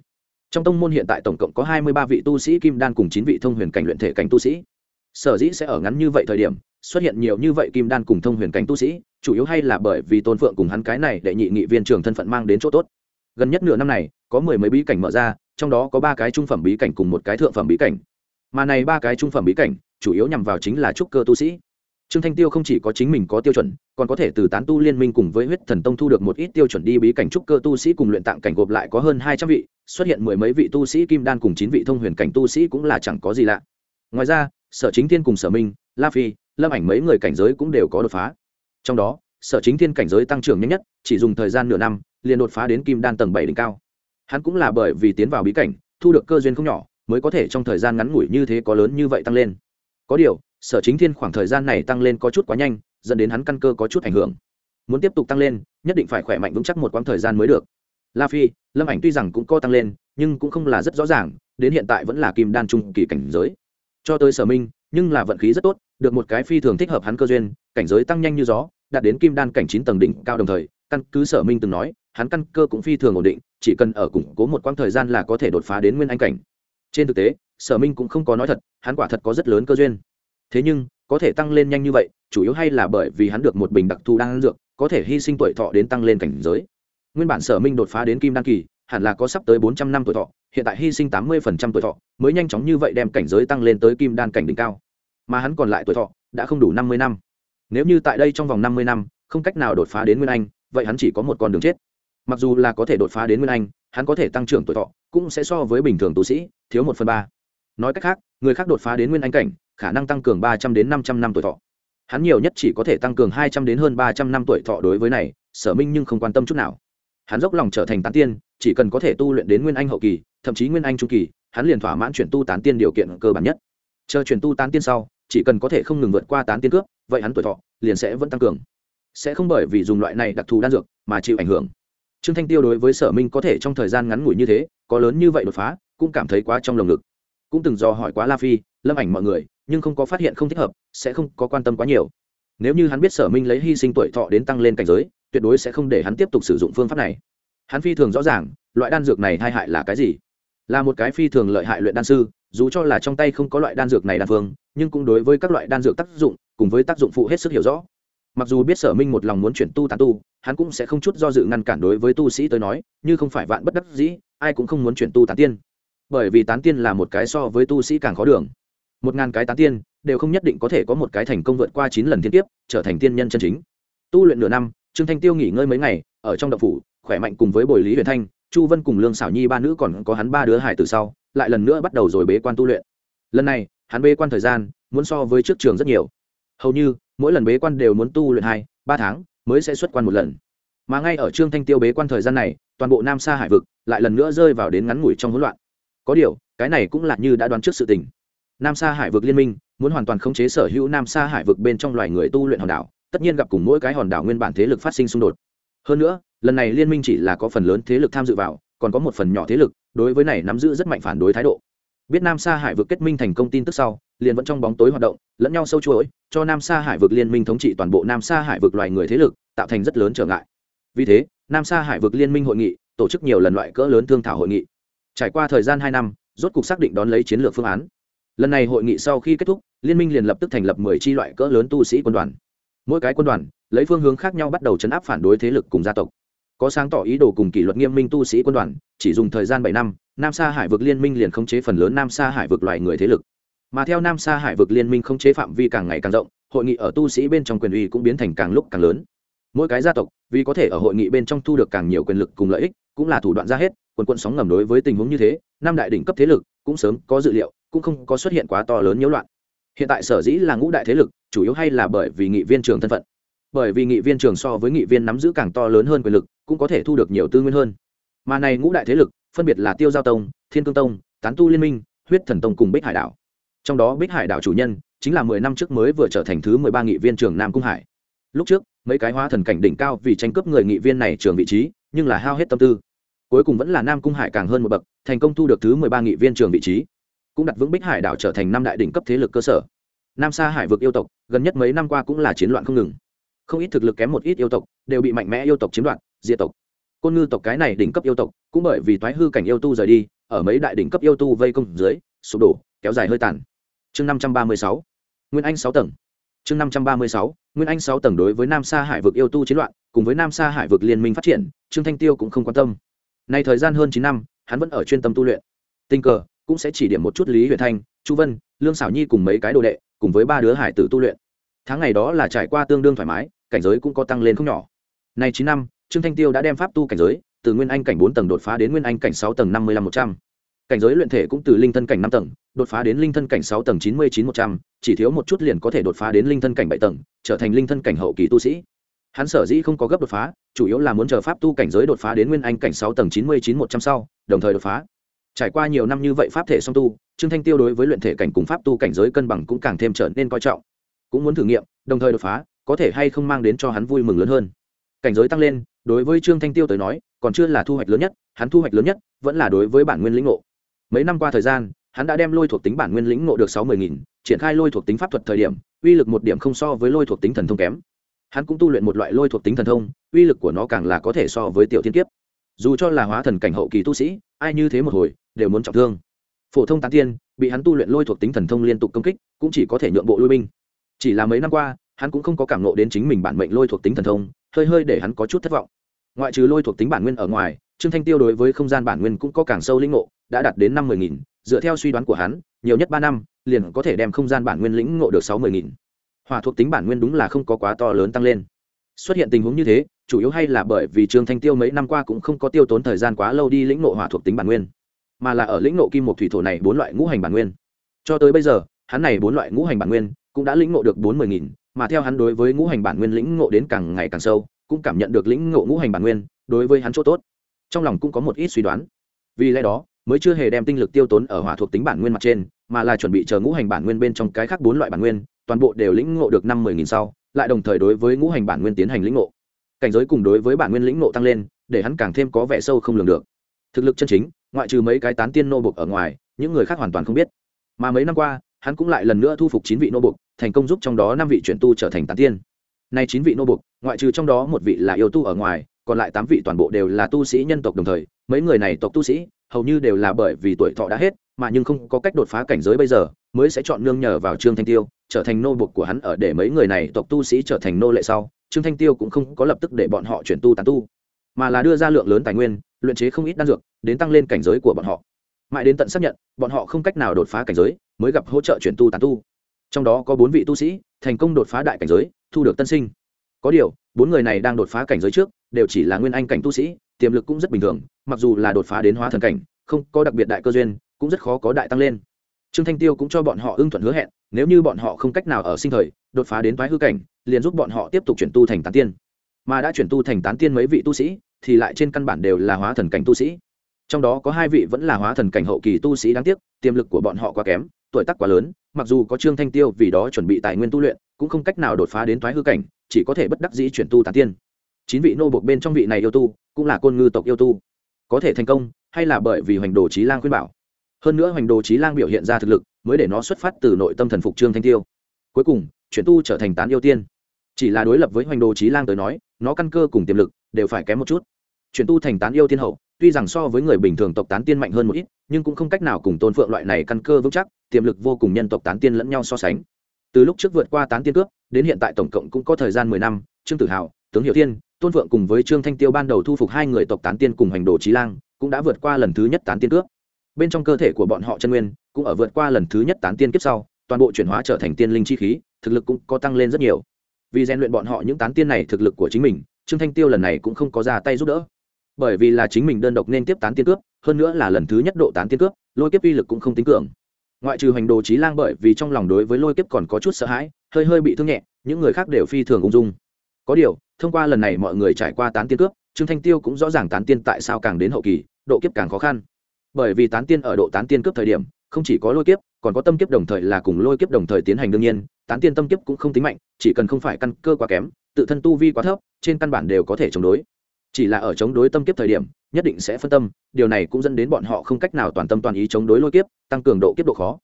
trong tông môn hiện tại tổng cộng có hai mươi ba vị tu sĩ kim đan cùng chín vị thông huyền cảnh luyện thể cảnh tu sĩ. Sở dĩ sẽ ở ngắn như vậy thời điểm, xuất hiện nhiều như vậy kim đan cùng thông huyền cảnh tu sĩ, chủ yếu hay là bởi vì tôn phượng cùng hắn cái này đệ nhị nghị viên trường thân phận mang đến chỗ tốt. Gần nhất nửa năm này, có mười mấy bí cảnh mở ra, trong đó có ba cái trung phẩm bí cảnh cùng một cái thượng phẩm bí cảnh. Mà này ba cái trung phẩm bí cảnh, chủ yếu nhằm vào chính là trúc cơ tu sĩ trương thanh tiêu không chỉ có chính mình có tiêu chuẩn, còn có thể từ tán tu liên minh cùng với huyết thần tông thu được một ít tiêu chuẩn đi bí cảnh trúc cơ tu sĩ cùng luyện tạng cảnh gộp lại có hơn hai trăm vị, xuất hiện mười mấy vị tu sĩ kim đan cùng chín vị thông huyền cảnh tu sĩ cũng là chẳng có gì lạ. Ngoài ra, sở chính thiên cùng sở minh, la phi, lâm ảnh mấy người cảnh giới cũng đều có đột phá. Trong đó, sở chính thiên cảnh giới tăng trưởng nhanh nhất, chỉ dùng thời gian nửa năm, liền đột phá đến kim đan tầng bảy đỉnh cao. Hắn cũng là bởi vì tiến vào bí cảnh, thu được cơ duyên không nhỏ, mới có thể trong thời gian ngắn ngủi như thế có lớn như vậy tăng lên. Có điều sở chính thiên khoảng thời gian này tăng lên có chút quá nhanh, dẫn đến hắn căn cơ có chút ảnh hưởng. Muốn tiếp tục tăng lên, nhất định phải khỏe mạnh vững chắc một quãng thời gian mới được. La phi, lâm ảnh tuy rằng cũng có tăng lên, nhưng cũng không là rất rõ ràng, đến hiện tại vẫn là kim đan trung kỳ cảnh giới. Cho tới sở minh, nhưng là vận khí rất tốt, được một cái phi thường thích hợp hắn cơ duyên, cảnh giới tăng nhanh như gió, đạt đến kim đan cảnh chín tầng đỉnh cao đồng thời, căn cứ sở minh từng nói, hắn căn cơ cũng phi thường ổn định, chỉ cần ở củng cố một quãng thời gian là có thể đột phá đến nguyên anh cảnh. Trên thực tế, sở minh cũng không có nói thật, hắn quả thật có rất lớn cơ duyên thế nhưng, có thể tăng lên nhanh như vậy, chủ yếu hay là bởi vì hắn được một bình đặc thù đan dược, có thể hy sinh tuổi thọ đến tăng lên cảnh giới. Nguyên bản sở minh đột phá đến kim đan kỳ, hẳn là có sắp tới bốn trăm năm tuổi thọ, hiện tại hy sinh tám mươi phần trăm tuổi thọ, mới nhanh chóng như vậy đem cảnh giới tăng lên tới kim đan cảnh đỉnh cao. Mà hắn còn lại tuổi thọ, đã không đủ năm mươi năm. Nếu như tại đây trong vòng năm mươi năm, không cách nào đột phá đến nguyên anh, vậy hắn chỉ có một con đường chết. Mặc dù là có thể đột phá đến nguyên anh, hắn có thể tăng trưởng tuổi thọ, cũng sẽ so với bình thường tu sĩ, thiếu một phần ba. Nói cách khác, người khác đột phá đến nguyên anh cảnh khả năng tăng cường ba trăm đến năm trăm năm tuổi thọ. Hắn nhiều nhất chỉ có thể tăng cường hai trăm đến hơn ba trăm năm tuổi thọ đối với này, sở minh nhưng không quan tâm chút nào. Hắn dốc lòng trở thành tán tiên, chỉ cần có thể tu luyện đến nguyên anh hậu kỳ, thậm chí nguyên anh trung kỳ, hắn liền thỏa mãn chuyển tu tán tiên điều kiện cơ bản nhất. Chờ chuyển tu tán tiên sau, chỉ cần có thể không ngừng vượt qua tán tiên cướp, vậy hắn tuổi thọ liền sẽ vẫn tăng cường. Sẽ không bởi vì dùng loại này đặc thù đan dược mà chịu ảnh hưởng. Trương thanh tiêu đối với sở minh có thể trong thời gian ngắn ngủi như thế, có lớn như vậy đột phá, cũng cảm thấy quá trong lồng ngực. Cũng từng do hỏi quá la phi, lâm ảnh mọi người nhưng không có phát hiện không thích hợp, sẽ không có quan tâm quá nhiều. Nếu như hắn biết sở minh lấy hy sinh tuổi thọ đến tăng lên cảnh giới, tuyệt đối sẽ không để hắn tiếp tục sử dụng phương pháp này. Hắn phi thường rõ ràng, loại đan dược này tai hại là cái gì. Là một cái phi thường lợi hại luyện đan sư, dù cho là trong tay không có loại đan dược này đan phương, nhưng cũng đối với các loại đan dược tác dụng, cùng với tác dụng phụ hết sức hiểu rõ. Mặc dù biết sở minh một lòng muốn chuyển tu tán tu, hắn cũng sẽ không chút do dự ngăn cản đối với tu sĩ tới nói, như không phải vạn bất đắc dĩ, ai cũng không muốn chuyển tu tán tiên. Bởi vì tán tiên là một cái so với tu sĩ càng khó đường một ngàn cái tán tiên, đều không nhất định có thể có một cái thành công vượt qua chín lần thiên tiếp trở thành tiên nhân chân chính. Tu luyện nửa năm, trương thanh tiêu nghỉ ngơi mấy ngày, ở trong đậu phủ, khỏe mạnh cùng với bồi lý huyền thanh, chu vân cùng lương xảo nhi ba nữ còn có hắn ba đứa hải từ sau, lại lần nữa bắt đầu rồi bế quan tu luyện. Lần này, hắn bế quan thời gian, muốn so với trước trường rất nhiều. Hầu như, mỗi lần bế quan đều muốn tu luyện hai, ba tháng, mới sẽ xuất quan một lần. Mà ngay ở trương thanh tiêu bế quan thời gian này, toàn bộ nam sa hải vực lại lần nữa rơi vào đến ngắn ngủi trong hỗn loạn. Có điều, cái này cũng là như đã đoán trước sự tình nam sa hải vực liên minh, muốn hoàn toàn khống chế sở hữu nam sa hải vực bên trong loài người tu luyện hòn đảo, tất nhiên gặp cùng mỗi cái hòn đảo nguyên bản thế lực phát sinh xung đột. Hơn nữa, lần này liên minh chỉ là có phần lớn thế lực tham dự vào, còn có một phần nhỏ thế lực, đối với này nắm giữ rất mạnh phản đối thái độ. Biết nam sa hải vực kết minh thành công tin tức sau, liền vẫn trong bóng tối hoạt động, lẫn nhau sâu chuỗi, cho nam sa hải vực liên minh thống trị toàn bộ nam sa hải vực loài người thế lực, tạo thành rất lớn trở ngại. Vì thế, nam sa hải vực liên minh hội nghị tổ chức nhiều lần loại cỡ lớn thương thảo hội nghị. Trải qua thời gian hai năm, rốt cục xác định đón lấy chiến lược phương án lần này hội nghị sau khi kết thúc, liên minh liền lập tức thành lập mười tri loại cỡ lớn tu sĩ quân đoàn. Mỗi cái quân đoàn, lấy phương hướng khác nhau bắt đầu chấn áp phản đối thế lực cùng gia tộc. Có sáng tỏ ý đồ cùng kỷ luật nghiêm minh tu sĩ quân đoàn, chỉ dùng thời gian bảy năm, nam sa hải vực liên minh liền khống chế phần lớn nam sa hải vực loài người thế lực. Mà theo nam sa hải vực liên minh khống chế phạm vi càng ngày càng rộng, hội nghị ở tu sĩ bên trong quyền uy cũng biến thành càng lúc càng lớn. Mỗi cái gia tộc, vì có thể ở hội nghị bên trong thu được càng nhiều quyền lực cùng lợi ích, cũng là thủ đoạn ra hết, quần quận sóng ngầm đối với tình huống như thế, năm đại đỉnh cấp thế lực cũng sớm có dự liệu cũng không có xuất hiện quá to lớn nhiễu loạn. Hiện tại sở dĩ là ngũ đại thế lực, chủ yếu hay là bởi vì nghị viên trường thân phận. Bởi vì nghị viên trường so với nghị viên nắm giữ càng to lớn hơn quyền lực, cũng có thể thu được nhiều tư nguyên hơn. Mà này ngũ đại thế lực, phân biệt là tiêu giao tông, thiên cương tông, tán tu liên minh, huyết thần tông cùng bích hải đảo. Trong đó bích hải đảo chủ nhân chính là mười năm trước mới vừa trở thành thứ mười ba nghị viên trường nam cung hải. Lúc trước, mấy cái hóa thần cảnh đỉnh cao vì tranh cướp người nghị viên này trường vị trí, nhưng là hao hết tâm tư. Cuối cùng vẫn là nam cung hải càng hơn một bậc, thành công thu được thứ mười ba nghị viên trường vị trí cũng đặt vững bích hải đảo trở thành năm đại đỉnh cấp thế lực cơ sở. Nam sa hải vực yêu tộc, gần nhất mấy năm qua cũng là chiến loạn không ngừng. Không ít thực lực kém một ít yêu tộc, đều bị mạnh mẽ yêu tộc chiếm đoạt, diệt tộc. Côn ngư tộc cái này đỉnh cấp yêu tộc, cũng bởi vì thoái hư cảnh yêu tu rời đi, ở mấy đại đỉnh cấp yêu tu vây công dưới, sụp đổ, kéo dài hơi tàn. Chương năm trăm ba mươi sáu, nguyên anh sáu tầng. Chương năm trăm ba mươi sáu, nguyên anh sáu tầng đối với nam sa hải vực yêu tu chiến loạn, cùng với nam sa hải vực liên minh phát triển, trương thanh tiêu cũng không quan tâm. Nay thời gian hơn chín năm, hắn vẫn ở chuyên tâm tu luyện. Tình cờ cũng sẽ chỉ điểm một chút lý huyền thanh, chu vân, lương xảo nhi cùng mấy cái đồ đệ, cùng với ba đứa hải tử tu luyện. Tháng ngày đó là trải qua tương đương thoải mái, cảnh giới cũng có tăng lên không nhỏ. Nay chín năm, trương thanh tiêu đã đem pháp tu cảnh giới, từ nguyên anh cảnh bốn tầng đột phá đến nguyên anh cảnh sáu tầng năm mươi năm một trăm. Cảnh giới luyện thể cũng từ linh thân cảnh năm tầng, đột phá đến linh thân cảnh sáu tầng chín mươi chín một trăm, chỉ thiếu một chút liền có thể đột phá đến linh thân cảnh bảy tầng, trở thành linh thân cảnh hậu kỳ tu sĩ. Hắn sở dĩ không có gấp đột phá, chủ yếu là muốn chờ pháp tu cảnh giới đột phá đến nguyên anh cảnh sáu tầng chín mươi chín một trăm sau, đồng thời đột phá trải qua nhiều năm như vậy pháp thể song tu, trương thanh tiêu đối với luyện thể cảnh cùng pháp tu cảnh giới cân bằng cũng càng thêm trở nên coi trọng. Cũng muốn thử nghiệm, đồng thời đột phá, có thể hay không mang đến cho hắn vui mừng lớn hơn. Cảnh giới tăng lên, đối với trương thanh tiêu tới nói, còn chưa là thu hoạch lớn nhất, hắn thu hoạch lớn nhất vẫn là đối với bản nguyên lĩnh ngộ. Mấy năm qua thời gian, hắn đã đem lôi thuộc tính bản nguyên lĩnh ngộ được sáu mươi nghìn, triển khai lôi thuộc tính pháp thuật thời điểm, uy lực một điểm không so với lôi thuộc tính thần thông kém. Hắn cũng tu luyện một loại lôi thuộc tính thần thông, uy lực của nó càng là có thể so với tiểu thiên kiếp. Dù cho là hóa thần cảnh hậu kỳ tu sĩ, ai như thế một hồi đều muốn trọng thương. Phổ thông tán tiên, bị hắn tu luyện lôi thuộc tính thần thông liên tục công kích, cũng chỉ có thể nhượng bộ lui binh. Chỉ là mấy năm qua, hắn cũng không có cảm nộ đến chính mình bản mệnh lôi thuộc tính thần thông, hơi hơi để hắn có chút thất vọng. Ngoại trừ lôi thuộc tính bản nguyên ở ngoài, trương thanh tiêu đối với không gian bản nguyên cũng có càng sâu lĩnh ngộ, đã đạt đến năm mươi nghìn, dựa theo suy đoán của hắn, nhiều nhất ba năm, liền có thể đem không gian bản nguyên lĩnh ngộ được sáu mươi nghìn. Hòa thuộc tính bản nguyên đúng là không có quá to lớn tăng lên. Xuất hiện tình huống như thế, chủ yếu hay là bởi vì trương thanh tiêu mấy năm qua cũng không có tiêu tốn thời gian quá lâu đi lĩnh ngộ hỏa thuộc tính bản nguyên mà là ở lĩnh ngộ kim một thủy thổ này bốn loại ngũ hành bản nguyên. Cho tới bây giờ, hắn này bốn loại ngũ hành bản nguyên cũng đã lĩnh ngộ được bốn mươi nghìn, mà theo hắn đối với ngũ hành bản nguyên lĩnh ngộ đến càng ngày càng sâu, cũng cảm nhận được lĩnh ngộ ngũ hành bản nguyên đối với hắn chỗ tốt. Trong lòng cũng có một ít suy đoán. Vì lẽ đó, mới chưa hề đem tinh lực tiêu tốn ở hỏa thuộc tính bản nguyên mặt trên, mà là chuẩn bị chờ ngũ hành bản nguyên bên trong cái khác bốn loại bản nguyên, toàn bộ đều lĩnh ngộ được năm mươi nghìn sau, lại đồng thời đối với ngũ hành bản nguyên tiến hành lĩnh ngộ. Cảnh giới cùng đối với bản nguyên lĩnh ngộ tăng lên, để hắn càng thêm có vẻ sâu không lường được. Thực lực chân chính ngoại trừ mấy cái tán tiên nô bộc ở ngoài, những người khác hoàn toàn không biết. Mà mấy năm qua, hắn cũng lại lần nữa thu phục chín vị nô bộc, thành công giúp trong đó năm vị chuyển tu trở thành tán tiên. Nay chín vị nô bộc, ngoại trừ trong đó một vị là yêu tu ở ngoài, còn lại tám vị toàn bộ đều là tu sĩ nhân tộc đồng thời. Mấy người này tộc tu sĩ, hầu như đều là bởi vì tuổi thọ đã hết, mà nhưng không có cách đột phá cảnh giới bây giờ, mới sẽ chọn nương nhờ vào trương thanh tiêu, trở thành nô bộc của hắn ở để mấy người này tộc tu sĩ trở thành nô lệ sau. Trương thanh tiêu cũng không có lập tức để bọn họ chuyển tu tán tu mà là đưa ra lượng lớn tài nguyên, luyện chế không ít đan dược, đến tăng lên cảnh giới của bọn họ. Mãi đến tận xác nhận, bọn họ không cách nào đột phá cảnh giới, mới gặp hỗ trợ chuyển tu tán tu. Trong đó có bốn vị tu sĩ, thành công đột phá đại cảnh giới, thu được tân sinh. Có điều, bốn người này đang đột phá cảnh giới trước, đều chỉ là nguyên anh cảnh tu sĩ, tiềm lực cũng rất bình thường, mặc dù là đột phá đến hóa thần cảnh, không có đặc biệt đại cơ duyên, cũng rất khó có đại tăng lên. Trương thanh tiêu cũng cho bọn họ ưng thuận hứa hẹn, nếu như bọn họ không cách nào ở sinh thời, đột phá đến thoái hư cảnh, liền giúp bọn họ tiếp tục chuyển tu thành tán tiên mà đã chuyển tu thành tán tiên mấy vị tu sĩ, thì lại trên căn bản đều là hóa thần cảnh tu sĩ. Trong đó có hai vị vẫn là hóa thần cảnh hậu kỳ tu sĩ đáng tiếc, tiềm lực của bọn họ quá kém, tuổi tác quá lớn, mặc dù có trương thanh tiêu vì đó chuẩn bị tài nguyên tu luyện, cũng không cách nào đột phá đến thoái hư cảnh, chỉ có thể bất đắc dĩ chuyển tu tán tiên. Chín vị nô buộc bên trong vị này yêu tu, cũng là côn ngư tộc yêu tu. Có thể thành công, hay là bởi vì hoành đồ trí lang khuyên bảo. Hơn nữa hoành đồ trí lang biểu hiện ra thực lực, mới để nó xuất phát từ nội tâm thần phục trương thanh tiêu. Cuối cùng, chuyển tu trở thành tán yêu tiên. Chỉ là đối lập với hoành đồ trí lang tới nói nó căn cơ cùng tiềm lực đều phải kém một chút. Chuyển tu thành tán yêu tiên hậu, tuy rằng so với người bình thường tộc tán tiên mạnh hơn một ít, nhưng cũng không cách nào cùng tôn phượng loại này căn cơ vững chắc, tiềm lực vô cùng nhân tộc tán tiên lẫn nhau so sánh. Từ lúc trước vượt qua tán tiên cướp, đến hiện tại tổng cộng cũng có thời gian mười năm, trương tử hào tướng hiệu tiên tôn phượng cùng với trương thanh tiêu ban đầu thu phục hai người tộc tán tiên cùng hành đồ trí lang, cũng đã vượt qua lần thứ nhất tán tiên cướp. Bên trong cơ thể của bọn họ chân nguyên, cũng ở vượt qua lần thứ nhất tán tiên kiếp sau, toàn bộ chuyển hóa trở thành tiên linh chi khí, thực lực cũng có tăng lên rất nhiều vì rèn luyện bọn họ những tán tiên này thực lực của chính mình, trương thanh tiêu lần này cũng không có ra tay giúp đỡ. Bởi vì là chính mình đơn độc nên tiếp tán tiên cướp, hơn nữa là lần thứ nhất độ tán tiên cướp, lôi kiếp uy lực cũng không tính cường. Ngoại trừ hành đồ trí lang bởi vì trong lòng đối với lôi kiếp còn có chút sợ hãi, hơi hơi bị thương nhẹ, những người khác đều phi thường ung dung. Có điều, thông qua lần này mọi người trải qua tán tiên cướp, trương thanh tiêu cũng rõ ràng tán tiên tại sao càng đến hậu kỳ, độ kiếp càng khó khăn. Bởi vì tán tiên ở độ tán tiên cướp thời điểm, không chỉ có lôi kiếp, còn có tâm kiếp đồng thời là cùng lôi kiếp đồng thời tiến hành đương nhiên tán tiên tâm kiếp cũng không tính mạnh, chỉ cần không phải căn cơ quá kém, tự thân tu vi quá thấp, trên căn bản đều có thể chống đối. Chỉ là ở chống đối tâm kiếp thời điểm, nhất định sẽ phân tâm, điều này cũng dẫn đến bọn họ không cách nào toàn tâm toàn ý chống đối lôi kiếp, tăng cường độ kiếp độ khó.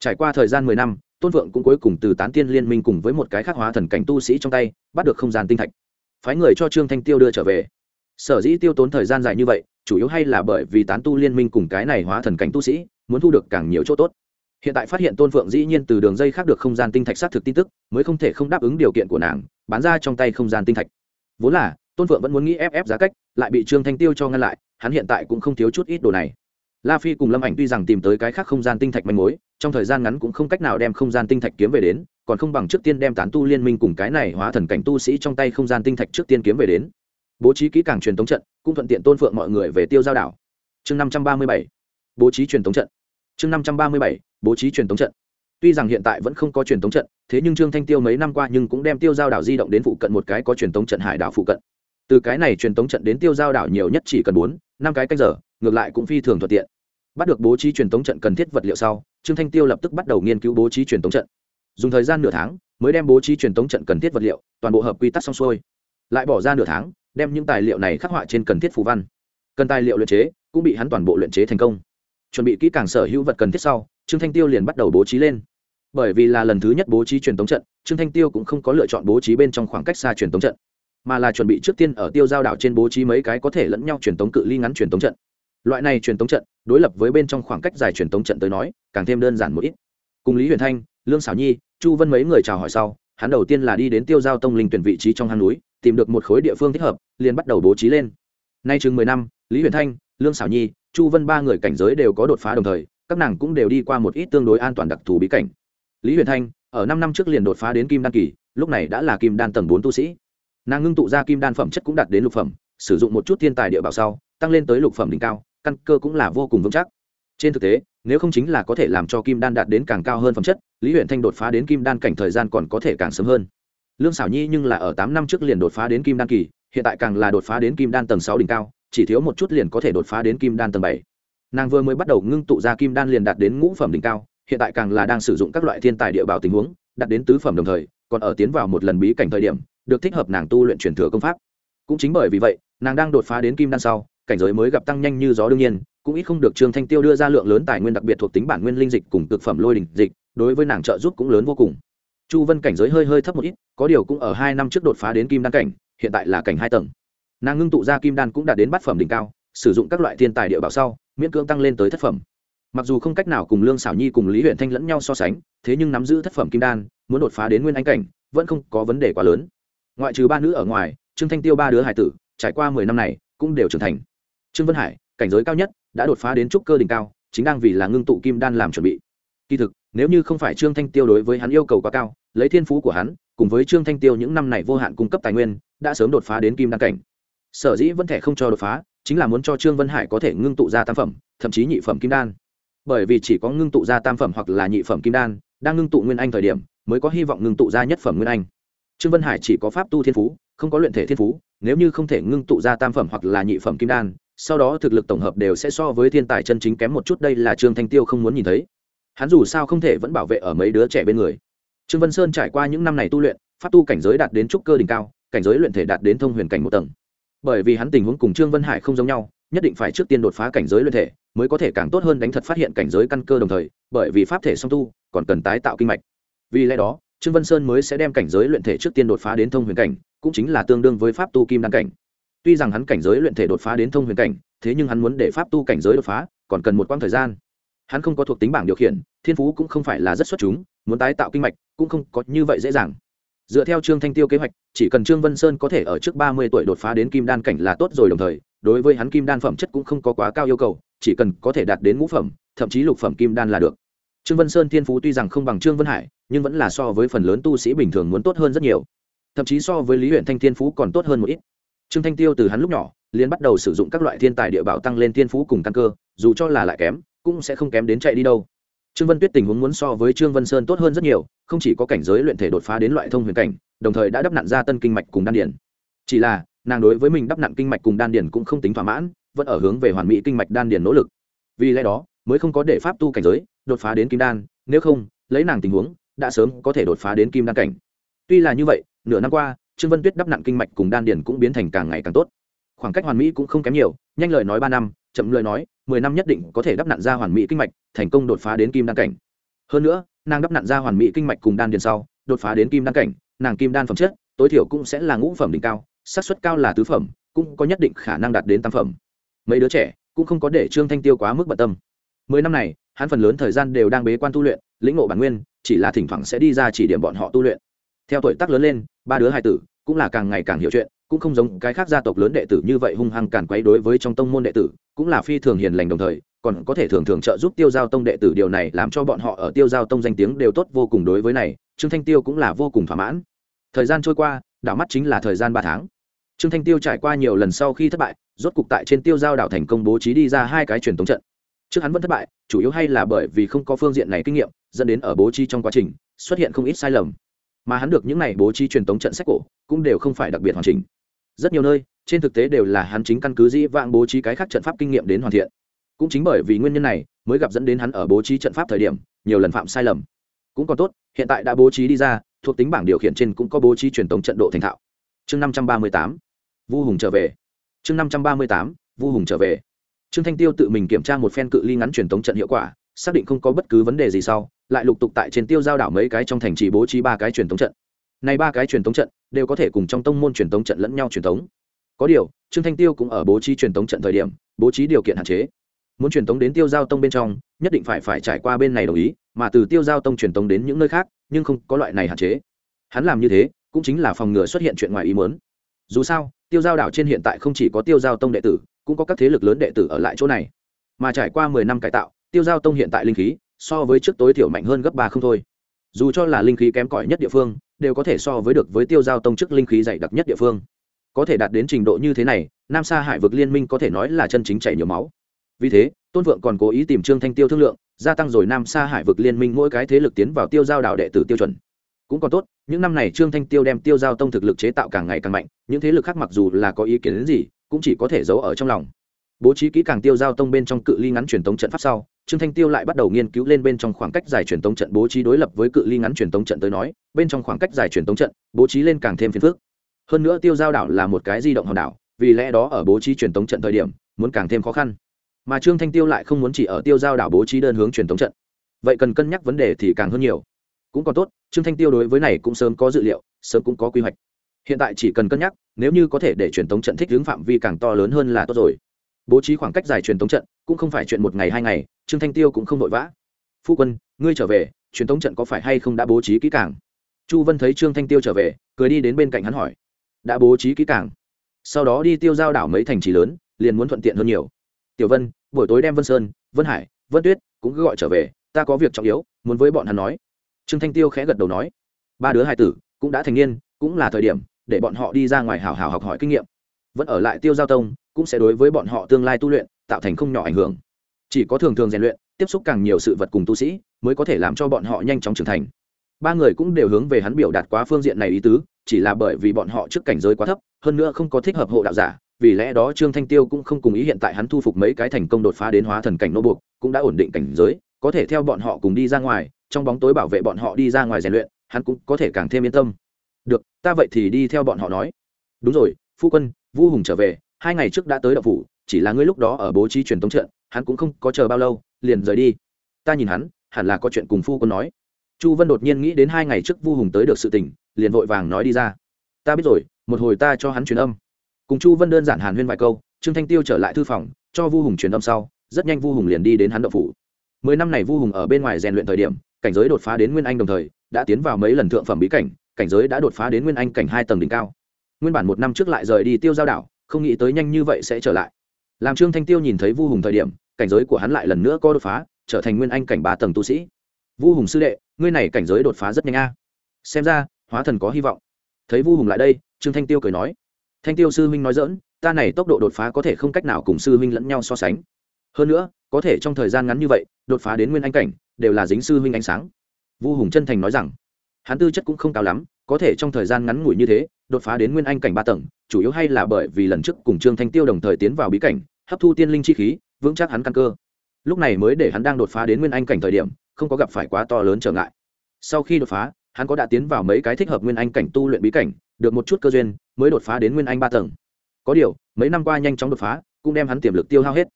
Trải qua thời gian mười năm, tôn vượng cũng cuối cùng từ tán tiên liên minh cùng với một cái khắc hóa thần cảnh tu sĩ trong tay, bắt được không gian tinh thạch. Phái người cho trương thanh tiêu đưa trở về. Sở dĩ tiêu tốn thời gian dài như vậy, chủ yếu hay là bởi vì tán tu liên minh cùng cái này hóa thần cảnh tu sĩ, muốn thu được càng nhiều chỗ tốt hiện tại phát hiện tôn phượng dĩ nhiên từ đường dây khác được không gian tinh thạch xác thực tin tức, mới không thể không đáp ứng điều kiện của nàng, bán ra trong tay không gian tinh thạch. Vốn là, tôn phượng vẫn muốn nghĩ ép ép giá cách, lại bị trương thanh tiêu cho ngăn lại, hắn hiện tại cũng không thiếu chút ít đồ này. La phi cùng lâm ảnh tuy rằng tìm tới cái khác không gian tinh thạch manh mối, trong thời gian ngắn cũng không cách nào đem không gian tinh thạch kiếm về đến, còn không bằng trước tiên đem tán tu liên minh cùng cái này hóa thần cảnh tu sĩ trong tay không gian tinh thạch trước tiên kiếm về đến. Bố trí kỹ càng truyền thống trận, cũng thuận tiện tôn phượng mọi người về tiêu giao đảo. Chương năm trăm ba mươi bảy. Bố trí truyền thống trận chương năm trăm ba mươi bảy, bố trí truyền thống trận. Tuy rằng hiện tại vẫn không có truyền thống trận, thế nhưng trương thanh tiêu mấy năm qua nhưng cũng đem tiêu giao đảo di động đến phụ cận một cái có truyền thống trận hải đảo phụ cận. Từ cái này truyền thống trận đến tiêu giao đảo nhiều nhất chỉ cần bốn, năm cái canh giờ, ngược lại cũng phi thường thuận tiện. Bắt được bố trí truyền thống trận cần thiết vật liệu sau, trương thanh tiêu lập tức bắt đầu nghiên cứu bố trí truyền thống trận. Dùng thời gian nửa tháng, mới đem bố trí truyền thống trận cần thiết vật liệu, toàn bộ hợp quy tắc xong xuôi. Lại bỏ ra nửa tháng, đem những tài liệu này khắc họa trên cần thiết phù văn. Cần tài liệu luyện chế, cũng bị hắn toàn bộ luyện chế thành công chuẩn bị kỹ càng sở hữu vật cần thiết sau, trương thanh tiêu liền bắt đầu bố trí lên. Bởi vì là lần thứ nhất bố trí truyền tống trận, trương thanh tiêu cũng không có lựa chọn bố trí bên trong khoảng cách xa truyền tống trận, mà là chuẩn bị trước tiên ở tiêu giao đảo trên bố trí mấy cái có thể lẫn nhau truyền tống cự ly ngắn truyền tống trận. Loại này truyền tống trận, đối lập với bên trong khoảng cách dài truyền tống trận tới nói, càng thêm đơn giản một ít. Cùng lý huyền thanh, lương xảo nhi, chu vân mấy người chào hỏi sau, hắn đầu tiên là đi đến tiêu giao tông linh tuyển vị trí trong hang núi, tìm được một khối địa phương thích hợp, liền bắt đầu bố trí lên. Nay chừng mười năm, lý huyền thanh, lương xảo nhi chu vân ba người cảnh giới đều có đột phá đồng thời, các nàng cũng đều đi qua một ít tương đối an toàn đặc thù bí cảnh. Lý huyền thanh, ở năm năm trước liền đột phá đến kim đan kỳ, lúc này đã là kim đan tầng bốn tu sĩ. Nàng ngưng tụ ra kim đan phẩm chất cũng đạt đến lục phẩm, sử dụng một chút thiên tài địa bảo sau, tăng lên tới lục phẩm đỉnh cao, căn cơ cũng là vô cùng vững chắc. Trên thực tế, nếu không chính là có thể làm cho kim đan đạt đến càng cao hơn phẩm chất, lý huyện thanh đột phá đến kim đan cảnh thời gian còn có thể càng sớm hơn. Lương xảo nhi nhưng là ở tám năm trước liền đột phá đến kim đan kỳ, hiện tại càng là đột phá đến kim đan tầng sáu đỉnh cao chỉ thiếu một chút liền có thể đột phá đến kim đan tầng bảy. Nàng vừa mới bắt đầu ngưng tụ ra kim đan liền đạt đến ngũ phẩm đỉnh cao, hiện tại càng là đang sử dụng các loại thiên tài địa bảo tình huống, đạt đến tứ phẩm đồng thời, còn ở tiến vào một lần bí cảnh thời điểm, được thích hợp nàng tu luyện truyền thừa công pháp. Cũng chính bởi vì vậy, nàng đang đột phá đến kim đan sau, cảnh giới mới gặp tăng nhanh như gió đương nhiên, cũng ít không được trương thanh tiêu đưa ra lượng lớn tài nguyên đặc biệt thuộc tính bản nguyên linh dịch cùng cực phẩm lôi đỉnh dịch, đối với nàng trợ giúp cũng lớn vô cùng. Chu vân cảnh giới hơi hơi thấp một ít, có điều cũng ở hai năm trước đột phá đến kim đan cảnh, hiện tại là cảnh hai tầng nàng ngưng tụ ra kim đan cũng đạt đến bát phẩm đỉnh cao, sử dụng các loại thiên tài địa bảo sau, miễn cưỡng tăng lên tới thất phẩm. Mặc dù không cách nào cùng lương xảo nhi cùng lý huyện thanh lẫn nhau so sánh, thế nhưng nắm giữ thất phẩm kim đan, muốn đột phá đến nguyên anh cảnh, vẫn không có vấn đề quá lớn. Ngoại trừ ba nữ ở ngoài, trương thanh tiêu ba đứa hải tử, trải qua mười năm này, cũng đều trưởng thành. Trương vân hải, cảnh giới cao nhất, đã đột phá đến trúc cơ đỉnh cao, chính đang vì là ngưng tụ kim đan làm chuẩn bị. Kỳ thực, nếu như không phải trương thanh tiêu đối với hắn yêu cầu quá cao, lấy thiên phú của hắn, cùng với trương thanh tiêu những năm này vô hạn cung cấp tài nguyên, đã sớm đột phá đến kim đan cảnh sở dĩ vẫn thể không cho đột phá, chính là muốn cho trương vân hải có thể ngưng tụ ra tam phẩm, thậm chí nhị phẩm kim đan. Bởi vì chỉ có ngưng tụ ra tam phẩm hoặc là nhị phẩm kim đan, đang ngưng tụ nguyên anh thời điểm, mới có hy vọng ngưng tụ ra nhất phẩm nguyên anh. Trương vân hải chỉ có pháp tu thiên phú, không có luyện thể thiên phú, nếu như không thể ngưng tụ ra tam phẩm hoặc là nhị phẩm kim đan, sau đó thực lực tổng hợp đều sẽ so với thiên tài chân chính kém một chút, đây là trương thanh tiêu không muốn nhìn thấy. Hắn dù sao không thể vẫn bảo vệ ở mấy đứa trẻ bên người. Trương vân sơn trải qua những năm này tu luyện, pháp tu cảnh giới đạt đến trúc cơ đỉnh cao, cảnh giới luyện thể đạt đến thông huyền cảnh một tầng bởi vì hắn tình huống cùng trương vân hải không giống nhau, nhất định phải trước tiên đột phá cảnh giới luyện thể, mới có thể càng tốt hơn đánh thật phát hiện cảnh giới căn cơ đồng thời, bởi vì pháp thể song tu, còn cần tái tạo kinh mạch. Vì lẽ đó, trương vân sơn mới sẽ đem cảnh giới luyện thể trước tiên đột phá đến thông huyền cảnh, cũng chính là tương đương với pháp tu kim đan cảnh. Tuy rằng hắn cảnh giới luyện thể đột phá đến thông huyền cảnh, thế nhưng hắn muốn để pháp tu cảnh giới đột phá, còn cần một quãng thời gian. Hắn không có thuộc tính bảng điều khiển, thiên phú cũng không phải là rất xuất chúng, muốn tái tạo kinh mạch cũng không có như vậy dễ dàng dựa theo trương thanh tiêu kế hoạch, chỉ cần trương vân sơn có thể ở trước ba mươi tuổi đột phá đến kim đan cảnh là tốt rồi đồng thời, đối với hắn kim đan phẩm chất cũng không có quá cao yêu cầu, chỉ cần có thể đạt đến ngũ phẩm, thậm chí lục phẩm kim đan là được. Trương vân sơn thiên phú tuy rằng không bằng trương vân hải, nhưng vẫn là so với phần lớn tu sĩ bình thường muốn tốt hơn rất nhiều. Thậm chí so với lý huyện thanh thiên phú còn tốt hơn một ít. Trương thanh tiêu từ hắn lúc nhỏ, liền bắt đầu sử dụng các loại thiên tài địa bảo tăng lên thiên phú cùng căn cơ, dù cho là lại kém, cũng sẽ không kém đến chạy đi đâu trương vân tuyết tình huống muốn so với trương vân sơn tốt hơn rất nhiều, không chỉ có cảnh giới luyện thể đột phá đến loại thông huyền cảnh, đồng thời đã đắp nặn ra tân kinh mạch cùng đan điển chỉ là, nàng đối với mình đắp nặn kinh mạch cùng đan điển cũng không tính thỏa mãn, vẫn ở hướng về hoàn mỹ kinh mạch đan điển nỗ lực. Vì lẽ đó, mới không có để pháp tu cảnh giới đột phá đến kim đan, nếu không, lấy nàng tình huống, đã sớm có thể đột phá đến kim đan cảnh. Tuy là như vậy, nửa năm qua, trương vân tuyết đắp nặn kinh mạch cùng đan điển cũng biến thành càng ngày càng tốt. Khoảng cách hoàn mỹ cũng không kém nhiều, nhanh lời nói ba năm chậm lời nói, mười năm nhất định có thể đắp nặn ra hoàn mỹ kinh mạch, thành công đột phá đến kim đan cảnh. Hơn nữa, nàng đắp nặn ra hoàn mỹ kinh mạch cùng đan điền sau, đột phá đến kim đan cảnh, nàng kim đan phẩm chất, tối thiểu cũng sẽ là ngũ phẩm đỉnh cao, xác suất cao là tứ phẩm, cũng có nhất định khả năng đạt đến tam phẩm. Mấy đứa trẻ cũng không có để trương thanh tiêu quá mức bận tâm. Mười năm này, hắn phần lớn thời gian đều đang bế quan tu luyện, lĩnh ngộ bản nguyên, chỉ là thỉnh thoảng sẽ đi ra chỉ điểm bọn họ tu luyện. Theo tuổi tác lớn lên, ba đứa hai tử cũng là càng ngày càng hiểu chuyện cũng không giống cái khác gia tộc lớn đệ tử như vậy hung hăng càn quấy đối với trong tông môn đệ tử, cũng là phi thường hiền lành đồng thời, còn có thể thường thường trợ giúp tiêu giao tông đệ tử. Điều này làm cho bọn họ ở tiêu giao tông danh tiếng đều tốt vô cùng đối với này, trương thanh tiêu cũng là vô cùng thỏa mãn. Thời gian trôi qua, đảo mắt chính là thời gian ba tháng. Trương thanh tiêu trải qua nhiều lần sau khi thất bại, rốt cục tại trên tiêu giao đảo thành công bố trí đi ra hai cái truyền tống trận. Trước hắn vẫn thất bại, chủ yếu hay là bởi vì không có phương diện này kinh nghiệm, dẫn đến ở bố trí trong quá trình, xuất hiện không ít sai lầm mà hắn được những này bố trí truyền tống trận sách cổ cũng đều không phải đặc biệt hoàn chỉnh. Rất nhiều nơi, trên thực tế đều là hắn chính căn cứ dĩ vãng bố trí cái khác trận pháp kinh nghiệm đến hoàn thiện. Cũng chính bởi vì nguyên nhân này, mới gặp dẫn đến hắn ở bố trí trận pháp thời điểm, nhiều lần phạm sai lầm. Cũng còn tốt, hiện tại đã bố trí đi ra, thuộc tính bảng điều khiển trên cũng có bố trí truyền tống trận độ thành thạo. Chương năm trăm ba mươi tám, vu hùng trở về. Chương năm trăm ba mươi tám, vu hùng trở về. Trương thanh tiêu tự mình kiểm tra một phen cự ly ngắn truyền tống trận hiệu quả, xác định không có bất cứ vấn đề gì sau lại lục tục tại trên tiêu giao đảo mấy cái trong thành trì bố trí ba cái truyền thống trận. Này ba cái truyền thống trận đều có thể cùng trong tông môn truyền thống trận lẫn nhau truyền thống. có điều, trương thanh tiêu cũng ở bố trí truyền thống trận thời điểm, bố trí điều kiện hạn chế. Muốn truyền thống đến tiêu giao tông bên trong, nhất định phải phải trải qua bên này đồng ý, mà từ tiêu giao tông truyền thống đến những nơi khác, nhưng không có loại này hạn chế. Hắn làm như thế, cũng chính là phòng ngừa xuất hiện chuyện ngoài ý muốn. Dù sao, tiêu giao đảo trên hiện tại không chỉ có tiêu giao tông đệ tử, cũng có các thế lực lớn đệ tử ở lại chỗ này. Mà trải qua mười năm cải tạo, tiêu giao tông hiện tại linh khí so với trước tối thiểu mạnh hơn gấp ba không thôi. Dù cho là linh khí kém cỏi nhất địa phương, đều có thể so với được với tiêu giao tông chức linh khí dày đặc nhất địa phương. Có thể đạt đến trình độ như thế này, nam sa hải vực liên minh có thể nói là chân chính chảy nhiều máu. Vì thế, tôn vượng còn cố ý tìm trương thanh tiêu thương lượng, gia tăng rồi nam sa hải vực liên minh mỗi cái thế lực tiến vào tiêu giao đảo đệ tử tiêu chuẩn. Cũng còn tốt, những năm này trương thanh tiêu đem tiêu giao tông thực lực chế tạo càng ngày càng mạnh, những thế lực khác mặc dù là có ý kiến đến gì, cũng chỉ có thể giấu ở trong lòng. Bố trí kỹ càng tiêu giao tông bên trong cự ly ngắn truyền tống trận pháp sau trương thanh tiêu lại bắt đầu nghiên cứu lên bên trong khoảng cách dài truyền tống trận bố trí đối lập với cự ly ngắn truyền tống trận tới nói, bên trong khoảng cách dài truyền tống trận, bố trí lên càng thêm phiền phức. Hơn nữa tiêu giao đảo là một cái di động hòn đảo, vì lẽ đó ở bố trí truyền tống trận thời điểm, muốn càng thêm khó khăn. Mà trương thanh tiêu lại không muốn chỉ ở tiêu giao đảo bố trí đơn hướng truyền tống trận. Vậy cần cân nhắc vấn đề thì càng hơn nhiều. Cũng còn tốt, trương thanh tiêu đối với này cũng sớm có dự liệu, sớm cũng có quy hoạch. Hiện tại chỉ cần cân nhắc, nếu như có thể để truyền tống trận thích hướng phạm vi càng to lớn hơn là tốt rồi bố trí khoảng cách dài truyền tống trận, cũng không phải chuyện một ngày hai ngày, trương thanh tiêu cũng không vội vã. Phu quân, ngươi trở về, truyền tống trận có phải hay không đã bố trí kỹ càng? Chu vân thấy trương thanh tiêu trở về, cười đi đến bên cạnh hắn hỏi. Đã bố trí kỹ càng. Sau đó đi tiêu giao đảo mấy thành trì lớn, liền muốn thuận tiện hơn nhiều. Tiểu vân, buổi tối đem vân sơn, vân hải, vân tuyết cũng cứ gọi trở về, ta có việc trọng yếu, muốn với bọn hắn nói. Trương thanh tiêu khẽ gật đầu nói. Ba đứa hai tử cũng đã thành niên, cũng là thời điểm để bọn họ đi ra ngoài hào hào học hỏi kinh nghiệm vẫn ở lại tiêu giao tông, cũng sẽ đối với bọn họ tương lai tu luyện tạo thành không nhỏ ảnh hưởng. Chỉ có thường thường rèn luyện, tiếp xúc càng nhiều sự vật cùng tu sĩ, mới có thể làm cho bọn họ nhanh chóng trưởng thành. Ba người cũng đều hướng về hắn biểu đạt quá phương diện này ý tứ, chỉ là bởi vì bọn họ trước cảnh giới quá thấp, hơn nữa không có thích hợp hộ đạo giả, vì lẽ đó trương thanh tiêu cũng không cùng ý hiện tại hắn thu phục mấy cái thành công đột phá đến hóa thần cảnh nô buộc, cũng đã ổn định cảnh giới, có thể theo bọn họ cùng đi ra ngoài, trong bóng tối bảo vệ bọn họ đi ra ngoài rèn luyện, hắn cũng có thể càng thêm yên tâm. Được, ta vậy thì đi theo bọn họ nói. Đúng rồi, phu quân vu hùng trở về, hai ngày trước đã tới đậu phủ, chỉ là ngươi lúc đó ở bố trí truyền tống trận, hắn cũng không có chờ bao lâu, liền rời đi. Ta nhìn hắn, hẳn là có chuyện cùng phu quân nói. Chu vân đột nhiên nghĩ đến hai ngày trước vu hùng tới được sự tình, liền vội vàng nói đi ra. Ta biết rồi, một hồi ta cho hắn truyền âm. Cùng chu vân đơn giản hàn huyên vài câu, trương thanh tiêu trở lại thư phòng, cho vu hùng truyền âm sau, rất nhanh vu hùng liền đi đến hắn đậu phủ. Mười năm này vu hùng ở bên ngoài rèn luyện thời điểm, cảnh giới đột phá đến nguyên anh đồng thời, đã tiến vào mấy lần thượng phẩm bí cảnh cảnh giới đã đột phá đến nguyên anh cảnh hai tầng đỉnh cao nguyên bản một năm trước lại rời đi tiêu giao đảo, không nghĩ tới nhanh như vậy sẽ trở lại. Làm trương thanh tiêu nhìn thấy vu hùng thời điểm, cảnh giới của hắn lại lần nữa có đột phá, trở thành nguyên anh cảnh ba tầng tu sĩ. Vu hùng sư đệ, ngươi này cảnh giới đột phá rất nhanh a. Xem ra, hóa thần có hy vọng. Thấy vu hùng lại đây, trương thanh tiêu cười nói. Thanh tiêu sư huynh nói dỡn ta này tốc độ đột phá có thể không cách nào cùng sư huynh lẫn nhau so sánh. Hơn nữa, có thể trong thời gian ngắn như vậy, đột phá đến nguyên anh cảnh, đều là dính sư huynh ánh sáng. Vu hùng chân thành nói rằng, hắn tư chất cũng không cao lắm có thể trong thời gian ngắn ngủi như thế, đột phá đến nguyên anh cảnh ba tầng, chủ yếu hay là bởi vì lần trước cùng trương thanh tiêu đồng thời tiến vào bí cảnh, hấp thu tiên linh chi khí, vững chắc hắn căn cơ. Lúc này mới để hắn đang đột phá đến nguyên anh cảnh thời điểm, không có gặp phải quá to lớn trở ngại. Sau khi đột phá, hắn có đã tiến vào mấy cái thích hợp nguyên anh cảnh tu luyện bí cảnh, được một chút cơ duyên, mới đột phá đến nguyên anh ba tầng. Có điều, mấy năm qua nhanh chóng đột phá, cũng đem hắn tiềm lực tiêu hao hết.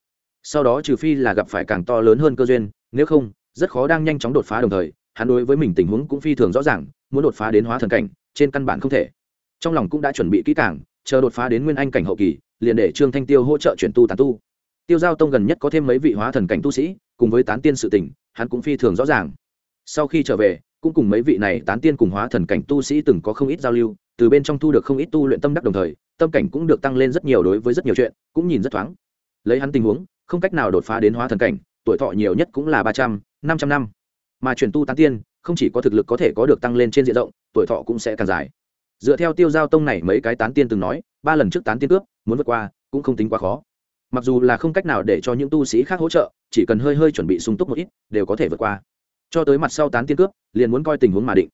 Sau đó trừ phi là gặp phải càng to lớn hơn cơ duyên, nếu không, rất khó đang nhanh chóng đột phá đồng thời, hắn đối với mình tình huống cũng phi thường rõ ràng muốn đột phá đến hóa thần cảnh, trên căn bản không thể. Trong lòng cũng đã chuẩn bị kỹ càng, chờ đột phá đến nguyên anh cảnh hậu kỳ, liền để trương thanh tiêu hỗ trợ chuyển tu tán tu. Tiêu giao tông gần nhất có thêm mấy vị hóa thần cảnh tu sĩ, cùng với tán tiên sự tỉnh hắn cũng phi thường rõ ràng. Sau khi trở về, cũng cùng mấy vị này tán tiên cùng hóa thần cảnh tu sĩ từng có không ít giao lưu, từ bên trong thu được không ít tu luyện tâm đắc đồng thời, tâm cảnh cũng được tăng lên rất nhiều đối với rất nhiều chuyện, cũng nhìn rất thoáng. Lấy hắn tình huống, không cách nào đột phá đến hóa thần cảnh, tuổi thọ nhiều nhất cũng là ba trăm, năm trăm năm. Mà chuyển tu tán tiên không chỉ có thực lực có thể có được tăng lên trên diện rộng, tuổi thọ cũng sẽ càng dài. Dựa theo tiêu giao tông này mấy cái tán tiên từng nói, ba lần trước tán tiên cướp, muốn vượt qua, cũng không tính quá khó. Mặc dù là không cách nào để cho những tu sĩ khác hỗ trợ, chỉ cần hơi hơi chuẩn bị sung túc một ít, đều có thể vượt qua. Cho tới mặt sau tán tiên cướp, liền muốn coi tình huống mà định.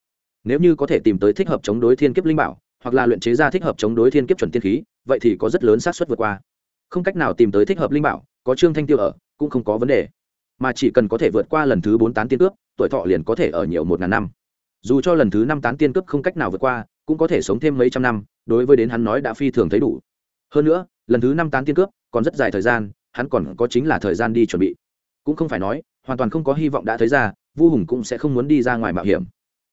Nếu như có thể tìm tới thích hợp chống đối thiên kiếp linh bảo, hoặc là luyện chế ra thích hợp chống đối thiên kiếp chuẩn tiên khí, vậy thì có rất lớn xác suất vượt qua. Không cách nào tìm tới thích hợp linh bảo, có trương thanh tiêu ở, cũng không có vấn đề mà chỉ cần có thể vượt qua lần thứ bốn tán tiên cướp, tuổi thọ liền có thể ở nhiều một ngàn năm. Dù cho lần thứ năm tán tiên cướp không cách nào vượt qua, cũng có thể sống thêm mấy trăm năm, đối với đến hắn nói đã phi thường thấy đủ. Hơn nữa, lần thứ năm tán tiên cướp còn rất dài thời gian, hắn còn có chính là thời gian đi chuẩn bị. Cũng không phải nói, hoàn toàn không có hy vọng đã thấy ra, vu hùng cũng sẽ không muốn đi ra ngoài mạo hiểm.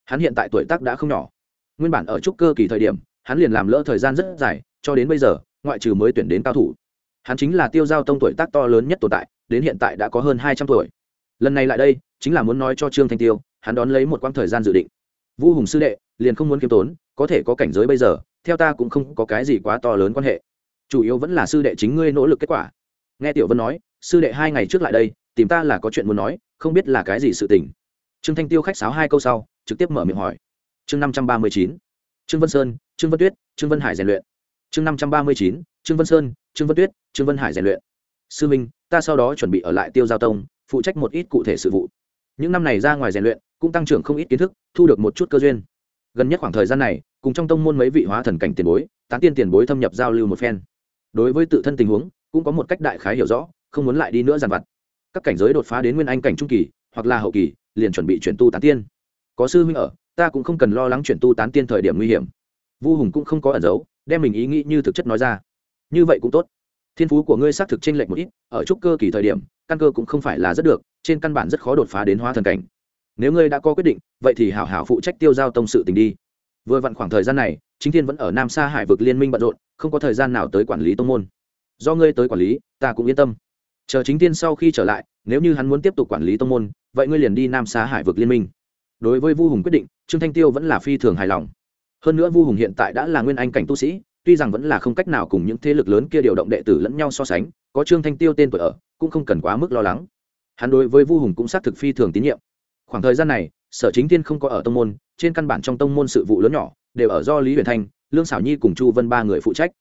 Hắn hiện tại tuổi tác đã không nhỏ. Nguyên bản ở trúc cơ kỳ thời điểm, hắn liền làm lỡ thời gian rất dài, cho đến bây giờ, ngoại trừ mới tuyển đến cao thủ. Hắn chính là tiêu giao tông tuổi tác to lớn nhất tồn tại đến hiện tại đã có hơn hai trăm tuổi. Lần này lại đây, chính là muốn nói cho trương thanh tiêu, hắn đón lấy một quãng thời gian dự định. Vũ hùng sư đệ, liền không muốn kiêm tốn, có thể có cảnh giới bây giờ, theo ta cũng không có cái gì quá to lớn quan hệ. Chủ yếu vẫn là sư đệ chính ngươi nỗ lực kết quả. Nghe tiểu vân nói, sư đệ hai ngày trước lại đây, tìm ta là có chuyện muốn nói, không biết là cái gì sự tình. Trương thanh tiêu khách sáo hai câu sau, trực tiếp mở miệng hỏi. Chương năm trăm ba mươi chín, trương vân sơn, trương vân tuyết, trương vân hải rèn luyện. Chương năm trăm ba mươi chín, trương vân sơn, trương vân tuyết, trương vân hải rèn luyện sư minh, ta sau đó chuẩn bị ở lại tiêu giao tông, phụ trách một ít cụ thể sự vụ. Những năm này ra ngoài rèn luyện, cũng tăng trưởng không ít kiến thức, thu được một chút cơ duyên. Gần nhất khoảng thời gian này, cùng trong tông môn mấy vị hóa thần cảnh tiền bối, tán tiên tiền bối thâm nhập giao lưu một phen. Đối với tự thân tình huống, cũng có một cách đại khái hiểu rõ, không muốn lại đi nữa giàn vặt. Các cảnh giới đột phá đến nguyên anh cảnh trung kỳ, hoặc là hậu kỳ, liền chuẩn bị chuyển tu tán tiên. Có sư huynh ở, ta cũng không cần lo lắng chuyển tu tán tiên thời điểm nguy hiểm. Vu hùng cũng không có ẩn giấu, đem mình ý nghĩ như thực chất nói ra. Như vậy cũng tốt thiên phú của ngươi xác thực trên lệch một ít, ở trúc cơ kỳ thời điểm, căn cơ cũng không phải là rất được, trên căn bản rất khó đột phá đến hóa thần cảnh. Nếu ngươi đã có quyết định, vậy thì hảo hảo phụ trách tiêu giao tông sự tình đi. Vừa vặn khoảng thời gian này, chính thiên vẫn ở nam sa hải vực liên minh bận rộn, không có thời gian nào tới quản lý tông môn. Do ngươi tới quản lý, ta cũng yên tâm. Chờ chính thiên sau khi trở lại, nếu như hắn muốn tiếp tục quản lý tông môn, vậy ngươi liền đi nam sa hải vực liên minh. Đối với vu hùng quyết định, trương thanh tiêu vẫn là phi thường hài lòng. Hơn nữa vu hùng hiện tại đã là nguyên anh cảnh tu sĩ tuy rằng vẫn là không cách nào cùng những thế lực lớn kia điều động đệ tử lẫn nhau so sánh, có trương thanh tiêu tên tuổi ở, cũng không cần quá mức lo lắng. Hắn đối với vu hùng cũng xác thực phi thường tín nhiệm. Khoảng thời gian này, sở chính tiên không có ở tông môn, trên căn bản trong tông môn sự vụ lớn nhỏ, đều ở do lý huyền thanh, lương xảo nhi cùng chu vân ba người phụ trách.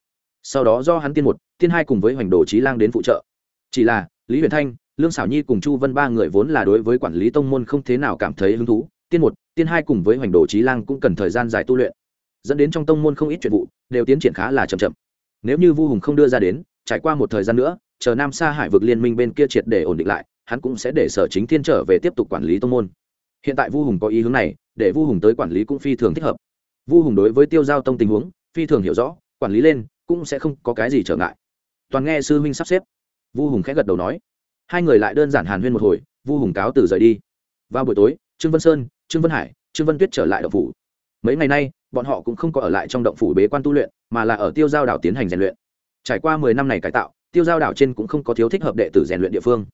Sau đó do hắn tiên một, tiên hai cùng với hoành đồ trí lang đến phụ trợ. Chỉ là, lý huyền thanh, lương xảo nhi cùng chu vân ba người vốn là đối với quản lý tông môn không thế nào cảm thấy hứng thú. Tiên một, tiên hai cùng với hoành đồ trí lang cũng cần thời gian dài tu luyện dẫn đến trong tông môn không ít chuyện vụ, đều tiến triển khá là chậm chậm. Nếu như vu hùng không đưa ra đến, trải qua một thời gian nữa, chờ nam sa hải vực liên minh bên kia triệt để ổn định lại, hắn cũng sẽ để sở chính thiên trở về tiếp tục quản lý tông môn. Hiện tại vu hùng có ý hướng này, để vu hùng tới quản lý cũng phi thường thích hợp. Vu hùng đối với tiêu giao tông tình huống, phi thường hiểu rõ, quản lý lên, cũng sẽ không có cái gì trở ngại. Toàn nghe sư huynh sắp xếp. Vu hùng khẽ gật đầu nói. Hai người lại đơn giản hàn huyên một hồi, vu hùng cáo từ rời đi. Vào buổi tối, trương vân sơn, trương vân hải, trương vân tuyết trở lại đậu phủ. Mấy ngày nay bọn họ cũng không có ở lại trong động phủ bế quan tu luyện, mà là ở tiêu giao đảo tiến hành rèn luyện. Trải qua mười năm này cải tạo, tiêu giao đảo trên cũng không có thiếu thích hợp đệ tử rèn luyện địa phương.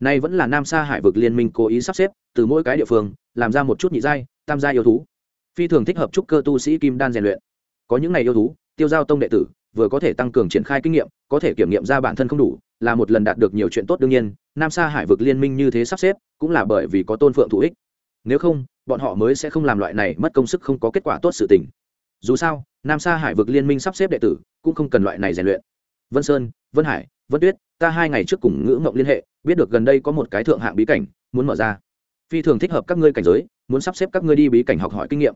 Nay vẫn là nam sa hải vực liên minh cố ý sắp xếp, từ mỗi cái địa phương, làm ra một chút nhị giai, tam giai yêu thú. Phi thường thích hợp trúc cơ tu sĩ kim đan rèn luyện. Có những ngày yêu thú, tiêu giao tông đệ tử vừa có thể tăng cường triển khai kinh nghiệm, có thể kiểm nghiệm ra bản thân không đủ, là một lần đạt được nhiều chuyện tốt đương nhiên. Nam sa hải vực liên minh như thế sắp xếp, cũng là bởi vì có tôn phượng thủ ích. Nếu không bọn họ mới sẽ không làm loại này mất công sức không có kết quả tốt sự tình. Dù sao, nam sa hải vực liên minh sắp xếp đệ tử, cũng không cần loại này rèn luyện. Vân sơn, vân hải, vân tuyết, ta hai ngày trước cùng ngữ mộng liên hệ, biết được gần đây có một cái thượng hạng bí cảnh, muốn mở ra. Phi thường thích hợp các ngươi cảnh giới, muốn sắp xếp các ngươi đi bí cảnh học hỏi kinh nghiệm.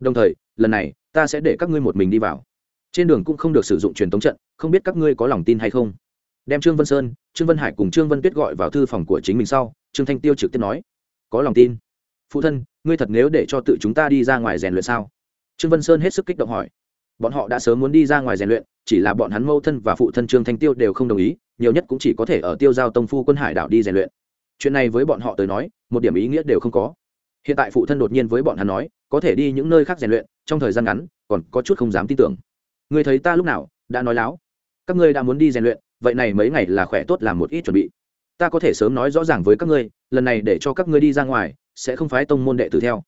Đồng thời, lần này, ta sẽ để các ngươi một mình đi vào. Trên đường cũng không được sử dụng truyền tống trận, không biết các ngươi có lòng tin hay không. Đem trương vân sơn, trương vân hải cùng trương vân tuyết gọi vào thư phòng của chính mình sau, trương thanh tiêu trực tiếp nói, có lòng tin. Phụ thân ngươi thật nếu để cho tự chúng ta đi ra ngoài rèn luyện sao? Trương vân sơn hết sức kích động hỏi. Bọn họ đã sớm muốn đi ra ngoài rèn luyện, chỉ là bọn hắn mâu thân và phụ thân trương thanh tiêu đều không đồng ý, nhiều nhất cũng chỉ có thể ở tiêu giao tông phu quân hải đảo đi rèn luyện. Chuyện này với bọn họ tới nói, một điểm ý nghĩa đều không có. Hiện tại phụ thân đột nhiên với bọn hắn nói, có thể đi những nơi khác rèn luyện, trong thời gian ngắn, còn có chút không dám tin tưởng. Người thấy ta lúc nào, đã nói láo. Các ngươi đã muốn đi rèn luyện, vậy này mấy ngày là khỏe tốt làm một ít chuẩn bị. Ta có thể sớm nói rõ ràng với các ngươi, lần này để cho các ngươi đi ra ngoài sẽ không phái tông môn đệ tử theo.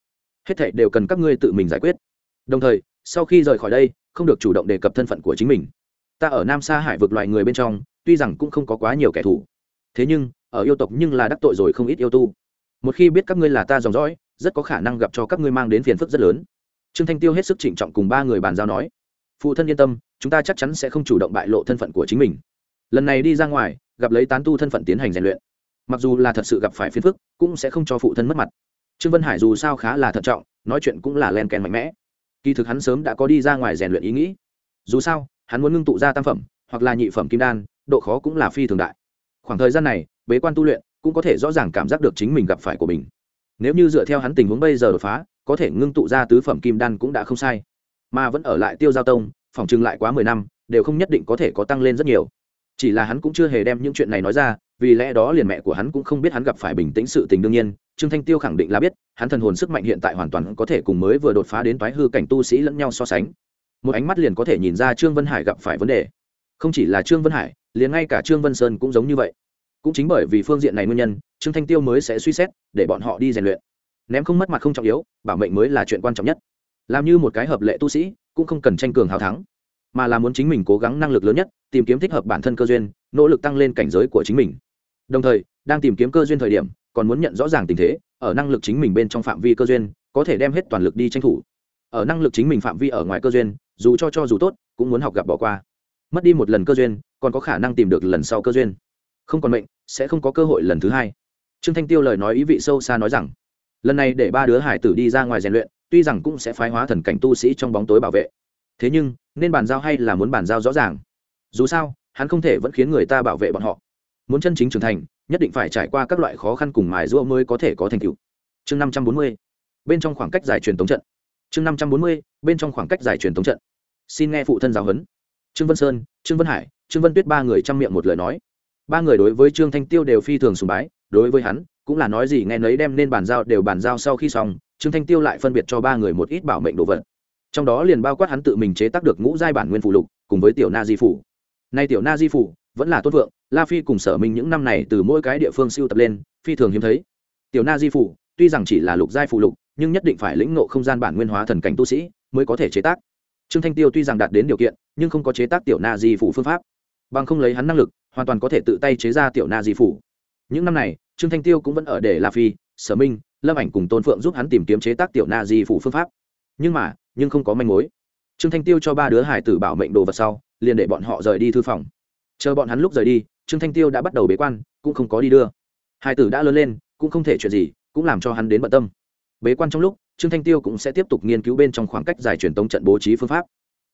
Hết thảy đều cần các ngươi tự mình giải quyết. Đồng thời, sau khi rời khỏi đây, không được chủ động đề cập thân phận của chính mình. Ta ở nam sa hải vực loài người bên trong, tuy rằng cũng không có quá nhiều kẻ thù. Thế nhưng, ở yêu tộc nhưng là đắc tội rồi không ít yêu tu. Một khi biết các ngươi là ta dòng dõi, rất có khả năng gặp cho các ngươi mang đến phiền phức rất lớn. Trương thanh tiêu hết sức trịnh trọng cùng ba người bàn giao nói, phụ thân yên tâm, chúng ta chắc chắn sẽ không chủ động bại lộ thân phận của chính mình. Lần này đi ra ngoài, gặp lấy tán tu thân phận tiến hành rèn luyện mặc dù là thật sự gặp phải phiền phức, cũng sẽ không cho phụ thân mất mặt. Trương vân hải dù sao khá là thận trọng, nói chuyện cũng là len kèn mạnh mẽ. Kỳ thực hắn sớm đã có đi ra ngoài rèn luyện ý nghĩ. Dù sao, hắn muốn ngưng tụ ra tam phẩm, hoặc là nhị phẩm kim đan, độ khó cũng là phi thường đại. Khoảng thời gian này, bế quan tu luyện cũng có thể rõ ràng cảm giác được chính mình gặp phải của mình. Nếu như dựa theo hắn tình huống bây giờ đột phá, có thể ngưng tụ ra tứ phẩm kim đan cũng đã không sai. Mà vẫn ở lại tiêu giao tông, phòng trừng lại quá mười năm, đều không nhất định có thể có tăng lên rất nhiều chỉ là hắn cũng chưa hề đem những chuyện này nói ra, vì lẽ đó liền mẹ của hắn cũng không biết hắn gặp phải bình tĩnh sự tình đương nhiên. Trương thanh tiêu khẳng định là biết, hắn thần hồn sức mạnh hiện tại hoàn toàn có thể cùng mới vừa đột phá đến toái hư cảnh tu sĩ lẫn nhau so sánh. Một ánh mắt liền có thể nhìn ra trương vân hải gặp phải vấn đề. Không chỉ là trương vân hải, liền ngay cả trương vân sơn cũng giống như vậy. Cũng chính bởi vì phương diện này nguyên nhân, trương thanh tiêu mới sẽ suy xét, để bọn họ đi rèn luyện. Ném không mất mặt không trọng yếu, bảo mệnh mới là chuyện quan trọng nhất. Làm như một cái hợp lệ tu sĩ, cũng không cần tranh cường hào thắng mà là muốn chính mình cố gắng năng lực lớn nhất, tìm kiếm thích hợp bản thân cơ duyên, nỗ lực tăng lên cảnh giới của chính mình. Đồng thời, đang tìm kiếm cơ duyên thời điểm, còn muốn nhận rõ ràng tình thế, ở năng lực chính mình bên trong phạm vi cơ duyên, có thể đem hết toàn lực đi tranh thủ. Ở năng lực chính mình phạm vi ở ngoài cơ duyên, dù cho cho dù tốt, cũng muốn học gặp bỏ qua. Mất đi một lần cơ duyên, còn có khả năng tìm được lần sau cơ duyên. Không còn mệnh, sẽ không có cơ hội lần thứ hai. Trương thanh tiêu lời nói ý vị sâu xa nói rằng, lần này để ba đứa hải tử đi ra ngoài rèn luyện, tuy rằng cũng sẽ phái hóa thần cảnh tu sĩ trong bóng tối bảo vệ thế nhưng, nên bàn giao hay là muốn bàn giao rõ ràng? Dù sao, hắn không thể vẫn khiến người ta bảo vệ bọn họ. Muốn chân chính trưởng thành, nhất định phải trải qua các loại khó khăn cùng mài giũa mới có thể có thành tựu. Chương năm trăm bốn mươi, bên trong khoảng cách giải truyền tống trận. Chương năm trăm bốn mươi, bên trong khoảng cách giải truyền tống trận. Xin nghe phụ thân giáo huấn. Trương vân sơn, trương vân hải, trương vân tuyết ba người chăm miệng một lời nói. Ba người đối với trương thanh tiêu đều phi thường sùng bái, đối với hắn, cũng là nói gì nghe nấy đem nên bàn giao đều bàn giao sau khi xong, trương thanh tiêu lại phân biệt cho ba người một ít bảo mệnh đồ vật trong đó liền bao quát hắn tự mình chế tác được ngũ giai bản nguyên phụ lục, cùng với tiểu na di phủ. Nay tiểu na di phủ vẫn là tốt vượng, la phi cùng sở minh những năm này từ mỗi cái địa phương siêu tập lên, phi thường hiếm thấy. Tiểu na di phủ tuy rằng chỉ là lục giai phụ lục, nhưng nhất định phải lĩnh ngộ không gian bản nguyên hóa thần cảnh tu sĩ mới có thể chế tác. Trương thanh tiêu tuy rằng đạt đến điều kiện, nhưng không có chế tác tiểu na di phủ phương pháp. Bằng không lấy hắn năng lực, hoàn toàn có thể tự tay chế ra tiểu na di phủ. Những năm này, trương thanh tiêu cũng vẫn ở để la phi, sở minh, lâm ảnh cùng tôn phượng giúp hắn tìm kiếm chế tác tiểu na di phủ phương pháp. Nhưng mà nhưng không có manh mối. Trương thanh tiêu cho ba đứa hải tử bảo mệnh đồ vật sau, liền để bọn họ rời đi thư phòng. Chờ bọn hắn lúc rời đi, trương thanh tiêu đã bắt đầu bế quan, cũng không có đi đưa. Hải tử đã lớn lên, cũng không thể chuyện gì, cũng làm cho hắn đến bận tâm. Bế quan trong lúc, trương thanh tiêu cũng sẽ tiếp tục nghiên cứu bên trong khoảng cách dài truyền tống trận bố trí phương pháp.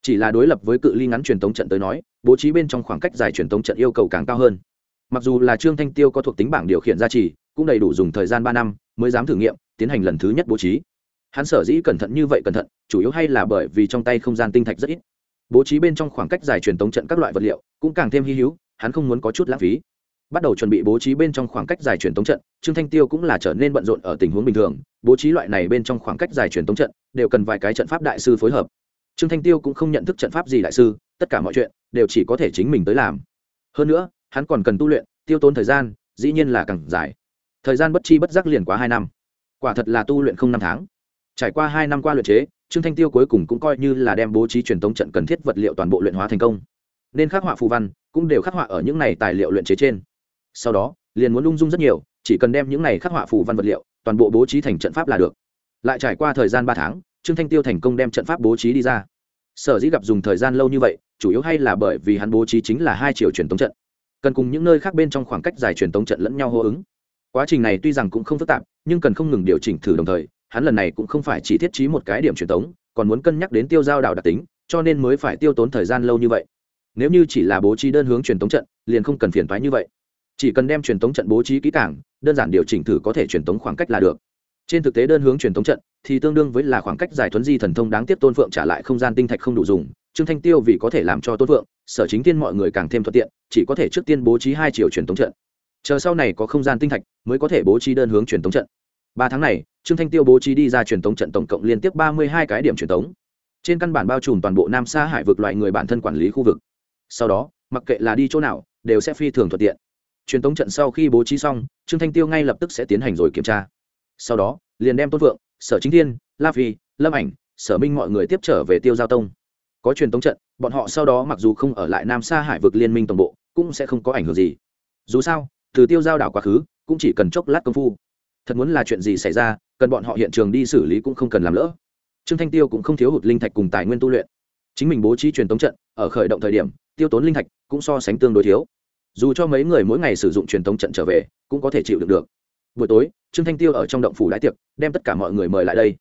Chỉ là đối lập với cự ly ngắn truyền tống trận tới nói, bố trí bên trong khoảng cách dài truyền tống trận yêu cầu càng cao hơn. Mặc dù là trương thanh tiêu có thuộc tính bảng điều khiển gia trì, cũng đầy đủ dùng thời gian ba năm mới dám thử nghiệm, tiến hành lần thứ nhất bố trí hắn sở dĩ cẩn thận như vậy cẩn thận, chủ yếu hay là bởi vì trong tay không gian tinh thạch rất ít. Bố trí bên trong khoảng cách dài truyền tống trận các loại vật liệu cũng càng thêm hy hữu, hắn không muốn có chút lãng phí. Bắt đầu chuẩn bị bố trí bên trong khoảng cách dài truyền tống trận, trương thanh tiêu cũng là trở nên bận rộn ở tình huống bình thường, bố trí loại này bên trong khoảng cách dài truyền tống trận đều cần vài cái trận pháp đại sư phối hợp. Trương thanh tiêu cũng không nhận thức trận pháp gì đại sư, tất cả mọi chuyện đều chỉ có thể chính mình tới làm. Hơn nữa, hắn còn cần tu luyện, tiêu tốn thời gian, dĩ nhiên là càng dài. Thời gian bất chi bất giác liền quá hai năm. Quả thật là tu luyện không năm tháng trải qua hai năm qua luyện chế, trương thanh tiêu cuối cùng cũng coi như là đem bố trí truyền tống trận cần thiết vật liệu toàn bộ luyện hóa thành công. Nên khắc họa phù văn, cũng đều khắc họa ở những này tài liệu luyện chế trên. Sau đó, liền muốn lung dung rất nhiều, chỉ cần đem những này khắc họa phù văn vật liệu, toàn bộ bố trí thành trận pháp là được. Lại trải qua thời gian ba tháng, trương thanh tiêu thành công đem trận pháp bố trí đi ra. Sở dĩ gặp dùng thời gian lâu như vậy, chủ yếu hay là bởi vì hắn bố trí chính là hai chiều truyền tống trận. Cần cùng những nơi khác bên trong khoảng cách dài truyền tống trận lẫn nhau hô ứng. Quá trình này tuy rằng cũng không phức tạp, nhưng cần không ngừng điều chỉnh thử đồng thời hắn lần này cũng không phải chỉ thiết trí một cái điểm truyền tống còn muốn cân nhắc đến tiêu giao đảo đặc tính, cho nên mới phải tiêu tốn thời gian lâu như vậy. Nếu như chỉ là bố trí đơn hướng truyền tống trận, liền không cần phiền thoái như vậy. Chỉ cần đem truyền tống trận bố trí kỹ càng, đơn giản điều chỉnh thử có thể truyền tống khoảng cách là được. Trên thực tế đơn hướng truyền tống trận thì tương đương với là khoảng cách giải thuấn di thần thông đáng tiếp tôn phượng trả lại không gian tinh thạch không đủ dùng, trương thanh tiêu vì có thể làm cho tôn phượng, sở chính tiên mọi người càng thêm thuận tiện, chỉ có thể trước tiên bố trí hai chiều truyền tống trận. Chờ sau này có không gian tinh thạch, mới có thể bố trí đơn hướng truyền tống trận. Ba tháng này trương thanh tiêu bố trí đi ra truyền tống trận tổng cộng liên tiếp ba mươi hai cái điểm truyền tống. Trên căn bản bao trùm toàn bộ nam sa hải vực loại người bản thân quản lý khu vực. Sau đó, mặc kệ là đi chỗ nào, đều sẽ phi thường thuận tiện. Truyền tống trận sau khi bố trí xong, trương thanh tiêu ngay lập tức sẽ tiến hành rồi kiểm tra. Sau đó, liền đem tôn vượng sở chính thiên, la phi, lâm ảnh, sở minh mọi người tiếp trở về tiêu giao tông. Có truyền tống trận, bọn họ sau đó mặc dù không ở lại nam sa hải vực liên minh toàn bộ, cũng sẽ không có ảnh hưởng gì. Dù sao, từ tiêu giao đảo quá khứ, cũng chỉ cần chốc lát công phu. Thật muốn là chuyện gì xảy ra cần bọn họ hiện trường đi xử lý cũng không cần làm lỡ. Trương thanh tiêu cũng không thiếu hụt linh thạch cùng tài nguyên tu luyện. Chính mình bố trí truyền tống trận, ở khởi động thời điểm, tiêu tốn linh thạch cũng so sánh tương đối thiếu. Dù cho mấy người mỗi ngày sử dụng truyền tống trận trở về, cũng có thể chịu được được. Buổi tối, trương thanh tiêu ở trong động phủ đại tiệc, đem tất cả mọi người mời lại đây.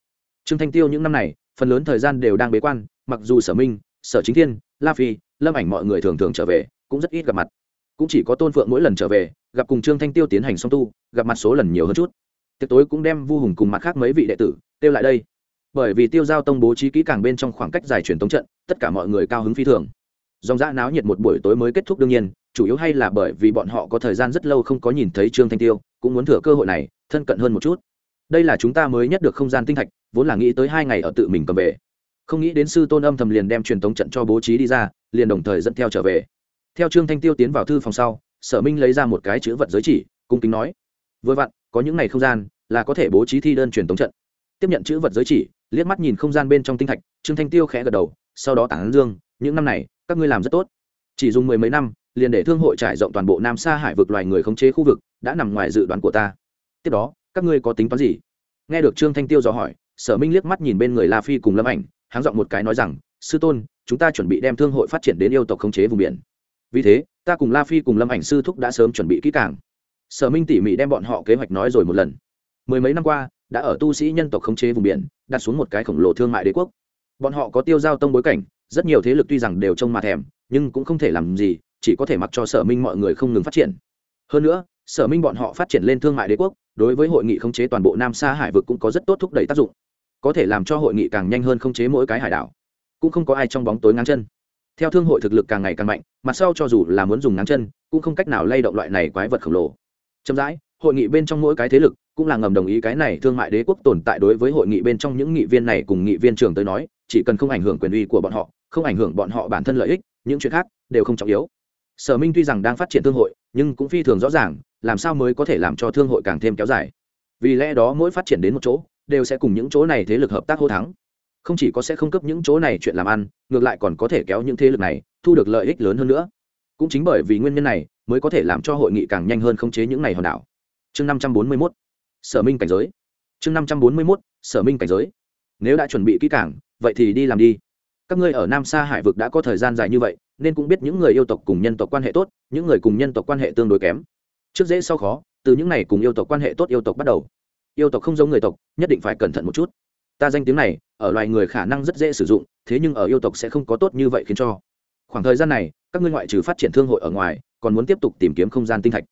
Trương thanh tiêu những năm này, phần lớn thời gian đều đang bế quan, mặc dù sở minh, sở chính thiên, la phi, lâm ảnh mọi người thường thường trở về, cũng rất ít gặp mặt. Cũng chỉ có tôn phượng mỗi lần trở về, gặp cùng trương thanh tiêu tiến hành song tu, gặp mặt số lần nhiều hơn chút tiệc tối cũng đem vu hùng cùng mặt khác mấy vị đệ tử tiêu lại đây. Bởi vì tiêu giao tông bố trí kỹ càng bên trong khoảng cách dài truyền tống trận, tất cả mọi người cao hứng phi thường. Dòng dã náo nhiệt một buổi tối mới kết thúc đương nhiên, chủ yếu hay là bởi vì bọn họ có thời gian rất lâu không có nhìn thấy trương thanh tiêu, cũng muốn thừa cơ hội này, thân cận hơn một chút. Đây là chúng ta mới nhất được không gian tinh thạch, vốn là nghĩ tới hai ngày ở tự mình cầm về. Không nghĩ đến sư tôn âm thầm liền đem truyền tống trận cho bố trí đi ra, liền đồng thời dẫn theo trở về. Theo trương thanh tiêu tiến vào thư phòng sau, sở minh lấy ra một cái chữ vật giới chỉ, cung kính nói, vừa vặn có những ngày không gian là có thể bố trí thi đơn truyền tống trận. Tiếp nhận chữ vật giới chỉ, liếc mắt nhìn không gian bên trong tinh thạch, trương thanh tiêu khẽ gật đầu, sau đó tản dương, những năm này, các ngươi làm rất tốt. Chỉ dùng mười mấy năm, liền để thương hội trải rộng toàn bộ nam sa hải vực loài người khống chế khu vực, đã nằm ngoài dự đoán của ta. Tiếp đó, các ngươi có tính toán gì? Nghe được trương thanh tiêu dò hỏi, sở minh liếc mắt nhìn bên người la phi cùng lâm ảnh, háng giọng một cái nói rằng, sư tôn, chúng ta chuẩn bị đem thương hội phát triển đến yêu tộc khống chế vùng biển. Vì thế, ta cùng la phi cùng lâm ảnh sư thúc đã sớm chuẩn bị kỹ càng sở minh tỉ mỉ đem bọn họ kế hoạch nói rồi một lần. Mười mấy năm qua, đã ở tu sĩ nhân tộc khống chế vùng biển, đặt xuống một cái khổng lồ thương mại đế quốc. Bọn họ có tiêu giao tông bối cảnh, rất nhiều thế lực tuy rằng đều trông mà thèm, nhưng cũng không thể làm gì, chỉ có thể mặc cho sở minh mọi người không ngừng phát triển. Hơn nữa, sở minh bọn họ phát triển lên thương mại đế quốc, đối với hội nghị khống chế toàn bộ nam sa hải vực cũng có rất tốt thúc đẩy tác dụng. Có thể làm cho hội nghị càng nhanh hơn khống chế mỗi cái hải đảo. Cũng không có ai trong bóng tối ngang chân. Theo thương hội thực lực càng ngày càng mạnh mặt sau cho dù là muốn dùng ngang chân, cũng không cách nào lay động loại này quái vật khổng lồ chậm rãi, hội nghị bên trong mỗi cái thế lực cũng là ngầm đồng ý cái này thương mại đế quốc tồn tại đối với hội nghị bên trong những nghị viên này cùng nghị viên trưởng tới nói, chỉ cần không ảnh hưởng quyền uy của bọn họ, không ảnh hưởng bọn họ bản thân lợi ích, những chuyện khác đều không trọng yếu. Sở minh tuy rằng đang phát triển thương hội, nhưng cũng phi thường rõ ràng, làm sao mới có thể làm cho thương hội càng thêm kéo dài. Vì lẽ đó mỗi phát triển đến một chỗ, đều sẽ cùng những chỗ này thế lực hợp tác hô thắng. Không chỉ có sẽ không cấp những chỗ này chuyện làm ăn, ngược lại còn có thể kéo những thế lực này, thu được lợi ích lớn hơn nữa. Cũng chính bởi vì nguyên nhân này mới có thể làm cho hội nghị càng nhanh hơn khống chế những này hòn đảo. Chương năm trăm bốn mươi mốt, sở minh cảnh giới. Chương năm trăm bốn mươi mốt, sở minh cảnh giới. Nếu đã chuẩn bị kỹ càng, vậy thì đi làm đi. Các ngươi ở nam sa hải vực đã có thời gian dài như vậy, nên cũng biết những người yêu tộc cùng nhân tộc quan hệ tốt, những người cùng nhân tộc quan hệ tương đối kém. Trước dễ sau khó, từ những này cùng yêu tộc quan hệ tốt yêu tộc bắt đầu. Yêu tộc không giống người tộc, nhất định phải cẩn thận một chút. Ta danh tiếng này, ở loài người khả năng rất dễ sử dụng, thế nhưng ở yêu tộc sẽ không có tốt như vậy khiến cho khoảng thời gian này, các ngươi ngoại trừ phát triển thương hội ở ngoài, còn muốn tiếp tục tìm kiếm không gian tinh thạch.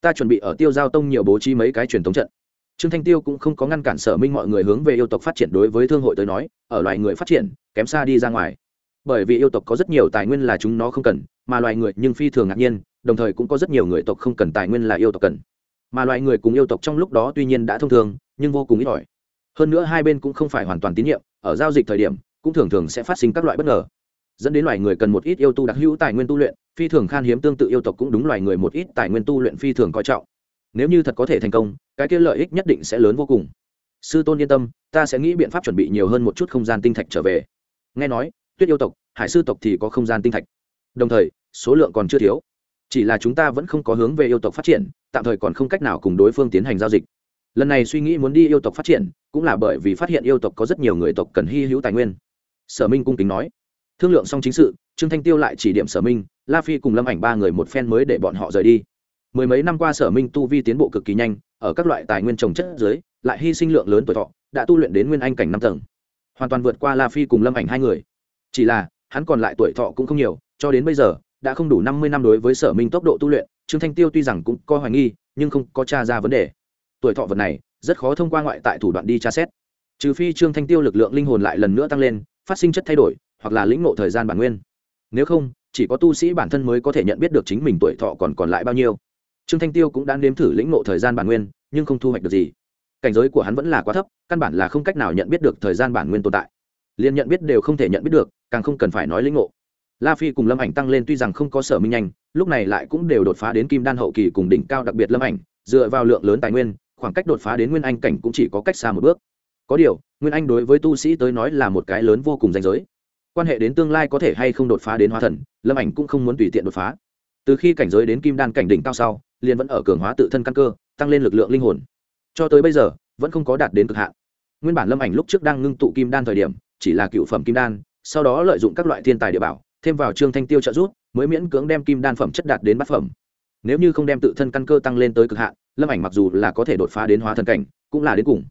Ta chuẩn bị ở tiêu giao tông nhiều bố trí mấy cái truyền thống trận. Trương thanh tiêu cũng không có ngăn cản sở minh mọi người hướng về yêu tộc phát triển đối với thương hội tới nói, ở loài người phát triển, kém xa đi ra ngoài. Bởi vì yêu tộc có rất nhiều tài nguyên là chúng nó không cần, mà loài người nhưng phi thường ngạc nhiên, đồng thời cũng có rất nhiều người tộc không cần tài nguyên là yêu tộc cần. Mà loài người cùng yêu tộc trong lúc đó tuy nhiên đã thông thường, nhưng vô cùng ít ỏi. Hơn nữa hai bên cũng không phải hoàn toàn tín nhiệm, ở giao dịch thời điểm, cũng thường thường sẽ phát sinh các loại bất ngờ dẫn đến loài người cần một ít yêu tu đặc hữu tài nguyên tu luyện, phi thường khan hiếm tương tự yêu tộc cũng đúng loài người một ít tài nguyên tu luyện phi thường coi trọng. Nếu như thật có thể thành công, cái kia lợi ích nhất định sẽ lớn vô cùng. Sư tôn yên tâm, ta sẽ nghĩ biện pháp chuẩn bị nhiều hơn một chút không gian tinh thạch trở về. Nghe nói, tuyết yêu tộc, hải sư tộc thì có không gian tinh thạch. Đồng thời, số lượng còn chưa thiếu. Chỉ là chúng ta vẫn không có hướng về yêu tộc phát triển, tạm thời còn không cách nào cùng đối phương tiến hành giao dịch. Lần này suy nghĩ muốn đi yêu tộc phát triển, cũng là bởi vì phát hiện yêu tộc có rất nhiều người tộc cần hy hữu tài nguyên. Sở minh cung kính nói thương lượng xong chính sự, trương thanh tiêu lại chỉ điểm sở minh, la phi cùng lâm ảnh ba người một phen mới để bọn họ rời đi. Mười mấy năm qua sở minh tu vi tiến bộ cực kỳ nhanh, ở các loại tài nguyên trồng chất dưới, lại hy sinh lượng lớn tuổi thọ, đã tu luyện đến nguyên anh cảnh năm tầng. Hoàn toàn vượt qua la phi cùng lâm ảnh hai người. Chỉ là, hắn còn lại tuổi thọ cũng không nhiều, cho đến bây giờ, đã không đủ năm mươi năm đối với sở minh tốc độ tu luyện, trương thanh tiêu tuy rằng cũng có hoài nghi, nhưng không có tra ra vấn đề. Tuổi thọ vật này, rất khó thông qua ngoại tại thủ đoạn đi tra xét. Trừ phi trương thanh tiêu lực lượng linh hồn lại lần nữa tăng lên, phát sinh chất thay đổi hoặc là lĩnh ngộ thời gian bản nguyên. Nếu không, chỉ có tu sĩ bản thân mới có thể nhận biết được chính mình tuổi thọ còn còn lại bao nhiêu. Trương thanh tiêu cũng đã nếm thử lĩnh ngộ thời gian bản nguyên, nhưng không thu hoạch được gì. Cảnh giới của hắn vẫn là quá thấp, căn bản là không cách nào nhận biết được thời gian bản nguyên tồn tại. Liền nhận biết đều không thể nhận biết được, càng không cần phải nói lĩnh ngộ. La phi cùng lâm ảnh tăng lên tuy rằng không có sở minh nhanh, lúc này lại cũng đều đột phá đến kim đan hậu kỳ cùng đỉnh cao đặc biệt lâm ảnh, dựa vào lượng lớn tài nguyên, khoảng cách đột phá đến nguyên anh cảnh cũng chỉ có cách xa một bước. Có điều, nguyên anh đối với tu sĩ tới nói là một cái lớn vô cùng danh giới quan hệ đến tương lai có thể hay không đột phá đến hóa thần, lâm ảnh cũng không muốn tùy tiện đột phá. Từ khi cảnh giới đến kim đan cảnh đỉnh cao sau, liền vẫn ở cường hóa tự thân căn cơ, tăng lên lực lượng linh hồn. Cho tới bây giờ, vẫn không có đạt đến cực hạn. Nguyên bản lâm ảnh lúc trước đang ngưng tụ kim đan thời điểm, chỉ là cựu phẩm kim đan, sau đó lợi dụng các loại thiên tài địa bảo, thêm vào trương thanh tiêu trợ giúp, mới miễn cưỡng đem kim đan phẩm chất đạt đến bát phẩm. Nếu như không đem tự thân căn cơ tăng lên tới cực hạn, lâm ảnh mặc dù là có thể đột phá đến hóa thần cảnh, cũng là đến cùng.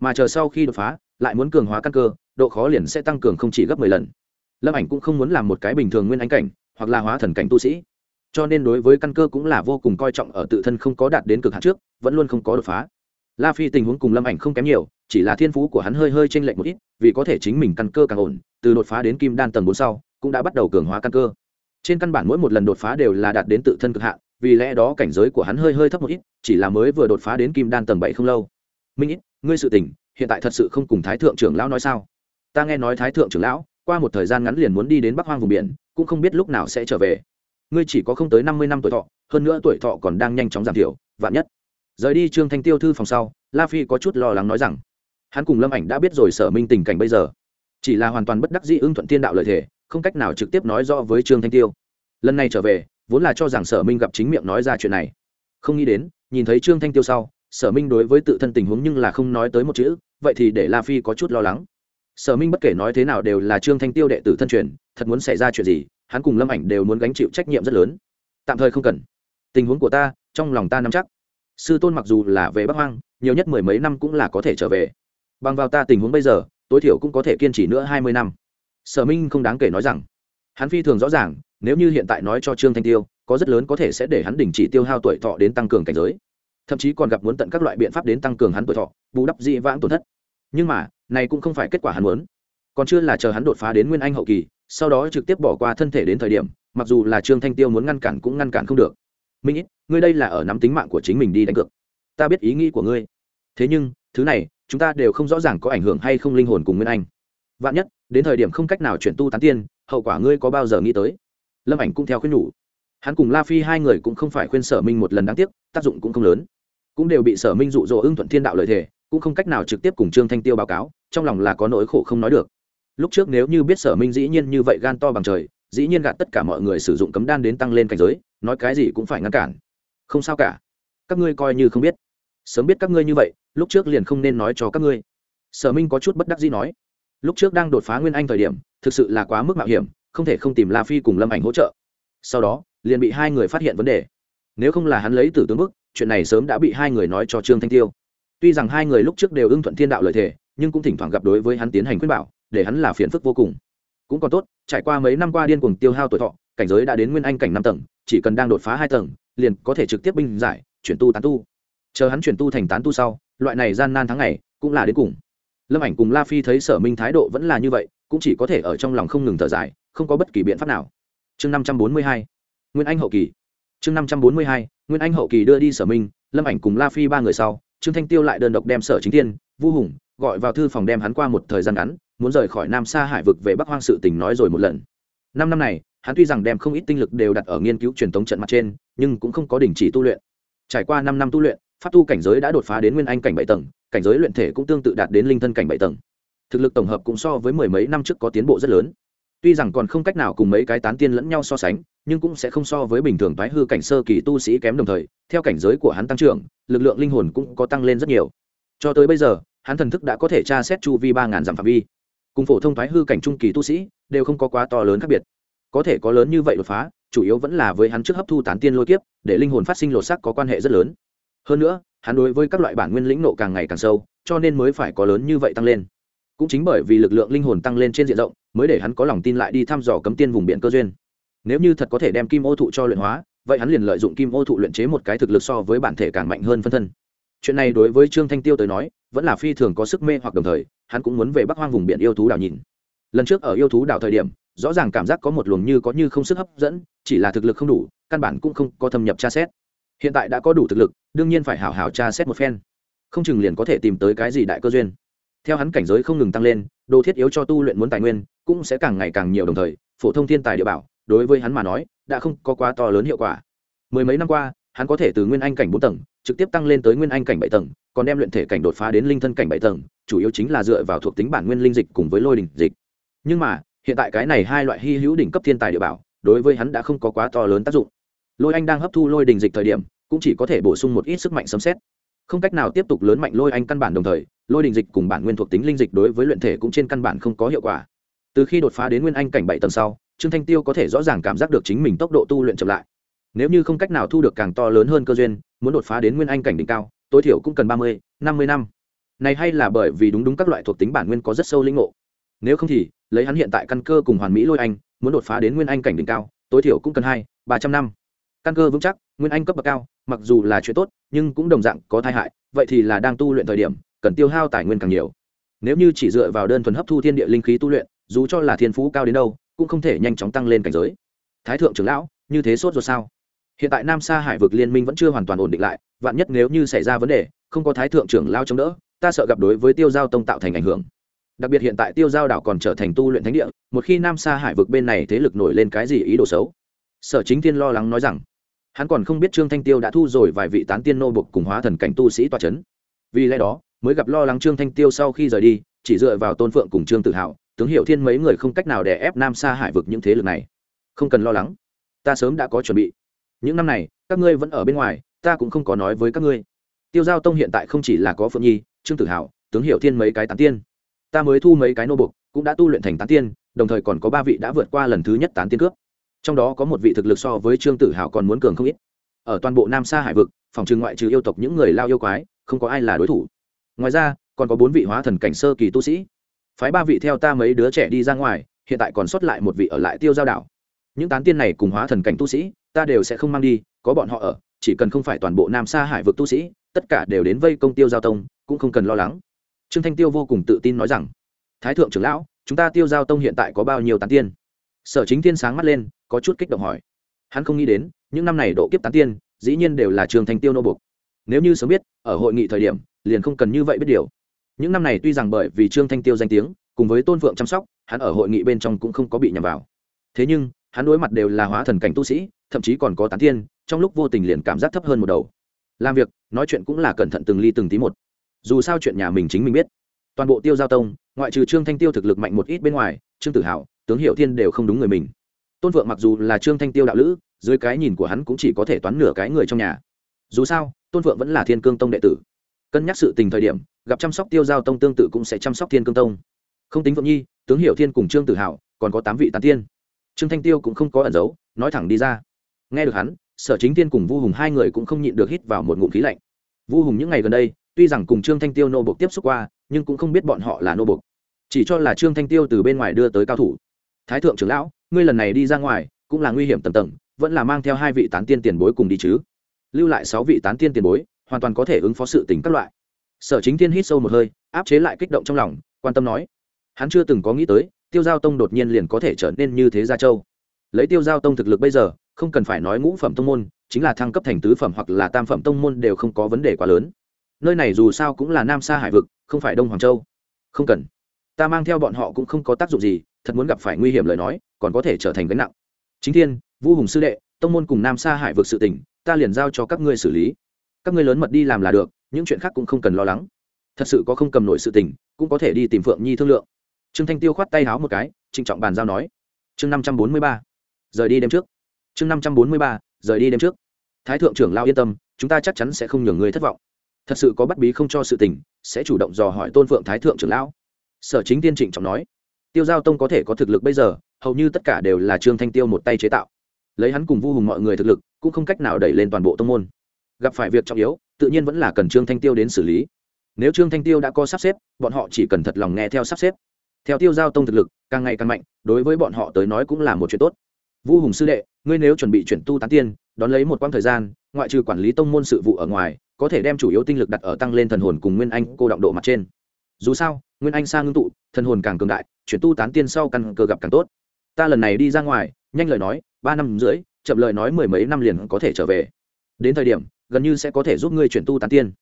Mà chờ sau khi đột phá, lại muốn cường hóa căn cơ, độ khó liền sẽ tăng cường không chỉ gấp mười lần lâm ảnh cũng không muốn làm một cái bình thường nguyên anh cảnh, hoặc là hóa thần cảnh tu sĩ. Cho nên đối với căn cơ cũng là vô cùng coi trọng ở tự thân không có đạt đến cực hạn trước, vẫn luôn không có đột phá. La phi tình huống cùng lâm ảnh không kém nhiều, chỉ là thiên phú của hắn hơi hơi t r ê n lệch một ít, vì có thể chính mình căn cơ càng ổn, từ đột phá đến kim đan tầng bốn sau, cũng đã bắt đầu cường hóa căn cơ. Trên căn bản mỗi một lần đột phá đều là đạt đến tự thân cực hạn, vì lẽ đó cảnh giới của hắn hơi hơi thấp một ít, chỉ là mới vừa đột phá đến kim đan tầng bảy không lâu. Minh ít ngươi sự tình, hiện tại thật sự không cùng thái thượng trưởng lão nói sao? Ta nghe nói thái thượng trưởng lão qua một thời gian ngắn liền muốn đi đến bắc hoang vùng biển, cũng không biết lúc nào sẽ trở về. Ngươi chỉ có không tới năm mươi năm tuổi thọ, hơn nữa tuổi thọ còn đang nhanh chóng giảm thiểu, vạn nhất. Rời đi trương thanh tiêu thư phòng sau, la phi có chút lo lắng nói rằng, hắn cùng lâm ảnh đã biết rồi sở minh tình cảnh bây giờ. Chỉ là hoàn toàn bất đắc dĩ ưng thuận tiên đạo lợi thể không cách nào trực tiếp nói rõ với trương thanh tiêu. Lần này trở về, vốn là cho rằng sở minh gặp chính miệng nói ra chuyện này. Không nghĩ đến, nhìn thấy trương thanh tiêu sau, sở minh đối với tự thân tình huống nhưng là không nói tới một chữ, vậy thì để la phi có chút lo lắng sở minh bất kể nói thế nào đều là trương thanh tiêu đệ tử thân truyền, thật muốn xảy ra chuyện gì, hắn cùng lâm ảnh đều muốn gánh chịu trách nhiệm rất lớn. Tạm thời không cần. Tình huống của ta, trong lòng ta nắm chắc. Sư tôn mặc dù là về bắc hoang, nhiều nhất mười mấy năm cũng là có thể trở về. Bằng vào ta tình huống bây giờ, tối thiểu cũng có thể kiên trì nữa hai mươi năm. Sở minh không đáng kể nói rằng. Hắn phi thường rõ ràng, nếu như hiện tại nói cho trương thanh tiêu, có rất lớn có thể sẽ để hắn đình chỉ tiêu hao tuổi thọ đến tăng cường cảnh giới. Thậm chí còn gặp muốn tận các loại biện pháp đến tăng cường hắn tuổi thọ, bù đắp dị vãng tổn thất. Nhưng mà này cũng không phải kết quả hắn muốn. Còn chưa là chờ hắn đột phá đến nguyên anh hậu kỳ, sau đó trực tiếp bỏ qua thân thể đến thời điểm, mặc dù là trương thanh tiêu muốn ngăn cản cũng ngăn cản không được. Minh ít ngươi đây là ở nắm tính mạng của chính mình đi đánh cược. Ta biết ý nghĩ của ngươi. Thế nhưng, thứ này, chúng ta đều không rõ ràng có ảnh hưởng hay không linh hồn cùng nguyên anh. Vạn nhất, đến thời điểm không cách nào chuyển tu tán tiên, hậu quả ngươi có bao giờ nghĩ tới? Lâm ảnh cũng theo khuyên nhủ. Hắn cùng la phi hai người cũng không phải khuyên sở minh một lần đáng tiếc, tác dụng cũng không lớn. Cũng đều bị sở minh dụ dỗ ưng thuận thiên đạo lợi thể cũng không cách nào trực tiếp cùng trương thanh tiêu báo cáo trong lòng là có nỗi khổ không nói được. Lúc trước nếu như biết sở minh dĩ nhiên như vậy gan to bằng trời, dĩ nhiên gạt tất cả mọi người sử dụng cấm đan đến tăng lên cảnh giới, nói cái gì cũng phải ngăn cản. Không sao cả. Các ngươi coi như không biết. Sớm biết các ngươi như vậy, lúc trước liền không nên nói cho các ngươi. Sở minh có chút bất đắc dĩ nói. Lúc trước đang đột phá nguyên anh thời điểm, thực sự là quá mức mạo hiểm, không thể không tìm la phi cùng lâm ảnh hỗ trợ. Sau đó, liền bị hai người phát hiện vấn đề. Nếu không là hắn lấy tử tướng bức, chuyện này sớm đã bị hai người nói cho trương thanh tiêu. Tuy rằng hai người lúc trước đều ưng thuận thiên đạo lợi thể nhưng cũng thỉnh thoảng gặp đối với hắn tiến hành khuyên bảo, để hắn là phiền phức vô cùng. Cũng còn tốt, trải qua mấy năm qua điên cuồng tiêu hao tuổi thọ, cảnh giới đã đến nguyên anh cảnh năm tầng, chỉ cần đang đột phá hai tầng, liền có thể trực tiếp binh giải, chuyển tu tán tu. Chờ hắn chuyển tu thành tán tu sau, loại này gian nan tháng ngày cũng là đến cùng. Lâm ảnh cùng la phi thấy sở minh thái độ vẫn là như vậy, cũng chỉ có thể ở trong lòng không ngừng thở dài, không có bất kỳ biện pháp nào. Chương năm trăm bốn mươi hai, nguyên anh hậu kỳ. Chương năm trăm bốn mươi hai, nguyên anh hậu kỳ đưa đi sở minh, lâm ảnh cùng la phi ba người sau, trương thanh tiêu lại đơn độc đem sở chính thiên, vu hùng gọi vào thư phòng đem hắn qua một thời gian ngắn, muốn rời khỏi nam xa hải vực về bắc hoang sự tình nói rồi một lần. Năm năm này, hắn tuy rằng đem không ít tinh lực đều đặt ở nghiên cứu truyền thống trận mặt trên, nhưng cũng không có đình chỉ tu luyện. Trải qua năm năm tu luyện, pháp tu cảnh giới đã đột phá đến nguyên anh cảnh bảy tầng, cảnh giới luyện thể cũng tương tự đạt đến linh thân cảnh bảy tầng. Thực lực tổng hợp cũng so với mười mấy năm trước có tiến bộ rất lớn. Tuy rằng còn không cách nào cùng mấy cái tán tiên lẫn nhau so sánh, nhưng cũng sẽ không so với bình thường thái hư cảnh sơ kỳ tu sĩ kém đồng thời, theo cảnh giới của hắn tăng trưởng, lực lượng linh hồn cũng có tăng lên rất nhiều. Cho tới bây giờ hắn thần thức đã có thể tra xét chu vi ba ngàn dặm phạm vi. Cùng phổ thông thoái hư cảnh trung kỳ tu sĩ đều không có quá to lớn khác biệt. Có thể có lớn như vậy đột phá, chủ yếu vẫn là với hắn trước hấp thu tán tiên lôi kiếp, để linh hồn phát sinh lột sắc có quan hệ rất lớn. Hơn nữa, hắn đối với các loại bản nguyên lĩnh nộ càng ngày càng sâu, cho nên mới phải có lớn như vậy tăng lên. Cũng chính bởi vì lực lượng linh hồn tăng lên trên diện rộng, mới để hắn có lòng tin lại đi thăm dò cấm tiên vùng biển cơ duyên. Nếu như thật có thể đem kim ô thụ cho luyện hóa, vậy hắn liền lợi dụng kim ô thụ luyện chế một cái thực lực so với bản thể càng mạnh hơn phân thân. Chuyện này đối với trương thanh tiêu tới nói vẫn là phi thường có sức mê hoặc đồng thời, hắn cũng muốn về bắc hoang vùng biển yêu thú đảo nhìn. Lần trước ở yêu thú đảo thời điểm, rõ ràng cảm giác có một luồng như có như không sức hấp dẫn, chỉ là thực lực không đủ, căn bản cũng không có thâm nhập tra xét. Hiện tại đã có đủ thực lực, đương nhiên phải hảo hảo tra xét một phen. Không chừng liền có thể tìm tới cái gì đại cơ duyên. Theo hắn cảnh giới không ngừng tăng lên, đồ thiết yếu cho tu luyện muốn tài nguyên, cũng sẽ càng ngày càng nhiều đồng thời, phổ thông thiên tài địa bảo, đối với hắn mà nói, đã không có quá to lớn hiệu quả. Mười mấy năm qua hắn có thể từ nguyên anh cảnh bốn tầng, trực tiếp tăng lên tới nguyên anh cảnh bảy tầng, còn đem luyện thể cảnh đột phá đến linh thân cảnh bảy tầng, chủ yếu chính là dựa vào thuộc tính bản nguyên linh dịch cùng với lôi đỉnh dịch. Nhưng mà, hiện tại cái này hai loại hy hữu đỉnh cấp thiên tài địa bảo, đối với hắn đã không có quá to lớn tác dụng. Lôi anh đang hấp thu lôi đình dịch thời điểm, cũng chỉ có thể bổ sung một ít sức mạnh sấm xét không cách nào tiếp tục lớn mạnh lôi anh căn bản đồng thời, lôi đình dịch cùng bản nguyên thuộc tính linh dịch đối với luyện thể cũng trên căn bản không có hiệu quả. Từ khi đột phá đến nguyên anh cảnh bảy tầng sau, trương thanh tiêu có thể rõ ràng cảm giác được chính mình tốc độ tu luyện chậm lại nếu như không cách nào thu được càng to lớn hơn cơ duyên, muốn đột phá đến nguyên anh cảnh đỉnh cao, tối thiểu cũng cần ba mươi, năm mươi năm. Này hay là bởi vì đúng đúng các loại thuộc tính bản nguyên có rất sâu linh ngộ. Nếu không thì, lấy hắn hiện tại căn cơ cùng hoàn mỹ lôi anh, muốn đột phá đến nguyên anh cảnh đỉnh cao, tối thiểu cũng cần hai, ba trăm năm. Căn cơ vững chắc, nguyên anh cấp bậc cao, mặc dù là chuyện tốt, nhưng cũng đồng dạng có tai hại, vậy thì là đang tu luyện thời điểm, cần tiêu hao tài nguyên càng nhiều. Nếu như chỉ dựa vào đơn thuần hấp thu thiên địa linh khí tu luyện, dù cho là thiên phú cao đến đâu, cũng không thể nhanh chóng tăng lên cảnh giới. Thái thượng trưởng lão, như thế sốt rồi sao? Hiện tại nam sa hải vực liên minh vẫn chưa hoàn toàn ổn định lại, vạn nhất nếu như xảy ra vấn đề, không có thái thượng trưởng lao chống đỡ, ta sợ gặp đối với tiêu giao tông tạo thành ảnh hưởng. Đặc biệt hiện tại tiêu giao đảo còn trở thành tu luyện thánh địa, một khi nam sa hải vực bên này thế lực nổi lên cái gì ý đồ xấu? Sở chính Thiên lo lắng nói rằng, hắn còn không biết trương thanh tiêu đã thu rồi vài vị tán tiên nô bục cùng hóa thần cảnh tu sĩ toa c h ấ n vì lẽ đó, mới gặp lo lắng trương thanh tiêu sau khi rời đi, chỉ dựa vào tôn phượng cùng trương tự hào tướng hiệu thiên mấy người không cách nào để ép nam sa hải vực những thế lực này. Không cần lo lắng, ta sớm đã có chuẩn bị những năm này, các ngươi vẫn ở bên ngoài, ta cũng không có nói với các ngươi. Tiêu giao tông hiện tại không chỉ là có phượng nhi, trương Tử hào tướng hiệu thiên mấy cái tán tiên. Ta mới thu mấy cái nô bục cũng đã tu luyện thành tán tiên, đồng thời còn có ba vị đã vượt qua lần thứ nhất tán tiên cướp. Trong đó có một vị thực lực so với trương tử hào còn muốn cường không ít. Ở toàn bộ nam sa hải vực, phòng trừ ngoại trừ yêu tộc những người lao yêu quái, không có ai là đối thủ. Ngoài ra, còn có bốn vị hóa thần cảnh sơ kỳ tu sĩ. Phái ba vị theo ta mấy đứa trẻ đi ra ngoài, hiện tại còn sót lại một vị ở lại tiêu giao đảo. Những tán tiên này cùng hóa thần cảnh tu sĩ ta đều sẽ không mang đi, có bọn họ ở, chỉ cần không phải toàn bộ nam sa hải vực tu sĩ, tất cả đều đến vây công tiêu giao tông, cũng không cần lo lắng. Trương thanh tiêu vô cùng tự tin nói rằng, thái thượng trưởng lão, chúng ta tiêu giao tông hiện tại có bao nhiêu tán tiên? Sở chính tiên sáng mắt lên, có chút kích động hỏi. Hắn không nghĩ đến, những năm này độ kiếp tán tiên, dĩ nhiên đều là trường Thanh tiêu nô bục nếu như sớm biết, ở hội nghị thời điểm, liền không cần như vậy biết điều. Những năm này tuy rằng bởi vì trương thanh tiêu danh tiếng, cùng với tôn phượng chăm sóc, hắn ở hội nghị bên trong cũng không có bị nhầm vào. Thế nhưng, hắn đối mặt đều là hóa thần cảnh tu sĩ thậm chí còn có tán tiên, trong lúc vô tình liền cảm giác thấp hơn một đầu. Làm việc, nói chuyện cũng là cẩn thận từng ly từng tí một. Dù sao chuyện nhà mình chính mình biết. Toàn bộ tiêu giao tông, ngoại trừ trương thanh tiêu thực lực mạnh một ít bên ngoài, trương tử hào tướng hiệu thiên đều không đúng người mình. Tôn vượng mặc dù là trương thanh tiêu đạo lữ, dưới cái nhìn của hắn cũng chỉ có thể toán nửa cái người trong nhà. Dù sao, tôn vượng vẫn là thiên cương tông đệ tử. Cân nhắc sự tình thời điểm, gặp chăm sóc tiêu giao tông tương tự cũng sẽ chăm sóc thiên cương tông. Không tính vượng nhi, tướng hiệu thiên cùng trương tử hào còn có tám vị tán tiên. Trương thanh tiêu cũng không có ẩn giấu, nói thẳng đi ra nghe được hắn, sở chính tiên cùng vu hùng hai người cũng không nhịn được hít vào một ngụm khí lạnh. Vu hùng những ngày gần đây, tuy rằng cùng trương thanh tiêu nô bộc tiếp xúc qua, nhưng cũng không biết bọn họ là nô bộc. Chỉ cho là trương thanh tiêu từ bên ngoài đưa tới cao thủ. Thái thượng trưởng lão, ngươi lần này đi ra ngoài, cũng là nguy hiểm tầm tầng, vẫn là mang theo hai vị tán tiên tiền bối cùng đi chứ. Lưu lại sáu vị tán tiên tiền bối, hoàn toàn có thể ứng phó sự tình các loại. Sở chính tiên hít sâu một hơi, áp chế lại kích động trong lòng, quan tâm nói, hắn chưa từng có nghĩ tới, tiêu giao tông đột nhiên liền có thể trở nên như thế gia châu. Lấy tiêu giao tông thực lực bây giờ không cần phải nói ngũ phẩm tông môn, chính là thăng cấp thành tứ phẩm hoặc là tam phẩm tông môn đều không có vấn đề quá lớn. Nơi này dù sao cũng là nam sa hải vực, không phải đông hoàng châu. Không cần. Ta mang theo bọn họ cũng không có tác dụng gì, thật muốn gặp phải nguy hiểm lời nói, còn có thể trở thành gánh nặng. Chính thiên vũ hùng sư đệ, tông môn cùng nam sa hải vực sự tỉnh ta liền giao cho các ngươi xử lý. Các ngươi lớn mật đi làm là được, những chuyện khác cũng không cần lo lắng. Thật sự có không cầm nổi sự tình, cũng có thể đi tìm phượng nhi thương lượng. Trương thanh tiêu khoát tay háo một cái, trịnh trọng bàn giao nói. Chương năm trăm bốn mươi ba. Rời đi đêm trước chương năm trăm bốn mươi ba, rời đi đêm trước. Thái thượng trưởng lao yên tâm, chúng ta chắc chắn sẽ không nhường người thất vọng. Thật sự có bắt bí không cho sự tình, sẽ chủ động dò hỏi tôn phượng thái thượng trưởng lão. Sở chính tiên trịnh trọng nói, tiêu giao tông có thể có thực lực bây giờ, hầu như tất cả đều là trương thanh tiêu một tay chế tạo. Lấy hắn cùng vu hùng mọi người thực lực, cũng không cách nào đẩy lên toàn bộ tông môn. Gặp phải việc trọng yếu, tự nhiên vẫn là cần trương thanh tiêu đến xử lý. Nếu trương thanh tiêu đã có sắp xếp, bọn họ chỉ cần thật lòng nghe theo sắp xếp. Theo tiêu giao tông thực lực, càng ngày càng mạnh, đối với bọn họ tới nói cũng là một chuyện tốt vu hùng sư đệ, ngươi nếu chuẩn bị chuyển tu tán tiên, đón lấy một quãng thời gian, ngoại trừ quản lý tông môn sự vụ ở ngoài, có thể đem chủ yếu tinh lực đặt ở tăng lên thần hồn cùng nguyên anh cô động độ mặt trên. Dù sao, nguyên anh sang ngưng tụ, thần hồn càng cường đại, chuyển tu tán tiên sau căn cơ gặp càng tốt. Ta lần này đi ra ngoài, nhanh lời nói, ba năm rưỡi, chậm lời nói mười mấy năm liền có thể trở về. Đến thời điểm, gần như sẽ có thể giúp ngươi chuyển tu tán tiên.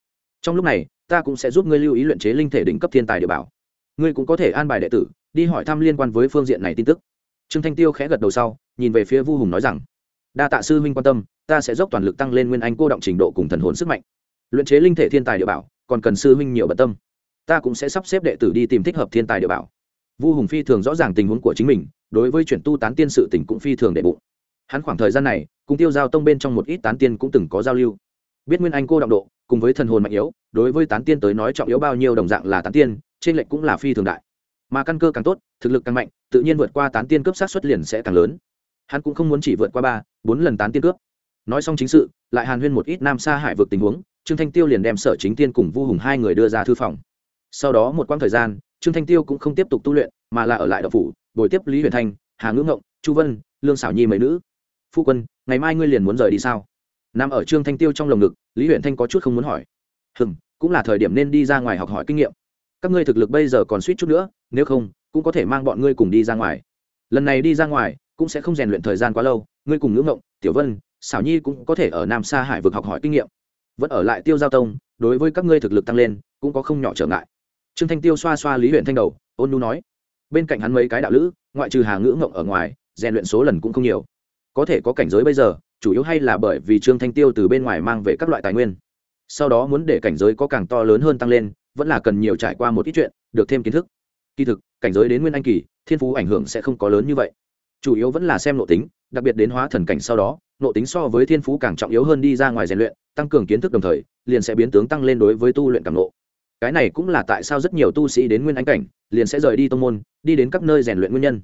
Trong lúc này, ta cũng sẽ giúp ngươi lưu ý luyện chế linh thể đỉnh cấp thiên tài địa bảo. Ngươi cũng có thể an bài đệ tử, đi hỏi thăm liên quan với phương diện này tin tức. Trương thanh tiêu khẽ gật đầu sau nhìn về phía vu hùng nói rằng, đa tạ sư huynh quan tâm, ta sẽ dốc toàn lực tăng lên nguyên anh cô động trình độ cùng thần hồn sức mạnh. Luyện chế linh thể thiên tài địa bảo, còn cần sư huynh nhiều bận tâm. Ta cũng sẽ sắp xếp đệ tử đi tìm thích hợp thiên tài địa bảo. Vu hùng phi thường rõ ràng tình huống của chính mình, đối với chuyển tu tán tiên sự tỉnh cũng phi thường đệ bụng. Hắn khoảng thời gian này, cùng tiêu giao tông bên trong một ít tán tiên cũng từng có giao lưu. Biết nguyên anh cô động độ, cùng với thần hồn mạnh yếu, đối với tán tiên tới nói trọng yếu bao nhiêu đồng dạng là tán tiên, trên lệnh cũng là phi thường đại. Mà căn cơ càng tốt, thực lực càng mạnh, tự nhiên vượt qua tán tiên cướp sát xuất liền sẽ càng lớn hắn cũng không muốn chỉ vượt qua ba, bốn lần tán tiên cướp. Nói xong chính sự, lại hàn huyên một ít nam xa hải vượt tình huống, trương thanh tiêu liền đem sở chính tiên cùng vu hùng hai người đưa ra thư phòng. Sau đó một quãng thời gian, trương thanh tiêu cũng không tiếp tục tu luyện, mà là ở lại đậu phủ, bồi tiếp lý huyền thanh, hà ngữ ngộng, chu vân, lương xảo nhi mấy nữ. Phu quân, ngày mai ngươi liền muốn rời đi sao? Nằm ở trương thanh tiêu trong lồng ngực, lý huyền thanh có chút không muốn hỏi. Hừm, cũng là thời điểm nên đi ra ngoài học hỏi kinh nghiệm. Các ngươi thực lực bây giờ còn suýt chút nữa, nếu không, cũng có thể mang bọn ngươi cùng đi ra ngoài. Lần này đi ra ngoài cũng sẽ không rèn luyện thời gian quá lâu, ngươi cùng ngữ ngộng, tiểu vân xảo nhi cũng có thể ở nam xa hải vực học hỏi kinh nghiệm. Vẫn ở lại tiêu giao tông, đối với các ngươi thực lực tăng lên, cũng có không nhỏ trở ngại. Trương thanh tiêu xoa xoa lý huyện thanh đầu, ôn nu nói, bên cạnh hắn mấy cái đạo lữ, ngoại trừ hà ngữ ngộng ở ngoài, rèn luyện số lần cũng không nhiều. Có thể có cảnh giới bây giờ, chủ yếu hay là bởi vì trương thanh tiêu từ bên ngoài mang về các loại tài nguyên. Sau đó muốn để cảnh giới có càng to lớn hơn tăng lên, vẫn là cần nhiều trải qua một ít chuyện, được thêm kiến thức. Kỳ thực, cảnh giới đến nguyên anh kỳ, thiên phú ảnh hưởng sẽ không có lớn như vậy chủ yếu vẫn là xem nội tính, đặc biệt đến hóa thần cảnh sau đó, nội tính so với thiên phú càng trọng yếu hơn đi ra ngoài rèn luyện, tăng cường kiến thức đồng thời, liền sẽ biến tướng tăng lên đối với tu luyện càng nộ cái này cũng là tại sao rất nhiều tu sĩ đến nguyên ánh cảnh, liền sẽ rời đi tông môn, đi đến các nơi rèn luyện nguyên nhân.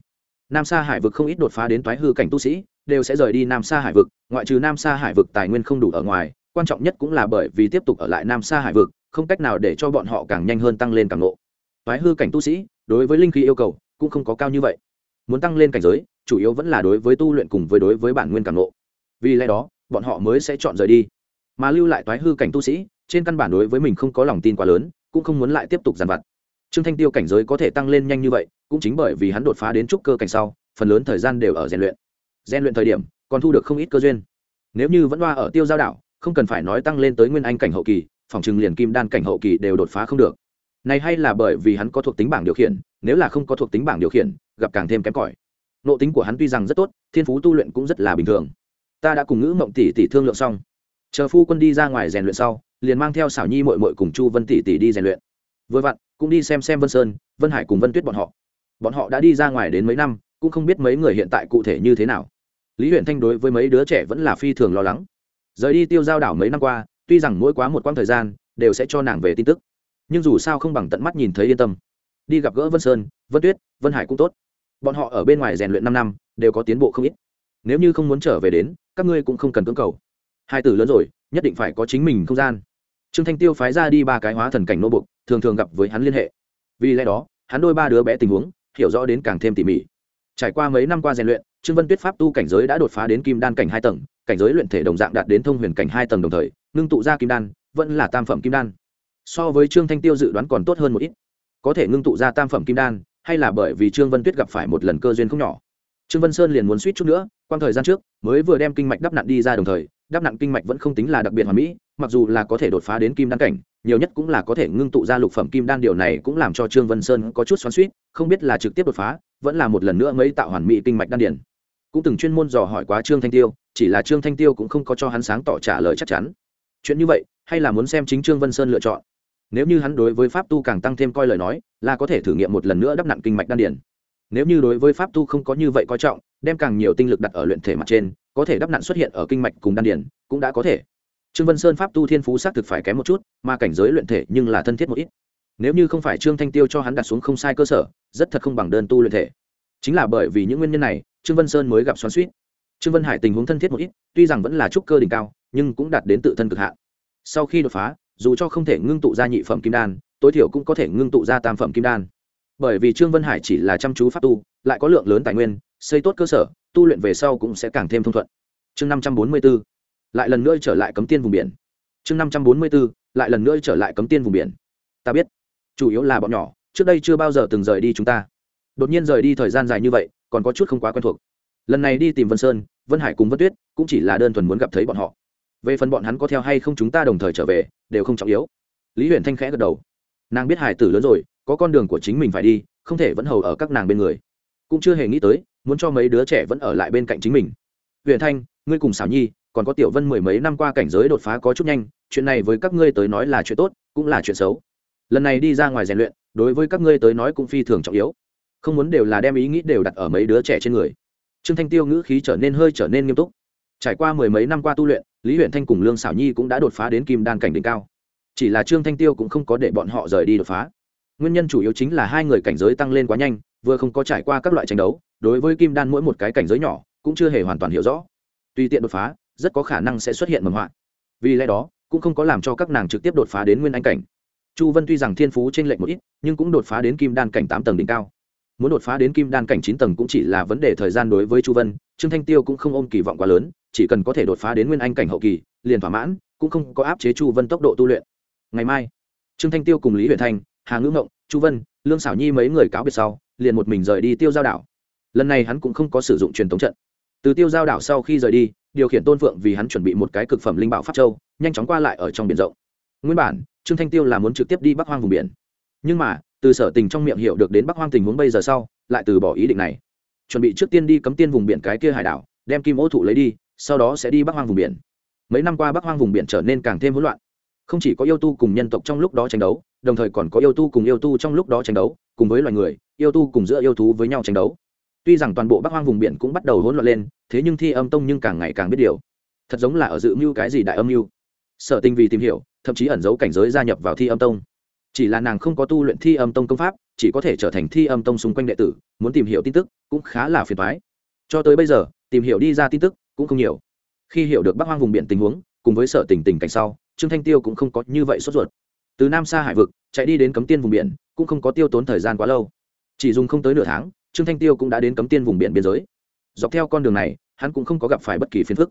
Nam sa hải vực không ít đột phá đến toái hư cảnh tu sĩ, đều sẽ rời đi nam sa hải vực, ngoại trừ nam sa hải vực tài nguyên không đủ ở ngoài, quan trọng nhất cũng là bởi vì tiếp tục ở lại nam sa hải vực, không cách nào để cho bọn họ càng nhanh hơn tăng lên càng ngộ. Toái hư cảnh tu sĩ, đối với linh khí yêu cầu, cũng không có cao như vậy muốn tăng lên cảnh giới, chủ yếu vẫn là đối với tu luyện cùng với đối với bản nguyên cảm nộ vì lẽ đó, bọn họ mới sẽ chọn rời đi. Mà lưu lại toái hư cảnh tu sĩ, trên căn bản đối với mình không có lòng tin quá lớn, cũng không muốn lại tiếp tục giàn vặt. Trương thanh tiêu cảnh giới có thể tăng lên nhanh như vậy, cũng chính bởi vì hắn đột phá đến trúc cơ cảnh sau, phần lớn thời gian đều ở rèn luyện. Rèn luyện thời điểm, còn thu được không ít cơ duyên. Nếu như vẫn loa ở tiêu giao đảo, không cần phải nói tăng lên tới nguyên anh cảnh hậu kỳ, phòng trừng liền kim đan cảnh hậu kỳ đều đột phá không được này hay là bởi vì hắn có thuộc tính bảng điều khiển, nếu là không có thuộc tính bảng điều khiển, gặp càng thêm kém cỏi. Nộ tính của hắn tuy rằng rất tốt, thiên phú tu luyện cũng rất là bình thường. Ta đã cùng ngữ mộng tỷ tỷ thương lượng xong. Chờ phu quân đi ra ngoài rèn luyện sau, liền mang theo xảo nhi mội mội cùng chu vân tỷ tỷ đi rèn luyện. Vừa vặn, cũng đi xem xem vân sơn, vân hải cùng vân tuyết bọn họ. Bọn họ đã đi ra ngoài đến mấy năm, cũng không biết mấy người hiện tại cụ thể như thế nào. Lý huyện thanh đối với mấy đứa trẻ vẫn là phi thường lo lắng. Rời đi tiêu giao đảo mấy năm qua, tuy rằng mỗi quá một quãng thời gian, đều sẽ cho nàng về tin tức nhưng dù sao không bằng tận mắt nhìn thấy yên tâm. Đi gặp gỡ vân sơn, vân tuyết, vân hải cũng tốt. Bọn họ ở bên ngoài rèn luyện năm năm, đều có tiến bộ không ít. Nếu như không muốn trở về đến, các ngươi cũng không cần cưỡng cầu. Hai tử lớn rồi, nhất định phải có chính mình không gian. Trương thanh tiêu phái ra đi ba cái hóa thần cảnh nô bục thường thường gặp với hắn liên hệ. Vì lẽ đó, hắn đôi ba đứa bé tình huống, hiểu rõ đến càng thêm tỉ mỉ. Trải qua mấy năm qua rèn luyện, trương vân tuyết pháp tu cảnh giới đã đột phá đến kim đan cảnh hai tầng, cảnh giới luyện thể đồng dạng đạt đến thông huyền cảnh hai tầng đồng thời, ngưng tụ ra kim đan, vẫn là tam phẩm kim đan so với trương thanh tiêu dự đoán còn tốt hơn một ít. Có thể ngưng tụ ra tam phẩm kim đan, hay là bởi vì trương vân tuyết gặp phải một lần cơ duyên không nhỏ. Trương vân sơn liền muốn suýt chút nữa quan thời gian trước, mới vừa đem kinh mạch đắp nặn đi ra đồng thời, đắp nặn kinh mạch vẫn không tính là đặc biệt hoàn mỹ, mặc dù là có thể đột phá đến kim đan cảnh, nhiều nhất cũng là có thể ngưng tụ ra lục phẩm kim đan điều này cũng làm cho trương vân sơn có chút xoắn suýt không biết là trực tiếp đột phá, vẫn là một lần nữa mới tạo hoàn mỹ kinh mạch đan điển cũng từng chuyên môn dò hỏi quá trương thanh tiêu, chỉ là trương thanh tiêu cũng không có cho hắn sáng tỏ trả lời chắc chắn chuyện như vậy, hay là muốn xem chính trương vân sơn lựa chọn? Nếu như hắn đối với pháp tu càng tăng thêm coi lời nói, là có thể thử nghiệm một lần nữa đắp nặng kinh mạch đan điển nếu như đối với pháp tu không có như vậy coi trọng, đem càng nhiều tinh lực đặt ở luyện thể mặt trên, có thể đắp nặng xuất hiện ở kinh mạch cùng đan điển cũng đã có thể. Trương vân sơn pháp tu thiên phú xác thực phải kém một chút, mà cảnh giới luyện thể nhưng là thân thiết một ít. Nếu như không phải trương thanh tiêu cho hắn đặt xuống không sai cơ sở, rất thật không bằng đơn tu luyện thể. Chính là bởi vì những nguyên nhân này, trương vân sơn mới gặp xoắn suýt trương vân hải tình huống thân thiết một ít, tuy rằng vẫn là trúc cơ đỉnh cao nhưng cũng đạt đến tự thân cực hạn. Sau khi đột phá, dù cho không thể ngưng tụ ra nhị phẩm kim đan, tối thiểu cũng có thể ngưng tụ ra tam phẩm kim đan. Bởi vì trương vân hải chỉ là chăm chú pháp tu, lại có lượng lớn tài nguyên, xây tốt cơ sở, tu luyện về sau cũng sẽ càng thêm thông thuận. Chương năm trăm bốn mươi b ố lại lần nữa trở lại cấm tiên vùng biển. Chương năm trăm bốn mươi b ố lại lần nữa trở lại cấm tiên vùng biển. Ta biết, chủ yếu là bọn nhỏ, trước đây chưa bao giờ từng rời đi chúng ta. Đột nhiên rời đi thời gian dài như vậy, còn có chút không quá quen thuộc. Lần này đi tìm vân sơn, vân hải cùng vân tuyết cũng chỉ là đơn thuần muốn gặp thấy bọn họ về phần bọn hắn có theo hay không chúng ta đồng thời trở về, đều không trọng yếu. Lý huyền thanh khẽ gật đầu. Nàng biết hải tử lớn rồi, có con đường của chính mình phải đi, không thể vẫn hầu ở các nàng bên người. Cũng chưa hề nghĩ tới, muốn cho mấy đứa trẻ vẫn ở lại bên cạnh chính mình. Huyền thanh, ngươi cùng xảo nhi, còn có tiểu vân mười mấy năm qua cảnh giới đột phá có chút nhanh, chuyện này với các ngươi tới nói là chuyện tốt, cũng là chuyện xấu. Lần này đi ra ngoài rèn luyện, đối với các ngươi tới nói cũng phi thường trọng yếu. Không muốn đều là đem ý nghĩ đều đặt ở mấy đứa trẻ trên người. Trương thanh tiêu ngữ khí trở nên hơi trở nên nghiêm túc. Trải qua mười mấy năm qua tu luyện lý huyện thanh cùng lương xảo nhi cũng đã đột phá đến kim đan cảnh đỉnh cao. Chỉ là trương thanh tiêu cũng không có để bọn họ rời đi đột phá. Nguyên nhân chủ yếu chính là hai người cảnh giới tăng lên quá nhanh, vừa không có trải qua các loại tranh đấu, đối với kim đan mỗi một cái cảnh giới nhỏ, cũng chưa hề hoàn toàn hiểu rõ. Tùy tiện đột phá, rất có khả năng sẽ xuất hiện mầm họa. Vì lẽ đó, cũng không có làm cho các nàng trực tiếp đột phá đến nguyên anh cảnh. Chu vân tuy rằng thiên phú t r ê n lệch một ít, nhưng cũng đột phá đến kim đan cảnh tám tầng đỉnh cao. Muốn đột phá đến kim đan cảnh chín tầng cũng chỉ là vấn đề thời gian đối với chu vân, trương thanh tiêu cũng không ôm kỳ vọng quá lớn chỉ cần có thể đột phá đến nguyên anh cảnh hậu kỳ, liền thỏa mãn, cũng không có áp chế chu vân tốc độ tu luyện. Ngày mai, trương thanh tiêu cùng lý huyền thanh hà ngữ ngộng, chu vân, lương xảo nhi mấy người cáo biệt sau, liền một mình rời đi tiêu giao đảo. Lần này hắn cũng không có sử dụng truyền thống trận. Từ tiêu giao đảo sau khi rời đi, điều khiển tôn phượng vì hắn chuẩn bị một cái cực phẩm linh bảo pháp châu, nhanh chóng qua lại ở trong biển rộng. Nguyên bản, trương thanh tiêu là muốn trực tiếp đi bắc hoang vùng biển. Nhưng mà, từ sở tình trong miệng hiểu được đến bắc hoang tình huống bây giờ sau, lại từ bỏ ý định này. Chuẩn bị trước tiên đi cấm tiên vùng biển cái kia hải đảo, đem kim ô thụ lấy đi sau đó sẽ đi bắc hoang vùng biển. Mấy năm qua bắc hoang vùng biển trở nên càng thêm hỗn loạn. Không chỉ có yêu tu cùng nhân tộc trong lúc đó tranh đấu, đồng thời còn có yêu tu cùng yêu tu trong lúc đó tranh đấu, cùng với loài người, yêu tu cùng giữa yêu thú với nhau tranh đấu. Tuy rằng toàn bộ bắc hoang vùng biển cũng bắt đầu hỗn loạn lên, thế nhưng thi âm tông nhưng càng ngày càng biết điều. Thật giống là ở dự mưu cái gì đại âm mưu. Sở tình vì tìm hiểu, thậm chí ẩn giấu cảnh giới gia nhập vào thi âm tông. Chỉ là nàng không có tu luyện thi âm tông công pháp, chỉ có thể trở thành thi âm tông xung quanh đệ tử, muốn tìm hiểu tin tức cũng khá là phiền thoái cho tới bây giờ, tìm hiểu đi ra tin tức cũng không nhiều. Khi hiểu được bắc hoang vùng biển tình huống, cùng với sở tình tình cảnh sau, trương thanh tiêu cũng không có như vậy sốt ruột. Từ nam xa hải vực, chạy đi đến cấm tiên vùng biển, cũng không có tiêu tốn thời gian quá lâu. Chỉ dùng không tới nửa tháng, trương thanh tiêu cũng đã đến cấm tiên vùng biển biên giới. Dọc theo con đường này, hắn cũng không có gặp phải bất kỳ phiền phức.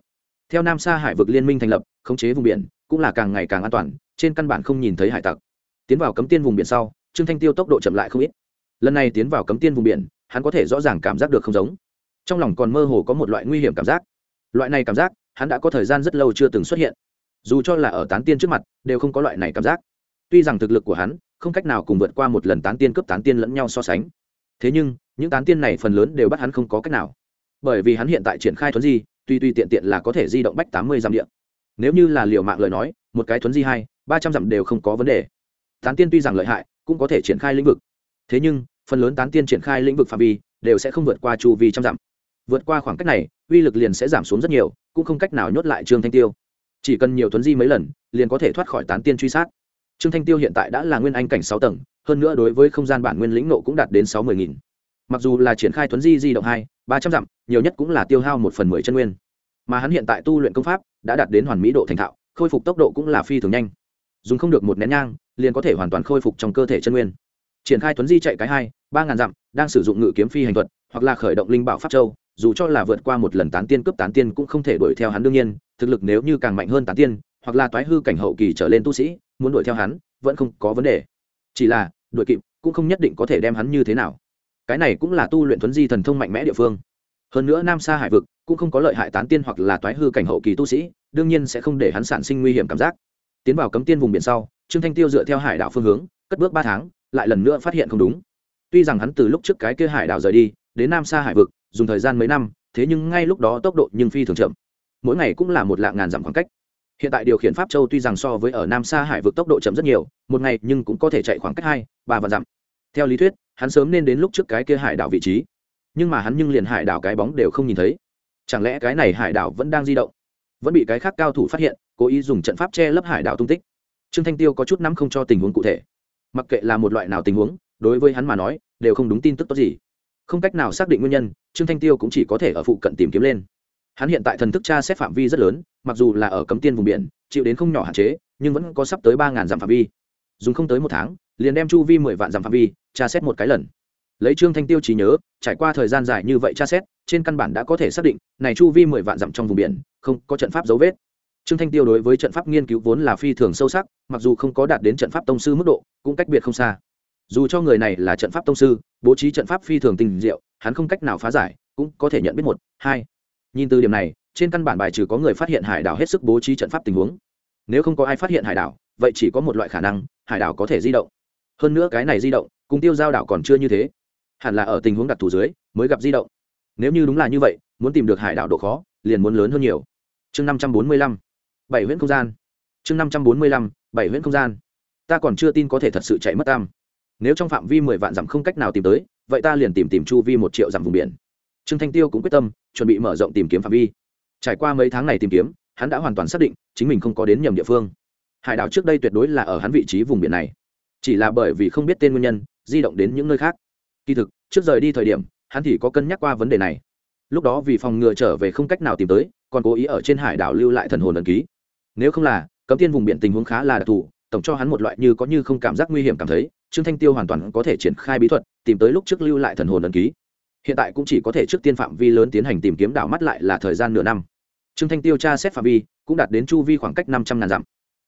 Theo nam xa hải vực liên minh thành lập, khống chế vùng biển cũng là càng ngày càng an toàn, trên căn bản không nhìn thấy hải tặc. Tiến vào cấm tiên vùng biển sau, trương thanh tiêu tốc độ chậm lại không ít. Lần này tiến vào cấm tiên vùng biển, hắn có thể rõ ràng cảm giác được không giống. Trong lòng còn mơ hồ có một loại nguy hiểm cảm giác loại này cảm giác, hắn đã có thời gian rất lâu chưa từng xuất hiện. Dù cho là ở tán tiên trước mặt, đều không có loại này cảm giác. Tuy rằng thực lực của hắn không cách nào cùng vượt qua một lần tán tiên cướp tán tiên lẫn nhau so sánh. Thế nhưng, những tán tiên này phần lớn đều bắt hắn không có cách nào. Bởi vì hắn hiện tại triển khai thuấn di, tuy tuy tiện tiện là có thể di động bách tám mươi dặm điện nếu như là liều mạng lời nói, một cái thuấn di hai, ba trăm dặm đều không có vấn đề. Tán tiên tuy rằng lợi hại, cũng có thể triển khai lĩnh vực. Thế nhưng, phần lớn tán tiên triển khai lĩnh vực phạm vi đều sẽ không vượt qua chu vi trăm dặm. Vượt qua khoảng cách này uy lực liền sẽ giảm xuống rất nhiều, cũng không cách nào nhốt lại trương thanh tiêu. Chỉ cần nhiều tuấn di mấy lần, liền có thể thoát khỏi tán tiên truy sát. Trương thanh tiêu hiện tại đã là nguyên anh cảnh sáu tầng, hơn nữa đối với không gian bản nguyên lĩnh nộ cũng đạt đến sáu mươi nghìn. Mặc dù là triển khai tuấn di di động hai, ba trăm dặm, nhiều nhất cũng là tiêu hao một phần mười chân nguyên. Mà hắn hiện tại tu luyện công pháp đã đạt đến hoàn mỹ độ thành thạo, khôi phục tốc độ cũng là phi thường nhanh. Dùng không được một nén nhang, liền có thể hoàn toàn khôi phục trong cơ thể chân nguyên. Triển khai tuấn di chạy cái hai, ba ngàn dặm, đang sử dụng ngự kiếm phi hành thuật, hoặc là khởi động linh bảo pháp châu dù cho là vượt qua một lần tán tiên cướp tán tiên cũng không thể đuổi theo hắn đương nhiên, thực lực nếu như càng mạnh hơn tán tiên, hoặc là toái hư cảnh hậu kỳ trở lên tu sĩ, muốn đuổi theo hắn, vẫn không có vấn đề. Chỉ là, đuổi kịp, cũng không nhất định có thể đem hắn như thế nào. Cái này cũng là tu luyện tuấn di thần thông mạnh mẽ địa phương. Hơn nữa nam xa hải vực cũng không có lợi hại tán tiên hoặc là toái hư cảnh hậu kỳ tu sĩ, đương nhiên sẽ không để hắn sản sinh nguy hiểm cảm giác. Tiến vào cấm tiên vùng biển sau, trương thanh tiêu dựa theo hải đảo phương hướng, cất bước ba tháng, lại lần nữa phát hiện không đúng. Tuy rằng hắn từ lúc trước cái kia hải đảo rời đi, đến nam xa hải vực dùng thời gian mấy năm, thế nhưng ngay lúc đó tốc độ nhưng phi thường chậm. Mỗi ngày cũng là một lạng ngàn dặm khoảng cách. Hiện tại điều khiển pháp châu tuy rằng so với ở nam sa hải vực tốc độ chậm rất nhiều, một ngày nhưng cũng có thể chạy khoảng cách hai, ba vạn dặm. Theo lý thuyết, hắn sớm nên đến lúc trước cái kia hải đảo vị trí. Nhưng mà hắn nhưng liền hải đảo cái bóng đều không nhìn thấy. Chẳng lẽ cái này hải đảo vẫn đang di động? Vẫn bị cái khác cao thủ phát hiện, cố ý dùng trận pháp che lấp hải đảo tung tích. Trương thanh tiêu có chút nắm không cho tình huống cụ thể. Mặc kệ là một loại nào tình huống, đối với hắn mà nói, đều không đúng tin tức tốt gì không cách nào xác định nguyên nhân, trương thanh tiêu cũng chỉ có thể ở phụ cận tìm kiếm lên. Hắn hiện tại thần thức tra xét phạm vi rất lớn, mặc dù là ở cấm tiên vùng biển, chịu đến không nhỏ hạn chế, nhưng vẫn có sắp tới ba ngàn dặm phạm vi. Dùng không tới một tháng, liền đem chu vi mười vạn dặm phạm vi tra xét một cái lần. Lấy trương thanh tiêu trí nhớ, trải qua thời gian dài như vậy tra xét, trên căn bản đã có thể xác định, này chu vi mười vạn dặm trong vùng biển, không có trận pháp dấu vết. Trương thanh tiêu đối với trận pháp nghiên cứu vốn là phi thường sâu sắc, mặc dù không có đạt đến trận pháp tông sư mức độ, cũng cách biệt không xa dù cho người này là trận pháp tông sư, bố trí trận pháp phi thường tình diệu, hắn không cách nào phá giải, cũng có thể nhận biết một, hai. Nhìn từ điểm này, trên căn bản bài trừ có người phát hiện hải đảo hết sức bố trí trận pháp tình huống. Nếu không có ai phát hiện hải đảo, vậy chỉ có một loại khả năng, hải đảo có thể di động. Hơn nữa cái này di động, cùng tiêu giao đảo còn chưa như thế. Hẳn là ở tình huống đặc thù dưới, mới gặp di động. Nếu như đúng là như vậy, muốn tìm được hải đảo độ khó, liền muốn lớn hơn nhiều. Chương năm trăm bốn mươi lăm. Bảy huyện không gian. Chương năm trăm bốn mươi lăm, bảy huyện không gian. Ta còn chưa tin có thể thật sự chạy mất tam nếu trong phạm vi mười vạn dặm không cách nào tìm tới, vậy ta liền tìm tìm chu vi một triệu dặm vùng biển. Trương thanh tiêu cũng quyết tâm, chuẩn bị mở rộng tìm kiếm phạm vi. Trải qua mấy tháng này tìm kiếm, hắn đã hoàn toàn xác định chính mình không có đến nhầm địa phương. Hải đảo trước đây tuyệt đối là ở hắn vị trí vùng biển này. Chỉ là bởi vì không biết tên nguyên nhân, di động đến những nơi khác. Kỳ thực, trước rời đi thời điểm, hắn thì có cân nhắc qua vấn đề này. Lúc đó vì phòng ngừa trở về không cách nào tìm tới, còn cố ý ở trên hải đảo lưu lại thần hồn ẩn ký. Nếu không là, cấm tiên vùng biển tình huống khá là đặc thù, tổng cho hắn một loại như có như không cảm giác nguy hiểm cảm thấy trương thanh tiêu hoàn toàn có thể triển khai bí thuật, tìm tới lúc trước lưu lại thần hồn ấn ký. Hiện tại cũng chỉ có thể trước tiên phạm vi lớn tiến hành tìm kiếm, đảo mắt lại là thời gian nửa năm. Trương thanh tiêu tra xét phạm vi, cũng đạt đến chu vi khoảng cách năm trăm ngàn dặm.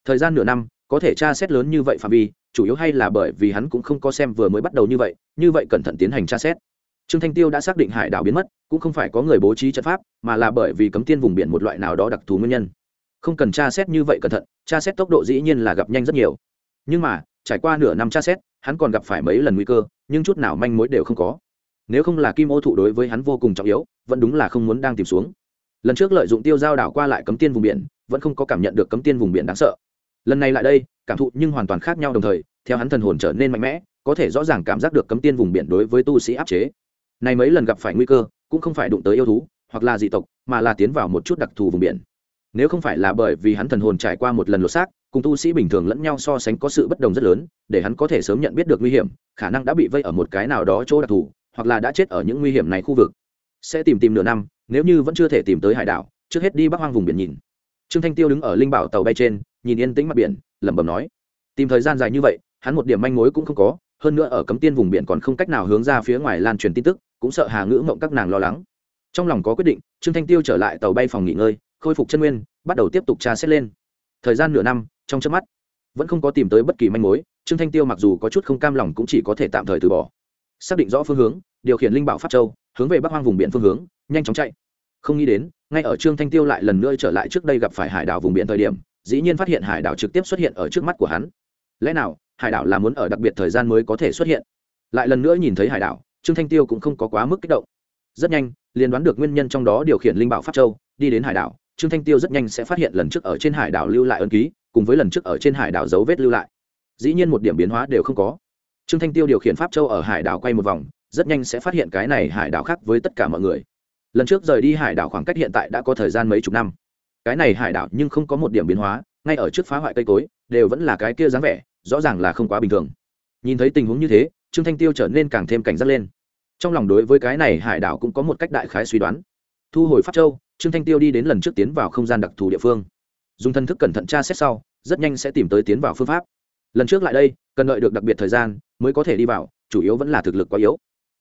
Thời gian nửa năm, có thể tra xét lớn như vậy phạm vi, chủ yếu hay là bởi vì hắn cũng không có xem vừa mới bắt đầu như vậy như vậy cẩn thận tiến hành tra xét. Trương thanh tiêu đã xác định hải đảo biến mất, cũng không phải có người bố trí trận pháp, mà là bởi vì cấm tiên vùng biển một loại nào đó đặc thù nguyên nhân. Không cần tra xét như vậy cẩn thận, tra xét tốc độ dĩ nhiên là gặp nhanh rất nhiều. Nhưng mà trải qua nửa năm tra xét, hắn còn gặp phải mấy lần nguy cơ, nhưng chút nào manh mối đều không có. Nếu không là kim ô thụ đối với hắn vô cùng trọng yếu, vẫn đúng là không muốn đang tìm xuống. Lần trước lợi dụng tiêu giao đảo qua lại cấm tiên vùng biển, vẫn không có cảm nhận được cấm tiên vùng biển đáng sợ. Lần này lại đây, cảm thụ nhưng hoàn toàn khác nhau đồng thời, theo hắn thần hồn trở nên mạnh mẽ, có thể rõ ràng cảm giác được cấm tiên vùng biển đối với tu sĩ áp chế. Này mấy lần gặp phải nguy cơ, cũng không phải đụng tới yêu thú, hoặc là dị tộc, mà là tiến vào một chút đặc thù vùng biển nếu không phải là bởi vì hắn thần hồn trải qua một lần lột xác, cùng tu sĩ bình thường lẫn nhau so sánh có sự bất đồng rất lớn, để hắn có thể sớm nhận biết được nguy hiểm, khả năng đã bị vây ở một cái nào đó chỗ đặc thù, hoặc là đã chết ở những nguy hiểm này khu vực. Sẽ tìm tìm nửa năm, nếu như vẫn chưa thể tìm tới hải đảo, trước hết đi bắc hoang vùng biển nhìn. Trương thanh tiêu đứng ở linh bảo tàu bay trên, nhìn yên tĩnh mặt biển, lẩm bẩm nói. Tìm thời gian dài như vậy, hắn một điểm manh mối cũng không có, hơn nữa ở cấm tiên vùng biển còn không cách nào hướng ra phía ngoài lan truyền tin tức, cũng sợ hà ngữ mộng các nàng lo lắng. Trong lòng có quyết định, trương thanh tiêu trở lại tàu bay phòng nghỉ ngơi khôi phục chân nguyên, bắt đầu tiếp tục tra xét lên. Thời gian nửa năm, trong trước mắt, vẫn không có tìm tới bất kỳ manh mối, trương thanh tiêu mặc dù có chút không cam lòng cũng chỉ có thể tạm thời từ bỏ. Xác định rõ phương hướng, điều khiển linh bảo pháp châu, hướng về bắc hoang vùng biển phương hướng, nhanh chóng chạy. Không nghĩ đến, ngay ở trương thanh tiêu lại lần nữa trở lại trước đây gặp phải hải đảo vùng biển thời điểm, dĩ nhiên phát hiện hải đảo trực tiếp xuất hiện ở trước mắt của hắn. Lẽ nào, hải đảo là muốn ở đặc biệt thời gian mới có thể xuất hiện? Lại lần nữa nhìn thấy hải đảo, trương thanh tiêu cũng không có quá mức kích động. Rất nhanh, liền đoán được nguyên nhân trong đó điều khiển linh bảo pháp châu, đi đến hải đảo trương thanh tiêu rất nhanh sẽ phát hiện lần trước ở trên hải đảo lưu lại ấn ký, cùng với lần trước ở trên hải đảo dấu vết lưu lại. Dĩ nhiên một điểm biến hóa đều không có. Trương thanh tiêu điều khiển pháp châu ở hải đảo quay một vòng, rất nhanh sẽ phát hiện cái này hải đảo khác với tất cả mọi người. Lần trước rời đi hải đảo khoảng cách hiện tại đã có thời gian mấy chục năm. Cái này hải đảo nhưng không có một điểm biến hóa, ngay ở trước phá hoại cây cối, đều vẫn là cái kia dáng vẻ, rõ ràng là không quá bình thường. Nhìn thấy tình huống như thế, trương thanh tiêu trở nên càng thêm cảnh giác lên. Trong lòng đối với cái này hải đảo cũng có một cách đại khái suy đoán. Thu hồi pháp châu trương thanh tiêu đi đến lần trước tiến vào không gian đặc thù địa phương. Dùng thân thức cẩn thận tra xét sau, rất nhanh sẽ tìm tới tiến vào phương pháp. Lần trước lại đây, cần đợi được đặc biệt thời gian mới có thể đi vào, chủ yếu vẫn là thực lực quá yếu.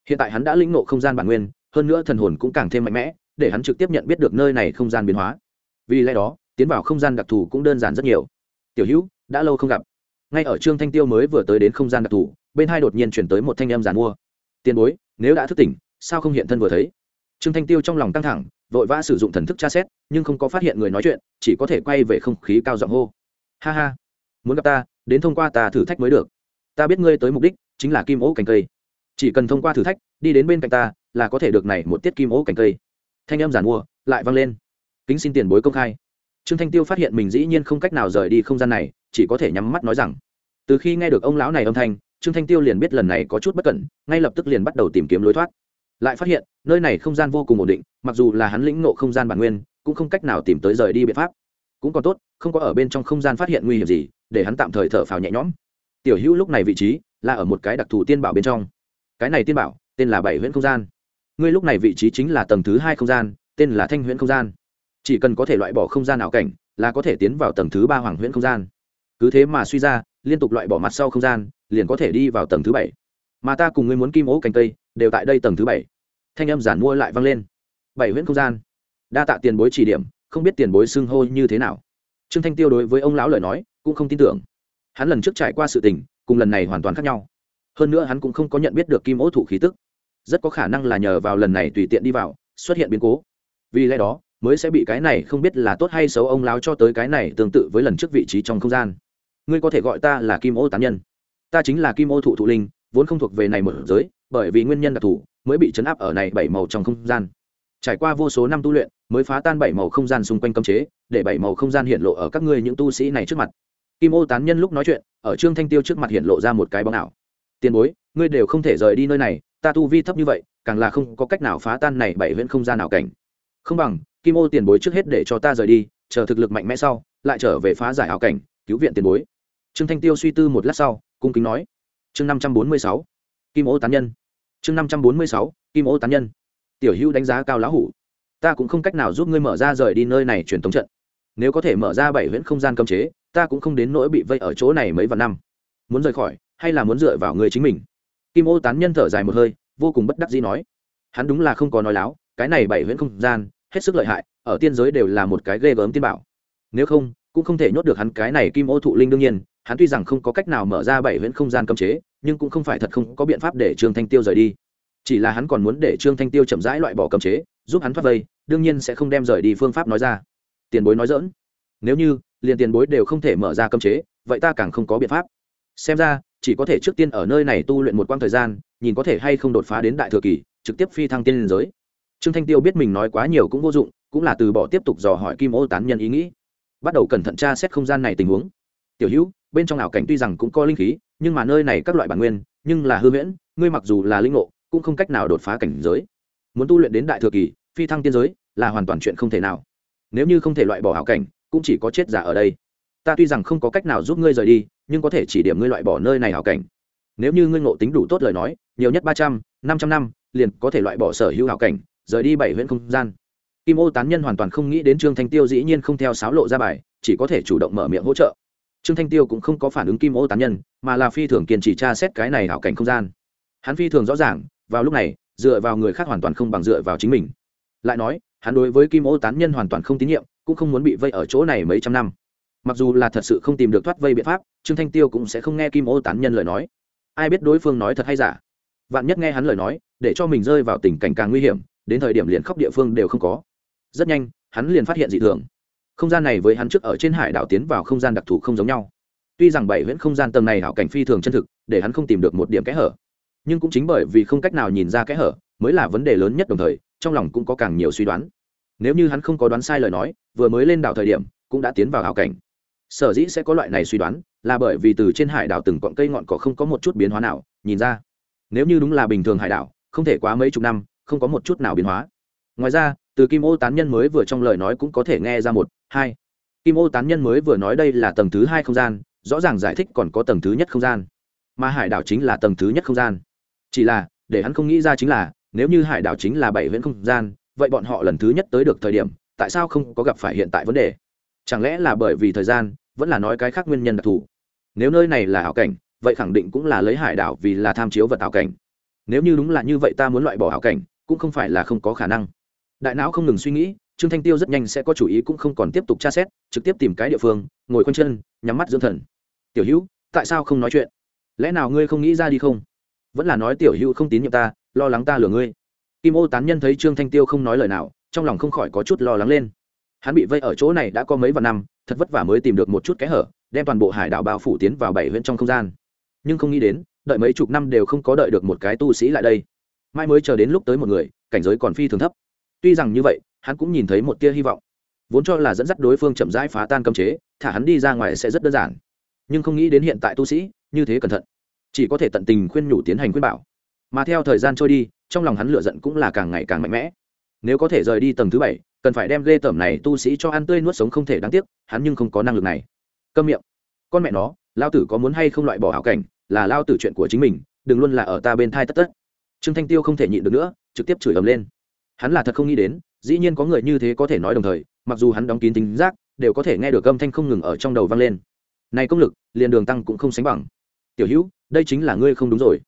Hiện tại hắn đã lĩnh nộ không gian bản nguyên, hơn nữa thần hồn cũng càng thêm mạnh mẽ, để hắn trực tiếp nhận biết được nơi này không gian biến hóa. Vì lẽ đó, tiến vào không gian đặc thù cũng đơn giản rất nhiều. Tiểu hữu, đã lâu không gặp. Ngay ở trương thanh tiêu mới vừa tới đến không gian đặc thù, bên hai đột nhiên chuyển tới một thanh em giàn mua. Tiền bối, nếu đã thức tỉnh, sao không hiện thân vừa thấy? Trương thanh tiêu trong lòng căng thẳng vội vã sử dụng thần thức tra xét, nhưng không có phát hiện người nói chuyện, chỉ có thể quay về không khí cao giọng hô. Ha ha, muốn gặp ta, đến thông qua ta thử thách mới được. Ta biết ngươi tới mục đích, chính là kim ố cành cây. Chỉ cần thông qua thử thách, đi đến bên cạnh ta, là có thể được này một tiết kim ố cành cây. Thanh âm giản mua, lại vang lên. Kính xin tiền bối công khai. Trương thanh tiêu phát hiện mình dĩ nhiên không cách nào rời đi không gian này, chỉ có thể nhắm mắt nói rằng, từ khi nghe được ông lão này âm thanh, trương thanh tiêu liền biết lần này có chút bất cẩn, ngay lập tức liền bắt đầu tìm kiếm lối thoát lại phát hiện, nơi này không gian vô cùng ổn định, mặc dù là hắn lĩnh nộ không gian bản nguyên, cũng không cách nào tìm tới rời đi biện pháp. Cũng còn tốt, không có ở bên trong không gian phát hiện nguy hiểm gì, để hắn tạm thời thở phào nhẹ nhõm. Tiểu hữu lúc này vị trí, là ở một cái đặc thù tiên bảo bên trong. Cái này tiên bảo, tên là bảy huyễn không gian. Ngươi lúc này vị trí chính là tầng thứ hai không gian, tên là thanh huyễn không gian. Chỉ cần có thể loại bỏ không gian ảo cảnh, là có thể tiến vào tầng thứ ba hoàng huyễn không gian. Cứ thế mà suy ra, liên tục loại bỏ mặt sau không gian, liền có thể đi vào tầng thứ bảy. Mà ta cùng ngươi muốn kim ố cành cây, đều tại đây tầng thứ bảy thanh âm giản mua lại vang lên. Bảy huyễn không gian. Đa tạ tiền bối chỉ điểm, không biết tiền bối xưng hô như thế nào. Trương thanh tiêu đối với ông lão lời nói, cũng không tin tưởng. Hắn lần trước trải qua sự tình, cùng lần này hoàn toàn khác nhau. Hơn nữa hắn cũng không có nhận biết được kim ố thủ khí tức. Rất có khả năng là nhờ vào lần này tùy tiện đi vào, xuất hiện biến cố. Vì lẽ đó, mới sẽ bị cái này không biết là tốt hay xấu ông lão cho tới cái này tương tự với lần trước vị trí trong không gian. Ngươi có thể gọi ta là kim ô tán nhân. Ta chính là kim ô thụ thụ linh, vốn không thuộc về này một giới bởi vì nguyên nhân đặc thù, mới bị chấn áp ở này bảy màu trong không gian. Trải qua vô số năm tu luyện, mới phá tan bảy màu không gian xung quanh cấm chế, để bảy màu không gian hiện lộ ở các ngươi những tu sĩ này trước mặt. Kim ô tán nhân lúc nói chuyện, ở trương thanh tiêu trước mặt hiện lộ ra một cái bóng ảo. Tiền bối, ngươi đều không thể rời đi nơi này, ta tu vi thấp như vậy, càng là không có cách nào phá tan này bảy viễn không gian nào cảnh. Không bằng, kim ô tiền bối trước hết để cho ta rời đi, chờ thực lực mạnh mẽ sau, lại trở về phá giải ảo cảnh, cứu viện tiền bối. Trương thanh tiêu suy tư một lát sau, cung kính nói. Chương năm trăm bốn mươi sáu. Kim ô tán nhân chương năm trăm bốn mươi sáu, kim ô tán nhân. Tiểu hữu đánh giá cao lão hủ. Ta cũng không cách nào giúp ngươi mở ra rời đi nơi này truyền thống trận. Nếu có thể mở ra bảy huyễn không gian cấm chế, ta cũng không đến nỗi bị vây ở chỗ này mấy vạn năm. Muốn rời khỏi, hay là muốn dựa vào người chính mình? Kim ô tán nhân thở dài một hơi, vô cùng bất đắc dĩ nói. Hắn đúng là không có nói láo, cái này bảy huyễn không gian, hết sức lợi hại, ở tiên giới đều là một cái ghê gớm tiên bảo. Nếu không, cũng không thể nhốt được hắn cái này kim ô thụ linh đương nhiên, hắn tuy rằng không có cách nào mở ra bảy huyễn không gian cấm chế nhưng cũng không phải thật không có biện pháp để trương thanh tiêu rời đi. Chỉ là hắn còn muốn để trương thanh tiêu chậm rãi loại bỏ cấm chế, giúp hắn thoát vây, đương nhiên sẽ không đem rời đi phương pháp nói ra. Tiền bối nói dỡn nếu như, liền tiền bối đều không thể mở ra cấm chế, vậy ta càng không có biện pháp. Xem ra, chỉ có thể trước tiên ở nơi này tu luyện một quãng thời gian, nhìn có thể hay không đột phá đến đại thừa kỳ, trực tiếp phi thăng tiên liên giới. Trương thanh tiêu biết mình nói quá nhiều cũng vô dụng, cũng là từ bỏ tiếp tục dò hỏi kim ô tán nhân ý nghĩ. Bắt đầu cẩn thận tra xét không gian này tình huống. Tiểu hữu, bên trong ảo cảnh tuy rằng cũng có linh khí nhưng mà nơi này các loại bản nguyên, nhưng là hư huyễn, ngươi mặc dù là linh ngộ, cũng không cách nào đột phá cảnh giới. Muốn tu luyện đến đại thừa kỳ, phi thăng tiên giới, là hoàn toàn chuyện không thể nào. Nếu như không thể loại bỏ hảo cảnh, cũng chỉ có chết giả ở đây. Ta tuy rằng không có cách nào giúp ngươi rời đi, nhưng có thể chỉ điểm ngươi loại bỏ nơi này hảo cảnh. Nếu như ngươi ngộ tính đủ tốt lời nói, nhiều nhất ba trăm, năm trăm năm, liền có thể loại bỏ sở hữu hảo cảnh, rời đi bảy huyện không gian. Kim ô tán nhân hoàn toàn không nghĩ đến trương thanh tiêu dĩ nhiên không theo sáo lộ ra bài, chỉ có thể chủ động mở miệng hỗ trợ trương thanh tiêu cũng không có phản ứng kim ô tán nhân, mà là phi thường kiên trì tra xét cái này hảo cảnh không gian. Hắn phi thường rõ ràng, vào lúc này, dựa vào người khác hoàn toàn không bằng dựa vào chính mình. Lại nói, hắn đối với kim ô tán nhân hoàn toàn không tín nhiệm, cũng không muốn bị vây ở chỗ này mấy trăm năm. Mặc dù là thật sự không tìm được thoát vây biện pháp, trương thanh tiêu cũng sẽ không nghe kim ô tán nhân lời nói. Ai biết đối phương nói thật hay giả? Vạn nhất nghe hắn lời nói, để cho mình rơi vào tình cảnh càng nguy hiểm, đến thời điểm liền khóc địa phương đều không có. Rất nhanh, hắn liền phát hiện dị thường không gian này với hắn trước ở trên hải đảo tiến vào không gian đặc thù không giống nhau. Tuy rằng bảy huyễn không gian tầng này hảo cảnh phi thường chân thực, để hắn không tìm được một điểm kẽ hở. Nhưng cũng chính bởi vì không cách nào nhìn ra kẽ hở, mới là vấn đề lớn nhất đồng thời, trong lòng cũng có càng nhiều suy đoán. Nếu như hắn không có đoán sai lời nói, vừa mới lên đảo thời điểm, cũng đã tiến vào hảo cảnh. Sở dĩ sẽ có loại này suy đoán, là bởi vì từ trên hải đảo từng cọn cây ngọn cỏ không có một chút biến hóa nào, nhìn ra. Nếu như đúng là bình thường hải đảo, không thể quá mấy chục năm, không có một chút nào biến hóa. Ngoài ra, từ kim ô tán nhân mới vừa trong lời nói cũng có thể nghe ra một hai. Kim ô tán nhân mới vừa nói đây là tầng thứ hai không gian, rõ ràng giải thích còn có tầng thứ nhất không gian. Mà hải đảo chính là tầng thứ nhất không gian. Chỉ là, để hắn không nghĩ ra chính là, nếu như hải đảo chính là bảy viễn không gian, vậy bọn họ lần thứ nhất tới được thời điểm, tại sao không có gặp phải hiện tại vấn đề? Chẳng lẽ là bởi vì thời gian, vẫn là nói cái khác nguyên nhân đặc thù? Nếu nơi này là ảo cảnh, vậy khẳng định cũng là lấy hải đảo vì là tham chiếu vật ảo cảnh. Nếu như đúng là như vậy ta muốn loại bỏ ảo cảnh, cũng không phải là không có khả năng. Đại não không ngừng suy nghĩ trương thanh tiêu rất nhanh sẽ có chủ ý cũng không còn tiếp tục tra xét, trực tiếp tìm cái địa phương, ngồi quanh chân, nhắm mắt dưỡng thần. Tiểu hữu, tại sao không nói chuyện? Lẽ nào ngươi không nghĩ ra đi không? Vẫn là nói tiểu hữu không tín nhiệm ta, lo lắng ta lừa ngươi. Kim ô tán nhân thấy trương thanh tiêu không nói lời nào, trong lòng không khỏi có chút lo lắng lên. Hắn bị vây ở chỗ này đã có mấy vạn năm, thật vất vả mới tìm được một chút kẽ hở, đem toàn bộ hải đảo bao phủ tiến vào bảy huyện trong không gian. Nhưng không nghĩ đến, đợi mấy chục năm đều không có đợi được một cái tu sĩ lại đây. Mai mới chờ đến lúc tới một người, cảnh giới còn phi thường thấp. Tuy rằng như vậy hắn cũng nhìn thấy một tia hy vọng. Vốn cho là dẫn dắt đối phương chậm rãi phá tan cấm chế, thả hắn đi ra ngoài sẽ rất đơn giản. Nhưng không nghĩ đến hiện tại tu sĩ, như thế cẩn thận, chỉ có thể tận tình khuyên nhủ tiến hành khuyên bảo. Mà theo thời gian trôi đi, trong lòng hắn lựa giận cũng là càng ngày càng mạnh mẽ. Nếu có thể rời đi tầng thứ bảy, cần phải đem ghê tởm này tu sĩ cho ăn tươi nuốt sống không thể đáng tiếc, hắn nhưng không có năng lực này. Câm miệng. Con mẹ nó, lao tử có muốn hay không loại bỏ hảo cảnh, là lao tử chuyện của chính mình, đừng luôn là ở ta bên thai tất tất. Trương thanh tiêu không thể nhịn được nữa, trực tiếp chửi ầm lên. Hắn là thật không nghĩ đến dĩ nhiên có người như thế có thể nói đồng thời, mặc dù hắn đóng kín tính giác, đều có thể nghe được âm thanh không ngừng ở trong đầu vang lên. Này công lực, liền đường tăng cũng không sánh bằng. Tiểu hữu, đây chính là ngươi không đúng rồi.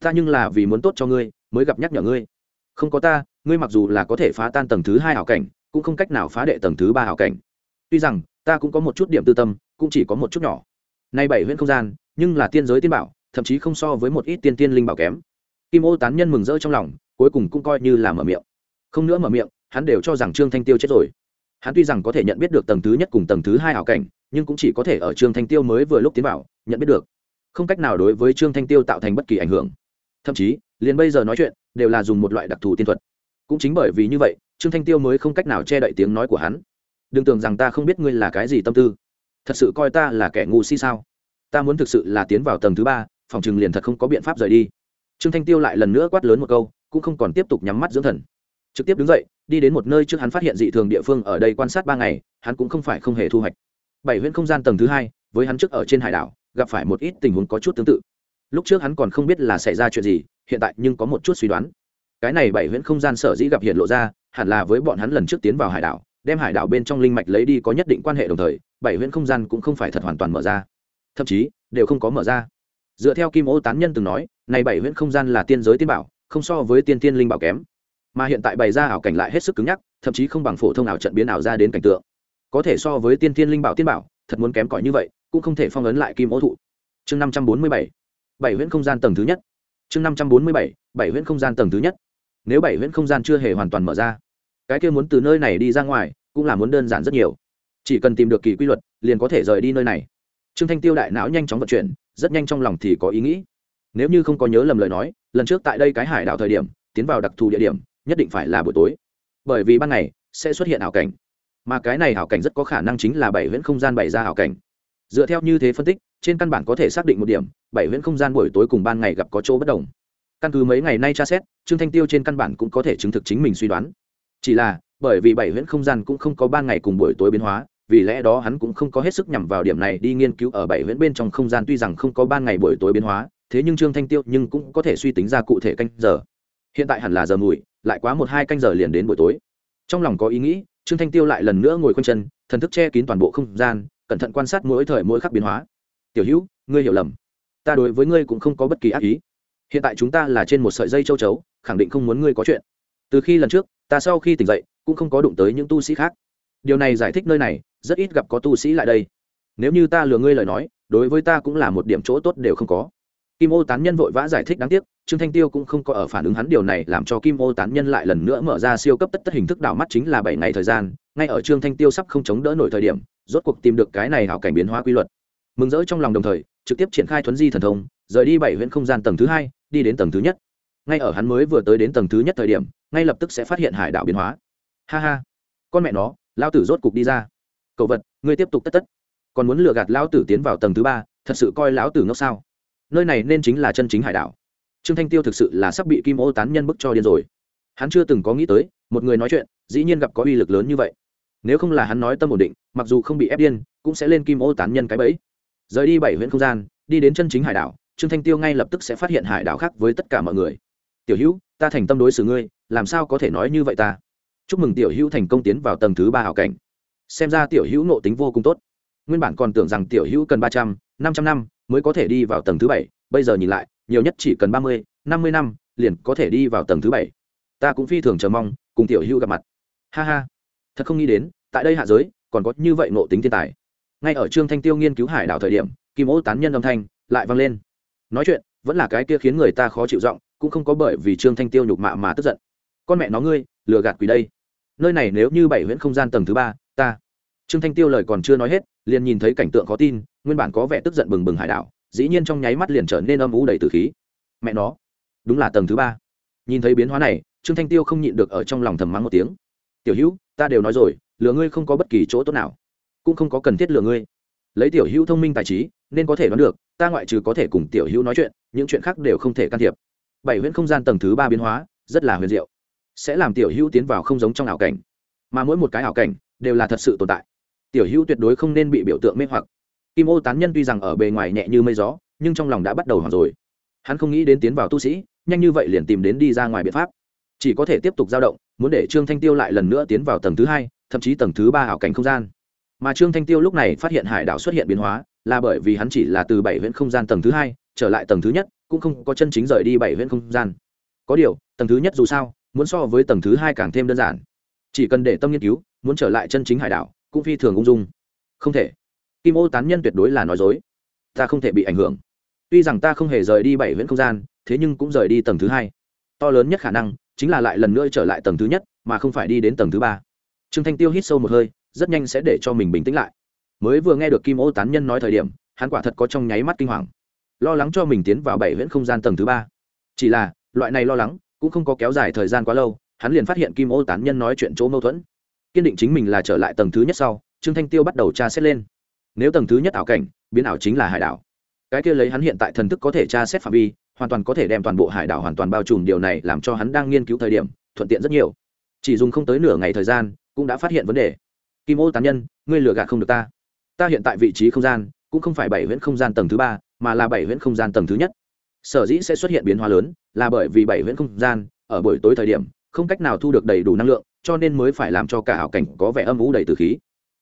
Ta nhưng là vì muốn tốt cho ngươi, mới gặp nhắc nhở ngươi. Không có ta, ngươi mặc dù là có thể phá tan tầng thứ hai hảo cảnh, cũng không cách nào phá đệ tầng thứ ba hảo cảnh. Tuy rằng, ta cũng có một chút điểm tư tâm, cũng chỉ có một chút nhỏ. Nay bảy huyện không gian, nhưng là tiên giới tiên bảo, thậm chí không so với một ít tiên tiên linh bảo kém. Kim ô tán nhân mừng rỡ trong lòng, cuối cùng cũng coi như là mở miệng. Không nữa mở miệng hắn đều cho rằng trương thanh tiêu chết rồi. Hắn tuy rằng có thể nhận biết được tầng thứ nhất cùng tầng thứ hai hảo cảnh, nhưng cũng chỉ có thể ở trương thanh tiêu mới vừa lúc tiến vào, nhận biết được. Không cách nào đối với trương thanh tiêu tạo thành bất kỳ ảnh hưởng. Thậm chí, liền bây giờ nói chuyện, đều là dùng một loại đặc thù tiên thuật. Cũng chính bởi vì như vậy, trương thanh tiêu mới không cách nào che đậy tiếng nói của hắn. Đừng tưởng rằng ta không biết ngươi là cái gì tâm tư. Thật sự coi ta là kẻ ngu si sao? Ta muốn thực sự là tiến vào tầng thứ ba, phòng chừng liền thật không có biện pháp rời đi. Trương thanh tiêu lại lần nữa quát lớn một câu, cũng không còn tiếp tục nhắm mắt dưỡng thần trực tiếp đứng dậy, đi đến một nơi trước hắn phát hiện dị thường địa phương ở đây quan sát ba ngày, hắn cũng không phải không hề thu hoạch. Bảy huyện không gian tầng thứ hai, với hắn trước ở trên hải đảo, gặp phải một ít tình huống có chút tương tự. Lúc trước hắn còn không biết là xảy ra chuyện gì, hiện tại nhưng có một chút suy đoán. Cái này bảy huyễn không gian sở dĩ gặp hiện lộ ra, hẳn là với bọn hắn lần trước tiến vào hải đảo, đem hải đảo bên trong linh mạch lấy đi có nhất định quan hệ đồng thời, bảy huyễn không gian cũng không phải thật hoàn toàn mở ra. Thậm chí, đều không có mở ra. Dựa theo kim ô tán nhân từng nói, này bảy huyễn không gian là tiên giới tiên bảo, không so với tiên tiên linh bảo kém mà hiện tại bày ra ảo cảnh lại hết sức cứng nhắc, thậm chí không bằng phổ thông ảo trận biến ảo ra đến cảnh tượng. Có thể so với tiên tiên linh bảo tiên bảo, thật muốn kém cỏi như vậy, cũng không thể phong ấn lại kim ô thụ. Chương năm trăm bốn mươi bảy bảy huyễn không gian tầng thứ nhất. Chương năm trăm bốn mươi bảy bảy huyễn không gian tầng thứ nhất. Nếu bảy huyễn không gian chưa hề hoàn toàn mở ra, cái kia muốn từ nơi này đi ra ngoài, cũng là muốn đơn giản rất nhiều. Chỉ cần tìm được kỳ quy luật, liền có thể rời đi nơi này. Trương thanh tiêu đại não nhanh chóng vận chuyển, rất nhanh trong lòng thì có ý nghĩ. Nếu như không có nhớ lầm lời nói, lần trước tại đây cái hải đảo thời điểm, tiến vào đặc thù địa điểm nhất định phải là buổi tối. Bởi vì ban ngày sẽ xuất hiện ảo cảnh. Mà cái này ảo cảnh rất có khả năng chính là bảy huyễn không gian bày ra ảo cảnh. Dựa theo như thế phân tích, trên căn bản có thể xác định một điểm, bảy huyễn không gian buổi tối cùng ban ngày gặp có chỗ bất đồng. Căn cứ mấy ngày nay tra xét, trương thanh tiêu trên căn bản cũng có thể chứng thực chính mình suy đoán. Chỉ là, bởi vì bảy huyễn không gian cũng không có ban ngày cùng buổi tối biến hóa, vì lẽ đó hắn cũng không có hết sức nhằm vào điểm này đi nghiên cứu ở bảy huyễn bên trong không gian tuy rằng không có ban ngày buổi tối biến hóa, thế nhưng trương thanh tiêu nhưng cũng có thể suy tính ra cụ thể canh giờ. Hiện tại hẳn là giờ mùi lại quá một hai canh giờ liền đến buổi tối. Trong lòng có ý nghĩ, trương thanh tiêu lại lần nữa ngồi quanh chân, thần thức che kín toàn bộ không gian, cẩn thận quan sát mỗi thời mỗi khắc biến hóa. Tiểu hữu, ngươi hiểu lầm. Ta đối với ngươi cũng không có bất kỳ ác ý. Hiện tại chúng ta là trên một sợi dây châu chấu, khẳng định không muốn ngươi có chuyện. Từ khi lần trước, ta sau khi tỉnh dậy, cũng không có đụng tới những tu sĩ khác. Điều này giải thích nơi này, rất ít gặp có tu sĩ lại đây. Nếu như ta lừa ngươi lời nói, đối với ta cũng là một điểm chỗ tốt đều không có kim ô tán nhân vội vã giải thích đáng tiếc, trương thanh tiêu cũng không có ở phản ứng hắn điều này làm cho kim ô tán nhân lại lần nữa mở ra siêu cấp tất tất hình thức đảo mắt chính là bảy ngày thời gian, ngay ở trương thanh tiêu sắp không chống đỡ nổi thời điểm, rốt cuộc tìm được cái này hảo cảnh biến hóa quy luật. Mừng rỡ trong lòng đồng thời, trực tiếp triển khai thuấn di thần thông, rời đi bảy huyện không gian tầng thứ hai, đi đến tầng thứ nhất. Ngay ở hắn mới vừa tới đến tầng thứ nhất thời điểm, ngay lập tức sẽ phát hiện hải đảo biến hóa. Ha ha. Con mẹ nó lao tử rốt cục đi ra. Cậu vật, ngươi tiếp tục tất tất. Còn muốn lừa gạt lao tử tiến vào tầng thứ ba, thật sự coi lão tử ngốc sao? Nơi này nên chính là chân chính hải đảo. Trương thanh tiêu thực sự là sắp bị kim ô tán nhân bức cho điên rồi. Hắn chưa từng có nghĩ tới, một người nói chuyện, dĩ nhiên gặp có uy lực lớn như vậy. Nếu không là hắn nói tâm ổn định, mặc dù không bị ép điên, cũng sẽ lên kim ô tán nhân cái bẫy. Rời đi bảy huyện không gian, đi đến chân chính hải đảo, trương thanh tiêu ngay lập tức sẽ phát hiện hải đảo khác với tất cả mọi người. Tiểu hữu, ta thành tâm đối xử ngươi, làm sao có thể nói như vậy ta? Chúc mừng tiểu hữu thành công tiến vào tầng thứ ba hảo cảnh. Xem ra tiểu hữu nộ tính vô cùng tốt. Nguyên bản còn tưởng rằng tiểu hữu cần ba trăm, năm trăm năm mới có thể đi vào tầng thứ bảy. Bây giờ nhìn lại, nhiều nhất chỉ cần ba mươi, năm mươi năm, liền có thể đi vào tầng thứ bảy. Ta cũng phi thường chờ mong, cùng tiểu hưu gặp mặt. Ha ha. Thật không nghĩ đến, tại đây hạ giới, còn có như vậy nộ tính thiên tài. Ngay ở trương thanh tiêu nghiên cứu hải đảo thời điểm, kim ô tán nhân âm thanh lại vang lên. Nói chuyện, vẫn là cái kia khiến người ta khó chịu giọng, cũng không có bởi vì trương thanh tiêu nhục mạ mà tức giận. Con mẹ nó ngươi, lừa gạt quỷ đây. Nơi này nếu như bảy huyễn không gian tầng thứ ba, ta. Trương thanh tiêu lời còn chưa nói hết, liền nhìn thấy cảnh tượng khó tin nguyên bản có vẻ tức giận bừng bừng hải đảo, dĩ nhiên trong nháy mắt liền trở nên âm ú đầy từ khí. Mẹ nó, đúng là tầng thứ ba. Nhìn thấy biến hóa này, trương thanh tiêu không nhịn được ở trong lòng thầm mắng một tiếng. Tiểu hữu, ta đều nói rồi, lừa ngươi không có bất kỳ chỗ tốt nào, cũng không có cần thiết lừa ngươi. Lấy tiểu hữu thông minh tài trí, nên có thể đoán được, ta ngoại trừ có thể cùng tiểu hữu nói chuyện, những chuyện khác đều không thể can thiệp. Bảy huyễn không gian tầng thứ ba biến hóa, rất là huyền diệu. Sẽ làm tiểu hữu tiến vào không giống trong ảo cảnh, mà mỗi một cái ảo cảnh đều là thật sự tồn tại. Tiểu hữu tuyệt đối không nên bị biểu tượng mê hoặc kim ô tán nhân tuy rằng ở bề ngoài nhẹ như mây gió, nhưng trong lòng đã bắt đầu hoảng rồi. Hắn không nghĩ đến tiến vào tu sĩ, nhanh như vậy liền tìm đến đi ra ngoài biện pháp. Chỉ có thể tiếp tục dao động, muốn để trương thanh tiêu lại lần nữa tiến vào tầng thứ hai, thậm chí tầng thứ ba ảo cảnh không gian. Mà trương thanh tiêu lúc này phát hiện hải đảo xuất hiện biến hóa, là bởi vì hắn chỉ là từ bảy huyện không gian tầng thứ hai, trở lại tầng thứ nhất, cũng không có chân chính rời đi bảy huyện không gian. Có điều, tầng thứ nhất dù sao, muốn so với tầng thứ hai càng thêm đơn giản. Chỉ cần để tâm nghiên cứu, muốn trở lại chân chính hải đảo, cũng phi thường ung dung. Không thể kim ô tán nhân tuyệt đối là nói dối. Ta không thể bị ảnh hưởng. Tuy rằng ta không hề rời đi bảy huyện không gian, thế nhưng cũng rời đi tầng thứ hai. To lớn nhất khả năng chính là lại lần nữa trở lại tầng thứ nhất, mà không phải đi đến tầng thứ ba. Trương thanh tiêu hít sâu một hơi, rất nhanh sẽ để cho mình bình tĩnh lại. Mới vừa nghe được kim ô tán nhân nói thời điểm, hắn quả thật có trong nháy mắt kinh hoàng. Lo lắng cho mình tiến vào bảy viễn không gian tầng thứ ba. Chỉ là, loại này lo lắng cũng không có kéo dài thời gian quá lâu, hắn liền phát hiện kim ô tán nhân nói chuyện chỗ mâu thuẫn. Kiên định chính mình là trở lại tầng thứ nhất sau, trương thanh tiêu bắt đầu tra xét lên nếu tầng thứ nhất ảo cảnh, biến ảo chính là hải đảo. Cái kia lấy hắn hiện tại thần thức có thể tra xét phạm vi, hoàn toàn có thể đem toàn bộ hải đảo hoàn toàn bao trùm. Điều này làm cho hắn đang nghiên cứu thời điểm, thuận tiện rất nhiều. Chỉ dùng không tới nửa ngày thời gian, cũng đã phát hiện vấn đề. Kim ô tán nhân, ngươi lừa gạt không được ta. Ta hiện tại vị trí không gian, cũng không phải bảy huyễn không gian tầng thứ ba, mà là bảy huyễn không gian tầng thứ nhất. Sở dĩ sẽ xuất hiện biến hóa lớn, là bởi vì bảy huyễn không gian, ở buổi tối thời điểm, không cách nào thu được đầy đủ năng lượng, cho nên mới phải làm cho cả hảo cảnh có vẻ âm ủ đầy từ khí.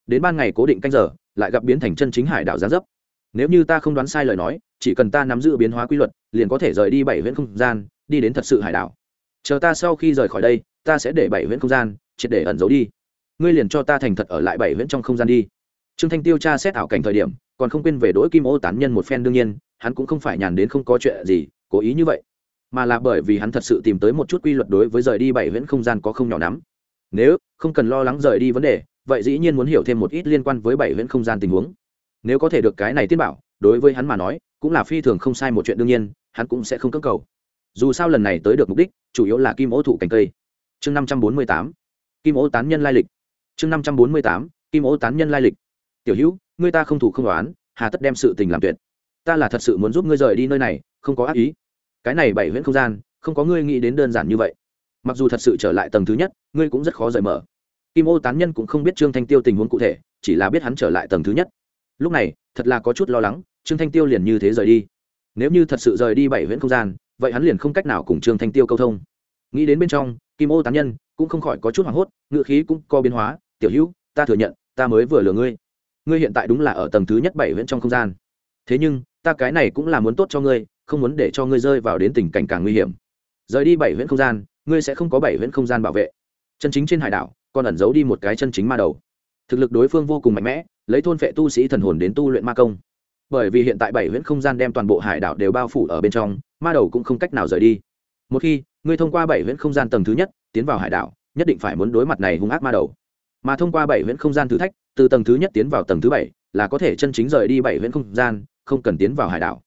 Đến ban ngày cố định canh giờ lại gặp biến thành chân chính hải đảo giá dấp. Nếu như ta không đoán sai lời nói, chỉ cần ta nắm giữ biến hóa quy luật, liền có thể rời đi bảy huyện không gian, đi đến thật sự hải đảo. Chờ ta sau khi rời khỏi đây, ta sẽ để bảy huyện không gian, triệt để ẩn giấu đi. Ngươi liền cho ta thành thật ở lại bảy huyện trong không gian đi. Trương thanh tiêu tra xét ảo cảnh thời điểm, còn không quên về đỗi kim ô tán nhân một phen đương nhiên, hắn cũng không phải nhàn đến không có chuyện gì, cố ý như vậy. Mà là bởi vì hắn thật sự tìm tới một chút quy luật đối với rời đi bảy huyễn không gian có không nhỏ lắm. Nếu không cần lo lắng rời đi vấn đề vậy dĩ nhiên muốn hiểu thêm một ít liên quan với bảy huyễn không gian tình huống. Nếu có thể được cái này tiên bảo, đối với hắn mà nói, cũng là phi thường không sai một chuyện đương nhiên, hắn cũng sẽ không cưỡng cầu. Dù sao lần này tới được mục đích, chủ yếu là kim ô thụ cành cây. Chương năm trăm bốn mươi tám, kim ô tán nhân lai lịch. Chương năm trăm bốn mươi tám, kim ô tán nhân lai lịch. Tiểu hữu, ngươi ta không thủ không đoán hà tất đem sự tình làm tuyệt. Ta là thật sự muốn giúp ngươi rời đi nơi này, không có ác ý. Cái này bảy huyễn không gian, không có ngươi nghĩ đến đơn giản như vậy. Mặc dù thật sự trở lại tầng thứ nhất, ngươi cũng rất khó rời mở kim ô tán nhân cũng không biết trương thanh tiêu tình huống cụ thể, chỉ là biết hắn trở lại tầng thứ nhất. Lúc này, thật là có chút lo lắng, trương thanh tiêu liền như thế rời đi. Nếu như thật sự rời đi bảy huyễn không gian, vậy hắn liền không cách nào cùng trương thanh tiêu câu thông. Nghĩ đến bên trong, kim ô tán nhân cũng không khỏi có chút hoảng hốt ngựa khí cũng có biến hóa, tiểu hữu, ta thừa nhận, ta mới vừa lừa ngươi. Ngươi hiện tại đúng là ở tầng thứ nhất bảy huyễn trong không gian. Thế nhưng, ta cái này cũng là muốn tốt cho ngươi, không muốn để cho ngươi rơi vào đến tình cảnh càng nguy hiểm. Rời đi bảy huyễn không gian, ngươi sẽ không có bảy huyễn không gian bảo vệ. Chân chính trên hải đảo còn ẩn giấu đi một cái chân chính ma đầu. Thực lực đối phương vô cùng mạnh mẽ, lấy thôn phệ tu sĩ thần hồn đến tu luyện ma công. Bởi vì hiện tại bảy huyễn không gian đem toàn bộ hải đảo đều bao phủ ở bên trong, ma đầu cũng không cách nào rời đi. Một khi ngươi thông qua bảy huyễn không gian tầng thứ nhất tiến vào hải đảo, nhất định phải muốn đối mặt này hung ác ma đầu. Mà thông qua bảy huyễn không gian thử thách, từ tầng thứ nhất tiến vào tầng thứ bảy là có thể chân chính rời đi bảy huyễn không gian, không cần tiến vào hải đảo.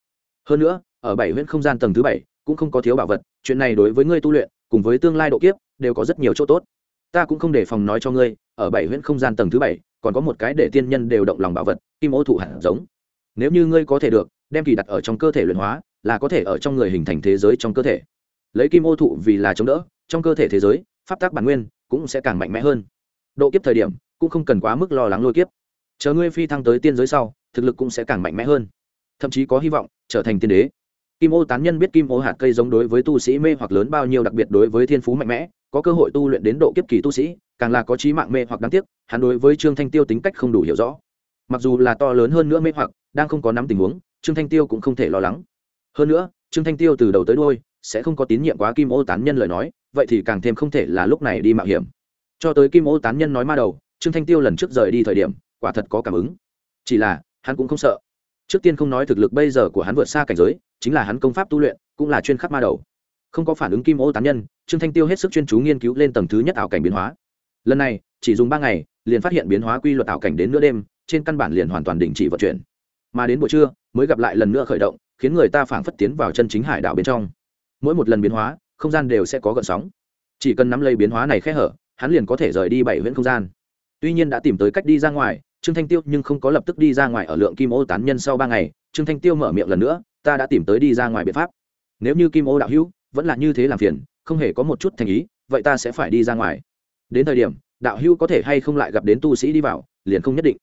Hơn nữa, ở bảy huyễn không gian tầng thứ bảy cũng không có thiếu bảo vật, chuyện này đối với ngươi tu luyện, cùng với tương lai độ kiếp, đều có rất nhiều chỗ tốt ta cũng không để phòng nói cho ngươi, ở bảy huyễn không gian tầng thứ bảy, còn có một cái để tiên nhân đều động lòng bảo vật, kim ô thụ hạt giống. Nếu như ngươi có thể được, đem kỳ đặt ở trong cơ thể luyện hóa, là có thể ở trong người hình thành thế giới trong cơ thể. Lấy kim ô thụ vì là chống đỡ, trong cơ thể thế giới, pháp tác bản nguyên cũng sẽ càng mạnh mẽ hơn. Độ kiếp thời điểm, cũng không cần quá mức lo lắng lôi kiếp. Chờ ngươi phi thăng tới tiên giới sau, thực lực cũng sẽ càng mạnh mẽ hơn. Thậm chí có hy vọng, trở thành tiên đế. Kim ô tán nhân biết kim ô hạt cây giống đối với tu sĩ mê hoặc lớn bao nhiêu đặc biệt đối với thiên phú mạnh mẽ có cơ hội tu luyện đến độ kiếp kỳ tu sĩ, càng là có trí mạng mê hoặc đáng tiếc, hắn đối với trương thanh tiêu tính cách không đủ hiểu rõ. Mặc dù là to lớn hơn nữa mê hoặc, đang không có nắm tình huống, trương thanh tiêu cũng không thể lo lắng. Hơn nữa, trương thanh tiêu từ đầu tới đôi sẽ không có tín nhiệm quá kim ô tán nhân lời nói, vậy thì càng thêm không thể là lúc này đi mạo hiểm. Cho tới kim ô tán nhân nói ma đầu, trương thanh tiêu lần trước rời đi thời điểm, quả thật có cảm ứng. Chỉ là, hắn cũng không sợ. Trước tiên không nói thực lực bây giờ của hắn vượt xa cảnh giới, chính là hắn công pháp tu luyện, cũng là chuyên khắc ma đầu không có phản ứng kim ô tán nhân, trương thanh tiêu hết sức chuyên chú nghiên cứu lên tầng thứ nhất ảo cảnh biến hóa. Lần này, chỉ dùng ba ngày, liền phát hiện biến hóa quy luật ảo cảnh đến nửa đêm, trên căn bản liền hoàn toàn đình chỉ vận chuyển. Mà đến buổi trưa, mới gặp lại lần nữa khởi động, khiến người ta phảng phất tiến vào chân chính hải đảo bên trong. Mỗi một lần biến hóa, không gian đều sẽ có gợn sóng. Chỉ cần nắm lấy biến hóa này khẽ hở, hắn liền có thể rời đi bảy huyện không gian. Tuy nhiên đã tìm tới cách đi ra ngoài, trương thanh tiêu nhưng không có lập tức đi ra ngoài ở lượng kim ô tán nhân sau ba ngày. Trương thanh tiêu mở miệng lần nữa, ta đã tìm tới đi ra ngoài biện pháp. Nếu như kim ô đạo hữu vẫn là như thế làm phiền, không hề có một chút thành ý, vậy ta sẽ phải đi ra ngoài. Đến thời điểm, đạo hữu có thể hay không lại gặp đến tu sĩ đi vào, liền không nhất định.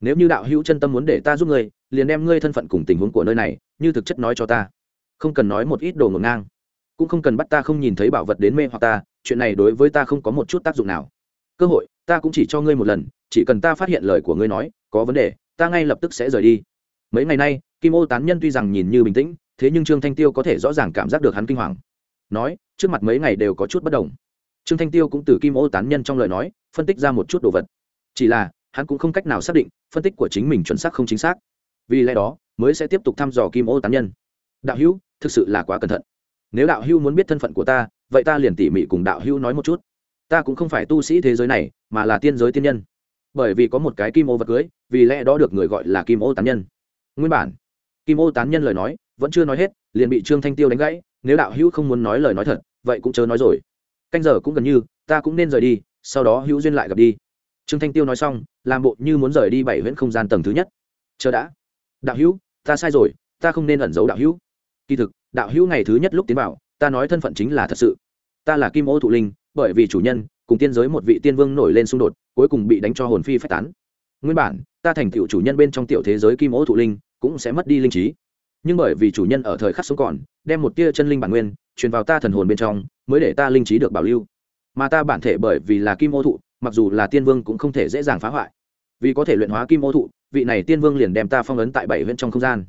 Nếu như đạo hữu chân tâm muốn để ta giúp ngươi, liền đem ngươi thân phận cùng tình huống của nơi này, như thực chất nói cho ta. Không cần nói một ít đồ ngổn ngang. Cũng không cần bắt ta không nhìn thấy bảo vật đến mê hoặc ta, chuyện này đối với ta không có một chút tác dụng nào. Cơ hội, ta cũng chỉ cho ngươi một lần, chỉ cần ta phát hiện lời của ngươi nói, có vấn đề, ta ngay lập tức sẽ rời đi. Mấy ngày nay, kim ô tán nhân tuy rằng nhìn như bình tĩnh, thế nhưng trương thanh tiêu có thể rõ ràng cảm giác được hắn kinh hoàng nói, trước mặt mấy ngày đều có chút bất đồng. Trương thanh tiêu cũng từ kim ô tán nhân trong lời nói, phân tích ra một chút đồ vật. Chỉ là, hắn cũng không cách nào xác định, phân tích của chính mình chuẩn xác không chính xác. Vì lẽ đó, mới sẽ tiếp tục thăm dò kim ô tán nhân. Đạo hữu, thực sự là quá cẩn thận. Nếu đạo hữu muốn biết thân phận của ta, vậy ta liền tỉ mỉ cùng đạo hữu nói một chút. Ta cũng không phải tu sĩ thế giới này, mà là tiên giới tiên nhân. Bởi vì có một cái kim ô vật cưới, vì lẽ đó được người gọi là kim ô tán nhân. Nguyên bản, kim ô tán nhân lời nói, vẫn chưa nói hết, liền bị trương thanh tiêu đánh gãy nếu đạo hữu không muốn nói lời nói thật, vậy cũng chớ nói rồi. Canh giờ cũng gần như, ta cũng nên rời đi, sau đó hữu duyên lại gặp đi. Trương thanh tiêu nói xong, làm bộ như muốn rời đi bảy huyện không gian tầng thứ nhất. Chờ đã. Đạo hữu, ta sai rồi, ta không nên ẩn giấu đạo hữu. Kỳ thực, đạo hữu ngày thứ nhất lúc tiến vào, ta nói thân phận chính là thật sự. Ta là kim ô thụ linh, bởi vì chủ nhân, cùng tiên giới một vị tiên vương nổi lên xung đột, cuối cùng bị đánh cho hồn phi phách tán. Nguyên bản, ta thành tựu chủ nhân bên trong tiểu thế giới kim ô thụ linh, cũng sẽ mất đi linh trí nhưng bởi vì chủ nhân ở thời khắc sống còn, đem một tia chân linh bản nguyên truyền vào ta thần hồn bên trong, mới để ta linh trí được bảo lưu. Mà ta bản thể bởi vì là kim ô thụ, mặc dù là tiên vương cũng không thể dễ dàng phá hoại. Vì có thể luyện hóa kim ô thụ, vị này tiên vương liền đem ta phong ấn tại bảy huyện trong không gian.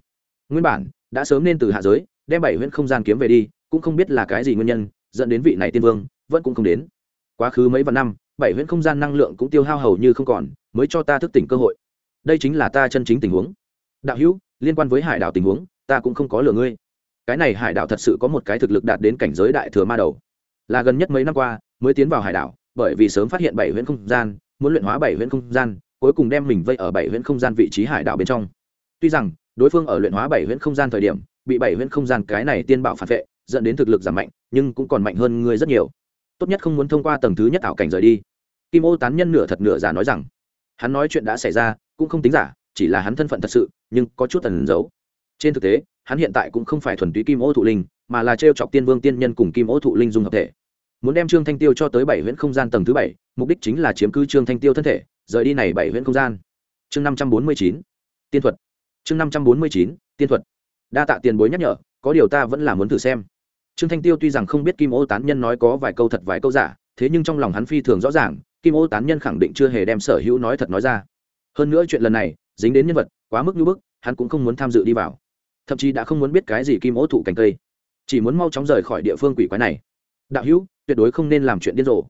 Nguyên bản, đã sớm nên từ hạ giới, đem bảy huyện không gian kiếm về đi, cũng không biết là cái gì nguyên nhân, dẫn đến vị này tiên vương, vẫn cũng không đến. Quá khứ mấy vạn năm, bảy huyện không gian năng lượng cũng tiêu hao hầu như không còn, mới cho ta thức tỉnh cơ hội. Đây chính là ta chân chính tình huống. Đạo hữu, liên quan với hải đảo tình huống ta cũng không có lừa ngươi. Cái này hải đảo thật sự có một cái thực lực đạt đến cảnh giới đại thừa ma đầu. Là gần nhất mấy năm qua, mới tiến vào hải đảo, bởi vì sớm phát hiện bảy huyện không gian, muốn luyện hóa bảy huyện không gian, cuối cùng đem mình vây ở bảy huyện không gian vị trí hải đảo bên trong. Tuy rằng, đối phương ở luyện hóa bảy huyện không gian thời điểm, bị bảy huyện không gian cái này tiên bảo phản vệ, dẫn đến thực lực giảm mạnh, nhưng cũng còn mạnh hơn ngươi rất nhiều. Tốt nhất không muốn thông qua tầng thứ nhất ảo cảnh rời đi. Kim ô tán nhân nửa thật nửa giả nói rằng, hắn nói chuyện đã xảy ra, cũng không tính giả, chỉ là hắn thân phận thật sự, nhưng có chút tần giấu trên thực tế, hắn hiện tại cũng không phải thuần túy kim ô thụ linh, mà là t r e o chọc tiên vương tiên nhân cùng kim ô thụ linh dung hợp thể. Muốn đem trương thanh tiêu cho tới bảy huyện không gian tầng thứ bảy, mục đích chính là chiếm cứ trương thanh tiêu thân thể, rời đi này bảy huyện không gian. Chương năm trăm bốn mươi chín, tiên thuật. Chương năm trăm bốn mươi chín, tiên thuật. Đa tạ tiền bối nhắc nhở, có điều ta vẫn là muốn thử xem. Trương thanh tiêu tuy rằng không biết kim ô tán nhân nói có vài câu thật vài câu giả, thế nhưng trong lòng hắn phi thường rõ ràng, kim ô tán nhân khẳng định chưa hề đem sở hữu nói thật nói ra. Hơn nữa chuyện lần này, dính đến nhân vật, quá mức như bức, hắn cũng không muốn tham dự đi vào thậm chí đã không muốn biết cái gì kim ố thụ cành cây. Chỉ muốn mau chóng rời khỏi địa phương quỷ quái này. Đạo hữu, tuyệt đối không nên làm chuyện điên rồ.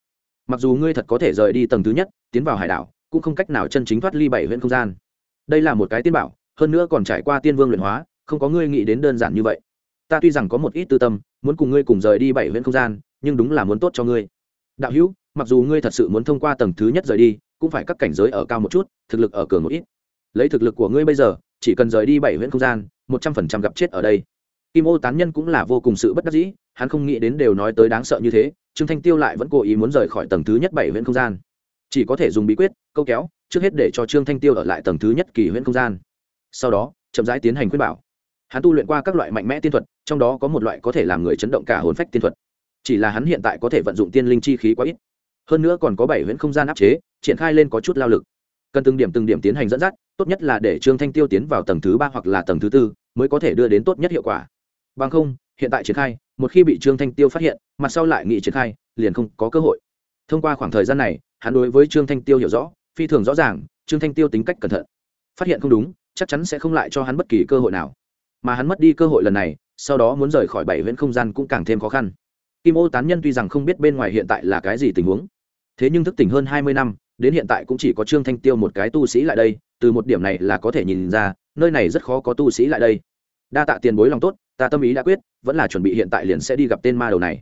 Mặc dù ngươi thật có thể rời đi tầng thứ nhất, tiến vào hải đảo, cũng không cách nào chân chính thoát ly bảy huyện không gian. Đây là một cái tiên bảo, hơn nữa còn trải qua tiên vương luyện hóa, không có ngươi nghĩ đến đơn giản như vậy. Ta tuy rằng có một ít tư tâm, muốn cùng ngươi cùng rời đi bảy huyện không gian, nhưng đúng là muốn tốt cho ngươi. Đạo hữu, mặc dù ngươi thật sự muốn thông qua tầng thứ nhất rời đi, cũng phải các cảnh giới ở cao một chút, thực lực ở cường một ít. Lấy thực lực của ngươi bây giờ chỉ cần rời đi bảy huyện không gian, một trăm phần trăm gặp chết ở đây. Kim ô tán nhân cũng là vô cùng sự bất đắc dĩ, hắn không nghĩ đến đều nói tới đáng sợ như thế, trương thanh tiêu lại vẫn cố ý muốn rời khỏi tầng thứ nhất bảy huyện không gian. Chỉ có thể dùng bí quyết, câu kéo, trước hết để cho trương thanh tiêu ở lại tầng thứ nhất kỳ huyện không gian. Sau đó, chậm rãi tiến hành khuyên bảo. Hắn tu luyện qua các loại mạnh mẽ tiên thuật, trong đó có một loại có thể làm người chấn động cả hồn phách tiên thuật. Chỉ là hắn hiện tại có thể vận dụng tiên linh chi khí quá ít. Hơn nữa còn có bảy huyện không gian áp chế, triển khai lên có chút lao lực. Cần từng điểm từng điểm tiến hành dẫn dắt tốt nhất là để trương thanh tiêu tiến vào tầng thứ ba hoặc là tầng thứ tư mới có thể đưa đến tốt nhất hiệu quả. Bằng không, hiện tại triển khai, một khi bị trương thanh tiêu phát hiện mặt sau lại nghị triển khai, liền không có cơ hội. Thông qua khoảng thời gian này, hắn đối với trương thanh tiêu hiểu rõ, phi thường rõ ràng, trương thanh tiêu tính cách cẩn thận. Phát hiện không đúng, chắc chắn sẽ không lại cho hắn bất kỳ cơ hội nào. Mà hắn mất đi cơ hội lần này, sau đó muốn rời khỏi bảy viễn không gian cũng càng thêm khó khăn. Kim ô tán nhân tuy rằng không biết bên ngoài hiện tại là cái gì tình huống, thế nhưng thức tỉnh hơn hai mươi năm, đến hiện tại cũng chỉ có trương thanh tiêu một cái tu sĩ lại đây từ một điểm này là có thể nhìn ra, nơi này rất khó có tu sĩ lại đây. Đa tạ tiền bối lòng tốt, ta tâm ý đã quyết, vẫn là chuẩn bị hiện tại liền sẽ đi gặp tên ma đầu này.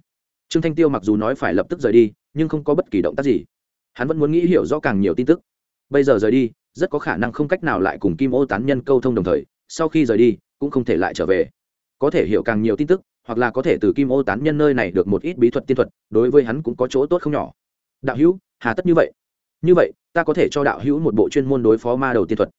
Trương thanh tiêu mặc dù nói phải lập tức rời đi, nhưng không có bất kỳ động tác gì. Hắn vẫn muốn nghĩ hiểu rõ càng nhiều tin tức. Bây giờ rời đi, rất có khả năng không cách nào lại cùng kim ô tán nhân câu thông đồng thời, sau khi rời đi, cũng không thể lại trở về. Có thể hiểu càng nhiều tin tức, hoặc là có thể từ kim ô tán nhân nơi này được một ít bí thuật tiên thuật, đối với hắn cũng có chỗ tốt không nhỏ. Đạo hữu, hà tất như vậy như vậy, ta có thể cho đạo hữu một bộ chuyên môn đối phó ma đầu tiên thuật.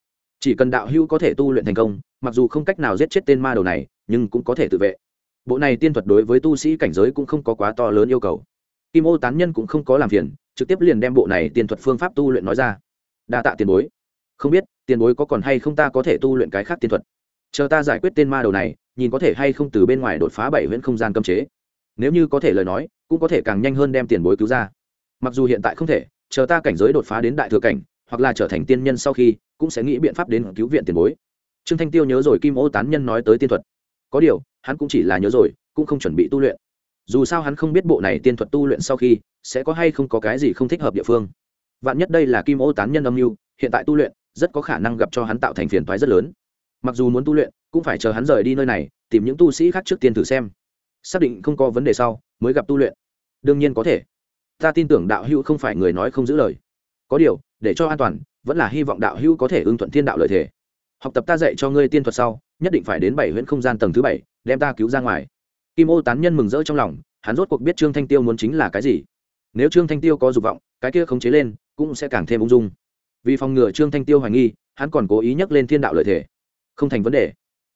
Chỉ cần đạo hữu có thể tu luyện thành công, mặc dù không cách nào giết chết tên ma đầu này, nhưng cũng có thể tự vệ. Bộ này tiên thuật đối với tu sĩ cảnh giới cũng không có quá to lớn yêu cầu. Kim ô tán nhân cũng không có làm phiền, trực tiếp liền đem bộ này tiên thuật phương pháp tu luyện nói ra. Đa tạ tiền bối. Không biết, tiền bối có còn hay không ta có thể tu luyện cái khác tiên thuật? Chờ ta giải quyết tên ma đầu này, nhìn có thể hay không từ bên ngoài đột phá bảy huyễn không gian cấm chế. Nếu như có thể lời nói, cũng có thể càng nhanh hơn đem tiền bối cứu ra. Mặc dù hiện tại không thể chờ ta cảnh giới đột phá đến đại thừa cảnh, hoặc là trở thành tiên nhân sau khi, cũng sẽ nghĩ biện pháp đến cứu viện tiền bối. Trương thanh tiêu nhớ rồi kim ô tán nhân nói tới tiên thuật. Có điều, hắn cũng chỉ là nhớ rồi, cũng không chuẩn bị tu luyện. Dù sao hắn không biết bộ này tiên thuật tu luyện sau khi, sẽ có hay không có cái gì không thích hợp địa phương. Vạn nhất đây là kim ô tán nhân âm mưu, hiện tại tu luyện, rất có khả năng gặp cho hắn tạo thành phiền toái rất lớn. Mặc dù muốn tu luyện, cũng phải chờ hắn rời đi nơi này, tìm những tu sĩ khác trước tiên thử xem. Xác định không có vấn đề sau, mới gặp tu luyện. Đương nhiên có thể ta tin tưởng đạo hữu không phải người nói không giữ lời. Có điều, để cho an toàn, vẫn là hy vọng đạo hữu có thể ưng thuận thiên đạo lợi thể học tập ta dạy cho ngươi tiên thuật sau, nhất định phải đến bảy huyễn không gian tầng thứ bảy, đem ta cứu ra ngoài. Kim ô tán nhân mừng rỡ trong lòng, hắn rốt cuộc biết trương thanh tiêu muốn chính là cái gì. Nếu trương thanh tiêu có dục vọng, cái kia khống chế lên, cũng sẽ càng thêm ung dung. Vì phòng ngừa trương thanh tiêu hoài nghi, hắn còn cố ý nhắc lên thiên đạo lợi thể không thành vấn đề.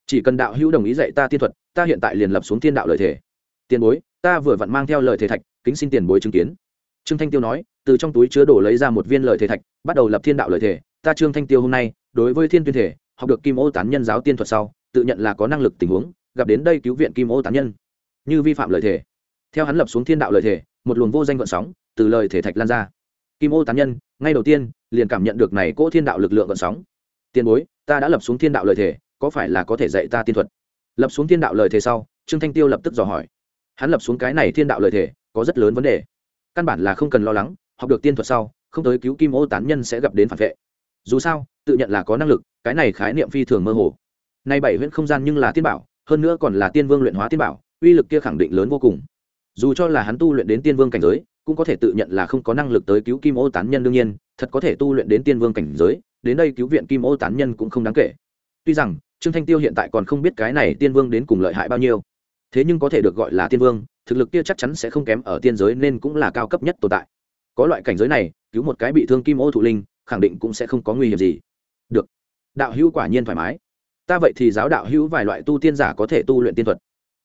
Chỉ cần đạo hữu đồng ý dạy ta tiên thuật, ta hiện tại liền lập xuống thiên đạo lợi thể tiền bối, ta vừa vặn mang theo lời thể thạch, kính xin tiền bối chứng kiến trương thanh tiêu nói, từ trong túi chứa đổ lấy ra một viên lời thể thạch, bắt đầu lập thiên đạo lợi thể. Ta trương thanh tiêu hôm nay, đối với thiên tuyên thể, học được kim ô tán nhân giáo tiên thuật sau, tự nhận là có năng lực tình huống, gặp đến đây cứu viện kim ô tán nhân. Như vi phạm lời thể. Theo hắn lập xuống thiên đạo lời thể, một luồng vô danh gợn sóng từ lời thể thạch lan ra. Kim ô tán nhân, ngay đầu tiên, liền cảm nhận được này cỗ thiên đạo lực lượng gợn sóng. Tiền bối, ta đã lập xuống thiên đạo lời thể, có phải là có thể dạy ta tiên thuật? Lập xuống thiên đạo lời thể sau, trương thanh tiêu lập tức dò hỏi. Hắn lập xuống cái này thiên đạo lời thể, có rất lớn vấn đề căn bản là không cần lo lắng, học được tiên thuật sau, không tới cứu kim ô tán nhân sẽ gặp đến phản vệ. Dù sao, tự nhận là có năng lực, cái này khái niệm phi thường mơ hồ. Nay bảy huyện không gian nhưng là tiên bảo, hơn nữa còn là tiên vương luyện hóa tiên bảo, uy lực kia khẳng định lớn vô cùng. Dù cho là hắn tu luyện đến tiên vương cảnh giới, cũng có thể tự nhận là không có năng lực tới cứu kim ô tán nhân đương nhiên, thật có thể tu luyện đến tiên vương cảnh giới, đến đây cứu viện kim ô tán nhân cũng không đáng kể. Tuy rằng, trương thanh tiêu hiện tại còn không biết cái này tiên vương đến cùng lợi hại bao nhiêu. Thế nhưng có thể được gọi là tiên vương thực lực kia chắc chắn sẽ không kém ở tiên giới nên cũng là cao cấp nhất tồn tại. Có loại cảnh giới này, cứu một cái bị thương kim ô thụ linh, khẳng định cũng sẽ không có nguy hiểm gì. Được. Đạo hữu quả nhiên thoải mái. Ta vậy thì giáo đạo hữu vài loại tu tiên giả có thể tu luyện tiên thuật.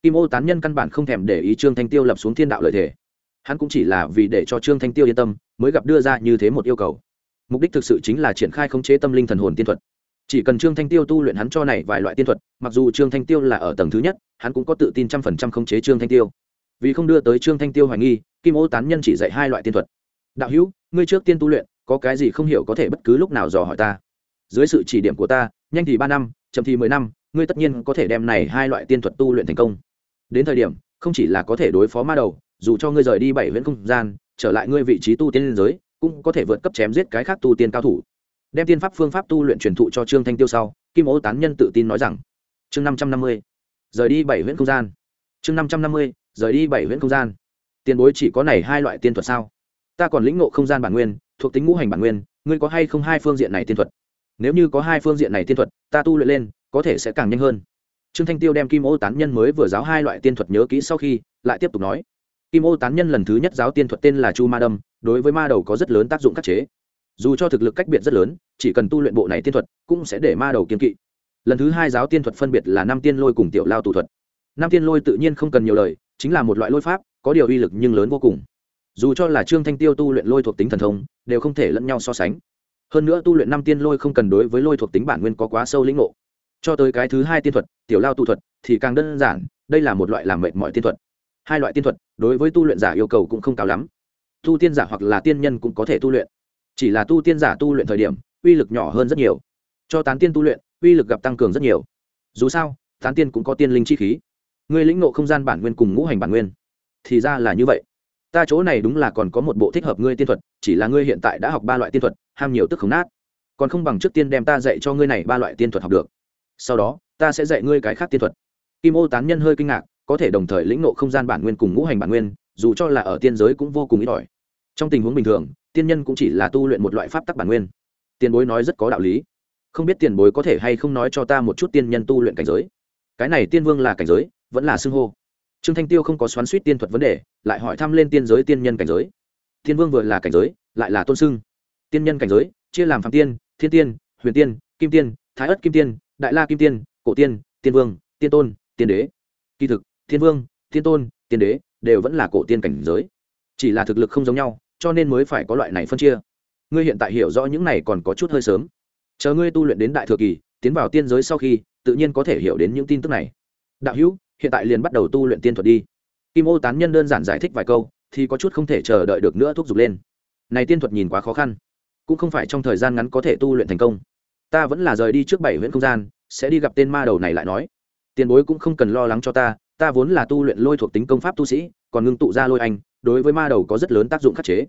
Kim ô tán nhân căn bản không thèm để ý trương thanh tiêu lập xuống thiên đạo lợi thể hắn cũng chỉ là vì để cho trương thanh tiêu yên tâm, mới gặp đưa ra như thế một yêu cầu. Mục đích thực sự chính là triển khai khống chế tâm linh thần hồn tiên thuật. Chỉ cần trương thanh tiêu tu luyện hắn cho này vài loại tiên thuật, mặc dù trương thanh tiêu là ở tầng thứ nhất, hắn cũng có tự tin trăm phần trăm khống chế trương thanh tiêu vì không đưa tới trương thanh tiêu hoài nghi, kim ô tán nhân chỉ dạy hai loại tiên thuật. Đạo hữu, ngươi trước tiên tu luyện, có cái gì không hiểu có thể bất cứ lúc nào dò hỏi ta. Dưới sự chỉ điểm của ta, nhanh thì ba năm, chậm thì mười năm, ngươi tất nhiên có thể đem này hai loại tiên thuật tu luyện thành công. Đến thời điểm, không chỉ là có thể đối phó ma đầu, dù cho ngươi rời đi bảy viễn không gian, trở lại ngươi vị trí tu tiên liên giới, cũng có thể vượt cấp chém giết cái khác tu tiên cao thủ. Đem tiên pháp phương pháp tu luyện truyền thụ cho trương thanh tiêu sau, kim ô tán nhân tự tin nói rằng, chương năm trăm năm mươi, rời đi bảy viễn không gian. Chương năm trăm năm mươi rời đi bảy huyễn không gian. Tiền bối chỉ có này hai loại tiên thuật sao? Ta còn lĩnh ngộ không gian bản nguyên, thuộc tính ngũ hành bản nguyên, ngươi có hay không hai phương diện này tiên thuật? Nếu như có hai phương diện này tiên thuật, ta tu luyện lên, có thể sẽ càng nhanh hơn. Trương thanh tiêu đem kim ô tán nhân mới vừa giáo hai loại tiên thuật nhớ kỹ sau khi, lại tiếp tục nói. Kim ô tán nhân lần thứ nhất giáo tiên thuật tên là chu ma đâm, đối với ma đầu có rất lớn tác dụng khắc chế. Dù cho thực lực cách biệt rất lớn, chỉ cần tu luyện bộ này tiên thuật, cũng sẽ để ma đầu kiên kỵ. Lần thứ hai giáo tiên thuật phân biệt là năm tiên lôi cùng tiểu lao tù thuật. Năm tiên lôi tự nhiên không cần nhiều lời chính là một loại lôi pháp, có điều uy lực nhưng lớn vô cùng. Dù cho là trương thanh tiêu tu luyện lôi thuộc tính thần thông, đều không thể lẫn nhau so sánh. Hơn nữa tu luyện năm tiên lôi không cần đối với lôi thuộc tính bản nguyên có quá sâu lĩnh ngộ. Cho tới cái thứ hai tiên thuật, tiểu lao tu thuật, thì càng đơn giản, đây là một loại làm mệt mọi tiên thuật. Hai loại tiên thuật, đối với tu luyện giả yêu cầu cũng không cao lắm. Tu tiên giả hoặc là tiên nhân cũng có thể tu luyện. Chỉ là tu tiên giả tu luyện thời điểm, uy lực nhỏ hơn rất nhiều. Cho tán tiên tu luyện, uy lực gặp tăng cường rất nhiều. Dù sao, tán tiên cũng có tiên linh chi khí. Ngươi lĩnh ngộ không gian bản nguyên cùng ngũ hành bản nguyên, thì ra là như vậy. Ta chỗ này đúng là còn có một bộ thích hợp ngươi tiên thuật, chỉ là ngươi hiện tại đã học ba loại tiên thuật, ham nhiều tức không nát. Còn không bằng trước tiên đem ta dạy cho ngươi này ba loại tiên thuật học được. Sau đó, ta sẽ dạy ngươi cái khác tiên thuật. Kim ô tán nhân hơi kinh ngạc, có thể đồng thời lĩnh nộ không gian bản nguyên cùng ngũ hành bản nguyên, dù cho là ở tiên giới cũng vô cùng ít ỏi. Trong tình huống bình thường, tiên nhân cũng chỉ là tu luyện một loại pháp tắc bản nguyên. Tiền bối nói rất có đạo lý. Không biết tiền bối có thể hay không nói cho ta một chút tiên nhân tu luyện cảnh giới. Cái này tiên vương là cảnh giới vẫn là xưng hô. Trương thanh tiêu không có xoắn suýt tiên thuật vấn đề, lại hỏi thăm lên tiên giới tiên nhân cảnh giới. Thiên vương vừa là cảnh giới, lại là tôn xưng tiên nhân cảnh giới, chia làm phạm tiên, thiên tiên, huyền tiên, kim tiên, thái ất kim tiên, đại la kim tiên, cổ tiên tiên vương, tiên tôn, tiên đế. Kỳ thực, thiên vương, tiên tôn, tiên đế đều vẫn là cổ tiên cảnh giới. Chỉ là thực lực không giống nhau, cho nên mới phải có loại này phân chia. Ngươi hiện tại hiểu rõ những này còn có chút hơi sớm. Chờ ngươi tu luyện đến đại thừa kỳ, tiến vào tiên giới sau khi, tự nhiên có thể hiểu đến những tin tức này. Đạo hữu hiện tại liền bắt đầu tu luyện tiên thuật đi. Kim ô tán nhân đơn giản giải thích vài câu, thì có chút không thể chờ đợi được nữa thúc giục lên. Này tiên thuật nhìn quá khó khăn, cũng không phải trong thời gian ngắn có thể tu luyện thành công. Ta vẫn là rời đi trước bảy huyện không gian, sẽ đi gặp tên ma đầu này lại nói. Tiền bối cũng không cần lo lắng cho ta ta vốn là tu luyện lôi thuộc tính công pháp tu sĩ, còn ngưng tụ ra lôi anh, đối với ma đầu có rất lớn tác dụng khắc chế.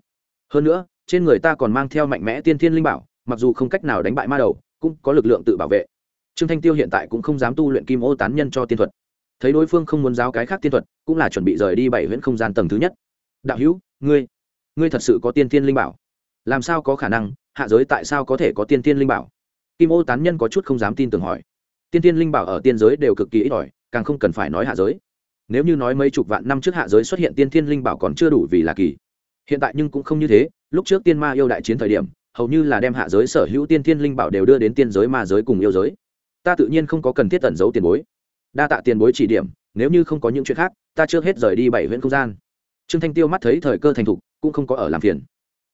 Hơn nữa, trên người ta còn mang theo mạnh mẽ tiên thiên linh bảo, mặc dù không cách nào đánh bại ma đầu, cũng có lực lượng tự bảo vệ. Trương thanh tiêu hiện tại cũng không dám tu luyện kim ô tán nhân cho tiên thuật thấy đối phương không muốn giáo cái khác tiên thuật, cũng là chuẩn bị rời đi bảy huyễn không gian tầng thứ nhất. Đạo hữu, ngươi ngươi thật sự có tiên thiên linh bảo. Làm sao có khả năng? Hạ giới tại sao có thể có tiên thiên linh bảo? Kim ô tán nhân có chút không dám tin tưởng hỏi. Tiên thiên linh bảo ở tiên giới đều cực kỳ ít ỏi, càng không cần phải nói hạ giới. Nếu như nói mấy chục vạn năm trước hạ giới xuất hiện tiên thiên linh bảo còn chưa đủ vì là kỳ. Hiện tại nhưng cũng không như thế, lúc trước tiên ma yêu đại chiến thời điểm, hầu như là đem hạ giới sở hữu tiên thiên linh bảo đều đưa đến tiên giới ma giới cùng yêu giới. Ta tự nhiên không có cần thiết tẩn giấu tiền bối đa tạ tiền bối chỉ điểm, nếu như không có những chuyện khác, ta chưa hết rời đi bảy huyện không gian. Trương thanh tiêu mắt thấy thời cơ thành thục, cũng không có ở làm phiền.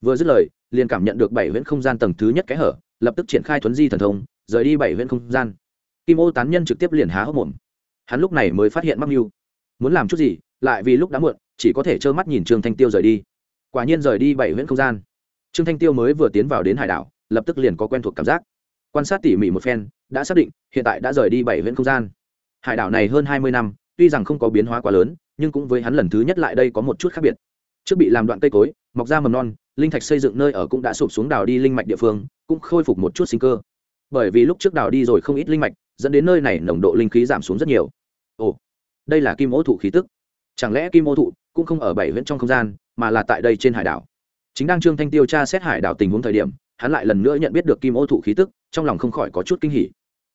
Vừa dứt lời, liền cảm nhận được bảy huyện không gian tầng thứ nhất cái hở, lập tức triển khai thuấn di thần thông, rời đi bảy huyện không gian. Kim ô tán nhân trực tiếp liền há hốc mồm. Hắn lúc này mới phát hiện mắc mưu. Muốn làm chút gì, lại vì lúc đã muộn, chỉ có thể trơ mắt nhìn trương thanh tiêu rời đi. Quả nhiên rời đi bảy huyện không gian. Trương thanh tiêu mới vừa tiến vào đến hải đảo, lập tức liền có quen thuộc cảm giác. Quan sát tỉ mỉ một phen, đã xác định, hiện tại đã rời đi bảy huyện không gian hải đảo này hơn hai mươi năm, tuy rằng không có biến hóa quá lớn, nhưng cũng với hắn lần thứ nhất lại đây có một chút khác biệt. Trước bị làm đoạn cây cối, mọc ra mầm non, linh thạch xây dựng nơi ở cũng đã sụp xuống đào đi linh mạch địa phương, cũng khôi phục một chút sinh cơ. Bởi vì lúc trước đào đi rồi không ít linh mạch, dẫn đến nơi này nồng độ linh khí giảm xuống rất nhiều. Ồ, đây là kim ô thụ khí tức. Chẳng lẽ kim ô thụ cũng không ở bảy huyện trong không gian, mà là tại đây trên hải đảo? Chính đang trương thanh tiêu tra xét hải đảo tình huống thời điểm, hắn lại lần nữa nhận biết được kim ô thụ khí tức, trong lòng không khỏi có chút kinh hỉ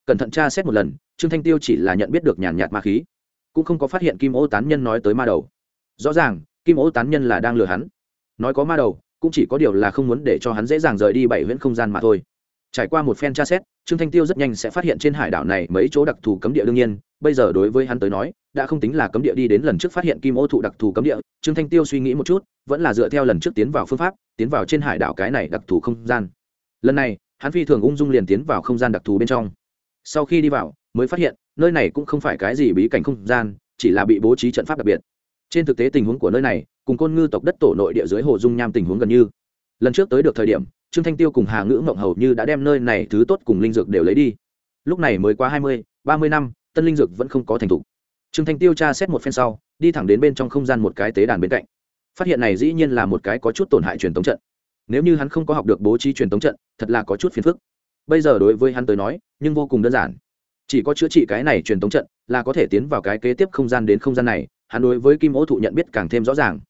cẩn thận tra xét một lần, trương thanh tiêu chỉ là nhận biết được nhàn nhạt ma khí, cũng không có phát hiện kim ô tán nhân nói tới ma đầu. Rõ ràng, kim ô tán nhân là đang lừa hắn. Nói có ma đầu, cũng chỉ có điều là không muốn để cho hắn dễ dàng rời đi bảy huyện không gian mà thôi. Trải qua một phen tra xét, trương thanh tiêu rất nhanh sẽ phát hiện trên hải đảo này mấy chỗ đặc thù cấm địa đương nhiên, bây giờ đối với hắn tới nói, đã không tính là cấm địa đi đến lần trước phát hiện kim ô thụ đặc thù cấm địa, trương thanh tiêu suy nghĩ một chút, vẫn là dựa theo lần trước tiến vào phương pháp, tiến vào trên hải đảo cái này đặc thù không gian. Lần này, hắn phi thường ung dung liền tiến vào không gian đặc thù bên trong sau khi đi vào, mới phát hiện, nơi này cũng không phải cái gì bí cảnh không gian, chỉ là bị bố trí trận pháp đặc biệt. Trên thực tế tình huống của nơi này, cùng côn ngư tộc đất tổ nội địa dưới hồ dung nham tình huống gần như. Lần trước tới được thời điểm, trương thanh tiêu cùng hà ngữ mộng hầu như đã đem nơi này thứ tốt cùng linh dược đều lấy đi. Lúc này mới quá hai mươi, ba mươi năm, tân linh dược vẫn không có thành thục. Trương thanh tiêu tra xét một phen sau, đi thẳng đến bên trong không gian một cái tế đàn bên cạnh. Phát hiện này dĩ nhiên là một cái có chút tổn hại truyền thống trận. Nếu như hắn không có học được bố trí truyền thống trận, thật là có chút phiền phức bây giờ đối với hắn tới nói, nhưng vô cùng đơn giản. Chỉ có chữa trị cái này truyền thống trận là có thể tiến vào cái kế tiếp không gian đến không gian này, hắn đối với kim ô thụ nhận biết càng thêm rõ ràng.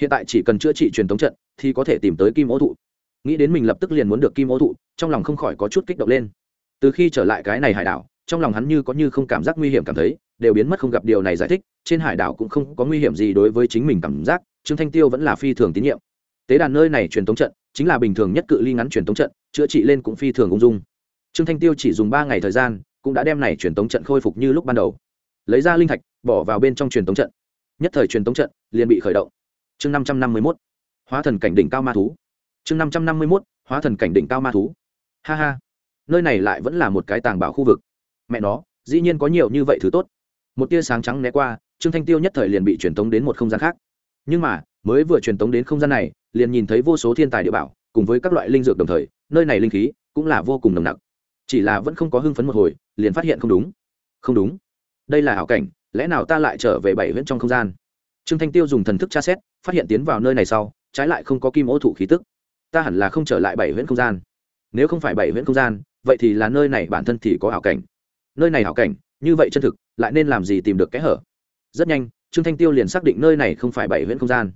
Hiện tại chỉ cần chữa trị truyền thống trận thì có thể tìm tới kim ô thụ. Nghĩ đến mình lập tức liền muốn được kim ô thụ, trong lòng không khỏi có chút kích động lên. Từ khi trở lại cái này hải đảo, trong lòng hắn như có như không cảm giác nguy hiểm cảm thấy, đều biến mất không gặp điều này giải thích, trên hải đảo cũng không có nguy hiểm gì đối với chính mình cảm giác, trương thanh tiêu vẫn là phi thường tín nhiệm. Tế đàn nơi này truyền thống trận chính là bình thường nhất cự ly ngắn truyền thống trận chữa trị lên cũng phi thường ung dung. Trương thanh tiêu chỉ dùng ba ngày thời gian, cũng đã đem này truyền tống trận khôi phục như lúc ban đầu. Lấy ra linh thạch, bỏ vào bên trong truyền tống trận. Nhất thời truyền tống trận liền bị khởi động. Chương năm trăm năm mươi mốt, hóa thần cảnh đỉnh cao ma thú. Chương năm trăm năm mươi mốt, hóa thần cảnh đỉnh cao ma thú. Ha ha, nơi này lại vẫn là một cái tàng bảo khu vực. Mẹ nó, dĩ nhiên có nhiều như vậy thứ tốt. Một tia sáng trắng né qua, trương thanh tiêu nhất thời liền bị truyền tống đến một không gian khác. Nhưng mà, mới vừa truyền tống đến không gian này, liền nhìn thấy vô số thiên tài địa bảo cùng với các loại linh dược đồng thời, nơi này linh khí cũng là vô cùng nồng nặc. Chỉ là vẫn không có hưng phấn một hồi, liền phát hiện không đúng. Không đúng. Đây là ảo cảnh, lẽ nào ta lại trở về bảy huyễn trong không gian? Trương thanh tiêu dùng thần thức tra xét, phát hiện tiến vào nơi này sau, trái lại không có kim ô thụ khí tức. Ta hẳn là không trở lại bảy huyễn không gian. Nếu không phải bảy huyễn không gian, vậy thì là nơi này bản thân thì có ảo cảnh. Nơi này ảo cảnh, như vậy chân thực, lại nên làm gì tìm được kẽ hở? Rất nhanh, trương thanh tiêu liền xác định nơi này không phải bảy huyễn không gian.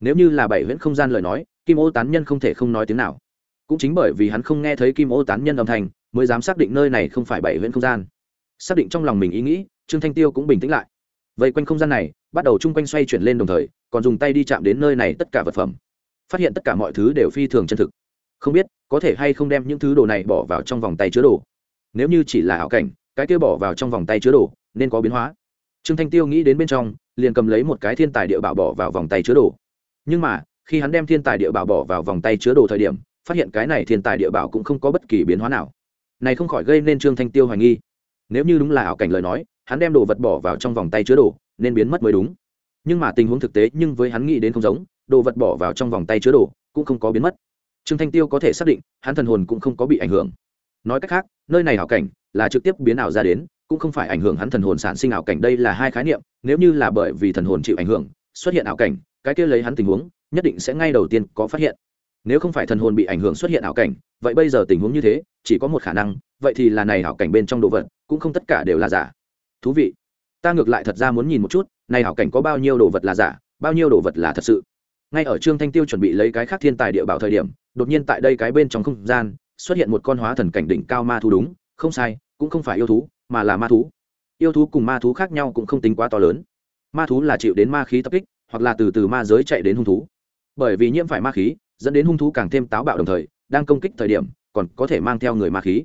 Nếu như là bảy huyễn không gian lời nói kim ô tán nhân không thể không nói tiếng nào. Cũng chính bởi vì hắn không nghe thấy kim ô tán nhân âm thanh, mới dám xác định nơi này không phải bảy huyễn không gian. Xác định trong lòng mình ý nghĩ, trương thanh tiêu cũng bình tĩnh lại. Vây quanh không gian này, bắt đầu chung quanh xoay chuyển lên đồng thời, còn dùng tay đi chạm đến nơi này tất cả vật phẩm. Phát hiện tất cả mọi thứ đều phi thường chân thực. Không biết, có thể hay không đem những thứ đồ này bỏ vào trong vòng tay chứa đồ. Nếu như chỉ là ảo cảnh, cái kia bỏ vào trong vòng tay chứa đồ, nên có biến hóa. Trương thanh tiêu nghĩ đến bên trong, liền cầm lấy một cái thiên tài địa bảo bỏ vào vòng tay chứa đồ. Nhưng mà khi hắn đem thiên tài địa bảo bỏ vào vòng tay chứa đồ thời điểm, phát hiện cái này thiên tài địa bảo cũng không có bất kỳ biến hóa nào. Này không khỏi gây nên trương thanh tiêu hoài nghi. Nếu như đúng là ảo cảnh lời nói, hắn đem đồ vật bỏ vào trong vòng tay chứa đồ, nên biến mất mới đúng. Nhưng mà tình huống thực tế nhưng với hắn nghĩ đến không giống, đồ vật bỏ vào trong vòng tay chứa đồ cũng không có biến mất. Trương thanh tiêu có thể xác định, hắn thần hồn cũng không có bị ảnh hưởng. Nói cách khác, nơi này ảo cảnh là trực tiếp biến ảo ra đến, cũng không phải ảnh hưởng hắn thần hồn sản sinh ảo cảnh, đây là hai khái niệm, nếu như là bởi vì thần hồn chịu ảnh hưởng, xuất hiện ảo cảnh, cái kia lấy hắn tình huống nhất định sẽ ngay đầu tiên có phát hiện. Nếu không phải thần hồn bị ảnh hưởng xuất hiện ảo cảnh, vậy bây giờ tình huống như thế, chỉ có một khả năng, vậy thì là này ảo cảnh bên trong đồ vật, cũng không tất cả đều là giả. Thú vị. Ta ngược lại thật ra muốn nhìn một chút, này ảo cảnh có bao nhiêu đồ vật là giả, bao nhiêu đồ vật là thật sự. Ngay ở trương thanh tiêu chuẩn bị lấy cái khác thiên tài địa bảo thời điểm, đột nhiên tại đây cái bên trong không gian, xuất hiện một con hóa thần cảnh đỉnh cao ma thú đúng, không sai, cũng không phải yêu thú, mà là ma thú. Yêu thú cùng ma thú khác nhau cũng không tính quá to lớn. Ma thú là chịu đến ma khí tập kích, hoặc là từ từ ma giới chạy đến hung thú bởi vì nhiễm phải ma khí, dẫn đến hung thú càng thêm táo bạo đồng thời, đang công kích thời điểm, còn có thể mang theo người ma khí.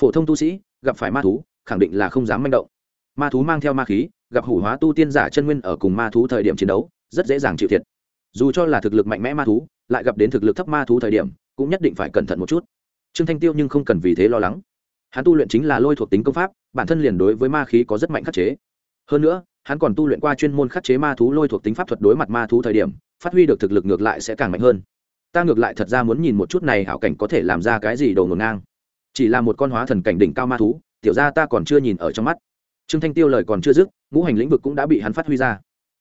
Phổ thông tu sĩ, gặp phải ma thú, khẳng định là không dám manh động. Ma thú mang theo ma khí, gặp hủ hóa tu tiên giả chân nguyên ở cùng ma thú thời điểm chiến đấu, rất dễ dàng chịu thiệt. Dù cho là thực lực mạnh mẽ ma thú, lại gặp đến thực lực thấp ma thú thời điểm, cũng nhất định phải cẩn thận một chút. Trương thanh tiêu nhưng không cần vì thế lo lắng. Hắn tu luyện chính là lôi thuộc tính công pháp, bản thân liền đối với ma khí có rất mạnh khắc chế. Hơn nữa, hắn còn tu luyện qua chuyên môn khắc chế ma thú lôi thuộc tính pháp thuật đối mặt ma thú thời điểm phát huy được thực lực ngược lại sẽ càng mạnh hơn. Ta ngược lại thật ra muốn nhìn một chút này hảo cảnh có thể làm ra cái gì đầu ngổn ngang. Chỉ là một con hóa thần cảnh đỉnh cao ma thú, tiểu ra ta còn chưa nhìn ở trong mắt. Trương thanh tiêu lời còn chưa dứt, ngũ hành lĩnh vực cũng đã bị hắn phát huy ra.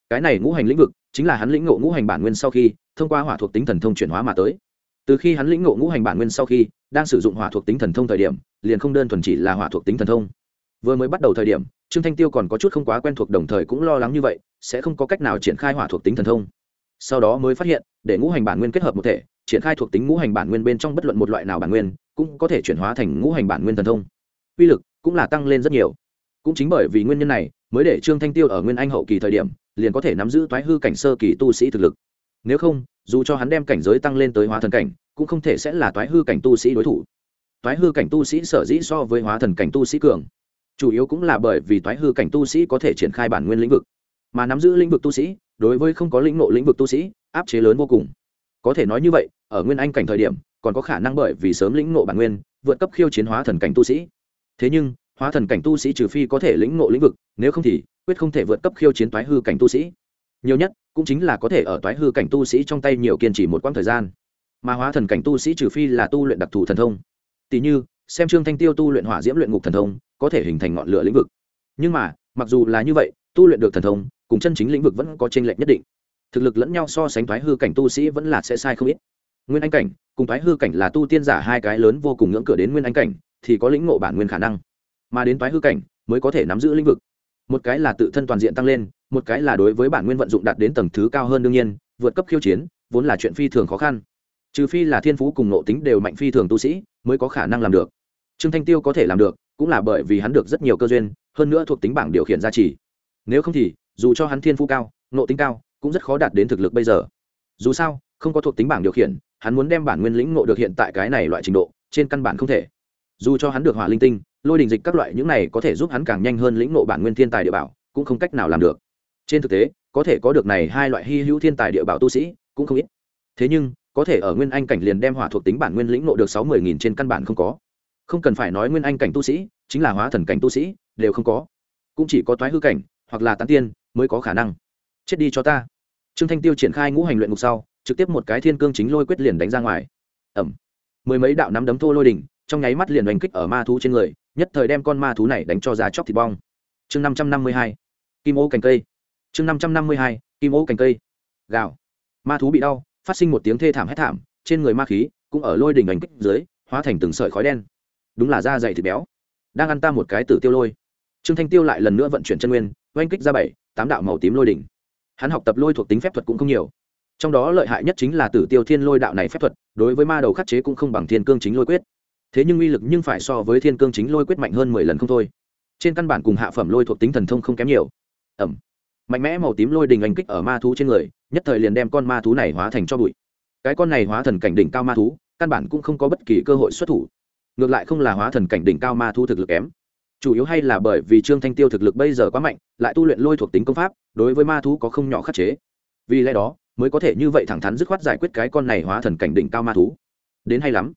Cái này ngũ hành lĩnh vực chính là hắn lĩnh ngộ ngũ hành bản nguyên sau khi, thông qua hỏa thuộc tính thần thông chuyển hóa mà tới. Từ khi hắn lĩnh ngộ ngũ hành bản nguyên sau khi, đang sử dụng hỏa thuộc tính thần thông thời điểm, liền không đơn thuần chỉ là hỏa thuộc tính thần thông. Vừa mới bắt đầu thời điểm, trương thanh tiêu còn có chút không quá quen thuộc đồng thời cũng lo lắng như vậy, sẽ không có cách nào triển khai hỏa thuộc tính thần thông sau đó mới phát hiện, để ngũ hành bản nguyên kết hợp một thể, triển khai thuộc tính ngũ hành bản nguyên bên trong bất luận một loại nào bản nguyên, cũng có thể chuyển hóa thành ngũ hành bản nguyên thần thông. Uy lực cũng là tăng lên rất nhiều. Cũng chính bởi vì nguyên nhân này, mới để trương thanh tiêu ở nguyên anh hậu kỳ thời điểm, liền có thể nắm giữ toái hư cảnh sơ kỳ tu sĩ thực lực. Nếu không, dù cho hắn đem cảnh giới tăng lên tới hóa thần cảnh, cũng không thể sẽ là toái hư cảnh tu sĩ đối thủ. Toái hư cảnh tu sĩ sở dĩ so với hóa thần cảnh tu sĩ cường, chủ yếu cũng là bởi vì toái hư cảnh tu sĩ có thể triển khai bản nguyên lĩnh vực. Mà nắm giữ lĩnh vực tu sĩ đối với không có lĩnh nộ lĩnh vực tu sĩ, áp chế lớn vô cùng. Có thể nói như vậy, ở nguyên anh cảnh thời điểm, còn có khả năng bởi vì sớm lĩnh nộ bản nguyên, vượt cấp khiêu chiến hóa thần cảnh tu sĩ. Thế nhưng, hóa thần cảnh tu sĩ trừ phi có thể lĩnh nộ lĩnh vực, nếu không thì quyết không thể vượt cấp khiêu chiến toái hư cảnh tu sĩ. Nhiều nhất, cũng chính là có thể ở toái hư cảnh tu sĩ trong tay nhiều kiên trì một quãng thời gian. Mà hóa thần cảnh tu sĩ trừ phi là tu luyện đặc thù thần thông. Tỷ như, xem trương thanh tiêu tu luyện hỏa diễm luyện ngục thần thông, có thể hình thành ngọn lửa lĩnh vực. Nhưng mà, mặc dù là như vậy, tu luyện được thần thông cùng chân chính lĩnh vực vẫn có chênh lệch nhất định. Thực lực lẫn nhau so sánh thoái hư cảnh tu sĩ vẫn là sẽ sai không ít. Nguyên anh cảnh, cùng thoái hư cảnh là tu tiên giả hai cái lớn vô cùng ngưỡng cửa đến nguyên anh cảnh, thì có lĩnh ngộ bản nguyên khả năng. Mà đến thoái hư cảnh, mới có thể nắm giữ lĩnh vực. Một cái là tự thân toàn diện tăng lên, một cái là đối với bản nguyên vận dụng đạt đến tầng thứ cao hơn đương nhiên, vượt cấp khiêu chiến, vốn là chuyện phi thường khó khăn. Trừ phi là thiên phú cùng nộ tính đều mạnh phi thường tu sĩ, mới có khả năng làm được. Trương thanh tiêu có thể làm được, cũng là bởi vì hắn được rất nhiều cơ duyên, hơn nữa thuộc tính bảng điều khiển gia trì. Nếu không thì dù cho hắn thiên phú cao nộ tính cao, cũng rất khó đạt đến thực lực bây giờ. Dù sao, không có thuộc tính bảng điều khiển, hắn muốn đem bản nguyên lĩnh ngộ được hiện tại cái này loại trình độ, trên căn bản không thể. Dù cho hắn được hỏa linh tinh, lôi đình dịch các loại những này có thể giúp hắn càng nhanh hơn lĩnh ngộ bản nguyên thiên tài địa bảo, cũng không cách nào làm được. Trên thực tế, có thể có được này hai loại hy hữu thiên tài địa bảo tu sĩ, cũng không ít. Thế nhưng, có thể ở nguyên anh cảnh liền đem hỏa thuộc tính bản nguyên lĩnh ngộ được sáu mươi nghìn trên căn bản không có. Không cần phải nói nguyên anh cảnh tu sĩ, chính là hóa thần cảnh tu sĩ, đều không có. Cũng chỉ có toái hư cảnh, hoặc là tán tiên mới có khả năng. Chết đi cho ta. Trương thanh tiêu triển khai ngũ hành luyện ngục sau, trực tiếp một cái thiên cương chính lôi quyết liền đánh ra ngoài. Ẩm mười mấy đạo nắm đấm thô lôi đỉnh, trong nháy mắt liền đánh kích ở ma thú trên người, nhất thời đem con ma thú này đánh cho ra chóc thịt bong. Chương năm trăm năm mươi hai. Kim ô cành cây. Chương năm trăm năm mươi hai, kim ô cành cây. Gạo ma thú bị đau, phát sinh một tiếng thê thảm hét thảm, trên người ma khí cũng ở lôi đỉnh đánh kích dưới, hóa thành từng sợi khói đen. Đúng là da dày thịt béo. Đang ăn ta một cái tử tiêu lôi. Trương thanh tiêu lại lần nữa vận chuyển chân nguyên, oanh kích ra bảy tám đạo màu tím lôi đỉnh. Hắn học tập lôi thuộc tính phép thuật cũng không nhiều. Trong đó lợi hại nhất chính là tử tiêu thiên lôi đạo này phép thuật, đối với ma đầu khắc chế cũng không bằng thiên cương chính lôi quyết. Thế nhưng uy lực nhưng phải so với thiên cương chính lôi quyết mạnh hơn mười lần không thôi. Trên căn bản cùng hạ phẩm lôi thuộc tính thần thông không kém nhiều. Ẩm. Mạnh mẽ màu tím lôi đình oanh kích ở ma thú trên người, nhất thời liền đem con ma thú này hóa thành cho bụi. Cái con này hóa thần cảnh đỉnh cao ma thú, căn bản cũng không có bất kỳ cơ hội xuất thủ. Ngược lại không là hóa thần cảnh đỉnh cao ma thú thực lực kém chủ yếu hay là bởi vì trương thanh tiêu thực lực bây giờ quá mạnh, lại tu luyện lôi thuộc tính công pháp, đối với ma thú có không nhỏ khắc chế. Vì lẽ đó, mới có thể như vậy thẳng thắn dứt khoát giải quyết cái con này hóa thần cảnh đỉnh cao ma thú. Đến hay lắm.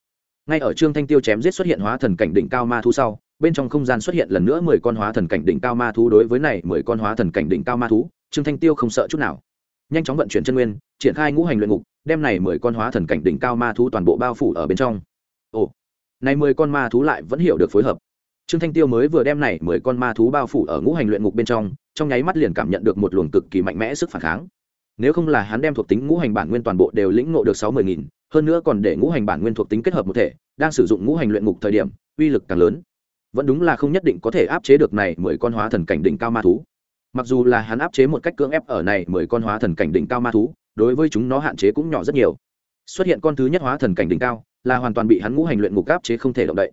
Ngay ở trương thanh tiêu chém giết xuất hiện hóa thần cảnh đỉnh cao ma thú sau, bên trong không gian xuất hiện lần nữa mười con hóa thần cảnh đỉnh cao ma thú đối với này mười con hóa thần cảnh đỉnh cao ma thú, trương thanh tiêu không sợ chút nào. Nhanh chóng vận chuyển chân nguyên, triển khai ngũ hành luyện ngục, đem này mười con hóa thần cảnh đỉnh cao ma thú toàn bộ bao phủ ở bên trong. Ồ, này mười con ma thú lại vẫn hiểu được phối hợp trương thanh tiêu mới vừa đem này mười con ma thú bao phủ ở ngũ hành luyện ngục bên trong trong nháy mắt liền cảm nhận được một luồng cực kỳ mạnh mẽ sức phản kháng. Nếu không là hắn đem thuộc tính ngũ hành bản nguyên toàn bộ đều lĩnh ngộ được sáu mươi nghìn, hơn nữa còn để ngũ hành bản nguyên thuộc tính kết hợp một thể, đang sử dụng ngũ hành luyện ngục thời điểm, uy lực càng lớn. Vẫn đúng là không nhất định có thể áp chế được này mười con hóa thần cảnh đỉnh cao ma thú. Mặc dù là hắn áp chế một cách cưỡng ép ở này mười con hóa thần cảnh đỉnh cao ma thú, đối với chúng nó hạn chế cũng nhỏ rất nhiều. Xuất hiện con thứ nhất hóa thần cảnh đỉnh cao, là hoàn toàn bị hắn ngũ hành luyện ngục áp chế không thể động đậy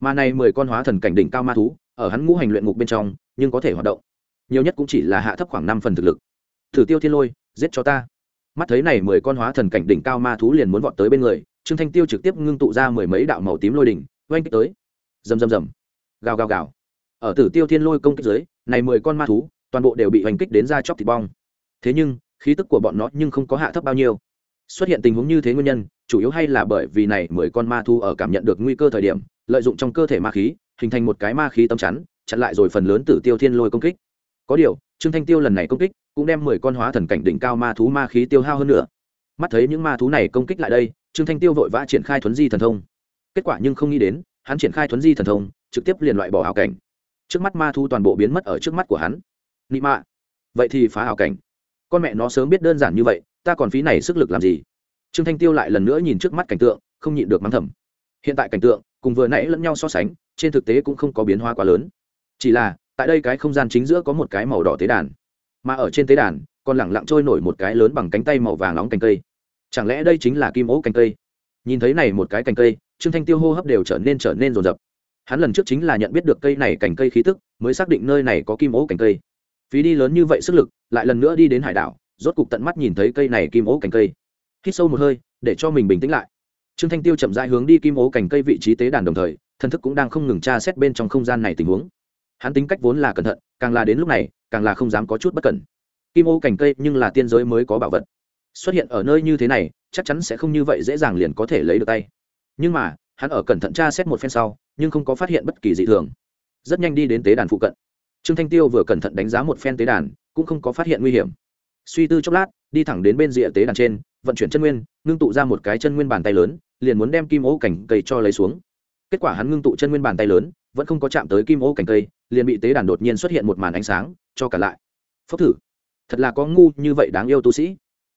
mà này mười con hóa thần cảnh đỉnh cao ma thú, ở hắn ngũ hành luyện ngục bên trong, nhưng có thể hoạt động. Nhiều nhất cũng chỉ là hạ thấp khoảng năm phần thực lực. Thử tiêu thiên lôi, giết cho ta. Mắt thấy này mười con hóa thần cảnh đỉnh cao ma thú liền muốn vọt tới bên người, trương thanh tiêu trực tiếp ngưng tụ ra mười mấy đạo màu tím lôi đỉnh, oanh kích tới. Rầm rầm rầm. Gào gào gào. Ở tử tiêu thiên lôi công kích dưới, này mười con ma thú toàn bộ đều bị oanh kích đến ra chóc thịt bong. Thế nhưng, khí tức của bọn nó nhưng không có hạ thấp bao nhiêu xuất hiện tình huống như thế nguyên nhân, chủ yếu hay là bởi vì này mười con ma thú ở cảm nhận được nguy cơ thời điểm, lợi dụng trong cơ thể ma khí, hình thành một cái ma khí tâm chắn, chặn lại rồi phần lớn tử tiêu thiên lôi công kích. Có điều, trương thanh tiêu lần này công kích, cũng đem mười con hóa thần cảnh đỉnh cao ma thú ma khí tiêu hao hơn nữa. Mắt thấy những ma thú này công kích lại đây, trương thanh tiêu vội vã triển khai thuấn di thần thông. Kết quả nhưng không nghĩ đến, hắn triển khai thuấn di thần thông, trực tiếp liền loại bỏ ảo cảnh. Trước mắt ma thú toàn bộ biến mất ở trước mắt của hắn. Nị mạ. Vậy thì phá ảo cảnh con mẹ nó sớm biết đơn giản như vậy, ta còn phí này sức lực làm gì? Trương thanh tiêu lại lần nữa nhìn trước mắt cảnh tượng, không nhịn được mắng thầm. Hiện tại cảnh tượng, cùng vừa nãy lẫn nhau so sánh, trên thực tế cũng không có biến hóa quá lớn. Chỉ là, tại đây cái không gian chính giữa có một cái màu đỏ tế đàn. Mà ở trên tế đàn, còn lẳng lặng trôi nổi một cái lớn bằng cánh tay màu vàng nóng cành cây. Chẳng lẽ đây chính là kim ố cành cây? Nhìn thấy này một cái cành cây, trương thanh tiêu hô hấp đều trở nên trở nên rồn rập. Hắn lần trước chính là nhận biết được cây này cành cây khí tức, mới xác định nơi này có kim ố cành cây phí đi lớn như vậy sức lực, lại lần nữa đi đến hải đảo, rốt cục tận mắt nhìn thấy cây này kim ố cành cây. Hít sâu một hơi, để cho mình bình tĩnh lại. Trương thanh tiêu chậm rãi hướng đi kim ố cành cây vị trí tế đàn đồng thời, thân thức cũng đang không ngừng tra xét bên trong không gian này tình huống. Hắn tính cách vốn là cẩn thận, càng là đến lúc này, càng là không dám có chút bất cẩn. Kim ô cành cây nhưng là tiên giới mới có bảo vật. Xuất hiện ở nơi như thế này, chắc chắn sẽ không như vậy dễ dàng liền có thể lấy được tay. Nhưng mà, hắn ở cẩn thận tra xét một phen sau, nhưng không có phát hiện bất kỳ dị thường. Rất nhanh đi đến tế đàn phụ cận trương thanh tiêu vừa cẩn thận đánh giá một phen tế đàn, cũng không có phát hiện nguy hiểm. Suy tư chốc lát, đi thẳng đến bên rìa tế đàn trên, vận chuyển chân nguyên, ngưng tụ ra một cái chân nguyên bàn tay lớn, liền muốn đem kim ô cảnh cây cho lấy xuống. Kết quả hắn ngưng tụ chân nguyên bàn tay lớn, vẫn không có chạm tới kim ô cành cây, liền bị tế đàn đột nhiên xuất hiện một màn ánh sáng, cho cả lại. Phốc thử. Thật là có ngu như vậy đáng yêu tu sĩ.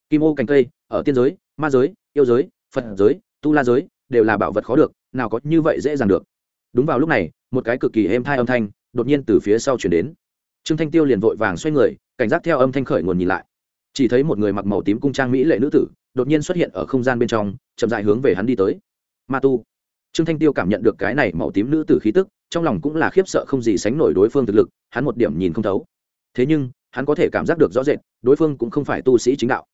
Kim ô cành cây, ở tiên giới, ma giới, yêu giới, phật giới, tu la giới, đều là bảo vật khó được, nào có như vậy dễ dàng được. Đúng vào lúc này, một cái cực kỳ êm thai âm thanh đột nhiên từ phía sau chuyển đến. Trương thanh tiêu liền vội vàng xoay người, cảnh giác theo âm thanh khởi nguồn nhìn lại. Chỉ thấy một người mặc màu tím cung trang mỹ lệ nữ tử, đột nhiên xuất hiện ở không gian bên trong, chậm dại hướng về hắn đi tới. Ma tu. Trương thanh tiêu cảm nhận được cái này màu tím nữ tử khí tức, trong lòng cũng là khiếp sợ không gì sánh nổi đối phương thực lực, hắn một điểm nhìn không thấu. Thế nhưng, hắn có thể cảm giác được rõ rệt, đối phương cũng không phải tu sĩ chính đạo.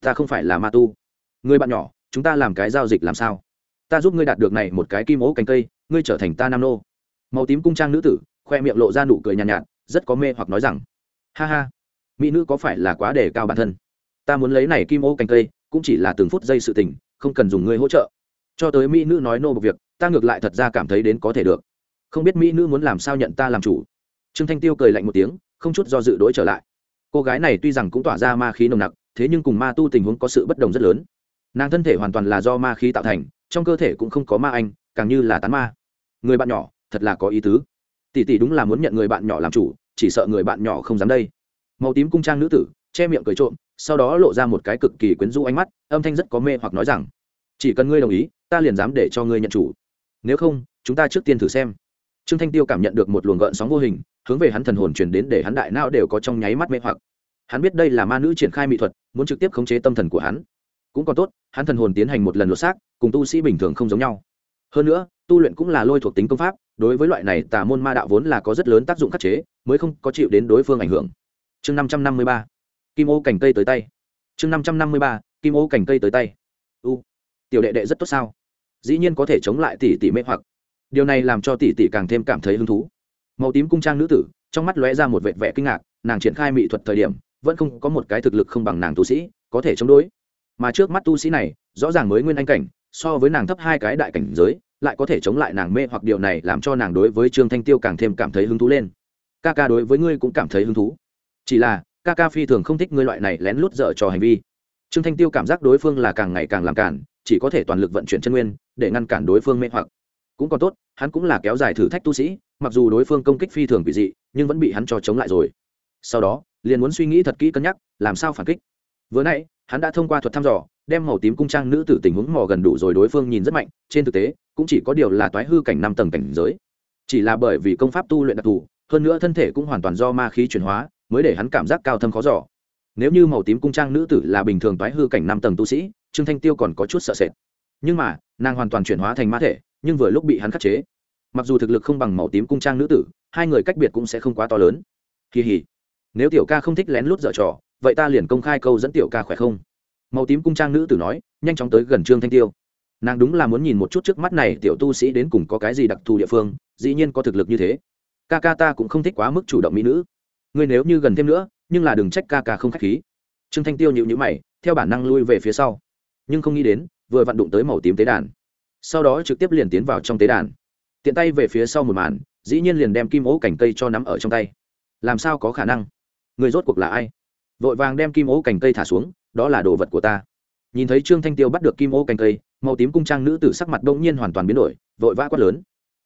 Ta không phải là ma tu. Người bạn nhỏ, chúng ta làm cái giao dịch làm sao? Ta giúp ngươi đạt được này một cái kim ố cánh cây, ngươi trở thành ta nam nô. Màu tím cung trang nữ tử khoe miệng lộ ra nụ cười nhàn nhạt, nhạt rất có mê hoặc nói rằng ha ha mỹ nữ có phải là quá đề cao bản thân? Ta muốn lấy này kim ô cành cây cũng chỉ là từng phút giây sự tình không cần dùng ngươi hỗ trợ. Cho tới mỹ nữ nói nô một việc ta ngược lại thật ra cảm thấy đến có thể được. Không biết mỹ nữ muốn làm sao nhận ta làm chủ. Trương thanh tiêu cười lạnh một tiếng không chút do dự đổi trở lại. Cô gái này tuy rằng cũng tỏa ra ma khí nồng nặc thế nhưng cùng ma tu tình huống có sự bất đồng rất lớn. Nàng thân thể hoàn toàn là do ma khí tạo thành trong cơ thể cũng không có ma anh càng như là tán ma. Người bạn nhỏ thật là có ý tứ tỷ tỷ đúng là muốn nhận người bạn nhỏ làm chủ, chỉ sợ người bạn nhỏ không dám đây. Màu tím cung trang nữ tử, che miệng cười trộm, sau đó lộ ra một cái cực kỳ quyến rũ ánh mắt, âm thanh rất có mê hoặc nói rằng, chỉ cần ngươi đồng ý, ta liền dám để cho ngươi nhận chủ. Nếu không, chúng ta trước tiên thử xem. Trương thanh tiêu cảm nhận được một luồng gợn sóng vô hình, hướng về hắn thần hồn truyền đến để hắn đại não đều có trong nháy mắt mê hoặc. Hắn biết đây là ma nữ triển khai mỹ thuật, muốn trực tiếp khống chế tâm thần của hắn. Cũng còn tốt, hắn thần hồn tiến hành một lần lột xác, cùng tu sĩ bình thường không giống nhau hơn nữa, tu luyện cũng là lôi thuộc tính công pháp, đối với loại này tà môn ma đạo vốn là có rất lớn tác dụng khắc chế, mới không có chịu đến đối phương ảnh hưởng. Chương năm trăm năm mươi ba, kim ô cành cây tới tay. Chương năm trăm năm mươi ba, kim ô cành cây tới tay. U, tiểu đệ đệ rất tốt sao? Dĩ nhiên có thể chống lại tỷ tỷ mê hoặc. Điều này làm cho tỷ tỷ càng thêm cảm thấy hứng thú. Màu tím cung trang nữ tử, trong mắt lóe ra một vệt vẻ kinh ngạc, nàng triển khai mỹ thuật thời điểm, vẫn không có một cái thực lực không bằng nàng tu sĩ, có thể chống đối. Mà trước mắt tu sĩ này, rõ ràng mới nguyên anh cảnh so với nàng thấp hai cái đại cảnh giới, lại có thể chống lại nàng mê hoặc điều này làm cho nàng đối với trương thanh tiêu càng thêm cảm thấy hứng thú lên. Ca ca đối với ngươi cũng cảm thấy hứng thú. Chỉ là, ca ca phi thường không thích ngươi loại này lén lút dở trò hành vi. Trương thanh tiêu cảm giác đối phương là càng ngày càng làm cản, chỉ có thể toàn lực vận chuyển chân nguyên, để ngăn cản đối phương mê hoặc. Cũng còn tốt, hắn cũng là kéo dài thử thách tu sĩ, mặc dù đối phương công kích phi thường bị dị, nhưng vẫn bị hắn cho chống lại rồi. Sau đó, liền muốn suy nghĩ thật kỹ cân nhắc, làm sao phản kích. Vừa nãy, hắn đã thông qua thuật thăm dò đem màu tím cung trang nữ tử tình huống mò gần đủ rồi đối phương nhìn rất mạnh, trên thực tế, cũng chỉ có điều là toái hư cảnh năm tầng cảnh giới. Chỉ là bởi vì công pháp tu luyện đặc thù, hơn nữa thân thể cũng hoàn toàn do ma khí chuyển hóa, mới để hắn cảm giác cao thâm khó giỏ nếu như màu tím cung trang nữ tử là bình thường toái hư cảnh năm tầng tu sĩ, trương thanh tiêu còn có chút sợ sệt. Nhưng mà, nàng hoàn toàn chuyển hóa thành ma thể, nhưng vừa lúc bị hắn khắc chế. Mặc dù thực lực không bằng màu tím cung trang nữ tử, hai người cách biệt cũng sẽ không quá to lớn. Kỳ hỉ. Nếu tiểu ca không thích lén lút dở trò, vậy ta liền công khai câu dẫn tiểu ca khỏe không? Màu tím cung trang nữ tử nói, nhanh chóng tới gần trương thanh tiêu. Nàng đúng là muốn nhìn một chút trước mắt này tiểu tu sĩ đến cùng có cái gì đặc thù địa phương, dĩ nhiên có thực lực như thế. Ca ca ta cũng không thích quá mức chủ động mỹ nữ. Ngươi nếu như gần thêm nữa, nhưng là đừng trách ca ca không k h á c h khí. Trương thanh tiêu nhịu nhữ mày, theo bản năng lui về phía sau. Nhưng không nghĩ đến, vừa vặn đụng tới màu tím tế đàn. Sau đó trực tiếp liền tiến vào trong tế đàn. Tiện tay về phía sau một màn, dĩ nhiên liền đem kim ố cành cây cho nắm ở trong tay. Làm sao có khả năng? Người rốt cuộc là ai? Vội vàng đem kim ố cành cây thả xuống đó là đồ vật của ta. Nhìn thấy trương thanh tiêu bắt được kim ô cành cây, màu tím cung trang nữ tử sắc mặt đ ỗ n g nhiên hoàn toàn biến đổi, vội vã quát lớn.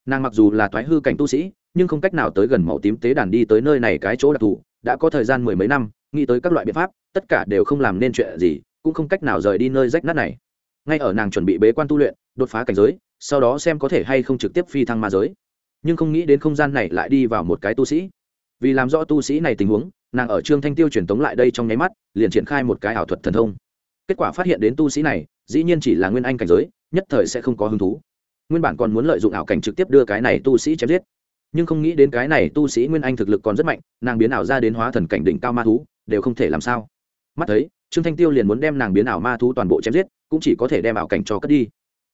Nàng mặc dù là thoái hư cảnh tu sĩ, nhưng không cách nào tới gần màu tím tế đàn đi tới nơi này cái chỗ đặc thù, đã có thời gian mười mấy năm, nghĩ tới các loại biện pháp, tất cả đều không làm nên chuyện gì, cũng không cách nào rời đi nơi rách nát này. Ngay ở nàng chuẩn bị bế quan tu luyện, đột phá cảnh giới, sau đó xem có thể hay không trực tiếp phi thăng ma giới. Nhưng không nghĩ đến không gian này lại đi vào một cái tu sĩ. Vì làm rõ tu sĩ này tình huống nàng ở trương thanh tiêu truyền tống lại đây trong nháy mắt, liền triển khai một cái ảo thuật thần thông. Kết quả phát hiện đến tu sĩ này, dĩ nhiên chỉ là nguyên anh cảnh giới, nhất thời sẽ không có hứng thú. Nguyên bản còn muốn lợi dụng ảo cảnh trực tiếp đưa cái này tu sĩ chém giết. Nhưng không nghĩ đến cái này tu sĩ nguyên anh thực lực còn rất mạnh, nàng biến ảo ra đến hóa thần cảnh đỉnh cao ma thú, đều không thể làm sao. Mắt thấy, trương thanh tiêu liền muốn đem nàng biến ảo ma thú toàn bộ chém giết, cũng chỉ có thể đem ảo cảnh cho cất đi.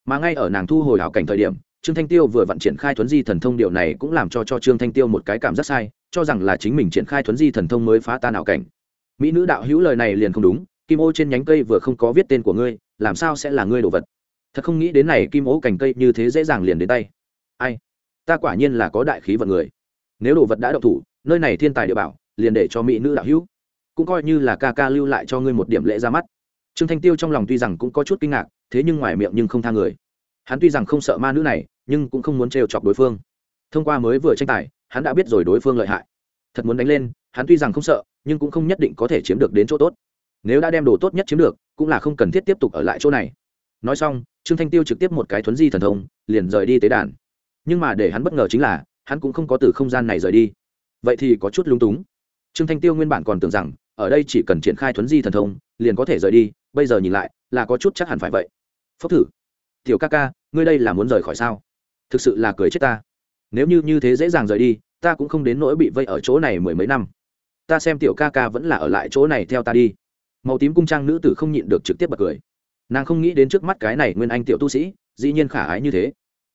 Mà ngay ở nàng thu hồi ảo cảnh thời điểm trương thanh tiêu vừa vận triển khai thuấn di thần thông, điều này cũng làm cho cho trương thanh tiêu một cái cảm giác sai, cho rằng là chính mình triển khai thuấn di thần thông mới phá tan ảo cảnh. Mỹ nữ đạo hữu lời này liền không đúng, kim ô trên nhánh cây vừa không có viết tên của ngươi, làm sao sẽ là ngươi đồ vật? Thật không nghĩ đến này kim ô cành cây như thế dễ dàng liền đến tay. Ai? Ta quả nhiên là có đại khí vận người. Nếu đồ vật đã đậu thủ, nơi này thiên tài địa bảo, liền để cho mỹ nữ đạo hữu. Cũng coi như là ca ca lưu lại cho ngươi một điểm lễ ra mắt. Trương thanh tiêu trong lòng tuy rằng cũng có chút kinh ngạc, thế nhưng ngoài miệng nhưng không tha người hắn tuy rằng không sợ ma nữ này, nhưng cũng không muốn trêu chọc đối phương. Thông qua mới vừa tranh tài, hắn đã biết rồi đối phương lợi hại. Thật muốn đánh lên, hắn tuy rằng không sợ, nhưng cũng không nhất định có thể chiếm được đến chỗ tốt. Nếu đã đem đồ tốt nhất chiếm được, cũng là không cần thiết tiếp tục ở lại chỗ này. Nói xong, trương thanh tiêu trực tiếp một cái thuấn di thần thông, liền rời đi tế đàn. Nhưng mà để hắn bất ngờ chính là, hắn cũng không có từ không gian này rời đi. Vậy thì có chút lung túng. Trương thanh tiêu nguyên bản còn tưởng rằng, ở đây chỉ cần triển khai thuấn di thần thông, liền có thể rời đi, bây giờ nhìn lại, là có chút chắc hẳn phải vậy. Phốc thử tiểu ca ca, ngươi đây là muốn rời khỏi sao? Thực sự là cười chết ta. Nếu như như thế dễ dàng rời đi, ta cũng không đến nỗi bị vây ở chỗ này mười mấy năm. Ta xem tiểu ca ca vẫn là ở lại chỗ này theo ta đi. Màu tím cung trang nữ tử không nhịn được trực tiếp bật cười. Nàng không nghĩ đến trước mắt cái này nguyên anh tiểu tu sĩ, dĩ nhiên khả ái như thế.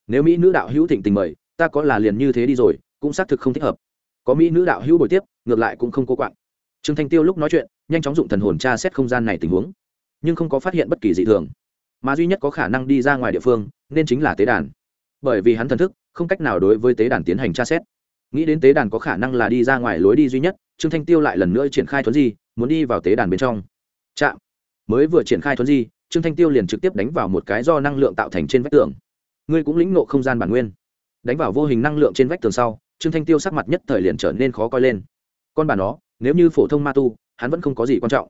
Nếu mỹ nữ đạo hữu thịnh tình mời, ta có là liền như thế đi rồi, cũng xác thực không thích hợp. Có mỹ nữ đạo hữu bồi tiếp, ngược lại cũng không cô quạng. Trương thanh tiêu lúc nói chuyện, nhanh chóng dụng thần hồn tra xét không gian này tình huống, nhưng không có phát hiện bất kỳ dị thường mà duy nhất có khả năng đi ra ngoài địa phương nên chính là tế đàn. Bởi vì hắn thần thức, không cách nào đối với tế đàn tiến hành tra xét. Nghĩ đến tế đàn có khả năng là đi ra ngoài lối đi duy nhất, trương thanh tiêu lại lần nữa triển khai thuấn di, muốn đi vào tế đàn bên trong. Chạm. Mới vừa triển khai thuấn di, trương thanh tiêu liền trực tiếp đánh vào một cái do năng lượng tạo thành trên vách tường. Ngươi cũng lĩnh nộ không gian bản nguyên. Đánh vào vô hình năng lượng trên vách tường sau, trương thanh tiêu sắc mặt nhất thời liền trở nên khó coi lên. Con bà nó, nếu như phổ thông ma tu, hắn vẫn không có gì quan trọng.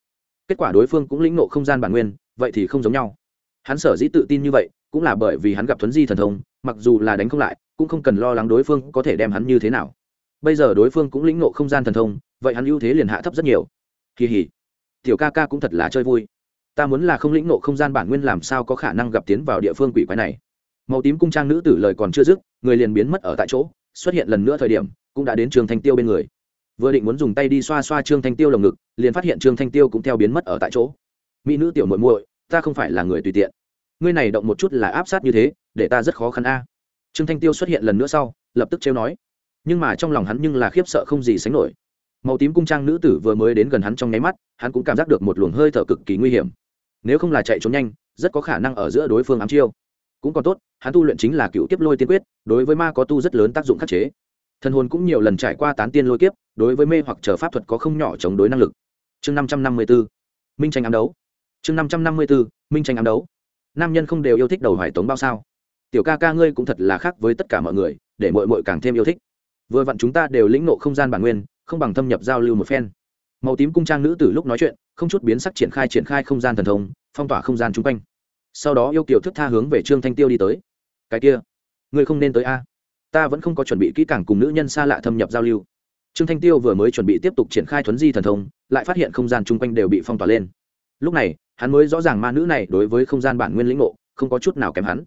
Kết quả đối phương cũng lĩnh nộ không gian bản nguyên, vậy thì không giống nhau hắn sở dĩ tự tin như vậy, cũng là bởi vì hắn gặp thuấn di thần thông, mặc dù là đánh không lại, cũng không cần lo lắng đối phương có thể đem hắn như thế nào. Bây giờ đối phương cũng lĩnh nộ không gian thần thông, vậy hắn ưu thế liền hạ thấp rất nhiều. Kỳ hỉ. Tiểu ca ca cũng thật là chơi vui. Ta muốn là không lĩnh nộ không gian bản nguyên làm sao có khả năng gặp tiến vào địa phương quỷ quái này? Màu tím cung trang nữ tử lời còn chưa dứt, người liền biến mất ở tại chỗ, xuất hiện lần nữa thời điểm, cũng đã đến trường thanh tiêu bên người. Vừa định muốn dùng tay đi xoa xoa trương thanh tiêu lồng ngực, liền phát hiện trương thanh tiêu cũng theo biến mất ở tại chỗ. Mỹ nữ tiểu muội muội ta không phải là người tùy tiện. Ngươi này động một chút là áp sát như thế, để ta rất khó khăn a. Trương thanh tiêu xuất hiện lần nữa sau, lập tức trêu nói. Nhưng mà trong lòng hắn nhưng là khiếp sợ không gì sánh nổi. Màu tím cung trang nữ tử vừa mới đến gần hắn trong nháy mắt, hắn cũng cảm giác được một luồng hơi thở cực kỳ nguy hiểm. Nếu không là chạy trốn nhanh, rất có khả năng ở giữa đối phương ám chiêu. Cũng còn tốt, hắn tu luyện chính là cựu kiếp lôi tiên quyết, đối với ma có tu rất lớn tác dụng khắc chế. Thần hồn cũng nhiều lần trải qua tán tiên lôi kiếp, đối với mê hoặc chờ pháp thuật có không nhỏ chống đối năng lực. Chương năm trăm năm mươi b ố minh tranh ám đấu chương năm trăm năm mươi bốn minh tranh ám đấu. Nam nhân không đều yêu thích đầu hoài tống bao sao. Tiểu ca ca ngươi cũng thật là khác với tất cả mọi người, để mội mội càng thêm yêu thích. Vừa vặn chúng ta đều lĩnh nộ không gian bản nguyên, không bằng thâm nhập giao lưu một phen. Màu tím cung trang nữ từ lúc nói chuyện, không chút biến sắc triển khai triển khai không gian thần thông, phong tỏa không gian chung quanh. Sau đó yêu kiểu thức tha hướng về trương thanh tiêu đi tới. Cái kia, ngươi không nên tới a. Ta vẫn không có chuẩn bị kỹ càng cùng nữ nhân xa lạ thâm nhập giao lưu. Trương thanh tiêu vừa mới chuẩn bị tiếp tục triển khai thuấn di thần thông, lại phát hiện không gian chung quanh đều bị phong tỏa lên lúc này, hắn mới rõ ràng ma nữ này đối với không gian bản nguyên lĩnh ngộ, không có chút nào kém hắn.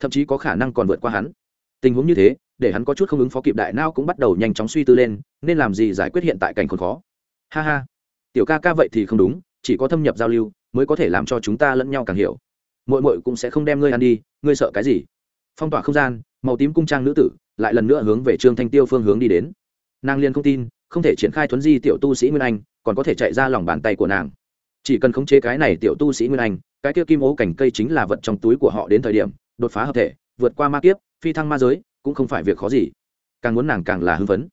Thậm chí có khả năng còn vượt qua hắn. Tình huống như thế, để hắn có chút không ứng phó kịp đại nao cũng bắt đầu nhanh chóng suy tư lên, nên làm gì giải quyết hiện tại cảnh khốn khó. Ha ha. Tiểu ca ca vậy thì không đúng, chỉ có thâm nhập giao lưu, mới có thể làm cho chúng ta lẫn nhau càng hiểu. Mội mội cũng sẽ không đem ngươi ăn đi, ngươi sợ cái gì? Phong tỏa không gian, màu tím cung trang nữ tử, lại lần nữa hướng về trương thanh tiêu phương hướng đi đến. Nàng liên không tin, không thể triển khai thuấn di tiểu tu sĩ nguyên anh, còn có thể chạy ra lòng bàn tay của nàng chỉ cần khống chế cái này tiểu tu sĩ nguyên anh, cái kia kim ố cảnh cây chính là vật trong túi của họ đến thời điểm, đột phá hợp thể, vượt qua ma kiếp, phi thăng ma giới, cũng không phải việc khó gì. Càng muốn nàng càng là hưng phấn.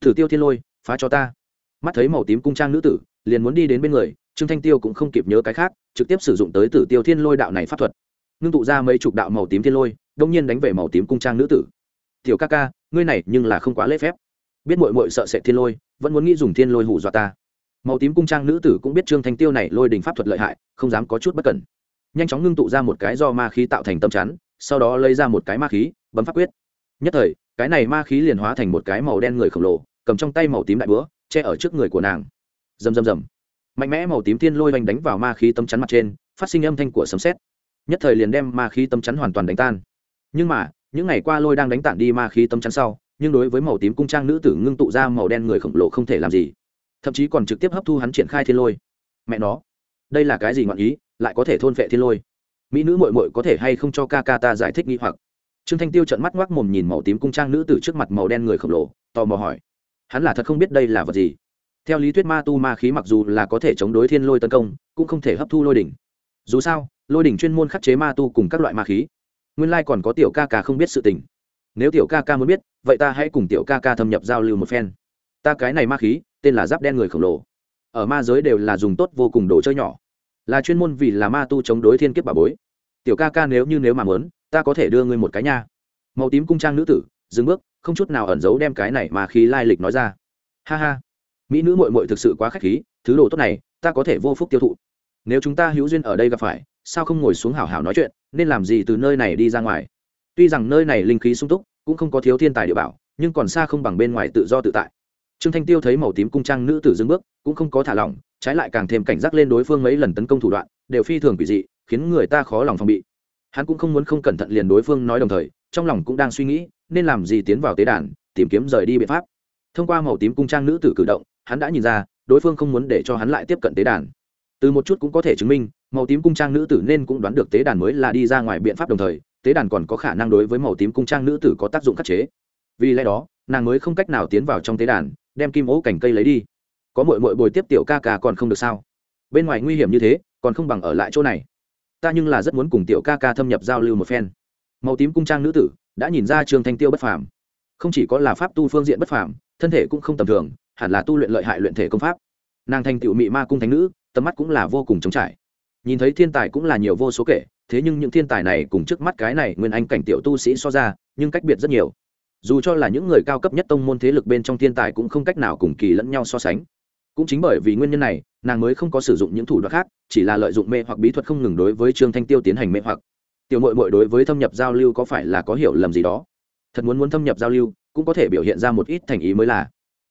Thử tiêu thiên lôi, phá cho ta. Mắt thấy màu tím cung trang nữ tử, liền muốn đi đến bên người, trương thanh tiêu cũng không kịp nhớ cái khác, trực tiếp sử dụng tới tử tiêu thiên lôi đạo này pháp thuật. Ngưng tụ ra mấy chục đạo màu tím thiên lôi, đông nhiên đánh về màu tím cung trang nữ tử. Tiểu ca ca, ngươi này nhưng là không quá lễ phép. Biết mội mội sợ sệt thiên lôi, vẫn muốn nghĩ dùng thiên lôi hù dọa ta màu tím cung trang nữ tử cũng biết trương thanh tiêu này lôi đình pháp thuật lợi hại, không dám có chút bất cẩn. Nhanh chóng ngưng tụ ra một cái do ma khí tạo thành tâm chắn, sau đó lấy ra một cái ma khí, bấm pháp quyết. Nhất thời, cái này ma khí liền hóa thành một cái màu đen người khổng lồ, cầm trong tay màu tím đại búa, che ở trước người của nàng. Rầm rầm rầm. Mạnh mẽ màu tím thiên lôi vành đánh vào ma khí tâm chắn mặt trên, phát sinh âm thanh của sấm sét. Nhất thời liền đem ma khí tâm chắn hoàn toàn đánh tan. Nhưng mà, những ngày qua lôi đang đánh tản đi ma khí tâm chắn sau, nhưng đối với màu tím cung trang nữ tử ngưng tụ ra màu đen người khổng lồ không thể làm gì thậm chí còn trực tiếp hấp thu hắn triển khai thiên lôi. Mẹ nó, đây là cái gì ngọn ý, lại có thể thôn phệ thiên lôi? Mỹ nữ mội mội có thể hay không cho ca ca ta giải thích nghi hoặc? Trương thanh tiêu trận mắt ngoác mồm nhìn màu tím cung trang nữ tử trước mặt màu đen người khổng lồ, tò mò hỏi. Hắn là thật không biết đây là vật gì? Theo lý thuyết ma tu ma khí mặc dù là có thể chống đối thiên lôi tấn công, cũng không thể hấp thu lôi đỉnh. Dù sao, lôi đỉnh chuyên môn khắc chế ma tu cùng các loại ma khí. Nguyên lai còn có tiểu ca ca không biết sự tình. Nếu tiểu ca ca muốn biết, vậy ta hãy cùng tiểu ca ca thâm nhập giao lưu một phen ta cái này ma khí, tên là giáp đen người khổng lồ. Ở ma giới đều là dùng tốt vô cùng đồ chơi nhỏ. Là chuyên môn vì là ma tu chống đối thiên kiếp bà bối. Tiểu ca ca nếu như nếu mà muốn, ta có thể đưa ngươi một cái nha. Màu tím cung trang nữ tử, dừng bước, không chút nào ẩn giấu đem cái này mà khí lai lịch nói ra. Ha ha. Mỹ nữ mội mội thực sự quá k h á c h khí, thứ đồ tốt này, ta có thể vô phúc tiêu thụ. Nếu chúng ta hữu duyên ở đây gặp phải, sao không ngồi xuống hảo hảo nói chuyện, nên làm gì từ nơi này đi ra ngoài? Tuy rằng nơi này linh khí sung túc, cũng không có thiếu thiên tài địa bảo, nhưng còn xa không bằng bên ngoài tự do tự tại trương thanh tiêu thấy màu tím cung trang nữ tử dưng bước, cũng không có thả lỏng, trái lại càng thêm cảnh giác lên đối phương mấy lần tấn công thủ đoạn, đều phi thường quỷ dị, khiến người ta khó lòng phòng bị. Hắn cũng không muốn không cẩn thận liền đối phương nói đồng thời, trong lòng cũng đang suy nghĩ, nên làm gì tiến vào tế đàn, tìm kiếm rời đi biện pháp. Thông qua màu tím cung trang nữ tử cử động, hắn đã nhìn ra, đối phương không muốn để cho hắn lại tiếp cận tế đàn. Từ một chút cũng có thể chứng minh, màu tím cung trang nữ tử nên cũng đoán được tế đàn mới là đi ra ngoài biện pháp đồng thời, tế đàn còn có khả năng đối với màu tím cung trang nữ tử có tác dụng khắc chế. Vì lẽ đó, nàng mới không cách nào tiến vào trong tế đàn đem kim ố cành cây lấy đi. Có mội mội bồi tiếp tiểu ca ca còn không được sao? Bên ngoài nguy hiểm như thế, còn không bằng ở lại chỗ này. Ta nhưng là rất muốn cùng tiểu ca ca thâm nhập giao lưu một phen. Màu tím cung trang nữ tử, đã nhìn ra trương thanh tiêu bất phàm. Không chỉ có là pháp tu phương diện bất phàm, thân thể cũng không tầm thường, hẳn là tu luyện lợi hại luyện thể công pháp. Nàng thành tựu mị ma cung thánh nữ, tầm mắt cũng là vô cùng trống trải. Nhìn thấy thiên tài cũng là nhiều vô số kể, thế nhưng những thiên tài này cùng trước mắt cái này nguyên anh cảnh tiểu tu sĩ so ra, nhưng cách biệt rất nhiều dù cho là những người cao cấp nhất tông môn thế lực bên trong thiên tài cũng không cách nào cùng kỳ lẫn nhau so sánh. Cũng chính bởi vì nguyên nhân này, nàng mới không có sử dụng những thủ đoạn khác, chỉ là lợi dụng mê hoặc bí thuật không ngừng đối với trương thanh tiêu tiến hành mê hoặc. Tiểu mội mội đối với thâm nhập giao lưu có phải là có hiểu lầm gì đó? Thật muốn muốn thâm nhập giao lưu, cũng có thể biểu hiện ra một ít thành ý mới là.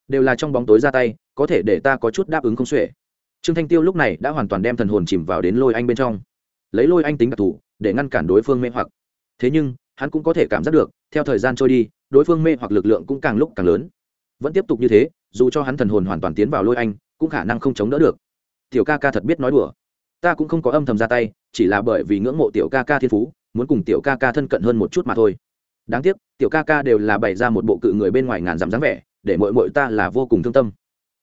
Đều là trong bóng tối ra tay, có thể để ta có chút đáp ứng không xuể. Trương thanh tiêu lúc này đã hoàn toàn đem thần hồn chìm vào đến lôi anh bên trong. Lấy lôi anh tính đặc thù, để ngăn cản đối phương mê hoặc. Thế nhưng, hắn cũng có thể cảm giác được, theo thời gian trôi đi đối phương mê hoặc lực lượng cũng càng lúc càng lớn. Vẫn tiếp tục như thế, dù cho hắn thần hồn hoàn toàn tiến vào lôi anh, cũng khả năng không chống đỡ được. Tiểu ca ca thật biết nói đùa. Ta cũng không có âm thầm ra tay, chỉ là bởi vì ngưỡng mộ tiểu ca ca thiên phú, muốn cùng tiểu ca ca thân cận hơn một chút mà thôi. Đáng tiếc, tiểu ca ca đều là bày ra một bộ cự người bên ngoài ngàn dặm dáng vẻ, để mội mội ta là vô cùng thương tâm.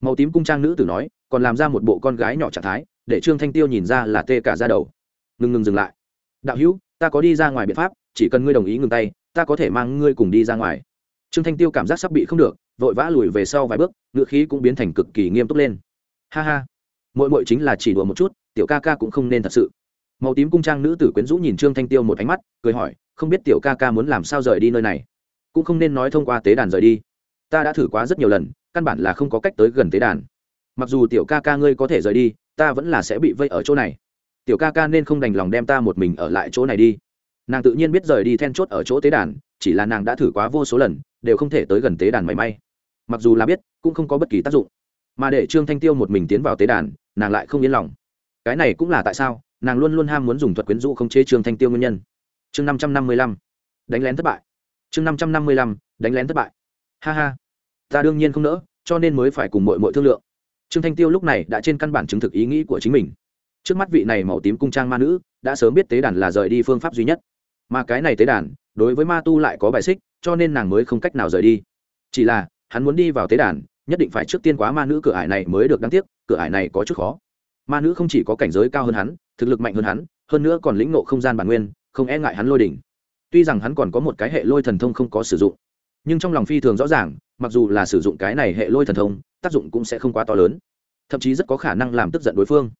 Màu tím cung trang nữ tử nói, còn làm ra một bộ con gái nhỏ trạng thái, để trương thanh tiêu nhìn ra là tê cả ra đầu. Ngừng ngừng dừng lại. Đạo hữu, ta có đi ra ngoài biện pháp, chỉ cần ngươi đồng ý ngừng tay ta có thể mang ngươi cùng đi ra ngoài. Trương thanh tiêu cảm giác sắp bị không được, vội vã lùi về sau vài bước ngựa khí cũng biến thành cực kỳ nghiêm túc lên. Ha ha mội mội chính là chỉ đùa một chút, tiểu ca ca cũng không nên thật sự. Màu tím cung trang nữ tử quyến rũ nhìn trương thanh tiêu một ánh mắt, cười hỏi, không biết tiểu ca ca muốn làm sao rời đi nơi này? Cũng không nên nói thông qua tế đàn rời đi. Ta đã thử quá rất nhiều lần, căn bản là không có cách tới gần tế đàn. Mặc dù tiểu ca ca ngươi có thể rời đi, ta vẫn là sẽ bị vây ở chỗ này. Tiểu ca ca nên không đành lòng đem ta một mình ở lại chỗ này đi nàng tự nhiên biết rời đi then chốt ở chỗ tế đàn, chỉ là nàng đã thử quá vô số lần, đều không thể tới gần tế đàn mảy may. Mặc dù là biết, cũng không có bất kỳ tác dụng. Mà để trương thanh tiêu một mình tiến vào tế đàn, nàng lại không yên lòng. Cái này cũng là tại sao, nàng luôn luôn ham muốn dùng thuật quyến rũ không chế trương thanh tiêu nguyên nhân. Chương năm trăm năm mươi lăm. Đánh lén thất bại. Chương năm trăm năm mươi lăm. Đánh lén thất bại. Ha ha. Ta đương nhiên không nỡ, cho nên mới phải cùng mọi mọi thương lượng. Trương thanh tiêu lúc này đã trên căn bản chứng thực ý nghĩ của chính mình. Trước mắt vị này màu tím cung trang ma nữ, đã sớm biết tế đàn là rời đi phương pháp duy nhất mà cái này tế đàn, đối với ma tu lại có bài xích, cho nên nàng mới không cách nào rời đi. Chỉ là, hắn muốn đi vào tế đàn, nhất định phải trước tiên quá ma nữ cửa ải này mới được đáng tiếc, cửa ải này có chút khó. Ma nữ không chỉ có cảnh giới cao hơn hắn, thực lực mạnh hơn hắn, hơn nữa còn lĩnh nộ không gian bản nguyên, không e ngại hắn lôi đỉnh. Tuy rằng hắn còn có một cái hệ lôi thần thông không có sử dụng, nhưng trong lòng phi thường rõ ràng, mặc dù là sử dụng cái này hệ lôi thần thông, tác dụng cũng sẽ không quá to lớn. Thậm chí rất có khả năng làm tức giận đối phương.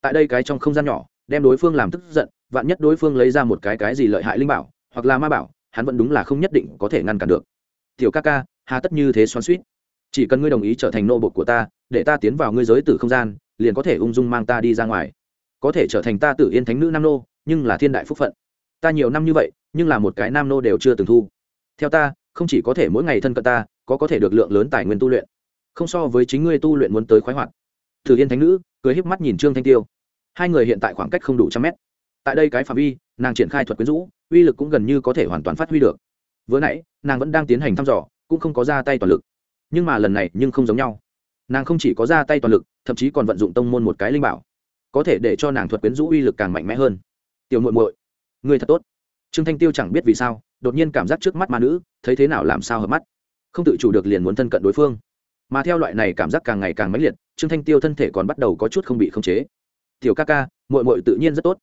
Tại đây cái trong không gian nhỏ, đem đối phương làm tức giận vạn nhất đối phương lấy ra một cái cái gì lợi hại linh bảo, hoặc là ma bảo, hắn vẫn đúng là không nhất định có thể ngăn cản được. Tiểu ca ca, hà tất như thế xoắn suýt chỉ cần ngươi đồng ý trở thành nô bột của ta, để ta tiến vào ngươi giới tử không gian, liền có thể ung dung mang ta đi ra ngoài. Có thể trở thành ta tự yên thánh nữ nam nô, nhưng là thiên đại phúc phận. Ta nhiều năm như vậy, nhưng là một cái nam nô đều chưa từng thu. Theo ta, không chỉ có thể mỗi ngày thân cận ta, có có thể được lượng lớn tài nguyên tu luyện. Không so với chính ngươi tu luyện muốn tới khoái hoạt. Thử yên thánh nữ, cười híp mắt nhìn trương thanh tiêu. Hai người hiện tại khoảng cách không đủ trăm mét tại đây cái phạm vi, nàng triển khai thuật quyến rũ, uy lực cũng gần như có thể hoàn toàn phát huy được. Vừa nãy, nàng vẫn đang tiến hành thăm dò, cũng không có ra tay toàn lực. Nhưng mà lần này nhưng không giống nhau. Nàng không chỉ có ra tay toàn lực, thậm chí còn vận dụng tông môn một cái linh bảo. Có thể để cho nàng thuật quyến rũ uy lực càng mạnh mẽ hơn. Tiểu muội muội người thật tốt. Trương thanh tiêu chẳng biết vì sao, đột nhiên cảm giác trước mắt ma nữ, thấy thế nào làm sao hợp mắt. Không tự chủ được liền muốn thân cận đối phương. Mà theo loại này cảm giác càng ngày càng mãnh liệt, trương thanh tiêu thân thể còn bắt đầu có chút không bị khống chế. Tiểu ca ca, muội muội tự nhiên rất tốt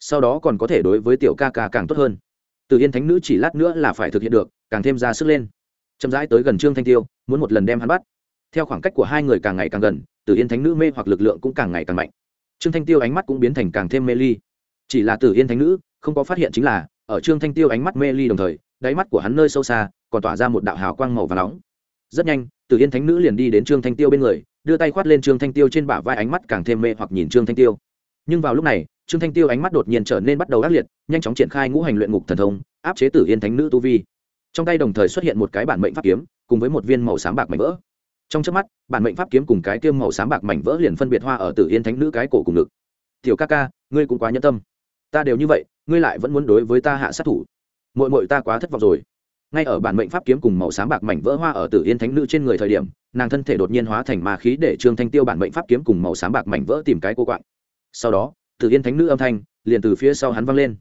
sau đó còn có thể đối với tiểu ca ca càng tốt hơn. Từ yên thánh nữ chỉ lát nữa là phải thực hiện được, càng thêm ra sức lên. Chậm rãi tới gần trương thanh tiêu, muốn một lần đem hắn bắt. Theo khoảng cách của hai người càng ngày càng gần, từ yên thánh nữ mê hoặc lực lượng cũng càng ngày càng mạnh. Trương thanh tiêu ánh mắt cũng biến thành càng thêm mê ly. Chỉ là từ yên thánh nữ, không có phát hiện chính là, ở trương thanh tiêu ánh mắt mê ly đồng thời, đáy mắt của hắn nơi sâu xa, còn tỏa ra một đạo hào quang màu và nóng. Rất nhanh, từ yên thánh nữ liền đi đến trương thanh tiêu bên người, đưa tay khoát lên trương thanh tiêu trên bả vai ánh mắt càng thêm mê hoặc nhìn trương thanh tiêu. Nhưng vào lúc này trương thanh tiêu ánh mắt đột nhiên trở nên bắt đầu ác liệt, nhanh chóng triển khai ngũ hành luyện ngục thần thông, áp chế tử yên thánh nữ tu vi. Trong tay đồng thời xuất hiện một cái bản mệnh pháp kiếm, cùng với một viên màu sáng bạc mảnh vỡ. Trong trước mắt, bản mệnh pháp kiếm cùng cái tiêm màu sáng bạc mảnh vỡ liền phân biệt hoa ở tử yên thánh nữ cái cổ cùng ngực. Tiểu ca ca, ngươi cũng quá nhẫn tâm. Ta đều như vậy, ngươi lại vẫn muốn đối với ta hạ sát thủ. Mội mội ta quá thất vọng rồi. Ngay ở bản mệnh pháp kiếm cùng màu sáng bạc mảnh vỡ hoa ở tử yên thánh nữ trên người thời điểm, nàng thân thể đột nhiên hóa thành ma khí để trương thanh tiêu bản mệnh pháp kiếm cùng màu sáng bạc mảnh vỡ tìm cái cô quạng. Sau đó tử yên thánh nữ âm thanh liền từ phía sau hắn vang lên.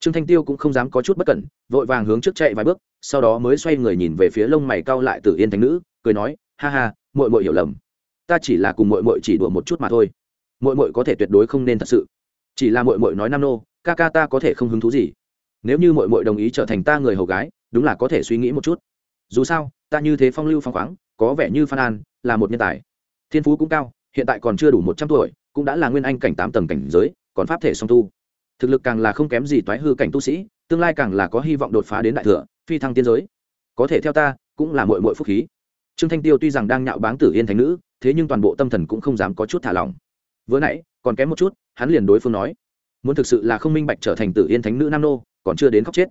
Trương thanh tiêu cũng không dám có chút bất cẩn, vội vàng hướng trước chạy vài bước, sau đó mới xoay người nhìn về phía lông mày cau lại tử yên thánh nữ, cười nói, ha ha, muội muội hiểu lầm. Ta chỉ là cùng muội muội chỉ đùa một chút mà thôi. Muội muội có thể tuyệt đối không nên thật sự. Chỉ là muội muội nói nam nô, ca ca ta có thể không hứng thú gì. Nếu như muội muội đồng ý trở thành ta người hầu gái, đúng là có thể suy nghĩ một chút. Dù sao, ta như thế phong lưu phong khoáng, có vẻ như phan an là một nhân tài. Thiên phú cũng cao, hiện tại còn chưa đủ một trăm tuổi, cũng đã là nguyên anh cảnh tám tầng cảnh giới còn pháp thể song tu. Thực lực càng là không kém gì toái hư cảnh tu sĩ, tương lai càng là có hy vọng đột phá đến đại thừa, phi thăng tiên giới. Có thể theo ta, cũng là mội mội phúc khí. Trương thanh tiêu tuy rằng đang nhạo báng tử yên thánh nữ, thế nhưng toàn bộ tâm thần cũng không dám có chút thả lỏng. Vừa nãy, còn kém một chút, hắn liền đối phương nói, muốn thực sự là không minh bạch trở thành tử yên thánh nữ nam nô, còn chưa đến khóc chết.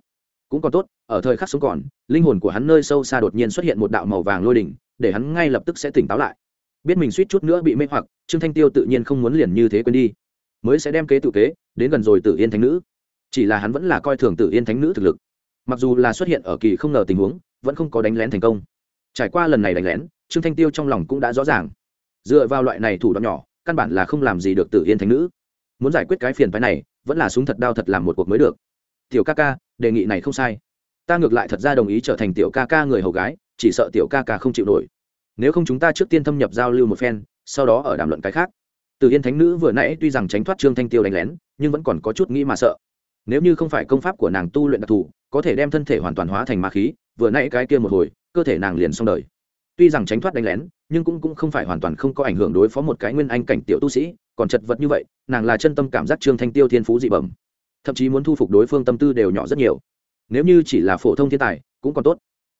Cũng còn tốt, ở thời khắc sống còn, linh hồn của hắn nơi sâu xa đột nhiên xuất hiện một đạo màu vàng lôi đỉnh, để hắn ngay lập tức sẽ tỉnh táo lại. Biết mình suýt chút nữa bị mê hoặc, trương thanh tiêu tự nhiên không muốn liền như thế quên đi mới sẽ đem kế tự kế, đến gần rồi tử yên thánh nữ. Chỉ là hắn vẫn là coi thường tử yên thánh nữ thực lực. Mặc dù là xuất hiện ở kỳ không ngờ tình huống, vẫn không có đánh lén thành công. Trải qua lần này đánh lén, trương thanh tiêu trong lòng cũng đã rõ ràng. Dựa vào loại này thủ đoạn nhỏ, căn bản là không làm gì được tử yên thánh nữ. Muốn giải quyết cái phiền phái này, vẫn là súng thật đao thật làm một cuộc mới được. Tiểu ca ca, đề nghị này không sai. Ta ngược lại thật ra đồng ý trở thành tiểu ca ca người hầu gái, chỉ sợ tiểu ca ca không chịu nổi. Nếu không chúng ta trước tiên thâm nhập giao lưu một phen, sau đó ở đàm luận cái khác từ yên thánh nữ vừa nãy tuy rằng tránh thoát trương thanh tiêu đánh lén, nhưng vẫn còn có chút nghĩ mà sợ. Nếu như không phải công pháp của nàng tu luyện đặc thù, có thể đem thân thể hoàn toàn hóa thành ma khí, vừa nãy cái kia một hồi, cơ thể nàng liền xong đời. Tuy rằng tránh thoát đánh lén, nhưng cũng cũng không phải hoàn toàn không có ảnh hưởng đối phó một cái nguyên anh cảnh tiểu tu sĩ, còn chật vật như vậy, nàng là chân tâm cảm giác trương thanh tiêu thiên phú dị bẩm. Thậm chí muốn thu phục đối phương tâm tư đều nhỏ rất nhiều. Nếu như chỉ là phổ thông thiên tài, cũng còn tốt.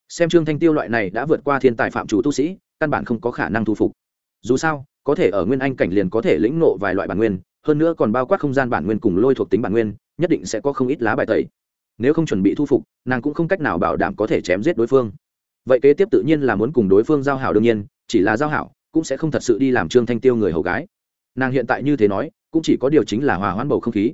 Xem trương thanh tiêu loại này đã vượt qua thiên tài phạm chủ tu sĩ, căn bản không có khả năng thu phục. Dù sao có thể ở nguyên anh cảnh liền có thể lĩnh nộ vài loại bản nguyên, hơn nữa còn bao quát không gian bản nguyên cùng lôi thuộc tính bản nguyên, nhất định sẽ có không ít lá bài tẩy. Nếu không chuẩn bị thu phục, nàng cũng không cách nào bảo đảm có thể chém giết đối phương. Vậy kế tiếp tự nhiên là muốn cùng đối phương giao hảo đương nhiên, chỉ là giao hảo, cũng sẽ không thật sự đi làm trương thanh tiêu người hầu gái. Nàng hiện tại như thế nói, cũng chỉ có điều chính là hòa hoãn bầu không khí.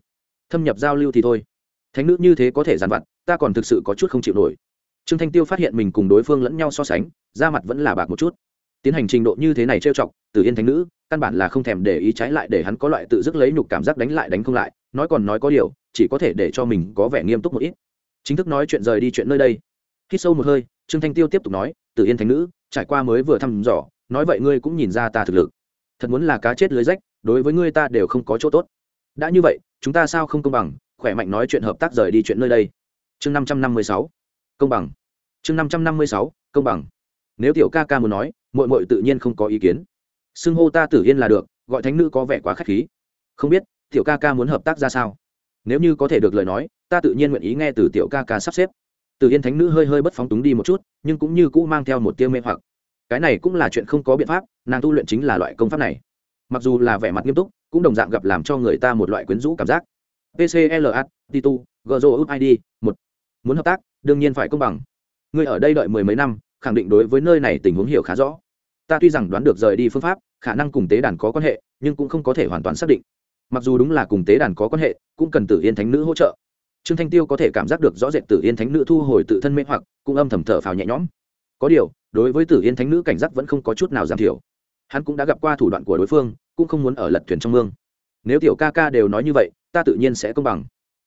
Thâm nhập giao lưu thì thôi. Thánh nữ như thế có thể dàn vặt, ta còn thực sự có chút không chịu nổi. Trương thanh tiêu phát hiện mình cùng đối phương lẫn nhau so sánh, da mặt vẫn là bạc một chút tiến hành trình độ như thế này trêu chọc từ yên thánh nữ, căn bản là không thèm để ý trái lại để hắn có loại tự dứt lấy nhục cảm giác đánh lại đánh không lại, nói còn nói có điều, chỉ có thể để cho mình có vẻ nghiêm túc một ít. Chính thức nói chuyện rời đi chuyện nơi đây. Khi sâu một hơi, trương thanh tiêu tiếp tục nói từ yên thánh nữ, trải qua mới vừa thăm dò, nói vậy ngươi cũng nhìn ra ta thực lực. Thật muốn là cá chết lưới rách, đối với ngươi ta đều không có chỗ tốt. Đã như vậy, chúng ta sao không công bằng, khỏe mạnh nói chuyện hợp tác rời đi chuyện nơi đây. Chương năm trăm năm mươi sáu, công bằng. Chương năm trăm năm mươi sáu, công bằng nếu tiểu ca ca muốn nói mội mội tự nhiên không có ý kiến. Xưng hô ta tử yên là được, gọi thánh nữ có vẻ quá k h á c h khí. Không biết, tiểu ca ca muốn hợp tác ra sao? Nếu như có thể được lời nói, ta tự nhiên nguyện ý nghe từ tiểu ca ca sắp xếp. Tử yên thánh nữ hơi hơi bất phóng túng đi một chút, nhưng cũng như cũ mang theo một tiêu mê hoặc. Cái này cũng là chuyện không có biện pháp, nàng tu luyện chính là loại công pháp này. Mặc dù là vẻ mặt nghiêm túc, cũng đồng dạng gặp làm cho người ta một loại quyến rũ cảm giác. Pcla titu gzo id một. Muốn hợp tác, đương nhiên phải công bằng. Ngươi ở đây đợi mười mấy năm khẳng định đối với nơi này tình huống hiểu khá rõ. Ta tuy rằng đoán được rời đi phương pháp, khả năng cùng tế đàn có quan hệ, nhưng cũng không có thể hoàn toàn xác định. Mặc dù đúng là cùng tế đàn có quan hệ, cũng cần tử yên thánh nữ hỗ trợ. Trương thanh tiêu có thể cảm giác được rõ rệt tử yên thánh nữ thu hồi tự thân mê hoặc, cũng âm thầm thở phào nhẹ nhõm. Có điều, đối với tử yên thánh nữ cảnh giác vẫn không có chút nào giảm thiểu. Hắn cũng đã gặp qua thủ đoạn của đối phương, cũng không muốn ở lật thuyền trong mương. Nếu tiểu ca ca đều nói như vậy, ta tự nhiên sẽ công bằng.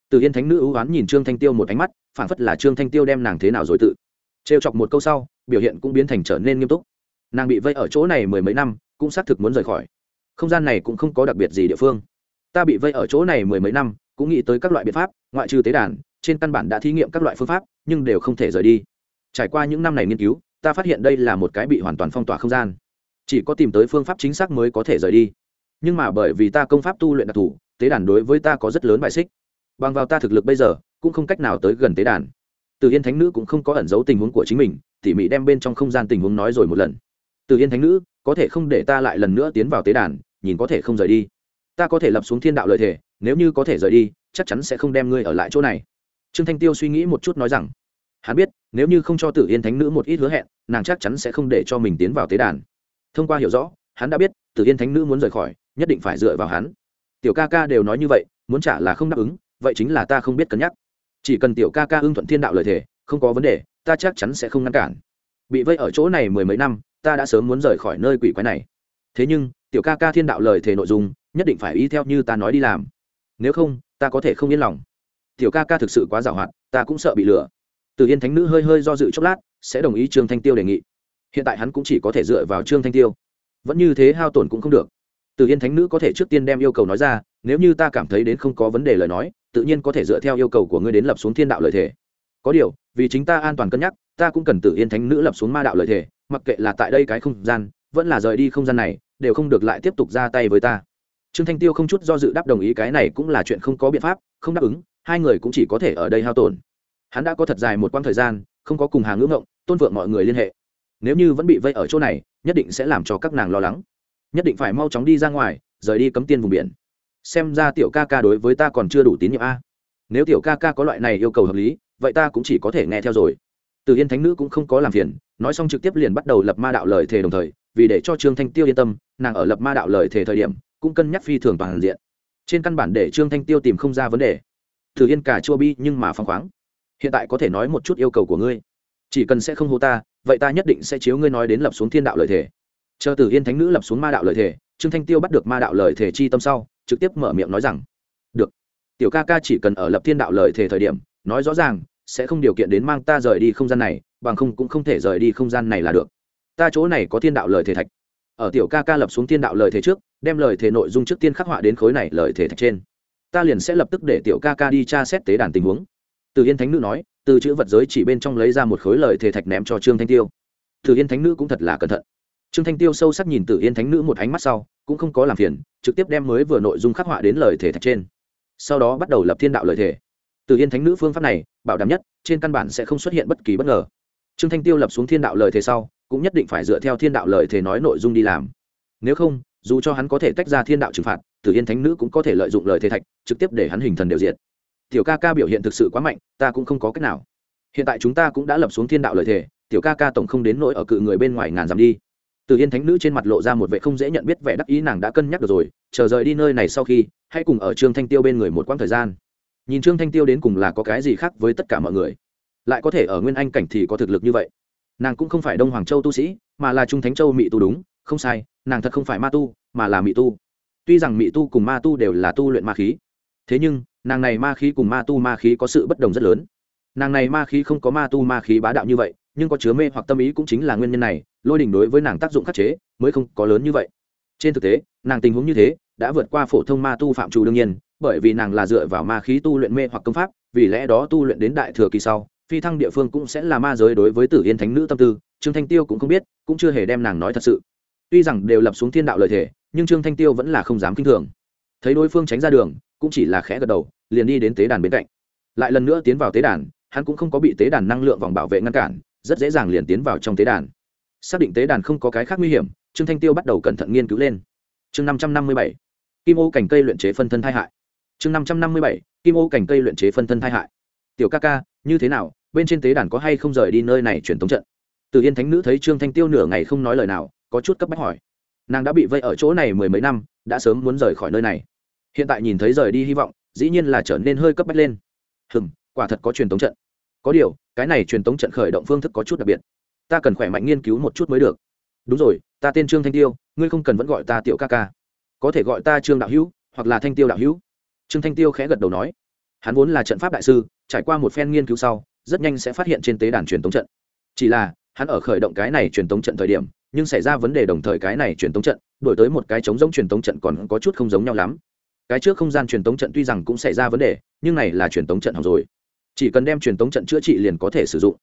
Tử yên thánh nữ ưu oán nhìn trương thanh tiêu một ánh mắt phản phất là trương thanh tiêu đem nàng thế nào rồi tự trêu chọc một câu sau, biểu hiện cũng biến thành trở nên nghiêm túc. Nàng bị vây ở chỗ này mười mấy năm, cũng xác thực muốn rời khỏi. Không gian này cũng không có đặc biệt gì địa phương. Ta bị vây ở chỗ này mười mấy năm, cũng nghĩ tới các loại biện pháp, ngoại trừ tế đàn, trên căn bản đã thí nghiệm các loại phương pháp, nhưng đều không thể rời đi. Trải qua những năm này nghiên cứu, ta phát hiện đây là một cái bị hoàn toàn phong tỏa không gian. Chỉ có tìm tới phương pháp chính xác mới có thể rời đi. Nhưng mà bởi vì ta công pháp tu luyện đặc thù, tế đàn đối với ta có rất lớn bài xích. Bằng vào ta thực lực bây giờ, cũng không cách nào tới gần tế đàn từ yên thánh nữ cũng không có ẩn giấu tình huống của chính mình, tỉ mỉ đem bên trong không gian tình huống nói rồi một lần. Từ yên thánh nữ, có thể không để ta lại lần nữa tiến vào tế đàn, nhìn có thể không rời đi. Ta có thể lập xuống thiên đạo lợi thể, nếu như có thể rời đi, chắc chắn sẽ không đem ngươi ở lại chỗ này. Trương thanh tiêu suy nghĩ một chút nói rằng, hắn biết, nếu như không cho tử yên thánh nữ một ít hứa hẹn, nàng chắc chắn sẽ không để cho mình tiến vào tế đàn. Thông qua hiểu rõ, hắn đã biết tử yên thánh nữ muốn rời khỏi, nhất định phải dựa vào hắn. Tiểu ca ca đều nói như vậy, muốn trả là không đáp ứng, vậy chính là ta không biết cân nhắc chỉ cần tiểu ca ca ưng thuận thiên đạo lời thề, không có vấn đề, ta chắc chắn sẽ không ngăn cản. Bị vây ở chỗ này mười mấy năm, ta đã sớm muốn rời khỏi nơi quỷ quái này. Thế nhưng, tiểu ca ca thiên đạo lời thề nội dung, nhất định phải y theo như ta nói đi làm. Nếu không, ta có thể không yên lòng. Tiểu ca ca thực sự quá giàu hoạt, ta cũng sợ bị lừa. Từ yên thánh nữ hơi hơi do dự chốc lát, sẽ đồng ý trương thanh tiêu đề nghị. Hiện tại hắn cũng chỉ có thể dựa vào trương thanh tiêu. Vẫn như thế hao tổn cũng không được. Từ yên thánh nữ có thể trước tiên đem yêu cầu nói ra, nếu như ta cảm thấy đến không có vấn đề lời nói tự nhiên có thể dựa theo yêu cầu của ngươi đến lập xuống thiên đạo lợi thể. Có điều, vì chính ta an toàn cân nhắc, ta cũng cần tự yên thánh nữ lập xuống ma đạo lợi thể, mặc kệ là tại đây cái không gian, vẫn là rời đi không gian này, đều không được lại tiếp tục ra tay với ta. Trương thanh tiêu không chút do dự đáp đồng ý cái này cũng là chuyện không có biện pháp, không đáp ứng, hai người cũng chỉ có thể ở đây hao tổn. Hắn đã có thật dài một quãng thời gian, không có cùng hàng ngưỡng ngộng, tôn vượng mọi người liên hệ. Nếu như vẫn bị vây ở chỗ này, nhất định sẽ làm cho các nàng lo lắng. Nhất định phải mau chóng đi ra ngoài, rời đi cấm tiên vùng biển xem ra tiểu ca ca đối với ta còn chưa đủ tín nhiệm a. Nếu tiểu ca ca có loại này yêu cầu hợp lý, vậy ta cũng chỉ có thể nghe theo rồi. Từ yên thánh nữ cũng không có làm phiền, nói xong trực tiếp liền bắt đầu lập ma đạo lời thề đồng thời, vì để cho trương thanh tiêu yên tâm, nàng ở lập ma đạo lời thề thời điểm, cũng cân nhắc phi thường toàn diện. Trên căn bản để trương thanh tiêu tìm không ra vấn đề. Từ yên cả chua bi nhưng mà phăng khoáng. Hiện tại có thể nói một chút yêu cầu của ngươi. Chỉ cần sẽ không hô ta, vậy ta nhất định sẽ chiếu ngươi nói đến lập xuống thiên đạo lợi thể chờ từ yên thánh nữ lập xuống ma đạo lợi thể trương thanh tiêu bắt được ma đạo lợi thể chi tâm sau trực tiếp mở miệng nói rằng, được, tiểu ca ca chỉ cần ở lập thiên đạo lời thể thời điểm, nói rõ ràng, sẽ không điều kiện đến mang ta rời đi không gian này, bằng không cũng không thể rời đi không gian này là được. Ta chỗ này có thiên đạo lời thể thạch. Ở tiểu ca ca lập xuống thiên đạo lời thể trước, đem lời thể nội dung trước tiên khắc họa đến khối này lời thể thạch trên. Ta liền sẽ lập tức để tiểu ca ca đi tra xét tế đàn tình huống. Từ yên thánh nữ nói, từ chữ vật giới chỉ bên trong lấy ra một khối lời thể thạch ném cho trương thanh tiêu. Từ yên thánh nữ cũng thật là cẩn thận trương thanh tiêu sâu sắc nhìn Tử yên thánh nữ một ánh mắt sau, cũng không có làm phiền, trực tiếp đem mới vừa nội dung khắc họa đến lời thể thạch trên. Sau đó bắt đầu lập thiên đạo lời thể Tử yên thánh nữ phương pháp này, bảo đảm nhất, trên căn bản sẽ không xuất hiện bất kỳ bất ngờ. Trương thanh tiêu lập xuống thiên đạo lời thể sau, cũng nhất định phải dựa theo thiên đạo lời thể nói nội dung đi làm. Nếu không, dù cho hắn có thể tách ra thiên đạo trừng phạt, tử yên thánh nữ cũng có thể lợi dụng lời thể thạch, trực tiếp để hắn hình thần đều diệt. Tiểu ca ca biểu hiện thực sự quá mạnh, ta cũng không có cách nào. Hiện tại chúng ta cũng đã lập xuống thiên đạo lời thể tiểu ca ca tổng không đến nỗi ở cự người bên ngoài ngàn dặm đi từ yên thánh nữ trên mặt lộ ra một vẻ không dễ nhận biết vẻ đắc ý nàng đã cân nhắc được rồi, chờ rời đi nơi này sau khi, hãy cùng ở trương thanh tiêu bên người một quãng thời gian. Nhìn trương thanh tiêu đến cùng là có cái gì khác với tất cả mọi người? Lại có thể ở nguyên anh cảnh thì có thực lực như vậy? Nàng cũng không phải đông hoàng châu tu sĩ, mà là trung thánh châu Mị tu đúng, không sai, nàng thật không phải ma tu, mà là Mị tu. Tuy rằng Mị tu cùng ma tu đều là tu luyện ma khí, thế nhưng, nàng này ma khí cùng ma tu ma khí có sự bất đồng rất lớn. Nàng này ma khí không có ma tu ma khí bá đạo như vậy nhưng có chứa mê hoặc tâm ý cũng chính là nguyên nhân này, lôi đình đối với nàng tác dụng khắc chế mới không có lớn như vậy. Trên thực tế, nàng tình huống như thế đã vượt qua phổ thông ma tu phạm trù đương nhiên, bởi vì nàng là dựa vào ma khí tu luyện mê hoặc công pháp, vì lẽ đó tu luyện đến đại thừa kỳ sau, phi thăng địa phương cũng sẽ là ma giới đối với tử yên thánh nữ tâm tư, trương thanh tiêu cũng không biết, cũng chưa hề đem nàng nói thật sự. Tuy rằng đều lập xuống thiên đạo lời thể nhưng trương thanh tiêu vẫn là không dám k i n h thường. Thấy đối phương tránh ra đường, cũng chỉ là khẽ gật đầu, liền đi đến tế đàn bên cạnh. Lại lần nữa tiến vào tế đàn, hắn cũng không có bị tế đàn năng lượng vòng bảo vệ ngăn cản rất dễ dàng liền tiến vào trong tế đàn. Xác định tế đàn không có cái khác nguy hiểm, trương thanh tiêu bắt đầu cẩn thận nghiên cứu lên. Chương năm trăm năm mươi bảy, kim ô cành cây luyện chế phân thân thai hại. Chương năm trăm năm mươi bảy, kim ô cành cây luyện chế phân thân thai hại. Tiểu ca ca, như thế nào, bên trên tế đàn có hay không rời đi nơi này truyền thống trận? Từ yên thánh nữ thấy trương thanh tiêu nửa ngày không nói lời nào, có chút cấp bách hỏi. Nàng đã bị vây ở chỗ này mười mấy năm, đã sớm muốn rời khỏi nơi này. Hiện tại nhìn thấy rời đi hy vọng, dĩ nhiên là trở nên hơi cấp bách lên. Hừm, quả thật có truyền tống trận. Có điều cái này truyền tống trận khởi động phương thức có chút đặc biệt. Ta cần khỏe mạnh nghiên cứu một chút mới được. Đúng rồi, ta tên trương thanh tiêu, ngươi không cần vẫn gọi ta tiểu ca ca. Có thể gọi ta trương đạo hữu, hoặc là thanh tiêu đạo hữu. Trương thanh tiêu khẽ gật đầu nói. Hắn vốn là trận pháp đại sư, trải qua một phen nghiên cứu sau, rất nhanh sẽ phát hiện trên tế đàn truyền tống trận. Chỉ là, hắn ở khởi động cái này truyền tống trận thời điểm, nhưng xảy ra vấn đề đồng thời cái này truyền tống trận, đổi tới một cái chống giống truyền tống trận còn có chút không giống nhau lắm. Cái trước không gian truyền tống trận tuy rằng cũng xảy ra vấn đề, nhưng này là truyền tống trận hỏng rồi chỉ cần đem truyền tống trận chữa trị liền có thể sử dụng.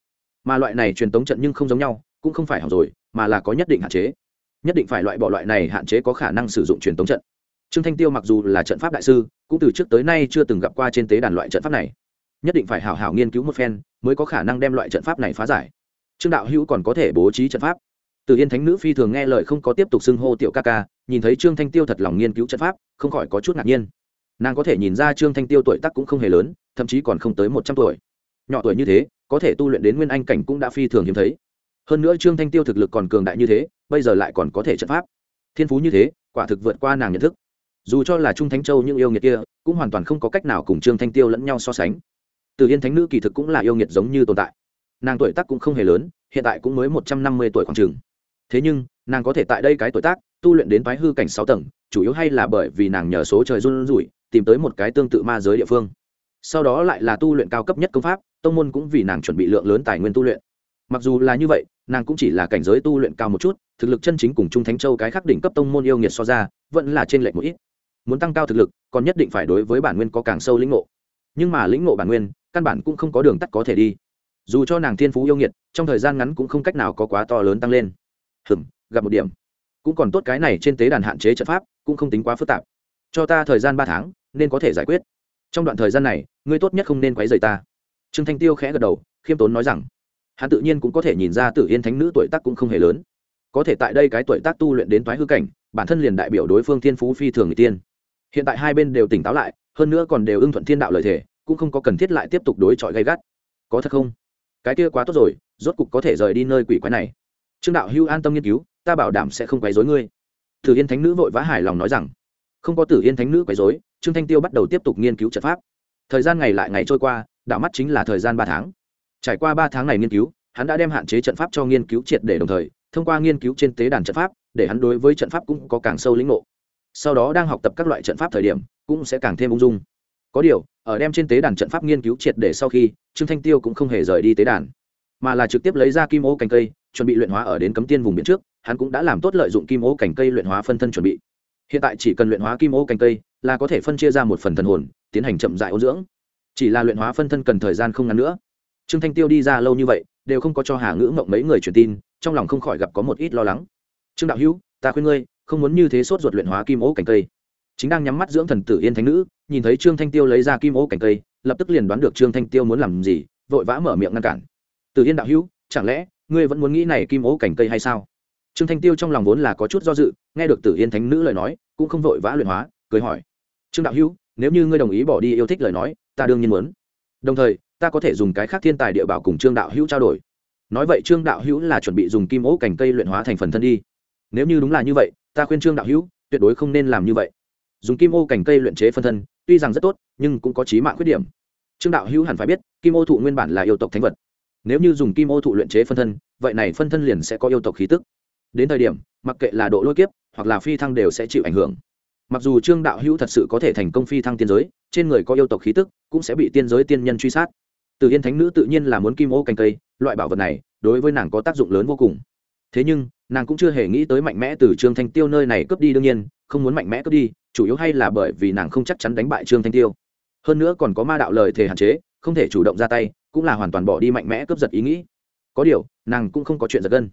Mà loại này truyền tống trận nhưng không giống nhau, cũng không phải hỏng rồi, mà là có nhất định hạn chế. Nhất định phải loại bỏ loại này hạn chế có khả năng sử dụng truyền tống trận. Trương thanh tiêu mặc dù là trận pháp đại sư, cũng từ trước tới nay chưa từng gặp qua trên tế đàn loại trận pháp này. Nhất định phải hảo hảo nghiên cứu một phen, mới có khả năng đem loại trận pháp này phá giải. Trương đạo hữu còn có thể bố trí trận pháp. Từ yên thánh nữ phi thường nghe lời không có tiếp tục xưng hô tiểu ca ca, nhìn thấy trương thanh tiêu thật lòng nghiên cứu trận pháp, không khỏi có chút ngạc nhiên. Nàng có thể nhìn ra trương thanh tiêu tuổi tác cũng không hề lớn thậm chí còn không tới một trăm tuổi. Nhỏ tuổi như thế, có thể tu luyện đến nguyên anh cảnh cũng đã phi thường hiếm thấy. Hơn nữa trương thanh tiêu thực lực còn cường đại như thế, bây giờ lại còn có thể trận pháp. Thiên phú như thế, quả thực vượt qua nàng nhận thức. Dù cho là trung thánh châu những yêu nghiệt kia, cũng hoàn toàn không có cách nào cùng trương thanh tiêu lẫn nhau so sánh. Từ yên thánh nữ kỳ thực cũng là yêu nghiệt giống như tồn tại. Nàng tuổi tác cũng không hề lớn, hiện tại cũng mới một trăm năm mươi tuổi khoảng trường thế nhưng, nàng có thể tại đây cái tuổi tác, tu luyện đến thoái hư cảnh sáu tầng, chủ yếu hay là bởi vì nàng nhờ số trời run rủi, tìm tới một cái tương tự ma giới địa phương sau đó lại là tu luyện cao cấp nhất công pháp, tông môn cũng vì nàng chuẩn bị lượng lớn tài nguyên tu luyện. Mặc dù là như vậy, nàng cũng chỉ là cảnh giới tu luyện cao một chút, thực lực chân chính cùng trung thánh châu cái khắc đỉnh cấp tông môn yêu nghiệt so ra, vẫn là trên lệch một ít. Muốn tăng cao thực lực, còn nhất định phải đối với bản nguyên có càng sâu lĩnh ngộ. Nhưng mà lĩnh ngộ bản nguyên, căn bản cũng không có đường tắt có thể đi. Dù cho nàng thiên phú yêu nghiệt, trong thời gian ngắn cũng không cách nào có quá to lớn tăng lên. Hừm, gặp một điểm. Cũng còn tốt cái này trên tế đàn hạn chế trận pháp, cũng không tính quá phức tạp. Cho ta thời gian ba tháng, nên có thể giải quyết trong đoạn thời gian này, ngươi tốt nhất không nên quấy rầy ta. Trương thanh tiêu khẽ gật đầu, khiêm tốn nói rằng, hắn tự nhiên cũng có thể nhìn ra tử yên thánh nữ tuổi tác cũng không hề lớn. Có thể tại đây cái tuổi tác tu luyện đến thoái hư cảnh, bản thân liền đại biểu đối phương thiên phú phi thường người tiên. Hiện tại hai bên đều tỉnh táo lại, hơn nữa còn đều ưng thuận thiên đạo lời thề, cũng không có cần thiết lại tiếp tục đối chọi gay gắt. Có thật không? Cái kia quá tốt rồi, rốt cục có thể rời đi nơi quỷ quái này. Trương đạo hưu an tâm nghiên cứu, ta bảo đảm sẽ không quấy dối ngươi. Tử yên thánh nữ vội vã hài lòng nói rằng không có tử yên thánh nữ quấy dối trương thanh tiêu bắt đầu tiếp tục nghiên cứu trận pháp. Thời gian ngày lại ngày trôi qua đạo mắt chính là thời gian ba tháng. Trải qua ba tháng này nghiên cứu, hắn đã đem hạn chế trận pháp cho nghiên cứu triệt để đồng thời, thông qua nghiên cứu trên tế đàn trận pháp, để hắn đối với trận pháp cũng có càng sâu lĩnh ngộ. Sau đó đang học tập các loại trận pháp thời điểm, cũng sẽ càng thêm ung dung. Có điều, ở đem trên tế đàn trận pháp nghiên cứu triệt để sau khi, trương thanh tiêu cũng không hề rời đi tế đàn, mà là trực tiếp lấy ra kim ô cành cây, chuẩn bị luyện hóa ở đến cấm tiên vùng biển trước. Hắn cũng đã làm tốt lợi dụng kim ô cành cây luyện hóa phân thân chuẩn bị hiện tại chỉ cần luyện hóa kim ô cành cây là có thể phân chia ra một phần thần hồn, tiến hành chậm dại ô dưỡng. Chỉ là luyện hóa phân thân cần thời gian không ngắn nữa. Trương thanh tiêu đi ra lâu như vậy, đều không có cho hà ngữ mộng mấy người truyền tin, trong lòng không khỏi gặp có một ít lo lắng. Trương đạo hữu, ta khuyên ngươi, không muốn như thế sốt ruột luyện hóa kim ô cành cây. Chính đang nhắm mắt dưỡng thần tử yên thánh nữ, nhìn thấy trương thanh tiêu lấy ra kim ô cành cây, lập tức liền đoán được trương thanh tiêu muốn làm gì, vội vã mở miệng ngăn cản. Tử yên đạo hữu, chẳng lẽ ngươi vẫn muốn nghĩ này kim ô cành cây hay sao? Trương thanh tiêu trong lòng vốn là có chút do dự, nghe được tử yên thánh nữ lời nói, cũng không vội vã luyện hóa, cười hỏi. Trương đạo hữu, nếu như ngươi đồng ý bỏ đi yêu thích lời nói, ta đương nhiên muốn. Đồng thời, ta có thể dùng cái khác thiên tài địa bảo cùng trương đạo hữu trao đổi. Nói vậy trương đạo hữu là chuẩn bị dùng kim ố cành cây luyện hóa thành phần thân đi. Nếu như đúng là như vậy, ta khuyên trương đạo hữu, tuyệt đối không nên làm như vậy. Dùng kim ô cành cây luyện chế phân thân, tuy rằng rất tốt, nhưng cũng có trí mạng khuyết điểm. Trương đạo hữu hẳn phải biết, kim ô thụ nguyên bản là yêu tộc thánh vật. Nếu như dùng kim ô thụ luyện chế phân thân, vậy này phân thân liền sẽ có yêu tộc khí tức đến thời điểm, mặc kệ là độ lôi kiếp, hoặc là phi thăng đều sẽ chịu ảnh hưởng. Mặc dù trương đạo hữu thật sự có thể thành công phi thăng tiên giới, trên người có yêu tộc khí tức, cũng sẽ bị tiên giới tiên nhân truy sát. Từ yên thánh nữ tự nhiên là muốn kim ô cành cây, loại bảo vật này, đối với nàng có tác dụng lớn vô cùng. Thế nhưng, nàng cũng chưa hề nghĩ tới mạnh mẽ từ trương thanh tiêu nơi này cướp đi đương nhiên, không muốn mạnh mẽ cướp đi, chủ yếu hay là bởi vì nàng không chắc chắn đánh bại trương thanh tiêu. Hơn nữa còn có ma đạo lời thể hạn chế, không thể chủ động ra tay, cũng là hoàn toàn bỏ đi mạnh mẽ cướp giật ý nghĩ. Có điều, nàng cũng không có chuyện giật gân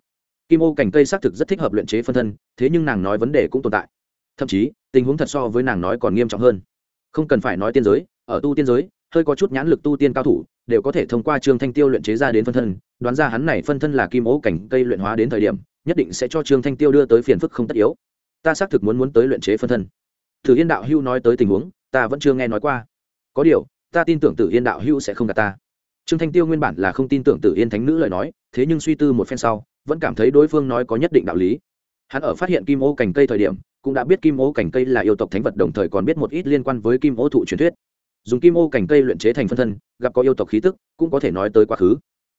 kim ô cành cây xác thực rất thích hợp luyện chế phân thân, thế nhưng nàng nói vấn đề cũng tồn tại. Thậm chí, tình huống thật so với nàng nói còn nghiêm trọng hơn. Không cần phải nói tiên giới, ở tu tiên giới, hơi có chút nhãn lực tu tiên cao thủ, đều có thể thông qua trương thanh tiêu luyện chế ra đến phân thân, đoán ra hắn này phân thân là kim ố cảnh cây luyện hóa đến thời điểm, nhất định sẽ cho trương thanh tiêu đưa tới phiền phức không tất yếu. Ta xác thực muốn muốn tới luyện chế phân thân. Thử yên đạo hưu nói tới tình huống, ta vẫn chưa nghe nói qua. Có điều, ta tin tưởng tử yên đạo hưu sẽ không gạt ta. Trương thanh tiêu nguyên bản là không tin tưởng tử yên thánh nữ lời nói, thế nhưng suy tư một phen sau vẫn cảm thấy đối phương nói có nhất định đạo lý. Hắn ở phát hiện kim ô cành cây thời điểm, cũng đã biết kim ô cành cây là yêu tộc thánh vật, đồng thời còn biết một ít liên quan với kim ô thụ truyền thuyết. Dùng kim ô cành cây luyện chế thành phân thân, gặp có yêu tộc khí tức, cũng có thể nói tới quá khứ.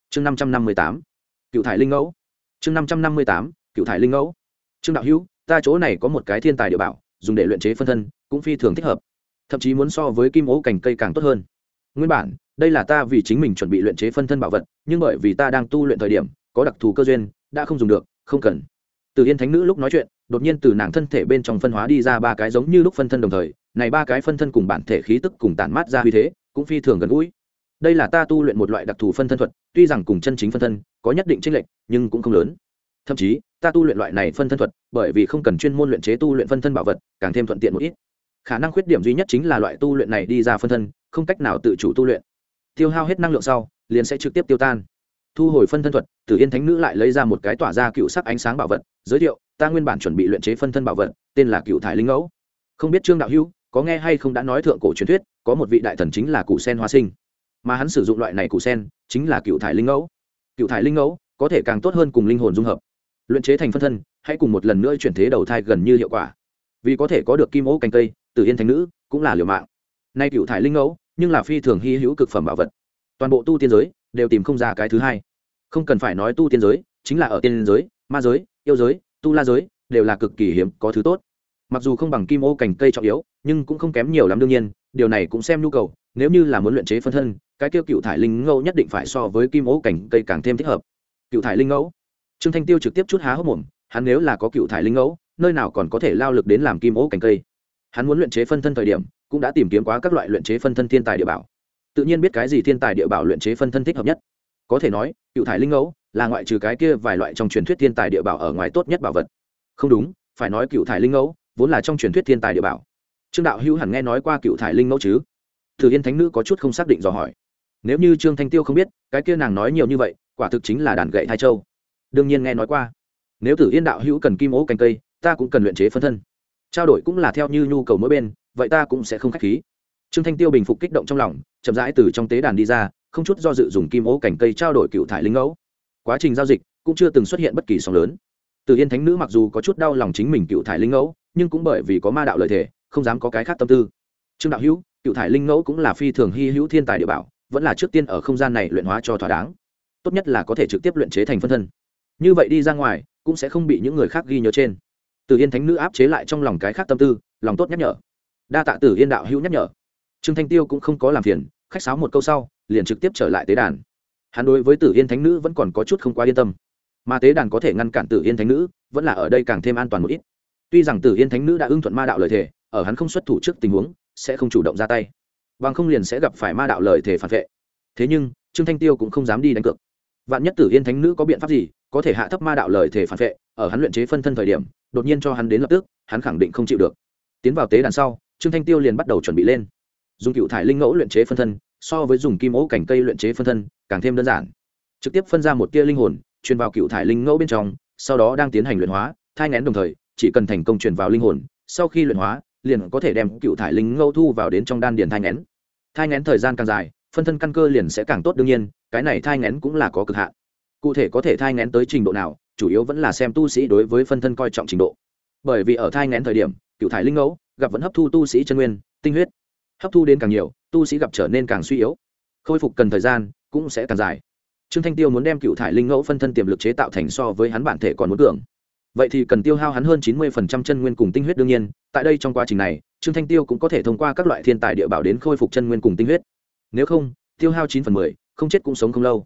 Chương năm trăm năm mươi tám, cựu thải linh ngẫu. Chương năm trăm năm mươi tám, cựu thải linh ngẫu. Trương đạo hữu, ta chỗ này có một cái thiên tài địa bảo, dùng để luyện chế phân thân, cũng phi thường thích hợp. Thậm chí muốn so với kim ố cành cây càng tốt hơn. Nguyên bản, đây là ta vì chính mình chuẩn bị luyện chế phân thân bảo vật, nhưng bởi vì ta đang tu luyện thời điểm có đặc thù cơ duyên, đã không dùng được, không cần. Từ yên thánh nữ lúc nói chuyện, đột nhiên từ nàng thân thể bên trong phân hóa đi ra ba cái giống như lúc phân thân đồng thời, này ba cái phân thân cùng bản thể khí tức cùng tản mát ra uy thế, cũng phi thường gần gũi. Đây là ta tu luyện một loại đặc thù phân thân thuật, tuy rằng cùng chân chính phân thân, có nhất định tranh lệch, nhưng cũng không lớn. Thậm chí, ta tu luyện loại này phân thân thuật, bởi vì không cần chuyên môn luyện chế tu luyện phân thân bảo vật, càng thêm thuận tiện một ít. Khả năng khuyết điểm duy nhất chính là loại tu luyện này đi ra phân thân, không cách nào tự chủ tu luyện. Tiêu hao hết năng lượng sau, liền sẽ trực tiếp tiêu tan thu hồi phân thân thuật, tử yên thánh nữ lại lấy ra một cái tỏa ra cựu sắc ánh sáng bảo vật, giới thiệu, ta nguyên bản chuẩn bị luyện chế phân thân bảo vật, tên là cựu thải linh ngẫu. Không biết trương đạo hữu có nghe hay không đã nói thượng cổ truyền thuyết, có một vị đại thần chính là cụ sen hoa sinh. Mà hắn sử dụng loại này cụ sen chính là cựu thải linh ngẫu. Cựu thải linh ngẫu có thể càng tốt hơn cùng linh hồn dung hợp. Luyện chế thành phân thân, hãy cùng một lần nữa chuyển thế đầu thai gần như hiệu quả. Vì có thể có được kim ố canh cây, Tử yên Thánh nữ cũng là liều mạng. Nay cựu thải linh ngẫu nhưng là phi thường hy hữu cực phẩm bảo vật. Toàn bộ tu tiên giới đều tìm không ra cái thứ hai. Không cần phải nói tu tiên giới, chính là ở tiên giới, ma giới, yêu giới, tu la giới, đều là cực kỳ hiếm, có thứ tốt. Mặc dù không bằng kim ô cành cây trọng yếu, nhưng cũng không kém nhiều lắm đương nhiên, điều này cũng xem nhu cầu, nếu như là muốn luyện chế phân thân, cái kêu cựu thải linh ngẫu nhất định phải so với kim ô cành cây càng thêm thích hợp. Cựu thải linh ngẫu? Trương thanh tiêu trực tiếp chút há hốc mồm, hắn nếu là có cựu thải linh ngẫu, nơi nào còn có thể lao lực đến làm kim ô cành cây? Hắn muốn luyện chế phân thân thời điểm, cũng đã tìm kiếm quá các loại luyện chế phân thân thiên tài địa bảo tự nhiên biết cái gì thiên tài địa bảo luyện chế phân thân thích hợp nhất. Có thể nói, cựu thải linh ngẫu là ngoại trừ cái kia vài loại trong truyền thuyết thiên tài địa bảo ở ngoài tốt nhất bảo vật. Không đúng, phải nói cựu thải linh ngẫu vốn là trong truyền thuyết thiên tài địa bảo. Trương đạo hữu hẳn nghe nói qua cựu thải linh ngẫu chứ? Thử yên thánh nữ có chút không xác định dò hỏi. Nếu như trương thanh tiêu không biết, cái kia nàng nói nhiều như vậy, quả thực chính là đàn gậy thai châu. Đương nhiên nghe nói qua. Nếu tử yên đạo hữu cần kim ố cành cây, ta cũng cần luyện chế phân thân. Trao đổi cũng là theo như nhu cầu mỗi bên, vậy ta cũng sẽ không k h á c h khí trương thanh tiêu bình phục kích động trong lòng, chậm rãi từ trong tế đàn đi ra, không chút do dự dùng kim ố cành cây trao đổi cựu thải linh ngẫu. Quá trình giao dịch cũng chưa từng xuất hiện bất kỳ sóng lớn. Từ yên thánh nữ mặc dù có chút đau lòng chính mình cựu thải linh ngẫu, nhưng cũng bởi vì có ma đạo lợi thể, không dám có cái khác tâm tư. Trương đạo hữu, cựu thải linh ngẫu cũng là phi thường hy hữu thiên tài địa bảo, vẫn là trước tiên ở không gian này luyện hóa cho thỏa đáng. Tốt nhất là có thể trực tiếp luyện chế thành phân thân. Như vậy đi ra ngoài, cũng sẽ không bị những người khác ghi nhớ trên. Từ yên thánh nữ áp chế lại trong lòng cái khác tâm tư, lòng tốt nhắc nhở. Đa tạ tử yên đạo hữu nhắc nhở trương thanh tiêu cũng không có làm phiền, khách sáo một câu sau, liền trực tiếp trở lại tế đàn. Hắn đối với tử yên thánh nữ vẫn còn có chút không quá yên tâm. Mà tế đàn có thể ngăn cản tử yên thánh nữ, vẫn là ở đây càng thêm an toàn một ít. Tuy rằng tử yên thánh nữ đã ưng thuận ma đạo lời thề, ở hắn không xuất thủ trước tình huống, sẽ không chủ động ra tay. Bằng không liền sẽ gặp phải ma đạo lời thề phản vệ. Thế nhưng, trương thanh tiêu cũng không dám đi đánh cược. Vạn nhất tử yên thánh nữ có biện pháp gì, có thể hạ thấp ma đạo lời thề phản vệ, ở hắn luyện chế phân thân thời điểm, đột nhiên cho hắn đến lập tức, hắn khẳng định không chịu được. Tiến vào tế đàn sau, trương thanh tiêu liền bắt đầu chuẩn bị lên dùng cựu thải linh ngẫu luyện chế phân thân, so với dùng kim ố cảnh cây luyện chế phân thân, càng thêm đơn giản. Trực tiếp phân ra một tia linh hồn, truyền vào cựu thải linh ngẫu bên trong, sau đó đang tiến hành luyện hóa, thai ngén đồng thời, chỉ cần thành công truyền vào linh hồn, sau khi luyện hóa, liền có thể đem cựu thải linh ngẫu thu vào đến trong đan điền thai ngén thai ngén thời gian càng dài, phân thân căn cơ liền sẽ càng tốt đương nhiên, cái này thai ngén cũng là có cực hạn. Cụ thể có thể thai ngén tới trình độ nào, chủ yếu vẫn là xem tu sĩ đối với phân thân coi trọng trình độ. Bởi vì ở thai ngén thời điểm, cựu thải linh ngẫu gặp vẫn hấp thu tu sĩ chân nguyên, tinh huyết hấp thu đến càng nhiều, tu sĩ gặp trở nên càng suy yếu. Khôi phục cần thời gian cũng sẽ càng dài. Trương thanh tiêu muốn đem cựu thải linh ngẫu phân thân tiềm lực chế tạo thành so với hắn bản thể còn muốn cường vậy thì cần tiêu hao hắn hơn chín mươi phần trăm chân nguyên cùng tinh huyết đương nhiên, tại đây trong quá trình này, trương thanh tiêu cũng có thể thông qua các loại thiên tài địa bảo đến khôi phục chân nguyên cùng tinh huyết. Nếu không, tiêu hao chín phần mười, không chết cũng sống không lâu.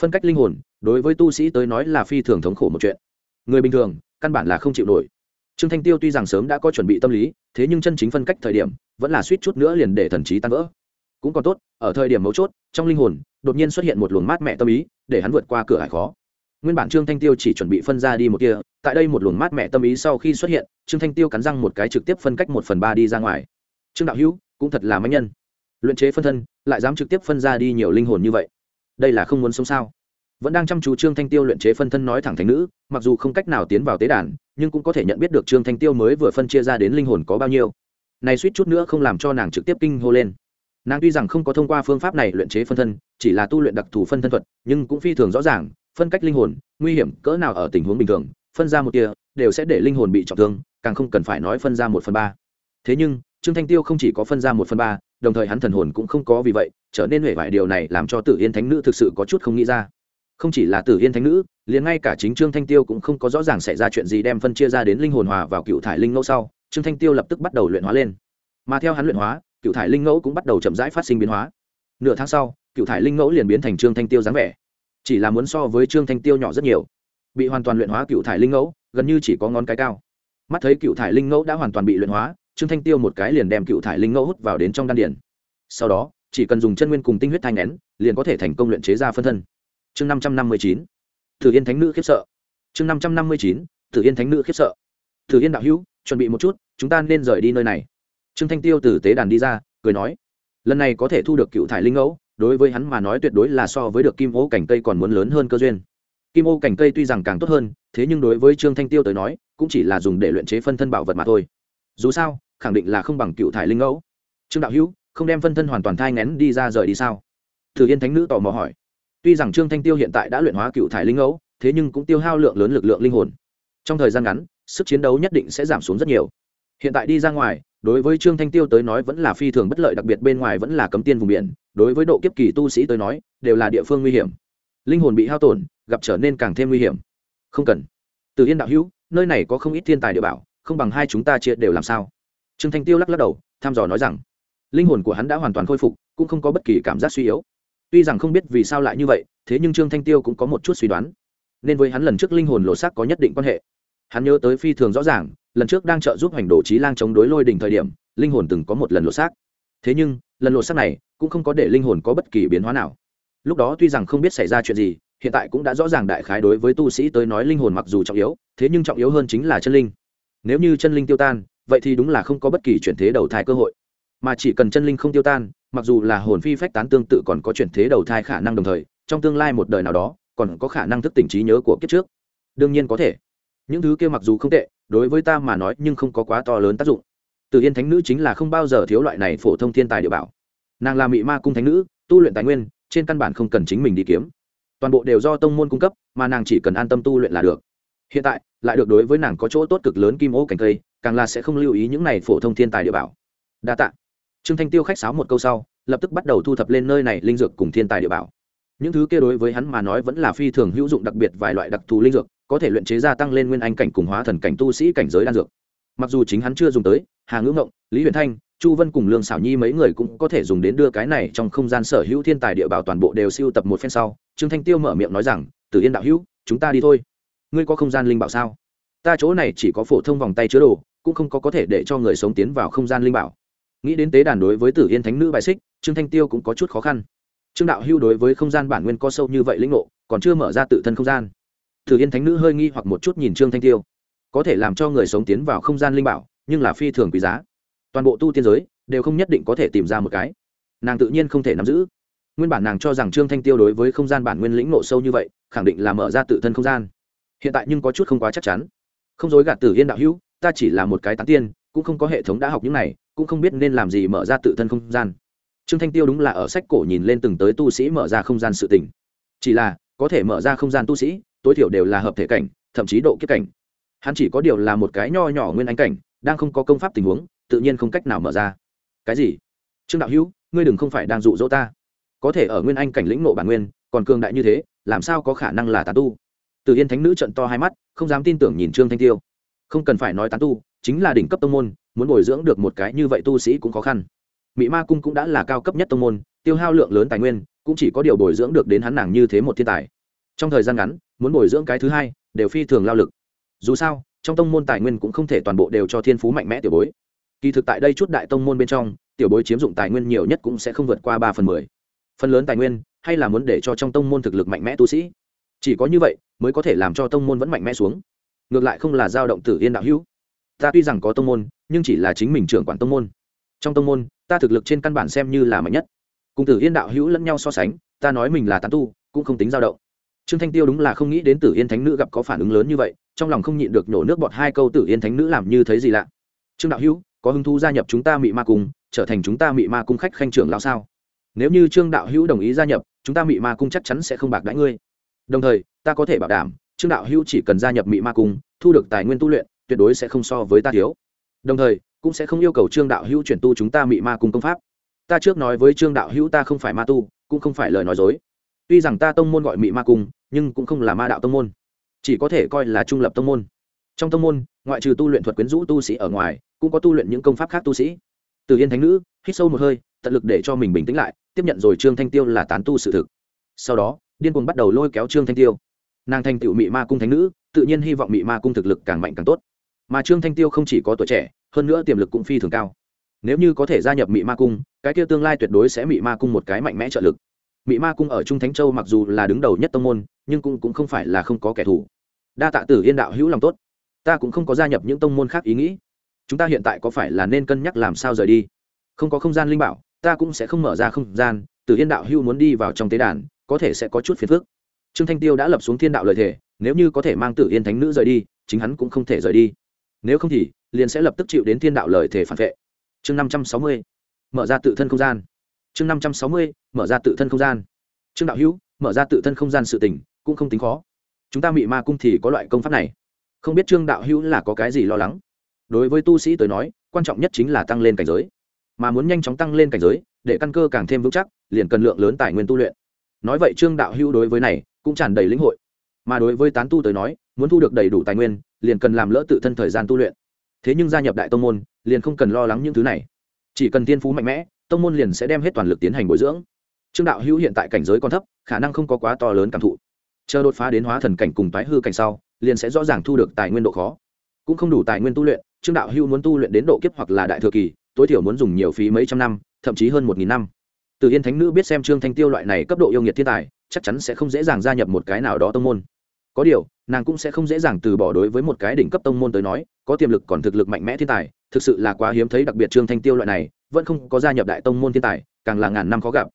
Phân cách linh hồn, đối với tu sĩ tới nói là phi thường thống khổ một chuyện. Người bình thường, căn bản là không chịu nổi trương thanh tiêu tuy rằng sớm đã có chuẩn bị tâm lý, thế nhưng chân chính phân cách thời điểm, vẫn là suýt chút nữa liền để thần trí tan vỡ. Cũng còn tốt, ở thời điểm mấu chốt, trong linh hồn, đột nhiên xuất hiện một luồng mát mẹ tâm ý, để hắn vượt qua cửa hải khó. Nguyên bản trương thanh tiêu chỉ chuẩn bị phân ra đi một kia, tại đây một luồng mát mẹ tâm ý sau khi xuất hiện, trương thanh tiêu cắn răng một cái trực tiếp phân cách một phần ba đi ra ngoài. Trương đạo hữu, cũng thật là mãnh nhân. Luyện chế phân thân, lại dám trực tiếp phân ra đi nhiều linh hồn như vậy. Đây là không muốn sống sao? Vẫn đang chăm chú trương thanh tiêu luyện chế phân thân nói thẳng thành nữ, mặc dù không cách nào tiến vào tế đàn, nhưng cũng có thể nhận biết được trương thanh tiêu mới vừa phân chia ra đến linh hồn có bao nhiêu. Này suýt chút nữa không làm cho nàng trực tiếp kinh hô lên. Nàng tuy rằng không có thông qua phương pháp này luyện chế phân thân, chỉ là tu luyện đặc thù phân thân thuật, nhưng cũng phi thường rõ ràng, phân cách linh hồn, nguy hiểm, cỡ nào ở tình huống bình thường, phân ra một tia, đều sẽ để linh hồn bị trọng thương, càng không cần phải nói phân ra một phần ba. Thế nhưng, trương thanh tiêu không chỉ có phân ra một phần ba, đồng thời hắn thần hồn cũng không có vì vậy, trở nên huệ vải điều này làm cho tử yên thánh nữ thực sự có chút không nghĩ ra không chỉ là tử yên thánh nữ, liền ngay cả chính trương thanh tiêu cũng không có rõ ràng xảy ra chuyện gì đem phân chia ra đến linh hồn hòa vào cựu thải linh ngẫu sau, trương thanh tiêu lập tức bắt đầu luyện hóa lên. Mà theo hắn luyện hóa, cựu thải linh ngẫu cũng bắt đầu chậm rãi phát sinh biến hóa. Nửa tháng sau, cựu thải linh ngẫu liền biến thành trương thanh tiêu dáng vẻ. Chỉ là muốn so với trương thanh tiêu nhỏ rất nhiều. Bị hoàn toàn luyện hóa cựu thải linh ngẫu, gần như chỉ có ngón cái cao. Mắt thấy cựu thải linh ngẫu đã hoàn toàn bị luyện hóa, trương thanh tiêu một cái liền đem cựu thải linh ngẫu hút vào đến trong đan điển sau đó, chỉ cần dùng chân nguyên cùng tinh huyết thanh nén, liền có thể thành công luyện chế ra phân thân chương năm trăm năm mươi chín, thử yên thánh nữ khiếp sợ. Chương năm trăm năm mươi chín, thử yên thánh nữ khiếp sợ. Thử yên đạo hữu, chuẩn bị một chút, chúng ta nên rời đi nơi này. Trương thanh tiêu từ tế đàn đi ra, cười nói, lần này có thể thu được cựu thải linh ngẫu, đối với hắn mà nói tuyệt đối là so với được kim ô cảnh cây còn muốn lớn hơn cơ duyên. Kim ô cảnh cây tuy rằng càng tốt hơn, thế nhưng đối với trương thanh tiêu tới nói, cũng chỉ là dùng để luyện chế phân thân bảo vật mà thôi. Dù sao, khẳng định là không bằng cựu thải linh ngẫu. Trương đạo hữu, không đem phân thân hoàn toàn thai ngén đi ra rời đi sao? Thử yên thánh nữ tò mò hỏi tuy rằng trương thanh tiêu hiện tại đã luyện hóa cựu thải linh ngẫu, thế nhưng cũng tiêu hao lượng lớn lực lượng linh hồn. Trong thời gian ngắn, sức chiến đấu nhất định sẽ giảm xuống rất nhiều. Hiện tại đi ra ngoài, đối với trương thanh tiêu tới nói vẫn là phi thường bất lợi, đặc biệt bên ngoài vẫn là cấm tiên vùng biển, đối với độ kiếp kỳ tu sĩ tới nói, đều là địa phương nguy hiểm. Linh hồn bị hao tổn, gặp trở nên càng thêm nguy hiểm. Không cần. Từ yên đạo hữu, nơi này có không ít thiên tài địa bảo, không bằng hai chúng ta chia đều làm sao? Trương thanh tiêu lắc lắc đầu, thăm dò nói rằng, linh hồn của hắn đã hoàn toàn khôi phục, cũng không có bất kỳ cảm giác suy yếu tuy rằng không biết vì sao lại như vậy, thế nhưng trương thanh tiêu cũng có một chút suy đoán. Nên với hắn lần trước linh hồn lộ sắc có nhất định quan hệ. Hắn nhớ tới phi thường rõ ràng, lần trước đang trợ giúp hoành đồ trí lang chống đối lôi đỉnh thời điểm, linh hồn từng có một lần lộ sắc. thế nhưng, lần lộ sắc này cũng không có để linh hồn có bất kỳ biến hóa nào. Lúc đó tuy rằng không biết xảy ra chuyện gì, hiện tại cũng đã rõ ràng đại khái đối với tu sĩ tới nói linh hồn mặc dù trọng yếu, thế nhưng trọng yếu hơn chính là chân linh. Nếu như chân linh tiêu tan, vậy thì đúng là không có bất kỳ chuyển thế đầu thai cơ hội. Mà chỉ cần chân linh không tiêu tan mặc dù là hồn phi phách tán tương tự còn có chuyển thế đầu thai khả năng đồng thời, trong tương lai một đời nào đó, còn có khả năng thức tỉnh trí nhớ của kiếp trước. Đương nhiên có thể. Những thứ kia mặc dù không tệ, đối với ta mà nói nhưng không có quá to lớn tác dụng. Từ yên thánh nữ chính là không bao giờ thiếu loại này phổ thông thiên tài địa bảo. Nàng là mị ma cung thánh nữ, tu luyện tài nguyên, trên căn bản không cần chính mình đi kiếm. Toàn bộ đều do tông môn cung cấp, mà nàng chỉ cần an tâm tu luyện là được. Hiện tại, lại được đối với nàng có chỗ tốt cực lớn kim ô cành cây, càng là sẽ không lưu ý những này phổ thông thiên tài địa bảo. Đa tạ trương thanh tiêu khách sáo một câu sau, lập tức bắt đầu thu thập lên nơi này linh dược cùng thiên tài địa bảo. Những thứ kia đối với hắn mà nói vẫn là phi thường hữu dụng đặc biệt vài loại đặc thù linh dược, có thể luyện chế gia tăng lên nguyên anh cảnh cùng hóa thần cảnh tu sĩ cảnh giới đan dược. Mặc dù chính hắn chưa dùng tới, hà ngữ ngộng, lý huyền thanh, chu vân cùng lương xảo nhi mấy người cũng có thể dùng đến đưa cái này trong không gian sở hữu thiên tài địa bảo toàn bộ đều siêu tập một phen sau, trương thanh tiêu mở miệng nói rằng, tử yên đạo hữu, chúng ta đi thôi. Ngươi có không gian linh bảo sao? Ta chỗ này chỉ có phổ thông vòng tay chứa đồ, cũng không có có thể để cho người sống tiến vào không gian linh bảo nghĩ đến tế đàn đối với tử yên thánh nữ bài xích, trương thanh tiêu cũng có chút khó khăn. Trương đạo hưu đối với không gian bản nguyên có sâu như vậy lĩnh ngộ, còn chưa mở ra tự thân không gian. Tử yên thánh nữ hơi nghi hoặc một chút nhìn trương thanh tiêu. Có thể làm cho người sống tiến vào không gian linh bảo, nhưng là phi thường quý giá. Toàn bộ tu tiên giới đều không nhất định có thể tìm ra một cái. Nàng tự nhiên không thể nắm giữ. Nguyên bản nàng cho rằng trương thanh tiêu đối với không gian bản nguyên lĩnh nộ sâu như vậy, khẳng định là mở ra tự thân không gian. Hiện tại nhưng có chút không quá chắc chắn. Không dối gạt tử yên đạo hữu ta chỉ là một cái tán tiên, cũng không có hệ thống đã học những này cũng không biết nên làm gì mở ra tự thân không gian. Trương thanh tiêu đúng là ở sách cổ nhìn lên từng tới tu sĩ mở ra không gian sự tỉnh chỉ là, có thể mở ra không gian tu sĩ, tối thiểu đều là hợp thể cảnh, thậm chí độ kiếp cảnh. Hắn chỉ có điều là một cái nho nhỏ nguyên ánh cảnh, đang không có công pháp tình huống, tự nhiên không cách nào mở ra. Cái gì? Trương đạo hữu, ngươi đừng không phải đang dụ dỗ ta. Có thể ở nguyên anh cảnh lĩnh nộ bản nguyên, còn cường đại như thế, làm sao có khả năng là tán tu? Từ yên thánh nữ trận to hai mắt, không dám tin tưởng nhìn trương thanh tiêu. Không cần phải nói tán tu chính là đỉnh cấp tông môn, muốn bồi dưỡng được một cái như vậy tu sĩ cũng khó khăn. Mỹ ma cung cũng đã là cao cấp nhất tông môn, tiêu hao lượng lớn tài nguyên, cũng chỉ có điều bồi dưỡng được đến hắn nàng như thế một thiên tài. Trong thời gian ngắn, muốn bồi dưỡng cái thứ hai, đều phi thường lao lực. Dù sao, trong tông môn tài nguyên cũng không thể toàn bộ đều cho thiên phú mạnh mẽ tiểu bối. Kỳ thực tại đây chút đại tông môn bên trong, tiểu bối chiếm dụng tài nguyên nhiều nhất cũng sẽ không vượt qua ba phần mười. Phần lớn tài nguyên, hay là muốn để cho trong tông môn thực lực mạnh mẽ tu sĩ. Chỉ có như vậy, mới có thể làm cho tông môn vẫn mạnh mẽ xuống. Ngược lại không là dao động tử yên đạo hữu ta tuy rằng có tông môn, nhưng chỉ là chính mình trưởng quản tông môn. Trong tông môn, ta thực lực trên căn bản xem như là mạnh nhất. Cùng tử yên đạo hữu lẫn nhau so sánh, ta nói mình là tán tu, cũng không tính dao động. Trương thanh tiêu đúng là không nghĩ đến tử yên thánh nữ gặp có phản ứng lớn như vậy, trong lòng không nhịn được nhổ nước bọt hai câu tử yên thánh nữ làm như thấy gì lạ. Trương đạo hữu, có hứng thú gia nhập chúng ta mị ma cung, trở thành chúng ta mị ma cung khách khanh trưởng lão sao? Nếu như trương đạo hữu đồng ý gia nhập, chúng ta mị ma cung chắc chắn sẽ không bạc đãi ngươi. Đồng thời, ta có thể bảo đảm, trương đạo hữu chỉ cần gia nhập mị ma cung, thu được tài nguyên tu luyện tuyệt đối sẽ không so với ta thiếu. Đồng thời, cũng sẽ không yêu cầu trương đạo hữu chuyển tu chúng ta mị ma cung công pháp. Ta trước nói với trương đạo hữu ta không phải ma tu, cũng không phải lời nói dối. Tuy rằng ta tông môn gọi mị ma cung, nhưng cũng không là ma đạo tông môn. Chỉ có thể coi là trung lập tông môn. Trong tông môn, ngoại trừ tu luyện thuật quyến rũ tu sĩ ở ngoài, cũng có tu luyện những công pháp khác tu sĩ. Từ yên thánh nữ, hít sâu một hơi, tận lực để cho mình bình tĩnh lại, tiếp nhận rồi trương thanh tiêu là tán tu sự thực. Sau đó, điên cuồng bắt đầu lôi kéo trương thanh tiêu. Nàng thanh tựu mị ma cung thánh nữ, tự nhiên hy vọng mị ma cung thực lực càng mạnh càng tốt mà trương thanh tiêu không chỉ có tuổi trẻ hơn nữa tiềm lực cũng phi thường cao. Nếu như có thể gia nhập mị ma cung cái kia tương lai tuyệt đối sẽ mị ma cung một cái mạnh mẽ trợ lực. Mị ma cung ở trung thánh châu mặc dù là đứng đầu nhất tông môn nhưng cũng, cũng không phải là không có kẻ thù. Đa tạ tử yên đạo hữu lòng tốt. Ta cũng không có gia nhập những tông môn khác ý nghĩ. Chúng ta hiện tại có phải là nên cân nhắc làm sao rời đi? Không có không gian linh bảo ta cũng sẽ không mở ra không gian. Tử yên đạo hữu muốn đi vào trong tế đàn có thể sẽ có chút phiền phức. Trương thanh tiêu đã lập xuống thiên đạo lời thề nếu như có thể mang tử yên thánh nữ rời đi chính hắn cũng không thể rời đi nếu không thì, liền sẽ lập tức chịu đến thiên đạo lời Thể phản vệ. Chương năm trăm sáu mươi, mở ra tự thân không gian. Chương năm trăm sáu mươi, mở ra tự thân không gian. Trương đạo hữu, mở ra tự thân không gian sự tình cũng không tính khó. Chúng ta mị ma cung thì có loại công pháp này. Không biết trương đạo hữu là có cái gì lo lắng? Đối với tu sĩ tới nói, quan trọng nhất chính là tăng lên cảnh giới. Mà muốn nhanh chóng tăng lên cảnh giới, để căn cơ càng thêm vững chắc, liền cần lượng lớn tài nguyên tu luyện. Nói vậy trương đạo hữu đối với này cũng tràn đầy lĩnh hội. Mà đối với tán tu tới nói muốn thu được đầy đủ tài nguyên, liền cần làm lỡ tự thân thời gian tu luyện. Thế nhưng gia nhập đại tông môn, liền không cần lo lắng những thứ này. Chỉ cần tiên phú mạnh mẽ, tông môn liền sẽ đem hết toàn lực tiến hành bồi dưỡng. Trương đạo hữu hiện tại cảnh giới còn thấp, khả năng không có quá to lớn cảm thụ. Chờ đột phá đến hóa thần cảnh cùng tái hư cảnh sau, liền sẽ rõ ràng thu được tài nguyên độ khó. Cũng không đủ tài nguyên tu luyện, trương đạo hữu muốn tu luyện đến độ kiếp hoặc là đại thừa kỳ, tối thiểu muốn dùng nhiều phí mấy trăm năm, thậm chí hơn một nghìn năm. Từ yên thánh nữ biết xem trương thanh tiêu loại này cấp độ yêu nghiệt thiên tài, chắc chắn sẽ không dễ dàng gia nhập một cái nào đó tông môn. Có điều nàng cũng sẽ không dễ dàng từ bỏ đối với một cái đỉnh cấp tông môn tới nói, có tiềm lực còn thực lực mạnh mẽ thiên tài, thực sự là quá hiếm thấy đặc biệt trương thanh tiêu loại này, vẫn không có gia nhập đại tông môn thiên tài, càng là ngàn năm khó gặp.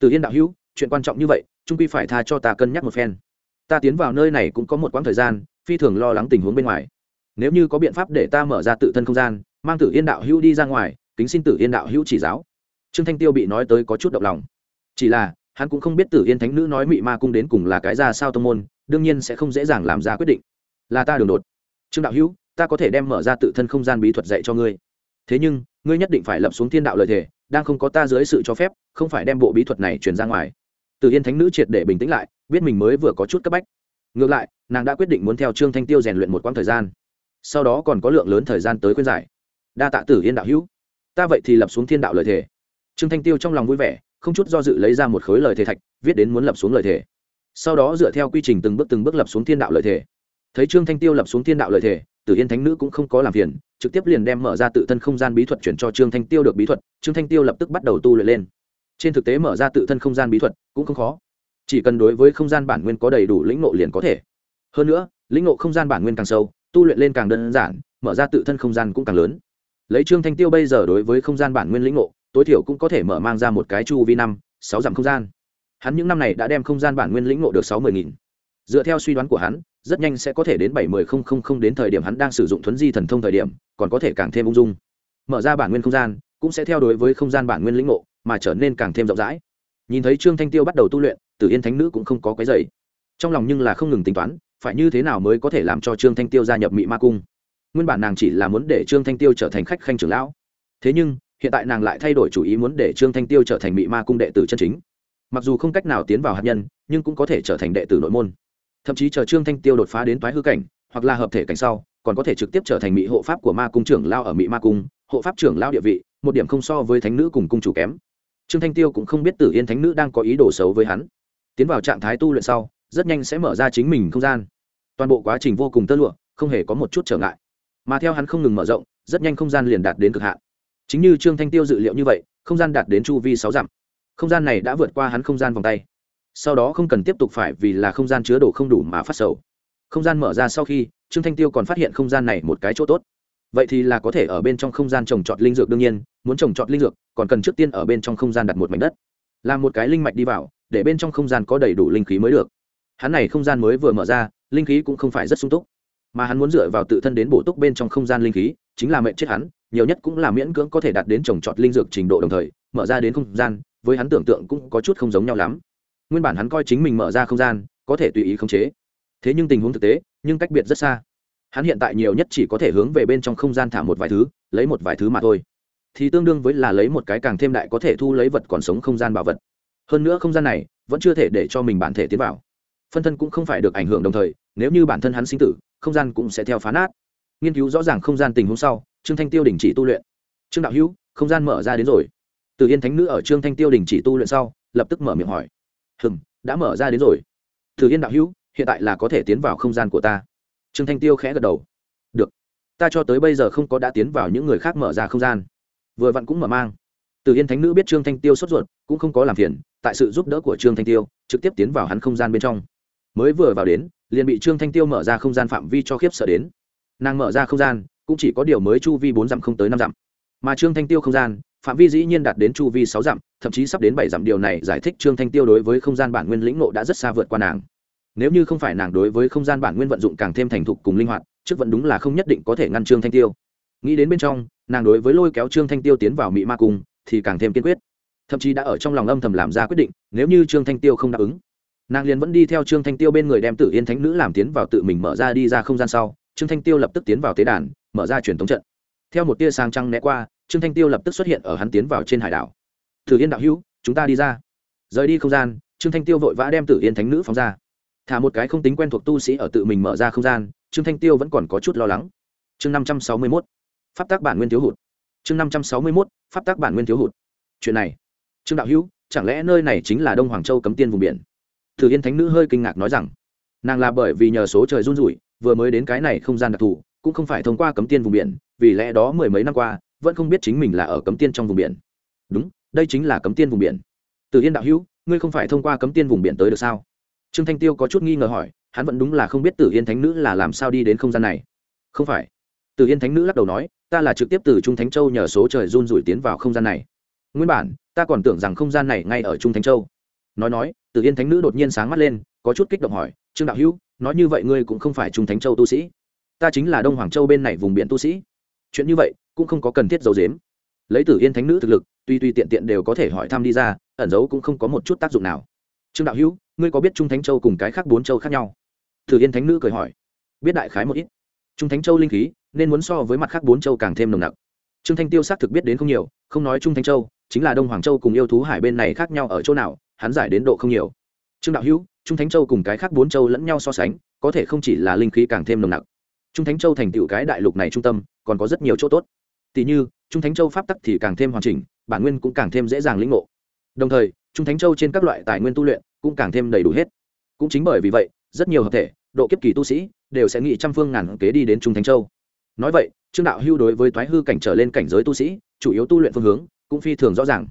Từ yên đạo hữu, chuyện quan trọng như vậy, trung quy phải tha cho ta cân nhắc một phen. Ta tiến vào nơi này cũng có một quãng thời gian, phi thường lo lắng tình huống bên ngoài. Nếu như có biện pháp để ta mở ra tự thân không gian, mang tử yên đạo hữu đi ra ngoài, kính xin tử yên đạo hữu chỉ giáo. Trương thanh tiêu bị nói tới có chút động lòng. Chỉ là hắn cũng không biết tử yên thánh nữ nói mị ma cung đến cùng là cái ra sao tông môn, đương nhiên sẽ không dễ dàng làm ra quyết định. Là ta đường đột. Trương đạo hữu, ta có thể đem mở ra tự thân không gian bí thuật dạy cho ngươi. Thế nhưng, ngươi nhất định phải lập xuống thiên đạo lợi thể đang không có ta dưới sự cho phép, không phải đem bộ bí thuật này truyền ra ngoài. Tử yên thánh nữ triệt để bình tĩnh lại, biết mình mới vừa có chút cấp bách. Ngược lại, nàng đã quyết định muốn theo trương thanh tiêu rèn luyện một quãng thời gian. Sau đó còn có lượng lớn thời gian tới khuyên giải. Đa tạ tử yên đạo hữu. Ta vậy thì lập xuống thiên đạo lời thề. Trương thanh tiêu trong lòng vui vẻ không chút do dự lấy ra một khối lời thề thạch, viết đến muốn lập xuống lời thề. Sau đó dựa theo quy trình từng bước từng bước lập xuống thiên đạo lời thề. Thấy trương thanh tiêu lập xuống thiên đạo lời thể tử yên thánh nữ cũng không có làm phiền, trực tiếp liền đem mở ra tự thân không gian bí thuật chuyển cho trương thanh tiêu được bí thuật, trương thanh tiêu lập tức bắt đầu tu luyện lên. Trên thực tế mở ra tự thân không gian bí thuật cũng không khó. Chỉ cần đối với không gian bản nguyên có đầy đủ lĩnh ngộ liền có thể. Hơn nữa, lĩnh ngộ không gian bản nguyên càng sâu, tu luyện lên càng đơn giản, mở ra tự thân không gian cũng càng lớn. Lấy trương thanh tiêu bây giờ đối với không gian bản nguyên lĩnh ngộ tối thiểu cũng có thể mở mang ra một cái chu vi năm, sáu dặm không gian. Hắn những năm này đã đem không gian bản nguyên lĩnh ngộ được sáu mươi nghìn. Dựa theo suy đoán của hắn, rất nhanh sẽ có thể đến bảy mươi không không không đến thời điểm hắn đang sử dụng thuấn di thần thông thời điểm, còn có thể càng thêm ung dung. Mở ra bản nguyên không gian, cũng sẽ theo đối với không gian bản nguyên lĩnh ngộ, mà trở nên càng thêm rộng rãi. Nhìn thấy trương thanh tiêu bắt đầu tu luyện, tử yên thánh nữ cũng không có cái dày trong lòng nhưng là không ngừng tính toán, phải như thế nào mới có thể làm cho trương thanh tiêu gia nhập mị ma cung? Nguyên bản nàng chỉ là muốn để trương thanh tiêu trở thành khách khanh trưởng lão. Thế nhưng hiện tại nàng lại thay đổi chủ ý muốn để trương thanh tiêu trở thành mị ma cung đệ tử chân chính. Mặc dù không cách nào tiến vào hạt nhân, nhưng cũng có thể trở thành đệ tử nội môn. Thậm chí chờ trương thanh tiêu đột phá đến toái hư cảnh, hoặc là hợp thể cảnh sau, còn có thể trực tiếp trở thành mỹ hộ pháp của ma cung trưởng lao ở mỹ ma cung, hộ pháp trưởng lao địa vị, một điểm không so với thánh nữ cùng cung chủ kém. Trương thanh tiêu cũng không biết tử yên thánh nữ đang có ý đồ xấu với hắn. Tiến vào trạng thái tu luyện sau, rất nhanh sẽ mở ra chính mình không gian. Toàn bộ quá trình vô cùng tơ lụa, không hề có một chút trở ngại. Mà theo hắn không ngừng mở rộng, rất nhanh không gian liền đạt đến cực hạn chính như trương thanh tiêu dự liệu như vậy, không gian đạt đến chu vi sáu dặm. Không gian này đã vượt qua hắn không gian vòng tay. Sau đó không cần tiếp tục phải vì là không gian chứa đồ không đủ mà phát sầu. Không gian mở ra sau khi, trương thanh tiêu còn phát hiện không gian này một cái chỗ tốt. Vậy thì là có thể ở bên trong không gian trồng trọt linh dược đương nhiên, muốn trồng trọt linh dược, còn cần trước tiên ở bên trong không gian đặt một mảnh đất. Làm một cái linh mạch đi vào, để bên trong không gian có đầy đủ linh khí mới được. Hắn này không gian mới vừa mở ra, linh khí cũng không phải rất sung túc. Mà hắn muốn dựa vào tự thân đến bổ túc bên trong không gian linh khí, chính là mệnh chết hắn nhiều nhất cũng là miễn cưỡng có thể đạt đến trồng trọt linh dược trình độ đồng thời, mở ra đến không gian, với hắn tưởng tượng cũng có chút không giống nhau lắm. Nguyên bản hắn coi chính mình mở ra không gian, có thể tùy ý khống chế. Thế nhưng tình huống thực tế, nhưng cách biệt rất xa. Hắn hiện tại nhiều nhất chỉ có thể hướng về bên trong không gian thả một vài thứ, lấy một vài thứ mà thôi. Thì tương đương với là lấy một cái càng thêm đại có thể thu lấy vật còn sống không gian bảo vật. Hơn nữa không gian này, vẫn chưa thể để cho mình bản thể tiến vào. Phân thân cũng không phải được ảnh hưởng đồng thời, nếu như bản thân hắn sinh tử, không gian cũng sẽ theo phá nát. Nghiên cứu rõ ràng không gian tình huống sau trương thanh tiêu đình chỉ tu luyện. Trương đạo hữu, không gian mở ra đến rồi. Từ yên thánh nữ ở trương thanh tiêu đình chỉ tu luyện sau, lập tức mở miệng hỏi. Hừng đã mở ra đến rồi. Từ yên đạo hữu, hiện tại là có thể tiến vào không gian của ta. Trương thanh tiêu khẽ gật đầu. Được. Ta cho tới bây giờ không có đã tiến vào những người khác mở ra không gian. Vừa vặn cũng mở mang. Từ yên thánh nữ biết trương thanh tiêu sốt ruột, cũng không có làm phiền, tại sự giúp đỡ của trương thanh tiêu, trực tiếp tiến vào hắn không gian bên trong. Mới vừa vào đến, liền bị trương thanh tiêu mở ra không gian phạm vi cho khiếp sợ đến. Nàng mở ra không gian cũng chỉ có điều mới chu vi bốn dặm không tới năm dặm. Mà trương thanh tiêu không gian, phạm vi dĩ nhiên đạt đến chu vi sáu dặm, thậm chí sắp đến bảy dặm. Điều này giải thích trương thanh tiêu đối với không gian bản nguyên lĩnh nộ đã rất xa vượt qua nàng. Nếu như không phải nàng đối với không gian bản nguyên vận dụng càng thêm thành thục cùng linh hoạt, trước vẫn đúng là không nhất định có thể ngăn trương thanh tiêu. Nghĩ đến bên trong, nàng đối với lôi kéo trương thanh tiêu tiến vào mỹ ma cung thì càng thêm kiên quyết. Thậm chí đã ở trong lòng âm thầm làm ra quyết định, nếu như trương thanh tiêu không đáp ứng, nàng liền vẫn đi theo trương thanh tiêu bên người đem tử yên thánh nữ làm tiến vào tự mình mở ra đi ra không gian sau. Trương thanh tiêu lập tức tiến vào tế đàn mở ra truyền thống trận. Theo một tia sáng trăng né qua, trương thanh tiêu lập tức xuất hiện ở hắn tiến vào trên hải đảo. Thử yên đạo hữu, chúng ta đi ra. Rời đi không gian, trương thanh tiêu vội vã đem tử yên thánh nữ phóng ra. Thả một cái không tính quen thuộc tu sĩ ở tự mình mở ra không gian, trương thanh tiêu vẫn còn có chút lo lắng. Chương năm trăm sáu mươi mốt, pháp tác bản nguyên thiếu hụt. Chương năm trăm sáu mươi mốt, pháp tác bản nguyên thiếu hụt. Chuyện này. Trương đạo hữu, chẳng lẽ nơi này chính là đông hoàng châu cấm tiên vùng biển? Thử yên thánh nữ hơi kinh ngạc nói rằng, nàng là bởi vì nhờ số trời run rủi, vừa mới đến cái này không gian đặc thù cũng không phải thông qua cấm tiên vùng biển, vì lẽ đó mười mấy năm qua, vẫn không biết chính mình là ở cấm tiên trong vùng biển. Đúng, đây chính là cấm tiên vùng biển. Từ yên đạo hữu, ngươi không phải thông qua cấm tiên vùng biển tới được sao? Trương thanh tiêu có chút nghi ngờ hỏi, hắn vẫn đúng là không biết tử yên thánh nữ là làm sao đi đến không gian này. Không phải. Tử yên thánh nữ lắc đầu nói, ta là trực tiếp từ trung thánh châu nhờ số trời run rủi tiến vào không gian này. Nguyên bản, ta còn tưởng rằng không gian này ngay ở trung thánh châu. Nói nói tử yên thánh nữ đột nhiên sáng mắt lên, có chút kích động hỏi, trương đạo hữu, nói như vậy ngươi cũng không phải trung thánh châu tu sĩ ta chính là đông hoàng châu bên này vùng biển tu sĩ. Chuyện như vậy, cũng không có cần thiết giấu dếm lấy tử yên thánh nữ thực lực, tuy tuy tiện tiện đều có thể hỏi thăm đi ra, ẩn giấu cũng không có một chút tác dụng nào. Trương đạo hữu, ngươi có biết trung thánh châu cùng cái khác bốn châu khác nhau? Tử yên thánh nữ cười hỏi. Biết đại khái một ít. Trung thánh châu linh khí, nên muốn so với mặt khác bốn châu càng thêm nồng nặc. Trương thanh tiêu xác thực biết đến không nhiều, không nói trung thánh châu, chính là đông hoàng châu cùng yêu thú hải bên này khác nhau ở chỗ nào, hắn giải đến độ không nhiều. Trương đạo hữu, trung thánh châu cùng cái khác bốn châu lẫn nhau so sánh, có thể không chỉ là linh khí càng thêm nồng nặc trung thánh châu thành tựu cái đại lục này trung tâm, còn có rất nhiều chỗ tốt. Tỷ như, trung thánh châu pháp tắc thì càng thêm hoàn chỉnh, bản nguyên cũng càng thêm dễ dàng lĩnh ngộ. Đồng thời, trung thánh châu trên các loại tài nguyên tu luyện cũng càng thêm đầy đủ hết. Cũng chính bởi vì vậy, rất nhiều hợp thể, độ kiếp kỳ tu sĩ đều sẽ nghĩ trăm phương ngàn kế đi đến trung thánh châu. Nói vậy, trương đạo hưu đối với thoái hư cảnh trở lên cảnh giới tu sĩ, chủ yếu tu luyện phương hướng cũng phi thường rõ ràng.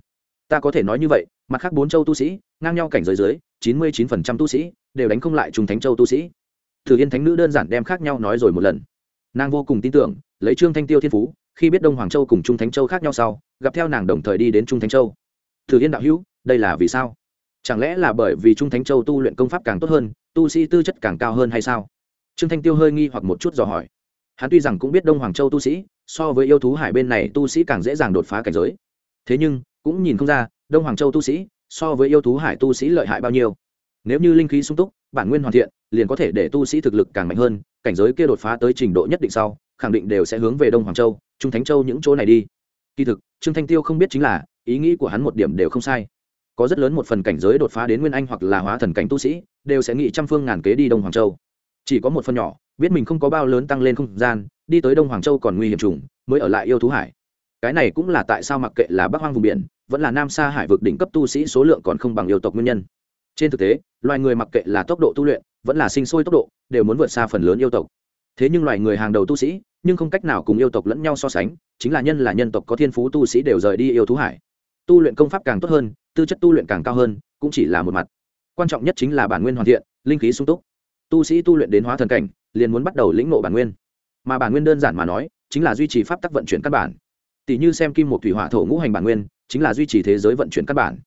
Ta có thể nói như vậy, mặt khác bốn châu tu sĩ, ngang nhau cảnh giới dưới, chín mươi chín phần trăm tu sĩ đều đánh không lại trung thánh châu tu sĩ thử yên thánh nữ đơn giản đem khác nhau nói rồi một lần. Nàng vô cùng tin tưởng, lấy trương thanh tiêu thiên phú, khi biết đông hoàng châu cùng trung thánh châu khác nhau sau, gặp theo nàng đồng thời đi đến trung thánh châu. Thử yên đạo hữu, đây là vì sao? Chẳng lẽ là bởi vì trung thánh châu tu luyện công pháp càng tốt hơn, tu sĩ tư chất càng cao hơn hay sao? Trương thanh tiêu hơi nghi hoặc một chút dò hỏi. Hắn tuy rằng cũng biết đông hoàng châu tu sĩ, so với yêu thú hải bên này tu sĩ càng dễ dàng đột phá cảnh giới. Thế nhưng, cũng nhìn không ra, đông hoàng châu tu sĩ, so với yêu thú hải tu sĩ lợi hại bao nhiêu. Nếu như linh khí sung túc bản nguyên hoàn thiện, liền có thể để tu sĩ thực lực càng mạnh hơn, cảnh giới kia đột phá tới trình độ nhất định sau, khẳng định đều sẽ hướng về đông hoàng châu, trung thánh châu những chỗ này đi. Kỳ thực, trương thanh tiêu không biết chính là, ý nghĩ của hắn một điểm đều không sai. Có rất lớn một phần cảnh giới đột phá đến nguyên anh hoặc là hóa thần cảnh tu sĩ, đều sẽ nghĩ trăm phương ngàn kế đi đông hoàng châu. Chỉ có một phần nhỏ, biết mình không có bao lớn tăng lên không gian, đi tới đông hoàng châu còn nguy hiểm trùng, mới ở lại yêu thú hải. Cái này cũng là tại sao mặc kệ là bắc hoang vùng biển, vẫn là nam xa hải vực đỉnh cấp tu sĩ số lượng còn không bằng yêu tộc nguyên nhân trên thực tế, loài người mặc kệ là tốc độ tu luyện, vẫn là sinh sôi tốc độ, đều muốn vượt xa phần lớn yêu tộc. Thế nhưng loài người hàng đầu tu sĩ, nhưng không cách nào cùng yêu tộc lẫn nhau so sánh, chính là nhân là nhân tộc có thiên phú tu sĩ đều rời đi yêu thú hải. Tu luyện công pháp càng tốt hơn, tư chất tu luyện càng cao hơn, cũng chỉ là một mặt. Quan trọng nhất chính là bản nguyên hoàn thiện, linh khí sung túc. Tu sĩ tu luyện đến hóa thần cảnh, liền muốn bắt đầu lĩnh ngộ bản nguyên. Mà bản nguyên đơn giản mà nói, chính là duy trì pháp tắc vận chuyển căn bản. Tỷ như xem kim một thủy hỏa thổ ngũ hành bản nguyên, chính là duy trì thế giới vận chuyển căn bản.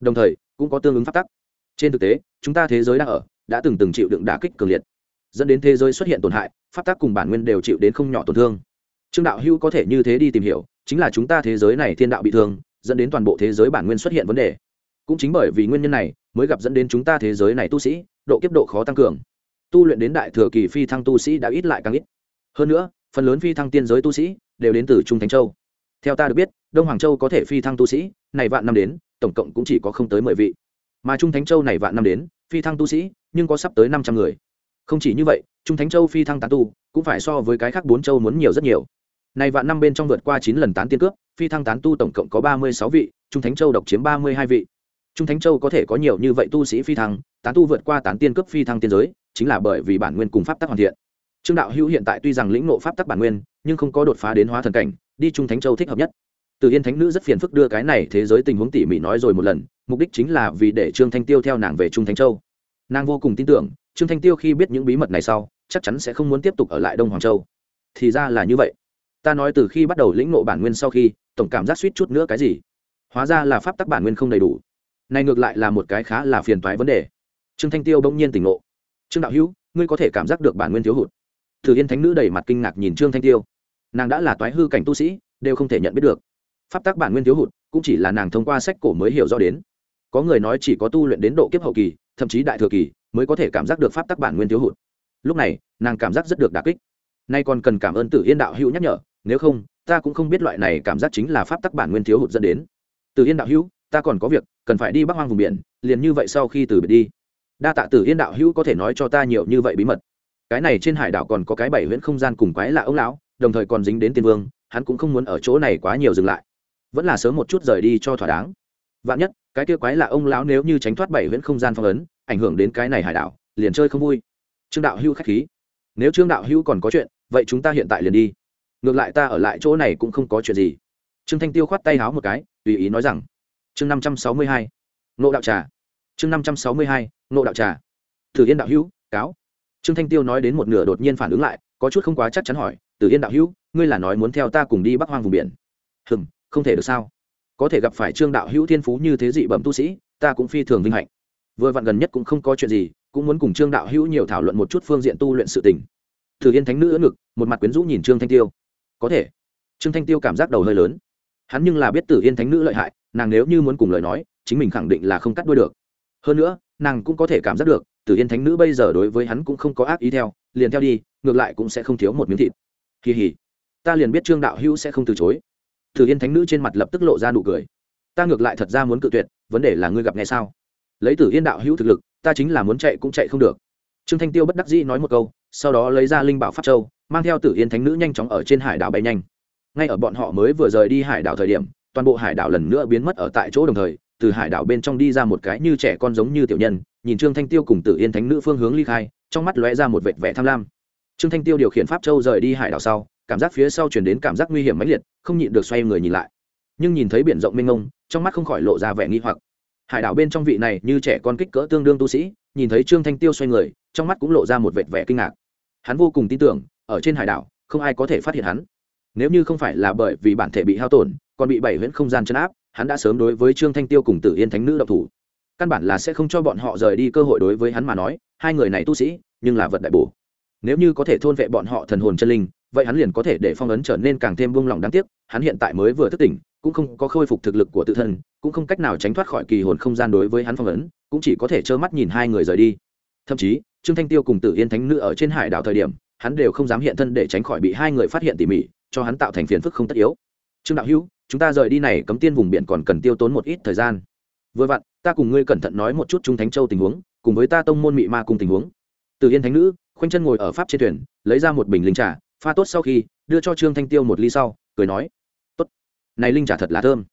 Đồng thời, cũng có tương ứng pháp tắc trên thực tế, chúng ta thế giới đang ở, đã từng từng chịu đựng đả kích cường liệt. Dẫn đến thế giới xuất hiện tổn hại phát tác cùng bản nguyên đều chịu đến không nhỏ tổn thương. Trương đạo hữu có thể như thế đi tìm hiểu, chính là chúng ta thế giới này thiên đạo bị thương, dẫn đến toàn bộ thế giới bản nguyên xuất hiện vấn đề. Cũng chính bởi vì nguyên nhân này, mới gặp dẫn đến chúng ta thế giới này tu sĩ, độ kiếp độ khó tăng cường. Tu luyện đến đại thừa kỳ phi thăng tu sĩ đã ít lại càng ít. Hơn nữa, phần lớn phi thăng tiên giới tu sĩ đều đến từ trung thánh châu. Theo ta được biết, đông hoàng châu có thể phi thăng tu sĩ, này vạn năm đến, tổng cộng cũng chỉ có không tới mười vị mà trung thánh châu này vạn năm đến, phi thăng tu sĩ, nhưng có sắp tới năm trăm người. Không chỉ như vậy, trung thánh châu phi thăng tán tu, cũng phải so với cái khác bốn châu muốn nhiều rất nhiều. Này vạn năm bên trong vượt qua chín lần tán tiên cướp, phi thăng tán tu tổng cộng có ba mươi sáu vị, trung thánh châu độc chiếm ba mươi hai vị. Trung thánh châu có thể có nhiều như vậy tu sĩ phi thăng, tán tu vượt qua tán tiên cướp phi thăng tiên giới, chính là bởi vì bản nguyên cùng pháp tắc hoàn thiện. Trương đạo hữu hiện tại tuy rằng lĩnh ngộ pháp tắc bản nguyên, nhưng không có đột phá đến hóa thần cảnh, đi trung thánh châu thích hợp nhất. Từ yên thánh nữ rất phiền phức đưa cái này thế giới tình huống tỉ mỉ nói rồi một lần mục đích chính là vì để trương thanh tiêu theo nàng về trung thanh châu. Nàng vô cùng tin tưởng, trương thanh tiêu khi biết những bí mật này sau, chắc chắn sẽ không muốn tiếp tục ở lại đông hoàng châu. Thì ra là như vậy. Ta nói từ khi bắt đầu lĩnh nộ bản nguyên sau khi, tổng cảm giác suýt chút nữa cái gì? Hóa ra là pháp tắc bản nguyên không đầy đủ. Này ngược lại là một cái khá là phiền toái vấn đề. Trương thanh tiêu bỗng nhiên tỉnh ngộ. Trương đạo hữu, ngươi có thể cảm giác được bản nguyên thiếu hụt. Thử yên thánh nữ đầy mặt kinh ngạc nhìn trương thanh tiêu. Nàng đã là toái hư cảnh tu sĩ, đều không thể nhận biết được. Pháp tắc bản nguyên thiếu hụt, cũng chỉ là nàng thông qua sách cổ mới hiểu rõ đến có người nói chỉ có tu luyện đến độ kiếp hậu kỳ, thậm chí đại thừa kỳ, mới có thể cảm giác được pháp tắc bản nguyên thiếu hụt. Lúc này, nàng cảm giác rất được đà kích. Nay còn cần cảm ơn tử yên đạo hữu nhắc nhở, nếu không, ta cũng không biết loại này cảm giác chính là pháp tắc bản nguyên thiếu hụt dẫn đến. Tử yên đạo hữu, ta còn có việc, cần phải đi bắc hoang vùng biển, liền như vậy sau khi từ biệt đi. Đa tạ tử yên đạo hữu có thể nói cho ta nhiều như vậy bí mật. Cái này trên hải đảo còn có cái bảy huyễn không gian cùng quái lạ ông lão, đồng thời còn dính đến tiên vương, hắn cũng không muốn ở chỗ này quá nhiều dừng lại. Vẫn là sớm một chút rời đi cho thỏa đáng. Vạn nhất cái kia quái lạ ông lão nếu như tránh thoát bảy huyễn không gian phong ấn, ảnh hưởng đến cái này hải đảo, liền chơi không vui. Trương đạo hữu khách khí. Nếu trương đạo hữu còn có chuyện, vậy chúng ta hiện tại liền đi. Ngược lại ta ở lại chỗ này cũng không có chuyện gì. Trương thanh tiêu khoát tay háo một cái, tùy ý nói rằng, chương năm trăm sáu mươi hai nộ đạo trà. Chương năm trăm sáu mươi hai nộ đạo trà. Thử yên đạo hữu, cáo. Trương thanh tiêu nói đến một nửa đột nhiên phản ứng lại, có chút không quá chắc chắn hỏi, tử yên đạo hữu, ngươi là nói muốn theo ta cùng đi bắc hoang vùng biển? Hừm, không thể được sao? Có thể gặp phải trương đạo hữu thiên phú như thế dị bẩm tu sĩ, ta cũng phi thường vinh hạnh. Vừa vặn gần nhất cũng không có chuyện gì, cũng muốn cùng trương đạo hữu nhiều thảo luận một chút phương diện tu luyện sự tình. Thử yên thánh nữ ưỡn ngực, một mặt quyến rũ nhìn trương thanh tiêu. Có thể. Trương thanh tiêu cảm giác đầu hơi lớn. Hắn nhưng là biết tử yên thánh nữ lợi hại, nàng nếu như muốn cùng lời nói, chính mình khẳng định là không cắt đuôi được. Hơn nữa, nàng cũng có thể cảm giác được, tử yên thánh nữ bây giờ đối với hắn cũng không có ác ý theo, liền theo đi, ngược lại cũng sẽ không thiếu một miếng thịt. Kỳ hỉ. Ta liền biết trương đạo hữu sẽ không từ chối tử yên thánh nữ trên mặt lập tức lộ ra nụ cười. Ta ngược lại thật ra muốn cự tuyệt, vấn đề là ngươi gặp nghe sao? Lấy tử yên đạo hữu thực lực, ta chính là muốn chạy cũng chạy không được. Trương thanh tiêu bất đắc dĩ nói một câu, sau đó lấy ra linh bảo pháp châu, mang theo tử yên thánh nữ nhanh chóng ở trên hải đảo bay nhanh. Ngay ở bọn họ mới vừa rời đi hải đảo thời điểm, toàn bộ hải đảo lần nữa biến mất ở tại chỗ đồng thời, từ hải đảo bên trong đi ra một cái như trẻ con giống như tiểu nhân, nhìn trương thanh tiêu cùng tử yên thánh nữ phương hướng ly khai, trong mắt lóe ra một vệt vẻ tham lam trương thanh tiêu điều khiển pháp châu rời đi hải đảo sau, cảm giác phía sau chuyển đến cảm giác nguy hiểm mãnh liệt, không nhịn được xoay người nhìn lại. Nhưng nhìn thấy biển rộng mênh mông, trong mắt không khỏi lộ ra vẻ nghi hoặc. Hải đảo bên trong vị này như trẻ con kích cỡ tương đương tu sĩ, nhìn thấy trương thanh tiêu xoay người, trong mắt cũng lộ ra một vệt vẻ kinh ngạc. Hắn vô cùng tin tưởng, ở trên hải đảo, không ai có thể phát hiện hắn. Nếu như không phải là bởi vì bản thể bị hao tổn, còn bị bảy huyễn không gian chấn áp, hắn đã sớm đối với trương thanh tiêu cùng tử yên thánh nữ độc thủ. Căn bản là sẽ không cho bọn họ rời đi cơ hội đối với hắn mà nói, hai người này tu sĩ, nhưng là vật đại bổ nếu như có thể thôn vệ bọn họ thần hồn chân linh, vậy hắn liền có thể để phong ấn trở nên càng thêm buông lỏng đáng tiếc, hắn hiện tại mới vừa thức tỉnh, cũng không có khôi phục thực lực của tự thân, cũng không cách nào tránh thoát khỏi kỳ hồn không gian đối với hắn phong ấn, cũng chỉ có thể trơ mắt nhìn hai người rời đi. Thậm chí, trương thanh tiêu cùng tử yên thánh nữ ở trên hải đảo thời điểm, hắn đều không dám hiện thân để tránh khỏi bị hai người phát hiện tỉ mỉ, cho hắn tạo thành phiền phức không tất yếu. Trương đạo hữu, chúng ta rời đi này cấm tiên vùng biển còn cần tiêu tốn một ít thời gian. Vừa vặn, ta cùng ngươi cẩn thận nói một chút trung thánh châu tình huống, cùng với ta tông môn mị ma cùng tình huống. Tử yên thánh nữ khoanh chân ngồi ở pháp trên thuyền, lấy ra một bình linh trà, pha tốt sau khi, đưa cho trương thanh tiêu một ly sau, cười nói, tốt, này linh trà thật là thơm.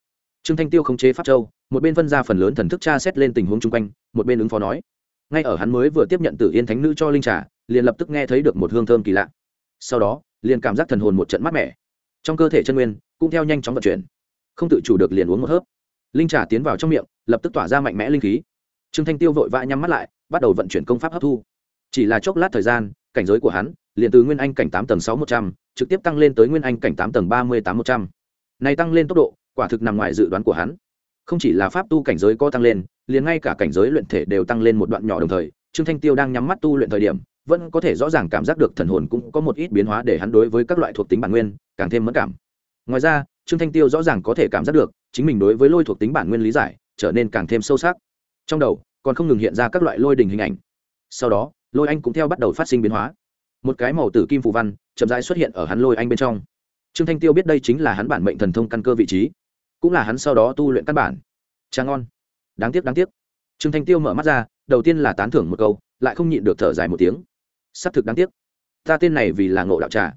Trương thanh tiêu không chế pháp châu, một bên phân ra phần lớn thần thức tra xét lên tình huống chung quanh, một bên ứng phó nói, ngay ở hắn mới vừa tiếp nhận tử yên thánh nữ cho linh trà, liền lập tức nghe thấy được một hương thơm kỳ lạ. Sau đó, liền cảm giác thần hồn một trận mát mẻ. Trong cơ thể chân nguyên cũng theo nhanh chóng vận chuyển, không tự chủ được liền uống một hớp. Linh trà tiến vào trong miệng, lập tức tỏa ra mạnh mẽ linh khí. Trương thanh tiêu vội vã nhắm mắt lại, bắt đầu vận chuyển công pháp hấp thu chỉ là chốc lát thời gian, cảnh giới của hắn, liền từ nguyên anh cảnh tám tầng sáu một trăm, trực tiếp tăng lên tới nguyên anh cảnh tám tầng ba mươi tám một trăm. Này tăng lên tốc độ, quả thực nằm ngoài dự đoán của hắn. Không chỉ là pháp tu cảnh giới có tăng lên, liền ngay cả cảnh giới luyện thể đều tăng lên một đoạn nhỏ đồng thời, trương thanh tiêu đang nhắm mắt tu luyện thời điểm, vẫn có thể rõ ràng cảm giác được thần hồn cũng có một ít biến hóa để hắn đối với các loại thuộc tính bản nguyên, càng thêm mất cảm. Ngoài ra, trương thanh tiêu rõ ràng có thể cảm giác được, chính mình đối với lôi thuộc tính bản nguyên lý giải, trở nên càng thêm sâu sắc. Trong đầu, còn không ngừng hiện ra các loại lôi đình hình ảnh. Sau đó lôi anh cũng theo bắt đầu phát sinh biến hóa. Một cái màu tử kim phù văn chậm rãi xuất hiện ở hắn lôi anh bên trong. Trương thanh tiêu biết đây chính là hắn bản mệnh thần thông căn cơ vị trí, cũng là hắn sau đó tu luyện căn bản. Tráng ngon. Đáng tiếc đáng tiếc. Trương thanh tiêu mở mắt ra, đầu tiên là tán thưởng một câu, lại không nhịn được thở dài một tiếng. S ắ c thực đáng tiếc. Ta tên này vì là ngộ đạo trà.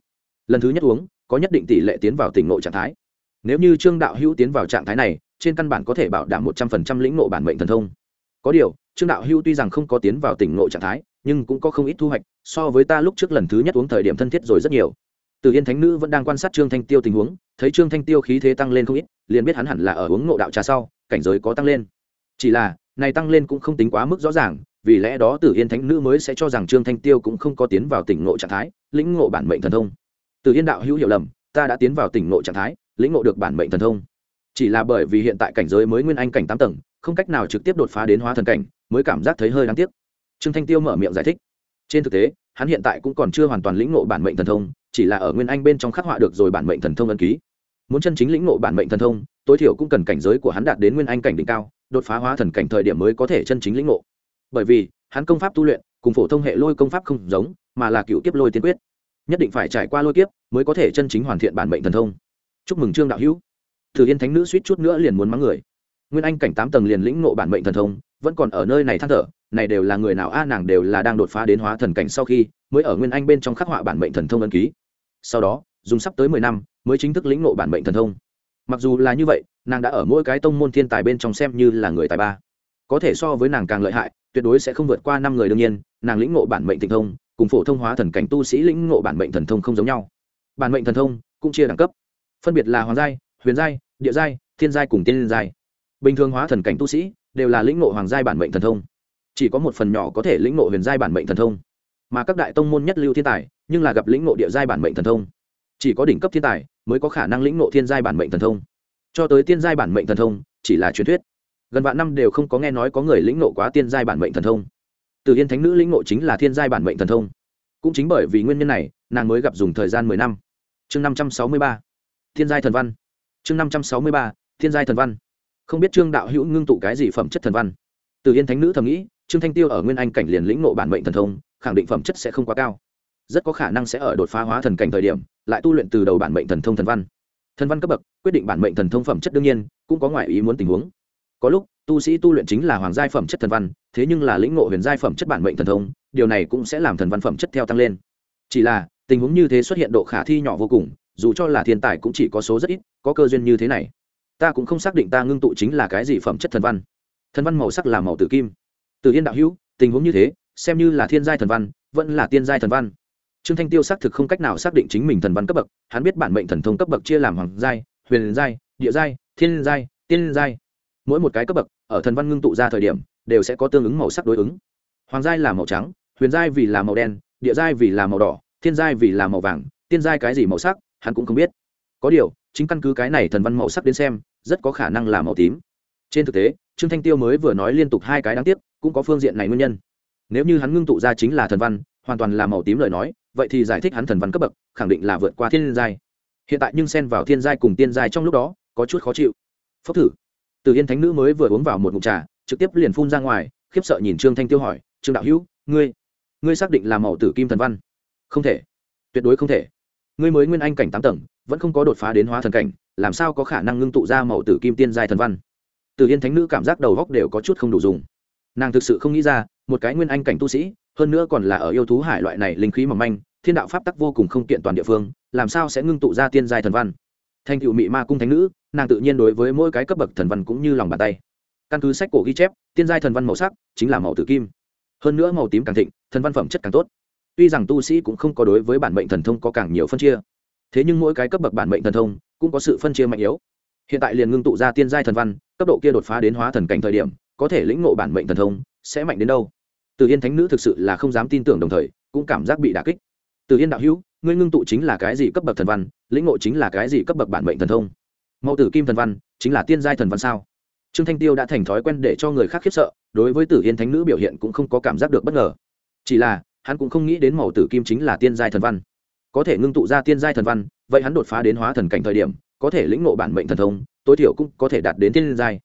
Lần thứ nhất uống, có nhất định tỷ lệ tiến vào tỉnh ngộ trạng thái. Nếu như trương đạo hữu tiến vào trạng thái này, trên căn bản có thể bảo đảm một trăm phần trăm lĩnh ngộ bản mệnh thần thông. Có điều, trương đạo hữu tuy rằng không có tiến vào tỉnh ngộ trạng thái nhưng cũng có không ít thu hoạch, so với ta lúc trước lần thứ nhất uống thời điểm thân thiết rồi rất nhiều. Từ yên thánh nữ vẫn đang quan sát trương thanh tiêu tình huống, thấy trương thanh tiêu khí thế tăng lên không ít, liền biết hắn hẳn là ở uống ngộ đạo trà sau, cảnh giới có tăng lên. Chỉ là, này tăng lên cũng không tính quá mức rõ ràng, vì lẽ đó tử yên thánh nữ mới sẽ cho rằng trương thanh tiêu cũng không có tiến vào tỉnh ngộ trạng thái, lĩnh ngộ bản mệnh thần thông. Tử yên đạo hữu hiểu lầm, ta đã tiến vào tỉnh ngộ trạng thái, lĩnh ngộ được bản mệnh thần thông. Chỉ là bởi vì hiện tại cảnh giới mới nguyên anh cảnh tám tầng, không cách nào trực tiếp đột phá đến hóa thần cảnh, mới cảm giác thấy hơi đáng tiếc trương thanh tiêu mở miệng giải thích. Trên thực tế, hắn hiện tại cũng còn chưa hoàn toàn lĩnh ngộ bản mệnh thần thông, chỉ là ở nguyên anh bên trong khắc họa được rồi bản mệnh thần thông ân ký. Muốn chân chính lĩnh ngộ bản mệnh thần thông, tối thiểu cũng cần cảnh giới của hắn đạt đến nguyên anh cảnh đỉnh cao, đột phá hóa thần cảnh thời điểm mới có thể chân chính lĩnh ngộ. Bởi vì, hắn công pháp tu luyện, cùng phổ thông hệ lôi công pháp không giống, mà là cựu kiếp lôi tiên quyết. Nhất định phải trải qua lôi kiếp mới có thể chân chính hoàn thiện bản mệnh thần thông. Chúc mừng trương đạo hữu. Thử yên thánh nữ suýt chút nữa liền muốn mắng người. Nguyên anh cảnh tám tầng liền lĩnh ngộ bản mệnh thần thông, vẫn còn ở nơi này than thở này đều là người nào a, nàng đều là đang đột phá đến hóa thần cảnh sau khi, mới ở nguyên anh bên trong khắc họa bản mệnh thần thông ân ký. Sau đó, dùng sắp tới mười năm, mới chính thức lĩnh ngộ bản mệnh thần thông. Mặc dù là như vậy, nàng đã ở mỗi cái tông môn thiên tài bên trong xem như là người tài ba. Có thể so với nàng càng lợi hại, tuyệt đối sẽ không vượt qua năm người đương nhiên, nàng lĩnh ngộ bản mệnh thần thông, cùng phổ thông hóa thần cảnh tu sĩ lĩnh ngộ bản mệnh thần thông không giống nhau. Bản mệnh thần thông cũng chia đẳng cấp. Phân biệt là hoàng giai, huyền giai, địa giai, thiên giai cùng tiên giai. Bình thường hóa thần cảnh tu sĩ đều là lĩnh ngộ hoàng giai bản mệnh thần thông chỉ có một phần nhỏ có thể lĩnh ngộ huyền giai bản mệnh thần thông. Mà các đại tông môn nhất lưu thiên tài, nhưng là gặp lĩnh ngộ địa giai bản mệnh thần thông. Chỉ có đỉnh cấp thiên tài mới có khả năng lĩnh ngộ thiên giai bản mệnh thần thông. Cho tới tiên giai bản mệnh thần thông, chỉ là truyền thuyết. Gần vạn năm đều không có nghe nói có người lĩnh ngộ quá tiên giai bản mệnh thần thông. Từ yên thánh nữ lĩnh ngộ chính là thiên giai bản mệnh thần thông. Cũng chính bởi vì nguyên nhân này, nàng mới gặp dùng thời gian mười năm. Chương năm trăm sáu mươi ba, thiên giai thần văn. Chương năm trăm sáu mươi ba, thiên giai thần văn. Không biết trương đạo hữu ngưng tụ cái gì phẩm chất thần văn. Từ yên thánh nữ thầm nghĩ trương thanh tiêu ở nguyên anh cảnh liền lĩnh ngộ bản mệnh thần thông, khẳng định phẩm chất sẽ không quá cao. Rất có khả năng sẽ ở đột phá hóa thần cảnh thời điểm, lại tu luyện từ đầu bản mệnh thần thông thần văn. Thần văn cấp bậc, quyết định bản mệnh thần thông phẩm chất đương nhiên, cũng có ngoại ý muốn tình huống. Có lúc, tu sĩ tu luyện chính là hoàng giai phẩm chất thần văn, thế nhưng là lĩnh ngộ huyền giai phẩm chất bản mệnh thần thông, điều này cũng sẽ làm thần văn phẩm chất theo tăng lên. Chỉ là, tình huống như thế xuất hiện độ khả thi nhỏ vô cùng, dù cho là thiên tài cũng chỉ có số rất ít, có cơ duyên như thế này. Ta cũng không xác định ta ngưng tụ chính là cái gì phẩm chất thần văn. Thần văn màu sắc là màu tử kim từ yên đạo hữu, tình huống như thế, xem như là thiên giai thần văn, vẫn là tiên giai thần văn. Trương thanh tiêu xác thực không cách nào xác định chính mình thần văn cấp bậc, hắn biết bản mệnh thần thông cấp bậc chia làm hoàng giai, huyền giai, địa giai, thiên giai, tiên giai. Mỗi một cái cấp bậc, ở thần văn ngưng tụ ra thời điểm, đều sẽ có tương ứng màu sắc đối ứng. Hoàng giai là màu trắng, huyền giai vì là màu đen, địa giai vì là màu đỏ, thiên giai vì là màu vàng, tiên giai cái gì màu sắc, hắn cũng không biết. Có điều, chính căn cứ cái này thần văn màu sắc đến xem, rất có khả năng là màu tím. Trên thực tế trương thanh tiêu mới vừa nói liên tục hai cái đáng tiếc, cũng có phương diện này nguyên nhân. Nếu như hắn ngưng tụ ra chính là thần văn, hoàn toàn là màu tím lời nói, vậy thì giải thích hắn thần văn cấp bậc, khẳng định là vượt qua thiên giai. Hiện tại nhưng xen vào thiên giai cùng tiên giai trong lúc đó, có chút khó chịu. Phốc thử. Từ yên thánh nữ mới vừa uống vào một mụn trà, trực tiếp liền phun ra ngoài, khiếp sợ nhìn trương thanh tiêu hỏi, trương đạo hữu, ngươi ngươi xác định là màu tử kim thần văn? Không thể. Tuyệt đối không thể. Ngươi mới nguyên anh cảnh tám tầng, vẫn không có đột phá đến hóa thần cảnh, làm sao có khả năng ngưng tụ ra màu tử kim tiên giai thần văn? Từ yên thánh nữ cảm giác đầu góc đều có chút không đủ dùng. Nàng thực sự không nghĩ ra, một cái nguyên anh cảnh tu sĩ, hơn nữa còn là ở yêu thú hải loại này linh khí mỏng manh, thiên đạo pháp tắc vô cùng không kiện toàn địa phương, làm sao sẽ ngưng tụ ra tiên giai thần văn? Thành cựu mị ma cung thánh nữ, nàng tự nhiên đối với mỗi cái cấp bậc thần văn cũng như lòng bàn tay. Căn cứ sách cổ ghi chép, tiên giai thần văn màu sắc chính là màu tử kim. Hơn nữa màu tím càng thịnh, thần văn phẩm chất càng tốt. Tuy rằng tu sĩ cũng không có đối với bản mệnh thần thông có càng nhiều phân chia, thế nhưng mỗi cái cấp bậc bản mệnh thần thông cũng có sự phân chia mạnh yếu hiện tại liền ngưng tụ ra tiên giai thần văn, cấp độ kia đột phá đến hóa thần cảnh thời điểm, có thể lĩnh ngộ bản mệnh thần thông, sẽ mạnh đến đâu? Từ yên thánh nữ thực sự là không dám tin tưởng đồng thời, cũng cảm giác bị đà kích. Từ yên đạo hữu, ngươi ngưng tụ chính là cái gì cấp bậc thần văn, lĩnh ngộ chính là cái gì cấp bậc bản mệnh thần thông? Mẫu tử kim thần văn, chính là tiên giai thần văn sao? Trương thanh tiêu đã thành thói quen để cho người khác khiếp sợ, đối với tử yên thánh nữ biểu hiện cũng không có cảm giác được bất ngờ. Chỉ là, hắn cũng không nghĩ đến màu tử kim chính là tiên giai thần văn. Có thể ngưng tụ ra tiên giai thần văn, vậy hắn đột phá đến hóa thần cảnh thời điểm có thể lĩnh ngộ bản mệnh thần thông, tối thiểu cũng có thể đạt đến tiên giai.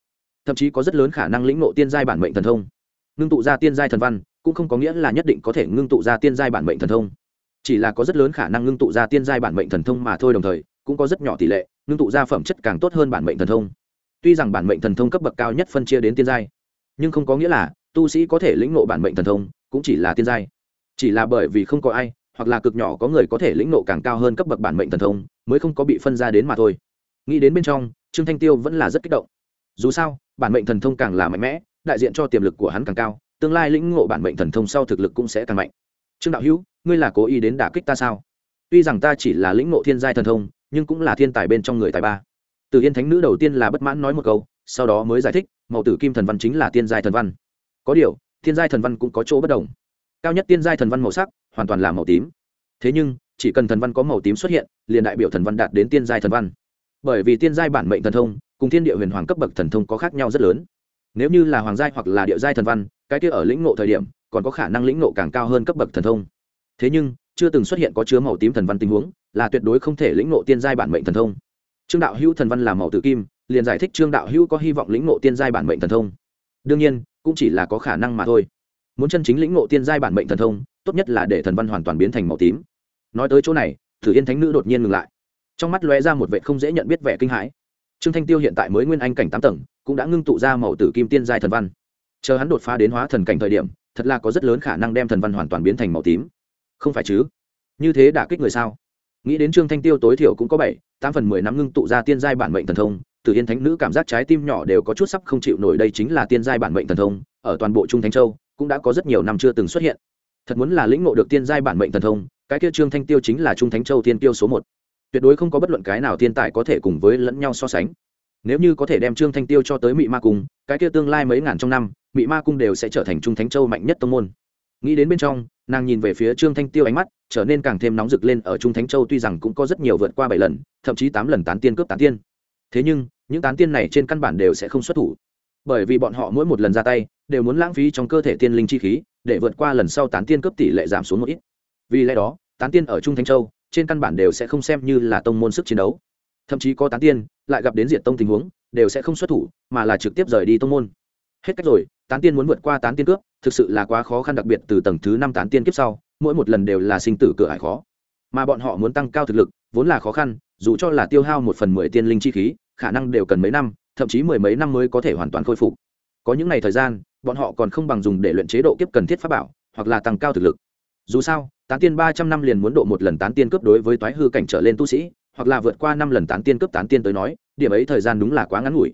Thậm chí có rất lớn khả năng lĩnh ngộ tiên giai bản mệnh thần thông. Ngưng tụ ra tiên giai thần văn, cũng không có nghĩa là nhất định có thể ngưng tụ ra tiên giai bản mệnh thần thông. Chỉ là có rất lớn khả năng ngưng tụ ra tiên giai bản mệnh thần thông mà thôi đồng thời, cũng có rất nhỏ tỷ lệ, ngưng tụ ra phẩm chất càng tốt hơn bản mệnh thần thông. Tuy rằng bản mệnh thần thông cấp bậc cao nhất phân chia đến tiên giai, nhưng không có nghĩa là tu sĩ có thể lĩnh ngộ bản mệnh thần thông, cũng chỉ là tiên giai. Chỉ là bởi vì không có ai, hoặc là cực nhỏ có người có thể lĩnh ngộ càng cao hơn cấp bậc bản mệnh thần thông mới không có bị phân ra đến mà thôi. Nghĩ đến bên trong, trương thanh tiêu vẫn là rất kích động. Dù sao, bản mệnh thần thông càng là mạnh mẽ, đại diện cho tiềm lực của hắn càng cao, tương lai lĩnh ngộ bản mệnh thần thông sau thực lực cũng sẽ càng mạnh. Trương đạo hữu, ngươi là cố ý đến đả kích ta sao? Tuy rằng ta chỉ là lĩnh ngộ thiên giai thần thông, nhưng cũng là thiên tài bên trong người tài ba. Từ yên thánh nữ đầu tiên là bất mãn nói một câu, sau đó mới giải thích, màu tử kim thần văn chính là tiên giai thần văn. Có điều, thiên giai thần văn cũng có chỗ bất đồng. Cao nhất tiên giai thần văn màu sắc, hoàn toàn là màu tím. Thế nhưng chỉ cần thần văn có màu tím xuất hiện, liền đại biểu thần văn đạt đến tiên giai thần văn. Bởi vì tiên giai bản mệnh thần thông cùng thiên địa huyền hoàng cấp bậc thần thông có khác nhau rất lớn. Nếu như là hoàng giai hoặc là địa giai thần văn, cái kia ở lĩnh ngộ thời điểm, còn có khả năng lĩnh ngộ càng cao hơn cấp bậc thần thông. Thế nhưng, chưa từng xuất hiện có chứa màu tím thần văn tình huống, là tuyệt đối không thể lĩnh ngộ tiên giai bản mệnh thần thông. Trương đạo hữu thần văn là màu tử kim, liền giải thích trương đạo hữu có hy vọng lĩnh ngộ tiên giai bản mệnh thần thông. Đương nhiên, cũng chỉ là có khả năng mà thôi. Muốn chân chính lĩnh ngộ tiên giai bản mệnh thần thông, tốt nhất là để thần văn hoàn toàn biến thành màu tím nói tới chỗ này, thử yên thánh nữ đột nhiên ngừng lại. Trong mắt lóe ra một vệ không dễ nhận biết vẻ kinh hãi. Trương thanh tiêu hiện tại mới nguyên anh cảnh tám tầng, cũng đã ngưng tụ ra màu tử kim tiên giai thần văn. Chờ hắn đột phá đến hóa thần cảnh thời điểm, thật là có rất lớn khả năng đem thần văn hoàn toàn biến thành màu tím. Không phải chứ? Như thế đả kích người sao? Nghĩ đến trương thanh tiêu tối thiểu cũng có bảy, tám phần mười năm ngưng tụ ra tiên giai bản mệnh thần thông tử yên thánh nữ cảm giác trái tim nhỏ đều có chút sắp không chịu nổi đây chính là tiên giai bản mệnh thần thông, ở toàn bộ trung thánh châu cũng đã có rất nhiều năm chưa từng xuất hiện. Thật muốn là lĩnh ngộ được tiên giai bản mệnh thần thông cái kia trương thanh tiêu chính là trung thánh châu tiên tiêu số một. Tuyệt đối không có bất luận cái nào thiên tài có thể cùng với lẫn nhau so sánh. Nếu như có thể đem trương thanh tiêu cho tới mị ma cung, cái kia tương lai mấy ngàn trong năm, mị ma cung đều sẽ trở thành trung thánh châu mạnh nhất tông môn. Nghĩ đến bên trong, nàng nhìn về phía trương thanh tiêu ánh mắt trở nên càng thêm nóng rực lên ở trung thánh châu tuy rằng cũng có rất nhiều vượt qua bảy lần, thậm chí tám lần tán tiên cướp tán tiên. Thế nhưng, những tán tiên này trên căn bản đều sẽ không xuất thủ. Bởi vì bọn họ mỗi một lần ra tay, đều muốn lãng phí trong cơ thể tiên linh chi khí, để vượt qua lần sau tán tiên cướp tỷ lệ giảm xuống một ít vì lẽ đó, tán tiên ở trung thánh châu, trên căn bản đều sẽ không xem như là tông môn sức chiến đấu. Thậm chí có tán tiên lại gặp đến diện tông tình huống, đều sẽ không xuất thủ, mà là trực tiếp rời đi tông môn. Hết cách rồi, tán tiên muốn vượt qua tán tiên cướp, thực sự là quá khó khăn đặc biệt từ tầng thứ năm tán tiên kiếp sau, mỗi một lần đều là sinh tử cửa hải khó. Mà bọn họ muốn tăng cao thực lực, vốn là khó khăn, dù cho là tiêu hao một phần mười tiên linh chi khí, khả năng đều cần mấy năm, thậm chí mười mấy năm mới có thể hoàn toàn khôi phục. Có những ngày thời gian, bọn họ còn không bằng dùng để luyện chế độ kiếp cần thiết pháp bảo, hoặc là tăng cao thực lực. Dù sao tán tiên ba trăm năm liền muốn độ một lần tán tiên cướp đối với toái hư cảnh trở lên tu sĩ, hoặc là vượt qua năm lần tán tiên cấp tán tiên tới nói, điểm ấy thời gian đúng là quá ngắn ngủi.